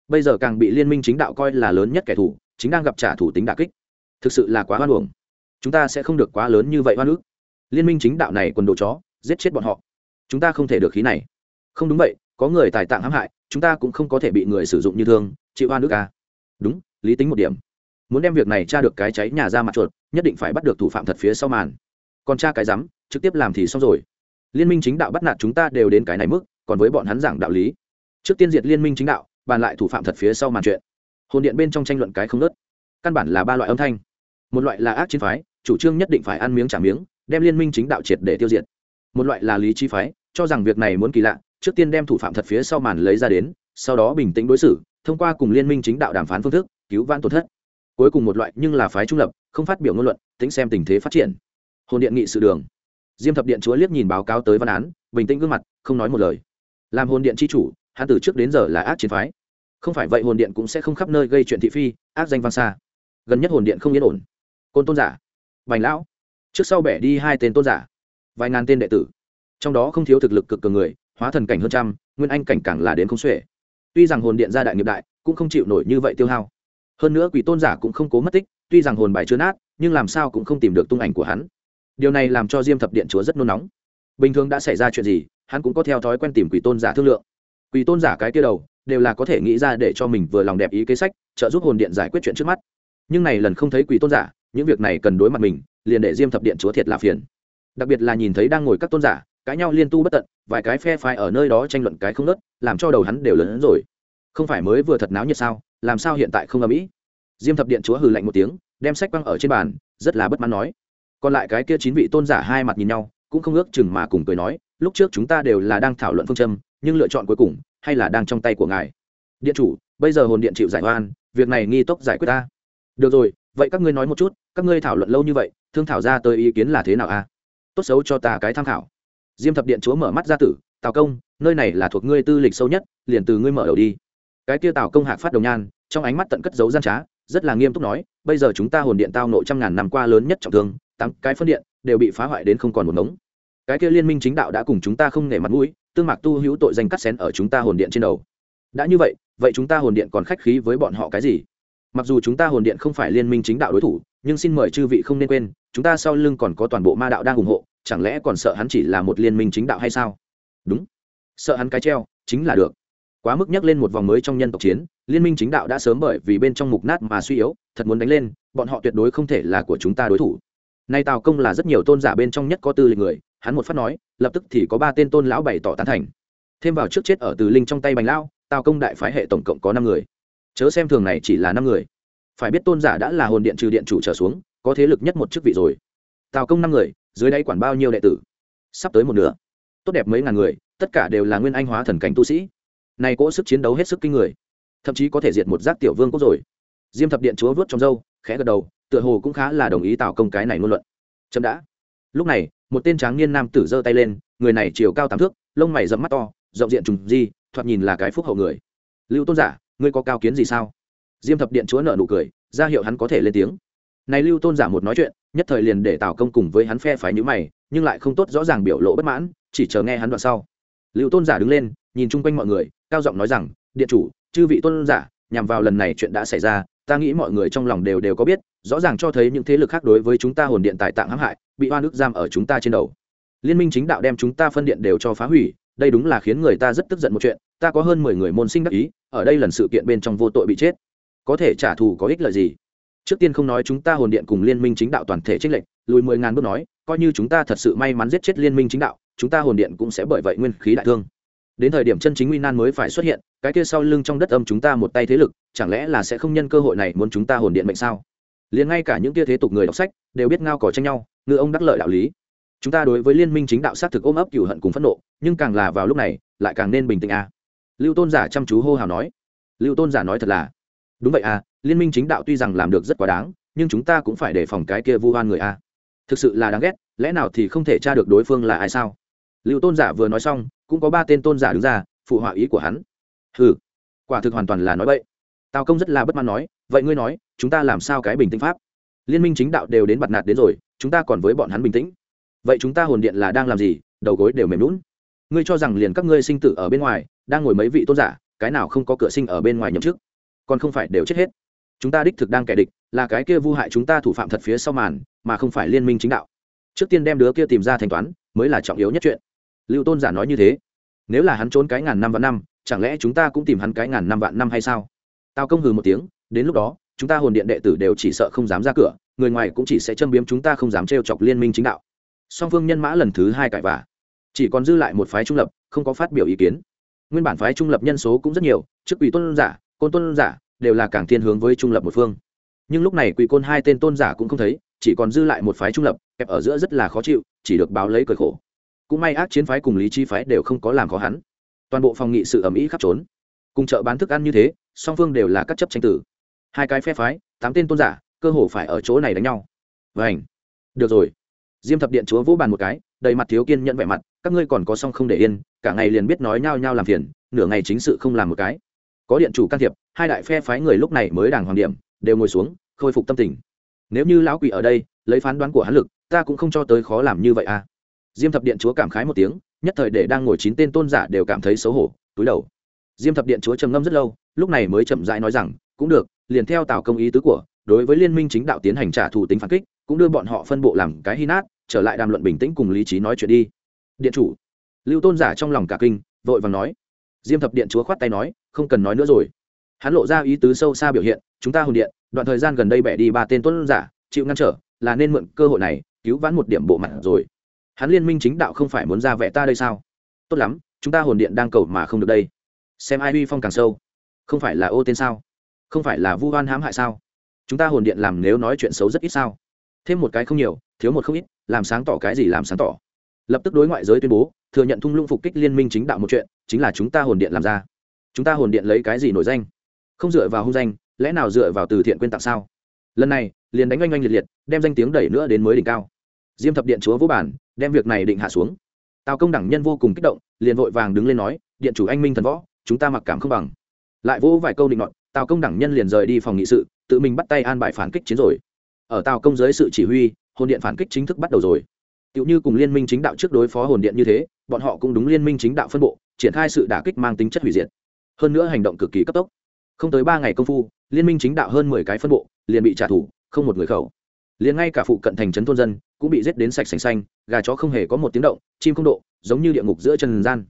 Bây giờ càng bị liên minh chính đạo coi là lớn nhất kẻ thù, chính đang gặp trả thủ tính đà kích. Thực sự là quá hoan hưởng chúng ta sẽ không được quá lớn như vậy hoan ước. liên minh chính đạo này quần đồ chó, giết chết bọn họ. Chúng ta không thể được khí này. Không đúng vậy, có người tài tạng hãm hại, chúng ta cũng không có thể bị người sử dụng như thương, chịu hoan ước à. đúng, lý tính một điểm muốn đem việc này tra được cái cháy nhà ra mặt chuột, nhất định phải bắt được thủ phạm thật phía sau màn. Còn tra cái rắm, trực tiếp làm thì xong rồi. Liên minh chính đạo bắt nạt chúng ta đều đến cái này mức, còn với bọn hắn giảng đạo lý. Trước tiên diệt liên minh chính đạo, bàn lại thủ phạm thật phía sau màn chuyện. Hồn điện bên trong tranh luận cái không nớt căn bản là ba loại âm thanh. Một loại là ác chiến phái, chủ trương nhất định phải ăn miếng trả miếng, đem liên minh chính đạo triệt để tiêu diệt. Một loại là lý trí phái, cho rằng việc này muốn kỳ lạ, trước tiên đem thủ phạm thật phía sau màn lấy ra đến, sau đó bình tĩnh đối xử, thông qua cùng liên minh chính đạo đàm phán phương thức, cứu vãn tổn thất cuối cùng một loại nhưng là phái trung lập, không phát biểu ngôn luận, tính xem tình thế phát triển. Hồn điện nghị sự đường. Diêm thập điện chúa liếc nhìn báo cáo tới văn án, bình tĩnh gương mặt, không nói một lời. Làm hồn điện c h i chủ, hắn từ trước đến giờ là ác chiến phái. Không phải vậy hồn điện cũng sẽ không khắp nơi gây chuyện thị phi, ác danh vang xa. Gần nhất hồn điện không yên ổn. Côn tôn giả. Bành lão. Trước sau bẻ đi hai tên tôn giả. Vài ngàn tên đệ tử. Trong đó không thiếu thực lực cực cường người, hóa thần cảnh hơn trăm, nguyên anh cảnh càng là đến không xuể. Tuy rằng hồn điện gia đại nghiệp đại, cũng không chịu nổi như vậy tiêu hao hơn nữa quỷ tôn giả cũng không cố mất tích, tuy rằng hồn bài chưa nát, nhưng làm sao cũng không tìm được tung ảnh của hắn. Điều này làm cho diêm thập điện chúa rất nôn nóng. Bình thường đã xảy ra chuyện gì, hắn cũng có theo thói quen tìm quỷ tôn giả thương lượng. Quỷ tôn giả cái kia đầu, đều là có thể nghĩ ra để cho mình vừa lòng đẹp ý kế sách, trợ giúp hồn điện giải quyết chuyện trước mắt. Nhưng này lần không thấy quỷ tôn giả, những việc này cần đối mặt mình, liền để diêm thập điện chúa thiệt là phiền. Đặc biệt là nhìn thấy đang ngồi các tôn giả, cãi nhau liên tu bất tận, vài cái phe phái ở nơi đó tranh luận cái không nớt làm cho đầu hắn đều lớn hơn rồi không phải mới vừa thật náo nhiệt sao? Làm sao hiện tại không âm ỉ diêm thập điện chúa hừ lạnh một tiếng, đem sách quăng ở trên bàn, rất là bất mãn nói. Còn lại cái kia chín vị tôn giả hai mặt nhìn nhau, cũng không ước chừng mà cùng cười nói, lúc trước chúng ta đều là đang thảo luận phương châm, nhưng lựa chọn cuối cùng, hay là đang trong tay của ngài? Điện chủ, bây giờ hồn điện chịu giải oan, việc này nghi tốc giải quyết ta. Được rồi, vậy các ngươi nói một chút, các ngươi thảo luận lâu như vậy, thương thảo ra tới ý kiến là thế nào a? Tốt xấu cho ta cái tham khảo. Diêm thập điện chúa mở mắt ra tử, tào công, nơi này là thuộc ngươi tư lịch sâu nhất, liền từ ngươi mở đầu đi cái kia tào công hạc phát đồng nhan, trong ánh mắt tận cất dấu gian trá, rất là nghiêm túc nói, bây giờ chúng ta hồn điện tao nội trăm ngàn năm qua lớn nhất trọng thương, tám cái phân điện đều bị phá hoại đến không còn một ngống. Cái kia liên minh chính đạo đã cùng chúng ta không nể mặt mũi, tương mạc tu hữu tội danh cắt xén ở chúng ta hồn điện trên đầu. Đã như vậy vậy chúng ta hồn điện còn khách khí với bọn họ cái gì? Mặc dù chúng ta hồn điện không phải liên minh chính đạo đối thủ, nhưng xin mời chư vị không nên quên, chúng ta sau lưng còn có toàn bộ ma đạo đang ủng hộ, chẳng lẽ còn sợ hắn chỉ là một liên minh chính đạo hay sao? Đúng. Sợ hắn cái treo, chính là được quá mức nhắc lên một vòng mới trong nhân tộc chiến, liên minh chính đạo đã sớm bởi vì bên trong mục nát mà suy yếu, thật muốn đánh lên, bọn họ tuyệt đối không thể là của chúng ta đối thủ. Nay tào công là rất nhiều tôn giả bên trong nhất có tư lịch người, hắn một phát nói, lập tức thì có ba tên tôn lão bày tỏ tán thành. Thêm vào trước chết ở từ linh trong tay bành lão tào công đại phái hệ tổng cộng có năm người. Chớ xem thường này chỉ là năm người. Phải biết tôn giả đã là hồn điện trừ điện chủ trở xuống, có thế lực nhất một chức vị rồi. Tào công năm người, dưới đây quản bao nhiêu đệ tử? Sắp tới một nửa. Tốt đẹp mấy ngàn người, tất cả đều là nguyên anh hóa thần cảnh tu sĩ này cỗ sức chiến đấu hết sức kinh người. Thậm chí có thể diệt một giác tiểu vương quốc rồi. Diêm thập điện chúa vớt trong dâu, khẽ gật đầu, tựa hồ cũng khá là đồng ý tạo công cái này ngôn luận. Chậm đã. Lúc này, một tên tráng niên nam tử giơ tay lên, người này chiều cao tám thước, lông mày rậm mắt to, rộng diện trùng di, thoạt nhìn là cái phúc hậu người. Lưu tôn giả, ngươi có cao kiến gì sao? Diêm thập điện chúa nợ nụ cười, ra hiệu hắn có thể lên tiếng. Này lưu tôn giả một nói chuyện, nhất thời liền để tào công cùng với hắn phe phái nhữ mày, nhưng lại không tốt rõ ràng biểu lộ bất mãn, chỉ chờ nghe hắn đoạn sau lưu tôn giả đứng lên, nhìn chung quanh mọi người, cao giọng nói rằng, điện chủ, chư vị tôn giả, nhằm vào lần này chuyện đã xảy ra, ta nghĩ mọi người trong lòng đều đều có biết, rõ ràng cho thấy những thế lực khác đối với chúng ta hồn điện tại tạng hãm hại, bị oan ức giam ở chúng ta trên đầu. Liên minh chính đạo đem chúng ta phân điện đều cho phá hủy, đây đúng là khiến người ta rất tức giận một chuyện, ta có hơn mười người môn sinh đắc ý, ở đây lần sự kiện bên trong vô tội bị chết. Có thể trả thù có ích lợi gì? Trước tiên không nói chúng ta hồn điện cùng liên minh chính đạo toàn thể trích lệnh lùi mười ngàn bước nói, coi như chúng ta thật sự may mắn giết chết liên minh chính đạo, chúng ta hồn điện cũng sẽ bởi vậy nguyên khí đại thương. Đến thời điểm chân chính nguy nan mới phải xuất hiện, cái kia sau lưng trong đất âm chúng ta một tay thế lực, chẳng lẽ là sẽ không nhân cơ hội này muốn chúng ta hồn điện mệnh sao? Liền ngay cả những kia thế tục người đọc sách, đều biết ngao cỏ tranh nhau, ngư ông đắc lợi đạo lý. Chúng ta đối với liên minh chính đạo xác thực ôm ấp cửu hận cùng phẫn nộ, nhưng càng là vào lúc này, lại càng nên bình tĩnh a. À. lưu tôn giả chăm chú hô hào nói. Lưu tôn giả nói thật là đúng vậy à liên minh chính đạo tuy rằng làm được rất quá đáng, nhưng chúng ta cũng phải đề phòng cái kia vu hoan người a. Thực sự là đáng ghét, lẽ nào thì không thể tra được đối phương là ai sao? Lưu tôn giả vừa nói xong, cũng có ba tên tôn giả đứng ra, phụ họa ý của hắn. Ừ quả thực hoàn toàn là nói vậy tào công rất là bất mãn nói, vậy ngươi nói, chúng ta làm sao cái bình tĩnh pháp? Liên minh chính đạo đều đến bặt nạt đến rồi, chúng ta còn với bọn hắn bình tĩnh. Vậy chúng ta hồn điện là đang làm gì? Đầu gối đều mềm lún ngươi cho rằng liền các ngươi sinh tử ở bên ngoài, đang ngồi mấy vị tôn giả, cái nào không có cửa sinh ở bên ngoài nhậm chức? Còn không phải đều chết hết. Chúng ta đích thực đang kẻ địch, là cái kia vu hại chúng ta thủ phạm thật phía sau màn, mà không phải liên minh chính đạo. Trước tiên đem đứa kia tìm ra thanh toán, mới là trọng yếu nhất chuyện. Lưu tôn giả nói như thế. Nếu là hắn trốn cái ngàn năm vạn năm, chẳng lẽ chúng ta cũng tìm hắn cái ngàn năm vạn năm hay sao? Tao công hừ một tiếng, đến lúc đó, chúng ta hồn điện đệ tử đều chỉ sợ không dám ra cửa, người ngoài cũng chỉ sẽ châm biếm chúng ta không dám trêu chọc liên minh chính đạo. Song phương nhân mã lần thứ hai cãi vả chỉ còn dư lại một phái trung lập, không có phát biểu ý kiến. Nguyên bản phái trung lập nhân số cũng rất nhiều, trước ủy tôn giả côn tôn giả đều là càng thiên hướng với trung lập một phương. Nhưng lúc này quỷ côn hai tên tôn giả cũng không thấy, chỉ còn dư lại một phái trung lập, kẹp ở giữa rất là khó chịu, chỉ được báo lấy cởi khổ. Cũng may ác chiến phái cùng lý chi phái đều không có làm khó hắn. Toàn bộ phòng nghị sự ẩm ý khắp trốn. Cùng chợ bán thức ăn như thế, song phương đều là các chấp tranh tử. Hai cái phe phái, tám tên tôn giả, cơ hồ phải ở chỗ này đánh nhau. Vảnh được rồi. Diêm thập điện chúa vỗ bàn một cái, đầy mặt thiếu kiên nhận vẻ mặt, các ngươi còn có song không để yên, cả ngày liền biết nói nhao nhao làm phiền, nửa ngày chính sự không làm một cái có điện chủ can thiệp, hai đại phe phái người lúc này mới đàng hoàng điểm, đều ngồi xuống, khôi phục tâm tình. Nếu như lão quỷ ở đây, lấy phán đoán của hắn lực, ta cũng không cho tới khó làm như vậy à. Diêm thập điện chúa cảm khái một tiếng, nhất thời để đang ngồi chín tên tôn giả đều cảm thấy xấu hổ, túi đầu. Diêm thập điện chúa trầm ngâm rất lâu, lúc này mới chậm rãi nói rằng, cũng được, liền theo tào công ý tứ của, đối với liên minh chính đạo tiến hành trả thù tính phản kích, cũng đưa bọn họ phân bộ làm cái hy nát, trở lại đàm luận bình tĩnh cùng lý trí nói chuyện đi. Điện chủ. Lưu tôn giả trong lòng cả kinh, vội vàng nói. Diêm thập điện chúa khoát tay nói không cần nói nữa rồi. Hắn lộ ra ý tứ sâu xa biểu hiện, chúng ta hồn điện, đoạn thời gian gần đây bẻ đi ba tên tuấn giả, chịu ngăn trở, là nên mượn cơ hội này, cứu vãn một điểm bộ mặt rồi. Hắn liên minh chính đạo không phải muốn ra vẻ ta đây sao? Tốt lắm, chúng ta hồn điện đang cầu mà không được đây. Xem ai uy phong càng sâu. Không phải là ô tên sao? Không phải là vu oan hãm hại sao? Chúng ta hồn điện làm nếu nói chuyện xấu rất ít sao? Thêm một cái không nhiều, thiếu một không ít, làm sáng tỏ cái gì làm sáng tỏ. Lập tức đối ngoại giới tuyên bố, thừa nhận thung lũng phục kích liên minh chính đạo một chuyện, chính là chúng ta hồn điện làm ra chúng ta hồn điện lấy cái gì nổi danh? Không dựa vào hung danh, lẽ nào dựa vào từ thiện quyên tặng sao? Lần này, liền đánh oanh oanh liệt liệt, đem danh tiếng đẩy nữa đến mới đỉnh cao. Diêm thập điện chúa vũ bản, đem việc này định hạ xuống. Tào công đẳng nhân vô cùng kích động, liền vội vàng đứng lên nói, điện chủ anh minh thần võ, chúng ta mặc cảm không bằng. Lại vỗ vài câu định luận tào công đẳng nhân liền rời đi phòng nghị sự, tự mình bắt tay an bài phản kích chiến rồi. Ở tào công dưới sự chỉ huy, hồn điện phản kích chính thức bắt đầu rồi. Tựu như cùng liên minh chính đạo trước đối phó hồn điện như thế, bọn họ cũng đúng liên minh chính đạo phân bộ, triển khai sự đả kích mang tính chất hủy diệt hơn nữa hành động cực kỳ cấp tốc. Không tới ba ngày công phu, liên minh chính đạo hơn mười cái phân bộ, liền bị trả thù, không một người khẩu. Liền ngay cả phụ cận thành trấn thôn dân cũng bị giết đến sạch sành xanh, gà chó không hề có một tiếng động, chim không độ, giống như địa ngục giữa trần gian.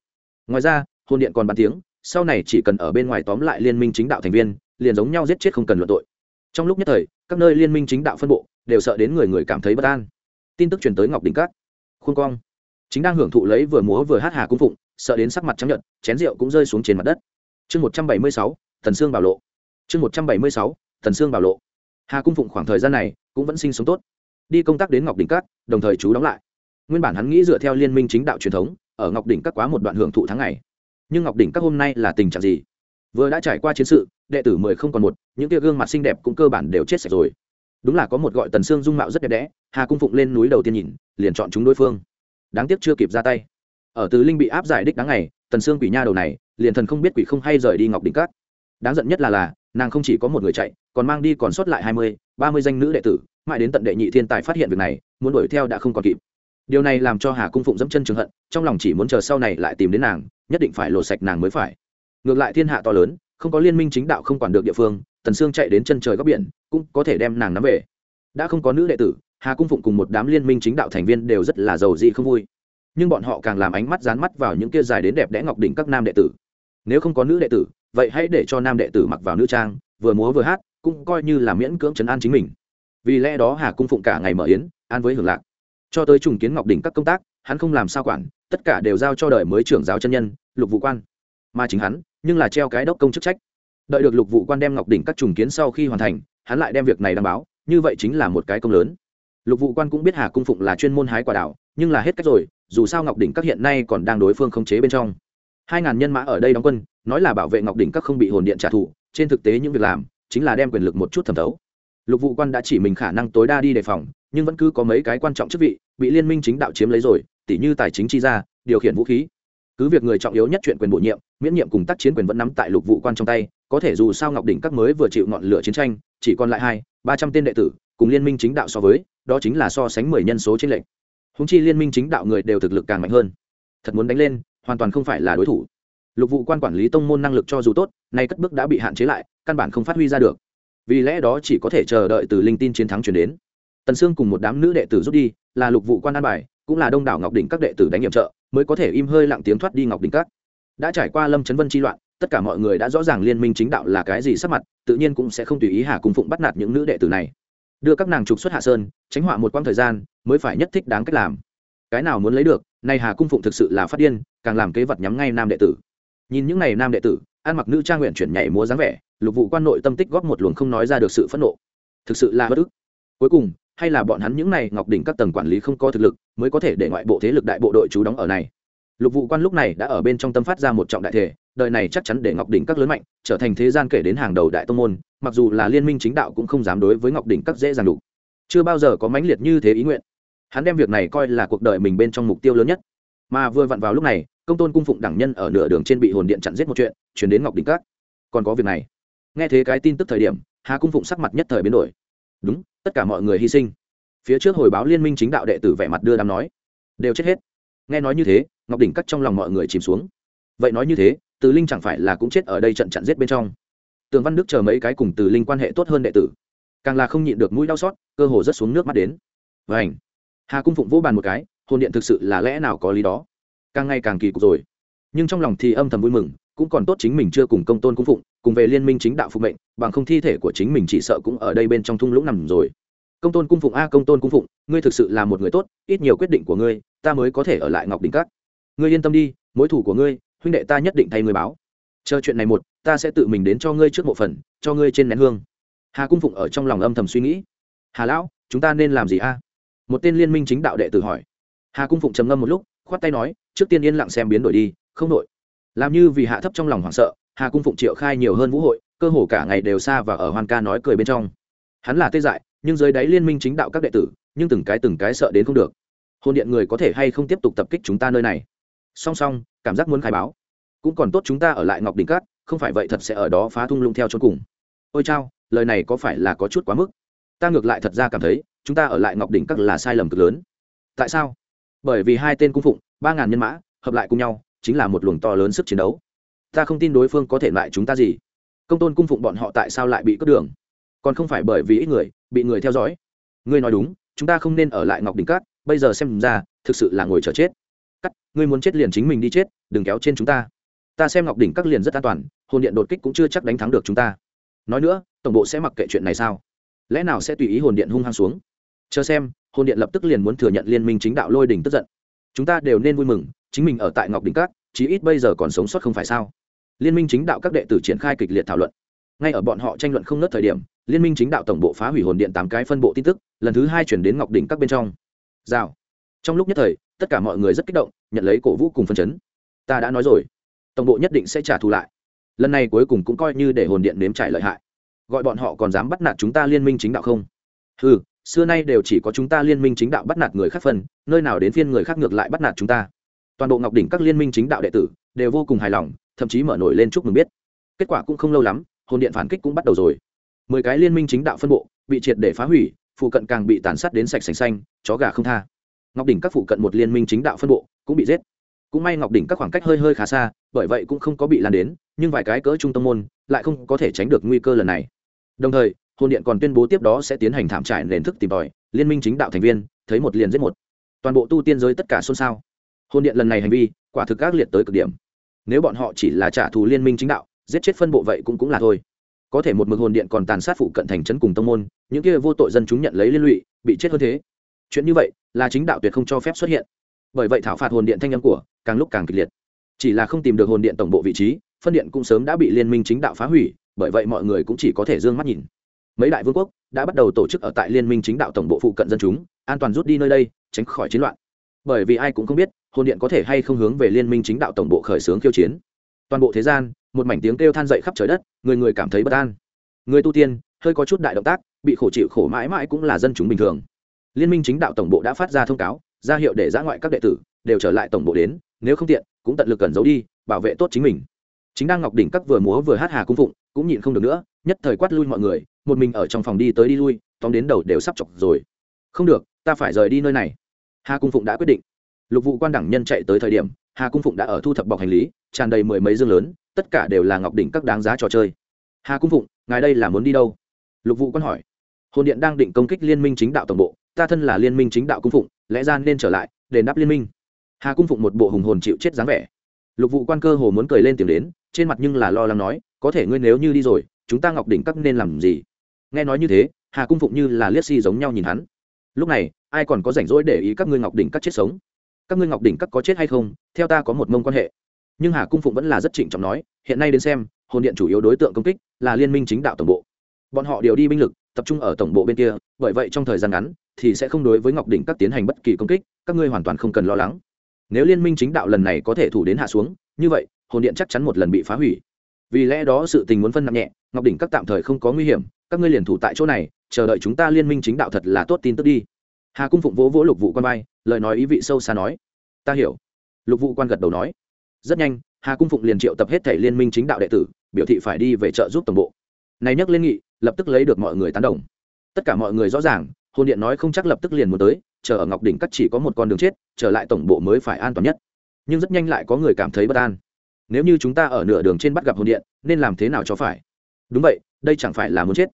Ngoài ra, hồn điện còn bàn tiếng, sau này chỉ cần ở bên ngoài tóm lại liên minh chính đạo thành viên, liền giống nhau giết chết không cần luận tội. Trong lúc nhất thời, các nơi liên minh chính đạo phân bộ đều sợ đến người người cảm thấy bất an. Tin tức truyền tới ngọc đỉnh cát khuôn quang chính đang hưởng thụ lấy vừa múa vừa hát hà cung phụng, sợ đến sắc mặt trắng nhợt, chén rượu cũng rơi xuống trên mặt đất chương một trăm bảy mươi sáu, thần sương bảo lộ. Chương một trăm bảy mươi sáu, thần sương bảo lộ. Hà cung phụng khoảng thời gian này cũng vẫn sinh sống tốt. Đi công tác đến ngọc đỉnh cát đồng thời chú đóng lại. Nguyên bản hắn nghĩ dựa theo liên minh chính đạo truyền thống, ở ngọc đỉnh các quá một đoạn hưởng thụ tháng ngày. Nhưng ngọc đỉnh các hôm nay là tình trạng gì? Vừa đã trải qua chiến sự, đệ tử mười không còn một, những tia gương mặt xinh đẹp cũng cơ bản đều chết sạch rồi. Đúng là có một gọi tần sương dung mạo rất đẹp đẽ, hà cung phụng lên núi đầu tiên nhìn, liền chọn chúng đối phương. Đáng tiếc chưa kịp ra tay. Ở từ linh bị áp giải đích đáng ngày, tần sương quỷ nha đầu này liền thần không biết quỷ không hay rời đi ngọc đỉnh cát. Đáng giận nhất là là, nàng không chỉ có một người chạy, còn mang đi còn sót lại hai mươi, ba mươi danh nữ đệ tử, mãi đến tận đệ nhị thiên tài phát hiện việc này, muốn đuổi theo đã không còn kịp. Điều này làm cho hà cung phụng dẫm chân trường hận, trong lòng chỉ muốn chờ sau này lại tìm đến nàng, nhất định phải lột sạch nàng mới phải. Ngược lại thiên hạ to lớn, không có liên minh chính đạo không quản được địa phương, tần sương chạy đến chân trời góc biển, cũng có thể đem nàng nắm về. Đã không có nữ đệ tử, hà cung phụng cùng một đám liên minh chính đạo thành viên đều rất là giàu dị không vui. Nhưng bọn họ càng làm ánh mắt dán mắt vào những kia dài đến đẹp đẽ ngọc đỉnh các nam đệ tử nếu không có nữ đệ tử, vậy hãy để cho nam đệ tử mặc vào nữ trang, vừa múa vừa hát, cũng coi như là miễn cưỡng chấn an chính mình. Vì lẽ đó hà cung phụng cả ngày mở yến, an với hưởng lạc. Cho tới trùng kiến ngọc đỉnh các công tác, hắn không làm sao quản, tất cả đều giao cho đời mới trưởng giáo chân nhân, lục vụ quan. Mà chính hắn, nhưng là treo cái đốc công chức trách. Đợi được lục vụ quan đem ngọc đỉnh các trùng kiến sau khi hoàn thành, hắn lại đem việc này đăng báo, như vậy chính là một cái công lớn. Lục vụ quan cũng biết hà cung phụng là chuyên môn hái quả đảo nhưng là hết cách rồi, dù sao ngọc đỉnh các hiện nay còn đang đối phương khống chế bên trong hai ngàn nhân mã ở đây đóng quân, nói là bảo vệ ngọc đỉnh các không bị hồn điện trả thù, trên thực tế những việc làm chính là đem quyền lực một chút thẩm thấu. Lục vụ quan đã chỉ mình khả năng tối đa đi đề phòng, nhưng vẫn cứ có mấy cái quan trọng chức vị bị liên minh chính đạo chiếm lấy rồi, tỉ như tài chính chi ra điều khiển vũ khí. Cứ việc người trọng yếu nhất chuyện quyền bổ nhiệm, miễn nhiệm cùng tác chiến quyền vẫn nắm tại lục vụ quan trong tay, có thể dù sao ngọc đỉnh các mới vừa chịu ngọn lửa chiến tranh, chỉ còn lại hai, ba trăm tên đệ tử, cùng liên minh chính đạo so với, đó chính là so sánh mười nhân số trên lệnh húng chi liên minh chính đạo người đều thực lực càng mạnh hơn. Thật muốn đánh lên hoàn toàn không phải là đối thủ. Lục vụ quan quản lý tông môn năng lực cho dù tốt, nay cất bước đã bị hạn chế lại, căn bản không phát huy ra được. Vì lẽ đó chỉ có thể chờ đợi từ linh tin chiến thắng chuyển đến. Tần sương cùng một đám nữ đệ tử rút đi, là lục vụ quan an bài, cũng là đông đảo ngọc đỉnh các đệ tử đánh nhiệm trợ, mới có thể im hơi lặng tiếng thoát đi ngọc đỉnh các. Đã trải qua lâm chấn vân chi loạn, tất cả mọi người đã rõ ràng liên minh chính đạo là cái gì sắp mặt, tự nhiên cũng sẽ không tùy ý hà cung phụng bắt nạt những nữ đệ tử này. Đưa các nàng trục xuất hạ sơn, tránh họa một quãng thời gian, mới phải nhất thích đáng cách làm. Cái nào muốn lấy được nay hà cung phụng thực sự là phát điên, càng làm kế vật nhắm ngay nam đệ tử. Nhìn những n à y nam đệ tử, ăn mặc nữ trang nguyện chuyển nhảy múa dáng vẻ, lục vụ quan nội tâm tích góp một luồng không nói ra được sự phẫn nộ. Thực sự là bất ức. Cuối cùng, hay là bọn hắn những n à y ngọc đỉnh các tầng quản lý không có thực lực, mới có thể để ngoại bộ thế lực đại bộ đội trú đóng ở này. Lục vụ quan lúc này đã ở bên trong tâm phát ra một trọng đại thể, đời này chắc chắn để ngọc đỉnh các lớn mạnh, trở thành thế gian kể đến hàng đầu đại tông môn, mặc dù là liên minh chính đạo cũng không dám đối với ngọc đỉnh các dễ dàng đủ. Chưa bao giờ có mãnh liệt như thế ý nguyện hắn đem việc này coi là cuộc đời mình bên trong mục tiêu lớn nhất. Mà vừa vặn vào lúc này, công tôn cung phụng đẳng nhân ở nửa đường trên bị hồn điện chặn giết một chuyện, chuyển đến ngọc đỉnh các. Còn có việc này. Nghe thế cái tin tức thời điểm, hà cung phụng sắc mặt nhất thời biến đổi. Đúng, tất cả mọi người hy sinh. Phía trước hồi báo liên minh chính đạo đệ tử vẻ mặt đưa đám nói. Đều chết hết. Nghe nói như thế, ngọc đỉnh cắt trong lòng mọi người chìm xuống. Vậy nói như thế, từ linh chẳng phải là cũng chết ở đây trận chặn giết bên trong. Tường văn đức chờ mấy cái cùng từ linh quan hệ tốt hơn đệ tử. Càng là không nhịn được mũi đau xót, cơ hồ rất xuống nước mắt đến. Vảnh hà cung phụng vỗ bàn một cái, hồn điện thực sự là lẽ nào có lý đó? Càng ngày càng kỳ cục rồi. Nhưng trong lòng thì âm thầm vui mừng, cũng còn tốt chính mình chưa cùng công tôn cung phụng, cùng về liên minh chính đạo phục mệnh, bằng không thi thể của chính mình chỉ sợ cũng ở đây bên trong thung lũng nằm rồi. Công tôn cung phụng a, công tôn cung phụng, ngươi thực sự là một người tốt, ít nhiều quyết định của ngươi, ta mới có thể ở lại ngọc đình cát ngươi yên tâm đi, mối thủ của ngươi, huynh đệ ta nhất định thay ngươi báo. Chờ chuyện này một, ta sẽ tự mình đến cho ngươi trước mộ phần, cho ngươi trên nén hương. Hà cung phụng ở trong lòng âm thầm suy nghĩ. Hà lão, chúng ta nên làm gì a? Một tên liên minh chính đạo đệ tử hỏi. Hà cung phụng trầm ngâm một lúc, khoát tay nói, trước tiên yên lặng xem biến đổi đi, không đổi làm như vì hạ thấp trong lòng hoảng sợ, hà cung phụng triệu khai nhiều hơn vũ hội, cơ hồ cả ngày đều xa và ở hoàn ca nói cười bên trong. Hắn là tê dại, nhưng dưới đáy liên minh chính đạo các đệ tử, nhưng từng cái từng cái sợ đến không được. Hồn điện người có thể hay không tiếp tục tập kích chúng ta nơi này? Song song, cảm giác muốn khai báo. Cũng còn tốt chúng ta ở lại ngọc đình cát, không phải vậy thật sẽ ở đó phá thung lũng theo cho cùng. Ôi chao, lời này có phải là có chút quá mức? Ta ngược lại thật ra cảm thấy chúng ta ở lại ngọc đỉnh các là sai lầm cực lớn. Tại sao? Bởi vì hai tên cung phụng, ba ngàn nhân mã, hợp lại cùng nhau, chính là một luồng to lớn sức chiến đấu. Ta không tin đối phương có thể lại chúng ta gì. Công tôn cung phụng bọn họ tại sao lại bị cướp đường? Còn không phải bởi vì ít người, bị người theo dõi. Ngươi nói đúng, chúng ta không nên ở lại ngọc đỉnh cát bây giờ xem ra, thực sự là ngồi chờ chết. Cắt, ngươi muốn chết liền chính mình đi chết, đừng kéo trên chúng ta. Ta xem ngọc đỉnh các liền rất an toàn, hồn điện đột kích cũng chưa chắc đánh thắng được chúng ta. Nói nữa, tổng bộ sẽ mặc kệ chuyện này sao? Lẽ nào sẽ tùy ý hồn điện hung hăng xuống? Chờ xem hồn điện lập tức liền muốn thừa nhận liên minh chính đạo lôi đỉnh tức giận. Chúng ta đều nên vui mừng, chính mình ở tại ngọc đỉnh các, chí ít bây giờ còn sống sót không phải sao? Liên minh chính đạo các đệ tử triển khai kịch liệt thảo luận. Ngay ở bọn họ tranh luận không nớt thời điểm, liên minh chính đạo tổng bộ phá hủy hồn điện tám cái phân bộ tin tức, lần thứ hai chuyển đến ngọc đỉnh các bên trong. Rào. Trong lúc nhất thời, tất cả mọi người rất kích động, nhận lấy cổ vũ cùng phân chấn. Ta đã nói rồi. Tổng bộ nhất định sẽ trả thù lại. Lần này cuối cùng cũng coi như để hồn điện nếm trải lợi hại. Gọi bọn họ còn dám bắt nạt chúng ta liên minh chính đạo không? Ừ xưa nay đều chỉ có chúng ta liên minh chính đạo bắt nạt người khác phân nơi nào đến phiên người khác ngược lại bắt nạt chúng ta. Toàn bộ ngọc đỉnh các liên minh chính đạo đệ tử đều vô cùng hài lòng, thậm chí mở nổi lên chúc mừng biết. Kết quả cũng không lâu lắm, hồn điện phản kích cũng bắt đầu rồi. Mười cái liên minh chính đạo phân bộ bị triệt để phá hủy, phụ cận càng bị tàn sát đến sạch sành xanh, chó gà không tha. Ngọc đỉnh các phụ cận một liên minh chính đạo phân bộ cũng bị giết. Cũng may ngọc đỉnh các khoảng cách hơi hơi khá xa, bởi vậy cũng không có bị lan đến, nhưng vài cái cỡ trung tâm môn lại không có thể tránh được nguy cơ lần này. Đồng thời hồn điện còn tuyên bố tiếp đó sẽ tiến hành thảm trải nền thức tìm tòi, liên minh chính đạo thành viên, thấy một liền giết một. Toàn bộ tu tiên giới tất cả xôn xao. Hồn điện lần này hành vi, quả thực ác liệt tới cực điểm. Nếu bọn họ chỉ là trả thù liên minh chính đạo, giết chết phân bộ vậy cũng cũng là thôi. Có thể một mực hồn điện còn tàn sát phụ cận thành trấn cùng tông môn, những kia vô tội dân chúng nhận lấy liên lụy, bị chết hơn thế. Chuyện như vậy, là chính đạo tuyệt không cho phép xuất hiện. Bởi vậy thảo phạt hồn điện thanh âm của càng lúc càng kịch liệt. Chỉ là không tìm được hồn điện tổng bộ vị trí, phân điện cũng sớm đã bị liên minh chính đạo phá hủy, bởi vậy mọi người cũng chỉ có thể d ư ơ n g mắt nhìn mấy đại vương quốc đã bắt đầu tổ chức ở tại liên minh chính đạo tổng bộ phụ cận dân chúng, an toàn rút đi nơi đây, tránh khỏi chiến loạn. Bởi vì ai cũng không biết, hồn điện có thể hay không hướng về liên minh chính đạo tổng bộ khởi xướng khiêu chiến. Toàn bộ thế gian, một mảnh tiếng kêu than dậy khắp trời đất, người người cảm thấy bất an. Người tu tiên, hơi có chút đại động tác, bị khổ chịu khổ mãi mãi cũng là dân chúng bình thường. Liên minh chính đạo tổng bộ đã phát ra thông cáo, ra hiệu để giã ngoại các đệ tử đều trở lại tổng bộ đến, nếu không tiện, cũng tận lực cần giấu đi, bảo vệ tốt chính mình. Chính đang ngọc đỉnh các vừa múa vừa hát hà cung phụng, cũng nhịn không được nữa, nhất thời quát lui mọi người một mình ở trong phòng đi tới đi lui, tóm đến đầu đều sắp chọc rồi. Không được, ta phải rời đi nơi này. Hà cung phụng đã quyết định. Lục vụ quan đẳng nhân chạy tới thời điểm, hà cung phụng đã ở thu thập bọc hành lý, tràn đầy mười mấy dương lớn, tất cả đều là ngọc đỉnh các đáng giá trò chơi. Hà cung phụng, ngài đây là muốn đi đâu? Lục vụ quan hỏi. Hồn điện đang định công kích liên minh chính đạo tổng bộ, ta thân là liên minh chính đạo cung phụng, lẽ ra nên trở lại để đáp liên minh. Hà cung phụng một bộ hùng hồn chịu chết dáng vẻ. Lục vụ quan cơ hồ muốn cười lên tìm đến, trên mặt nhưng là lo lắng nói, có thể ngươi nếu như đi rồi, chúng ta ngọc đỉnh các nên làm gì? Nghe nói như thế, hà cung phụng như là liếc si giống nhau nhìn hắn. Lúc này, ai còn có rảnh rỗi để ý các ngươi ngọc đỉnh các chết sống? Các ngươi ngọc đỉnh các có chết hay không? Theo ta có một mông quan hệ. Nhưng hà cung phụng vẫn là rất trịnh trọng nói, hiện nay đến xem, hồn điện chủ yếu đối tượng công kích là liên minh chính đạo tổng bộ. Bọn họ điều đi binh lực, tập trung ở tổng bộ bên kia, bởi vậy trong thời gian ngắn thì sẽ không đối với ngọc đỉnh các tiến hành bất kỳ công kích, các ngươi hoàn toàn không cần lo lắng. Nếu liên minh chính đạo lần này có thể thủ đến hạ xuống, như vậy, hồn điện chắc chắn một lần bị phá hủy vì lẽ đó sự tình muốn phân nặng nhẹ, ngọc đỉnh các tạm thời không có nguy hiểm, các ngươi liền thủ tại chỗ này, chờ đợi chúng ta liên minh chính đạo thật là tốt tin tức đi. Hà cung phụng vỗ vỗ lục vụ quan bay lời nói ý vị sâu xa nói, ta hiểu. Lục vụ quan gật đầu nói, rất nhanh, hà cung phụng liền triệu tập hết thể liên minh chính đạo đệ tử, biểu thị phải đi về trợ giúp tổng bộ. Này nhắc lên nghị, lập tức lấy được mọi người tán đồng. Tất cả mọi người rõ ràng, hồn điện nói không chắc lập tức liền muốn tới, chờ ở ngọc đỉnh cắt chỉ có một con đường chết, trở lại tổng bộ mới phải an toàn nhất. Nhưng rất nhanh lại có người cảm thấy bất an nếu như chúng ta ở nửa đường trên bắt gặp hồn điện, nên làm thế nào cho phải? Đúng vậy, đây chẳng phải là muốn chết.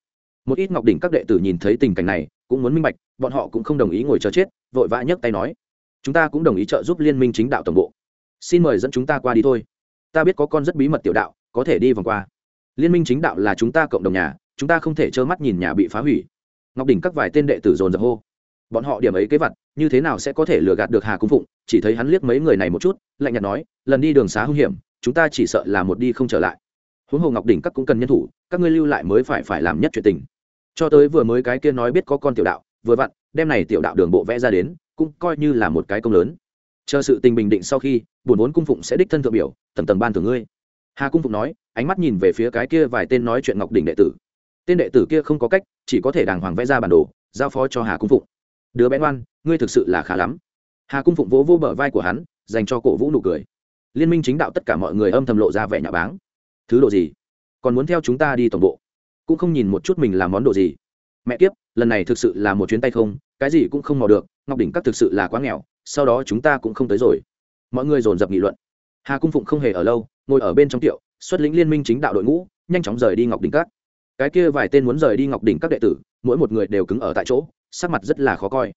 Một ít ngọc đỉnh các đệ tử nhìn thấy tình cảnh này, cũng muốn minh bạch, bọn họ cũng không đồng ý ngồi chờ chết, vội vã nhấc tay nói. Chúng ta cũng đồng ý trợ giúp liên minh chính đạo tổng bộ. Xin mời dẫn chúng ta qua đi thôi. Ta biết có con rất bí mật tiểu đạo, có thể đi vòng qua. Liên minh chính đạo là chúng ta cộng đồng nhà, chúng ta không thể trơ mắt nhìn nhà bị phá hủy. Ngọc đỉnh các vài tên đệ tử dồn dập hô. Bọn họ điểm ấy kế vật, như thế nào sẽ có thể lừa gạt được hà cung phụng? Chỉ thấy hắn liếc mấy người này một chút, lạnh nhạt nói, lần đi đường xá hung hiểm chúng ta chỉ sợ là một đi không trở lại. Huống hồ ngọc đỉnh các cũng cần nhân thủ, các ngươi lưu lại mới phải phải làm nhất chuyện tình. Cho tới vừa mới cái kia nói biết có con tiểu đạo, vừa vặn, đem này tiểu đạo đường bộ vẽ ra đến, cũng coi như là một cái công lớn. Chờ sự tình bình định sau khi bổn vốn cung phụng sẽ đích thân thượng biểu, tầng tầng ban thưởng ngươi. Hà cung phụng nói, ánh mắt nhìn về phía cái kia vài tên nói chuyện ngọc đỉnh đệ tử. Tên đệ tử kia không có cách, chỉ có thể đàng hoàng vẽ ra bản đồ, giao phó cho hà cung phụng. Đứa bé ngoan, ngươi thực sự là khá lắm. Hà cung phụng vỗ vỗ bờ vai của hắn, dành cho cổ vũ nụ cười liên minh chính đạo tất cả mọi người âm thầm lộ ra vẻ nhà báng. Thứ độ gì? Còn muốn theo chúng ta đi tổng bộ? Cũng không nhìn một chút mình làm món đồ gì. Mẹ kiếp, lần này thực sự là một chuyến tay không, cái gì cũng không mò được, ngọc đỉnh các thực sự là quá nghèo, sau đó chúng ta cũng không tới rồi. Mọi người dồn dập nghị luận. Hà cung phụng không hề ở lâu, ngồi ở bên trong tiệu, xuất lĩnh liên minh chính đạo đội ngũ, nhanh chóng rời đi ngọc đỉnh các. Cái kia vài tên muốn rời đi ngọc đỉnh các đệ tử, mỗi một người đều cứng ở tại chỗ, sắc mặt rất là khó coi.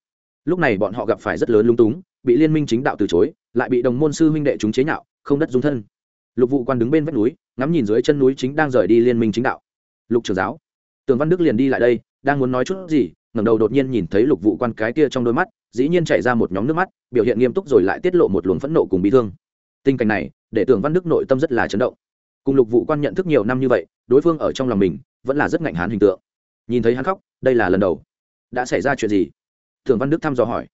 Lúc này bọn họ gặp phải rất lớn lung túng, bị liên minh chính đạo từ chối lại bị đồng môn sư huynh đệ chúng chế nhạo, không đất dung thân. Lục vụ quan đứng bên vách núi, ngắm nhìn dưới chân núi chính đang rời đi liên minh chính đạo. Lục trưởng giáo, tường văn đức liền đi lại đây, đang muốn nói chút gì, ngẩng đầu đột nhiên nhìn thấy lục vụ quan cái kia trong đôi mắt, dĩ nhiên chảy ra một nhóm nước mắt, biểu hiện nghiêm túc rồi lại tiết lộ một luồng phẫn nộ cùng bị thương. Tình cảnh này, để tưởng văn đức nội tâm rất là chấn động. Cùng lục vụ quan nhận thức nhiều năm như vậy, đối phương ở trong lòng mình vẫn là rất ngạnh hán hình tượng. Nhìn thấy hắn khóc, đây là lần đầu. Đã xảy ra chuyện gì? Tưởng văn đức thăm dò hỏi.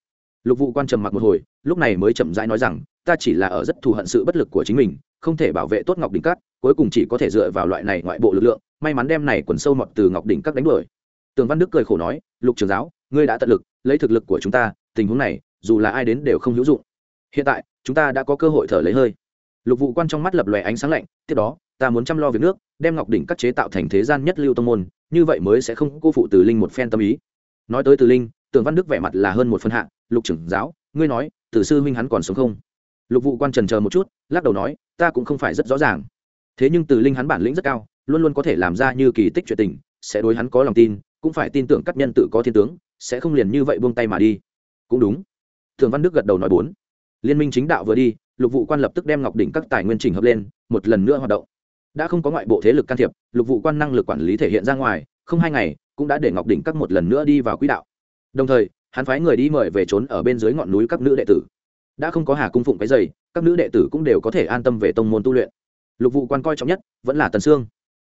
Lục vụ quan trầm mặc một hồi lúc này mới chậm rãi nói rằng, ta chỉ là ở rất thù hận sự bất lực của chính mình, không thể bảo vệ tốt ngọc đỉnh cát, cuối cùng chỉ có thể dựa vào loại này ngoại bộ lực lượng, may mắn đem này quần sâu mọt từ ngọc đỉnh cát đánh đuổi. Tường văn đức cười khổ nói, lục trường giáo, ngươi đã tận lực, lấy thực lực của chúng ta, tình huống này, dù là ai đến đều không hữu dụng. Hiện tại, chúng ta đã có cơ hội thở lấy hơi. Lục vụ quan trong mắt lập lòe ánh sáng lạnh, tiếp đó, ta muốn chăm lo việc nước, đem ngọc đỉnh các chế tạo thành thế gian nhất lưu tông môn, như vậy mới sẽ không cô phụ từ linh một phen tâm ý. Nói tới từ linh, tường văn đức vẻ mặt là hơn một phân hạ, lục trưởng giáo ngươi nói, tử sư huynh hắn còn sống không? Lục vụ quan trần chờ một chút, lắc đầu nói, ta cũng không phải rất rõ ràng. Thế nhưng từ linh hắn bản lĩnh rất cao, luôn luôn có thể làm ra như kỳ tích chuyện tình, sẽ đối hắn có lòng tin, cũng phải tin tưởng các nhân tự có thiên tướng, sẽ không liền như vậy buông tay mà đi. Cũng đúng. Thường văn đức gật đầu nói bốn. Liên minh chính đạo vừa đi, lục vụ quan lập tức đem ngọc đỉnh các tài nguyên trình hợp lên, một lần nữa hoạt động. Đã không có ngoại bộ thế lực can thiệp, lục vụ quan năng lực quản lý thể hiện ra ngoài, không hai ngày, cũng đã để ngọc đỉnh các một lần nữa đi vào quỹ đạo. Đồng thời hắn phái người đi mời về trốn ở bên dưới ngọn núi các nữ đệ tử. Đã không có hà cung phụng cái dày các nữ đệ tử cũng đều có thể an tâm về tông môn tu luyện. Lục vụ quan coi trọng nhất vẫn là tần sương.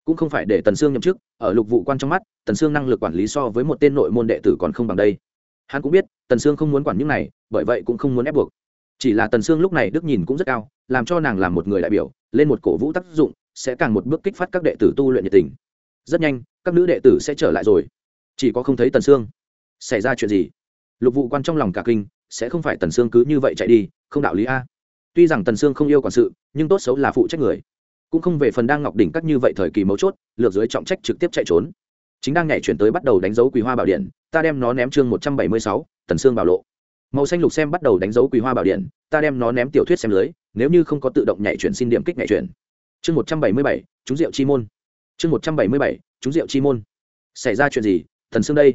Cũng không phải để tần sương nhậm chức, ở lục vụ quan trong mắt, tần sương năng lực quản lý so với một tên nội môn đệ tử còn không bằng đây. Hắn cũng biết, tần sương không muốn quản những này, bởi vậy cũng không muốn ép buộc. Chỉ là tần sương lúc này đức nhìn cũng rất cao, làm cho nàng làm một người đại biểu, lên một cổ vũ tác dụng, sẽ càng một bước kích phát các đệ tử tu luyện nhiệt tình. Rất nhanh, các nữ đệ tử sẽ trở lại rồi. Chỉ có không thấy tần sương. Xảy ra chuyện gì? Lục vụ quan trong lòng cả kinh, sẽ không phải tần sương cứ như vậy chạy đi, không đạo lý a. Tuy rằng tần sương không yêu quản sự, nhưng tốt xấu là phụ trách người. Cũng không về phần đang ngọc đỉnh các như vậy thời kỳ mấu chốt, lược dưới trọng trách trực tiếp chạy trốn. Chính đang nhảy chuyển tới bắt đầu đánh dấu quý hoa bảo điện, ta đem nó ném chương một trăm bảy mươi sáu, tần sương bảo lộ. Màu xanh lục xem bắt đầu đánh dấu quý hoa bảo điện, ta đem nó ném tiểu thuyết xem lưới, nếu như không có tự động nhảy chuyển xin điểm kích nhảy chuyển. Chương một trăm bảy mươi bảy, chúng rượu chi môn. Chương một trăm bảy mươi bảy, chúng rượu chi môn. Xảy ra chuyện gì? Thần sương đây.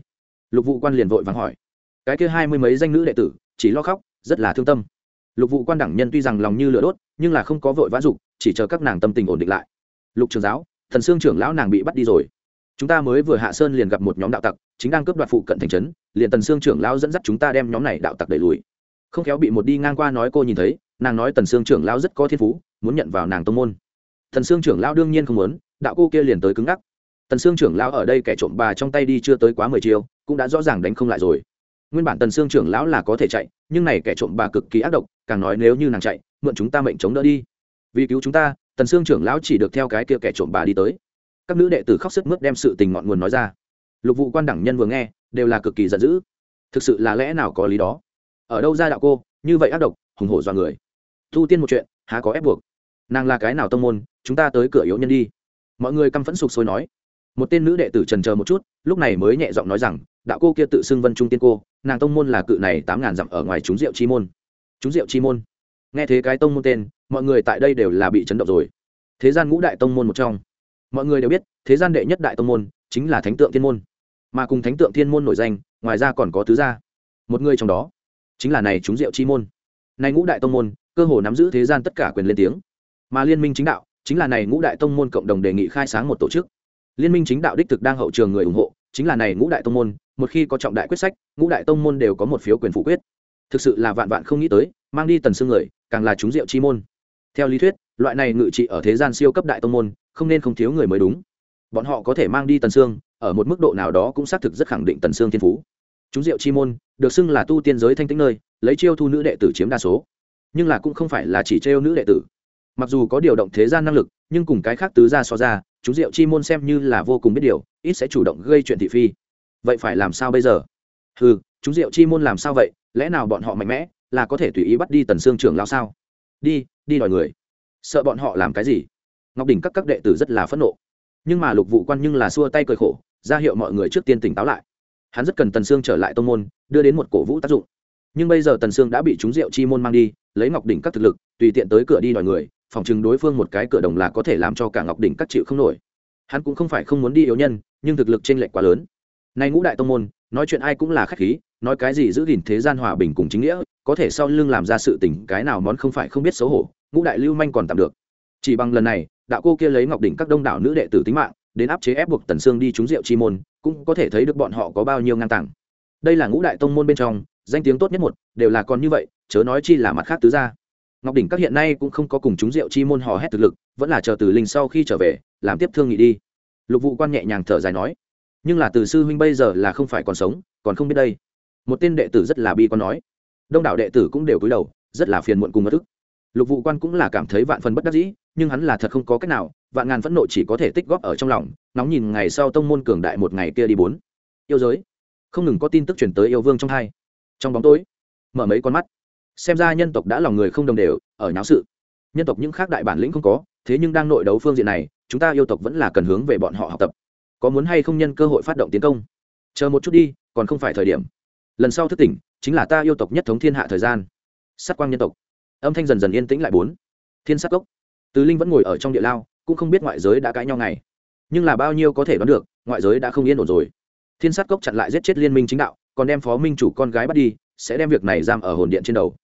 Lục vụ quan liền vội vàng hỏi cái kia hai mươi mấy danh nữ đệ tử, chỉ lo khóc, rất là thương tâm. Lục vụ quan đẳng nhân tuy rằng lòng như lửa đốt, nhưng là không có vội vã dục, chỉ chờ các nàng tâm tình ổn định lại. Lục trường giáo, thần xương trưởng lão nàng bị bắt đi rồi. Chúng ta mới vừa hạ sơn liền gặp một nhóm đạo tặc, chính đang cướp đoạt phụ cận thành trấn, liền tần xương trưởng lão dẫn dắt chúng ta đem nhóm này đạo tặc đẩy lùi. Không khéo bị một đi ngang qua nói cô nhìn thấy, nàng nói tần xương trưởng lão rất có thiên phú, muốn nhận vào nàng tông môn. Thần xương trưởng lão đương nhiên không muốn, đạo cô kia liền tới cứng ngắc. Tần xương trưởng lão ở đây kẻ trộm bà trong tay đi chưa tới quá mười chiêu, cũng đã rõ ràng đánh không lại rồi nguyên bản tần xương trưởng lão là có thể chạy, nhưng này kẻ trộm bà cực kỳ ác độc, càng nói nếu như nàng chạy, mượn chúng ta mệnh chống đỡ đi. Vì cứu chúng ta, tần xương trưởng lão chỉ được theo cái kia kẻ trộm bà đi tới. Các nữ đệ tử khóc sức mướt đem sự tình ngọn nguồn nói ra. Lục vụ quan đẳng nhân vừa nghe, đều là cực kỳ giận dữ. Thực sự là lẽ nào có lý đó? Ở đâu ra đạo cô, như vậy ác độc, hùng hổ do người. Thu tiên một chuyện, há có ép buộc. Nàng là cái nào tông môn, chúng ta tới cửa yếu nhân đi. Mọi người căm phẫn sục sôi nói. Một tên nữ đệ tử trần chờ một chút, lúc này mới nhẹ giọng nói rằng đạo cô kia tự xưng vân trung tiên cô, nàng tông môn là cự này tám ngàn dặm ở ngoài chúng rượu chi môn. Chúng rượu chi môn. Nghe thế cái tông môn tên, mọi người tại đây đều là bị chấn động rồi. Thế gian ngũ đại tông môn một trong. Mọi người đều biết, thế gian đệ nhất đại tông môn chính là thánh tượng thiên môn. Mà cùng thánh tượng thiên môn nổi danh, ngoài ra còn có tứ gia. Một người trong đó chính là này chúng diệu chi môn. Này ngũ đại tông môn, cơ hồ nắm giữ thế gian tất cả quyền lên tiếng. Mà liên minh chính đạo chính là này ngũ đại tông môn cộng đồng đề nghị khai sáng một tổ chức. Liên minh chính đạo đích thực đang hậu trường người ủng hộ, chính là này ngũ đại tông môn một khi có trọng đại quyết sách, ngũ đại tông môn đều có một phiếu quyền phủ quyết. Thực sự là vạn vạn không nghĩ tới, mang đi tần xương người, càng là chúng diệu chi môn. Theo lý thuyết, loại này ngự trị ở thế gian siêu cấp đại tông môn, không nên không thiếu người mới đúng. Bọn họ có thể mang đi tần xương, ở một mức độ nào đó cũng xác thực rất khẳng định tần xương thiên phú. Chúng diệu chi môn, được xưng là tu tiên giới thanh tĩnh nơi, lấy chiêu thu nữ đệ tử chiếm đa số. Nhưng là cũng không phải là chỉ trêu nữ đệ tử. Mặc dù có điều động thế gian năng lực, nhưng cùng cái khác tứ ra so ra, chúng diệu chi môn xem như là vô cùng biết điều, ít sẽ chủ động gây chuyện thị phi vậy phải làm sao bây giờ? Ừ chúng diệu chi môn làm sao vậy? Lẽ nào bọn họ mạnh mẽ, là có thể tùy ý bắt đi tần xương trưởng lão sao? Đi đi đòi người. Sợ bọn họ làm cái gì? Ngọc đỉnh các các đệ tử rất là phẫn nộ. Nhưng mà lục vụ quan nhưng là xua tay cười khổ, ra hiệu mọi người trước tiên tỉnh táo lại. Hắn rất cần tần sương trở lại tông môn, đưa đến một cổ vũ tác dụng. Nhưng bây giờ tần sương đã bị chúng rượu chi môn mang đi, lấy ngọc đỉnh các thực lực, tùy tiện tới cửa đi đòi người, phòng chừng đối phương một cái cửa đồng là có thể làm cho cả ngọc đỉnh các chịu không nổi. Hắn cũng không phải không muốn đi yếu nhân, nhưng thực lực t r ê n lệch quá lớn nay ngũ đại tông môn, nói chuyện ai cũng là khách khí, nói cái gì giữ gìn thế gian hòa bình cùng chính nghĩa, có thể sau lưng làm ra sự tình cái nào món không phải không biết xấu hổ, ngũ đại lưu manh còn tạm được. Chỉ bằng lần này, đạo cô kia lấy ngọc đỉnh các đông đảo nữ đệ tử tính mạng, đến áp chế ép buộc tần sương đi trúng rượu chi môn, cũng có thể thấy được bọn họ có bao nhiêu ngang tàng. Đây là ngũ đại tông môn bên trong, danh tiếng tốt nhất một, đều là còn như vậy, chớ nói chi là mặt khác tứ gia. Ngọc đỉnh các hiện nay cũng không có cùng chúng rượu chi môn hò hét thực lực, vẫn là chờ từ linh sau khi trở về, làm tiếp thương nghị đi. Lục vụ quan nhẹ nhàng thở dài nói nhưng là từ sư huynh bây giờ là không phải còn sống, còn không biết đây. Một tên đệ tử rất là bi con nói. Đông đảo đệ tử cũng đều cúi đầu, rất là phiền muộn cùng mất thức. Lục vụ quan cũng là cảm thấy vạn phần bất đắc dĩ, nhưng hắn là thật không có cách nào, vạn ngàn phẫn nộ chỉ có thể tích góp ở trong lòng, nóng nhìn ngày sau tông môn cường đại một ngày kia đi bốn. Yêu giới. Không ngừng có tin tức chuyển tới yêu vương trong hai. Trong bóng tối, mở mấy con mắt. Xem ra nhân tộc đã lòng người không đồng đều, ở nháo sự. Nhân tộc những khác đại bản lĩnh không có, thế nhưng đang nội đấu phương diện này, chúng ta yêu tộc vẫn là cần hướng về bọn họ học tập có muốn hay không nhân cơ hội phát động tiến công? Chờ một chút đi, còn không phải thời điểm. Lần sau thức tỉnh, chính là ta yêu tộc nhất thống thiên hạ thời gian. Sát quang nhân tộc. Âm thanh dần dần yên tĩnh lại bốn. Thiên sát cốc. Tứ linh vẫn ngồi ở trong địa lao, cũng không biết ngoại giới đã cãi nhau ngày. Nhưng là bao nhiêu có thể đoán được, ngoại giới đã không yên ổn rồi. Thiên sát cốc chặn lại giết chết liên minh chính đạo, còn đem phó minh chủ con gái bắt đi, sẽ đem việc này giam ở hồn điện trên đầu.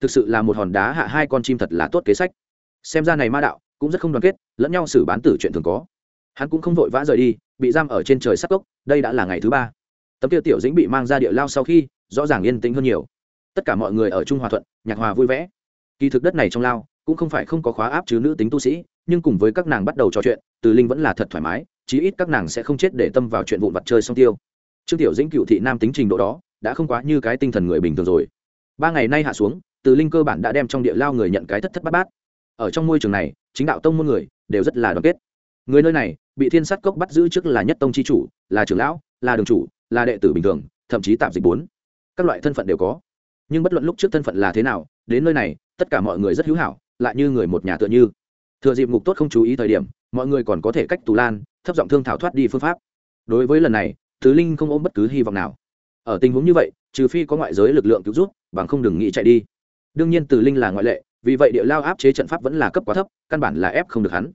Thực sự là một hòn đá hạ hai con chim thật là tốt kế sách. Xem ra này ma đạo cũng rất không đoàn kết, lẫn nhau xử bán tử chuyện thường có hắn cũng không vội vã rời đi, bị giam ở trên trời sắc cốc, đây đã là ngày thứ ba. Tấm tiêu tiểu dĩnh bị mang ra địa lao sau khi, rõ ràng yên tĩnh hơn nhiều. Tất cả mọi người ở trung hòa thuận, nhạc hòa vui vẻ. Kỳ thực đất này trong lao, cũng không phải không có khóa áp chứ nữ tính tu sĩ, nhưng cùng với các nàng bắt đầu trò chuyện, từ linh vẫn là thật thoải mái, chí ít các nàng sẽ không chết để tâm vào chuyện vụn vặt chơi song tiêu. Trương tiểu dĩnh cựu thị nam tính trình độ đó, đã không quá như cái tinh thần người bình thường rồi. Ba ngày nay hạ xuống, từ linh cơ bản đã đem trong địa lao người nhận cái thất thất bát bát. Ở trong môi trường này, chính đạo tông môn người đều rất là đoàn kết người nơi này, bị thiên sát cốc bắt giữ trước là nhất tông chi chủ, là trưởng lão, là đường chủ, là đệ tử bình thường, thậm chí tạm dịch bốn. Các loại thân phận đều có. Nhưng bất luận lúc trước thân phận là thế nào, đến nơi này, tất cả mọi người rất hữu hảo, lại như người một nhà tựa như. Thừa dịp ngục tốt không chú ý thời điểm, mọi người còn có thể cách tù lan, thấp giọng thương thảo thoát đi phương pháp. Đối với lần này thứ linh không ôm bất cứ hy vọng nào. Ở tình huống như vậy, trừ phi có ngoại giới lực lượng cứu giúp, bằng không đừng nghĩ chạy đi. Đương nhiên từ linh là ngoại lệ, vì vậy địa lao áp chế trận pháp vẫn là cấp quá thấp, căn bản là ép không được hắn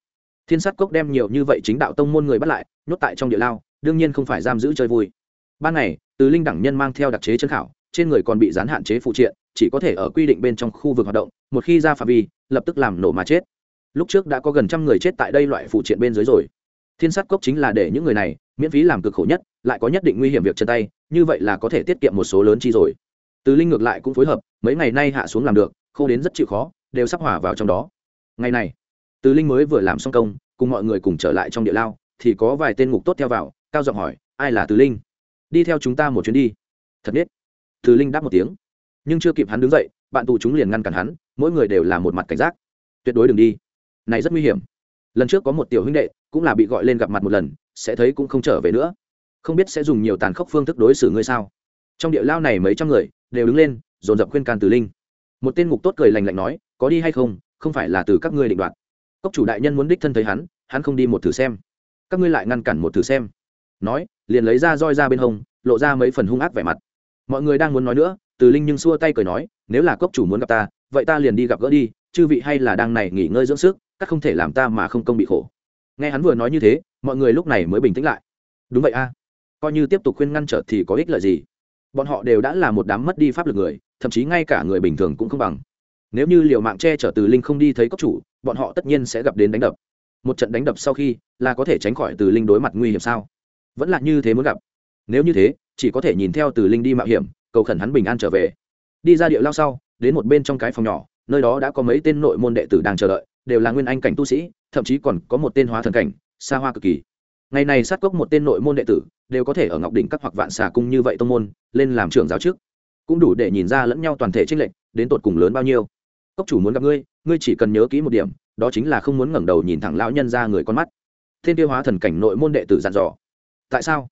thiên sát cốc đem nhiều như vậy chính đạo tông môn người bắt lại, nhốt tại trong địa lao, đương nhiên không phải giam giữ chơi vui. Ban ngày, từ linh đẳng nhân mang theo đặc chế chân khảo, trên người còn bị gián hạn chế phụ triện, chỉ có thể ở quy định bên trong khu vực hoạt động, một khi ra phạm vi, lập tức làm nổ mà chết. Lúc trước đã có gần trăm người chết tại đây loại phụ triện bên dưới rồi. Thiên sát cốc chính là để những người này miễn phí làm cực khổ nhất, lại có nhất định nguy hiểm việc chân tay, như vậy là có thể tiết kiệm một số lớn chi rồi. Từ linh ngược lại cũng phối hợp, mấy ngày nay hạ xuống làm được, khô đến rất chịu khó, đều sắp hỏa vào trong đó. Ngày này từ linh mới vừa làm xong công, cùng mọi người cùng trở lại trong địa lao, thì có vài tên ngục tốt theo vào, cao giọng hỏi, ai là từ linh? Đi theo chúng ta một chuyến đi. Thật biết. Từ linh đáp một tiếng. Nhưng chưa kịp hắn đứng dậy, bạn tù chúng liền ngăn cản hắn, mỗi người đều là một mặt cảnh giác. Tuyệt đối đừng đi. Này rất nguy hiểm. Lần trước có một tiểu huynh đệ, cũng là bị gọi lên gặp mặt một lần, sẽ thấy cũng không trở về nữa. Không biết sẽ dùng nhiều tàn khốc phương thức đối xử ngươi sao? Trong địa lao này mấy trăm người, đều đứng lên, dồn dập khuyên can từ linh. Một tên ngục tốt cười lành lạnh nói, có đi hay không? Không phải là từ các ngươi định đoạt cốc chủ đại nhân muốn đích thân thấy hắn hắn không đi một thử xem. Các ngươi lại ngăn cản một thử xem. Nói, liền lấy ra roi ra bên hông, lộ ra mấy phần hung ác vẻ mặt. Mọi người đang muốn nói nữa, từ linh nhưng xua tay cười nói, nếu là cốc chủ muốn gặp ta, vậy ta liền đi gặp gỡ đi, chư vị hay là đang này nghỉ ngơi dưỡng sức, các không thể làm ta mà không công bị khổ. Nghe hắn vừa nói như thế, mọi người lúc này mới bình tĩnh lại. Đúng vậy a, coi như tiếp tục khuyên ngăn trở thì có ích lợi gì? Bọn họ đều đã là một đám mất đi pháp lực người, thậm chí ngay cả người bình thường cũng không bằng nếu như liều mạng che chở từ linh không đi thấy cốc chủ, bọn họ tất nhiên sẽ gặp đến đánh đập. Một trận đánh đập sau khi, là có thể tránh khỏi từ linh đối mặt nguy hiểm sao? Vẫn là như thế muốn gặp. Nếu như thế, chỉ có thể nhìn theo từ linh đi mạo hiểm, cầu khẩn hắn bình an trở về. Đi ra địa lao sau, đến một bên trong cái phòng nhỏ, nơi đó đã có mấy tên nội môn đệ tử đang chờ đợi, đều là nguyên anh cảnh tu sĩ, thậm chí còn có một tên hóa thần cảnh, xa hoa cực kỳ. Ngày này sát cốc một tên nội môn đệ tử, đều có thể ở ngọc đỉnh các hoặc vạn xà cung như vậy tông môn, lên làm trưởng giáo trước. Cũng đủ để nhìn ra lẫn nhau toàn thể trinh lệnh đến tột cùng lớn bao nhiêu cốc chủ muốn gặp ngươi ngươi chỉ cần nhớ kỹ một điểm, đó chính là không muốn ngẩng đầu nhìn thẳng lão nhân ra người con mắt. Thiên tiêu hóa thần cảnh nội môn đệ tử dặn dò. Tại sao?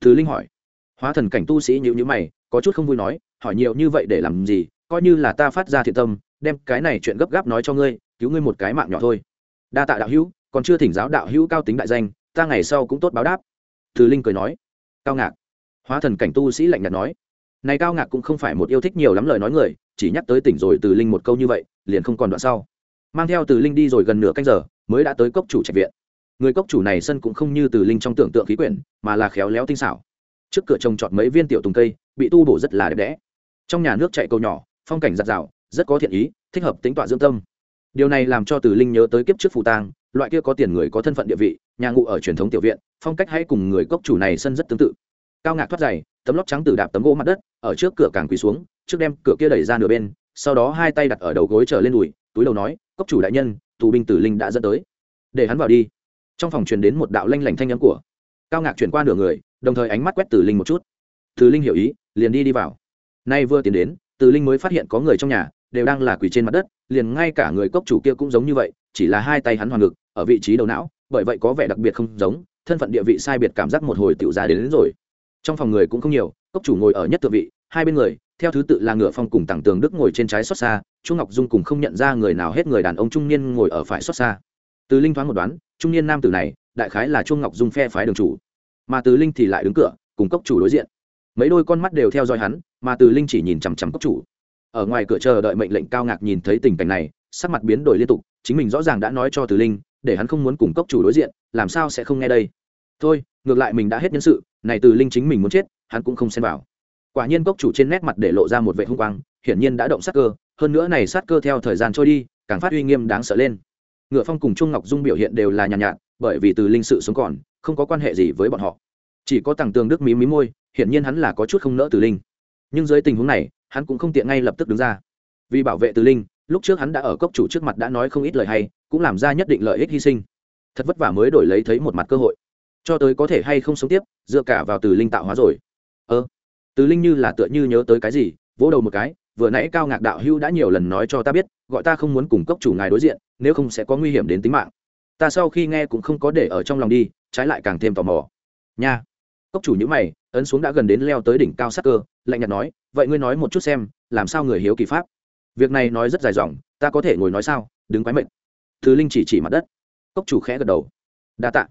Thứ linh hỏi. Hóa thần cảnh tu sĩ nhữ nhữ mày, có chút không vui nói, hỏi nhiều như vậy để làm gì, coi như là ta phát ra thiện tâm, đem cái này chuyện gấp gáp nói cho ngươi, cứu ngươi một cái mạng nhỏ thôi. Đa tạ đạo hữu, còn chưa thỉnh giáo đạo hữu cao tính đại danh, ta ngày sau cũng tốt báo đáp. Thứ linh cười nói. Cao ngạc. Hóa thần cảnh tu sĩ lạnh nhạt nói. Này cao ngạc cũng không phải một yêu thích nhiều lắm lời nói người chỉ nhắc tới tỉnh rồi từ linh một câu như vậy, liền không còn đoạn sau. Mang theo từ linh đi rồi gần nửa canh giờ, mới đã tới cốc chủ trạch viện. Người cốc chủ này sân cũng không như từ linh trong tưởng tượng khí quyển, mà là khéo léo tinh xảo. Trước cửa trồng trọt mấy viên tiểu tùng cây, bị tu bổ rất là đẹp đẽ. Trong nhà nước chạy cầu nhỏ, phong cảnh giặt rào, rất có thiện ý, thích hợp tính tọa dưỡng tâm. Điều này làm cho từ linh nhớ tới kiếp trước phù tang, loại kia có tiền người có thân phận địa vị, nhà ngụ ở truyền thống tiểu viện, phong cách hay cùng người cốc chủ này sân rất tương tự. Cao ngạc thoát dày tấm lóc trắng từ đạp tấm gỗ mặt đất, ở trước cửa càng quỳ xuống trước đem cửa kia đẩy ra nửa bên sau đó hai tay đặt ở đầu gối trở lên đùi túi đầu nói cốc chủ đại nhân tù binh tử linh đã dẫn tới. Để hắn vào đi. Trong phòng truyền đến một đạo lanh lảnh thanh nhắm của cao ngạc chuyển qua nửa người đồng thời ánh mắt quét tử linh một chút. Tử linh hiểu ý liền đi đi vào. Nay vừa tiến đến tử linh mới phát hiện có người trong nhà đều đang là quỳ trên mặt đất liền ngay cả người cốc chủ kia cũng giống như vậy chỉ là hai tay hắn hoàn ngực ở vị trí đầu não bởi vậy có vẻ đặc biệt không giống thân phận địa vị sai biệt cảm giác một hồi tiểu ra đến, đến rồi. Trong phòng người cũng không nhiều cốc chủ ngồi ở nhất thượng vị hai bên người theo thứ tự là ngựa phong cùng tặng tường đức ngồi trên trái xót xa, chu ngọc dung cùng không nhận ra người nào hết người đàn ông trung niên ngồi ở phải xót xa. Từ linh thoáng một đoán, trung niên nam tử này, đại khái là chu ngọc dung phe phái đường chủ. Mà từ linh thì lại đứng cửa, cùng cốc chủ đối diện. Mấy đôi con mắt đều theo dõi hắn, mà từ linh chỉ nhìn chằm chằm cốc chủ. Ở ngoài cửa chờ đợi mệnh lệnh cao ngạc nhìn thấy tình cảnh này, sắc mặt biến đổi liên tục, chính mình rõ ràng đã nói cho từ linh, để hắn không muốn cùng cốc chủ đối diện, làm sao sẽ không nghe đây. Thôi, ngược lại mình đã hết nhân sự, này từ linh chính mình muốn chết, hắn cũng không xem vào quả nhiên cốc chủ trên nét mặt để lộ ra một vệ hung quang hiển nhiên đã động sát cơ hơn nữa này sát cơ theo thời gian trôi đi càng phát uy nghiêm đáng sợ lên. Ngựa phong cùng trung ngọc dung biểu hiện đều là nhàn nhạt, nhạt bởi vì từ linh sự sống còn không có quan hệ gì với bọn họ. Chỉ có tàng tường đức mí mí môi hiển nhiên hắn là có chút không nỡ từ linh. Nhưng dưới tình huống này hắn cũng không tiện ngay lập tức đứng ra. Vì bảo vệ từ linh lúc trước hắn đã ở cốc chủ trước mặt đã nói không ít lời hay cũng làm ra nhất định lợi ích hy sinh. Thật vất vả mới đổi lấy thấy một mặt cơ hội. Cho tới có thể hay không sống tiếp dựa cả vào từ linh tạo hóa rồi từ linh như là tựa như nhớ tới cái gì, vỗ đầu một cái, vừa nãy cao ngạc đạo hưu đã nhiều lần nói cho ta biết, gọi ta không muốn cùng cốc chủ ngài đối diện, nếu không sẽ có nguy hiểm đến tính mạng. Ta sau khi nghe cũng không có để ở trong lòng đi, trái lại càng thêm tò mò. Nha. Cốc chủ nhữ mày, ấn xuống đã gần đến leo tới đỉnh cao sắc cơ, lạnh nhạt nói, vậy ngươi nói một chút xem, làm sao người hiếu kỳ pháp? Việc này nói rất dài dòng, ta có thể ngồi nói sao, đứng quái mệnh thứ linh chỉ chỉ mặt đất. Cốc chủ khẽ gật đầu. Đa tạ.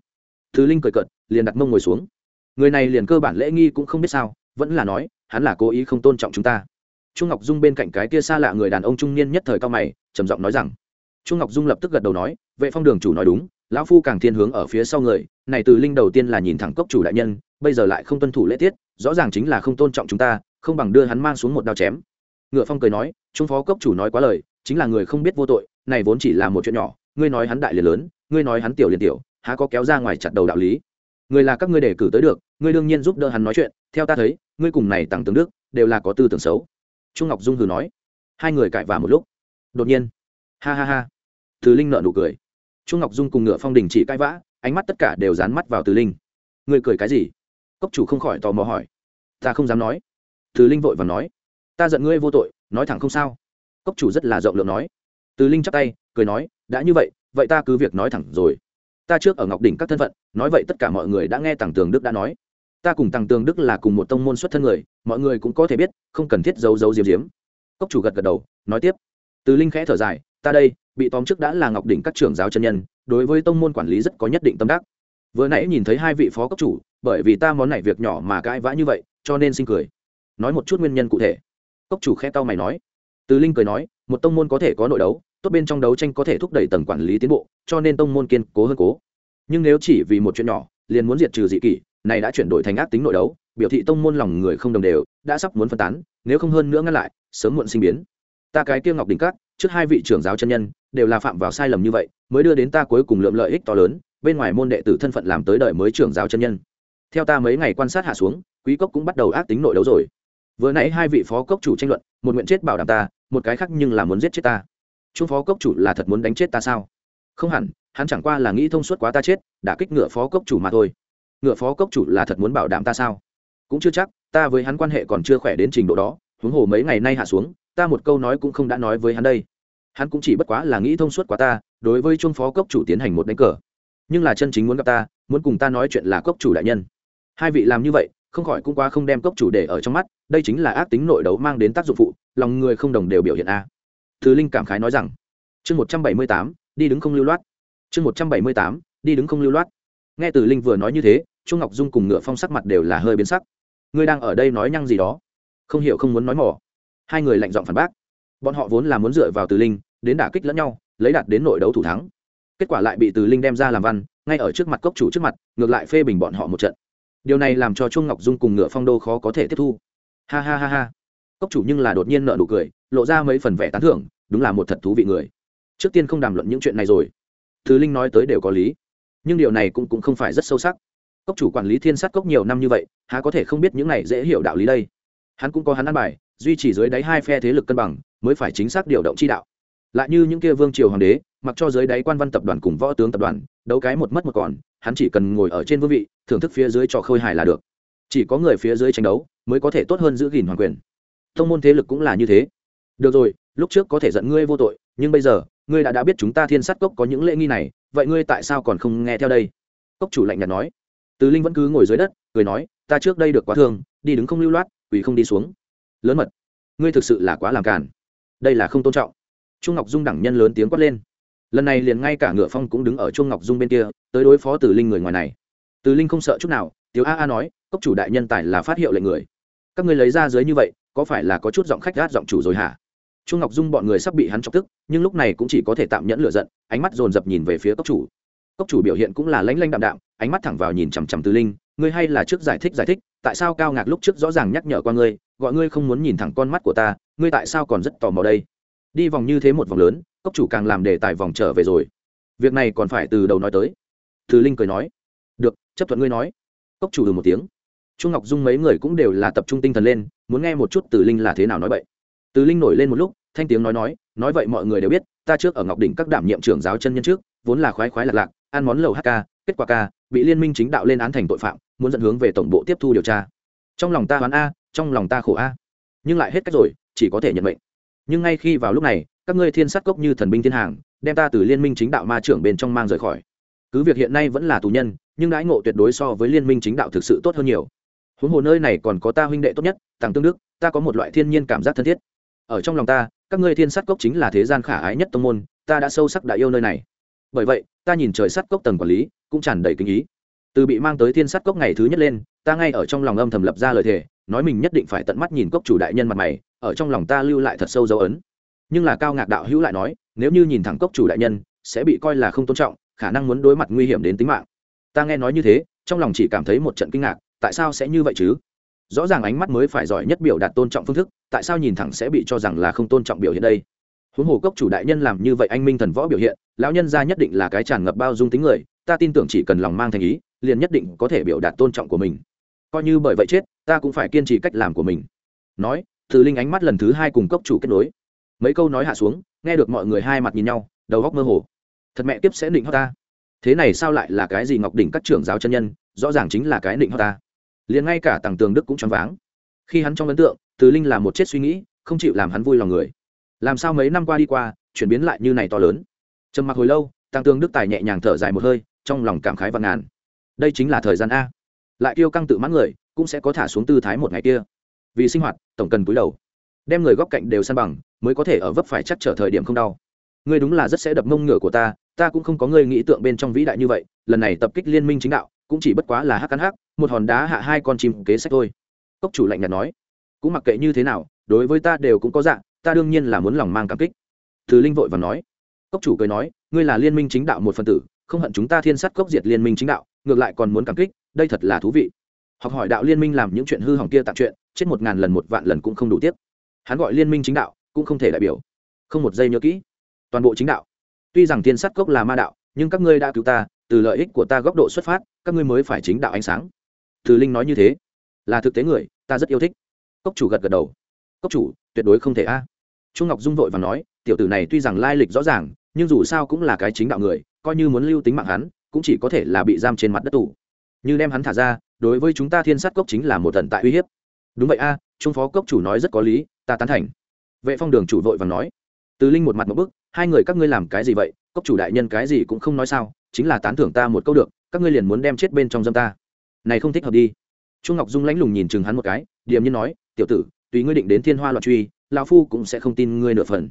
Thứ linh cười cợt, liền đặt mông ngồi xuống. Người này liền cơ bản lễ nghi cũng không biết sao vẫn là nói, hắn là cố ý không tôn trọng chúng ta. Trung ngọc dung bên cạnh cái kia xa lạ người đàn ông trung niên nhất thời cao mày, trầm giọng nói rằng, trung ngọc dung lập tức gật đầu nói, vệ phong đường chủ nói đúng, lão phu càng thiên hướng ở phía sau người, này từ linh đầu tiên là nhìn thẳng cốc chủ đại nhân, bây giờ lại không tuân thủ lễ tiết, rõ ràng chính là không tôn trọng chúng ta, không bằng đưa hắn mang xuống một đao chém. Ngựa phong cười nói, trung phó cốc chủ nói quá lời, chính là người không biết vô tội, này vốn chỉ là một chuyện nhỏ, ngươi nói hắn đại liền lớn, ngươi nói hắn tiểu liền tiểu, há có kéo ra ngoài chặt đầu đạo lý. Người là các ngươi đề cử tới được ngươi đương nhiên giúp đỡ hắn nói chuyện, theo ta thấy, ngươi cùng này tặng tướng đức đều là có tư tưởng xấu. Trung ngọc dung hừ nói. Hai người cãi vả một lúc. Đột nhiên, ha ha ha. Từ linh nợ nụ cười. Trung ngọc dung cùng ngựa phong đình chỉ cãi vã, ánh mắt tất cả đều dán mắt vào từ linh. Ngươi cười cái gì? Cốc chủ không khỏi tò mò hỏi. Ta không dám nói. Từ linh vội và nói. Ta giận ngươi vô tội, nói thẳng không sao. Cốc chủ rất là rộng lượng nói. Từ linh chắp tay, cười nói, đã như vậy vậy ta cứ việc nói thẳng rồi. Ta trước ở ngọc đỉnh các thân phận, nói vậy tất cả mọi người đã nghe tàng tường đức đã nói ta cùng tàng tường đức là cùng một tông môn xuất thân người, mọi người cũng có thể biết, không cần thiết giấu giấu diếm diếm cốc chủ gật gật đầu, nói tiếp. Từ linh khẽ thở dài, ta đây, bị tóm trước đã là ngọc đỉnh các trưởng giáo chân nhân, đối với tông môn quản lý rất có nhất định tâm đắc. Vừa nãy nhìn thấy hai vị phó cốc chủ, bởi vì ta món này việc nhỏ mà cãi vã như vậy, cho nên xin cười. Nói một chút nguyên nhân cụ thể. Cốc chủ khe tao mày nói. Từ linh cười nói, một tông môn có thể có nội đấu, tốt bên trong đấu tranh có thể thúc đẩy tầng quản lý tiến bộ, cho nên tông môn kiên cố hơn cố. Nhưng nếu chỉ vì một chuyện nhỏ liền muốn diệt trừ dị kỷ, này đã chuyển đổi thành ác tính nội đấu, biểu thị tông môn lòng người không đồng đều, đã sắp muốn phân tán, nếu không hơn nữa ngăn lại, sớm muộn sinh biến. Ta cái kia ngọc đỉnh cát trước hai vị trưởng giáo chân nhân, đều là phạm vào sai lầm như vậy, mới đưa đến ta cuối cùng lượm lợi ích to lớn, bên ngoài môn đệ tử thân phận làm tới đời mới trưởng giáo chân nhân. Theo ta mấy ngày quan sát hạ xuống, quý cốc cũng bắt đầu ác tính nội đấu rồi. Vừa nãy hai vị phó cốc chủ tranh luận, một nguyện chết bảo đảm ta, một cái khác nhưng là muốn giết chết ta. Trung phó cốc chủ là thật muốn đánh chết ta sao? Không hẳn hắn chẳng qua là nghĩ thông suốt quá ta chết, đã kích ngựa phó cốc chủ mà thôi. Ngựa phó cốc chủ là thật muốn bảo đảm ta sao? Cũng chưa chắc, ta với hắn quan hệ còn chưa khỏe đến trình độ đó, huống hồ mấy ngày nay hạ xuống, ta một câu nói cũng không đã nói với hắn đây. Hắn cũng chỉ bất quá là nghĩ thông suốt quá ta, đối với trung phó cốc chủ tiến hành một đánh cờ. Nhưng là chân chính muốn gặp ta, muốn cùng ta nói chuyện là cốc chủ đại nhân. Hai vị làm như vậy, không khỏi cũng quá không đem cốc chủ để ở trong mắt, đây chính là ác tính nội đấu mang đến tác dụng phụ, lòng người không đồng đều biểu hiện a. Thứ linh cảm khái nói rằng, chương một trăm bảy mươi tám, đi đứng không lưu loát chương một trăm bảy mươi tám, đi đứng không lưu loát. Nghe từ linh vừa nói như thế chu ngọc dung cùng ngựa phong sắc mặt đều là hơi biến sắc. Ngươi đang ở đây nói nhăng gì đó? Không hiểu không muốn nói mỏ. Hai người lạnh giọng phản bác. Bọn họ vốn là muốn dựa vào từ linh, đến đả kích lẫn nhau, lấy đạt đến nội đấu thủ thắng. Kết quả lại bị từ linh đem ra làm văn, ngay ở trước mặt cốc chủ trước mặt, ngược lại phê bình bọn họ một trận. Điều này làm cho trung ngọc dung cùng ngựa phong đô khó có thể tiếp thu. Ha ha ha ha. Cốc chủ nhưng là đột nhiên nợ nụ cười, lộ ra mấy phần vẻ tán thưởng, đúng là một thật thú vị người. Trước tiên không đàm luận những chuyện này rồi thứ linh nói tới đều có lý. Nhưng điều này cũng, cũng không phải rất sâu sắc. Cốc chủ quản lý thiên sát cốc nhiều năm như vậy há có thể không biết những này dễ hiểu đạo lý đây? Hắn cũng có hắn ăn bài duy trì dưới đáy hai phe thế lực cân bằng mới phải chính xác điều động chi đạo. Lại như những kia vương triều hoàng đế mặc cho dưới đáy quan văn tập đoàn cùng võ tướng tập đoàn đấu cái một mất một còn hắn chỉ cần ngồi ở trên vương vị thưởng thức phía dưới trò khơi hài là được. Chỉ có người phía dưới tranh đấu mới có thể tốt hơn giữ gìn hoàng quyền. Thông môn thế lực cũng là như thế. Được rồi lúc trước có thể giận ngươi vô tội nhưng bây giờ ngươi đã đã biết chúng ta thiên sát cốc có những lễ nghi này, vậy ngươi tại sao còn không nghe theo đây? Cốc chủ lạnh nhạt nói. Từ linh vẫn cứ ngồi dưới đất, cười nói, ta trước đây được quá thương, đi đứng không lưu loát, quỳ không đi xuống. Lớn mật, ngươi thực sự là quá làm cản đây là không tôn trọng. Trung ngọc dung đẳng nhân lớn tiếng quát lên. Lần này liền ngay cả ngựa phong cũng đứng ở trung ngọc dung bên kia, tới đối phó từ linh người ngoài này. Từ linh không sợ chút nào tiếu a a nói, cốc chủ đại nhân tài là phát hiệu lệnh người. Các ngươi lấy ra dưới như vậy, có phải là có chút giọng khách gát giọng chủ rồi hả? Trung ngọc dung bọn người sắp bị hắn chọc tức, nhưng lúc này cũng chỉ có thể tạm nhẫn lựa giận, ánh mắt dồn dập nhìn về phía cốc chủ. Cốc chủ biểu hiện cũng là lanh lanh đạm đạm, ánh mắt thẳng vào nhìn chằm chằm từ linh, ngươi hay là trước giải thích giải thích, tại sao cao ngạc lúc trước rõ ràng nhắc nhở qua ngươi, gọi ngươi không muốn nhìn thẳng con mắt của ta, ngươi tại sao còn rất tò mò đây? Đi vòng như thế một vòng lớn, cốc chủ càng làm để tài vòng trở về rồi. Việc này còn phải từ đầu nói tới. Từ linh cười nói, được, chấp thuận ngươi nói. Cốc chủ ừ một tiếng. Trung ngọc dung mấy người cũng đều là tập trung tinh thần lên, muốn nghe một chút từ linh là thế nào nói vậy từ linh nổi lên một lúc, thanh tiếng nói nói nói vậy mọi người đều biết, ta trước ở ngọc đỉnh các đảm nhiệm trưởng giáo chân nhân trước, vốn là khoái khoái lạc lạc, ăn món lầu hk kết quả ca, bị liên minh chính đạo lên án thành tội phạm, muốn dẫn hướng về tổng bộ tiếp thu điều tra. Trong lòng ta hoán a, trong lòng ta khổ a. Nhưng lại hết cách rồi, chỉ có thể nhận mệnh. Nhưng ngay khi vào lúc này, các ngươi thiên sát cốc như thần binh thiên hàng, đem ta từ liên minh chính đạo ma trưởng bên trong mang rời khỏi. Cứ việc hiện nay vẫn là tù nhân, nhưng đãi ngộ tuyệt đối so với liên minh chính đạo thực sự tốt hơn nhiều. Huống hồ nơi này còn có ta huynh đệ tốt nhất tàng tương đức, ta có một loại thiên nhiên cảm giác thân thiết ở trong lòng ta, các ngươi thiên sát cốc chính là thế gian khả ái nhất tông môn, ta đã sâu sắc đã yêu nơi này. Bởi vậy, ta nhìn trời sát cốc tầng quản lý, cũng tràn đầy kinh ý. Từ bị mang tới thiên sát cốc ngày thứ nhất lên, ta ngay ở trong lòng âm thầm lập ra lời thề, nói mình nhất định phải tận mắt nhìn cốc chủ đại nhân mặt mày, ở trong lòng ta lưu lại thật sâu dấu ấn. Nhưng là cao ngạc đạo hữu lại nói, nếu như nhìn thẳng cốc chủ đại nhân, sẽ bị coi là không tôn trọng, khả năng muốn đối mặt nguy hiểm đến tính mạng. Ta nghe nói như thế, trong lòng chỉ cảm thấy một trận kinh ngạc, tại sao sẽ như vậy chứ? Rõ ràng ánh mắt mới phải giỏi nhất biểu đạt tôn trọng phương thức, tại sao nhìn thẳng sẽ bị cho rằng là không tôn trọng biểu hiện đây? Huống hồ cốc chủ đại nhân làm như vậy anh minh thần võ biểu hiện, lão nhân ra nhất định là cái tràn ngập bao dung tính người, ta tin tưởng chỉ cần lòng mang thành ý, liền nhất định có thể biểu đạt tôn trọng của mình. Coi như bởi vậy chết, ta cũng phải kiên trì cách làm của mình. Nói, từ linh ánh mắt lần thứ hai cùng cốc chủ kết nối. Mấy câu nói hạ xuống, nghe được mọi người hai mặt nhìn nhau, đầu góc mơ hồ. Thật mẹ tiếp sẽ định ho ta. Thế này sao lại là cái gì ngọc đỉnh các trưởng giáo chân nhân, rõ ràng chính là cái định ho ta liền ngay cả tàng tường đức cũng choáng váng. Khi hắn trong ấn tượng, từ linh là một chết suy nghĩ, không chịu làm hắn vui lòng người. Làm sao mấy năm qua đi qua, chuyển biến lại như này to lớn? Trầm mặc hồi lâu, tàng tường đức tài nhẹ nhàng thở dài một hơi, trong lòng cảm khái và ngàn. Đây chính là thời gian a. Lại kêu căng tự mãn người, cũng sẽ có thả xuống tư thái một ngày kia. Vì sinh hoạt, tổng cần cúi đầu. Đem người góc cạnh đều san bằng, mới có thể ở vấp phải chắc trở thời điểm không đau. Ngươi đúng là rất sẽ đập mông ngựa của ta ta cũng không có ngươi nghĩ tượng bên trong vĩ đại như vậy, lần này tập kích liên minh chính đạo cũng chỉ bất quá là hắc cắn hắc, một hòn đá hạ hai con chim kế sách thôi. Cốc chủ lạnh nhạt nói, cũng mặc kệ như thế nào, đối với ta đều cũng có dạng ta đương nhiên là muốn lòng mang cảm kích. Từ linh vội và nói, cốc chủ cười nói, ngươi là liên minh chính đạo một phần tử, không hận chúng ta thiên sát cốc diệt liên minh chính đạo, ngược lại còn muốn cảm kích, đây thật là thú vị. Học hỏi đạo liên minh làm những chuyện hư hỏng kia tặng chuyện, chết một ngàn lần một vạn lần cũng không đủ tiếp hắn gọi liên minh chính đạo, cũng không thể đại biểu. Không một giây nhớ kỹ. Toàn bộ chính đạo. Tuy rằng thiên sát cốc là ma đạo, nhưng các ngươi đã cứu ta từ lợi ích của ta góc độ xuất phát, các ngươi mới phải chính đạo ánh sáng. Từ linh nói như thế. Là thực tế người, ta rất yêu thích. Cốc chủ gật gật đầu. Cốc chủ, tuyệt đối không thể a. Trung ngọc dung vội và nói, tiểu tử này tuy rằng lai lịch rõ ràng, nhưng dù sao cũng là cái chính đạo người, coi như muốn lưu tính mạng hắn, cũng chỉ có thể là bị giam trên mặt đất tù. Như đem hắn thả ra, đối với chúng ta thiên sát cốc chính là một thần tại uy hiếp. Đúng vậy a, trung phó cốc chủ nói rất có lý, ta tán thành. Vệ phong đường chủ vội và nói. Từ linh một mặt một bức, hai người các ngươi làm cái gì vậy? Cốc chủ đại nhân cái gì cũng không nói sao? Chính là tán thưởng ta một câu được, các ngươi liền muốn đem chết bên trong dâm ta. Này không thích hợp đi. Chu ngọc dung lãnh lùng nhìn chừng hắn một cái, điềm nhiên nói, tiểu tử, tùy ngươi định đến thiên hoa loạn truy, lão phu cũng sẽ không tin ngươi nửa phần.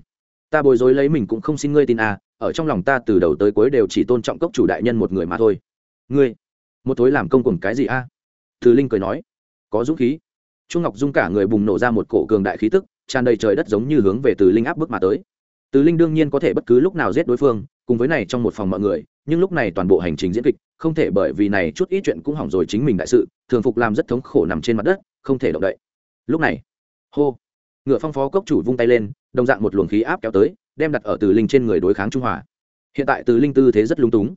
Ta bối rối lấy mình cũng không xin ngươi tin à ở trong lòng ta từ đầu tới cuối đều chỉ tôn trọng cốc chủ đại nhân một người mà thôi. Ngươi, một tối làm công cùng cái gì a à? từ linh cười nói. Có dũng khí. Chu ngọc dung cả người bùng nổ ra một cổ cường đại khí tức, tràn đầy trời đất giống như hướng về từ linh áp bước mà tới. Từ linh đương nhiên có thể bất cứ lúc nào giết đối phương, cùng với này trong một phòng mọi người nhưng lúc này toàn bộ hành trình diễn kịch không thể bởi vì này chút ít chuyện cũng hỏng rồi chính mình đại sự, thường phục làm rất thống khổ nằm trên mặt đất, không thể động đậy. Lúc này, hô, ngựa phong phó cốc chủ vung tay lên, đồng dạng một luồng khí áp kéo tới, đem đặt ở từ linh trên người đối kháng trung hòa. Hiện tại từ linh tư thế rất lung túng.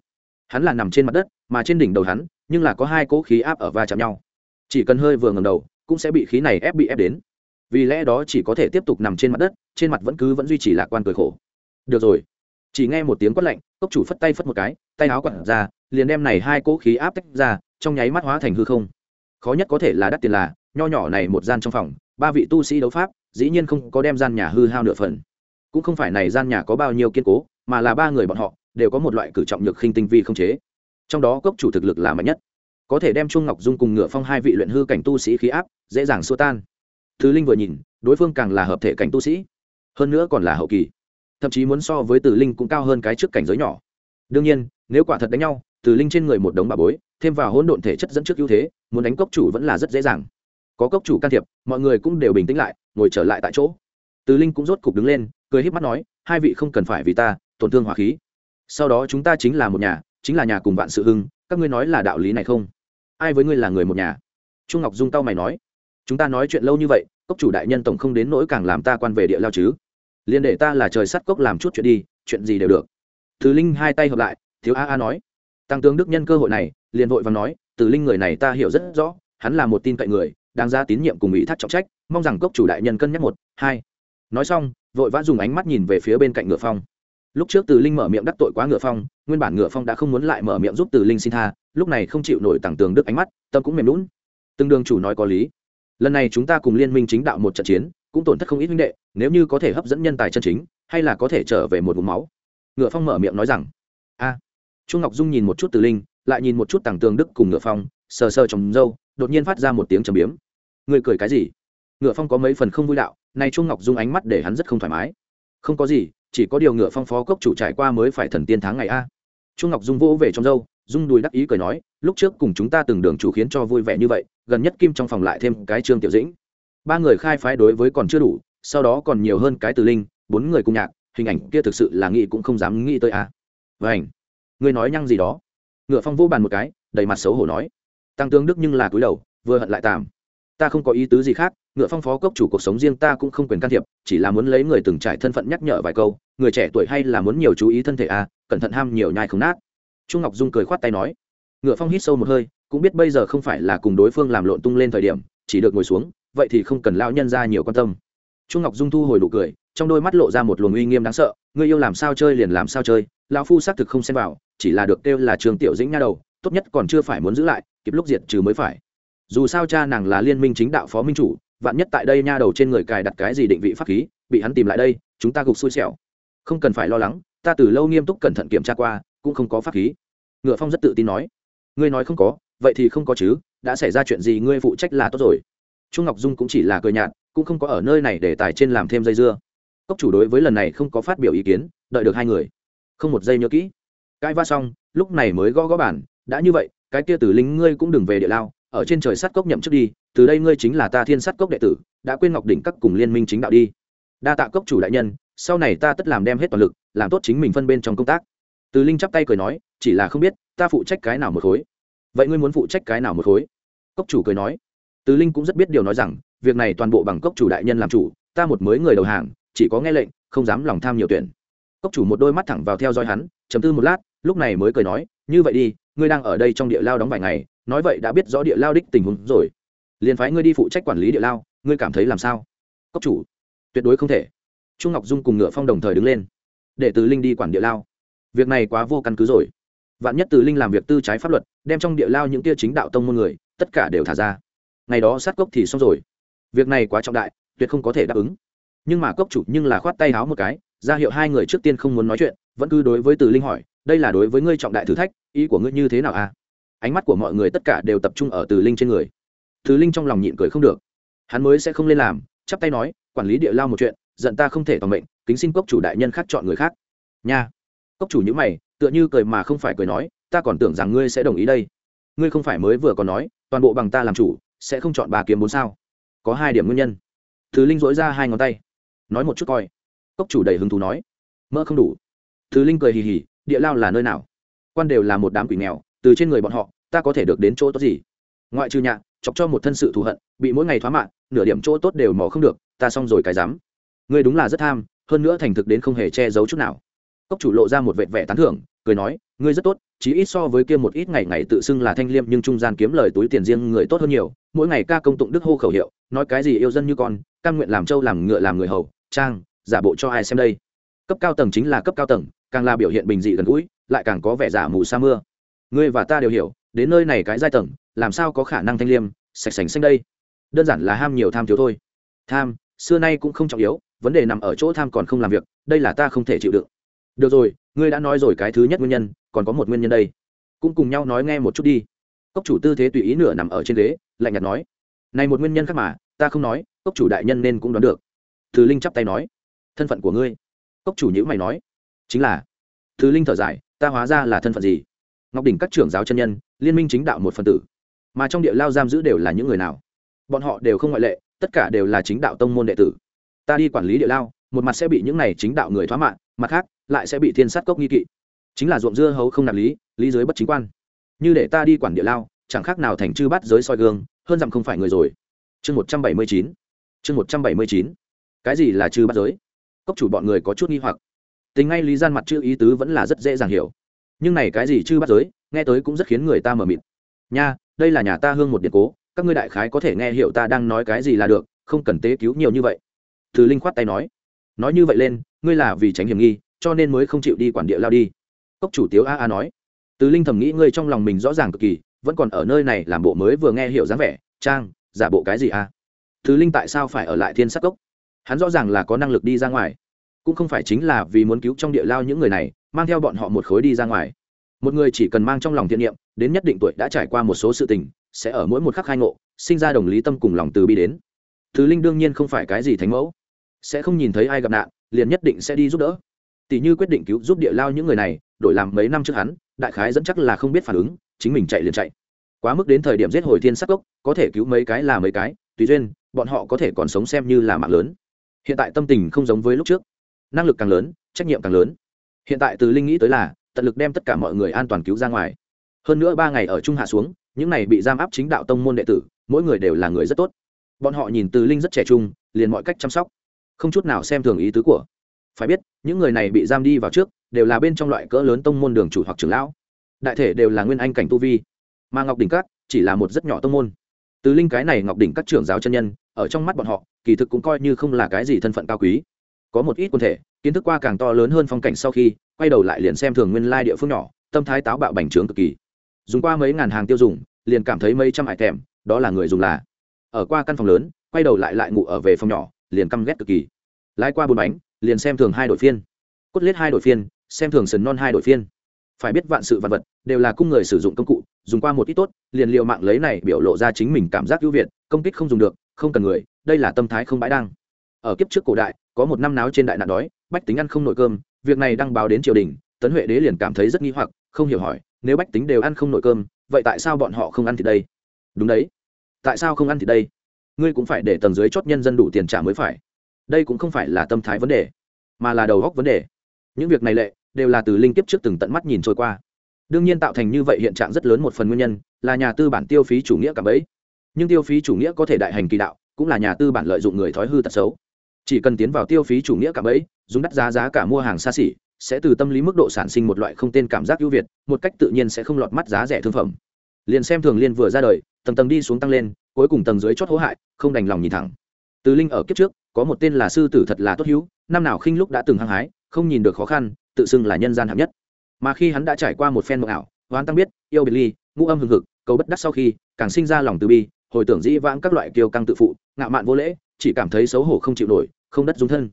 Hắn là nằm trên mặt đất, mà trên đỉnh đầu hắn, nhưng là có hai cỗ khí áp ở va chạm nhau. Chỉ cần hơi vừa ngầm đầu, cũng sẽ bị khí này ép bị ép đến. Vì lẽ đó chỉ có thể tiếp tục nằm trên mặt đất, trên mặt vẫn cứ vẫn duy trì lạc quan cười khổ. Được rồi chỉ nghe một tiếng quát lạnh, cốc chủ phất tay phất một cái, tay áo quặn ra, liền đem này hai cỗ khí áp tách ra, trong nháy mắt hóa thành hư không. Khó nhất có thể là đắt tiền là, nho nhỏ này một gian trong phòng, ba vị tu sĩ đấu pháp, dĩ nhiên không có đem gian nhà hư hao nửa phần. Cũng không phải này gian nhà có bao nhiêu kiên cố, mà là ba người bọn họ, đều có một loại cử trọng nhược khinh tinh vi không chế. Trong đó cốc chủ thực lực là mạnh nhất. Có thể đem trung ngọc dung cùng ngựa phong hai vị luyện hư cảnh tu sĩ khí áp, dễ dàng xua tan. Thứ linh vừa nhìn, đối phương càng là hợp thể cảnh tu sĩ. Hơn nữa còn là hậu kỳ thậm chí muốn so với Tử linh cũng cao hơn cái trước cảnh giới nhỏ. Đương nhiên, nếu quả thật đánh nhau Tử linh trên người một đống bà bối, thêm vào hỗn độn thể chất dẫn trước ưu thế, muốn đánh cốc chủ vẫn là rất dễ dàng. Có cốc chủ can thiệp, mọi người cũng đều bình tĩnh lại, ngồi trở lại tại chỗ. Tử linh cũng rốt cục đứng lên, cười híp mắt nói, hai vị không cần phải vì ta, tổn thương hỏa khí. Sau đó chúng ta chính là một nhà, chính là nhà cùng vạn sự hưng, các ngươi nói là đạo lý này không? Ai với ngươi là người một nhà? Trung ngọc dung tao mày nói, chúng ta nói chuyện lâu như vậy, cốc chủ đại nhân tổng không đến nỗi càng làm ta quan về địa lao chứ? Liền để ta là trời sắt cốc làm chút chuyện đi, chuyện gì đều được. Từ linh hai tay hợp lại, thiếu a a nói. Tăng tướng đức nhân cơ hội này, liền vội và nói, từ linh người này ta hiểu rất rõ, hắn là một tin cậy người đang ra tín nhiệm cùng ủy thác trọng trách, mong rằng cốc chủ đại nhân cân nhắc một, hai. Nói xong, vội vã dùng ánh mắt nhìn về phía bên cạnh ngựa phong. Lúc trước từ linh mở miệng đắc tội quá ngựa phong, nguyên bản ngựa phong đã không muốn lại mở miệng giúp từ linh xin tha, lúc này không chịu nổi tặng tường đức ánh mắt, tâm cũng mềm lún từng đường chủ nói có lý. Lần này chúng ta cùng liên minh chính đạo một trận chiến cũng tổn thất không ít huynh đệ, nếu như có thể hấp dẫn nhân tài chân chính, hay là có thể trở về một vùng máu. Ngựa phong mở miệng nói rằng, a. Chu ngọc dung nhìn một chút từ linh, lại nhìn một chút tàng tường đức cùng ngựa phong, sờ sờ trong dâu, đột nhiên phát ra một tiếng trầm biếm. Người cười cái gì? Ngựa phong có mấy phần không vui đạo nay Chu ngọc dung ánh mắt để hắn rất không thoải mái. Không có gì, chỉ có điều ngựa phong phó cốc chủ trải qua mới phải thần tiên tháng ngày a. Chu ngọc dung vỗ về trong dâu dung đùi đắc ý cười nói, lúc trước cùng chúng ta từng đường chủ khiến cho vui vẻ như vậy, gần nhất kim trong phòng lại thêm cái trương tiểu dĩnh ba người khai phái đối với còn chưa đủ, sau đó còn nhiều hơn cái từ linh, bốn người cùng nhạc, hình ảnh kia thực sự là nghĩ cũng không dám nghĩ tới a. À. ảnh ngươi nói nhăng gì đó? Ngựa phong vô bàn một cái, đầy mặt xấu hổ nói. Tăng tướng đức nhưng là cúi đầu, vừa hận lại tàm ta không có ý tứ gì khác, ngựa phong phó cốc chủ cuộc sống riêng ta cũng không quyền can thiệp, chỉ là muốn lấy người từng trải thân phận nhắc nhở vài câu, người trẻ tuổi hay là muốn nhiều chú ý thân thể a, cẩn thận ham nhiều nhai không nát. Trung ngọc dung cười khoát tay nói. Ngựa phong hít sâu một hơi, cũng biết bây giờ không phải là cùng đối phương làm lộn tung lên thời điểm, chỉ được ngồi xuống vậy thì không cần lão nhân ra nhiều quan tâm. Chu ngọc dung thu hồi nụ cười, trong đôi mắt lộ ra một luồng uy nghiêm đáng sợ, ngươi yêu làm sao chơi liền làm sao chơi, lão phu xác thực không xem vào, chỉ là được kêu là trường tiểu dĩnh nha đầu, tốt nhất còn chưa phải muốn giữ lại, kịp lúc diệt trừ mới phải. Dù sao cha nàng là liên minh chính đạo phó minh chủ, vạn nhất tại đây nha đầu trên người cài đặt cái gì định vị pháp khí, bị hắn tìm lại đây, chúng ta gục xui xẻo. Không cần phải lo lắng, ta từ lâu nghiêm túc cẩn thận kiểm tra qua, cũng không có pháp khí. Ngựa phong rất tự tin nói, ngươi nói không có, vậy thì không có chứ, đã xảy ra chuyện gì ngươi phụ trách là tốt rồi trung ngọc dung cũng chỉ là cười nhạt, cũng không có ở nơi này để tài trên làm thêm dây dưa. Cốc chủ đối với lần này không có phát biểu ý kiến, đợi được hai người. Không một giây nhớ kỹ. Cãi va xong, lúc này mới gõ gõ bản đã như vậy, cái kia tử linh ngươi cũng đừng về địa lao, ở trên trời sắt cốc nhậm trước đi, từ đây ngươi chính là ta thiên sắt cốc đệ tử, đã quên ngọc đỉnh các cùng liên minh chính đạo đi. Đa tạ cốc chủ đại nhân, sau này ta tất làm đem hết toàn lực, làm tốt chính mình phân bên trong công tác. Từ linh chắp tay cười nói, chỉ là không biết, ta phụ trách cái nào một khối. Vậy ngươi muốn phụ trách cái nào một khối? Cốc chủ cười nói từ linh cũng rất biết điều nói rằng, việc này toàn bộ bằng cốc chủ đại nhân làm chủ, ta một mới người đầu hàng, chỉ có nghe lệnh, không dám lòng tham nhiều tuyển. Cốc chủ một đôi mắt thẳng vào theo dõi hắn chấm tư một lát, lúc này mới cười nói, như vậy đi, ngươi đang ở đây trong địa lao đóng vài ngày, nói vậy đã biết rõ địa lao đích tình huống rồi. Liền phái ngươi đi phụ trách quản lý địa lao, ngươi cảm thấy làm sao? Cốc chủ, tuyệt đối không thể. Trung ngọc dung cùng ngựa phong đồng thời đứng lên, để từ linh đi quản địa lao. Việc này quá vô căn cứ rồi. Vạn nhất từ linh làm việc tư trái pháp luật, đem trong địa lao những tia chính đạo tông môn người, tất cả đều thả ra ngày đó sát cốc thì xong rồi. Việc này quá trọng đại, tuyệt không có thể đáp ứng. Nhưng mà cốc chủ nhưng là khoát tay háo một cái, ra hiệu hai người trước tiên không muốn nói chuyện, vẫn cứ đối với từ linh hỏi, đây là đối với ngươi trọng đại thử thách, ý của ngươi như thế nào à ánh mắt của mọi người tất cả đều tập trung ở từ linh trên người. Từ linh trong lòng nhịn cười không được. Hắn mới sẽ không lên làm, chắp tay nói, quản lý địa lao một chuyện, giận ta không thể toàn mệnh, kính xin cốc chủ đại nhân khác chọn người khác. Nha. Cốc chủ nhữ mày, tựa như cười mà không phải cười nói, ta còn tưởng rằng ngươi sẽ đồng ý đây. Ngươi không phải mới vừa còn nói, toàn bộ bằng ta làm chủ sẽ không chọn bà kiếm bốn sao? Có hai điểm nguyên nhân. Thứ linh dỗi ra hai ngón tay. Nói một chút coi. Cốc chủ đầy hứng thú nói. Mỡ không đủ. Thứ linh cười hì hì, địa lao là nơi nào? Quan đều là một đám quỷ nghèo, từ trên người bọn họ, ta có thể được đến chỗ tốt gì? Ngoại trừ nhạc chọc cho một thân sự thù hận, bị mỗi ngày thoá mạng, nửa điểm chỗ tốt đều mò không được, ta xong rồi cái dám. Ngươi đúng là rất tham, hơn nữa thành thực đến không hề che giấu chút nào. Cốc chủ lộ ra một vệt vẻ tán thưởng, cười nói, ngươi rất tốt, chí ít so với kia một ít ngày ngày tự xưng là thanh liêm nhưng trung gian kiếm lời túi tiền riêng người tốt hơn nhiều mỗi ngày ca công tụng đức hô khẩu hiệu, nói cái gì yêu dân như con căn nguyện làm trâu làm ngựa làm người hầu, trang, giả bộ cho ai xem đây. Cấp cao tầng chính là cấp cao tầng, càng là biểu hiện bình dị gần gũi, lại càng có vẻ giả mù sa mưa. Ngươi và ta đều hiểu, đến nơi này cái giai tầng, làm sao có khả năng thanh liêm, sạch sành xanh đây? Đơn giản là ham nhiều tham thiếu thôi. Tham, xưa nay cũng không trọng yếu, vấn đề nằm ở chỗ tham còn không làm việc, đây là ta không thể chịu đựng. Được rồi, ngươi đã nói rồi cái thứ nhất nguyên nhân, còn có một nguyên nhân đây. Cũng cùng nhau nói nghe một chút đi cốc chủ tư thế tùy ý nửa nằm ở trên ghế, lạnh nhạt nói, này một nguyên nhân khác mà, ta không nói, cốc chủ đại nhân nên cũng đoán được. Thứ linh chắp tay nói, thân phận của ngươi. Cốc chủ nhữ mày nói, chính là. Thứ linh thở dài, ta hóa ra là thân phận gì? Ngọc đỉnh các trưởng giáo chân nhân, liên minh chính đạo một phần tử. Mà trong địa lao giam giữ đều là những người nào? Bọn họ đều không ngoại lệ, tất cả đều là chính đạo tông môn đệ tử. Ta đi quản lý địa lao, một mặt sẽ bị những này chính đạo người thoá mạng, mặt khác, lại sẽ bị thiên sát cốc nghi kỵ. Chính là ruộng dưa hấu không nạp lý lý giới bất chính quan như để ta đi quản địa lao, chẳng khác nào thành chư bắt giới soi gương, hơn dặm không phải người rồi. Chương một trăm bảy mươi chín, chương một trăm bảy mươi chín. Cái gì là chư bắt giới? Cốc chủ bọn người có chút nghi hoặc. Tính ngay lý gian mặt chữ ý tứ vẫn là rất dễ dàng hiểu. Nhưng này cái gì chư bắt giới, nghe tới cũng rất khiến người ta mờ mịt. Nha, đây là nhà ta hương một điện cố, các ngươi đại khái có thể nghe hiểu ta đang nói cái gì là được, không cần tế cứu nhiều như vậy. Thứ linh khoát tay nói. Nói như vậy lên, ngươi là vì tránh hiểm nghi, cho nên mới không chịu đi quản địa lao đi. Cốc chủ tiếu a a nói từ linh thầm nghĩ ngươi trong lòng mình rõ ràng cực kỳ, vẫn còn ở nơi này làm bộ mới vừa nghe hiểu dáng vẻ, trang, giả bộ cái gì a từ linh tại sao phải ở lại thiên sắc cốc? Hắn rõ ràng là có năng lực đi ra ngoài. Cũng không phải chính là vì muốn cứu trong địa lao những người này, mang theo bọn họ một khối đi ra ngoài. Một người chỉ cần mang trong lòng thiện niệm, đến nhất định tuổi đã trải qua một số sự tình, sẽ ở mỗi một khắc khai ngộ, sinh ra đồng lý tâm cùng lòng từ bi đến. Thứ linh đương nhiên không phải cái gì thánh mẫu. Sẽ không nhìn thấy ai gặp nạn, liền nhất định sẽ đi giúp đỡ. Tỷ như quyết định cứu giúp địa lao những người này, đổi làm mấy năm trước hắn đại khái dẫn chắc là không biết phản ứng, chính mình chạy liền chạy. Quá mức đến thời điểm giết hồi thiên sắc gốc có thể cứu mấy cái là mấy cái, tùy duyên, bọn họ có thể còn sống xem như là mạng lớn. Hiện tại tâm tình không giống với lúc trước. Năng lực càng lớn, trách nhiệm càng lớn. Hiện tại từ linh nghĩ tới là, tận lực đem tất cả mọi người an toàn cứu ra ngoài. Hơn nữa ba ngày ở trung hạ xuống, những này bị giam áp chính đạo tông môn đệ tử, mỗi người đều là người rất tốt. Bọn họ nhìn từ linh rất trẻ trung, liền mọi cách chăm sóc. Không chút nào xem thường ý tứ của. Phải biết, những người này bị giam đi vào trước đều là bên trong loại cỡ lớn tông môn đường chủ hoặc trưởng lão. Đại thể đều là nguyên anh cảnh tu vi. Mà ngọc đỉnh các chỉ là một rất nhỏ tông môn. Từ linh cái này ngọc đỉnh các trưởng giáo chân nhân, ở trong mắt bọn họ, kỳ thực cũng coi như không là cái gì thân phận cao quý. Có một ít quân thể, kiến thức qua càng to lớn hơn phong cảnh sau khi, quay đầu lại liền xem thường nguyên lai địa phương nhỏ, tâm thái táo bạo bành trướng cực kỳ. Dùng qua mấy ngàn hàng tiêu dùng, liền cảm thấy mấy trăm hải thèm, đó là người dùng là. Ở qua căn phòng lớn, quay đầu lại lại ngủ ở về phòng nhỏ, liền căm ghét cực kỳ. Lái qua bốn bánh, liền xem thường hai đội phiên. Cốt lết hai đội phiên xem thường sần non hai đội phiên. Phải biết vạn sự vạn vật đều là cung người sử dụng công cụ, dùng qua một ít tốt, liền liệu mạng lấy này biểu lộ ra chính mình cảm giác ưu việt, công kích không dùng được, không cần người, đây là tâm thái không bãi đăng. Ở kiếp trước cổ đại, có một năm náo trên đại nạn đói, bách tính ăn không nội cơm, việc này đăng báo đến triều đình, tấn huệ đế liền cảm thấy rất nghi hoặc, không hiểu hỏi, nếu bách tính đều ăn không nổi cơm, vậy tại sao bọn họ không ăn thì đây? Đúng đấy. Tại sao không ăn thì đây? Ngươi cũng phải để tầng dưới chót nhân dân đủ tiền trả mới phải. Đây cũng không phải là tâm thái vấn đề, mà là đầu góc vấn đề những việc này lệ, đều là từ linh kiếp trước từng tận mắt nhìn trôi qua. Đương nhiên tạo thành như vậy hiện trạng rất lớn một phần nguyên nhân, là nhà tư bản tiêu phí chủ nghĩa cả bấy nhưng tiêu phí chủ nghĩa có thể đại hành kỳ đạo, cũng là nhà tư bản lợi dụng người thói hư tật xấu. Chỉ cần tiến vào tiêu phí chủ nghĩa cả bấy dùng đắt giá giá cả mua hàng xa xỉ, sẽ từ tâm lý mức độ sản sinh một loại không tên cảm giác ưu việt, một cách tự nhiên sẽ không lọt mắt giá rẻ thương phẩm. Liền xem thường liên vừa ra đời, tầng tầng đi xuống tăng lên, cuối cùng tầng dưới chót hố hại, không đành lòng nhìn thẳng. Từ linh ở kiếp trước, có một tên là sư tử thật là tốt hữu, năm nào khinh lúc đã từng hăng hái không nhìn được khó khăn, tự xưng là nhân gian hạng nhất. Mà khi hắn đã trải qua một phen mộng ảo, hoán tăng biết, yêu biệt ly, ngũ âm hừng hực, cầu bất đắc sau khi, càng sinh ra lòng từ bi, hồi tưởng dĩ vãng các loại kiêu căng tự phụ, ngạo mạn vô lễ, chỉ cảm thấy xấu hổ không chịu nổi, không đất dung thân.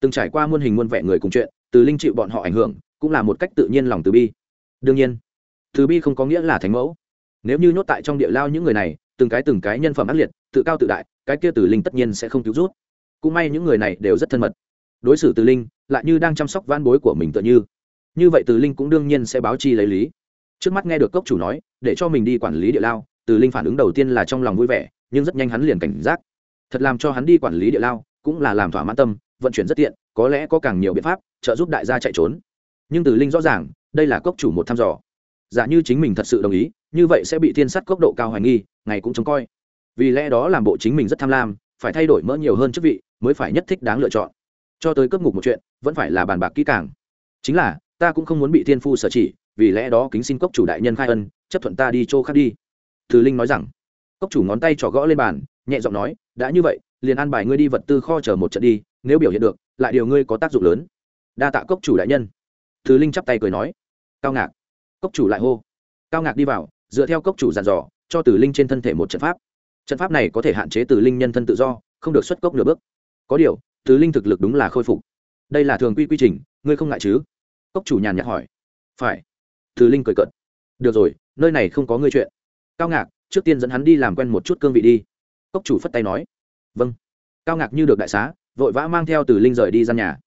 Từng trải qua muôn hình muôn vẻ người cùng chuyện, từ linh chịu bọn họ ảnh hưởng, cũng là một cách tự nhiên lòng từ bi. Đương nhiên, từ bi không có nghĩa là thánh mẫu. Nếu như nhốt tại trong địa lao những người này, từng cái từng cái nhân phẩm ác liệt, tự cao tự đại, cái kia từ linh tất nhiên sẽ không cứu rút. Cũng may những người này đều rất thân mật đối xử từ linh, lại như đang chăm sóc van bối của mình tựa như. Như vậy từ linh cũng đương nhiên sẽ báo chi lấy lý. Trước mắt nghe được cốc chủ nói, để cho mình đi quản lý địa lao, từ linh phản ứng đầu tiên là trong lòng vui vẻ, nhưng rất nhanh hắn liền cảnh giác. Thật làm cho hắn đi quản lý địa lao, cũng là làm thỏa mãn tâm, vận chuyển rất tiện, có lẽ có càng nhiều biện pháp, trợ giúp đại gia chạy trốn. Nhưng từ linh rõ ràng, đây là cốc chủ một thăm dò. Giả như chính mình thật sự đồng ý, như vậy sẽ bị thiên sắt cốc độ cao hoài nghi, ngày cũng trông coi. Vì lẽ đó làm bộ chính mình rất tham lam, phải thay đổi mỡ nhiều hơn chức vị, mới phải nhất thích đáng lựa chọn cho tới cấp ngục một chuyện, vẫn phải là bàn bạc kỹ càng. Chính là, ta cũng không muốn bị thiên phu sở chỉ, vì lẽ đó kính xin cốc chủ đại nhân khai ân, chấp thuận ta đi chỗ khác đi. Từ linh nói rằng. Cốc chủ ngón tay trỏ gõ lên bàn, nhẹ giọng nói, đã như vậy, liền an bài ngươi đi vật tư kho chờ một trận đi, nếu biểu hiện được, lại điều ngươi có tác dụng lớn. Đa tạ cốc chủ đại nhân. Từ linh chắp tay cười nói. Cao ngạc. Cốc chủ lại hô. Cao ngạc đi vào, dựa theo cốc chủ dàn dò, cho từ linh trên thân thể một trận pháp. Trận pháp này có thể hạn chế từ linh nhân thân tự do, không được xuất cốc nửa bước. Có điều tứ linh thực lực đúng là khôi phục. Đây là thường quy quy trình, ngươi không ngại chứ? Cốc chủ nhàn nhạt hỏi. Phải. Tứ linh cười cợt. Được rồi, nơi này không có ngươi chuyện. Cao ngạc, trước tiên dẫn hắn đi làm quen một chút cương vị đi. Cốc chủ phất tay nói. Vâng. Cao ngạc như được đại xá, vội vã mang theo từ linh rời đi ra nhà.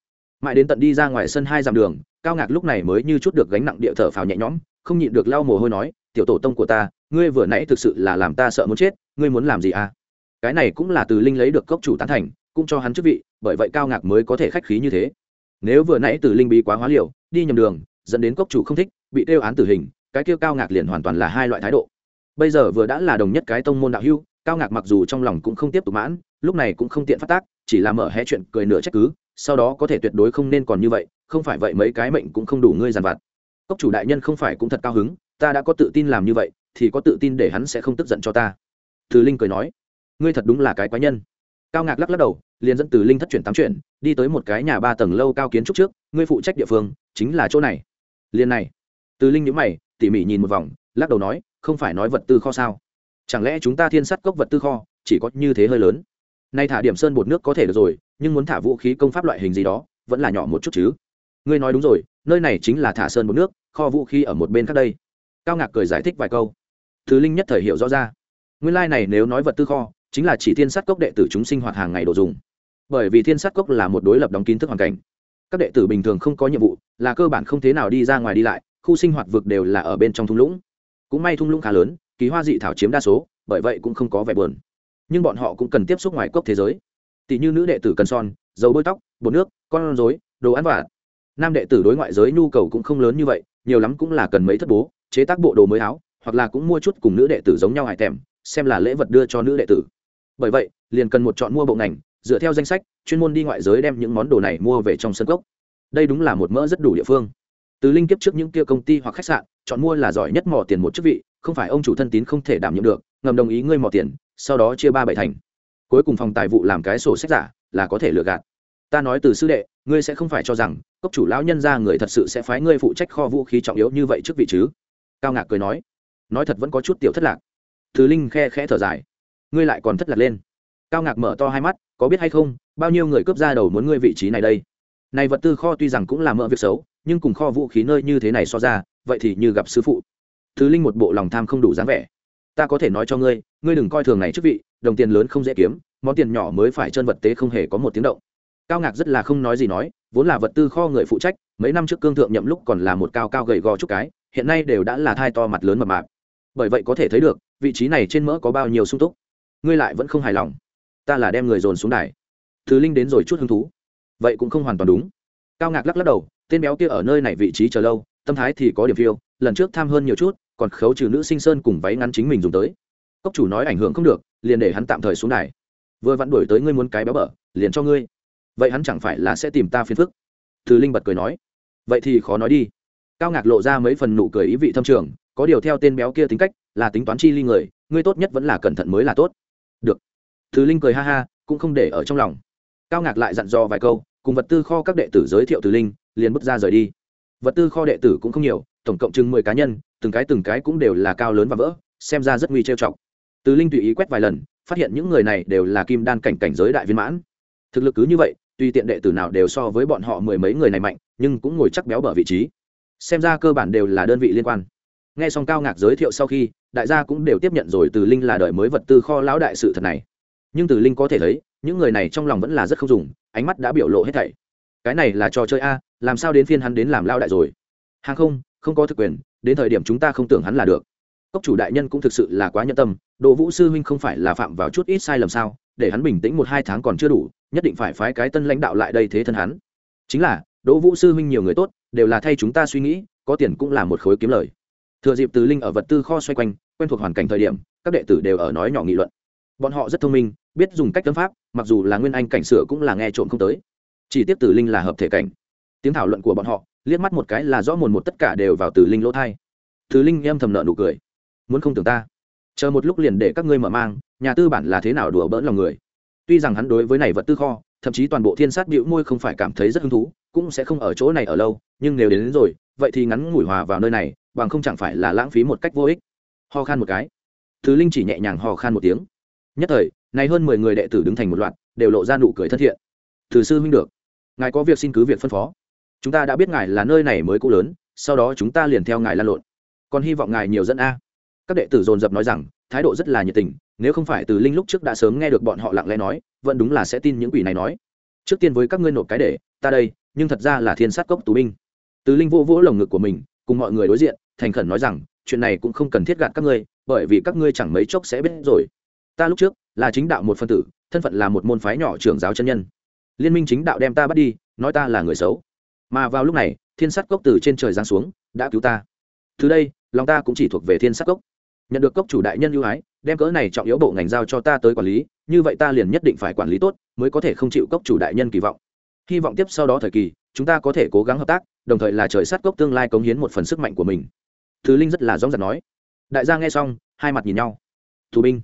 Mãi đến tận đi ra ngoài sân hai dặm đường, cao ngạc lúc này mới như chút được gánh nặng địa thở phào nhẹ nhõm, không nhịn được lau mồ hôi nói, tiểu tổ tông của ta, ngươi vừa nãy thực sự là làm ta sợ muốn chết, ngươi muốn làm gì à? Cái này cũng là từ linh lấy được cốc chủ tán thành cũng cho hắn chức vị, bởi vậy cao ngạc mới có thể khách khí như thế. Nếu vừa nãy từ linh bí quá hóa liều, đi nhầm đường, dẫn đến cốc chủ không thích, bị tiêu án tử hình, cái kêu cao ngạc liền hoàn toàn là hai loại thái độ. Bây giờ vừa đã là đồng nhất cái tông môn đạo hưu cao ngạc mặc dù trong lòng cũng không tiếp tục mãn, lúc này cũng không tiện phát tác, chỉ là mở hé chuyện cười nửa trách cứ, sau đó có thể tuyệt đối không nên còn như vậy, không phải vậy mấy cái mệnh cũng không đủ ngươi giàn vặt. Cốc chủ đại nhân không phải cũng thật cao hứng, ta đã có tự tin làm như vậy, thì có tự tin để hắn sẽ không tức giận cho ta. Từ linh cười nói, ngươi thật đúng là cái quái nhân cao ngạc lắc lắc đầu, liền dẫn từ linh thất chuyển tám chuyển, đi tới một cái nhà ba tầng lâu cao kiến trúc trước, ngươi phụ trách địa phương chính là chỗ này. Liền này. Từ linh nhữ mày, tỉ mỉ nhìn một vòng, lắc đầu nói, không phải nói vật tư kho sao? Chẳng lẽ chúng ta thiên sắt cốc vật tư kho, chỉ có như thế hơi lớn? Nay thả điểm sơn bột nước có thể được rồi, nhưng muốn thả vũ khí công pháp loại hình gì đó, vẫn là nhỏ một chút chứ. Ngươi nói đúng rồi, nơi này chính là thả sơn bột nước, kho vũ khí ở một bên khác đây. Cao ngạc cười giải thích vài câu. Thứ linh nhất thời hiểu rõ ra. Nguyên lai này nếu nói vật tư kho chính là chỉ thiên sát cốc đệ tử chúng sinh hoạt hàng ngày đồ dùng. Bởi vì thiên sát cốc là một đối lập đóng kín thức hoàn cảnh. Các đệ tử bình thường không có nhiệm vụ, là cơ bản không thế nào đi ra ngoài đi lại, khu sinh hoạt vực đều là ở bên trong thung lũng. Cũng may thung lũng khá lớn ký hoa dị thảo chiếm đa số, bởi vậy cũng không có vẻ buồn. Nhưng bọn họ cũng cần tiếp xúc ngoài cốc thế giới. Tỷ như nữ đệ tử cần son, dầu bôi tóc, bột nước, con rối, đồ ăn vặt. Nam đệ tử đối ngoại giới nhu cầu cũng không lớn như vậy, nhiều lắm cũng là cần mấy thất bố, chế tác bộ đồ mới áo, hoặc là cũng mua chút cùng nữ đệ tử giống nhau hải tèm, xem là lễ vật đưa cho nữ đệ tử bởi vậy, liền cần một chọn mua bộ ngành, dựa theo danh sách, chuyên môn đi ngoại giới đem những món đồ này mua về trong sân cốc. Đây đúng là một mỡ rất đủ địa phương. Từ linh kiếp trước những kia công ty hoặc khách sạn, chọn mua là giỏi nhất mỏ tiền một chức vị, không phải ông chủ thân tín không thể đảm nhiệm được, ngầm đồng ý ngươi mỏ tiền, sau đó chia ba bảy thành. Cuối cùng phòng tài vụ làm cái sổ sách giả, là có thể lừa gạt. Ta nói từ sư đệ, ngươi sẽ không phải cho rằng, cốc chủ lão nhân ra người thật sự sẽ phái ngươi phụ trách kho vũ khí trọng yếu như vậy trước vị chứ? Cao ngạc cười nói. Nói thật vẫn có chút tiểu thất lạc. Thứ linh khe khẽ thở dài ngươi lại còn thất lạc lên. Cao ngạc mở to hai mắt, có biết hay không, bao nhiêu người cướp ra đầu muốn ngươi vị trí này đây? Này vật tư kho tuy rằng cũng là mỡ việc xấu, nhưng cùng kho vũ khí nơi như thế này so ra, vậy thì như gặp sư phụ. Thứ linh một bộ lòng tham không đủ dáng vẻ. Ta có thể nói cho ngươi ngươi đừng coi thường này chức vị, đồng tiền lớn không dễ kiếm, món tiền nhỏ mới phải chân vật tế không hề có một tiếng động. Cao ngạc rất là không nói gì nói, vốn là vật tư kho người phụ trách, mấy năm trước cương thượng nhậm lúc còn là một cao cao gầy gò chút cái, hiện nay đều đã là thai to mặt lớn mập mạp. Bởi vậy có thể thấy được, vị trí này trên mỡ có bao nhiêu sung túc ngươi lại vẫn không hài lòng. Ta là đem người dồn xuống đài. Thứ linh đến rồi chút hứng thú. Vậy cũng không hoàn toàn đúng. Cao ngạc lắc lắc đầu, tên béo kia ở nơi này vị trí chờ lâu, tâm thái thì có điểm phiêu, lần trước tham hơn nhiều chút, còn khấu trừ nữ sinh sơn cùng váy ngắn chính mình dùng tới. Cốc chủ nói ảnh hưởng không được, liền để hắn tạm thời xuống đài. Vừa vặn đuổi tới ngươi muốn cái béo bở, liền cho ngươi. Vậy hắn chẳng phải là sẽ tìm ta phiền phức? Thứ linh bật cười nói. Vậy thì khó nói đi. Cao ngạc lộ ra mấy phần nụ cười ý vị thâm trường, có điều theo tên béo kia tính cách, là tính toán chi ly người, ngươi tốt nhất vẫn là cẩn thận mới là tốt được. Thứ linh cười ha ha, cũng không để ở trong lòng. Cao ngạc lại dặn dò vài câu, cùng vật tư kho các đệ tử giới thiệu từ linh, liền bước ra rời đi. Vật tư kho đệ tử cũng không nhiều, tổng cộng chừng mười cá nhân, từng cái từng cái cũng đều là cao lớn và vỡ, xem ra rất nguy trêu trọng từ linh tùy ý quét vài lần, phát hiện những người này đều là kim đan cảnh cảnh giới đại viên mãn. Thực lực cứ như vậy tuy tiện đệ tử nào đều so với bọn họ mười mấy người này mạnh, nhưng cũng ngồi chắc béo bở vị trí. Xem ra cơ bản đều là đơn vị liên quan. Nghe xong cao ngạc giới thiệu sau khi đại gia cũng đều tiếp nhận rồi từ linh là đời mới vật tư kho lão đại sự thật này. Nhưng từ linh có thể thấy, những người này trong lòng vẫn là rất không dùng, ánh mắt đã biểu lộ hết thảy. Cái này là trò chơi a, làm sao đến phiên hắn đến làm lao đại rồi? Hàng không không có thực quyền, đến thời điểm chúng ta không tưởng hắn là được. Cốc chủ đại nhân cũng thực sự là quá nhân tâm đồ vũ sư huynh không phải là phạm vào chút ít sai lầm sao? Để hắn bình tĩnh một hai tháng còn chưa đủ, nhất định phải phái cái tân lãnh đạo lại đây thế thân hắn. Chính là, đỗ vũ sư huynh nhiều người tốt, đều là thay chúng ta suy nghĩ, có tiền cũng là một khối kiếm lời. Thừa dịp từ linh ở vật tư kho xoay quanh quen thuộc hoàn cảnh thời điểm các đệ tử đều ở nói nhỏ nghị luận. Bọn họ rất thông minh biết dùng cách tâm pháp mặc dù là nguyên anh cảnh sửa cũng là nghe trộm không tới. Chỉ tiếp tử linh là hợp thể cảnh. Tiếng thảo luận của bọn họ liếc mắt một cái là rõ mồn một tất cả đều vào tử linh lỗ thai. Tử linh em thầm nợ nụ cười. Muốn không tưởng ta. Chờ một lúc liền để các ngươi mở mang nhà tư bản là thế nào đùa bỡn lòng người. Tuy rằng hắn đối với này vật tư kho thậm chí toàn bộ thiên sát bịu môi không phải cảm thấy rất hứng thú cũng sẽ không ở chỗ này ở lâu nhưng nếu đến, đến rồi vậy thì ngắn ngủi hòa vào nơi này bằng không chẳng phải là lãng phí một cách vô ích ho khan một cái. Thứ linh chỉ nhẹ nhàng ho khan một tiếng. Nhất thời nay hơn mười người đệ tử đứng thành một loạt, đều lộ ra nụ cười thân thiện. Thử sư huynh được. Ngài có việc xin cứ việc phân phó. Chúng ta đã biết ngài là nơi này mới cũ lớn, sau đó chúng ta liền theo ngài lan lộn. Còn hy vọng ngài nhiều dẫn a. Các đệ tử dồn dập nói rằng, thái độ rất là nhiệt tình, nếu không phải từ linh lúc trước đã sớm nghe được bọn họ lặng lẽ nói, vẫn đúng là sẽ tin những quỷ này nói. Trước tiên với các ngươi nộp cái để, ta đây, nhưng thật ra là thiên sát cốc tù binh. Từ linh vô vỗ lồng ngực của mình, cùng mọi người đối diện, thành khẩn nói rằng chuyện này cũng không cần thiết gạt các ngươi, bởi vì các ngươi chẳng mấy chốc sẽ biết rồi. Ta lúc trước là chính đạo một phân tử, thân phận là một môn phái nhỏ trưởng giáo chân nhân. Liên minh chính đạo đem ta bắt đi, nói ta là người xấu. Mà vào lúc này, thiên sát cốc từ trên trời giáng xuống, đã cứu ta. Từ đây, lòng ta cũng chỉ thuộc về thiên sát cốc. Nhận được cốc chủ đại nhân ưu ái, đem cỡ này trọng yếu bộ ngành giao cho ta tới quản lý, như vậy ta liền nhất định phải quản lý tốt, mới có thể không chịu cốc chủ đại nhân kỳ vọng. Hy vọng tiếp sau đó thời kỳ, chúng ta có thể cố gắng hợp tác, đồng thời là trời sát cốc tương lai cống hiến một phần sức mạnh của mình thứ linh rất là rõ ràng nói. Đại gia nghe xong, hai mặt nhìn nhau. Tù binh,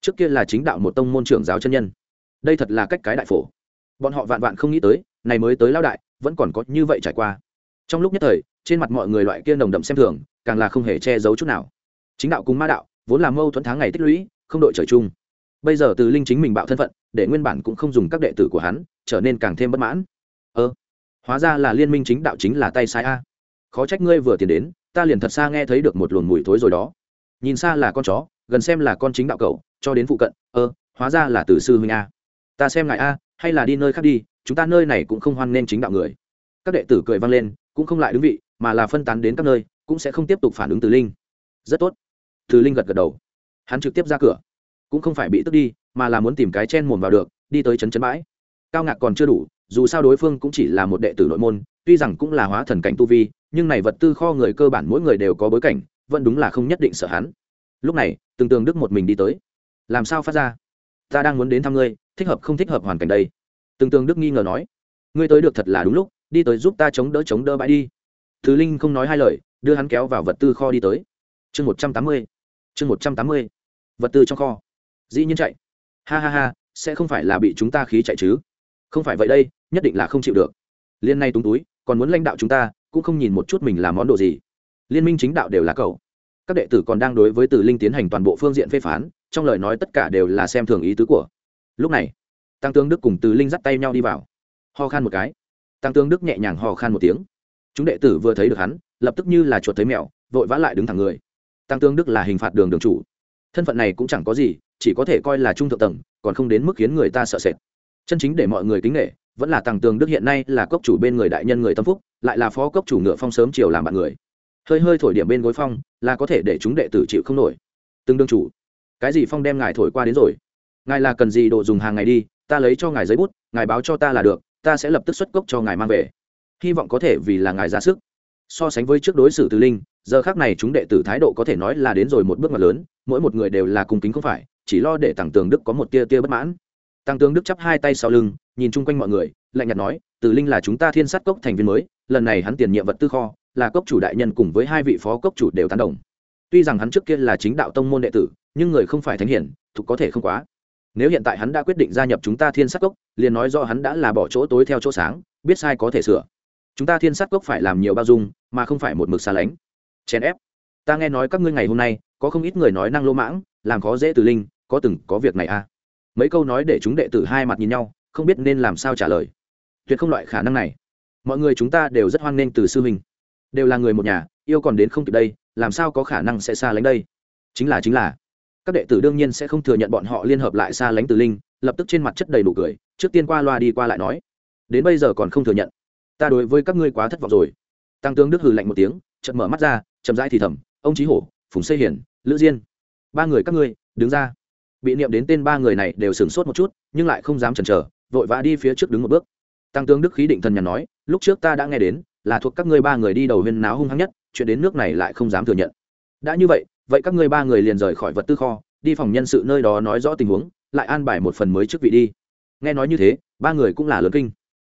trước kia là chính đạo một tông môn trưởng giáo chân nhân. Đây thật là cách cái đại phổ. Bọn họ vạn vạn không nghĩ tới, này mới tới lao đại, vẫn còn có như vậy trải qua. Trong lúc nhất thời, trên mặt mọi người loại kia nồng đậm xem thường, càng là không hề che giấu chút nào. Chính đạo cùng ma đạo, vốn là mâu thuẫn tháng ngày tích lũy, không đội trời chung. Bây giờ từ linh chính mình bạo thân phận, để nguyên bản cũng không dùng các đệ tử của hắn, trở nên càng thêm bất mãn. Ơ, hóa ra là liên minh chính đạo chính là tay sai a. Khó trách ngươi vừa tiền đến ta liền thật xa nghe thấy được một luồng mùi thối rồi đó. Nhìn xa là con chó, gần xem là con chính đạo cậu cho đến phụ cận, ơ, hóa ra là từ sư huynh a. Ta xem ngài a, hay là đi nơi khác đi, chúng ta nơi này cũng không hoan nên chính đạo người. Các đệ tử cười vang lên, cũng không lại đứng vị, mà là phân tán đến các nơi, cũng sẽ không tiếp tục phản ứng từ linh. Rất tốt. Từ linh gật gật đầu. Hắn trực tiếp ra cửa. Cũng không phải bị tức đi, mà là muốn tìm cái chen mồm vào được, đi tới chấn chấn bãi. Cao ngạc còn chưa đủ, dù sao đối phương cũng chỉ là một đệ tử nội môn, tuy rằng cũng là hóa thần cảnh tu vi nhưng này vật tư kho người cơ bản mỗi người đều có bối cảnh, vẫn đúng là không nhất định sợ hắn. Lúc này, từng tường đức một mình đi tới. Làm sao phát ra? Ta đang muốn đến thăm ngươi, thích hợp không thích hợp hoàn cảnh đây? Từng tường đức nghi ngờ nói. Ngươi tới được thật là đúng lúc, đi tới giúp ta chống đỡ chống đỡ bãi đi. Thứ linh không nói hai lời, đưa hắn kéo vào vật tư kho đi tới. Chương một trăm tám mươi, chương một trăm tám mươi. Vật tư trong kho. Dĩ nhiên chạy. Ha ha ha, sẽ không phải là bị chúng ta khí chạy chứ? Không phải vậy đây, nhất định là không chịu được. Liên nay túng túi, còn muốn lãnh đạo chúng ta cũng không nhìn một chút mình làm món đồ gì. Liên minh chính đạo đều là cậu. Các đệ tử còn đang đối với từ linh tiến hành toàn bộ phương diện phê phán, trong lời nói tất cả đều là xem thường ý tứ của. Lúc này, tăng tướng đức cùng từ linh dắt tay nhau đi vào. Ho khan một cái. Tăng tướng đức nhẹ nhàng ho khan một tiếng. Chúng đệ tử vừa thấy được hắn, lập tức như là chuột thấy mèo, vội vã lại đứng thẳng người. Tăng tướng đức là hình phạt đường đường chủ. Thân phận này cũng chẳng có gì, chỉ có thể coi là trung thượng tầng, còn không đến mức khiến người ta sợ sệt. Chân chính để mọi người kính nghệ vẫn là tàng tường đức hiện nay là cốc chủ bên người đại nhân người tâm phúc, lại là phó cốc chủ ngựa phong sớm chiều làm bạn người. Hơi hơi thổi điểm bên gối phong, là có thể để chúng đệ tử chịu không nổi. Từng đương chủ, cái gì phong đem ngài thổi qua đến rồi? Ngài là cần gì đồ dùng hàng ngày đi, ta lấy cho ngài giấy bút, ngài báo cho ta là được, ta sẽ lập tức xuất cốc cho ngài mang về. Hy vọng có thể vì là ngài ra sức. So sánh với trước đối xử từ linh, giờ khác này chúng đệ tử thái độ có thể nói là đến rồi một bước ngoặt lớn, mỗi một người đều là cùng kính không phải, chỉ lo để tàng tường đức có một tia tia bất mãn. Tăng tướng đức chắp hai tay sau lưng nhìn chung quanh mọi người, lạnh nhạt nói, từ linh là chúng ta thiên sát cốc thành viên mới, lần này hắn tiền nhiệm vật tư kho, là cốc chủ đại nhân cùng với hai vị phó cốc chủ đều tán đồng. Tuy rằng hắn trước kia là chính đạo tông môn đệ tử, nhưng người không phải thánh hiển thục có thể không quá. Nếu hiện tại hắn đã quyết định gia nhập chúng ta thiên sát cốc, liền nói do hắn đã là bỏ chỗ tối theo chỗ sáng, biết sai có thể sửa. Chúng ta thiên sát cốc phải làm nhiều bao dung, mà không phải một mực xa lánh. Chèn ép. Ta nghe nói các ngươi ngày hôm nay, có không ít người nói năng lô mãng, làm khó dễ từ linh, có từng có việc này à? Mấy câu nói để chúng đệ tử hai mặt nhìn nhau không biết nên làm sao trả lời. Tuyệt không loại khả năng này. Mọi người chúng ta đều rất hoan nghênh từ sư huynh. Đều là người một nhà, yêu còn đến không kịp đây, làm sao có khả năng sẽ xa lánh đây? Chính là chính là. Các đệ tử đương nhiên sẽ không thừa nhận bọn họ liên hợp lại xa lánh từ linh, lập tức trên mặt chất đầy đủ cười, trước tiên qua loa đi qua lại nói. Đến bây giờ còn không thừa nhận. Ta đối với các ngươi quá thất vọng rồi. Tăng tướng đức hừ lạnh một tiếng, chợt mở mắt ra, chậm rãi thì thầm, ông trí hổ, phùng xây hiển, lữ diên, ba người các ngươi, đứng ra. Bị niệm đến tên ba người này đều sửng sốt một chút, nhưng lại không dám chần chờ vội vã đi phía trước đứng một bước. Tăng tướng đức khí định thần nhàn nói, lúc trước ta đã nghe đến, là thuộc các ngươi ba người đi đầu huyên náo hung hăng nhất, chuyện đến nước này lại không dám thừa nhận. Đã như vậy vậy các ngươi ba người liền rời khỏi vật tư kho, đi phòng nhân sự nơi đó nói rõ tình huống, lại an bài một phần mới trước vị đi. Nghe nói như thế, ba người cũng là lớn kinh.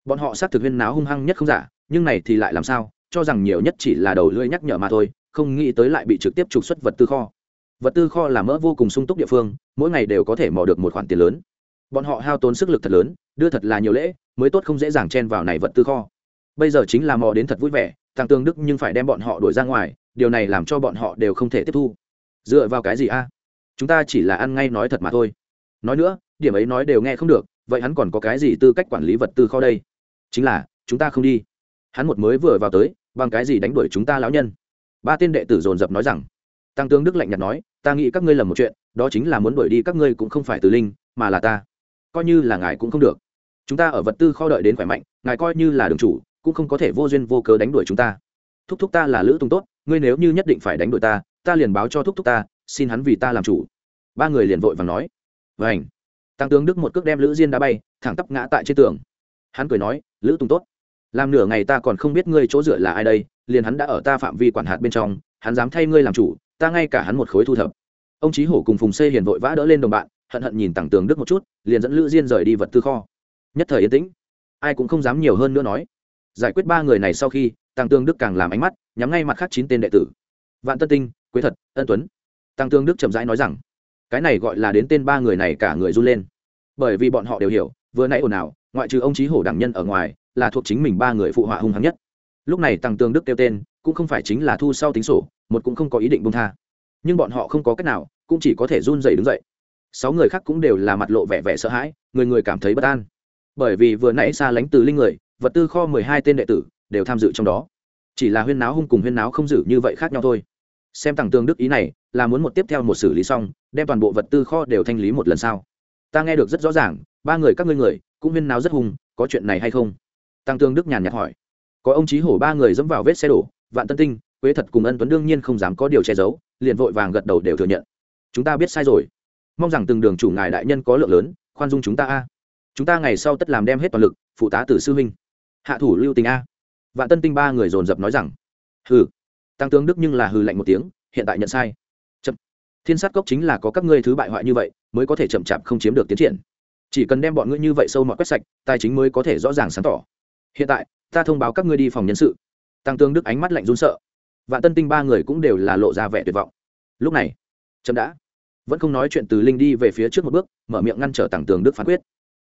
Bọn họ xác thực huyên náo hung hăng nhất không giả, nhưng này thì lại làm sao, cho rằng nhiều nhất chỉ là đầu lưỡi nhắc nhở mà thôi, không nghĩ tới lại bị trực tiếp trục xuất vật tư kho. Vật tư kho là mỡ vô cùng sung túc địa phương, mỗi ngày đều có thể mò được một khoản tiền lớn bọn họ hao tốn sức lực thật lớn, đưa thật là nhiều lễ, mới tốt không dễ dàng chen vào này vật tư kho. Bây giờ chính là mò đến thật vui vẻ, thằng tương đức nhưng phải đem bọn họ đuổi ra ngoài, điều này làm cho bọn họ đều không thể tiếp thu. Dựa vào cái gì a? Chúng ta chỉ là ăn ngay nói thật mà thôi. Nói nữa, điểm ấy nói đều nghe không được, vậy hắn còn có cái gì tư cách quản lý vật tư kho đây? Chính là, chúng ta không đi. Hắn một mới vừa vào tới, bằng cái gì đánh đuổi chúng ta lão nhân? Ba tên đệ tử dồn dập nói rằng. Tăng tướng đức lạnh nhạt nói, ta nghĩ các ngươi lầm một chuyện, đó chính là muốn đuổi đi các ngươi cũng không phải từ linh, mà là ta coi như là ngài cũng không được. Chúng ta ở vật tư kho đợi đến khỏe mạnh, ngài coi như là đường chủ, cũng không có thể vô duyên vô cớ đánh đuổi chúng ta. Thúc thúc ta là lữ tùng tốt, ngươi nếu như nhất định phải đánh đuổi ta ta liền báo cho thúc thúc ta, xin hắn vì ta làm chủ. Ba người liền vội và nói. Vảnh tăng tướng đức một cước đem lữ diên đá bay, thẳng tắp ngã tại trên tường. Hắn cười nói, lữ tùng tốt. Làm nửa ngày ta còn không biết ngươi chỗ dựa là ai đây, liền hắn đã ở ta phạm vi quản hạt bên trong, hắn dám thay ngươi làm chủ, ta ngay cả hắn một khối thu thập. Ông chí hổ cùng phùng xê hiền vội vã đỡ lên đồng bạn hận hận nhìn tặng tường đức một chút, liền dẫn lữ diên rời đi vật tư kho. Nhất thời yên tĩnh. Ai cũng không dám nhiều hơn nữa nói. Giải quyết ba người này sau khi tăng tương đức càng làm ánh mắt, nhắm ngay mặt khác chín tên đệ tử. Vạn tân tinh, quế thật, ân tuấn. Tăng tương đức chậm rãi nói rằng, cái này gọi là đến tên ba người này cả người run lên. Bởi vì bọn họ đều hiểu, vừa nãy ồn ào, ngoại trừ ông trí hổ đẳng nhân ở ngoài, là thuộc chính mình ba người phụ họa hung hăng nhất. Lúc này tăng tương đức kêu tên, cũng không phải chính là thu sau tính sổ, một cũng không có ý định bông tha. Nhưng bọn họ không có cách nào, cũng chỉ có thể run dậy đứng dậy sáu người khác cũng đều là mặt lộ vẻ vẻ sợ hãi, người người cảm thấy bất an. Bởi vì vừa nãy xa lánh từ linh người, vật tư kho mười hai tên đệ tử, đều tham dự trong đó. Chỉ là huyên náo hung cùng huyên náo không giữ như vậy khác nhau thôi. Xem tặng tương đức ý này, là muốn một tiếp theo một xử lý xong, đem toàn bộ vật tư kho đều thanh lý một lần sau. Ta nghe được rất rõ ràng, ba người các ngươi người, cũng huyên náo rất hung, có chuyện này hay không? Tăng tương đức nhàn nhạt hỏi. Có ông trí hổ ba người dẫm vào vết xe đổ, vạn tân tinh, quế thật cùng ân tuấn đương nhiên không dám có điều che giấu, liền vội vàng gật đầu đều thừa nhận. Chúng ta biết sai rồi mong rằng từng đường chủ ngài đại nhân có lượng lớn, khoan dung chúng ta a. Chúng ta ngày sau tất làm đem hết toàn lực, phụ tá tử sư huynh. Hạ thủ lưu tình a. Vạn tân tinh ba người dồn dập nói rằng, hừ. Tăng tướng đức nhưng là hừ lạnh một tiếng, hiện tại nhận sai. Chậm. Thiên sát cốc chính là có các ngươi thứ bại hoại như vậy, mới có thể chậm chạp không chiếm được tiến triển. Chỉ cần đem bọn ngươi như vậy sâu mọi quét sạch, tài chính mới có thể rõ ràng sáng tỏ. Hiện tại, ta thông báo các ngươi đi phòng nhân sự. Tăng tướng đức ánh mắt lạnh run sợ. Vạn tân tinh ba người cũng đều là lộ ra vẻ tuyệt vọng. Lúc này, chậm đã vẫn không nói chuyện từ linh đi về phía trước một bước, mở miệng ngăn trở tặng tường đức phán quyết.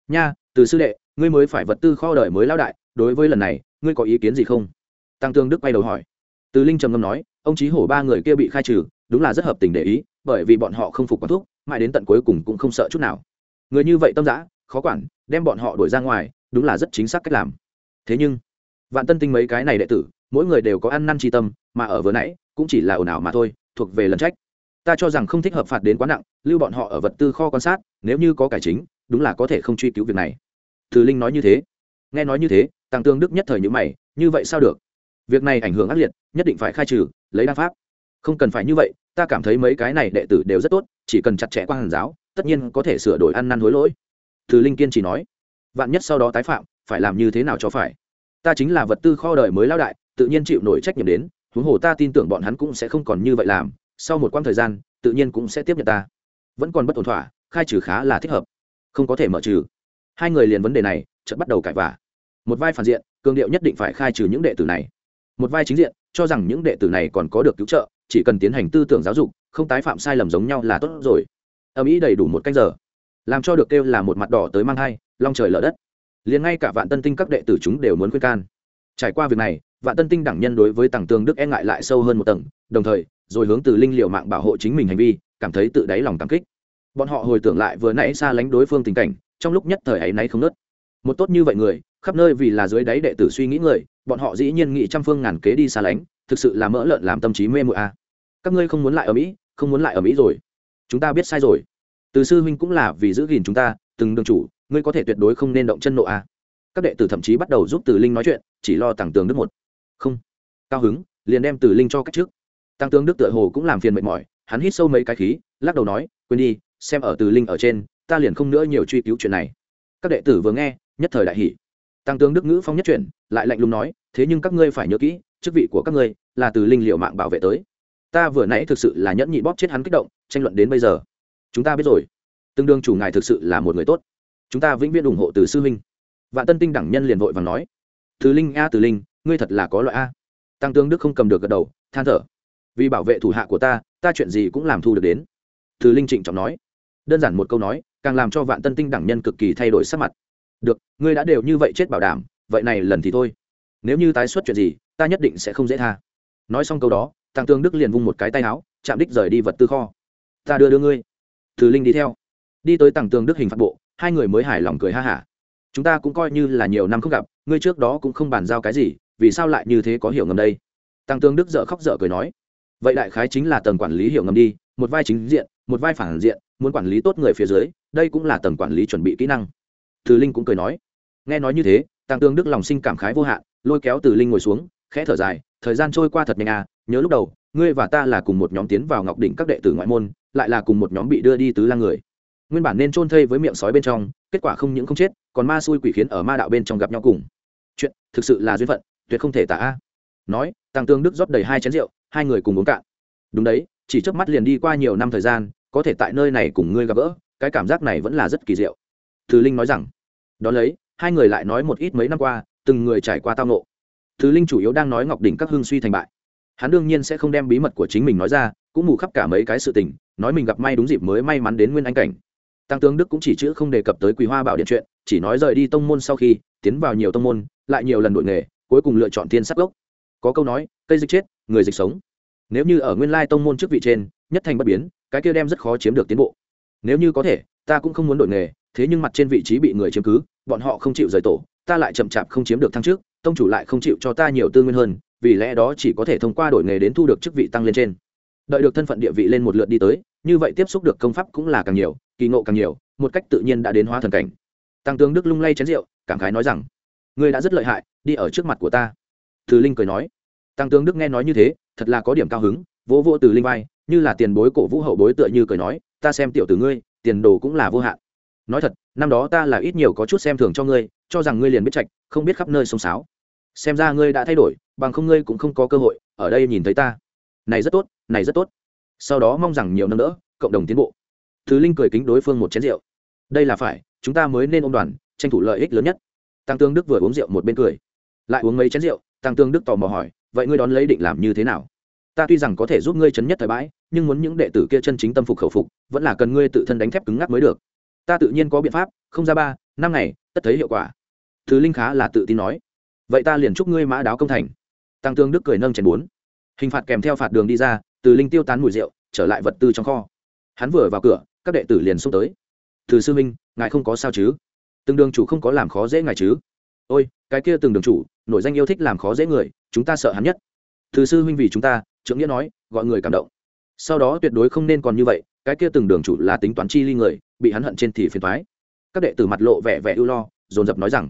Nha, từ sư đệ, ngươi mới phải vật tư kho đời mới lao đại, đối với lần này, ngươi có ý kiến gì không? Tăng tường đức quay đầu hỏi. Từ linh trầm ngâm nói, ông chí hổ ba người kia bị khai trừ, đúng là rất hợp tình để ý, bởi vì bọn họ không phục quán thuốc mãi đến tận cuối cùng cũng không sợ chút nào. Người như vậy tâm giã khó quản, đem bọn họ đuổi ra ngoài, đúng là rất chính xác cách làm. Thế nhưng, vạn tân tinh mấy cái này đệ tử, mỗi người đều có ăn năn tri tâm, mà ở vừa nãy, cũng chỉ là ồn ào mà thôi, thuộc về lần trách ta cho rằng không thích hợp phạt đến quá nặng, lưu bọn họ ở vật tư kho quan sát, nếu như có cải chính, đúng là có thể không truy cứu việc này. Từ linh nói như thế. Nghe nói như thế tăng tương đức nhất thời nhữ mày, như vậy sao được? Việc này ảnh hưởng ác liệt, nhất định phải khai trừ, lấy đa pháp. Không cần phải như vậy, ta cảm thấy mấy cái này đệ tử đều rất tốt, chỉ cần chặt chẽ qua hàn giáo, tất nhiên có thể sửa đổi ăn năn hối lỗi. Từ linh kiên chỉ nói. Vạn nhất sau đó tái phạm, phải làm như thế nào cho phải? Ta chính là vật tư kho đời mới lao đại, tự nhiên chịu nổi trách nhiệm đến, huống hồ ta tin tưởng bọn hắn cũng sẽ không còn như vậy làm sau một quãng thời gian, tự nhiên cũng sẽ tiếp nhận ta. Vẫn còn bất ổn thỏa, khai trừ khá là thích hợp. Không có thể mở trừ. Hai người liền vấn đề này, chợt bắt đầu cãi vả một vai phản diện, cường điệu nhất định phải khai trừ những đệ tử này. Một vai chính diện, cho rằng những đệ tử này còn có được cứu trợ, chỉ cần tiến hành tư tưởng giáo dục, không tái phạm sai lầm giống nhau là tốt rồi. Âm ý đầy đủ một canh giờ. Làm cho được kêu là một mặt đỏ tới mang hai long trời lở đất. Liền ngay cả vạn tân tinh các đệ tử chúng đều muốn khuyên can. Trải qua việc này, vạn tân tinh đẳng nhân đối với tàng tường đức e ngại lại sâu hơn một tầng, đồng thời rồi hướng từ linh liệu mạng bảo hộ chính mình hành vi, cảm thấy tự đáy lòng cảm kích. Bọn họ hồi tưởng lại vừa nãy xa lánh đối phương tình cảnh, trong lúc nhất thời ấy náy không nớt. Một tốt như vậy người, khắp nơi vì là dưới đáy đệ tử suy nghĩ người, bọn họ dĩ nhiên nghĩ trăm phương ngàn kế đi xa lánh, thực sự là mỡ lợn làm tâm trí mê mụa a. Các ngươi không muốn lại ở mỹ, không muốn lại ở mỹ rồi. Chúng ta biết sai rồi. Từ sư huynh cũng là vì giữ gìn chúng ta, từng đường chủ, ngươi có thể tuyệt đối không nên động chân nộ a. Các đệ tử thậm chí bắt đầu giúp từ linh nói chuyện, chỉ lo tặng tường đức một. Không. Cao hứng, liền đem từ linh cho cách trước tăng tướng đức tựa hồ cũng làm phiền mệt mỏi, hắn hít sâu mấy cái khí, lắc đầu nói, quên đi, xem ở từ linh ở trên, ta liền không nữa nhiều truy cứu chuyện này. Các đệ tử vừa nghe, nhất thời đại hỷ tăng tướng đức ngữ phong nhất chuyển, lại lạnh lùng nói, thế nhưng các ngươi phải nhớ kỹ, chức vị của các ngươi là từ linh liệu mạng bảo vệ tới. Ta vừa nãy thực sự là nhẫn nhị bóp chết hắn kích động, tranh luận đến bây giờ, chúng ta biết rồi. Tương đương chủ ngài thực sự là một người tốt. Chúng ta vĩnh viễn ủng hộ từ sư huynh. Vạn tân tinh đẳng nhân liền vội và nói, từ linh a, từ linh, ngươi thật là có loại a. Tăng tướng đức không cầm được gật đầu, than thở vì bảo vệ thủ hạ của ta ta chuyện gì cũng làm thu được đến. Thứ linh trịnh trọng nói. Đơn giản một câu nói, càng làm cho vạn tân tinh đẳng nhân cực kỳ thay đổi sắc mặt. Được, ngươi đã đều như vậy chết bảo đảm, vậy này lần thì thôi. Nếu như tái xuất chuyện gì, ta nhất định sẽ không dễ tha. Nói xong câu đó tăng tương đức liền vung một cái tay áo, chạm đích rời đi vật tư kho. Ta đưa đưa ngươi. Thứ linh đi theo. Đi tới tặng tường đức hình phạt bộ, hai người mới hài lòng cười ha hả. Chúng ta cũng coi như là nhiều năm không gặp, ngươi trước đó cũng không bàn giao cái gì, vì sao lại như thế có hiểu ngầm đây? Tăng tương đức dợ khóc dợ cười nói vậy đại khái chính là tầng quản lý hiểu ngầm đi, một vai chính diện, một vai phản diện, muốn quản lý tốt người phía dưới, đây cũng là tầng quản lý chuẩn bị kỹ năng. Từ linh cũng cười nói. Nghe nói như thế tăng tương đức lòng sinh cảm khái vô hạn, lôi kéo từ linh ngồi xuống, khẽ thở dài, thời gian trôi qua thật nhanh à nhớ lúc đầu, ngươi và ta là cùng một nhóm tiến vào ngọc đỉnh các đệ tử ngoại môn, lại là cùng một nhóm bị đưa đi tứ lang người. Nguyên bản nên chôn thây với miệng sói bên trong, kết quả không những không chết, còn ma xui quỷ khiến ở ma đạo bên trong gặp nhau cùng. Chuyện thực sự là duyên phận, tuyệt không thể tả nói tăng tương đức rót đầy hai chén rượu hai người cùng uống cạn. Đúng đấy, chỉ trước mắt liền đi qua nhiều năm thời gian, có thể tại nơi này cùng ngươi gặp gỡ, cái cảm giác này vẫn là rất kỳ diệu. Thứ linh nói rằng, đó lấy, hai người lại nói một ít mấy năm qua, từng người trải qua tao nộ thứ linh chủ yếu đang nói ngọc đỉnh các hương suy thành bại. Hắn đương nhiên sẽ không đem bí mật của chính mình nói ra, cũng mù khắp cả mấy cái sự tình, nói mình gặp may đúng dịp mới may mắn đến nguyên anh cảnh. Tăng tướng đức cũng chỉ chữ không đề cập tới quý hoa bảo điện chuyện, chỉ nói rời đi tông môn sau khi, tiến vào nhiều tông môn, lại nhiều lần đổi nghề, cuối cùng lựa chọn thiên sắc gốc có câu nói, cây dịch chết, người dịch sống. Nếu như ở nguyên lai tông môn chức vị trên, nhất thành bất biến, cái kia đem rất khó chiếm được tiến bộ. Nếu như có thể, ta cũng không muốn đổi nghề, thế nhưng mặt trên vị trí bị người chiếm cứ, bọn họ không chịu rời tổ, ta lại chậm chạp không chiếm được thăng trước tông chủ lại không chịu cho ta nhiều tư nguyên hơn, vì lẽ đó chỉ có thể thông qua đổi nghề đến thu được chức vị tăng lên trên. Đợi được thân phận địa vị lên một lượt đi tới, như vậy tiếp xúc được công pháp cũng là càng nhiều, kỳ ngộ càng nhiều, một cách tự nhiên đã đến hóa thần cảnh. Tăng tướng đức lung lay chén rượu, cảm khái nói rằng, ngươi đã rất lợi hại, đi ở trước mặt của ta từ linh cười nói, tăng tướng đức nghe nói như thế, thật là có điểm cao hứng, vỗ vỗ từ linh vai, như là tiền bối cổ vũ hậu bối tựa như cười nói, ta xem tiểu tử ngươi, tiền đồ cũng là vô hạn. Nói thật, năm đó ta là ít nhiều có chút xem thường cho ngươi, cho rằng ngươi liền biết trạch, không biết khắp nơi sông sáo. Xem ra ngươi đã thay đổi, bằng không ngươi cũng không có cơ hội, ở đây nhìn thấy ta. Này rất tốt, này rất tốt. Sau đó mong rằng nhiều năm nữa cộng đồng tiến bộ. Thứ linh cười kính đối phương một chén rượu. Đây là phải, chúng ta mới nên ôm đoàn, tranh thủ lợi ích lớn nhất. Tăng tương đức vừa uống rượu một bên cười. Lại uống mấy chén rượu tăng tương đức tò mò hỏi, vậy ngươi đón lấy định làm như thế nào? Ta tuy rằng có thể giúp ngươi chấn nhất thời bãi, nhưng muốn những đệ tử kia chân chính tâm phục khẩu phục, vẫn là cần ngươi tự thân đánh thép cứng ngắc mới được. Ta tự nhiên có biện pháp, không ra ba, năm ngày, tất thấy hiệu quả. Thứ linh khá là tự tin nói, vậy ta liền chúc ngươi mã đáo công thành. Tăng tương đức cười nâng chèn bốn hình phạt kèm theo phạt đường đi ra, từ linh tiêu tán mùi rượu, trở lại vật tư trong kho. Hắn vừa vào cửa, các đệ tử liền xông tới. Từ sư minh ngài không có sao chứ? Từng đường chủ không có làm khó dễ ngài chứ? Ôi, cái kia từng đường chủ nổi danh yêu thích làm khó dễ người, chúng ta sợ hắn nhất. Từ sư huynh vì chúng ta, trưởng nghĩa nói, gọi người cảm động. Sau đó tuyệt đối không nên còn như vậy, cái kia từng đường chủ là tính toán chi ly người, bị hắn hận trên thì phiền thoái các đệ tử mặt lộ vẻ vẻ ưu lo, dồn dập nói rằng,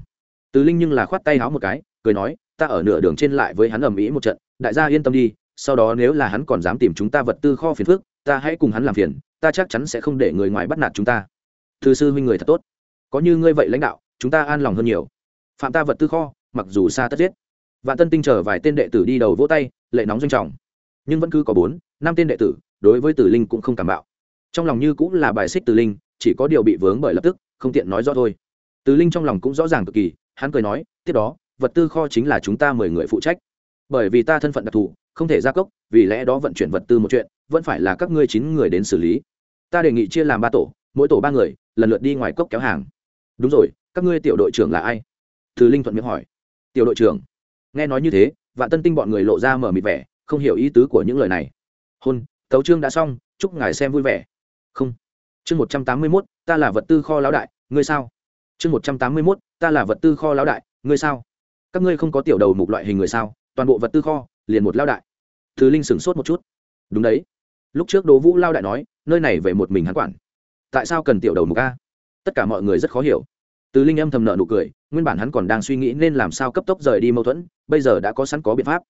từ linh nhưng là khoát tay háo một cái, cười nói, ta ở nửa đường trên lại với hắn ầm ĩ một trận, đại gia yên tâm đi, sau đó nếu là hắn còn dám tìm chúng ta vật tư kho phiền phức, ta hãy cùng hắn làm phiền, ta chắc chắn sẽ không để người ngoài bắt nạt chúng ta. Thư sư huynh người thật tốt. Có như ngươi vậy lãnh đạo, chúng ta an lòng hơn nhiều. Phạm ta vật tư kho mặc dù xa tất giết. Vạn tân tinh chờ vài tên đệ tử đi đầu vỗ tay, lệ nóng doanh trọng. Nhưng vẫn cứ có bốn, năm tên đệ tử, đối với tử linh cũng không cảm bạo. Trong lòng như cũng là bài xích tử linh, chỉ có điều bị vướng bởi lập tức, không tiện nói rõ thôi. Tử linh trong lòng cũng rõ ràng cực kỳ, hắn cười nói, tiếp đó, vật tư kho chính là chúng ta mười người phụ trách. Bởi vì ta thân phận đặc thù, không thể ra cốc, vì lẽ đó vận chuyển vật tư một chuyện, vẫn phải là các ngươi chín người đến xử lý. Ta đề nghị chia làm ba tổ, mỗi tổ ba người, lần lượt đi ngoài cốc kéo hàng. Đúng rồi, các ngươi tiểu đội trưởng là ai? Từ linh thuận miệng hỏi tiểu đội trưởng. Nghe nói như thế, vạn tân tinh bọn người lộ ra mở mịt vẻ, không hiểu ý tứ của những lời này. Hôn, tấu trương đã xong, chúc ngài xem vui vẻ. Không. Chương một trăm tám mươi mốt, ta là vật tư kho lão đại, ngươi sao? Chương một trăm tám mươi mốt, ta là vật tư kho lão đại, ngươi sao? Các ngươi không có tiểu đầu mục loại hình người sao? Toàn bộ vật tư kho, liền một lao đại. Thứ linh sửng sốt một chút. Đúng đấy. Lúc trước đỗ vũ lao đại nói, nơi này về một mình hắn quản. Tại sao cần tiểu đầu mục a? Tất cả mọi người rất khó hiểu. Từ linh âm thầm nợ nụ cười nguyên bản hắn còn đang suy nghĩ nên làm sao cấp tốc rời đi mâu thuẫn, bây giờ đã có sẵn có biện pháp.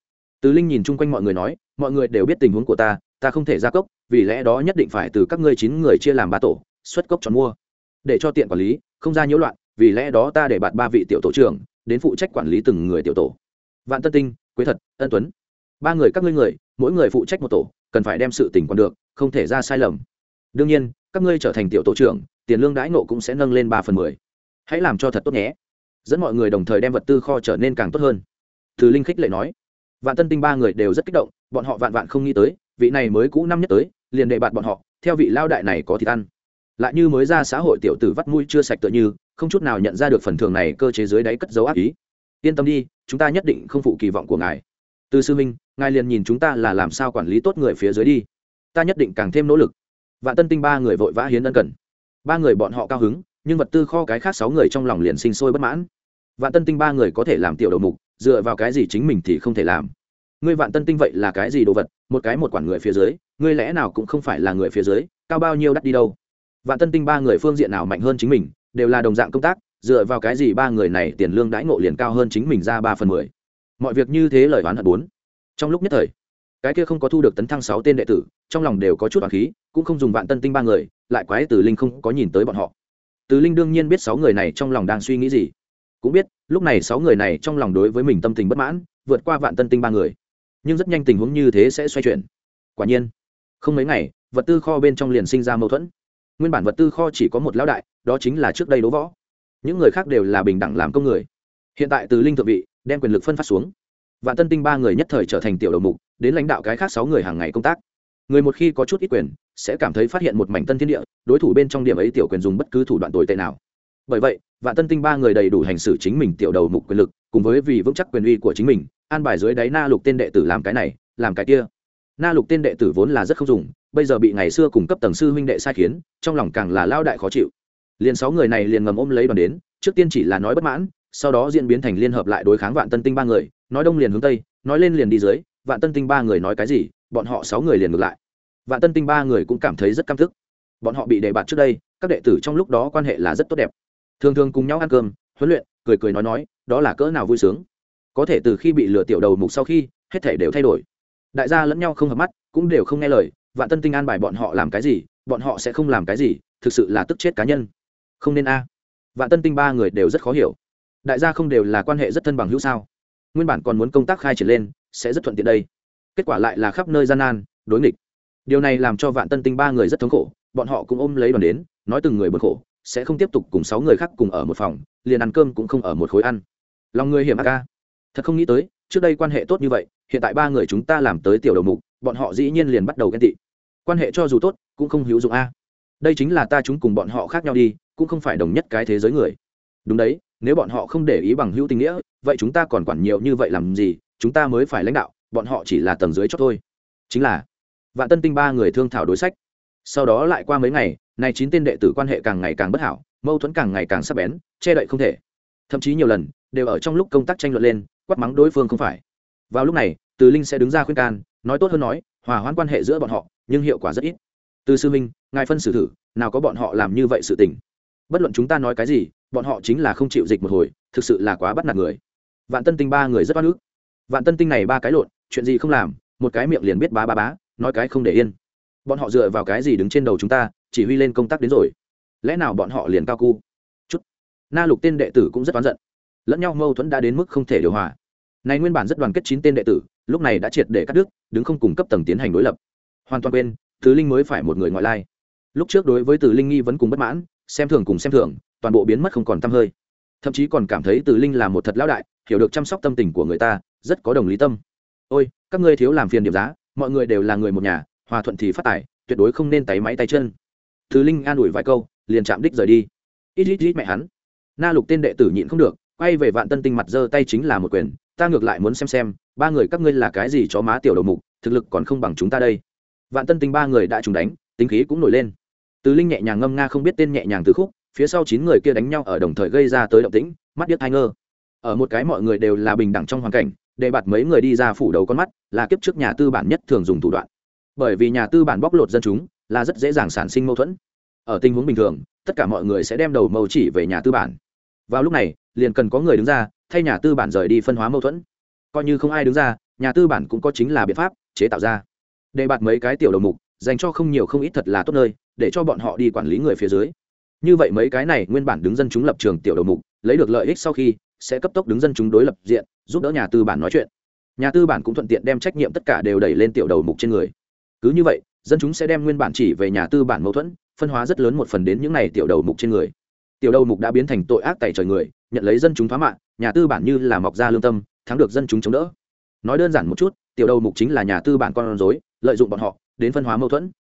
Từ linh nhìn chung quanh mọi người nói, mọi người đều biết tình huống của ta ta không thể ra cốc, vì lẽ đó nhất định phải từ các ngươi chín người chia làm ba tổ, xuất cốc chọn mua. Để cho tiện quản lý, không ra nhiễu loạn, vì lẽ đó ta để bạn ba vị tiểu tổ trưởng, đến phụ trách quản lý từng người tiểu tổ. Vạn tân tinh, quế thật, ân tuấn. Ba người các ngươi người, mỗi người phụ trách một tổ, cần phải đem sự tỉnh còn được, không thể ra sai lầm. Đương nhiên, các ngươi trở thành tiểu tổ trưởng, tiền lương đãi nộ cũng sẽ nâng lên ba phần mười. Hãy làm cho thật tốt nhé dẫn mọi người đồng thời đem vật tư kho trở nên càng tốt hơn. Từ linh khích lệ nói, vạn tân tinh ba người đều rất kích động, bọn họ vạn vạn không nghĩ tới, vị này mới cũ năm nhất tới, liền đệ bạt bọn họ, theo vị lao đại này có thịt ăn. Lại như mới ra xã hội tiểu tử vắt mũi chưa sạch tựa như, không chút nào nhận ra được phần thưởng này cơ chế dưới đáy cất dấu ác ý. Yên tâm đi, chúng ta nhất định không phụ kỳ vọng của ngài. Từ sư minh ngài liền nhìn chúng ta là làm sao quản lý tốt người phía dưới đi. Ta nhất định càng thêm nỗ lực. Vạn tân tinh ba người vội vã hiến ân cần. Ba người bọn họ cao hứng, nhưng vật tư kho cái khác sáu người trong lòng liền sinh sôi bất mãn vạn tân tinh ba người có thể làm tiểu đầu mục, dựa vào cái gì chính mình thì không thể làm? Ngươi vạn tân tinh vậy là cái gì đồ vật? Một cái một quản người phía dưới, ngươi lẽ nào cũng không phải là người phía dưới, cao bao nhiêu đắt đi đâu? Vạn tân tinh ba người phương diện nào mạnh hơn chính mình, đều là đồng dạng công tác, dựa vào cái gì ba người này tiền lương đãi ngộ liền cao hơn chính mình ra ba phần mười? Mọi việc như thế lời oán hận bốn. Trong lúc nhất thời, cái kia không có thu được tấn thăng sáu tên đệ tử, trong lòng đều có chút hoàng khí, cũng không dùng vạn tân tinh ba người, lại quái từ linh không có nhìn tới bọn họ. Từ linh đương nhiên biết sáu người này trong lòng đang suy nghĩ gì cũng biết, lúc này sáu người này trong lòng đối với mình tâm tình bất mãn, vượt qua vạn tân tinh ba người. Nhưng rất nhanh tình huống như thế sẽ xoay chuyển. Quả nhiên, không mấy ngày, vật tư kho bên trong liền sinh ra mâu thuẫn. Nguyên bản vật tư kho chỉ có một lão đại, đó chính là trước đây đố võ. Những người khác đều là bình đẳng làm công người. Hiện tại từ linh thượng vị, đem quyền lực phân phát xuống. Vạn tân tinh ba người nhất thời trở thành tiểu đầu mục, đến lãnh đạo cái khác sáu người hàng ngày công tác. Người một khi có chút ít quyền, sẽ cảm thấy phát hiện một mảnh tân thiên địa, đối thủ bên trong điểm ấy tiểu quyền dùng bất cứ thủ đoạn tồi tệ nào. Bởi vậy vạn tân tinh ba người đầy đủ hành xử chính mình tiểu đầu mục quyền lực, cùng với vì vững chắc quyền uy của chính mình, an bài dưới đáy na lục tên đệ tử làm cái này, làm cái kia. Na lục tên đệ tử vốn là rất không dùng, bây giờ bị ngày xưa cùng cấp tầng sư huynh đệ sai khiến, trong lòng càng là lao đại khó chịu. Liền sáu người này liền ngầm ôm lấy đoàn đến, trước tiên chỉ là nói bất mãn, sau đó diễn biến thành liên hợp lại đối kháng vạn tân tinh ba người, nói đông liền hướng tây, nói lên liền đi dưới, vạn tân tinh ba người nói cái gì, bọn họ sáu người liền ngược lại. Vạn tân tinh ba người cũng cảm thấy rất căm thức bọn họ bị đề bạt trước đây, các đệ tử trong lúc đó quan hệ là rất tốt đẹp thường thường cùng nhau ăn cơm, huấn luyện, cười cười nói nói, đó là cỡ nào vui sướng. Có thể từ khi bị lừa tiểu đầu mục sau khi, hết thể đều thay đổi. Đại gia lẫn nhau không hợp mắt, cũng đều không nghe lời, vạn tân tinh an bài bọn họ làm cái gì, bọn họ sẽ không làm cái gì, thực sự là tức chết cá nhân. Không nên a. Vạn tân tinh ba người đều rất khó hiểu. Đại gia không đều là quan hệ rất thân bằng hữu sao? Nguyên bản còn muốn công tác khai triển lên, sẽ rất thuận tiện đây. Kết quả lại là khắp nơi gian nan, đối nghịch. Điều này làm cho vạn tân tinh ba người rất thống khổ, bọn họ cũng ôm lấy đoàn đến, nói từng người bật khổ sẽ không tiếp tục cùng sáu người khác cùng ở một phòng, liền ăn cơm cũng không ở một khối ăn. Lòng người hiểm ác ca thật không nghĩ tới, trước đây quan hệ tốt như vậy, hiện tại ba người chúng ta làm tới tiểu đầu mục, bọn họ dĩ nhiên liền bắt đầu ghen tị. Quan hệ cho dù tốt, cũng không hữu dụng a. Đây chính là ta chúng cùng bọn họ khác nhau đi, cũng không phải đồng nhất cái thế giới người. Đúng đấy, nếu bọn họ không để ý bằng hữu tình nghĩa, vậy chúng ta còn quản nhiều như vậy làm gì, chúng ta mới phải lãnh đạo, bọn họ chỉ là tầng dưới chót thôi. Chính là, vạn tân tinh ba người thương thảo đối sách. Sau đó lại qua mấy ngày này chín tên đệ tử quan hệ càng ngày càng bất hảo, mâu thuẫn càng ngày càng sắc bén, che đậy không thể. Thậm chí nhiều lần, đều ở trong lúc công tác tranh luận lên, quát mắng đối phương không phải. Vào lúc này, từ linh sẽ đứng ra khuyên can, nói tốt hơn nói, hòa hoãn quan hệ giữa bọn họ, nhưng hiệu quả rất ít. Từ sư minh, ngài phân xử thử, nào có bọn họ làm như vậy sự tình. Bất luận chúng ta nói cái gì, bọn họ chính là không chịu dịch một hồi, thực sự là quá bắt nạt người. Vạn tân tinh ba người rất oan ức. Vạn tân tinh này ba cái lộn, chuyện gì không làm, một cái miệng liền biết bá bá bá, nói cái không để yên. Bọn họ dựa vào cái gì đứng trên đầu chúng ta chỉ huy lên công tác đến rồi. Lẽ nào bọn họ liền cao cu? Chút. Na lục tên đệ tử cũng rất oán giận. Lẫn nhau mâu thuẫn đã đến mức không thể điều hòa. Này nguyên bản rất đoàn kết chín tên đệ tử, lúc này đã triệt để cắt đứt, đứng không cùng cấp tầng tiến hành đối lập. Hoàn toàn quên, tứ linh mới phải một người ngoại lai. Lúc trước đối với từ linh nghi vẫn cùng bất mãn, xem thường cùng xem thường, toàn bộ biến mất không còn t hơi. Thậm chí còn cảm thấy từ linh là một thật lão đại, hiểu được chăm sóc tâm tình của người ta, rất có đồng lý tâm. Ôi, các ngươi thiếu làm phiền điểm giá, mọi người đều là người một nhà, hòa thuận thì phát tài, tuyệt đối không nên tay máy tay chân thứ linh an ủi vài câu, liền chạm đích rời đi. Ít ít ít mẹ hắn. Na lục tên đệ tử nhịn không được, quay về vạn tân tinh mặt giơ tay chính là một quyền, ta ngược lại muốn xem xem, ba người các ngươi là cái gì cho má tiểu đầu mục, thực lực còn không bằng chúng ta đây. Vạn tân tinh ba người đã trùng đánh, tính khí cũng nổi lên. Tứ linh nhẹ nhàng ngâm nga không biết tên nhẹ nhàng từ khúc, phía sau chín người kia đánh nhau ở đồng thời gây ra tới động tĩnh, mắt điếc hai ngơ. Ở một cái mọi người đều là bình đẳng trong hoàn cảnh, để bạt mấy người đi ra phủ đầu con mắt, là kiếp trước nhà tư bản nhất thường dùng thủ đoạn. Bởi vì nhà tư bản bóc lột dân chúng là rất dễ dàng sản sinh mâu thuẫn. Ở tình huống bình thường, tất cả mọi người sẽ đem đầu mâu chỉ về nhà tư bản. Vào lúc này, liền cần có người đứng ra, thay nhà tư bản rời đi phân hóa mâu thuẫn. Coi như không ai đứng ra, nhà tư bản cũng có chính là biện pháp chế tạo ra. Để bạt mấy cái tiểu đầu mục, dành cho không nhiều không ít thật là tốt nơi, để cho bọn họ đi quản lý người phía dưới. Như vậy mấy cái này nguyên bản đứng dân chúng lập trường tiểu đầu mục, lấy được lợi ích sau khi, sẽ cấp tốc đứng dân chúng đối lập diện, giúp đỡ nhà tư bản nói chuyện. Nhà tư bản cũng thuận tiện đem trách nhiệm tất cả đều đẩy lên tiểu đầu mục trên người. Cứ như vậy dân chúng sẽ đem nguyên bản chỉ về nhà tư bản mâu thuẫn, phân hóa rất lớn một phần đến những này tiểu đầu mục trên người. Tiểu đầu mục đã biến thành tội ác tại trời người, nhận lấy dân chúng phá mạng, nhà tư bản như là mọc ra lương tâm, thắng được dân chúng chống đỡ. Nói đơn giản một chút, tiểu đầu mục chính là nhà tư bản con rối, lợi dụng bọn họ, đến phân hóa mâu thuẫn.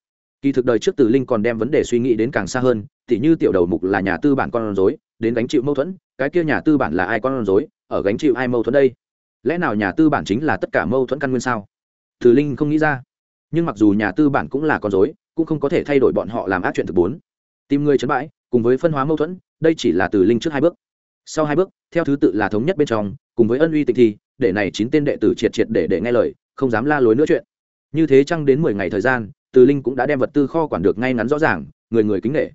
Kỳ thực đời trước từ linh còn đem vấn đề suy nghĩ đến càng xa hơn, tỉ như tiểu đầu mục là nhà tư bản con rối, đến gánh chịu mâu thuẫn, cái kia nhà tư bản là ai con rối, ở gánh chịu ai mâu thuẫn đây? Lẽ nào nhà tư bản chính là tất cả mâu thuẫn căn nguyên sao? Từ linh không nghĩ ra nhưng mặc dù nhà tư bản cũng là con dối cũng không có thể thay đổi bọn họ làm ác chuyện thực bốn. Tìm người chấn bãi, cùng với phân hóa mâu thuẫn, đây chỉ là từ linh trước hai bước. Sau hai bước, theo thứ tự là thống nhất bên trong, cùng với ân uy tịch thi để này chín tên đệ tử triệt triệt để để nghe lời, không dám la lối nữa chuyện. Như thế chăng đến mười ngày thời gian, từ linh cũng đã đem vật tư kho quản được ngay ngắn rõ ràng, người người kính nghệ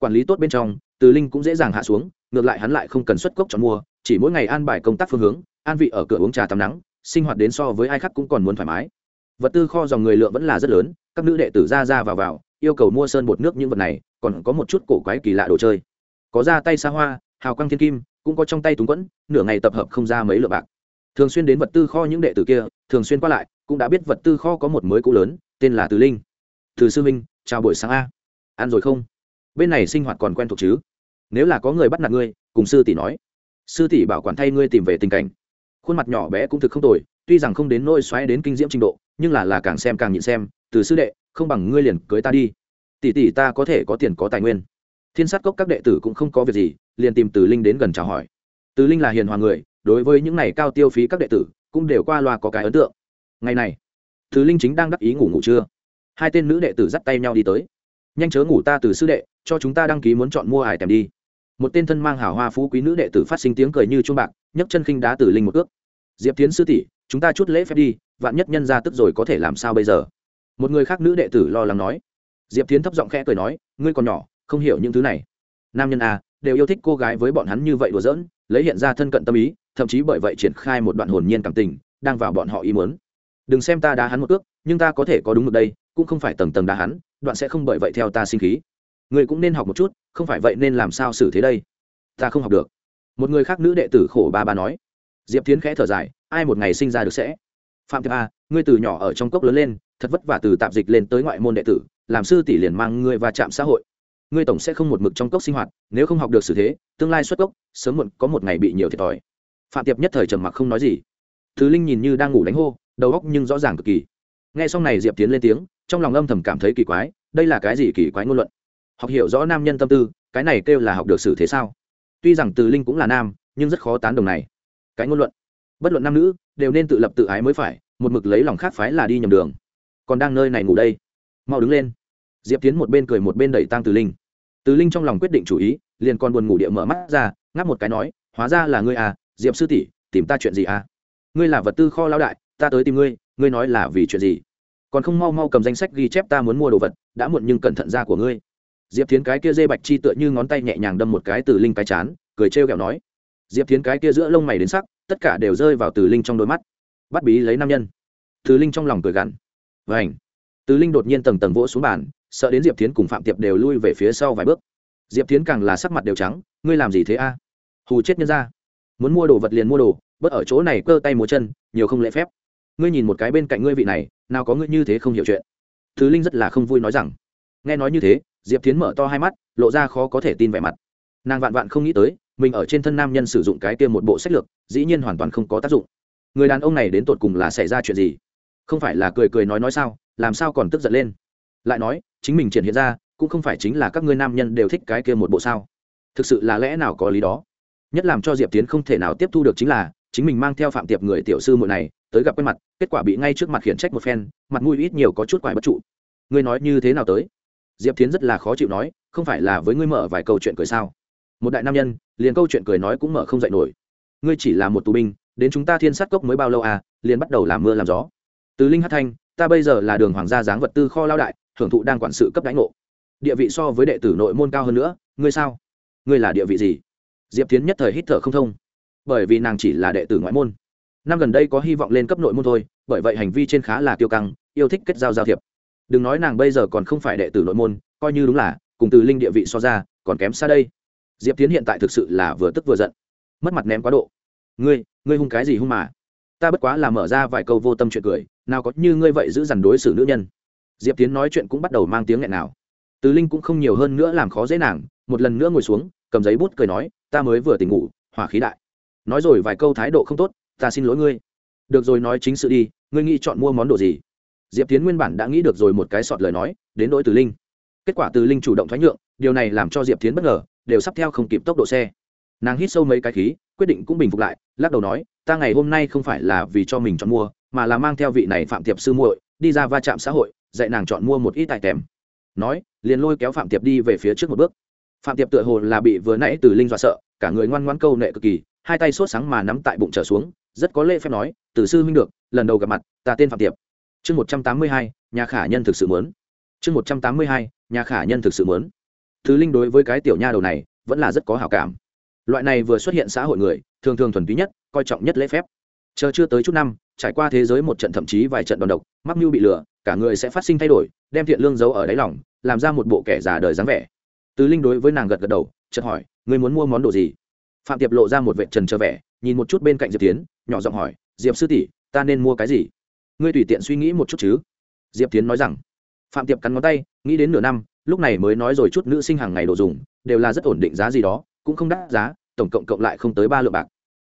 quản lý tốt bên trong, từ linh cũng dễ dàng hạ xuống, ngược lại hắn lại không cần xuất cốc chọn mua, chỉ mỗi ngày an bài công tác phương hướng, an vị ở cửa uống trà tắm nắng, sinh hoạt đến so với ai khác cũng còn muốn thoải mái vật tư kho dòng người lượng vẫn là rất lớn, các nữ đệ tử ra ra vào vào, yêu cầu mua sơn bột nước những vật này, còn có một chút cổ quái kỳ lạ đồ chơi. Có ra tay xa hoa, hào quang thiên kim, cũng có trong tay túng quẫn, nửa ngày tập hợp không ra mấy lượng bạc. Thường xuyên đến vật tư kho những đệ tử kia, thường xuyên qua lại, cũng đã biết vật tư kho có một mới cũ lớn, tên là từ linh. Từ sư minh chào buổi sáng a. Ăn rồi không? Bên này sinh hoạt còn quen thuộc chứ? Nếu là có người bắt nạt ngươi, cùng sư tỷ nói. Sư tỷ bảo quản thay ngươi tìm về tình cảnh. Khuôn mặt nhỏ bé cũng thực không tồi, tuy rằng không đến nôi xoáy đến kinh diễm trình độ nhưng là là càng xem càng nhịn xem, từ sư đệ, không bằng ngươi liền cưới ta đi. Tỷ tỷ ta có thể có tiền có tài nguyên. Thiên sát cốc các đệ tử cũng không có việc gì, liền tìm từ linh đến gần chào hỏi. Từ linh là hiền hòa người, đối với những này cao tiêu phí các đệ tử, cũng đều qua loa có cái ấn tượng. Ngày này, từ linh chính đang đắc ý ngủ ngủ trưa. Hai tên nữ đệ tử dắt tay nhau đi tới. Nhanh chớ ngủ ta, từ sư đệ, cho chúng ta đăng ký muốn chọn mua hải tèm đi. Một tên thân mang hảo hoa phú quý nữ đệ tử phát sinh tiếng cười như chuông bạc, nhấc chân khinh đá từ linh một ước diệp tiến sư tỷ, chúng ta chút lễ phép đi vạn nhất nhân ra tức rồi có thể làm sao bây giờ? Một người khác nữ đệ tử lo lắng nói. Diệp tiến thấp giọng khẽ cười nói, ngươi còn nhỏ, không hiểu những thứ này. Nam nhân à đều yêu thích cô gái với bọn hắn như vậy đùa giỡn, lấy hiện ra thân cận tâm ý, thậm chí bởi vậy triển khai một đoạn hồn nhiên cảm tình, đang vào bọn họ ý muốn. Đừng xem ta đá hắn một ước, nhưng ta có thể có đúng được đây, cũng không phải tầng tầng đá hắn, đoạn sẽ không bởi vậy theo ta sinh khí. Người cũng nên học một chút, không phải vậy nên làm sao xử thế đây? Ta không học được. Một người khác nữ đệ tử khổ ba ba nói. Diệp tiến khẽ thở dài, ai một ngày sinh ra được sẽ? Phạm thiệp a, ngươi từ nhỏ ở trong cốc lớn lên, thật vất vả từ tạp dịch lên tới ngoại môn đệ tử, làm sư tỷ liền mang ngươi va chạm xã hội. Ngươi tổng sẽ không một mực trong cốc sinh hoạt, nếu không học được xử thế, tương lai xuất cốc, sớm muộn có một ngày bị nhiều thiệt thòi. Phạm tiệp nhất thời trầm mặc không nói gì. Thứ linh nhìn như đang ngủ đánh hô, đầu óc nhưng rõ ràng cực kỳ. Nghe xong này diệp tiến lên tiếng, trong lòng âm thầm cảm thấy kỳ quái, đây là cái gì kỳ quái ngôn luận? Học hiểu rõ nam nhân tâm tư, cái này kêu là học được xử thế sao? Tuy rằng từ linh cũng là nam, nhưng rất khó tán đồng này. Cái ngôn luận bất luận nam nữ, đều nên tự lập tự ái mới phải, một mực lấy lòng khác phái là đi nhầm đường. Còn đang nơi này ngủ đây. Mau đứng lên. Diệp tiến một bên cười một bên đẩy tăng từ linh. Từ linh trong lòng quyết định chủ ý, liền còn buồn ngủ địa mở mắt ra, ngáp một cái nói, hóa ra là ngươi à diệp sư tỷ, tìm ta chuyện gì à? Ngươi là vật tư kho lao đại, ta tới tìm ngươi ngươi nói là vì chuyện gì? Còn không mau mau cầm danh sách ghi chép ta muốn mua đồ vật, đã muộn nhưng cẩn thận ra của ngươi. Diệp tiến cái kia dê bạch chi tựa như ngón tay nhẹ nhàng đâm một cái từ linh cái chán, cười trêu ghẹo nói. Diệp tiến cái kia giữa lông mày đến sắc tất cả đều rơi vào từ linh trong đôi mắt. Bắt bí lấy nam nhân. Từ linh trong lòng cười gằn. Vảnh từ linh đột nhiên tầng tầng vỗ xuống bàn, sợ đến diệp tiến cùng phạm tiệp đều lui về phía sau vài bước. Diệp tiến càng là sắc mặt đều trắng, ngươi làm gì thế a? Hù chết nhân ra muốn mua đồ vật liền mua đồ, bớt ở chỗ này cơ tay múa chân, nhiều không lễ phép. Ngươi nhìn một cái bên cạnh ngươi vị này, nào có ngươi như thế không hiểu chuyện. Thứ linh rất là không vui nói rằng. Nghe nói như thế, diệp tiến mở to hai mắt, lộ ra khó có thể tin vẻ mặt. Nàng vạn vạn không nghĩ tới mình ở trên thân nam nhân sử dụng cái kia một bộ sách lược, dĩ nhiên hoàn toàn không có tác dụng. Người đàn ông này đến tột cùng là xảy ra chuyện gì? Không phải là cười cười nói nói sao, làm sao còn tức giận lên? Lại nói, chính mình triển hiện ra, cũng không phải chính là các ngươi nam nhân đều thích cái kia một bộ sao? Thực sự là lẽ nào có lý đó? Nhất làm cho diệp tiến không thể nào tiếp thu được chính là, chính mình mang theo phạm tiệp người tiểu sư muội này, tới gặp quen mặt, kết quả bị ngay trước mặt khiển trách một phen, mặt mũi ít nhiều có chút quải bất trụ. Ngươi nói như thế nào tới? Diệp tiến rất là khó chịu nói, không phải là với ngươi mở vài câu chuyện cười sao? Một đại nam nhân, liền câu chuyện cười nói cũng mở không dậy nổi. Ngươi chỉ là một tù binh, đến chúng ta thiên sát cốc mới bao lâu à liền bắt đầu làm mưa làm gió. Từ linh hát thanh, ta bây giờ là đường hoàng gia giáng vật tư kho lao đại, hưởng thụ đang quản sự cấp đánh ngộ. Địa vị so với đệ tử nội môn cao hơn nữa, ngươi sao? Ngươi là địa vị gì? Diệp tiến nhất thời hít thở không thông. Bởi vì nàng chỉ là đệ tử ngoại môn. Năm gần đây có hy vọng lên cấp nội môn thôi, bởi vậy hành vi trên khá là tiêu căng, yêu thích kết giao giao thiệp. Đừng nói nàng bây giờ còn không phải đệ tử nội môn, coi như đúng là, cùng từ linh địa vị so ra, còn kém xa đây diệp tiến hiện tại thực sự là vừa tức vừa giận. Mất mặt ném quá độ. Ngươi ngươi hung cái gì hung mà? Ta bất quá là mở ra vài câu vô tâm chuyện cười, nào có như ngươi vậy giữ dằn đối xử nữ nhân. Diệp tiến nói chuyện cũng bắt đầu mang tiếng nghẹn nào. Từ linh cũng không nhiều hơn nữa làm khó dễ nàng, một lần nữa ngồi xuống, cầm giấy bút cười nói, ta mới vừa tỉnh ngủ, hỏa khí đại. Nói rồi vài câu thái độ không tốt, ta xin lỗi ngươi. Được rồi, nói chính sự đi, ngươi nghĩ chọn mua món đồ gì? Diệp tiến nguyên bản đã nghĩ được rồi một cái sọt lời nói, đến đỗi từ linh. Kết quả từ linh chủ động thoái nhượng, điều này làm cho diệp tiến bất ngờ đều sắp theo không kịp tốc độ xe. Nàng hít sâu mấy cái khí, quyết định cũng bình phục lại, lắc đầu nói, ta ngày hôm nay không phải là vì cho mình chọn mua, mà là mang theo vị này phạm tiệp sư muội, đi ra va chạm xã hội, dạy nàng chọn mua một ít tài kèm nói, liền lôi kéo phạm tiệp đi về phía trước một bước. Phạm tiệp tựa hồ là bị vừa nãy từ linh dọa sợ, cả người ngoan ngoãn câu nệ cực kỳ, hai tay sốt sáng mà nắm tại bụng trở xuống, rất có lễ phép nói, từ sư huynh được, lần đầu gặp mặt, ta tên phạm tiệp chương một trăm tám mươi hai, nhà khả nhân thực sự muốn. Chương một trăm tám mươi hai, nhà khả nhân thực sự muốn thứ linh đối với cái tiểu nha đầu này vẫn là rất có hảo cảm. Loại này vừa xuất hiện xã hội người, thường thường thuần túy nhất, coi trọng nhất lễ phép. Chờ chưa tới chút năm, trải qua thế giới một trận thậm chí vài trận đòn độc, mắc mưu bị lừa, cả người sẽ phát sinh thay đổi, đem thiện lương giấu ở đáy lòng, làm ra một bộ kẻ già đời dáng vẻ. Tứ linh đối với nàng gật gật đầu, chợt hỏi người muốn mua món đồ gì? Phạm tiệp lộ ra một vệ trần trơ vẻ, nhìn một chút bên cạnh diệp tiến, nhỏ giọng hỏi, diệp sư tỷ, ta nên mua cái gì? Ngươi tùy tiện suy nghĩ một chút chứ. Diệp tiến nói rằng phạm tiệp cắn ngón tay, nghĩ đến nửa năm, lúc này mới nói rồi chút nữ sinh hàng ngày đồ dùng, đều là rất ổn định giá gì đó, cũng không đắt giá, tổng cộng cộng lại không tới ba lượng bạc.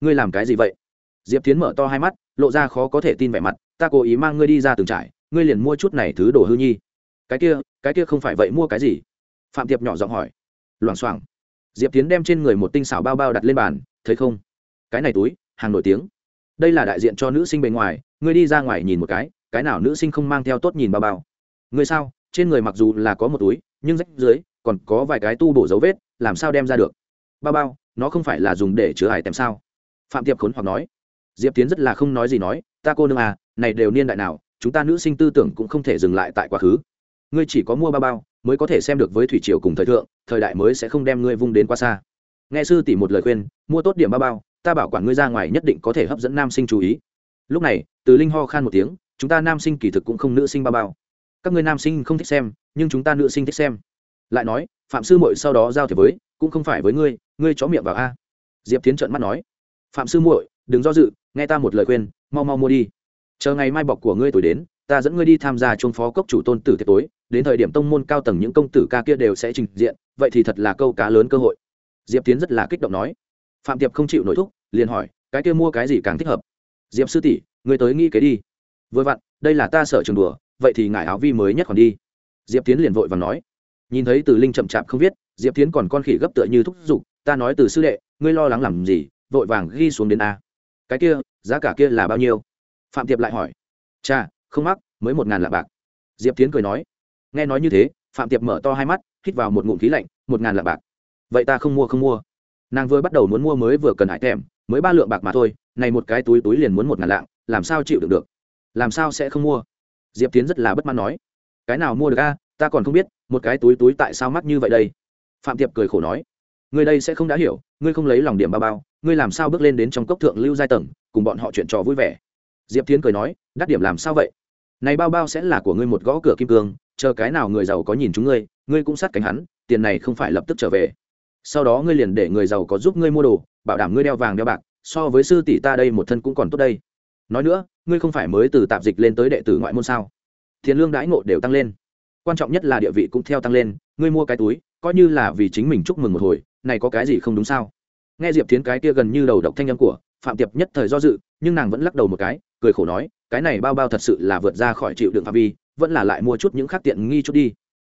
Ngươi làm cái gì vậy? Diệp tiến mở to hai mắt, lộ ra khó có thể tin vẻ mặt, ta cố ý mang ngươi đi ra từng trải, ngươi liền mua chút này thứ đồ hư nhi. Cái kia cái kia không phải vậy mua cái gì? Phạm tiệp nhỏ giọng hỏi. Loảng xoảng. Diệp tiến đem trên người một tinh xảo bao bao đặt lên bàn, thấy không? Cái này túi, hàng nổi tiếng. Đây là đại diện cho nữ sinh bề ngoài, ngươi đi ra ngoài nhìn một cái cái nào nữ sinh không mang theo tốt nhìn bao bao? Ngươi sao? Trên người mặc dù là có một túi, nhưng rách dưới còn có vài cái tu bổ dấu vết, làm sao đem ra được? Bao bao, nó không phải là dùng để chứa hải tèm sao? Phạm tiệp khốn hoặc nói. Diệp tiến rất là không nói gì nói, ta cô nương à này đều niên đại nào, chúng ta nữ sinh tư tưởng cũng không thể dừng lại tại quá khứ. Ngươi chỉ có mua bao bao mới có thể xem được với thủy triều cùng thời thượng, thời đại mới sẽ không đem ngươi vung đến quá xa. Nghe sư tỷ một lời khuyên, mua tốt điểm bao bao, ta bảo quản ngươi ra ngoài nhất định có thể hấp dẫn nam sinh chú ý. Lúc này, từ linh ho khan một tiếng, chúng ta nam sinh kỳ thực cũng không nữ sinh bao bao các người nam sinh không thích xem, nhưng chúng ta nữ sinh thích xem. Lại nói, phạm sư muội sau đó giao thiệp với, cũng không phải với ngươi ngươi chó miệng vào a. Diệp tiến trợn mắt nói, phạm sư muội, đừng do dự, nghe ta một lời khuyên, mau mau mua đi. Chờ ngày mai bọc của ngươi tuổi đến, ta dẫn ngươi đi tham gia chuông phó cốc chủ tôn tử tiệc tối, đến thời điểm tông môn cao tầng những công tử ca kia đều sẽ trình diện, vậy thì thật là câu cá lớn cơ hội. Diệp tiến rất là kích động nói. Phạm tiệp không chịu nổi thúc, liền hỏi, cái kia mua cái gì càng thích hợp? Diệp sư tỷ, ngươi tới nghĩ kế đi. Vừa vặn, đây là ta sợ trường đùa vậy thì ngải áo vi mới nhất còn đi. Diệp tiến liền vội và nói. Nhìn thấy từ linh chậm chạp không viết, diệp tiến còn con khỉ gấp tựa như thúc giục, ta nói từ sư đệ, ngươi lo lắng làm gì, vội vàng ghi xuống đến a. Cái kia, giá cả kia là bao nhiêu? Phạm tiệp lại hỏi. Cha không mắc, mới một ngàn lạ bạc. Diệp tiến cười nói. Nghe nói như thế, phạm tiệp mở to hai mắt, hít vào một ngụm khí lạnh, một ngàn lạ bạc. Vậy ta không mua không mua. Nàng vừa bắt đầu muốn mua mới vừa cần hải thèm, mới ba lượng bạc mà thôi, này một cái túi túi liền muốn một ngàn lạng, làm sao chịu được được? Làm sao sẽ không mua? Diệp tiến rất là bất mãn nói, cái nào mua được a? Ta còn không biết, một cái túi túi tại sao mắc như vậy đây? Phạm tiệp cười khổ nói, ngươi đây sẽ không đã hiểu, ngươi không lấy lòng điểm bao bao, ngươi làm sao bước lên đến trong cốc thượng lưu giai tầng, cùng bọn họ chuyện trò vui vẻ? Diệp tiến cười nói, đắt điểm làm sao vậy? Này bao bao sẽ là của ngươi một gõ cửa kim cương, chờ cái nào người giàu có nhìn chúng ngươi ngươi cũng sát cánh hắn, tiền này không phải lập tức trở về. Sau đó ngươi liền để người giàu có giúp ngươi mua đồ, bảo đảm ngươi đeo vàng đeo bạc, so với sư tỷ ta đây một thân cũng còn tốt đây nói nữa, ngươi không phải mới từ tạp dịch lên tới đệ tử ngoại môn sao? Tiền lương đãi ngộ đều tăng lên. Quan trọng nhất là địa vị cũng theo tăng lên, ngươi mua cái túi, coi như là vì chính mình chúc mừng một hồi, này có cái gì không đúng sao? Nghe diệp tiến cái kia gần như đầu độc thanh âm của, phạm tiệp nhất thời do dự, nhưng nàng vẫn lắc đầu một cái, cười khổ nói, cái này bao bao thật sự là vượt ra khỏi chịu đựng phạm vi, vẫn là lại mua chút những khác tiện nghi chút đi.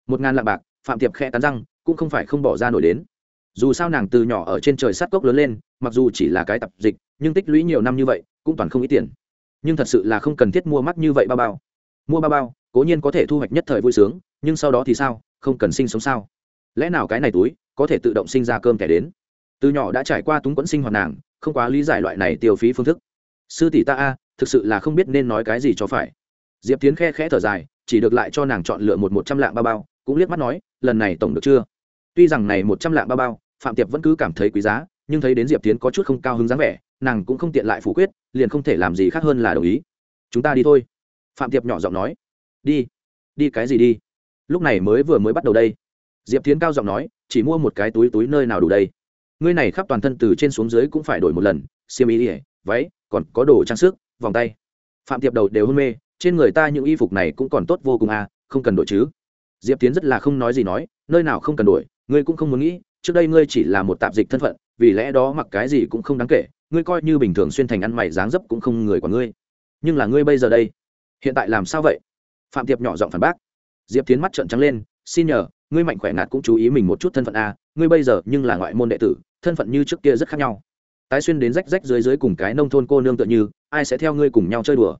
Một ngàn lạng bạc, phạm tiệp khe cắn răng, cũng không phải không bỏ ra nổi đến. Dù sao nàng từ nhỏ ở trên trời sát cốc lớn lên, mặc dù chỉ là cái tập dịch, nhưng tích lũy nhiều năm như vậy cũng toàn không ít tiền. Nhưng thật sự là không cần thiết mua mắc như vậy bao bao. Mua bao bao, cố nhiên có thể thu hoạch nhất thời vui sướng, nhưng sau đó thì sao? Không cần sinh sống sao? Lẽ nào cái này túi có thể tự động sinh ra cơm kẻ đến? Từ nhỏ đã trải qua túng quẫn sinh hoạt nàng, không quá lý giải loại này tiêu phí phương thức. Sư tỷ ta a, thực sự là không biết nên nói cái gì cho phải. Diệp tiến khe khẽ thở dài, chỉ được lại cho nàng chọn lựa một một trăm lạng bao bao, cũng liếc mắt nói, lần này tổng được chưa? Tuy rằng này một trăm lạng bao bao, phạm tiệp vẫn cứ cảm thấy quý giá, nhưng thấy đến diệp tiến có chút không cao hứng dáng vẻ nàng cũng không tiện lại phủ quyết, liền không thể làm gì khác hơn là đồng ý. Chúng ta đi thôi. Phạm tiệp nhỏ giọng nói. Đi. Đi cái gì đi? Lúc này mới vừa mới bắt đầu đây. Diệp tiến cao giọng nói, chỉ mua một cái túi túi nơi nào đủ đây? Ngươi này khắp toàn thân từ trên xuống dưới cũng phải đổi một lần, xiêm ý ỉa váy, còn có đồ trang sức, vòng tay. Phạm tiệp đầu đều hôn mê, trên người ta những y phục này cũng còn tốt vô cùng à không cần đổi chứ. Diệp tiến rất là không nói gì nói, nơi nào không cần đổi, ngươi cũng không muốn nghĩ, trước đây ngươi chỉ là một tạp dịch thân phận, vì lẽ đó mặc cái gì cũng không đáng kể ngươi coi như bình thường xuyên thành ăn mày dáng dấp cũng không người của ngươi. Nhưng là ngươi bây giờ đây, hiện tại làm sao vậy? Phạm tiệp nhỏ giọng phản bác. Diệp tiến mắt trợn trắng lên, xin nhờ, ngươi mạnh khỏe ngạt cũng chú ý mình một chút thân phận a, ngươi bây giờ nhưng là ngoại môn đệ tử, thân phận như trước kia rất khác nhau. Tái xuyên đến rách rách dưới dưới cùng cái nông thôn cô nương tựa như, ai sẽ theo ngươi cùng nhau chơi đùa?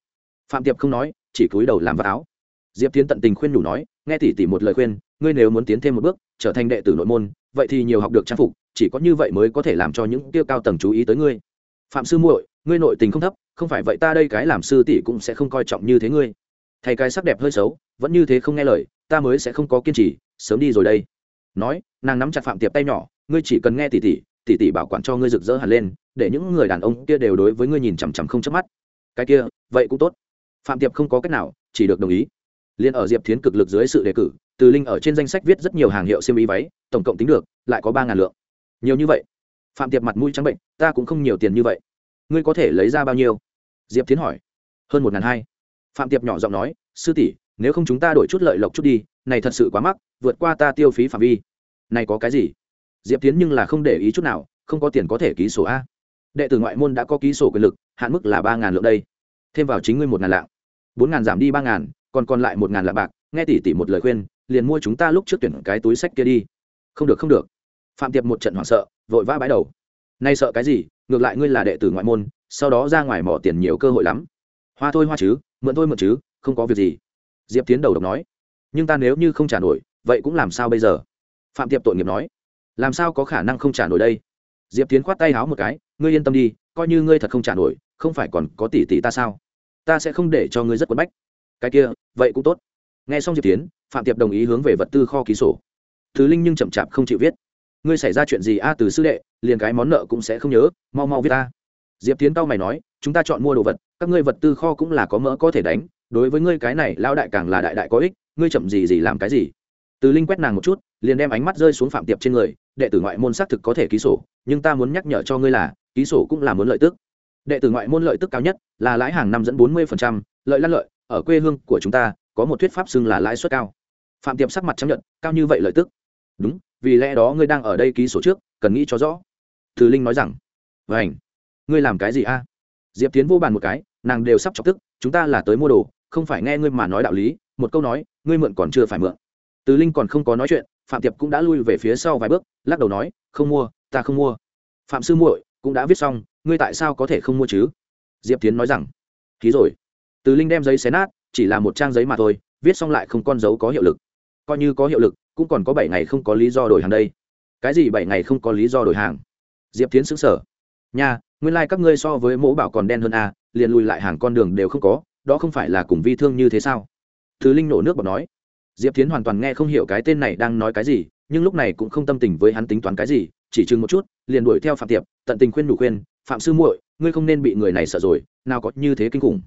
Phạm tiệp không nói, chỉ cúi đầu làm vật áo. Diệp tiến tận tình khuyên đủ nói, nghe tỉ tỉ một lời khuyên, ngươi nếu muốn tiến thêm một bước, trở thành đệ tử nội môn, vậy thì nhiều học được trang phục, chỉ có như vậy mới có thể làm cho những tiêu cao tầng chú ý tới ngươi phạm sư muội ngươi nội tình không thấp không phải vậy ta đây cái làm sư tỷ cũng sẽ không coi trọng như thế ngươi. Thầy cái sắc đẹp hơi xấu vẫn như thế không nghe lời ta mới sẽ không có kiên trì sớm đi rồi đây. Nói nàng nắm chặt phạm tiệp tay nhỏ ngươi chỉ cần nghe tỷ tỷ, tỷ tỷ bảo quản cho ngươi rực rỡ hẳn lên để những người đàn ông kia đều đối với ngươi nhìn chằm chằm không chớp mắt. Cái kia vậy cũng tốt. Phạm tiệp không có cách nào chỉ được đồng ý. Liền ở diệp thiến cực lực dưới sự đề cử từ linh ở trên danh sách viết rất nhiều hàng hiệu xiêm y váy tổng cộng tính được lại có ba ngàn lượng. Nhiều như vậy phạm tiệp mặt mũi trắng bệnh, ta cũng không nhiều tiền như vậy. Ngươi có thể lấy ra bao nhiêu? Diệp thiến hỏi. Hơn một ngàn hai. Phạm tiệp nhỏ giọng nói, sư tỷ, nếu không chúng ta đổi chút lợi lộc chút đi, này thật sự quá mắc, vượt qua ta tiêu phí phạm vi. Này có cái gì? Diệp tiến nhưng là không để ý chút nào, không có tiền có thể ký sổ a. Đệ tử ngoại môn đã có ký sổ quyền lực, hạn mức là ba ngàn lượng đây. Thêm vào chính ngươi một ngàn lạng. Bốn ngàn giảm đi ba ngàn, còn còn lại một ngàn lạng bạc, nghe tỷ tỷ một lời khuyên, liền mua chúng ta lúc trước tuyển cái túi sách kia đi. Không được không được phạm tiệp một trận hoảng sợ, vội vã bãi đầu. Nay sợ cái gì? Ngược lại ngươi là đệ tử ngoại môn, sau đó ra ngoài mỏ tiền nhiều cơ hội lắm. Hoa thôi hoa chứ, mượn thôi mượn chứ, không có việc gì. Diệp tiến đầu độc nói. Nhưng ta nếu như không trả nổi, vậy cũng làm sao bây giờ? Phạm tiệp tội nghiệp nói. Làm sao có khả năng không trả nổi đây? Diệp tiến khoát tay háo một cái. Ngươi yên tâm đi, coi như ngươi thật không trả nổi, không phải còn có tỷ tỷ ta sao? Ta sẽ không để cho ngươi rất quấn bách. Cái kia, vậy cũng tốt. Nghe xong diệp tiến, phạm tiệp đồng ý hướng về vật tư kho ký sổ. Thứ linh nhưng chậm chạp không chịu viết ngươi xảy ra chuyện gì a, từ sư đệ, liền cái món nợ cũng sẽ không nhớ, mau mau viết ta. Diệp tiến cao mày nói, chúng ta chọn mua đồ vật, các ngươi vật tư kho cũng là có mỡ có thể đánh, đối với ngươi cái này lao đại càng là đại đại có ích, ngươi chậm gì gì làm cái gì? Từ linh quét nàng một chút, liền đem ánh mắt rơi xuống phạm tiệp trên người, đệ tử ngoại môn xác thực có thể ký sổ, nhưng ta muốn nhắc nhở cho ngươi là, ký sổ cũng là muốn lợi tức. Đệ tử ngoại môn lợi tức cao nhất là lãi hàng năm dẫn bốn mươi lợi lăn lợi, ở quê hương của chúng ta, có một thuyết pháp xưng là lãi suất cao. Phạm tiệp sắc mặt chấp nhận cao như vậy lợi tức. Đúng vì lẽ đó ngươi đang ở đây ký sổ trước, cần nghĩ cho rõ. Từ linh nói rằng. Vảnh ngươi làm cái gì a? Diệp tiến vô bàn một cái, nàng đều sắp chọc tức, chúng ta là tới mua đồ, không phải nghe ngươi mà nói đạo lý, một câu nói, ngươi mượn còn chưa phải mượn. Từ linh còn không có nói chuyện, phạm tiệp cũng đã lui về phía sau vài bước, lắc đầu nói, không mua, ta không mua. Phạm sư muội cũng đã viết xong, ngươi tại sao có thể không mua chứ? Diệp tiến nói rằng. Ký rồi. Từ linh đem giấy xé nát, chỉ là một trang giấy mà thôi, viết xong lại không con dấu có hiệu lực. Coi như có hiệu lực cũng còn có bảy ngày không có lý do đổi hàng đây. Cái gì bảy ngày không có lý do đổi hàng? Diệp tiến xứng sở nha, nguyên lai、like、các ngươi so với mẫu bảo còn đen hơn a liền lùi lại hàng con đường đều không có, đó không phải là cùng vi thương như thế sao? Thứ linh nổ nước bọt nói. Diệp tiến hoàn toàn nghe không hiểu cái tên này đang nói cái gì, nhưng lúc này cũng không tâm tình với hắn tính toán cái gì, chỉ chừng một chút, liền đuổi theo phạm tiệp, tận tình khuyên đủ khuyên, phạm sư muội, ngươi không nên bị người này sợ rồi, nào có như thế kinh khủng.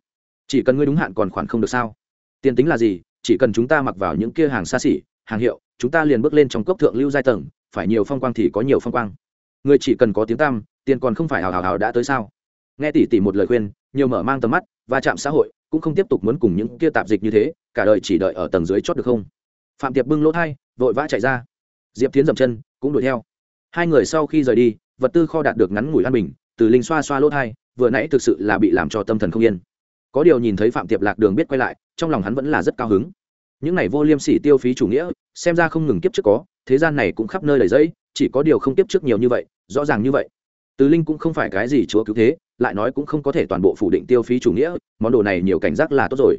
Chỉ cần ngươi đúng hạn còn khoản không được sao? Tiền tính là gì, chỉ cần chúng ta mặc vào những kia hàng xa xỉ hàng hiệu, chúng ta liền bước lên trong cốc thượng lưu giai tầng, phải nhiều phong quang thì có nhiều phong quang. Người chỉ cần có tiếng tam tiền còn không phải hào hào hào đã tới sao? Nghe tỷ tỷ một lời khuyên, nhiều mở mang tầm mắt và chạm xã hội, cũng không tiếp tục muốn cùng những kia tạp dịch như thế, cả đời chỉ đợi ở tầng dưới chót được không? Phạm tiệp bưng lỗ thai, vội vã chạy ra. Diệp tiến dậm chân, cũng đuổi theo. Hai người sau khi rời đi, vật tư kho đạt được ngắn ngủi an bình, từ linh xoa xoa lỗ thai, vừa nãy thực sự là bị làm cho tâm thần không yên. Có điều nhìn thấy phạm tiệp lạc đường biết quay lại, trong lòng hắn vẫn là rất cao hứng những này vô liêm sỉ tiêu phí chủ nghĩa, xem ra không ngừng kiếp trước có, thế gian này cũng khắp nơi đầy dẫy chỉ có điều không kiếp trước nhiều như vậy, rõ ràng như vậy. Từ linh cũng không phải cái gì chúa cứu thế, lại nói cũng không có thể toàn bộ phủ định tiêu phí chủ nghĩa, món đồ này nhiều cảnh giác là tốt rồi.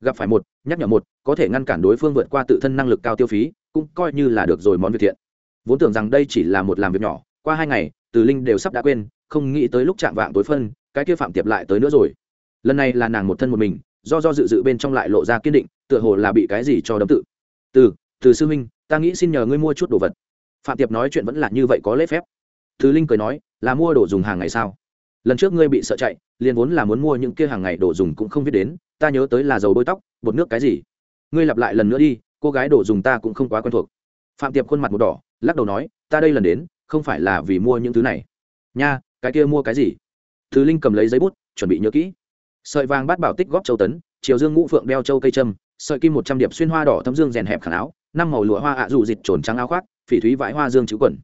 Gặp phải một, nhắc nhở một, có thể ngăn cản đối phương vượt qua tự thân năng lực cao tiêu phí, cũng coi như là được rồi món việc thiện. Vốn tưởng rằng đây chỉ là một làm việc nhỏ, qua hai ngày, từ linh đều sắp đã quên, không nghĩ tới lúc chạm vạng tối phân, cái kia phạm tiệp lại tới nữa rồi. Lần này là nàng một thân một mình, do do dự dự bên trong lại lộ ra kiên định tựa hồ là bị cái gì cho đấm tự. Từ từ sư huynh, ta nghĩ xin nhờ ngươi mua chút đồ vật. Phạm tiệp nói chuyện vẫn là như vậy có lễ phép. Thứ linh cười nói, là mua đồ dùng hàng ngày sao? Lần trước ngươi bị sợ chạy, liền vốn là muốn mua những kia hàng ngày đồ dùng cũng không biết đến, ta nhớ tới là dầu bôi tóc, bột nước cái gì. Ngươi lặp lại lần nữa đi, cô gái đồ dùng ta cũng không quá quen thuộc. Phạm tiệp khuôn mặt một đỏ, lắc đầu nói, ta đây lần đến, không phải là vì mua những thứ này. Nha, cái kia mua cái gì? Thứ linh cầm lấy giấy bút, chuẩn bị nhớ kỹ. Sợi vàng bát bảo tích góp châu tấn, chiều dương ngũ phượng đeo châu cây trâm sợi kim một trăm điệp xuyên hoa đỏ thấm dương rèn hẹp khả áo, năm màu lụa hoa ạ à dịt trồn trắng áo khoác, phỉ thúy vãi hoa dương chữ quần.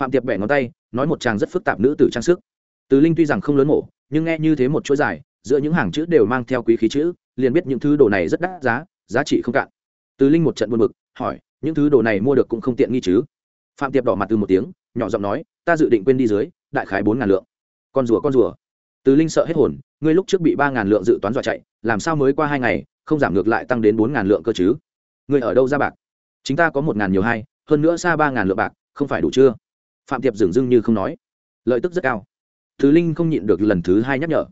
Phạm tiệp bẻ ngón tay, nói một chàng rất phức tạp nữ tử trang sức. Từ linh tuy rằng không lớn mổ, nhưng nghe như thế một chuỗi dài, giữa những hàng chữ đều mang theo quý khí chữ, liền biết những thứ đồ này rất đắt giá giá trị không cạn. Từ linh một trận buồn bực, hỏi, những thứ đồ này mua được cũng không tiện nghi chứ? Phạm tiệp đỏ mặt từ một tiếng, nhỏ giọng nói, ta dự định quên đi dưới, đại khái bốn ngàn lượng. Con rùa con rùa. Từ linh sợ hết hồn, ngươi lúc trước bị ba ngàn lượng dự toán dọa chạy, làm sao mới qua hai ngày không giảm ngược lại tăng đến bốn ngàn lượng cơ chứ. Người ở đâu ra bạc? Chúng ta có một ngàn nhiều hay hơn nữa xa ba ngàn lượng bạc, không phải đủ chưa? Phạm tiệp dừng dưng như không nói. Lợi tức rất cao. Thứ linh không nhịn được lần thứ hai nhắc nhở.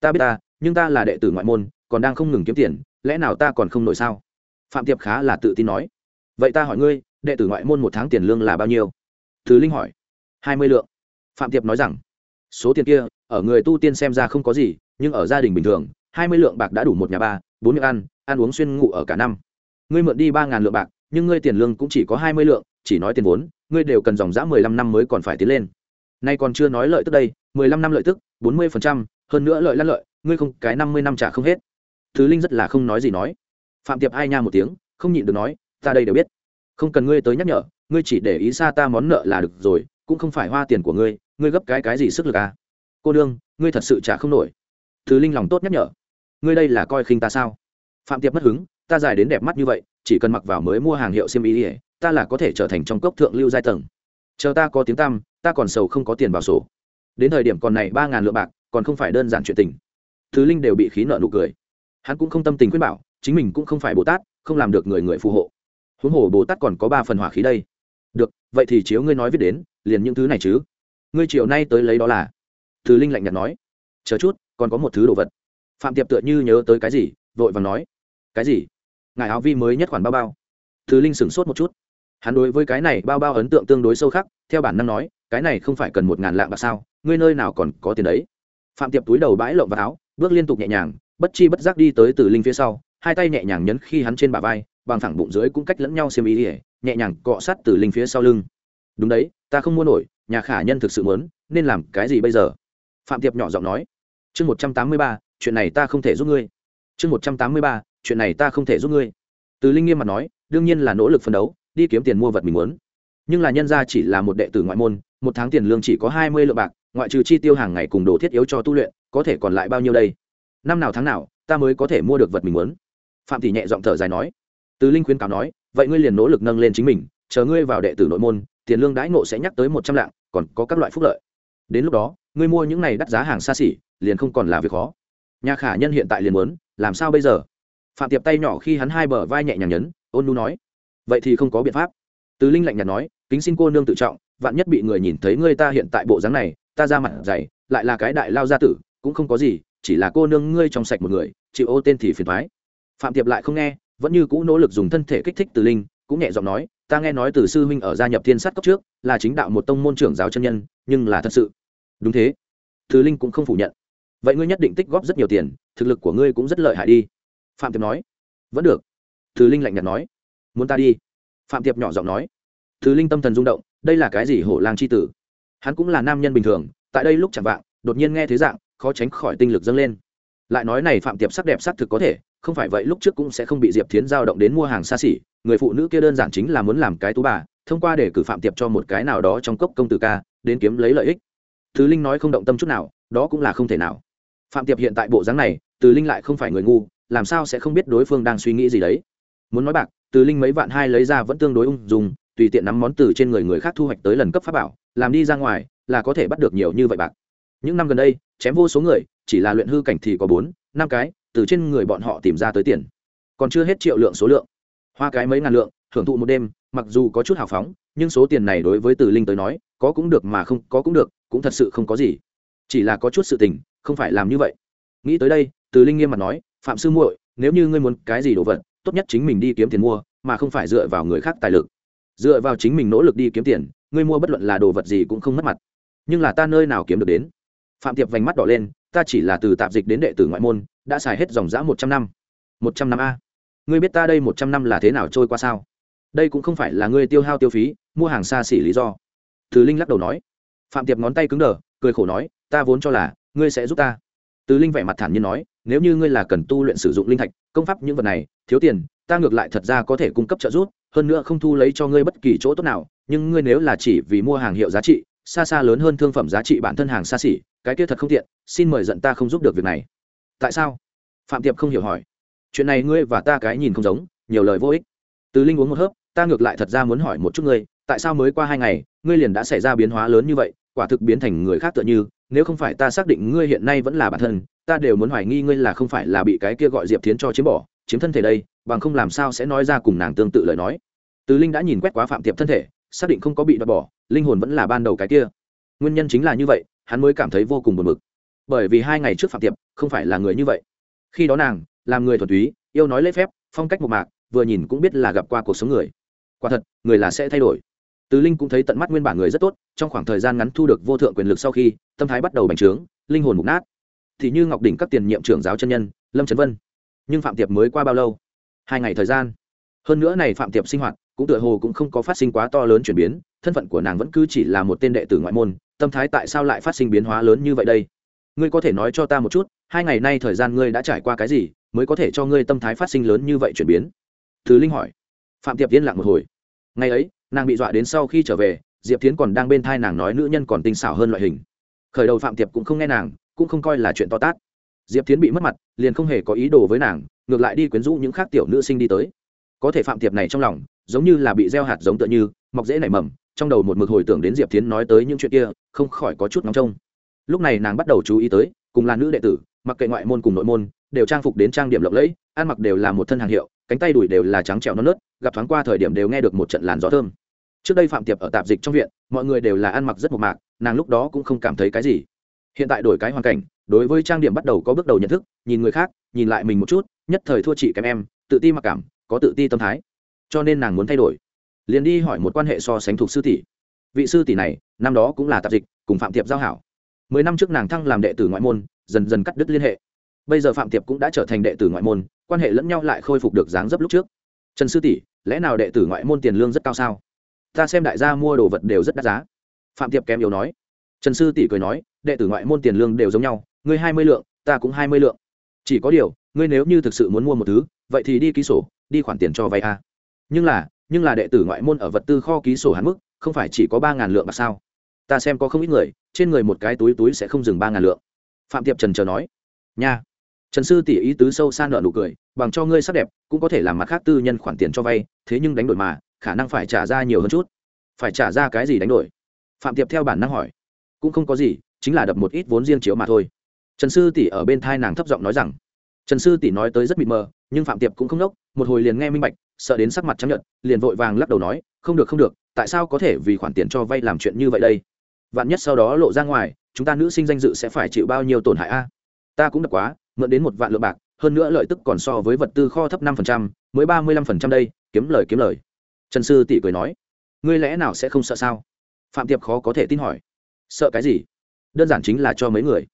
Ta biết ta, nhưng ta là đệ tử ngoại môn, còn đang không ngừng kiếm tiền, lẽ nào ta còn không nổi sao? Phạm tiệp khá là tự tin nói. Vậy ta hỏi ngươi, đệ tử ngoại môn một tháng tiền lương là bao nhiêu? Thứ linh hỏi. Hai mươi lượng. Phạm tiệp nói rằng, số tiền kia, ở người tu tiên xem ra không có gì, nhưng ở gia đình bình thường, hai mươi lượng bạc đã đủ một nhà ba bốn miệng ăn ăn uống xuyên ngủ ở cả năm. Ngươi mượn đi ba ngàn lượng bạc, nhưng ngươi tiền lương cũng chỉ có hai mươi lượng, chỉ nói tiền vốn, ngươi đều cần dòng giã mười lăm năm mới còn phải tiến lên. Nay còn chưa nói lợi tức đây, mười lăm năm lợi tức, bốn mươi phần trăm, hơn nữa lợi lăn lợi, ngươi không, cái năm mươi năm trả không hết. Thứ linh rất là không nói gì nói. Phạm tiệp ai nha một tiếng, không nhịn được nói, ta đây đều biết. Không cần ngươi tới nhắc nhở, ngươi chỉ để ý xa ta món nợ là được rồi, cũng không phải hoa tiền của ngươi ngươi gấp cái cái gì sức lực à? Cô đương ngươi thật sự trả không nổi. Thứ linh lòng tốt nhắc nhở ngươi đây là coi khinh ta sao? Phạm tiệp mất hứng, ta dài đến đẹp mắt như vậy, chỉ cần mặc vào mới mua hàng hiệu xiêm ý ỉa ta là có thể trở thành trong cốc thượng lưu giai tầng. Chờ ta có tiếng tăm, ta còn sầu không có tiền vào sổ. Đến thời điểm còn này ba ngàn lượng bạc, còn không phải đơn giản chuyện tình. Thứ linh đều bị khí nợ nụ cười. Hắn cũng không tâm tình khuyên bảo, chính mình cũng không phải bồ tát, không làm được người người phù hộ. Huống hồ bồ tát còn có ba phần hỏa khí đây. Được, vậy thì chiếu ngươi nói viết đến, liền những thứ này chứ. Ngươi chiều nay tới lấy đó là? Thứ linh lạnh nhạt nói. Chờ chút, còn có một thứ đồ vật phạm tiệp tựa như nhớ tới cái gì, vội và nói, cái gì? Ngài áo vi mới nhất khoản bao bao. Thứ linh sửng sốt một chút. Hắn đối với cái này bao bao ấn tượng tương đối sâu khắc, theo bản năng nói, cái này không phải cần một ngàn lạng bạc sao? Ngươi nơi nào còn có tiền đấy? Phạm tiệp túi đầu bãi lộng vào áo, bước liên tục nhẹ nhàng, bất chi bất giác đi tới từ linh phía sau, hai tay nhẹ nhàng nhấn khi hắn trên bả vai, bằng thẳng bụng dưới cũng cách lẫn nhau xiêm ý ỉa nhẹ nhàng cọ sát từ linh phía sau lưng. Đúng đấy, ta không mua nổi, nhà khả nhân thực sự muốn, nên làm cái gì bây giờ? Phạm tiệp nhỏ giọng nói. Chương một trăm tám mươi ba chuyện này ta không thể giúp ngươi. Chương một trăm tám mươi ba, chuyện này ta không thể giúp ngươi. Từ linh nghiêm mặt nói, đương nhiên là nỗ lực phấn đấu, đi kiếm tiền mua vật mình muốn. Nhưng là nhân gia chỉ là một đệ tử ngoại môn, một tháng tiền lương chỉ có hai mươi lượng bạc, ngoại trừ chi tiêu hàng ngày cùng đồ thiết yếu cho tu luyện, có thể còn lại bao nhiêu đây? Năm nào tháng nào, ta mới có thể mua được vật mình muốn? Phạm thị nhẹ giọng thở dài nói. Từ linh khuyến cáo nói, vậy ngươi liền nỗ lực nâng lên chính mình, chờ ngươi vào đệ tử nội môn, tiền lương đãi ngộ sẽ nhắc tới một trăm lạng, còn có các loại phúc lợi. Đến lúc đó, ngươi mua những này đắt giá hàng xa xỉ, liền không còn là việc khó nhà khả nhân hiện tại liền muốn, làm sao bây giờ? Phạm tiệp tay nhỏ khi hắn hai bờ vai nhẹ nhàng nhấn, ôn nu nói. Vậy thì không có biện pháp. Từ linh lạnh nhạt nói, kính xin cô nương tự trọng, vạn nhất bị người nhìn thấy ngươi ta hiện tại bộ dáng này, ta ra mặt dày, lại là cái đại lao gia tử, cũng không có gì, chỉ là cô nương ngươi trong sạch một người, chịu ô tên thì phiền thoái phạm tiệp lại không nghe, vẫn như cũ nỗ lực dùng thân thể kích thích từ linh, cũng nhẹ giọng nói, ta nghe nói từ sư huynh ở gia nhập thiên sát cấp trước, là chính đạo một tông môn trưởng giáo chân nhân, nhưng là thật sự. Đúng thế. Từ linh cũng không phủ nhận vậy ngươi nhất định tích góp rất nhiều tiền, thực lực của ngươi cũng rất lợi hại đi. Phạm tiệp nói. Vẫn được. Thứ linh lạnh nhạt nói. Muốn ta đi? Phạm tiệp nhỏ giọng nói. Thứ linh tâm thần rung động, đây là cái gì hổ lang c h i tử? Hắn cũng là nam nhân bình thường, tại đây lúc chẳng vạng, đột nhiên nghe thế dạng, khó tránh khỏi tinh lực dâng lên. Lại nói này phạm tiệp sắc đẹp sắc thực có thể, không phải vậy lúc trước cũng sẽ không bị diệp thiến giao động đến mua hàng xa xỉ, người phụ nữ kia đơn giản chính là muốn làm cái tú bà, thông qua để cử phạm tiệp cho một cái nào đó trong cốc công tử ca, đến kiếm lấy lợi ích. Thứ linh nói không động tâm chút nào, đó cũng là không thể nào phạm tiệp hiện tại bộ dáng này, từ linh lại không phải người ngu, làm sao sẽ không biết đối phương đang suy nghĩ gì đấy? Muốn nói bạc, từ linh mấy vạn hai lấy ra vẫn tương đối ung dùng tùy tiện nắm món từ trên người người khác thu hoạch tới lần cấp pháp bảo, làm đi ra ngoài là có thể bắt được nhiều như vậy bạc. Những năm gần đây, chém vô số người, chỉ là luyện hư cảnh thì có bốn, năm cái, từ trên người bọn họ tìm ra tới tiền. Còn chưa hết triệu lượng số lượng. Hoa cái mấy ngàn lượng hưởng thụ một đêm, mặc dù có chút hào phóng, nhưng số tiền này đối với từ linh tới nói, có cũng được mà không có cũng được, cũng thật sự không có gì. Chỉ là có chút sự tình không phải làm như vậy. Nghĩ tới đây, từ linh nghiêm mặt nói, phạm sư muội, nếu như ngươi muốn cái gì đồ vật, tốt nhất chính mình đi kiếm tiền mua, mà không phải dựa vào người khác tài lực. Dựa vào chính mình nỗ lực đi kiếm tiền, ngươi mua bất luận là đồ vật gì cũng không mất mặt. Nhưng là ta nơi nào kiếm được đến? Phạm tiệp vành mắt đỏ lên, ta chỉ là từ tạp dịch đến đệ tử ngoại môn, đã xài hết dòng giã một trăm năm. Một trăm năm a? Ngươi biết ta đây một trăm năm là thế nào trôi qua sao? Đây cũng không phải là ngươi tiêu hao tiêu phí, mua hàng xa xỉ lý do. Từ linh lắc đầu nói. Phạm tiệp ngón tay cứng đờ, cười khổ nói, ta vốn cho là ngươi sẽ giúp ta. Từ linh vẻ mặt thản nhiên nói, nếu như ngươi là cần tu luyện sử dụng linh thạch, công pháp những vật này, thiếu tiền, ta ngược lại thật ra có thể cung cấp trợ giúp, hơn nữa không thu lấy cho ngươi bất kỳ chỗ tốt nào, nhưng ngươi nếu là chỉ vì mua hàng hiệu giá trị, xa xa lớn hơn thương phẩm giá trị bản thân hàng xa xỉ, cái kia thật không tiện, xin mời giận ta không giúp được việc này. Tại sao? Phạm tiệp không hiểu hỏi. Chuyện này ngươi và ta cái nhìn không giống, nhiều lời vô ích. Từ linh uống một hớp, ta ngược lại thật ra muốn hỏi một chút ngươi, tại sao mới qua hai ngày, ngươi liền đã xảy ra biến hóa lớn như vậy, quả thực biến thành người khác tựa như nếu không phải ta xác định ngươi hiện nay vẫn là bản thân, ta đều muốn hoài nghi ngươi là không phải là bị cái kia gọi diệp tiến cho chiếm bỏ, chiếm thân thể đây, bằng không làm sao sẽ nói ra cùng nàng tương tự lời nói. Từ linh đã nhìn quét quá phạm tiệp thân thể, xác định không có bị đoạt bỏ, linh hồn vẫn là ban đầu cái kia. Nguyên nhân chính là như vậy, hắn mới cảm thấy vô cùng buồn bực. Bởi vì hai ngày trước phạm tiệp không phải là người như vậy. Khi đó nàng, làm người thuần túy, yêu nói lễ phép, phong cách một mạc, vừa nhìn cũng biết là gặp qua cuộc sống người. Quả thật, người là sẽ thay đổi từ linh cũng thấy tận mắt nguyên bản người rất tốt, trong khoảng thời gian ngắn thu được vô thượng quyền lực sau khi, tâm thái bắt đầu bành trướng, linh hồn mục nát. Thì như ngọc đỉnh các tiền nhiệm trưởng giáo chân nhân, lâm trấn vân. Nhưng phạm tiệp mới qua bao lâu? Hai ngày thời gian. Hơn nữa này phạm tiệp sinh hoạt, cũng tựa hồ cũng không có phát sinh quá to lớn chuyển biến, thân phận của nàng vẫn cứ chỉ là một tên đệ tử ngoại môn, tâm thái tại sao lại phát sinh biến hóa lớn như vậy đây? Ngươi có thể nói cho ta một chút, hai ngày nay thời gian ngươi đã trải qua cái gì, mới có thể cho ngươi tâm thái phát sinh lớn như vậy chuyển biến? Từ linh hỏi. Phạm tiệp yên lặng một hồi. Ngày ấy nàng bị dọa đến sau khi trở về, diệp tiến còn đang bên thai nàng nói nữ nhân còn tinh xảo hơn loại hình. Khởi đầu phạm tiệp cũng không nghe nàng, cũng không coi là chuyện to tát. Diệp tiến bị mất mặt, liền không hề có ý đồ với nàng, ngược lại đi quyến rũ những khác tiểu nữ sinh đi tới. Có thể phạm tiệp này trong lòng, giống như là bị gieo hạt giống tựa như, mọc dễ nảy mầm, trong đầu một mực hồi tưởng đến diệp tiến nói tới những chuyện kia, không khỏi có chút nóng trông. Lúc này nàng bắt đầu chú ý tới, cùng là nữ đệ tử, mặc kệ ngoại môn cùng nội môn, đều trang phục đến trang điểm lộng lẫy, ăn mặc đều là một thân hàng hiệu, cánh tay đùi đều là trắng trẻo non nớt gặp thoáng qua thời điểm đều nghe được một trận làn gió thơm. Trước đây phạm tiệp ở tạp dịch trong viện, mọi người đều là ăn mặc rất mộc mạc, nàng lúc đó cũng không cảm thấy cái gì. Hiện tại đổi cái hoàn cảnh, đối với trang điểm bắt đầu có bước đầu nhận thức, nhìn người khác, nhìn lại mình một chút, nhất thời thua chị kém em, tự ti mặc cảm, có tự ti tâm thái. Cho nên nàng muốn thay đổi. Liền đi hỏi một quan hệ so sánh thuộc sư tỷ. Vị sư tỷ này, năm đó cũng là tạp dịch, cùng phạm tiệp giao hảo. Mười năm trước nàng thăng làm đệ tử ngoại môn, dần dần cắt đứt liên hệ. Bây giờ phạm tiệp cũng đã trở thành đệ tử ngoại môn, quan hệ lẫn nhau lại khôi phục được dáng dấp lúc trước trần sư tỷ, lẽ nào đệ tử ngoại môn tiền lương rất cao sao? Ta xem đại gia mua đồ vật đều rất đắt giá. Phạm tiệp kém yếu nói. Trần sư tỷ cười nói, đệ tử ngoại môn tiền lương đều giống nhau, ngươi hai mươi lượng, ta cũng hai mươi lượng. Chỉ có điều, ngươi nếu như thực sự muốn mua một thứ, vậy thì đi ký sổ, đi khoản tiền cho vay a. Nhưng là nhưng là đệ tử ngoại môn ở vật tư kho ký sổ hạn mức, không phải chỉ có ba ngàn lượng mà sao? Ta xem có không ít người, trên người một cái túi túi sẽ không dừng ba ngàn lượng. Phạm tiệp trần chờ nói. Nha trần sư tỷ ý tứ sâu xa nợ nụ cười, bằng cho ngươi sắc đẹp, cũng có thể làm mặt khác tư nhân khoản tiền cho vay, thế nhưng đánh đổi mà, khả năng phải trả ra nhiều hơn chút. Phải trả ra cái gì đánh đổi? Phạm tiệp theo bản năng hỏi. Cũng không có gì, chính là đập một ít vốn riêng chiếu mà thôi. Trần sư tỷ ở bên thai nàng thấp giọng nói rằng. Trần sư tỷ nói tới rất mịt mờ, nhưng phạm tiệp cũng không nốc, một hồi liền nghe minh bạch, sợ đến sắc mặt chấp nhận liền vội vàng lắc đầu nói, không được không được, tại sao có thể vì khoản tiền cho vay làm chuyện như vậy đây? Vạn nhất sau đó lộ ra ngoài, chúng ta nữ sinh danh dự sẽ phải chịu bao nhiêu tổn hại a? Ta cũng đập quá mượn đến một vạn lượng bạc, hơn nữa lợi tức còn so với vật tư kho thấp năm mới ba mươi lăm phần trăm đây, kiếm lời kiếm lời. Trần sư tỷ cười nói, ngươi lẽ nào sẽ không sợ sao? Phạm tiệp khó có thể tin hỏi. Sợ cái gì? Đơn giản chính là cho mấy người.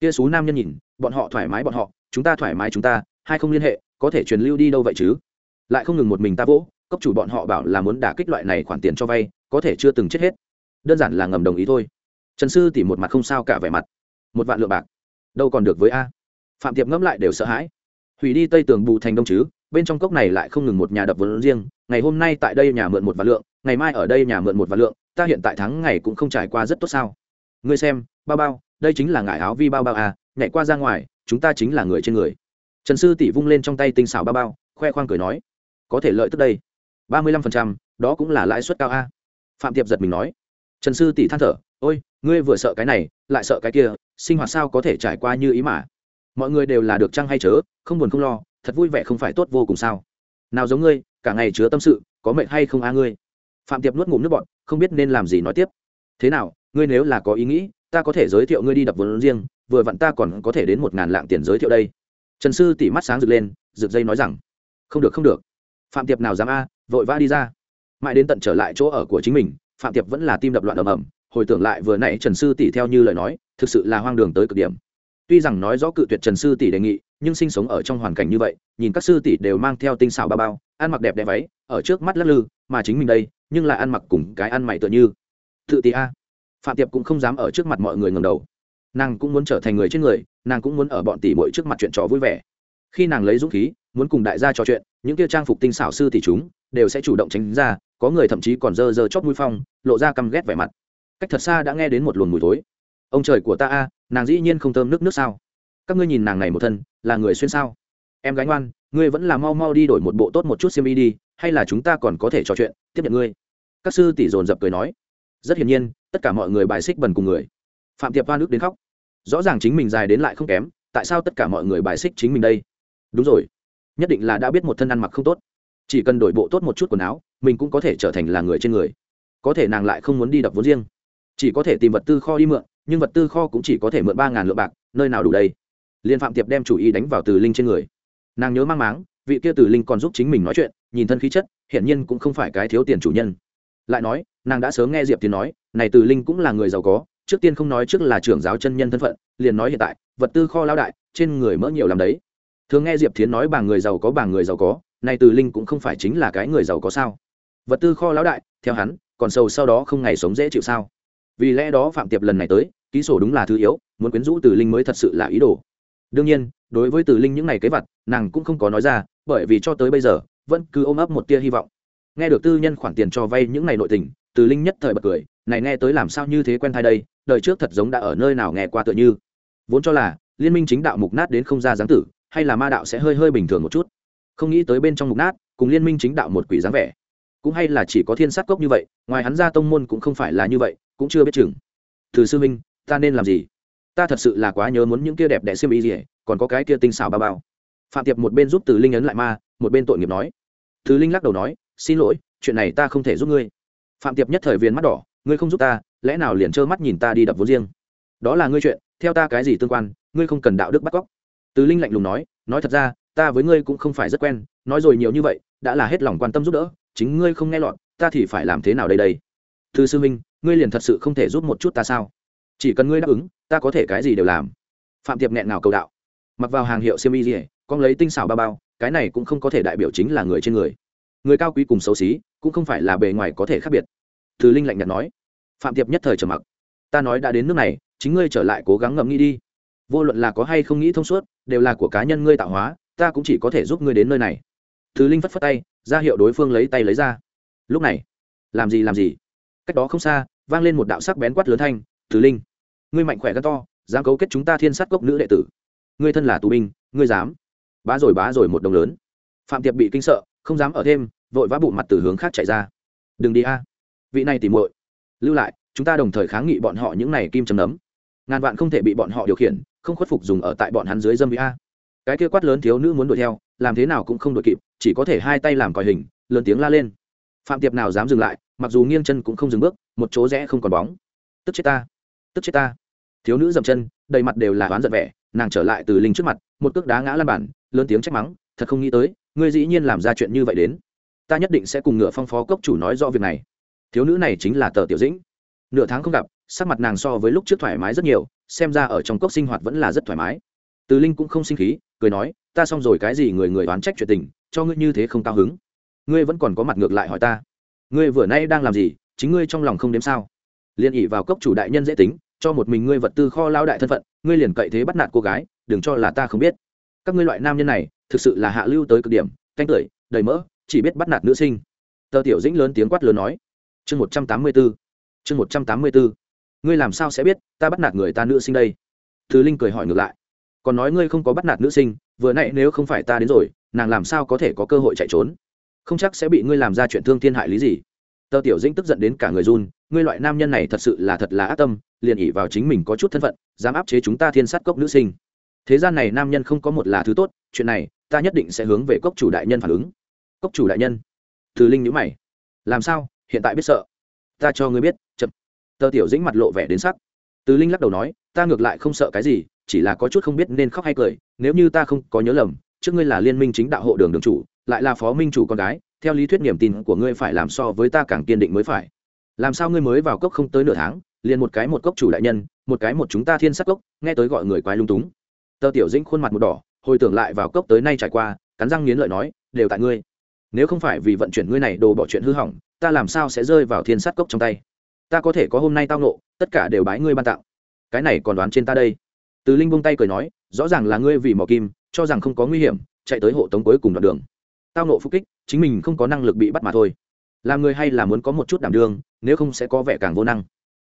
Kia số nam nhân nhìn, bọn họ thoải mái bọn họ, chúng ta thoải mái chúng ta, hai không liên hệ, có thể truyền lưu đi đâu vậy chứ? Lại không ngừng một mình ta vỗ cấp chủ bọn họ bảo là muốn đả kích loại này khoản tiền cho vay, có thể chưa từng chết hết. Đơn giản là ngầm đồng ý thôi. Trần sư tỉ một mặt không sao cả vẻ mặt. Một vạn lượng bạc. Đâu còn được với a? Phạm tiệp ngẫm lại đều sợ hãi. Hủy đi tây tường bù thành đông chứ, bên trong cốc này lại không ngừng một nhà đập vốn riêng, ngày hôm nay tại đây nhà mượn một vạn lượng, ngày mai ở đây nhà mượn một vạn lượng, ta hiện tại tháng ngày cũng không trải qua rất tốt sao. Ngươi xem, bao bao, đây chính là ngải áo vi bao bao à nhảy qua ra ngoài, chúng ta chính là người trên người. Trần sư tỷ vung lên trong tay tinh xảo bao bao, khoe khoang cười nói, có thể lợi tức đây. Ba mươi lăm phần trăm, đó cũng là lãi suất cao a. Phạm tiệp giật mình nói, trần sư tỷ than thở, ôi, ngươi vừa sợ cái này, lại sợ cái kia, sinh hoạt sao có thể trải qua như ý mà mọi người đều là được chăng hay chớ, không buồn không lo, thật vui vẻ không phải tốt vô cùng sao? Nào giống ngươi, cả ngày chứa tâm sự, có mệnh hay không a ngươi? Phạm tiệp nuốt ngụm nước bọn không biết nên làm gì nói tiếp. Thế nào, ngươi nếu là có ý nghĩ, ta có thể giới thiệu ngươi đi đập vốn riêng, vừa vặn ta còn có thể đến một ngàn lạng tiền giới thiệu đây. Trần sư tỉ mắt sáng rực lên, rực dây nói rằng, không được không được. Phạm tiệp nào dám a, vội vã đi ra. Mãi đến tận trở lại chỗ ở của chính mình, phạm tiệp vẫn là tim đập loạn ầm ầm, hồi tưởng lại vừa nãy trần sư tỷ theo như lời nói, thực sự là hoang đường tới cực điểm tuy rằng nói rõ cự tuyệt trần sư tỷ đề nghị, nhưng sinh sống ở trong hoàn cảnh như vậy, nhìn các sư tỷ đều mang theo tinh xảo ba bao, ăn mặc đẹp đẽ váy, ở trước mắt lắc lư, mà chính mình đây, nhưng lại ăn mặc cùng cái ăn mày tựa như. Tự tỷ a. Phạm tiệp cũng không dám ở trước mặt mọi người ngầm đầu. Nàng cũng muốn trở thành người trên người, nàng cũng muốn ở bọn tỷ bội trước mặt chuyện trò vui vẻ. Khi nàng lấy dũng khí, muốn cùng đại gia trò chuyện, những kia trang phục tinh xảo sư tỷ chúng, đều sẽ chủ động tránh ra, có người thậm chí còn dơ dơ chót mũi phong, lộ ra căm ghét vẻ mặt. Cách thật xa đã nghe đến một luồng mùi thối ông trời của ta a, nàng dĩ nhiên không thơm nước nước sao? Các ngươi nhìn nàng này một thân, là người xuyên sao? Em gánh ngoan, ngươi vẫn là mau mau đi đổi một bộ tốt một chút xiêm y đi, hay là chúng ta còn có thể trò chuyện, tiếp nhận ngươi? Các sư tỷ dồn dập cười nói. Rất hiển nhiên, tất cả mọi người bài xích bần cùng người. Phạm tiệp hoa nước đến khóc. Rõ ràng chính mình dài đến lại không kém, tại sao tất cả mọi người bài xích chính mình đây? Đúng rồi. Nhất định là đã biết một thân ăn mặc không tốt. Chỉ cần đổi bộ tốt một chút quần áo, mình cũng có thể trở thành là người trên người. Có thể nàng lại không muốn đi đập vốn riêng. Chỉ có thể tìm vật tư kho đi mượn nhưng vật tư kho cũng chỉ có thể mượn ba ngàn lượng bạc, nơi nào đủ đây? Liên phạm tiệp đem chủ ý đánh vào từ linh trên người. Nàng nhớ mang máng, vị kia từ linh còn giúp chính mình nói chuyện, nhìn thân khí chất, hiển nhiên cũng không phải cái thiếu tiền chủ nhân. Lại nói, nàng đã sớm nghe diệp tiến nói, này từ linh cũng là người giàu có, trước tiên không nói trước là trưởng giáo chân nhân thân phận, liền nói hiện tại, vật tư kho lao đại, trên người mỡ nhiều làm đấy. Thường nghe diệp tiến nói bà người giàu có, bà người giàu có, này từ linh cũng không phải chính là cái người giàu có sao? Vật tư kho lão đại, theo hắn, còn sâu sau đó không ngày sống dễ chịu sao? Vì lẽ đó phạm tiệp lần này tới, ký sổ đúng là thứ yếu, muốn quyến rũ từ linh mới thật sự là ý đồ. Đương nhiên, đối với từ linh những ngày kế vật nàng cũng không có nói ra, bởi vì cho tới bây giờ, vẫn cứ ôm ấp một tia hy vọng. Nghe được tư nhân khoản tiền cho vay những ngày nội tình, từ linh nhất thời bật cười, này nghe tới làm sao như thế quen thai đây, đời trước thật giống đã ở nơi nào nghe qua tựa như. Vốn cho là, liên minh chính đạo mục nát đến không ra dáng tử, hay là ma đạo sẽ hơi hơi bình thường một chút. Không nghĩ tới bên trong mục nát, cùng liên minh chính đạo một quỷ dáng vẻ cũng hay là chỉ có thiên sát cốc như vậy, ngoài hắn ra tông môn cũng không phải là như vậy, cũng chưa biết chừng. Từ sư minh ta nên làm gì? Ta thật sự là quá nhớ muốn những kia đẹp đẽ xiêm y gì còn có cái kia tinh xảo bao bao. Phạm tiệp một bên giúp từ linh ấn lại ma, một bên tội nghiệp nói. Thứ linh lắc đầu nói, xin lỗi, chuyện này ta không thể giúp ngươi. Phạm tiệp nhất thời viên mắt đỏ, ngươi không giúp ta, lẽ nào liền trơ mắt nhìn ta đi đập vốn riêng? Đó là ngươi chuyện, theo ta cái gì tương quan, ngươi không cần đạo đức bắt cóc. Từ linh lạnh lùng nói nói thật ra, ta với ngươi cũng không phải rất quen, nói rồi nhiều như vậy, đã là hết lòng quan tâm giúp đỡ chính ngươi không nghe lọt, ta thì phải làm thế nào đây đây? Thư sư minh ngươi liền thật sự không thể giúp một chút ta sao? Chỉ cần ngươi đáp ứng, ta có thể cái gì đều làm. Phạm tiệp nghẹn nào cầu đạo. Mặc vào hàng hiệu siêu y dỉa con lấy tinh xảo bao bao, cái này cũng không có thể đại biểu chính là người trên người. Người cao quý cùng xấu xí, cũng không phải là bề ngoài có thể khác biệt. Từ linh lạnh nhạt nói. Phạm tiệp nhất thời trầm mặc. Ta nói đã đến nước này, chính ngươi trở lại cố gắng ngẫm nghĩ đi. Vô luận là có hay không nghĩ thông suốt, đều là của cá nhân ngươi tạo hóa, ta cũng chỉ có thể giúp ngươi đến nơi này. Thứ linh phất phất tay ra hiệu đối phương lấy tay lấy ra. Lúc này, làm gì làm gì? Cách đó không xa, vang lên một đạo sắc bén quát lớn thanh thứ linh, ngươi mạnh khỏe gắt to, dám cấu kết chúng ta thiên sát cốc nữ đệ tử. Ngươi thân là tù binh, ngươi dám. Bá rồi bá rồi một đồng lớn. Phạm tiệp bị kinh sợ, không dám ở thêm, vội vã bụng mặt từ hướng khác chạy ra. Đừng đi a, vị này tìm muội, lưu lại, chúng ta đồng thời kháng nghị bọn họ những này kim chấm nấm. Ngàn vạn không thể bị bọn họ điều khiển, không khuất phục dùng ở tại bọn hắn dưới dâm vị a. Cái kia quát lớn thiếu nữ muốn đuổi theo, làm thế nào cũng không đuổi kịp chỉ có thể hai tay làm còi hình, lớn tiếng la lên. Phạm tiệp nào dám dừng lại, mặc dù nghiêng chân cũng không dừng bước, một chỗ rẽ không còn bóng. Tức chết ta, tức chết ta. Thiếu nữ dậm chân, đầy mặt đều là oán giận vẻ, nàng trở lại từ linh trước mặt, một cước đá ngã lan bản lớn tiếng trách mắng, thật không nghĩ tới, ngươi dĩ nhiên làm ra chuyện như vậy đến. Ta nhất định sẽ cùng ngựa phong phó cốc chủ nói rõ việc này. Thiếu nữ này chính là tờ tiểu dĩnh. Nửa tháng không gặp, sắc mặt nàng so với lúc trước thoải mái rất nhiều, xem ra ở trong cốc sinh hoạt vẫn là rất thoải mái. Từ linh cũng không sinh khí, cười nói ta xong rồi cái gì người người đoán trách chuyện tình, cho ngươi như thế không cao hứng. Ngươi vẫn còn có mặt ngược lại hỏi ta. Ngươi vừa nay đang làm gì, chính ngươi trong lòng không đếm sao? Liền ỉ vào cốc chủ đại nhân dễ tính, cho một mình ngươi vật tư kho lao đại thân phận, ngươi liền cậy thế bắt nạt cô gái, đừng cho là ta không biết. Các ngươi loại nam nhân này, thực sự là hạ lưu tới cực điểm, canh tưởi, đầy mỡ, chỉ biết bắt nạt nữ sinh. Tờ tiểu dĩnh lớn tiếng quát lớn nói. Chương một trăm tám mươi bốn chương một trăm tám mươi bốn ngươi làm sao sẽ biết, ta bắt nạt người ta nữ sinh đây? Thứ linh cười hỏi ngược lại. Còn nói ngươi không có bắt nạt nữ sinh vừa nãy nếu không phải ta đến rồi, nàng làm sao có thể có cơ hội chạy trốn? Không chắc sẽ bị ngươi làm ra chuyện thương thiên hại lý gì. Tờ tiểu dĩnh tức giận đến cả người run, ngươi loại nam nhân này thật sự là thật là ác tâm, liền ỉ vào chính mình có chút thân phận, dám áp chế chúng ta thiên sát cốc nữ sinh. Thế gian này nam nhân không có một là thứ tốt, chuyện này, ta nhất định sẽ hướng về cốc chủ đại nhân phản ứng. Cốc chủ đại nhân? Thứ linh nhữ mày. Làm sao? Hiện tại biết sợ. Ta cho ngươi biết, chậm. Tờ tiểu dĩnh mặt lộ vẻ đến sắc. Từ linh lắc đầu nói, ta ngược lại không sợ cái gì chỉ là có chút không biết nên khóc hay cười, nếu như ta không có nhớ lầm, trước ngươi là liên minh chính đạo hộ đường đường chủ, lại là phó minh chủ con gái, theo lý thuyết niềm tin của ngươi phải làm so với ta càng kiên định mới phải. Làm sao ngươi mới vào cốc không tới nửa tháng, liền một cái một cốc chủ đại nhân, một cái một chúng ta thiên sắc cốc, nghe tới gọi người quái lung túng. Tờ tiểu dĩnh khuôn mặt một đỏ, hồi tưởng lại vào cốc tới nay trải qua, cắn răng nghiến lợi nói, đều tại ngươi. Nếu không phải vì vận chuyển ngươi này đồ bỏ chuyện hư hỏng, ta làm sao sẽ rơi vào thiên sát cốc trong tay? Ta có thể có hôm nay tao nộ, tất cả đều bái ngươi ban tặng. Cái này còn đoán trên ta đây từ linh bông tay cười nói, rõ ràng là ngươi vì mỏ kim, cho rằng không có nguy hiểm, chạy tới hộ tống cuối cùng đoạn đường. Tao nộ phúc kích, chính mình không có năng lực bị bắt mà thôi. Làm người hay là muốn có một chút đảm đương, nếu không sẽ có vẻ càng vô năng.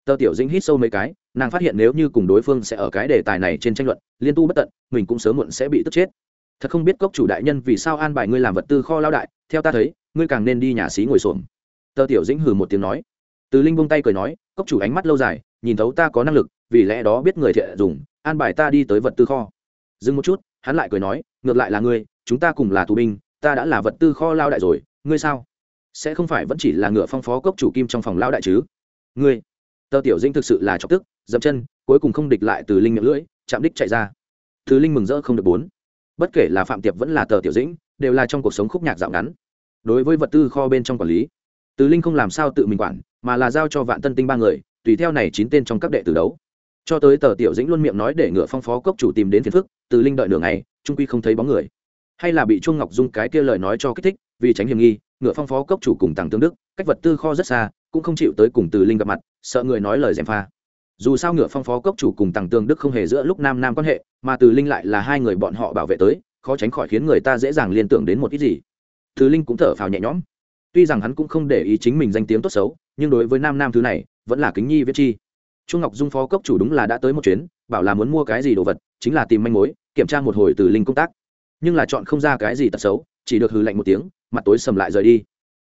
Tờ tiểu dĩnh hít sâu mấy cái, nàng phát hiện nếu như cùng đối phương sẽ ở cái đề tài này trên tranh luận, liên tu bất tận, mình cũng sớm muộn sẽ bị tức chết. Thật không biết cốc chủ đại nhân vì sao an bài ngươi làm vật tư kho lao đại, theo ta thấy, ngươi càng nên đi nhà xí ngồi xuồng tờ tiểu dĩnh hừ một tiếng nói. Từ linh bông tay cười nói, cốc chủ ánh mắt lâu dài, nhìn thấu ta có năng lực, vì lẽ đó biết người thiện dùng an bài ta đi tới vật tư kho. Dừng một chút, hắn lại cười nói, ngược lại là ngươi, chúng ta cùng là tù binh, ta đã là vật tư kho lao đại rồi, ngươi sao? Sẽ không phải vẫn chỉ là ngựa phong phó cốc chủ kim trong phòng lao đại chứ? Ngươi, tờ tiểu dĩnh thực sự là chọc tức, dậm chân, cuối cùng không địch lại từ linh miệng lưỡi, chạm đích chạy ra. Thứ linh mừng rỡ không được bốn. Bất kể là phạm tiệp vẫn là tờ tiểu dĩnh, đều là trong cuộc sống khúc nhạc dạo ngắn. Đối với vật tư kho bên trong quản lý, từ linh không làm sao tự mình quản, mà là giao cho vạn tân tinh ba người, tùy theo này chín tên trong các đệ tử đấu cho tới tờ tiểu dĩnh luôn miệng nói để ngựa phong phó cốc chủ tìm đến phiền phức, từ linh đợi nửa ngày, trung quy không thấy bóng người. Hay là bị chuông ngọc dung cái kia lời nói cho kích thích, vì tránh hiểm nghi, ngựa phong phó cốc chủ cùng tàng tương đức, cách vật tư kho rất xa, cũng không chịu tới cùng từ linh gặp mặt, sợ người nói lời gièm pha. Dù sao ngựa phong phó cốc chủ cùng tàng tương đức không hề giữa lúc nam nam quan hệ, mà từ linh lại là hai người bọn họ bảo vệ tới, khó tránh khỏi khiến người ta dễ dàng liên tưởng đến một ít gì. Từ linh cũng thở phào nhẹ nhõm. Tuy rằng hắn cũng không để ý chính mình danh tiếng tốt xấu, nhưng đối với nam nam thứ này, vẫn là kính nhi viết chi trung ngọc dung phó cốc chủ đúng là đã tới một chuyến, bảo là muốn mua cái gì đồ vật, chính là tìm manh mối, kiểm tra một hồi từ linh công tác. Nhưng là chọn không ra cái gì tật xấu, chỉ được hừ lạnh một tiếng, mặt tối sầm lại rời đi.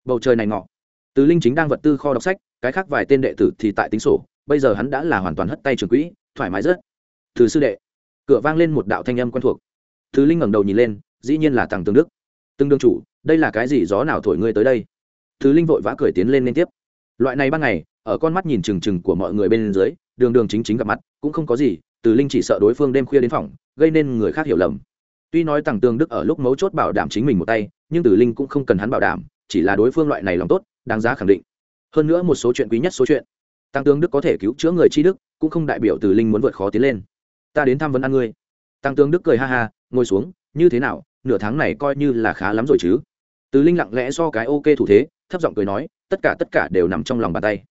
Bầu trời này ngọ. Từ linh chính đang vật tư kho đọc sách, cái khác vài tên đệ tử thì tại tính sổ, bây giờ hắn đã là hoàn toàn hất tay trường quỹ, thoải mái rất. Từ sư đệ, cửa vang lên một đạo thanh âm quen thuộc. Từ linh ngẩng đầu nhìn lên, dĩ nhiên là tàng tương đức. Tương đương chủ, đây là cái gì gió nào thổi ngươi tới đây? Từ linh vội vã cười tiến lên liên tiếp. Loại này ban ngày ở con mắt nhìn trừng trừng của mọi người bên dưới, đường đường chính chính gặp mặt, cũng không có gì, từ linh chỉ sợ đối phương đêm khuya đến phòng, gây nên người khác hiểu lầm. Tuy nói tằng tương đức ở lúc mấu chốt bảo đảm chính mình một tay, nhưng từ linh cũng không cần hắn bảo đảm, chỉ là đối phương loại này lòng tốt, đáng giá khẳng định. Hơn nữa một số chuyện quý nhất số chuyện. Tăng tướng đức có thể cứu chữa người chi đức, cũng không đại biểu từ linh muốn vượt khó tiến lên. Ta đến thăm vấn ăn ngươi. Tăng tướng đức cười ha ha, ngồi xuống, như thế nào, nửa tháng này coi như là khá lắm rồi chứ. Từ linh lặng lẽ so cái ok thủ thế, thấp giọng cười nói, tất cả tất cả đều nằm trong lòng bàn tay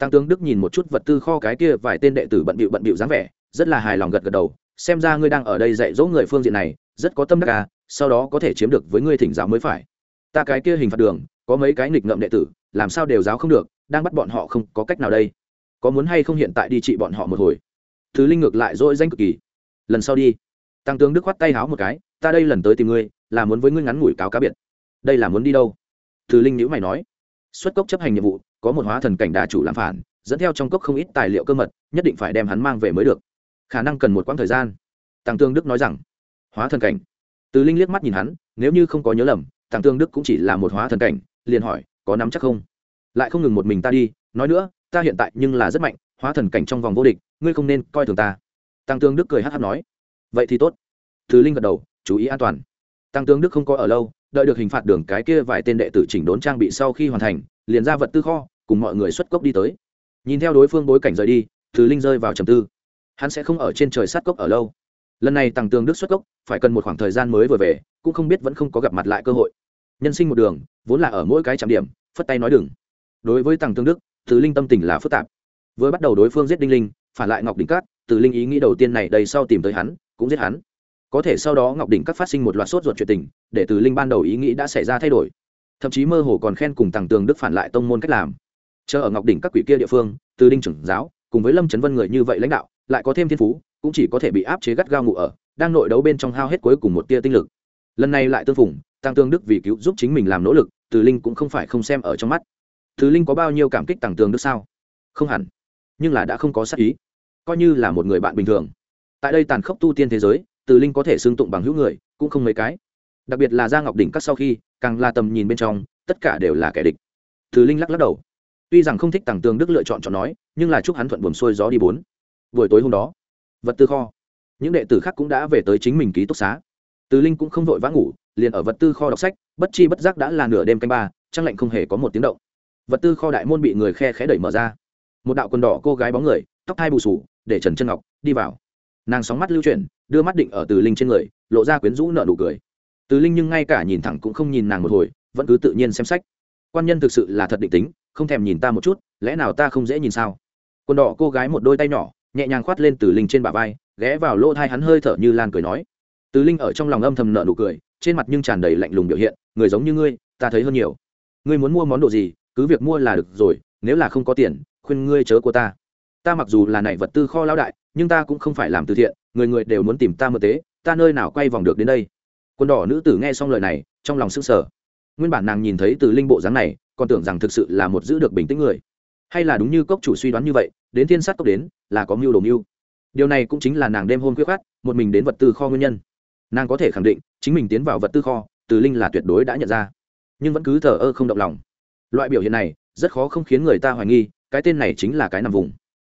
tăng tướng đức nhìn một chút vật tư kho cái kia, vài tên đệ tử bận bịu bận bịu dáng vẻ, rất là hài lòng gật gật đầu, xem ra ngươi đang ở đây dạy dỗ người phương diện này, rất có tâm đắc à sau đó có thể chiếm được với ngươi thỉnh giáo mới phải. Ta cái kia hình phạt đường, có mấy cái nghịch ngợm đệ tử, làm sao đều giáo không được, đang bắt bọn họ không có cách nào đây. Có muốn hay không hiện tại đi trị bọn họ một hồi? Thứ linh ngược lại dỗi danh cực kỳ. Lần sau đi. Tăng tướng đức khoát tay háo một cái, ta đây lần tới tìm ngươi, là muốn với ngươi ngắn ngủi cáo cá biệt. Đây là muốn đi đâu? Thứ linh nhữ mày nói. Xuất cốc chấp hành nhiệm vụ có một hóa thần cảnh đà chủ làm phản, dẫn theo trong cốc không ít tài liệu cơ mật, nhất định phải đem hắn mang về mới được. Khả năng cần một quãng thời gian. Tăng tương đức nói rằng, hóa thần cảnh? Từ linh liếc mắt nhìn hắn, nếu như không có nhớ lầm tăng tương đức cũng chỉ là một hóa thần cảnh, liền hỏi, có nắm chắc không? Lại không ngừng một mình ta đi, nói nữa, ta hiện tại nhưng là rất mạnh, hóa thần cảnh trong vòng vô địch, ngươi không nên coi thường ta. Tăng tương đức cười hát hát nói, vậy thì tốt. Thứ linh gật đầu, chú ý an toàn. Tăng tương đức không có ở lâu, đợi được hình phạt đường cái kia vài tên đệ tử chỉnh đốn trang bị sau khi hoàn thành liền ra vật tư kho, cùng mọi người xuất cốc đi tới. Nhìn theo đối phương bối cảnh rời đi thứ linh rơi vào trầm tư. Hắn sẽ không ở trên trời sát cốc ở lâu. Lần này tàng tường đức xuất cốc, phải cần một khoảng thời gian mới vừa về, cũng không biết vẫn không có gặp mặt lại cơ hội. Nhân sinh một đường, vốn là ở mỗi cái trạm điểm, phất tay nói đừng. Đối với tàng tương đức thứ linh tâm tình là phức tạp. Với bắt đầu đối phương giết đinh linh, phản lại ngọc đỉnh cát, từ linh ý nghĩ đầu tiên này đầy sau tìm tới hắn, cũng giết hắn. Có thể sau đó ngọc đỉnh các phát sinh một loạt sốt ruột chuyện tình, để từ linh ban đầu ý nghĩ đã xảy ra thay đổi thậm chí mơ hồ còn khen cùng tàng tường đức phản lại tông môn cách làm. Chờ ở ngọc đỉnh các quỷ kia địa phương, từ đinh trưởng giáo, cùng với lâm trấn vân người như vậy lãnh đạo, lại có thêm thiên phú, cũng chỉ có thể bị áp chế gắt gao ngủ ở, đang nội đấu bên trong hao hết cuối cùng một tia tinh lực. Lần này lại tương phùng tăng tương đức vì cứu giúp chính mình làm nỗ lực, từ linh cũng không phải không xem ở trong mắt. Từ linh có bao nhiêu cảm kích tăng tương đức sao? Không hẳn, nhưng là đã không có sắc ý. Coi như là một người bạn bình thường. Tại đây tàn khốc tu tiên thế giới, từ linh có thể xương tụng bằng hữu người, cũng không mấy cái. Đặc biệt là gia ngọc đỉnh các sau khi càng là tầm nhìn bên trong, tất cả đều là kẻ địch. Từ linh lắc lắc đầu. Tuy rằng không thích tàng tường đức lựa chọn chọn nói, nhưng là chúc hắn thuận buồm xuôi gió đi bốn. Buổi tối hôm đó, vật tư kho. Những đệ tử khác cũng đã về tới chính mình ký túc xá. Từ linh cũng không vội vã ngủ, liền ở vật tư kho đọc sách, bất chi bất giác đã là nửa đêm canh ba trang lạnh không hề có một tiếng động. Vật tư kho đại môn bị người khe khẽ đẩy mở ra. Một đạo quần đỏ cô gái bóng người, tóc hai bù sù, để trần chân ngọc đi vào. Nàng sóng mắt lưu chuyển, đưa mắt định ở từ linh trên người, lộ ra quyến rũ nợ nụ cười từ linh nhưng ngay cả nhìn thẳng cũng không nhìn nàng một hồi, vẫn cứ tự nhiên xem sách. Quan nhân thực sự là thật định tính, không thèm nhìn ta một chút, lẽ nào ta không dễ nhìn sao? Quần đỏ cô gái một đôi tay nhỏ, nhẹ nhàng khoát lên từ linh trên bả vai, ghé vào lỗ thai hắn hơi thở như lan cười nói. Từ linh ở trong lòng âm thầm nợ nụ cười, trên mặt nhưng tràn đầy lạnh lùng biểu hiện, người giống như ngươi, ta thấy hơn nhiều. Ngươi muốn mua món đồ gì, cứ việc mua là được rồi, nếu là không có tiền, khuyên ngươi chớ của ta. Ta mặc dù là nảy vật tư kho lao đại, nhưng ta cũng không phải làm từ thiện, người người đều muốn tìm ta mượn tế, ta nơi nào quay vòng được đến đây? Quân đỏ nữ tử nghe xong lời này, trong lòng sững sờ. Nguyên bản nàng nhìn thấy từ linh bộ dáng này, còn tưởng rằng thực sự là một giữ được bình tĩnh người. Hay là đúng như cốc chủ suy đoán như vậy, đến thiên sát cốc đến, là có mưu đồ mưu. Điều này cũng chính là nàng đêm hôm khuyết khát một mình đến vật tư kho nguyên nhân. Nàng có thể khẳng định, chính mình tiến vào vật tư kho, từ linh là tuyệt đối đã nhận ra. Nhưng vẫn cứ thờ ơ không động lòng. Loại biểu hiện này, rất khó không khiến người ta hoài nghi, cái tên này chính là cái nằm vùng.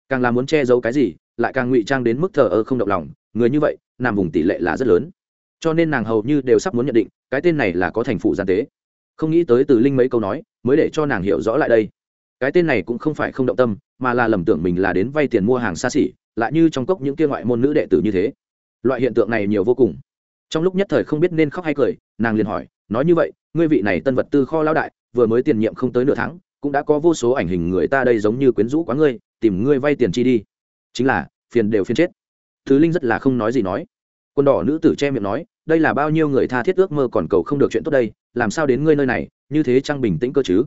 Càng là muốn che giấu cái gì, lại càng ngụy trang đến mức thờ ơ không động lòng. Người như vậy, nằm vùng tỷ lệ là rất lớn cho nên nàng hầu như đều sắp muốn nhận định, cái tên này là có thành phụ gian tế. Không nghĩ tới từ linh mấy câu nói, mới để cho nàng hiểu rõ lại đây. Cái tên này cũng không phải không động tâm, mà là lầm tưởng mình là đến vay tiền mua hàng xa xỉ, lại như trong cốc những kia ngoại môn nữ đệ tử như thế. Loại hiện tượng này nhiều vô cùng. Trong lúc nhất thời không biết nên khóc hay cười, nàng liền hỏi, nói như vậy, ngươi vị này tân vật tư kho lao đại, vừa mới tiền nhiệm không tới nửa tháng, cũng đã có vô số ảnh hình người ta đây giống như quyến rũ quá ngươi, tìm ngươi vay tiền chi đi. Chính là, phiền đều phiền chết. Thứ linh rất là không nói gì nói. Quân đỏ nữ tử che miệng nói đây là bao nhiêu người tha thiết ước mơ còn cầu không được chuyện tốt đây, làm sao đến ngươi nơi này, như thế trang bình tĩnh cơ chứ?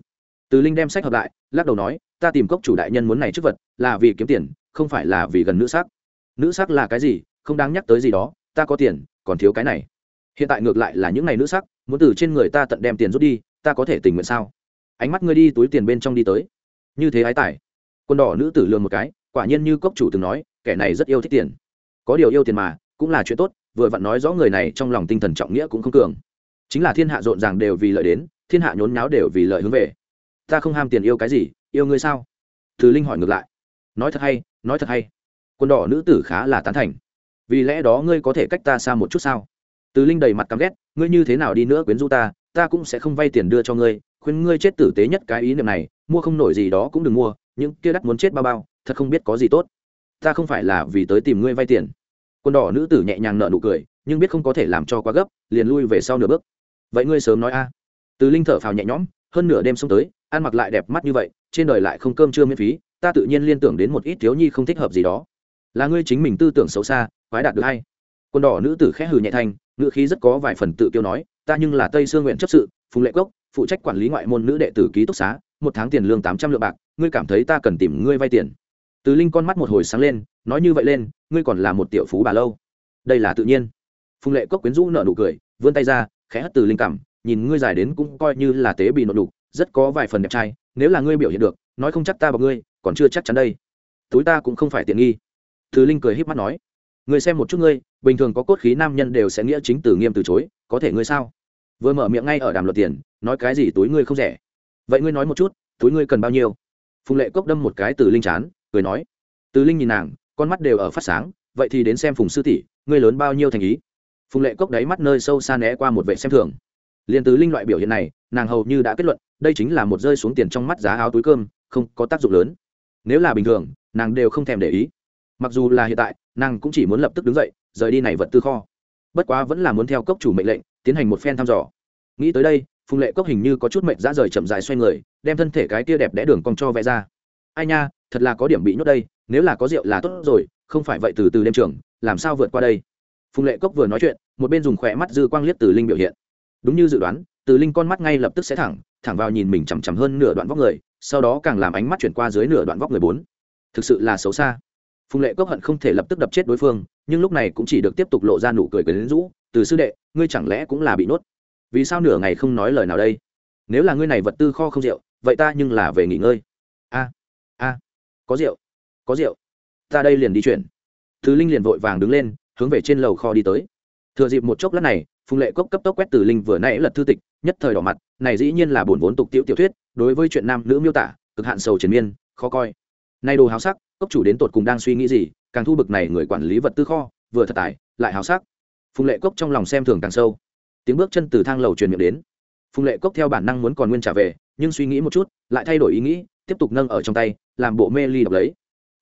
Từ linh đem sách hợp lại, lắc đầu nói, ta tìm cốc chủ đại nhân muốn này trước vật, là vì kiếm tiền, không phải là vì gần nữ sắc nữ sắc là cái gì, không đáng nhắc tới gì đó, ta có tiền, còn thiếu cái này. Hiện tại ngược lại là những ngày nữ sắc muốn từ trên người ta tận đem tiền rút đi, ta có thể tình nguyện sao? Ánh mắt ngươi đi túi tiền bên trong đi tới. Như thế ái tài. Quân đỏ nữ tử lường một cái, quả nhiên như cốc chủ từng nói, kẻ này rất yêu thích tiền. Có điều yêu tiền mà, cũng là chuyện tốt vừa vặn nói rõ người này trong lòng tinh thần trọng nghĩa cũng không cường. Chính là thiên hạ rộn ràng đều vì lợi đến, thiên hạ nhốn nháo đều vì lợi hướng về. Ta không ham tiền yêu cái gì, yêu ngươi sao? Thứ linh hỏi ngược lại. Nói thật hay, nói thật hay. Quân đỏ nữ tử khá là tán thành. Vì lẽ đó ngươi có thể cách ta xa một chút sao? Từ linh đầy mặt căm ghét, ngươi như thế nào đi nữa quyến rũ ta ta cũng sẽ không vay tiền đưa cho ngươi, khuyên ngươi chết tử tế nhất cái ý niệm này, mua không nổi gì đó cũng đừng mua, những kia đắt muốn chết bao bao, thật không biết có gì tốt. Ta không phải là vì tới tìm ngươi vay tiền quân đỏ nữ tử nhẹ nhàng nở nụ cười, nhưng biết không có thể làm cho quá gấp, liền lui về sau nửa bước. Vậy ngươi sớm nói a. Từ linh thở phào nhẹ nhõm, hơn nửa đêm xông tới, ăn mặc lại đẹp mắt như vậy, trên đời lại không cơm chưa miễn phí, ta tự nhiên liên tưởng đến một ít thiếu nhi không thích hợp gì đó. Là ngươi chính mình tư tưởng xấu xa, quái đạt được hay? Quân đỏ nữ tử khẽ hừ nhẹ thanh ngữ khí rất có vài phần tự kiêu nói, ta nhưng là tây sương nguyện chấp sự, phùng lệ cốc, phụ trách quản lý ngoại môn nữ đệ tử ký túc xá, một tháng tiền lương tám trăm lượng bạc, ngươi cảm thấy ta cần tìm ngươi vay tiền từ linh con mắt một hồi sáng lên nói như vậy lên ngươi còn là một tiểu phú bà lâu. Đây là tự nhiên. Phùng lệ cốc quyến rũ nở nụ cười vươn tay ra khẽ hất từ linh cằm, nhìn ngươi dài đến cũng coi như là tế bị nội đục rất có vài phần đẹp trai nếu là ngươi biểu hiện được nói không chắc ta bằng ngươi còn chưa chắc chắn đây. Túi ta cũng không phải tiện nghi. Từ linh cười híp mắt nói người xem một chút ngươi bình thường có cốt khí nam nhân đều sẽ nghĩa chính từ nghiêm từ chối có thể ngươi sao? Vừa mở miệng ngay ở đàm luật tiền nói cái gì túi ngươi không rẻ. Vậy ngươi nói một chút túi ngươi cần bao nhiêu? Phùng lệ cốc đâm một cái từ linh chán cười nói tứ linh nhìn nàng, con mắt đều ở phát sáng, vậy thì đến xem phùng sư tỷ, ngươi lớn bao nhiêu thành ý? Phùng lệ cốc đáy mắt nơi sâu xa né qua một vệ xem thường. Liền tứ linh loại biểu hiện này, nàng hầu như đã kết luận, đây chính là một rơi xuống tiền trong mắt giá áo túi cơm, không có tác dụng lớn. Nếu là bình thường, nàng đều không thèm để ý. Mặc dù là hiện tại, nàng cũng chỉ muốn lập tức đứng dậy, rời đi này vật tư kho. Bất quá vẫn là muốn theo cốc chủ mệnh lệnh, tiến hành một phen thăm dò. Nghĩ tới đây, phùng lệ cốc hình như có chút mệnh ra rời chậm dài xoay người, đem thân thể cái tia đẹp đẽ đường cong cho vẽ ra ai nha, thật là có điểm bị nhốt đây, nếu là có rượu là tốt rồi, không phải vậy từ từ đêm trường, làm sao vượt qua đây? Phùng lệ cốc vừa nói chuyện, một bên dùng khỏe mắt dư quang liếc từ linh biểu hiện. Đúng như dự đoán, từ linh con mắt ngay lập tức sẽ thẳng thẳng vào nhìn mình chằm chằm hơn nửa đoạn vóc người, sau đó càng làm ánh mắt chuyển qua dưới nửa đoạn vóc người bốn. Thực sự là xấu xa. Phùng lệ cốc hận không thể lập tức đập chết đối phương, nhưng lúc này cũng chỉ được tiếp tục lộ ra nụ cười cười đến rũ, từ sư đệ, ngươi chẳng lẽ cũng là bị nốt vì sao nửa ngày không nói lời nào đây? Nếu là ngươi này vật tư kho không rượu, vậy ta nhưng là về nghỉ ngơi có rượu có rượu. Ta đây liền đi chuyển. Thứ linh liền vội vàng đứng lên, hướng về trên lầu kho đi tới. Thừa dịp một chốc lát này, phùng lệ cốc cấp tốc quét từ linh vừa nãy lật thư tịch, nhất thời đỏ mặt, này dĩ nhiên là buồn vốn tục tiểu tiểu thuyết, đối với chuyện nam nữ miêu tả, cực hạn sầu triền miên, khó coi. Nay đồ háo sắc, cốc chủ đến tột cùng đang suy nghĩ gì, càng thu bực này người quản lý vật tư kho, vừa thật tài, lại háo sắc. Phùng lệ cốc trong lòng xem thường càng sâu. Tiếng bước chân từ thang lầu truyền miệng đến. Phùng lệ cốc theo bản năng muốn còn nguyên trả về, nhưng suy nghĩ một chút, lại thay đổi ý nghĩ tiếp tục nâng ở trong tay, làm bộ mê ly đọc lấy.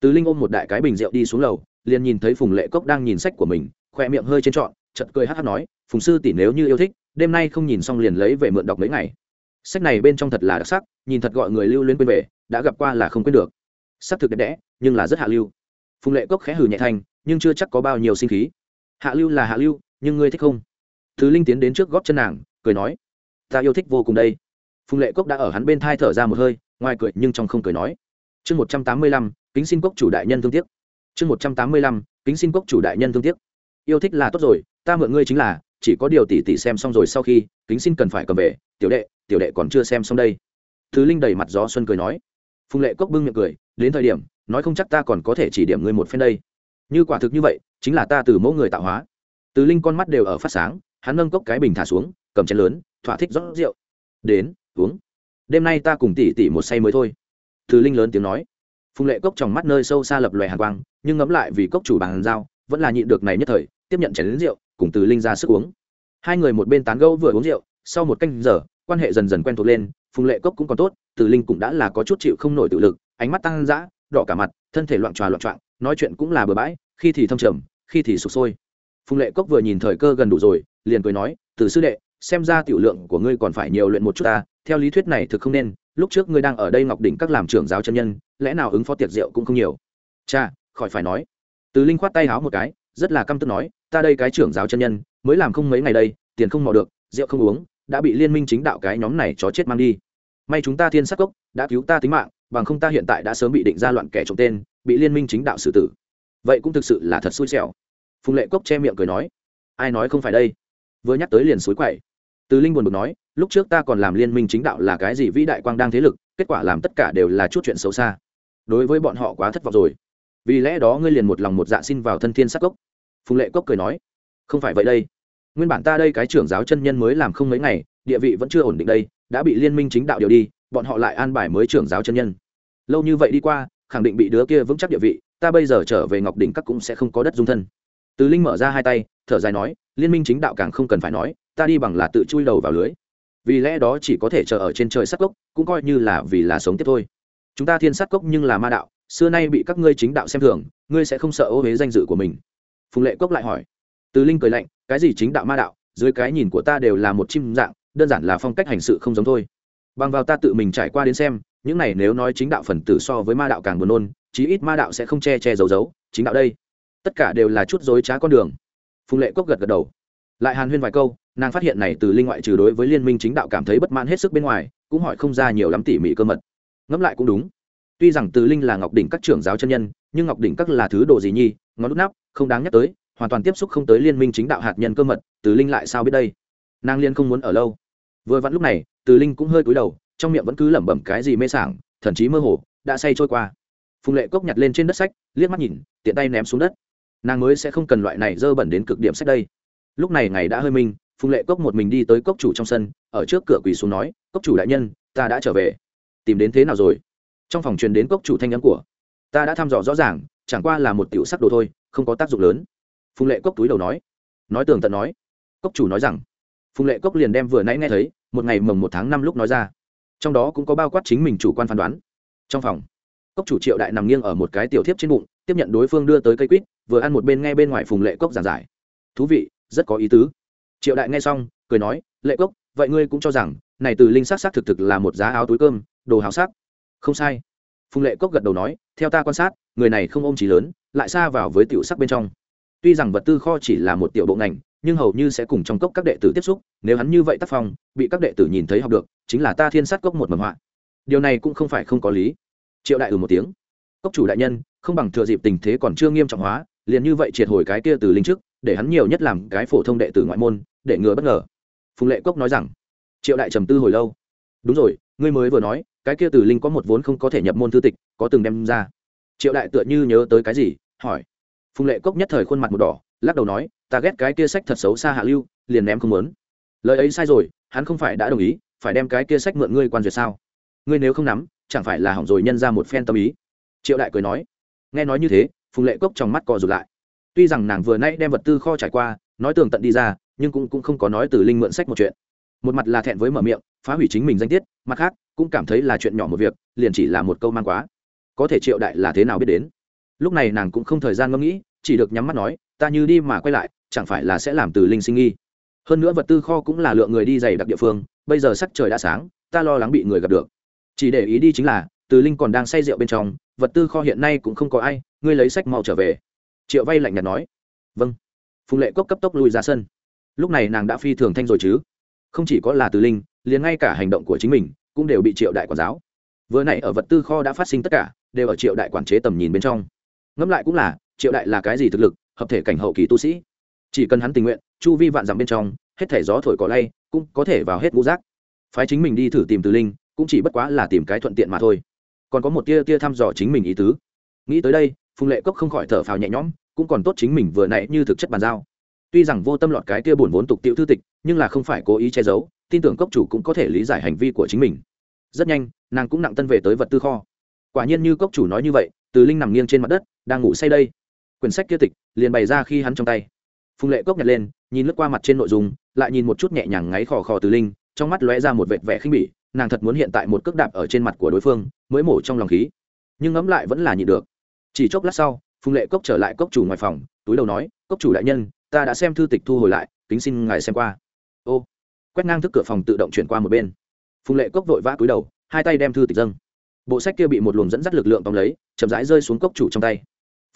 Từ linh ôm một đại cái bình rượu đi xuống lầu, liền nhìn thấy phùng lệ cốc đang nhìn sách của mình, khoe miệng hơi trên trọn chật cười hát hát nói, phùng sư tỷ nếu như yêu thích, đêm nay không nhìn xong liền lấy về mượn đọc mấy ngày. Sách này bên trong thật là đặc sắc, nhìn thật gọi người lưu luyến quên về, đã gặp qua là không quên được. Sắc thực đẹp đẽ, nhưng là rất hạ lưu. Phùng lệ cốc khẽ hử nhẹ thanh nhưng chưa chắc có bao nhiêu sinh khí. Hạ lưu là hạ lưu, nhưng ngươi thích không? Thứ linh tiến đến trước góp chân nàng, cười nói, ta yêu thích vô cùng đây. Phùng lệ cốc đã ở hắn bên thai thở ra một hơi ngoài cười nhưng trong không cười nói. Chương một trăm tám mươi lăm, kính xin cốc chủ đại nhân thương tiếc. Chương một trăm tám mươi lăm, kính xin cốc chủ đại nhân thương tiếc. Yêu thích là tốt rồi, ta mượn ngươi chính là, chỉ có điều tỷ tỷ xem xong rồi sau khi, kính xin cần phải cầm về, tiểu đệ tiểu đệ còn chưa xem xong đây. Thứ linh đầy mặt gió xuân cười nói. Phùng lệ cốc bưng miệng cười, đến thời điểm, nói không chắc ta còn có thể chỉ điểm ngươi một phen đây. Như quả thực như vậy, chính là ta từ mẫu người tạo hóa. Từ linh con mắt đều ở phát sáng, hắn nâng cốc cái bình thả xuống, cầm chén lớn, thỏa thích rót rượu. Đến, uống đêm nay ta cùng tỷ tỷ một say mới thôi. Từ linh lớn tiếng nói. Phùng lệ cốc trong mắt nơi sâu xa lập lòe hàng quang, nhưng ngẫm lại vì cốc chủ bàn giao, vẫn là nhịn được này nhất thời, tiếp nhận chén đến rượu, cùng từ linh ra sức uống. Hai người một bên tán gẫu vừa uống rượu, sau một canh giờ, quan hệ dần dần quen thuộc lên, phùng lệ cốc cũng còn tốt, từ linh cũng đã là có chút chịu không nổi tự lực, ánh mắt tăng dã, đỏ cả mặt, thân thể loạn tròa loạn trọng nói chuyện cũng là bừa bãi, khi thì thâm trầm, khi thì sụp sôi. Phùng lệ cốc vừa nhìn thời cơ gần đủ rồi, liền cười nói, từ sư đệ xem ra tiểu lượng của ngươi còn phải nhiều luyện một chút ta, theo lý thuyết này thực không nên, lúc trước ngươi đang ở đây ngọc đỉnh các làm trưởng giáo chân nhân, lẽ nào ứng phó tiệc rượu cũng không nhiều? Cha, khỏi phải nói. Từ linh khoát tay háo một cái, rất là căm tức nói, ta đây cái trưởng giáo chân nhân, mới làm không mấy ngày đây, tiền không mò được, rượu không uống, đã bị liên minh chính đạo cái nhóm này chó chết mang đi. May chúng ta thiên sắc cốc, đã cứu ta tính mạng, bằng không ta hiện tại đã sớm bị định ra loạn kẻ trộm tên, bị liên minh chính đạo xử tử. Vậy cũng thực sự là thật xui xẻo. Phùng lệ cốc che miệng cười nói, ai nói không phải đây? Vừa nhắc tới liền suối quậy từ linh buồn bực nói, lúc trước ta còn làm liên minh chính đạo là cái gì vĩ đại quang đang thế lực, kết quả làm tất cả đều là chút chuyện xấu xa. Đối với bọn họ quá thất vọng rồi. Vì lẽ đó ngươi liền một lòng một dạ xin vào thân thiên sắc cốc. Phùng lệ cốc cười nói, không phải vậy đây. Nguyên bản ta đây cái trưởng giáo chân nhân mới làm không mấy ngày, địa vị vẫn chưa ổn định đây, đã bị liên minh chính đạo điều đi, bọn họ lại an bài mới trưởng giáo chân nhân. Lâu như vậy đi qua, khẳng định bị đứa kia vững chắc địa vị, ta bây giờ trở về ngọc đỉnh các cũng sẽ không có đất dung thân. Từ linh mở ra hai tay, thở dài nói, liên minh chính đạo càng không cần phải nói ta đi bằng là tự chui đầu vào lưới. Vì lẽ đó chỉ có thể chờ ở trên trời sắt cốc, cũng coi như là vì là sống tiếp thôi. Chúng ta thiên sát cốc nhưng là ma đạo, xưa nay bị các ngươi chính đạo xem thường, ngươi sẽ không sợ ô huế danh dự của mình. Phùng lệ cốc lại hỏi. Từ linh cười lạnh, cái gì chính đạo ma đạo, dưới cái nhìn của ta đều là một chim dạng, đơn giản là phong cách hành sự không giống thôi. Bằng vào ta tự mình trải qua đến xem, những này nếu nói chính đạo phần tử so với ma đạo càng buồn nôn, chí ít ma đạo sẽ không che che giấu giấu, chính đạo đây. Tất cả đều là chút dối trá con đường. Phùng lệ cốc gật gật đầu. Lại hàn huyên vài câu nàng phát hiện này từ linh ngoại trừ đối với liên minh chính đạo cảm thấy bất mãn hết sức bên ngoài, cũng hỏi không ra nhiều lắm tỉ mỉ cơ mật. Ngẫm lại cũng đúng. Tuy rằng từ linh là ngọc đỉnh các trưởng giáo chân nhân, nhưng ngọc đỉnh các là thứ đồ gì nhi, ngón nút nắp, không đáng nhắc tới, hoàn toàn tiếp xúc không tới liên minh chính đạo hạt nhân cơ mật, từ linh lại sao biết đây? Nàng liên không muốn ở lâu. Vừa vặn lúc này, từ linh cũng hơi cúi đầu, trong miệng vẫn cứ lẩm bẩm cái gì mê sảng, thậm chí mơ hồ, đã say trôi qua. Phùng lệ cốc nhặt lên trên đất sách, liếc mắt nhìn, tiện tay ném xuống đất. Nàng mới sẽ không cần loại này dơ bẩn đến cực điểm sách đây. Lúc này ngày đã hơi minh phùng lệ cốc một mình đi tới cốc chủ trong sân, ở trước cửa quỳ xuống nói, cốc chủ đại nhân, ta đã trở về. Tìm đến thế nào rồi? Trong phòng truyền đến cốc chủ thanh nhắn của, ta đã thăm dò rõ ràng, chẳng qua là một tiểu sắc đồ thôi, không có tác dụng lớn. Phùng lệ cốc túi đầu nói. Nói tường tận nói. Cốc chủ nói rằng, phùng lệ cốc liền đem vừa nãy nghe thấy, một ngày mồng một tháng năm lúc nói ra. Trong đó cũng có bao quát chính mình chủ quan phán đoán. Trong phòng, cốc chủ triệu đại nằm nghiêng ở một cái tiểu thiếp trên bụng, tiếp nhận đối phương đưa tới cây quýt, vừa ăn một bên ngay bên ngoài phùng lệ cốc giảng giải. Thú vị, rất có ý tứ triệu đại nghe xong, cười nói, lệ cốc, vậy ngươi cũng cho rằng, này từ linh sắc sắc thực thực là một giá áo túi cơm, đồ hào sắc? Không sai. Phùng lệ cốc gật đầu nói, theo ta quan sát, người này không ôm trí lớn, lại xa vào với tiểu sắc bên trong. Tuy rằng vật tư kho chỉ là một tiểu bộ ngành, nhưng hầu như sẽ cùng trong cốc các đệ tử tiếp xúc, nếu hắn như vậy tác phong, bị các đệ tử nhìn thấy học được, chính là ta thiên sát cốc một mầm họa. Điều này cũng không phải không có lý. Triệu đại ừ một tiếng. Cốc chủ đại nhân, không bằng thừa dịp tình thế còn chưa nghiêm trọng hóa, liền như vậy triệt hồi cái kia từ linh trước để hắn nhiều nhất làm cái phổ thông đệ tử ngoại môn, để ngừa bất ngờ. Phùng lệ cốc nói rằng, triệu đại trầm tư hồi lâu. Đúng rồi, ngươi mới vừa nói, cái kia từ linh có một vốn không có thể nhập môn thư tịch, có từng đem ra. Triệu đại tựa như nhớ tới cái gì, hỏi. Phùng lệ cốc nhất thời khuôn mặt một đỏ, lắc đầu nói, ta ghét cái kia sách thật xấu xa hạ lưu, liền ném không muốn. Lời ấy sai rồi, hắn không phải đã đồng ý, phải đem cái kia sách mượn ngươi quan duyệt sao? Ngươi nếu không nắm, chẳng phải là hỏng rồi nhân ra một phen tâm ý? Triệu đại cười nói. Nghe nói như thế, phùng lệ cốc trong mắt cò rụt lại tuy rằng nàng vừa nãy đem vật tư kho trải qua nói tường tận đi ra nhưng cũng, cũng không có nói từ linh mượn sách một chuyện. Một mặt là thẹn với mở miệng phá hủy chính mình danh tiết mặt khác cũng cảm thấy là chuyện nhỏ một việc liền chỉ là một câu mang quá. Có thể triệu đại là thế nào biết đến? Lúc này nàng cũng không thời gian ngẫm nghĩ chỉ được nhắm mắt nói ta như đi mà quay lại chẳng phải là sẽ làm từ linh sinh nghi? Hơn nữa vật tư kho cũng là lượng người đi dày đặc địa phương bây giờ sắc trời đã sáng ta lo lắng bị người gặp được. Chỉ để ý đi chính là từ linh còn đang say rượu bên trong vật tư kho hiện nay cũng không có ai ngươi lấy sách mau trở về triệu vay lạnh nhạt nói. Vâng. Phùng lệ cốc cấp tốc lui ra sân. Lúc này nàng đã phi thường thanh rồi chứ? Không chỉ có là từ linh, liền ngay cả hành động của chính mình cũng đều bị triệu đại quản giáo. Vừa nãy ở vật tư kho đã phát sinh tất cả, đều ở triệu đại quản chế tầm nhìn bên trong. Ngẫm lại cũng là, triệu đại là cái gì thực lực, hợp thể cảnh hậu kỳ tu sĩ? Chỉ cần hắn tình nguyện, chu vi vạn dặm bên trong, hết thẻ gió thổi cỏ lay, cũng có thể vào hết ngũ rác phái chính mình đi thử tìm từ linh, cũng chỉ bất quá là tìm cái thuận tiện mà thôi. Còn có một tia tia thăm dò chính mình ý tứ. Nghĩ tới đây phùng lệ cốc không khỏi thở phào nhẹ nhõm, cũng còn tốt chính mình vừa nãy như thực chất bàn giao. Tuy rằng vô tâm lọt cái tia buồn vốn tục tiệu thư tịch, nhưng là không phải cố ý che giấu, tin tưởng cốc chủ cũng có thể lý giải hành vi của chính mình. Rất nhanh, nàng cũng nặng tân về tới vật tư kho. Quả nhiên như cốc chủ nói như vậy, từ linh nằm nghiêng trên mặt đất, đang ngủ say đây. Quyển sách kia tịch, liền bày ra khi hắn trong tay. Phùng lệ cốc nhặt lên, nhìn lướt qua mặt trên nội dung, lại nhìn một chút nhẹ nhàng ngáy khò khò từ linh, trong mắt lóe ra một vệt vẻ khinh bỉ, nàng thật muốn hiện tại một cước đạp ở trên mặt của đối phương, mới mổ trong lòng khí. Nhưng ngẫm lại vẫn là nhịn được chỉ chốc lát sau, phùng lệ cốc trở lại cốc chủ ngoài phòng, túi đầu nói, cốc chủ đại nhân, ta đã xem thư tịch thu hồi lại, kính xin ngài xem qua. Ô, quét ngang thức cửa phòng tự động chuyển qua một bên. Phùng lệ cốc vội vã túi đầu, hai tay đem thư tịch dâng. Bộ sách kia bị một luồng dẫn dắt lực lượng tóm lấy, chậm rãi rơi xuống cốc chủ trong tay.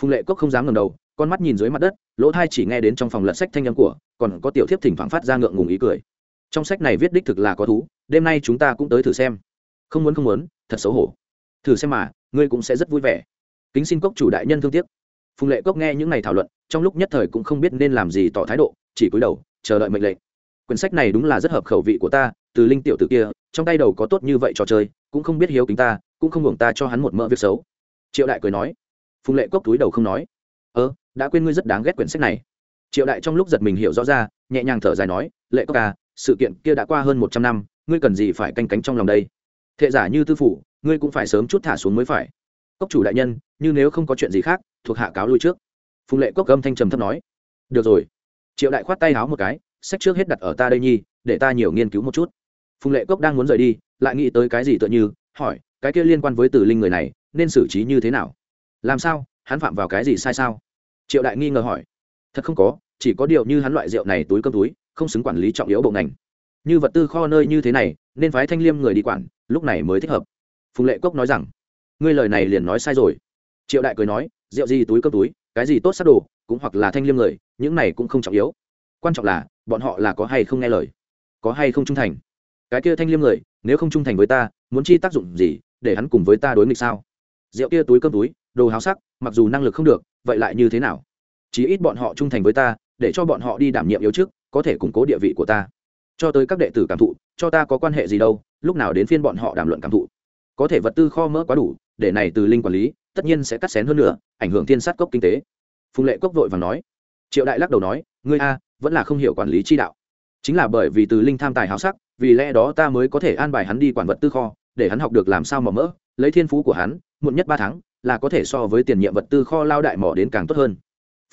Phùng lệ cốc không dám ngầm đầu, con mắt nhìn dưới mặt đất, lỗ thai chỉ nghe đến trong phòng lật sách thanh âm của, còn có tiểu thiếp thỉnh thoảng phát ra ngượng ngùng ý cười. Trong sách này viết đích thực là có thú, đêm nay chúng ta cũng tới thử xem. Không muốn không muốn, thật xấu hổ. Thử xem mà, ngươi cũng sẽ rất vui vẻ kính xin cốc chủ đại nhân thương tiếc. Phùng lệ cốc nghe những ngày thảo luận, trong lúc nhất thời cũng không biết nên làm gì tỏ thái độ, chỉ cúi đầu, chờ đợi mệnh lệnh. Quyển sách này đúng là rất hợp khẩu vị của ta, từ linh tiểu t ử kia, trong tay đầu có tốt như vậy trò chơi, cũng không biết hiếu kính ta, cũng không hưởng ta cho hắn một mỡ việc xấu. Triệu đại cười nói. Phùng lệ cốc túi đầu không nói. Ơ, đã quên ngươi rất đáng ghét quyển sách này. Triệu đại trong lúc giật mình hiểu rõ ra, nhẹ nhàng thở dài nói, lệ cốc à sự kiện kia đã qua hơn một trăm năm, ngươi cần gì phải canh cánh trong lòng đây? Thệ giả như tư phủ, ngươi cũng phải sớm chút thả xuống mới phải cốc chủ đại nhân, như nếu không có chuyện gì khác, thuộc hạ cáo lui trước. Phùng lệ cốc âm thanh trầm thấp nói. Được rồi. Triệu đại khoát tay háo một cái, sách trước hết đặt ở ta đây nhi, để ta nhiều nghiên cứu một chút. Phùng lệ cốc đang muốn rời đi, lại nghĩ tới cái gì tựa như, hỏi, cái kia liên quan với tử linh người này, nên xử trí như thế nào? Làm sao? Hắn phạm vào cái gì sai sao? Triệu đại nghi ngờ hỏi. Thật không có, chỉ có điều như hắn loại rượu này túi cơm túi, không xứng quản lý trọng yếu bộ ngành. Như vật tư kho nơi như thế này, nên phái thanh liêm người đi quản, lúc này mới thích hợp. Phùng lệ cốc nói rằng ngươi lời này liền nói sai rồi. Triệu đại cười nói, rượu gì túi cơm túi, cái gì tốt sắc đồ, cũng hoặc là thanh liêm người, những này cũng không trọng yếu. Quan trọng là, bọn họ là có hay không nghe lời, có hay không trung thành. Cái kia thanh liêm người, nếu không trung thành với ta, muốn chi tác dụng gì, để hắn cùng với ta đối nghịch sao? Rượu kia túi cơm túi, đồ háo sắc, mặc dù năng lực không được, vậy lại như thế nào? Chí ít bọn họ trung thành với ta, để cho bọn họ đi đảm nhiệm yếu trước có thể củng cố địa vị của ta. Cho tới các đệ tử cảm thụ, cho ta có quan hệ gì đâu, lúc nào đến phiên bọn họ đàm luận cảm thụ. Có thể vật tư kho mỡ quá đủ để này từ linh quản lý, tất nhiên sẽ cắt xén hơn nữa, ảnh hưởng thiên sát cốc kinh tế. Phùng lệ cốc vội và nói. Triệu đại lắc đầu nói, ngươi a, vẫn là không hiểu quản lý chi đạo. Chính là bởi vì từ linh tham tài háo sắc, vì lẽ đó ta mới có thể an bài hắn đi quản vật tư kho, để hắn học được làm sao mỏ mỡ, lấy thiên phú của hắn, muộn nhất ba tháng, là có thể so với tiền nhiệm vật tư kho lao đại mỏ đến càng tốt hơn.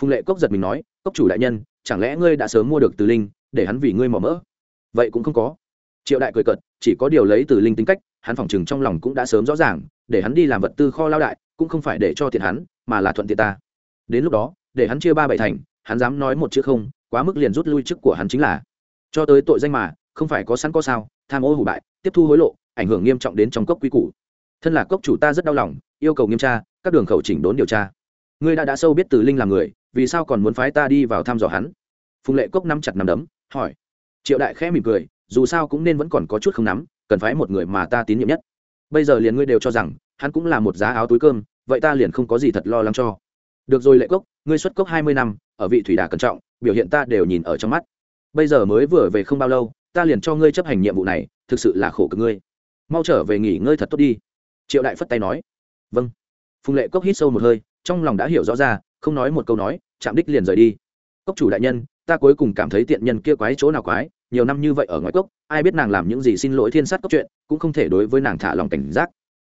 Phùng lệ cốc giật mình nói, cốc chủ đại nhân, chẳng lẽ ngươi đã sớm mua được từ linh, để hắn vì ngươi mỏ mỡ? Vậy cũng không có. Triệu đại cười cợt, chỉ có điều lấy từ linh tính cách hắn phỏng chừng trong lòng cũng đã sớm rõ ràng, để hắn đi làm vật tư kho lao đại, cũng không phải để cho thiện hắn, mà là thuận tiện ta. Đến lúc đó, để hắn chia ba bảy thành, hắn dám nói một chữ không, quá mức liền rút lui chức của hắn chính là. Cho tới tội danh mà, không phải có sẵn có sao, tham ô hủ bại, tiếp thu hối lộ, ảnh hưởng nghiêm trọng đến trong cốc quy củ. Thân là cốc chủ ta rất đau lòng, yêu cầu nghiêm tra, các đường khẩu chỉnh đốn điều tra. Ngươi đã đã sâu biết từ linh là người, vì sao còn muốn phái ta đi vào thăm dò hắn? Phùng lệ cốc nắm chặt nắm đấm, hỏi. Triệu đại khẽ mỉm cười, dù sao cũng nên vẫn còn có chút không nắm cần phái một người mà ta tín nhiệm nhất. Bây giờ liền ngươi đều cho rằng, hắn cũng là một giá áo túi cơm, vậy ta liền không có gì thật lo lắng cho. Được rồi lệ cốc, ngươi xuất cốc hai mươi năm, ở vị thủy đà cẩn trọng, biểu hiện ta đều nhìn ở trong mắt. Bây giờ mới vừa về không bao lâu, ta liền cho ngươi chấp hành nhiệm vụ này, thực sự là khổ cực ngươi. Mau trở về nghỉ ngơi thật tốt đi. Triệu đại phất tay nói. Vâng. Phùng lệ cốc hít sâu một hơi, trong lòng đã hiểu rõ ra, không nói một câu nói, chạm đích liền rời đi. Cốc chủ đại nhân, ta cuối cùng cảm thấy tiện nhân kia quái chỗ nào quái nhiều năm như vậy ở ngoài cốc, ai biết nàng làm những gì xin lỗi thiên sát cốc chuyện, cũng không thể đối với nàng thả lòng cảnh giác.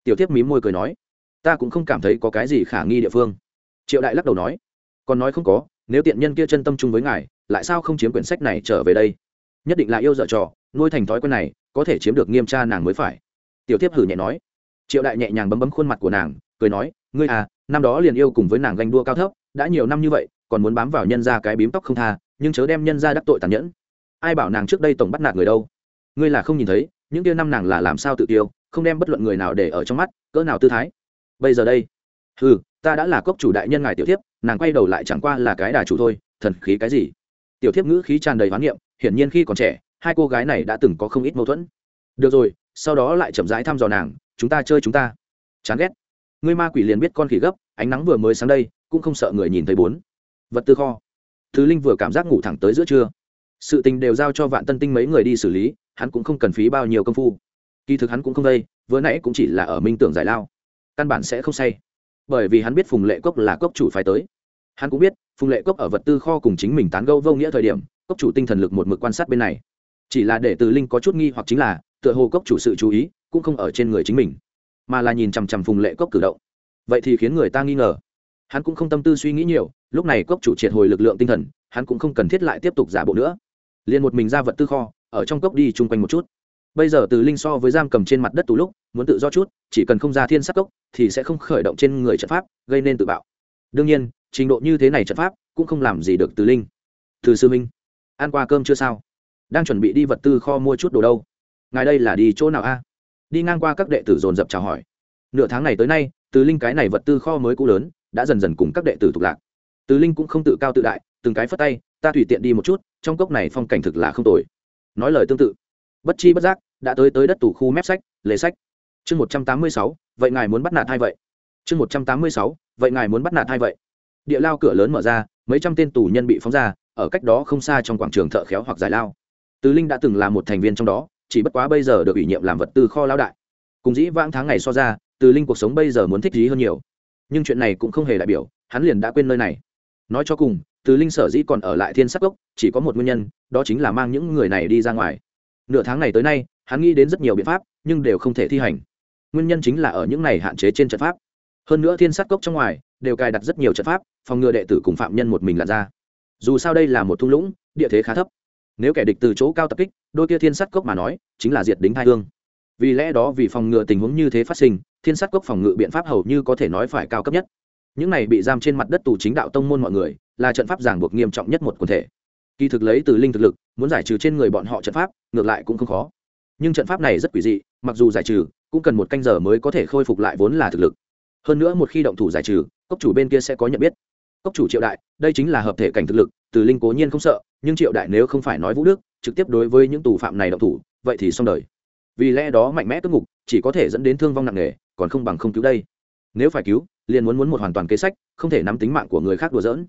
Tiểu thiếp mím môi cười nói, ta cũng không cảm thấy có cái gì khả nghi địa phương. Triệu đại lắc đầu nói, còn nói không có, nếu tiện nhân kia chân tâm chung với ngài, lại sao không chiếm quyển sách này trở về đây? Nhất định là yêu dở trò, nuôi thành thói quen này, có thể chiếm được nghiêm tra nàng mới phải. Tiểu thiếp hử nhẹ nói. Triệu đại nhẹ nhàng bấm bấm khuôn mặt của nàng, cười nói, ngươi à năm đó liền yêu cùng với nàng ganh đua cao thấp, đã nhiều năm như vậy, còn muốn bám vào nhân ra cái bím tóc không tha, nhưng chớ đem nhân ra đắc tội tàn nhẫn ai bảo nàng trước đây tổng bắt nạt người đâu? Ngươi là không nhìn thấy, những kia năm nàng là làm sao tự tiêu, không đem bất luận người nào để ở trong mắt, cỡ nào tư thái? Bây giờ đây ừ ta đã là cốc chủ đại nhân ngài tiểu thiếp, nàng quay đầu lại chẳng qua là cái đà chủ thôi, thần khí cái gì? Tiểu thiếp ngữ khí tràn đầy hoán niệm, hiển nhiên khi còn trẻ, hai cô gái này đã từng có không ít mâu thuẫn. Được rồi, sau đó lại chậm rãi thăm dò nàng, chúng ta chơi chúng ta. Chán ghét. Ngươi ma quỷ liền biết con khỉ gấp, ánh nắng vừa mới sáng đây, cũng không sợ người nhìn thấy bốn. Vật tư kho. Thứ linh vừa cảm giác ngủ thẳng tới giữa trưa sự tình đều giao cho vạn tân tinh mấy người đi xử lý, hắn cũng không cần phí bao nhiêu công phu. Kỳ thực hắn cũng không đây vừa nãy cũng chỉ là ở minh tưởng giải lao. Căn bản sẽ không say. Bởi vì hắn biết phùng lệ cốc là cốc chủ phải tới. Hắn cũng biết, phùng lệ cốc ở vật tư kho cùng chính mình tán gâu vô nghĩa thời điểm, cốc chủ tinh thần lực một mực quan sát bên này. Chỉ là để từ linh có chút nghi hoặc chính là, tựa hồ cốc chủ sự chú ý, cũng không ở trên người chính mình, mà là nhìn chằm chằm phùng lệ cốc cử động. Vậy thì khiến người ta nghi ngờ. Hắn cũng không tâm tư suy nghĩ nhiều, lúc này cốc chủ triệt hồi lực lượng tinh thần, hắn cũng không cần thiết lại tiếp tục giả bộ nữa liền một mình ra vật tư kho, ở trong cốc đi chung quanh một chút. Bây giờ từ linh so với giam cầm trên mặt đất tù lúc, muốn tự do chút, chỉ cần không ra thiên sắc cốc, thì sẽ không khởi động trên người trận pháp, gây nên tự bạo. Đương nhiên, trình độ như thế này trận pháp, cũng không làm gì được từ linh. Từ sư minh ăn qua cơm chưa sao? Đang chuẩn bị đi vật tư kho mua chút đồ đâu? Ngài đây là đi chỗ nào a? Đi ngang qua các đệ tử dồn dập chào hỏi. Nửa tháng này tới nay, từ linh cái này vật tư kho mới cũ lớn, đã dần dần cùng các đệ tử tục lạc. Từ linh cũng không tự cao tự đại từng cái phất tay, ta tùy tiện đi một chút, trong cốc này phong cảnh thực là không tồi. Nói lời tương tự. Bất chi bất giác, đã tới tới đất tủ khu mép sách, lề sách. Chương một trăm tám mươi sáu, vậy ngài muốn bắt nạt hai vậy? Chương một trăm tám mươi sáu, vậy ngài muốn bắt nạt hai vậy? Địa lao cửa lớn mở ra, mấy trăm tên tù nhân bị phóng ra, ở cách đó không xa trong quảng trường thợ khéo hoặc giải lao. Từ linh đã từng là một thành viên trong đó, chỉ bất quá bây giờ được ủy nhiệm làm vật tư kho lao đại. Cùng dĩ vãng tháng ngày so ra từ linh cuộc sống bây giờ muốn thích gì hơn nhiều. Nhưng chuyện này cũng không hề đại biểu, hắn liền đã quên nơi này. Nói cho cùng từ linh sở dĩ còn ở lại thiên sắc gốc chỉ có một nguyên nhân, đó chính là mang những người này đi ra ngoài. Nửa tháng này tới nay, hắn nghĩ đến rất nhiều biện pháp, nhưng đều không thể thi hành. Nguyên nhân chính là ở những này hạn chế trên trận pháp. Hơn nữa thiên sát cốc trong ngoài, đều cài đặt rất nhiều trận pháp, phòng ngừa đệ tử cùng phạm nhân một mình lặn ra. Dù sao đây là một thung lũng, địa thế khá thấp. Nếu kẻ địch từ chỗ cao tập kích, đôi kia thiên sát cốc mà nói, chính là diệt đính hai hương. Vì lẽ đó vì phòng ngừa tình huống như thế phát sinh, thiên sát cốc phòng ngự biện pháp hầu như có thể nói phải cao cấp nhất. Những này bị giam trên mặt đất tù chính đạo tông môn mọi người là trận pháp giảng buộc nghiêm trọng nhất một quần thể. Kỳ thực lấy từ linh thực lực, muốn giải trừ trên người bọn họ trận pháp, ngược lại cũng không khó. Nhưng trận pháp này rất quỷ dị, mặc dù giải trừ, cũng cần một canh giờ mới có thể khôi phục lại vốn là thực lực. Hơn nữa một khi động thủ giải trừ, cốc chủ bên kia sẽ có nhận biết. Cốc chủ triệu đại, đây chính là hợp thể cảnh thực lực, từ linh cố nhiên không sợ, nhưng triệu đại nếu không phải nói vũ đức, trực tiếp đối với những tù phạm này động thủ, vậy thì xong đời. Vì lẽ đó mạnh mẽ tức ngục, chỉ có thể dẫn đến thương vong nặng nề, còn không bằng không cứu đây. Nếu phải cứu, liền muốn muốn một hoàn toàn kế sách, không thể nắm tính mạng của người khác đùa dỡn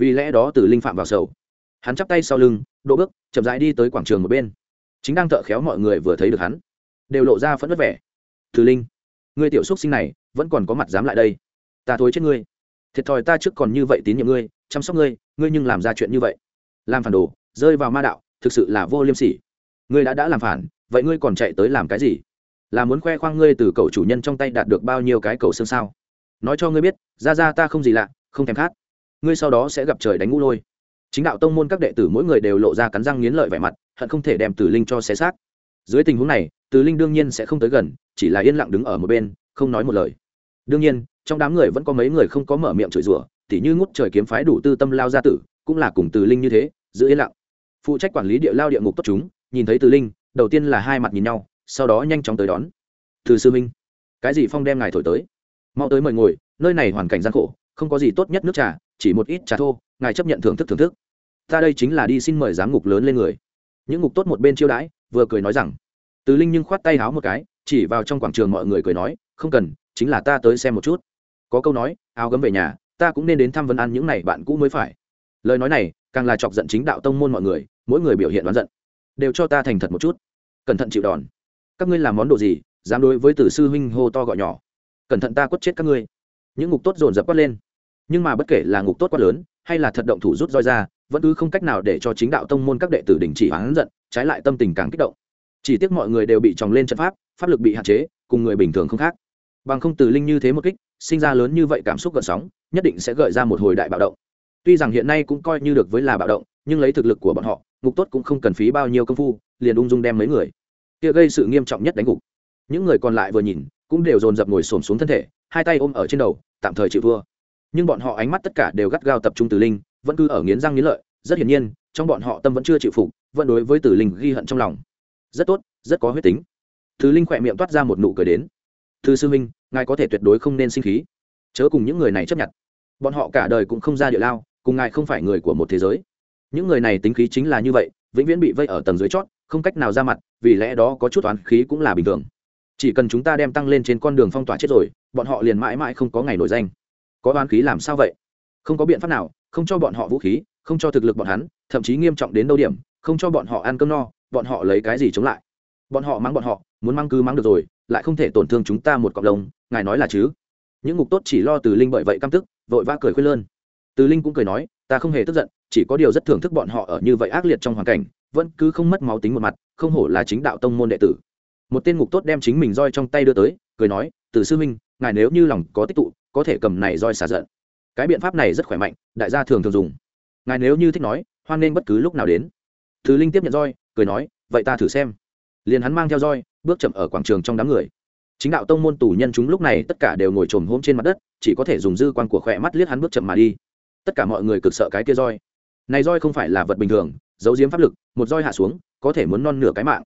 vì lẽ đó từ linh phạm vào sầu. Hắn chắp tay sau lưng đỗ bước, chậm rãi đi tới quảng trường một bên. Chính đang thợ khéo mọi người vừa thấy được hắn, đều lộ ra phẫn vất vẻ. Từ linh, ngươi tiểu xúc sinh này, vẫn còn có mặt dám lại đây. Ta thối chết ngươi. Thiệt thòi ta trước còn như vậy tín nhiệm ngươi, chăm sóc ngươi ngươi nhưng làm ra chuyện như vậy. Làm phản đồ, rơi vào ma đạo, thực sự là vô liêm sỉ. Ngươi đã đã làm phản, vậy ngươi còn chạy tới làm cái gì? Là muốn khoe khoang ngươi từ cậu chủ nhân trong tay đạt được bao nhiêu cái cầu xương sao? Nói cho ngươi biết, ra ra ta không gì lạ, không thèm khát ngươi sau đó sẽ gặp trời đánh ngũ lôi. Chính đạo tông môn các đệ tử mỗi người đều lộ ra cắn răng nghiến lợi vẻ mặt, hận không thể đem tử linh cho xé xác. Dưới tình huống này tử linh đương nhiên sẽ không tới gần, chỉ là yên lặng đứng ở một bên, không nói một lời. Đương nhiên, trong đám người vẫn có mấy người không có mở miệng chửi rủa, tỉ như ngút trời kiếm phái đủ tư tâm lao gia tử, cũng là cùng tử linh như thế, giữ yên lặng. Phụ trách quản lý địa lao địa ngục tốt chúng, nhìn thấy tử linh, đầu tiên là hai mặt nhìn nhau, sau đó nhanh chóng tới đón. Từ sư minh, cái gì phong đem ngài thổi tới? Mau tới mời ngồi, nơi này hoàn cảnh gian khổ, không có gì tốt nhất nước trà chỉ một ít trà thô, ngài chấp nhận thưởng thức thưởng thức. Ta đây chính là đi xin mời giám ngục lớn lên người. Những ngục tốt một bên chiêu đãi, vừa cười nói rằng, từ linh nhưng khoát tay háo một cái, chỉ vào trong quảng trường mọi người cười nói, không cần, chính là ta tới xem một chút. Có câu nói, áo gấm về nhà, ta cũng nên đến thăm vấn an những này bạn cũ mới phải. Lời nói này, càng là chọc giận chính đạo tông môn mọi người, mỗi người biểu hiện đoán giận. Đều cho ta thành thật một chút. Cẩn thận chịu đòn. Các ngươi làm món đồ gì, dám đối với tử sư huynh hô to gọi nhỏ. Cẩn thận ta quất chết các ngươi. Những ngục tốt dồn dập quát lên nhưng mà bất kể là ngục tốt quá lớn, hay là thật động thủ rút roi ra, vẫn cứ không cách nào để cho chính đạo tông môn các đệ tử đình chỉ hoán giận, trái lại tâm tình càng kích động. Chỉ tiếc mọi người đều bị tròng lên trận pháp pháp lực bị hạn chế, cùng người bình thường không khác. Bằng không từ linh như thế một kích, sinh ra lớn như vậy cảm xúc gợn sóng, nhất định sẽ gợi ra một hồi đại bạo động. Tuy rằng hiện nay cũng coi như được với là bạo động, nhưng lấy thực lực của bọn họ, ngục tốt cũng không cần phí bao nhiêu công phu, liền ung dung đem mấy người. Kia gây sự nghiêm trọng nhất đánh gục. Những người còn lại vừa nhìn, cũng đều dồn dập ngồi xổm xuống thân thể, hai tay ôm ở trên đầu, tạm thời chịu thua nhưng bọn họ ánh mắt tất cả đều gắt gao tập trung từ linh, vẫn cứ ở nghiến răng nghiến lợi, rất hiển nhiên, trong bọn họ tâm vẫn chưa chịu phục, vẫn đối với tử linh ghi hận trong lòng. Rất tốt, rất có huyết tính. Từ linh khỏe miệng toát ra một nụ cười đến. Thư sư minh ngài có thể tuyệt đối không nên sinh khí. Chớ cùng những người này chấp nhận. Bọn họ cả đời cũng không ra địa lao, cùng ngài không phải người của một thế giới. Những người này tính khí chính là như vậy, vĩnh viễn bị vây ở tầng dưới chót, không cách nào ra mặt, vì lẽ đó có chút toán khí cũng là bình thường. Chỉ cần chúng ta đem tăng lên trên con đường phong tỏa chết rồi, bọn họ liền mãi mãi không có ngày nổi danh có oán khí làm sao vậy? Không có biện pháp nào, không cho bọn họ vũ khí, không cho thực lực bọn hắn, thậm chí nghiêm trọng đến đâu điểm, không cho bọn họ ăn cơm no, bọn họ lấy cái gì chống lại? Bọn họ mắng bọn họ, muốn mắng cứ mắng được rồi, lại không thể tổn thương chúng ta một cộng đồng ngài nói là chứ? Những ngục tốt chỉ lo từ linh bởi vậy căm tức, vội vã cười khuyên lơn. Từ linh cũng cười nói, ta không hề tức giận, chỉ có điều rất thưởng thức bọn họ ở như vậy ác liệt trong hoàn cảnh, vẫn cứ không mất máu tính một mặt, không hổ là chính đạo tông môn đệ tử. Một tên ngục tốt đem chính mình roi trong tay đưa tới, cười nói, từ sư minh ngài nếu như lòng có tích tụ có thể cầm này roi xả giận. Cái biện pháp này rất khỏe mạnh, đại gia thường thường dùng. Ngài nếu như thích nói, hoan nên bất cứ lúc nào đến. Thứ linh tiếp nhận roi, cười nói, vậy ta thử xem. Liền hắn mang theo roi, bước chậm ở quảng trường trong đám người. Chính đạo tông môn tù nhân chúng lúc này tất cả đều ngồi trồm hôm trên mặt đất, chỉ có thể dùng dư quan của khỏe mắt liếc hắn bước chậm mà đi. Tất cả mọi người cực sợ cái kia roi. Này roi không phải là vật bình thường, giấu diếm pháp lực, một roi hạ xuống, có thể muốn non nửa cái mạng.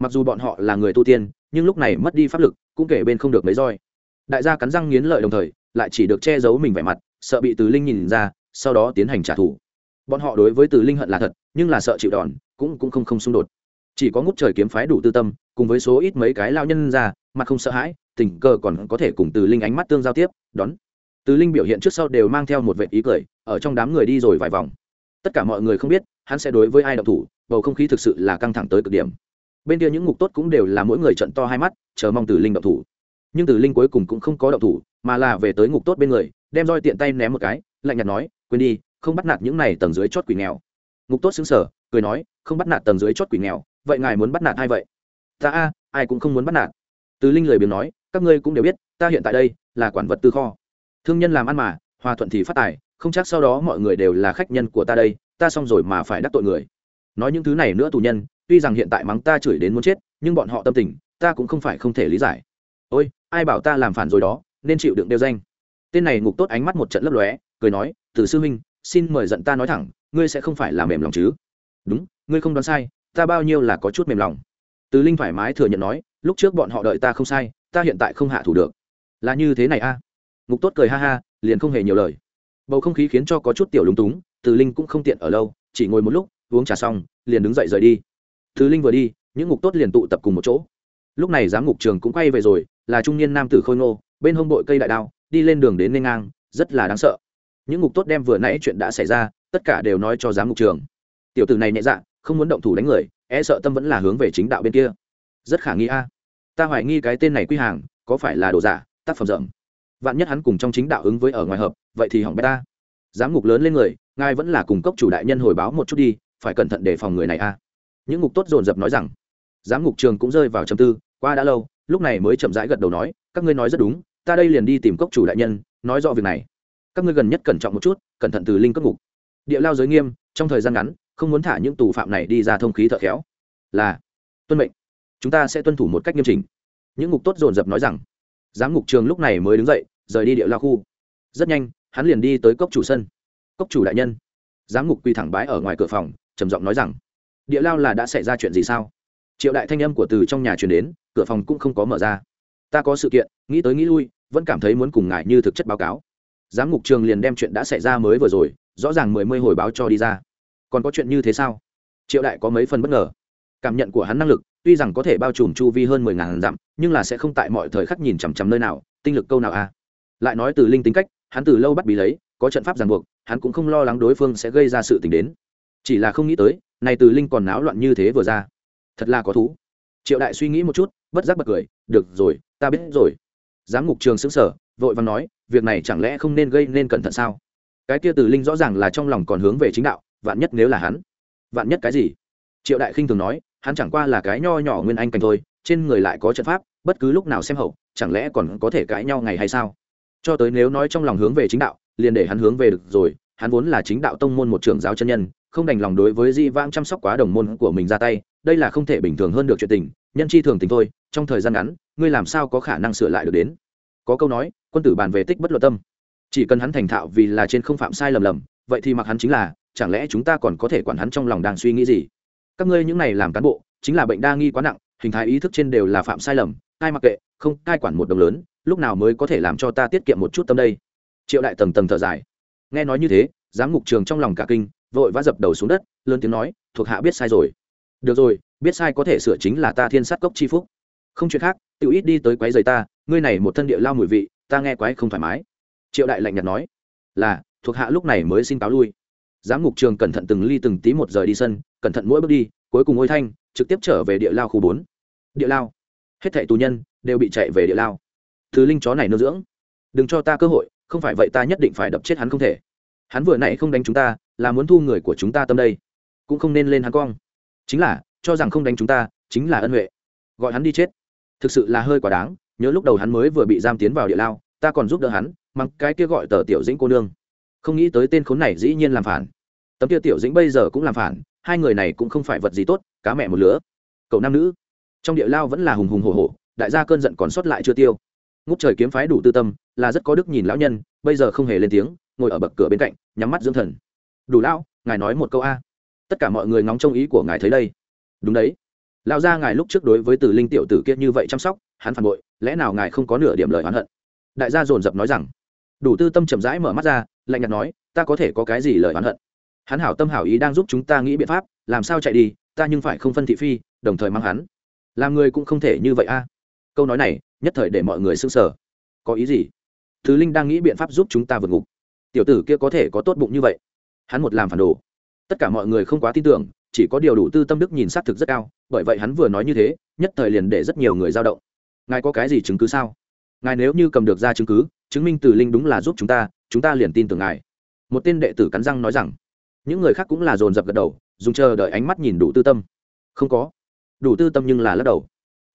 Mặc dù bọn họ là người tu tiên, nhưng lúc này mất đi pháp lực, cũng kể bên không được mấy roi đại gia cắn răng nghiến lợi đồng thời, lại chỉ được che giấu mình vẻ mặt, sợ bị từ linh nhìn ra, sau đó tiến hành trả thù. Bọn họ đối với từ linh hận là thật, nhưng là sợ chịu đòn, cũng cũng không không xung đột. Chỉ có ngút trời kiếm phái đủ tư tâm, cùng với số ít mấy cái lao nhân ra mặt không sợ hãi, tình cờ còn có thể cùng từ linh ánh mắt tương giao tiếp, đón. Từ linh biểu hiện trước sau đều mang theo một vệ ý cười, ở trong đám người đi rồi vài vòng. Tất cả mọi người không biết, hắn sẽ đối với ai động thủ, bầu không khí thực sự là căng thẳng tới cực điểm. Bên kia những ngục tốt cũng đều là mỗi người trận to hai mắt, chờ mong từ linh động thủ nhưng tử linh cuối cùng cũng không có động thủ, mà là về tới ngục tốt bên người, đem roi tiện tay ném một cái, lạnh nhạt nói, quên đi, không bắt nạt những này tầng dưới chót quỷ nghèo. Ngục tốt xứng sở cười nói, không bắt nạt tầng dưới chót quỷ nghèo, vậy ngài muốn bắt nạt ai vậy? Ta a, ai cũng không muốn bắt nạt. Từ linh lời biếng nói, các ngươi cũng đều biết, ta hiện tại đây là quản vật tư kho. Thương nhân làm ăn mà, hòa thuận thì phát tài, không chắc sau đó mọi người đều là khách nhân của ta đây, ta xong rồi mà phải đắc tội người. Nói những thứ này nữa tù nhân, tuy rằng hiện tại mắng ta chửi đến muốn chết, nhưng bọn họ tâm tình, ta cũng không phải không thể lý giải. Ôi ai bảo ta làm phản rồi đó, nên chịu đựng đeo danh. Tên này ngục tốt ánh mắt một trận lấp lóe, cười nói, từ sư huynh, xin mời giận ta nói thẳng, ngươi sẽ không phải là mềm lòng chứ? Đúng, ngươi không đoán sai, ta bao nhiêu là có chút mềm lòng. Từ linh thoải mái thừa nhận nói, lúc trước bọn họ đợi ta không sai, ta hiện tại không hạ thủ được. Là như thế này a? À? ngục tốt cười ha ha, liền không hề nhiều lời. Bầu không khí khiến cho có chút tiểu lúng túng, từ linh cũng không tiện ở lâu, chỉ ngồi một lúc, uống trà xong, liền đứng dậy rời đi. Từ linh vừa đi, những ngục tốt liền tụ tập cùng một chỗ lúc này giám ngục trường cũng quay về rồi, là trung niên nam tử khôi ngô, bên hông bội cây đại đao, đi lên đường đến nên ngang, rất là đáng sợ. Những ngục tốt đem vừa nãy chuyện đã xảy ra, tất cả đều nói cho giám ngục trường. Tiểu tử này nhẹ dạ không muốn động thủ đánh người e sợ tâm vẫn là hướng về chính đạo bên kia. Rất khả nghi a. Ta hoài nghi cái tên này quy hàng, có phải là đồ giả, tác phẩm rộng vạn nhất hắn cùng trong chính đạo ứng với ở ngoài hợp, vậy thì hỏng bét ta. Giám ngục lớn lên người, ngài vẫn là cùng cốc chủ đại nhân hồi báo một chút đi, phải cẩn thận đề phòng người này a. Những ngục tốt dồn dập nói rằng. Giám ngục trường cũng rơi vào trầm tư qua đã lâu, lúc này mới chậm rãi gật đầu nói, các ngươi nói rất đúng, ta đây liền đi tìm cốc chủ đại nhân, nói rõ việc này. Các ngươi gần nhất cẩn trọng một chút, cẩn thận từ linh cất ngục. Địa lao giới nghiêm, trong thời gian ngắn, không muốn thả những tù phạm này đi ra thông khí thợ khéo. Là, tuân mệnh. Chúng ta sẽ tuân thủ một cách nghiêm chỉnh. Những ngục tốt dồn dập nói rằng, giám ngục trường lúc này mới đứng dậy, rời đi địa lao khu. Rất nhanh, hắn liền đi tới cốc chủ sân. Cốc chủ đại nhân, giám ngục quỳ thẳng bái ở ngoài cửa phòng, trầm giọng nói rằng, địa lao là đã xảy ra chuyện gì sao? Triệu đại thanh âm của từ trong nhà truyền đến cửa phòng cũng không có mở ra. Ta có sự kiện, nghĩ tới nghĩ lui, vẫn cảm thấy muốn cùng ngài như thực chất báo cáo. Giám ngục trường liền đem chuyện đã xảy ra mới vừa rồi, rõ ràng mười mươi hồi báo cho đi ra. Còn có chuyện như thế sao? Triệu đại có mấy phần bất ngờ. Cảm nhận của hắn năng lực, tuy rằng có thể bao trùm chu vi hơn mười ngàn dặm, nhưng là sẽ không tại mọi thời khắc nhìn chằm chằm nơi nào, tinh lực câu nào a? À. lại nói từ linh tính cách, hắn từ lâu bắt bí lấy, có trận pháp ràng buộc, hắn cũng không lo lắng đối phương sẽ gây ra sự tình đến. Chỉ là không nghĩ tới, này từ linh còn náo loạn như thế vừa ra. Thật là có thú triệu đại suy nghĩ một chút, bất giác bật cười, được rồi, ta biết rồi. Giám ngục trường xứng sở vội và nói, việc này chẳng lẽ không nên gây nên cẩn thận sao? Cái kia từ linh rõ ràng là trong lòng còn hướng về chính đạo, vạn nhất nếu là hắn, vạn nhất cái gì? Triệu đại khinh thường nói, hắn chẳng qua là cái nho nhỏ nguyên anh cảnh thôi, trên người lại có trận pháp, bất cứ lúc nào xem hậu, chẳng lẽ còn có thể cãi nhau ngày hay sao? Cho tới nếu nói trong lòng hướng về chính đạo, liền để hắn hướng về được rồi, hắn vốn là chính đạo tông môn một trưởng giáo chân nhân, không đành lòng đối với di Vang chăm sóc quá đồng môn của mình ra tay đây là không thể bình thường hơn được chuyện tình, nhân chi thường tình thôi, trong thời gian ngắn, ngươi làm sao có khả năng sửa lại được đến? Có câu nói, quân tử bàn về tích bất luận tâm. Chỉ cần hắn thành thạo vì là trên không phạm sai lầm lầm, vậy thì mặc hắn chính là, chẳng lẽ chúng ta còn có thể quản hắn trong lòng đang suy nghĩ gì? Các ngươi những này làm cán bộ, chính là bệnh đa nghi quá nặng, hình thái ý thức trên đều là phạm sai lầm, ai mặc kệ, không, ai quản một đồng lớn, lúc nào mới có thể làm cho ta tiết kiệm một chút tâm đây? Triệu đại tầng tầng thở dài. Nghe nói như thế, giám ngục trường trong lòng cả kinh, vội vã dập đầu xuống đất, lớn tiếng nói, thuộc hạ biết sai rồi được rồi, biết sai có thể sửa chính là ta thiên sát cốc chi phúc. Không chuyện khác tự ít đi tới quái giày ta, ngươi này một thân địa lao mùi vị, ta nghe quái không thoải mái. Triệu đại lạnh nhạt nói, là, thuộc hạ lúc này mới xin cáo lui. Giám ngục trường cẩn thận từng ly từng tí một giờ đi sân, cẩn thận mỗi bước đi, cuối cùng ôi thanh trực tiếp trở về địa lao khu bốn. Địa lao. Hết thảy tù nhân đều bị chạy về địa lao. Thứ linh chó này nuôi dưỡng. Đừng cho ta cơ hội, không phải vậy ta nhất định phải đập chết hắn không thể. Hắn vừa nãy không đánh chúng ta, là muốn thu người của chúng ta tâm đây. Cũng không nên lên hắn cong chính là, cho rằng không đánh chúng ta, chính là ân huệ. Gọi hắn đi chết. Thực sự là hơi quá đáng, nhớ lúc đầu hắn mới vừa bị giam tiến vào địa lao, ta còn giúp đỡ hắn mắng cái kia gọi tờ tiểu dĩnh cô nương. Không nghĩ tới tên khốn này dĩ nhiên làm phản. Tấm kia tiểu dĩnh bây giờ cũng làm phản, hai người này cũng không phải vật gì tốt, cá mẹ một lứa. Cậu nam nữ. Trong địa lao vẫn là hùng hùng hồ hồ đại gia cơn giận còn sót lại chưa tiêu. Ngút trời kiếm phái đủ tư tâm, là rất có đức nhìn lão nhân, bây giờ không hề lên tiếng, ngồi ở bậc cửa bên cạnh, nhắm mắt dưỡng thần. Đủ lão, ngài nói một câu a tất cả mọi người ngóng trông ý của ngài thấy đây. Đúng đấy. Lão gia ngài lúc trước đối với tử linh tiểu tử kia như vậy chăm sóc, hắn phản bội, lẽ nào ngài không có nửa điểm lời oán hận? Đại gia dồn dập nói rằng. Đủ tư tâm chậm rãi mở mắt ra, lạnh nhạt nói, ta có thể có cái gì lời oán hận? Hắn hảo tâm hảo ý đang giúp chúng ta nghĩ biện pháp, làm sao chạy đi, ta nhưng phải không phân thị phi, đồng thời mang hắn. Làm người cũng không thể như vậy a. À. Câu nói này, nhất thời để mọi người sững sờ. Có ý gì? Thứ linh đang nghĩ biện pháp giúp chúng ta vượt ngục. Tiểu tử kia có thể có tốt bụng như vậy. Hắn một làm phản đồ tất cả mọi người không quá tin tưởng, chỉ có điều đủ tư tâm đức nhìn xác thực rất cao, bởi vậy hắn vừa nói như thế, nhất thời liền để rất nhiều người dao động. Ngài có cái gì chứng cứ sao? Ngài nếu như cầm được ra chứng cứ, chứng minh từ linh đúng là giúp chúng ta chúng ta liền tin tưởng ngài. Một tên đệ tử cắn răng nói rằng. Những người khác cũng là dồn dập gật đầu, dùng chờ đợi ánh mắt nhìn đủ tư tâm. Không có. Đủ tư tâm nhưng là lắc đầu.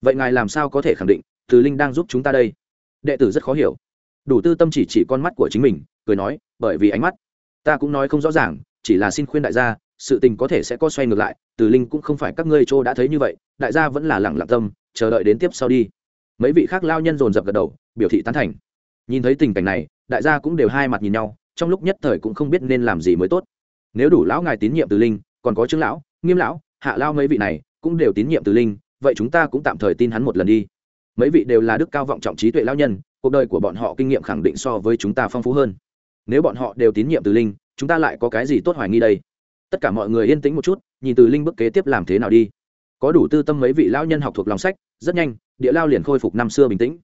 Vậy ngài làm sao có thể khẳng định, từ linh đang giúp chúng ta đây? Đệ tử rất khó hiểu. Đủ tư tâm chỉ chỉ con mắt của chính mình, cười nói, bởi vì ánh mắt. Ta cũng nói không rõ ràng chỉ là xin khuyên đại gia, sự tình có thể sẽ có xoay ngược lại, từ linh cũng không phải các ngươi chỗ đã thấy như vậy, đại gia vẫn là lẳng lặng tâm, chờ đợi đến tiếp sau đi. Mấy vị khác lao nhân dồn dập gật đầu, biểu thị tán thành. Nhìn thấy tình cảnh này, đại gia cũng đều hai mặt nhìn nhau, trong lúc nhất thời cũng không biết nên làm gì mới tốt. Nếu đủ lão ngài tín nhiệm từ linh, còn có chứng lão, nghiêm lão, hạ lao mấy vị này cũng đều tín nhiệm từ linh, vậy chúng ta cũng tạm thời tin hắn một lần đi. Mấy vị đều là đức cao vọng trọng trí tuệ lao nhân, cuộc đời của bọn họ kinh nghiệm khẳng định so với chúng ta phong phú hơn. Nếu bọn họ đều tín nhiệm từ linh chúng ta lại có cái gì tốt hoài nghi đây? Tất cả mọi người yên tĩnh một chút, nhìn từ linh bước kế tiếp làm thế nào đi. Có đủ tư tâm mấy vị lao nhân học thuộc lòng sách, rất nhanh, địa lao liền khôi phục năm xưa bình tĩnh.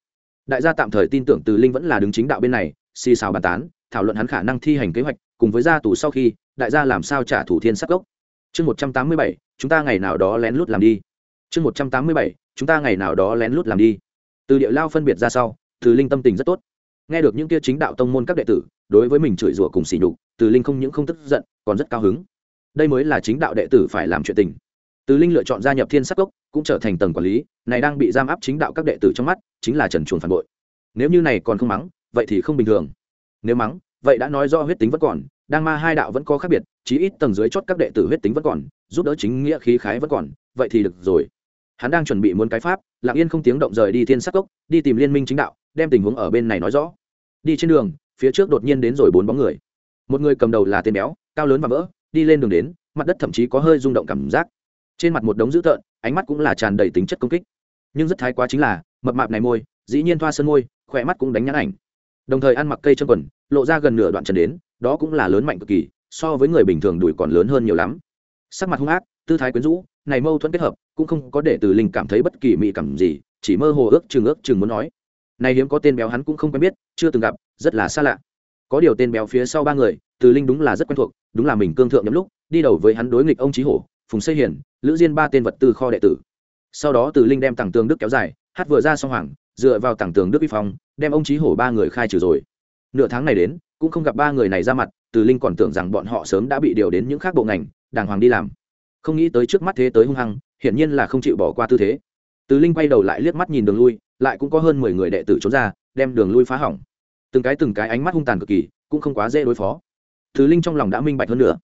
Đại gia tạm thời tin tưởng từ linh vẫn là đứng chính đạo bên này, xì xào bàn tán, thảo luận hắn khả năng thi hành kế hoạch, cùng với gia tù sau khi, đại gia làm sao trả thủ thiên sắc gốc. Chương một trăm tám mươi bảy, chúng ta ngày nào đó lén lút làm đi. Chương một trăm tám mươi bảy, chúng ta ngày nào đó lén lút làm đi. Từ địa lao phân biệt ra sau, từ linh tâm tình rất tốt nghe được những kia chính đạo tông môn các đệ tử, đối với mình chửi rủa cùng xỉ nhục, từ linh không những không tức giận, còn rất cao hứng. Đây mới là chính đạo đệ tử phải làm chuyện tình. Từ linh lựa chọn gia nhập thiên sắc Cốc, cũng trở thành tầng quản lý, này đang bị giam áp chính đạo các đệ tử trong mắt, chính là trần chuồn phản bội. Nếu như này còn không mắng, vậy thì không bình thường. Nếu mắng, vậy đã nói do huyết tính vẫn còn, đang ma hai đạo vẫn có khác biệt, chí ít tầng dưới chót các đệ tử huyết tính vẫn còn, giúp đỡ chính nghĩa khí khái vẫn còn, vậy thì được rồi. Hắn đang chuẩn bị muốn cái pháp, lặng yên không tiếng động rời đi thiên sắc cốc, đi tìm liên minh chính đạo đem tình huống ở bên này nói rõ. Đi trên đường, phía trước đột nhiên đến rồi bốn bóng người. Một người cầm đầu là tên béo, cao lớn và vỡ, đi lên đường đến, mặt đất thậm chí có hơi rung động cảm giác. Trên mặt một đống dữ tợn, ánh mắt cũng là tràn đầy tính chất công kích. Nhưng rất thái quá chính là, mập mạp này môi, dĩ nhiên thoa sơn môi, khỏe mắt cũng đánh nhãn ảnh. Đồng thời ăn mặc cây chân quần, lộ ra gần nửa đoạn trần đến, đó cũng là lớn mạnh cực kỳ, so với người bình thường đùi còn lớn hơn nhiều lắm. Sắc mặt hung ác, tư thái quyến rũ, này mâu thuẫn kết hợp, cũng không có để từ linh cảm thấy bất kỳ mỹ cảm gì, chỉ mơ hồ ước chừng ước chừng muốn nói này hiếm có tên béo hắn cũng không quen biết, chưa từng gặp, rất là xa lạ. Có điều tên béo phía sau ba người, từ linh đúng là rất quen thuộc, đúng là mình cương thượng nhắm lúc, đi đầu với hắn đối nghịch ông trí hổ, phùng xây hiển, lữ diên ba tên vật tư kho đệ tử. Sau đó từ linh đem tàng tường đức kéo dài, hát vừa ra xong hoàng, dựa vào tàng tường đức vi phong, đem ông trí hổ ba người khai trừ rồi. Nửa tháng này đến, cũng không gặp ba người này ra mặt, từ linh còn tưởng rằng bọn họ sớm đã bị điều đến những khác bộ ngành, đàng hoàng đi làm. Không nghĩ tới trước mắt thế tới hung hăng, hiển nhiên là không chịu bỏ qua tư thế. Từ linh quay đầu lại liếc mắt nhìn đường lui lại cũng có hơn mười người đệ tử trốn ra, đem đường lui phá hỏng. Từng cái từng cái ánh mắt hung tàn cực kỳ, cũng không quá dễ đối phó. Thứ linh trong lòng đã minh bạch hơn nữa.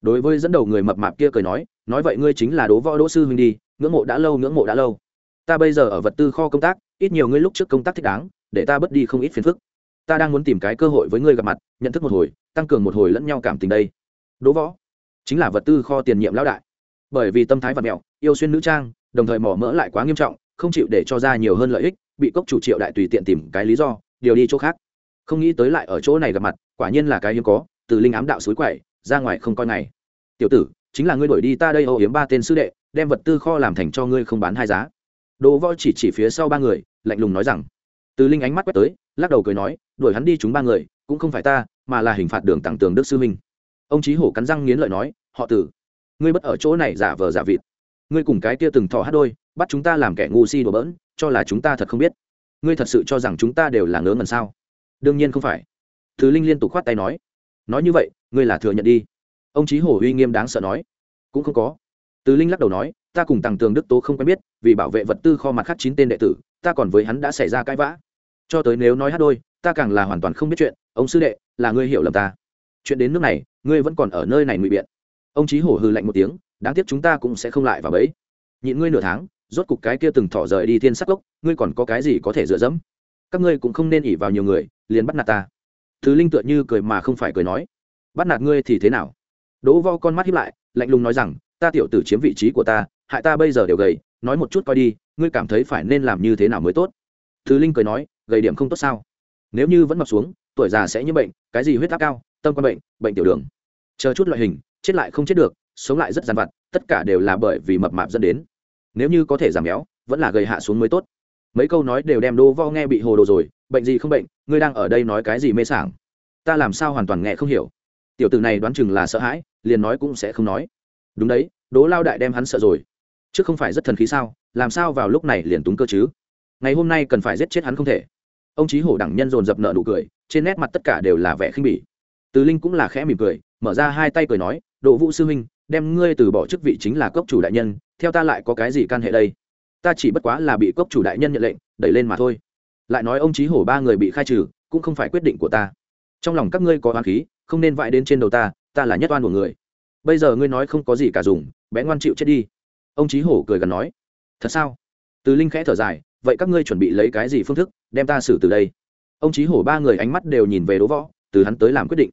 Đối với dẫn đầu người mập mạp kia cười nói nói vậy ngươi chính là đố võ đỗ sư huynh đi, ngưỡng mộ đã lâu, ngưỡng mộ đã lâu. Ta bây giờ ở vật tư kho công tác, ít nhiều ngươi lúc trước công tác thích đáng, để ta bớt đi không ít phiền phức. Ta đang muốn tìm cái cơ hội với ngươi gặp mặt, nhận thức một hồi, tăng cường một hồi lẫn nhau cảm tình đây. Đỗ võ chính là vật tư kho tiền nhiệm lão đại. Bởi vì tâm thái vật mẹo, yêu xuyên nữ trang, đồng thời mỏ mỡ lại quá nghiêm trọng không chịu để cho ra nhiều hơn lợi ích, bị cốc chủ triệu đại tùy tiện tìm cái lý do, điều đi chỗ khác. Không nghĩ tới lại ở chỗ này gặp mặt, quả nhiên là cái hiếm có, từ linh ám đạo suối quậy ra ngoài không coi ngày. Tiểu tử, chính là ngươi đổi đi ta đây âu yếm ba tên sư đệ, đem vật tư kho làm thành cho ngươi không bán hai giá. Đồ võ chỉ chỉ phía sau ba người, lạnh lùng nói rằng. Từ linh ánh mắt quét tới, lắc đầu cười nói, đuổi hắn đi chúng ba người, cũng không phải ta, mà là hình phạt đường tặng tường đức sư minh. Ông chí hổ cắn răng nghiến lợi nói, họ tử, ngươi bất ở chỗ này giả vờ giả vịt ngươi cùng cái kia từng thọ hát đôi, bắt chúng ta làm kẻ ngu si đổ bỡn, cho là chúng ta thật không biết. Ngươi thật sự cho rằng chúng ta đều là ngớ ngẩn sao? Đương nhiên không phải. Thứ linh liên tục khoát tay nói. Nói như vậy, ngươi là thừa nhận đi. Ông Chí hổ uy nghiêm đáng sợ nói. Cũng không có. Từ linh lắc đầu nói, ta cùng tàng tường đức tố không quen biết, vì bảo vệ vật tư kho mặt khác chín tên đệ tử, ta còn với hắn đã xảy ra cãi vã. Cho tới nếu nói hát đôi, ta càng là hoàn toàn không biết chuyện. Ông sư đệ, là ngươi hiểu lầm ta. Chuyện đến nước này, ngươi vẫn còn ở nơi này ngụy biện. Ông Chí hổ hư lạnh một tiếng đáng tiếc chúng ta cũng sẽ không lại vào bẫy. Nhịn ngươi nửa tháng, rốt cục cái kia từng thỏ rời đi thiên sắc gốc ngươi còn có cái gì có thể dựa dẫm? Các ngươi cũng không nên ỉ vào nhiều người, liền bắt nạt ta. Thứ linh tựa như cười mà không phải cười nói. Bắt nạt ngươi thì thế nào? Đỗ vo con mắt hiếp lại, lạnh lùng nói rằng, ta tiểu tử chiếm vị trí của ta, hại ta bây giờ đều gầy, nói một chút coi đi, ngươi cảm thấy phải nên làm như thế nào mới tốt? Thứ linh cười nói, gầy điểm không tốt sao? Nếu như vẫn mập xuống, tuổi già sẽ như bệnh, cái gì huyết áp cao, tâm quan bệnh bệnh tiểu đường. Chờ chút loại hình, chết lại không chết được sống lại rất dằn vặt, tất cả đều là bởi vì mập mạp dẫn đến. Nếu như có thể giảm béo, vẫn là gầy hạ xuống mới tốt. Mấy câu nói đều đem đô vo nghe bị hồ đồ rồi, bệnh gì không bệnh, ngươi đang ở đây nói cái gì mê sảng? Ta làm sao hoàn toàn nghe không hiểu. Tiểu tử này đoán chừng là sợ hãi, liền nói cũng sẽ không nói. Đúng đấy đố lao đại đem hắn sợ rồi. Chứ không phải rất thần khí sao, làm sao vào lúc này liền túng cơ chứ? Ngày hôm nay cần phải giết chết hắn không thể. Ông chí hổ đẳng nhân dồn dập nợ nụ cười, trên nét mặt tất cả đều là vẻ khinh bỉ. Từ linh cũng là khẽ mỉm cười, mở ra hai tay cười nói độ vũ sư huynh đem ngươi từ bỏ chức vị chính là cốc chủ đại nhân, theo ta lại có cái gì can hệ đây? Ta chỉ bất quá là bị cốc chủ đại nhân nhận lệnh, đẩy lên mà thôi. Lại nói ông trí hổ ba người bị khai trừ, cũng không phải quyết định của ta. Trong lòng các ngươi có oán khí, không nên vãi đến trên đầu ta ta là nhất oan của người. Bây giờ ngươi nói không có gì cả dùng, bé ngoan chịu chết đi. Ông trí hổ cười gần nói. Thật sao? Từ linh khẽ thở dài, vậy các ngươi chuẩn bị lấy cái gì phương thức đem ta xử từ đây? Ông trí hổ ba người ánh mắt đều nhìn về đỗ võ, từ hắn tới làm quyết định.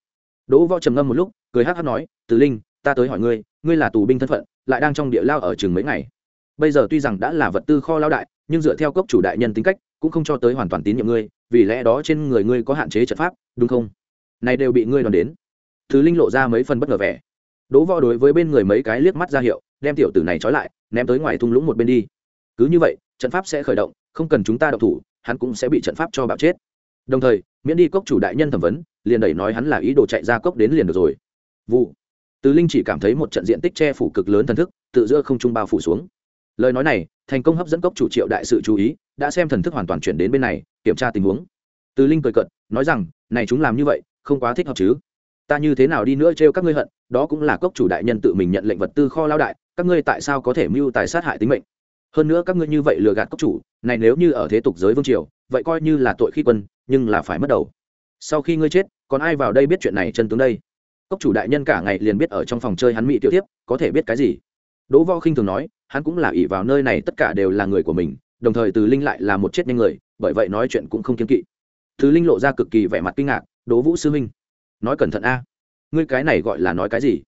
Đỗ võ trầm ngâm một lúc, cười hát hát nói, từ linh ta tới hỏi ngươi ngươi là tù binh thân phận, lại đang trong địa lao ở chừng mấy ngày. Bây giờ tuy rằng đã là vật tư kho lao đại, nhưng dựa theo cốc chủ đại nhân tính cách, cũng không cho tới hoàn toàn tín nhiệm ngươi, vì lẽ đó trên người ngươi có hạn chế trận pháp, đúng không? Này đều bị ngươi đòn đến. Thứ linh lộ ra mấy phần bất ngờ vẻ. Đỗ võ đối với bên người mấy cái liếc mắt ra hiệu, đem tiểu tử này trói lại, ném tới ngoài thung lũng một bên đi. Cứ như vậy, trận pháp sẽ khởi động, không cần chúng ta đậu thủ, hắn cũng sẽ bị trận pháp cho bạo chết. Đồng thời, miễn đi cốc chủ đại nhân thẩm vấn, liền đẩy nói hắn là ý đồ chạy ra cốc đến liền được rồi. Vụ từ linh chỉ cảm thấy một trận diện tích che phủ cực lớn thần thức, tự giữa không trung bao phủ xuống. Lời nói này, thành công hấp dẫn cốc chủ triệu đại sự chú ý, đã xem thần thức hoàn toàn chuyển đến bên này, kiểm tra tình huống. Từ linh cười cận nói rằng, này chúng làm như vậy, không quá thích hợp chứ? Ta như thế nào đi nữa trêu các ngươi hận, đó cũng là cốc chủ đại nhân tự mình nhận lệnh vật tư kho lao đại, các ngươi tại sao có thể mưu tài sát hại tính mệnh? Hơn nữa các ngươi như vậy lừa gạt cốc chủ, này nếu như ở thế tục giới vương triều, vậy coi như là tội khi quân, nhưng là phải mất đầu. Sau khi ngươi chết, còn ai vào đây biết chuyện này chân tướng đây? Cốc chủ đại nhân cả ngày liền biết ở trong phòng chơi hắn mỹ tiểu tiếp có thể biết cái gì? Đỗ võ khinh thường nói hắn cũng là ỷ vào nơi này tất cả đều là người của mình đồng thời từ linh lại là một chết nhanh người bởi vậy nói chuyện cũng không kiên kỵ. Thứ linh lộ ra cực kỳ vẻ mặt kinh ngạc đỗ vũ sư minh, nói cẩn thận a. Ngươi cái này gọi là nói cái gì?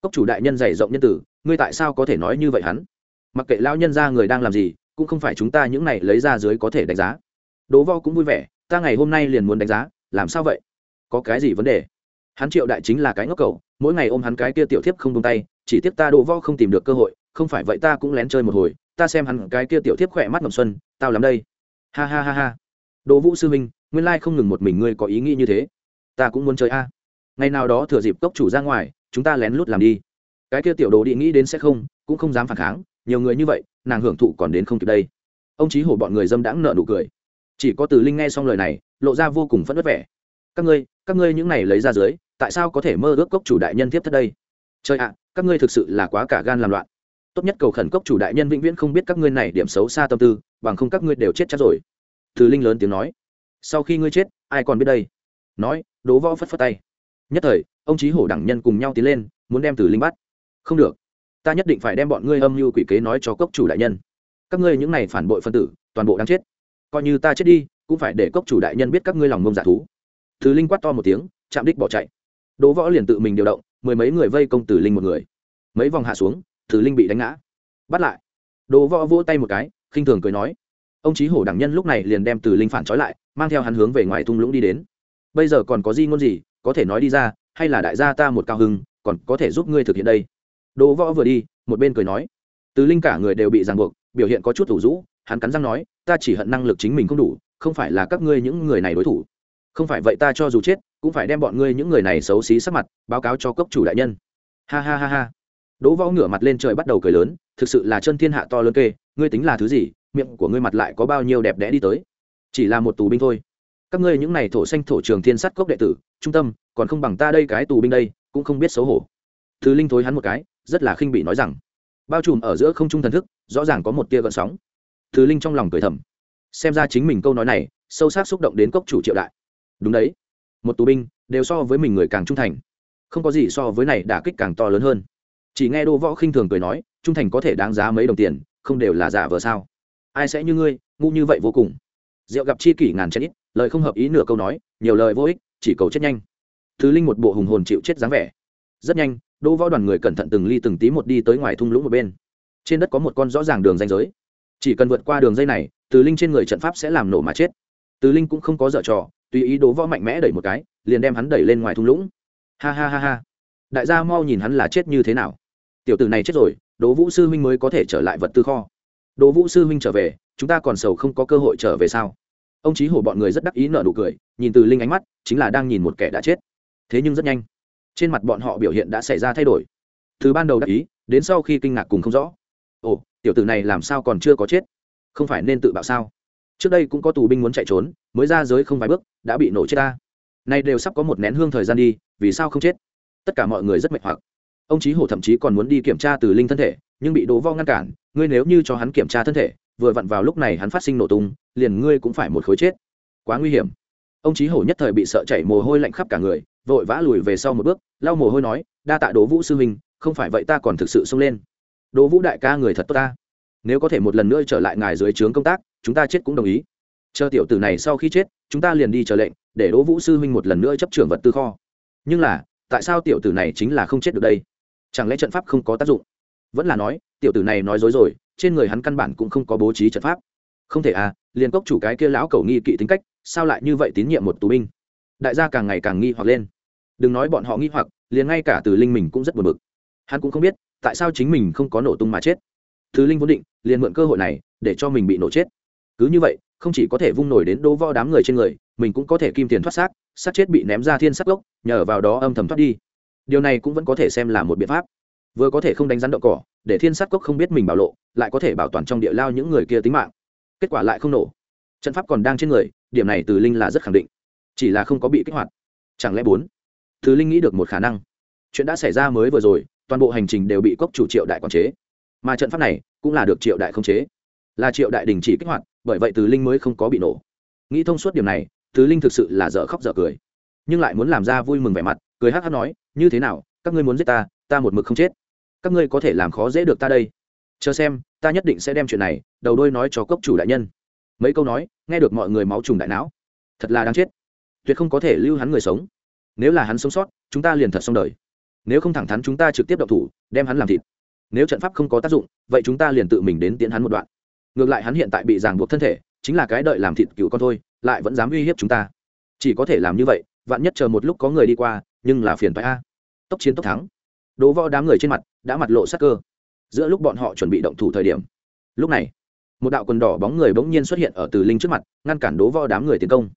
Cốc chủ đại nhân dày rộng nhân tử ngươi tại sao có thể nói như vậy hắn? Mặc kệ lao nhân ra người đang làm gì cũng không phải chúng ta những này lấy ra dưới có thể đánh giá. Đỗ võ cũng vui vẻ ta ngày hôm nay liền muốn đánh giá làm sao vậy? Có cái gì vấn đề? Hắn triệu đại chính là cái ngốc cầu mỗi ngày ôm hắn cái kia tiểu thiếp không tung tay, chỉ tiếp ta đỗ võ không tìm được cơ hội, không phải vậy ta cũng lén chơi một hồi, ta xem hắn cái kia tiểu thiếp khỏe mắt ngầm xuân, tao lắm đây. Ha ha ha ha. Đỗ vũ sư minh nguyên lai không ngừng một mình ngươi có ý nghĩ như thế. Ta cũng muốn chơi a. Ngày nào đó thừa dịp cốc chủ ra ngoài, chúng ta lén lút làm đi. Cái kia tiểu đồ đi nghĩ đến sẽ không, cũng không dám phản kháng, nhiều người như vậy, nàng hưởng thụ còn đến không kịp đây. Ông chí hổ bọn người dâm đãng nợ nụ cười. Chỉ có từ linh nghe xong lời này, lộ ra vô cùng phẫn vất vẻ. Các ngươi các ngươi những này lấy ra dưới tại sao có thể mơ ước cốc chủ đại nhân tiếp thất đây? Trời ạ, các ngươi thực sự là quá cả gan làm loạn. Tốt nhất cầu khẩn cốc chủ đại nhân vĩnh viễn không biết các ngươi này điểm xấu xa tâm tư, bằng không các ngươi đều chết chắc rồi. Thứ linh lớn tiếng nói. Sau khi ngươi chết, ai còn biết đây? Nói đố võ phất phất tay. Nhất thời, ông chí hổ đẳng nhân cùng nhau tiến lên, muốn đem tử linh bắt. Không được. Ta nhất định phải đem bọn ngươi âm mưu quỷ kế nói cho cốc chủ đại nhân. Các ngươi những này phản bội phân tử, toàn bộ đang chết. Coi như ta chết đi, cũng phải để cốc chủ đại nhân biết các ngươi lòng ngông giả dạ thú. Thứ linh quát to một tiếng, chạm đích bỏ chạy đỗ võ liền tự mình điều động, mười mấy người vây công tử linh một người. Mấy vòng hạ xuống, tử linh bị đánh ngã. Bắt lại. Đỗ võ vỗ tay một cái, khinh thường cười nói. Ông chí hổ đẳng nhân lúc này liền đem tử linh phản trói lại, mang theo hắn hướng về ngoài thung lũng đi đến. Bây giờ còn có gì ngôn gì, có thể nói đi ra, hay là đại gia ta một cao hưng, còn có thể giúp ngươi thực hiện đây? Đỗ võ vừa đi, một bên cười nói. Tử linh cả người đều bị ràng buộc, biểu hiện có chút thủ rũ, hắn cắn răng nói, ta chỉ hận năng lực chính mình không đủ, không phải là các ngươi những người này đối thủ không phải vậy ta cho dù chết, cũng phải đem bọn ngươi những người này xấu xí sắc mặt, báo cáo cho cốc chủ đại nhân. Ha ha ha ha. Đỗ võ ngửa mặt lên trời bắt đầu cười lớn, thực sự là chân thiên hạ to lớn kê, ngươi tính là thứ gì, miệng của ngươi mặt lại có bao nhiêu đẹp đẽ đi tới. Chỉ là một tù binh thôi. Các ngươi những này thổ xanh thổ trường thiên sắt cốc đệ tử, trung tâm, còn không bằng ta đây cái tù binh đây, cũng không biết xấu hổ. Thứ linh thối hắn một cái, rất là khinh bị nói rằng, bao trùm ở giữa không trung thần thức, rõ ràng có một tia gợn sóng. Thứ linh trong lòng cười thầm. Xem ra chính mình câu nói này, sâu sắc xúc động đến cốc chủ triệu đại đúng đấy. Một tù binh đều so với mình người càng trung thành. Không có gì so với này đả kích càng to lớn hơn. Chỉ nghe đô võ khinh thường cười nói, trung thành có thể đáng giá mấy đồng tiền, không đều là giả vờ sao? Ai sẽ như ngươi, ngu như vậy vô cùng? Rượu gặp chi kỷ ngàn chết ít, lời không hợp ý nửa câu nói, nhiều lời vô ích, chỉ cầu chết nhanh. Thứ linh một bộ hùng hồn chịu chết dáng vẻ. Rất nhanh đỗ võ đoàn người cẩn thận từng ly từng tí một đi tới ngoài thung lũng một bên. Trên đất có một con rõ ràng đường danh giới. Chỉ cần vượt qua đường dây này, từ linh trên người trận pháp sẽ làm nổ mà chết. Từ linh cũng không có dở trò tùy ý đố võ mạnh mẽ đẩy một cái, liền đem hắn đẩy lên ngoài thung lũng. Ha ha ha ha. Đại gia mau nhìn hắn là chết như thế nào. Tiểu tử này chết rồi, đỗ vũ sư huynh mới có thể trở lại vật tư kho. Đỗ vũ sư huynh trở về, chúng ta còn sầu không có cơ hội trở về sao? Ông chí hổ bọn người rất đắc ý nợ nụ cười, nhìn từ linh ánh mắt, chính là đang nhìn một kẻ đã chết. Thế nhưng rất nhanh, trên mặt bọn họ biểu hiện đã xảy ra thay đổi. Từ ban đầu đắc ý, đến sau khi kinh ngạc cùng không rõ. Ồ, tiểu tử này làm sao còn chưa có chết? Không phải nên tự bạo sao? Trước đây cũng có tù binh muốn chạy trốn, mới ra giới không vài bước, đã bị nổ chết ta. Nay đều sắp có một nén hương thời gian đi, vì sao không chết? Tất cả mọi người rất mệt hoặc. Ông chí hổ thậm chí còn muốn đi kiểm tra từ linh thân thể, nhưng bị đỗ vo ngăn cản, ngươi nếu như cho hắn kiểm tra thân thể, vừa vặn vào lúc này hắn phát sinh nổ tung, liền ngươi cũng phải một khối chết. Quá nguy hiểm. Ông chí hổ nhất thời bị sợ chảy mồ hôi lạnh khắp cả người, vội vã lùi về sau một bước, lau mồ hôi nói, đa tạ đỗ vũ sư huynh, không phải vậy ta còn thực sự xông lên. Đỗ vũ đại ca người thật tốt ta. Nếu có thể một lần nữa trở lại ngài dưới trướng công tác chúng ta chết cũng đồng ý. Chờ tiểu tử này sau khi chết, chúng ta liền đi chờ lệnh, để đỗ vũ sư huynh một lần nữa chấp trưởng vật tư kho. Nhưng là, tại sao tiểu tử này chính là không chết được đây? Chẳng lẽ trận pháp không có tác dụng? Vẫn là nói, tiểu tử này nói dối rồi, trên người hắn căn bản cũng không có bố trí trận pháp. Không thể à liền cốc chủ cái kia lão cầu nghi kỵ tính cách, sao lại như vậy tín nhiệm một tù binh? Đại gia càng ngày càng nghi hoặc lên. Đừng nói bọn họ nghi hoặc, liền ngay cả từ linh mình cũng rất buồn bực. Hắn cũng không biết, tại sao chính mình không có nổ tung mà chết. Thứ linh vốn định, liền mượn cơ hội này, để cho mình bị nổ chết cứ như vậy, không chỉ có thể vung nổi đến đố vo đám người trên người, mình cũng có thể kim tiền thoát xác xác chết bị ném ra thiên sắc gốc, nhờ vào đó âm thầm thoát đi. Điều này cũng vẫn có thể xem là một biện pháp. Vừa có thể không đánh rắn đậu cỏ, để thiên sát cốc không biết mình bảo lộ, lại có thể bảo toàn trong địa lao những người kia tính mạng. Kết quả lại không nổ. Trận pháp còn đang trên người, điểm này từ linh là rất khẳng định. Chỉ là không có bị kích hoạt. Chẳng lẽ bốn? Từ linh nghĩ được một khả năng. Chuyện đã xảy ra mới vừa rồi, toàn bộ hành trình đều bị cốc chủ triệu đại quản chế. Mà trận pháp này cũng là được triệu đại không chế. Là triệu đại đình chỉ kích hoạt bởi vậy từ linh mới không có bị nổ. Nghĩ thông suốt điểm này, từ linh thực sự là dở khóc dở cười. Nhưng lại muốn làm ra vui mừng vẻ mặt, cười hát hát nói, như thế nào, các ngươi muốn giết ta ta một mực không chết. Các ngươi có thể làm khó dễ được ta đây. Chờ xem, ta nhất định sẽ đem chuyện này, đầu đôi nói cho cốc chủ đại nhân. Mấy câu nói, nghe được mọi người máu trùng đại não. Thật là đáng chết. Tuyệt không có thể lưu hắn người sống. Nếu là hắn sống sót, chúng ta liền thật xong đời. Nếu không thẳng thắn chúng ta trực tiếp đậu thủ, đem hắn làm thịt. Nếu trận pháp không có tác dụng, vậy chúng ta liền tự mình đến tiến hắn một đoạn ngược lại hắn hiện tại bị ràng buộc thân thể, chính là cái đợi làm thịt cựu con thôi, lại vẫn dám uy hiếp chúng ta. Chỉ có thể làm như vậy, vạn nhất chờ một lúc có người đi qua, nhưng là phiền phái a. Tốc chiến tốc thắng. Đố võ đám người trên mặt đã mặt lộ sắc cơ. Giữa lúc bọn họ chuẩn bị động thủ thời điểm, lúc này, một đạo quần đỏ bóng người bỗng nhiên xuất hiện ở từ linh trước mặt, ngăn cản đố vo đám người tiến công.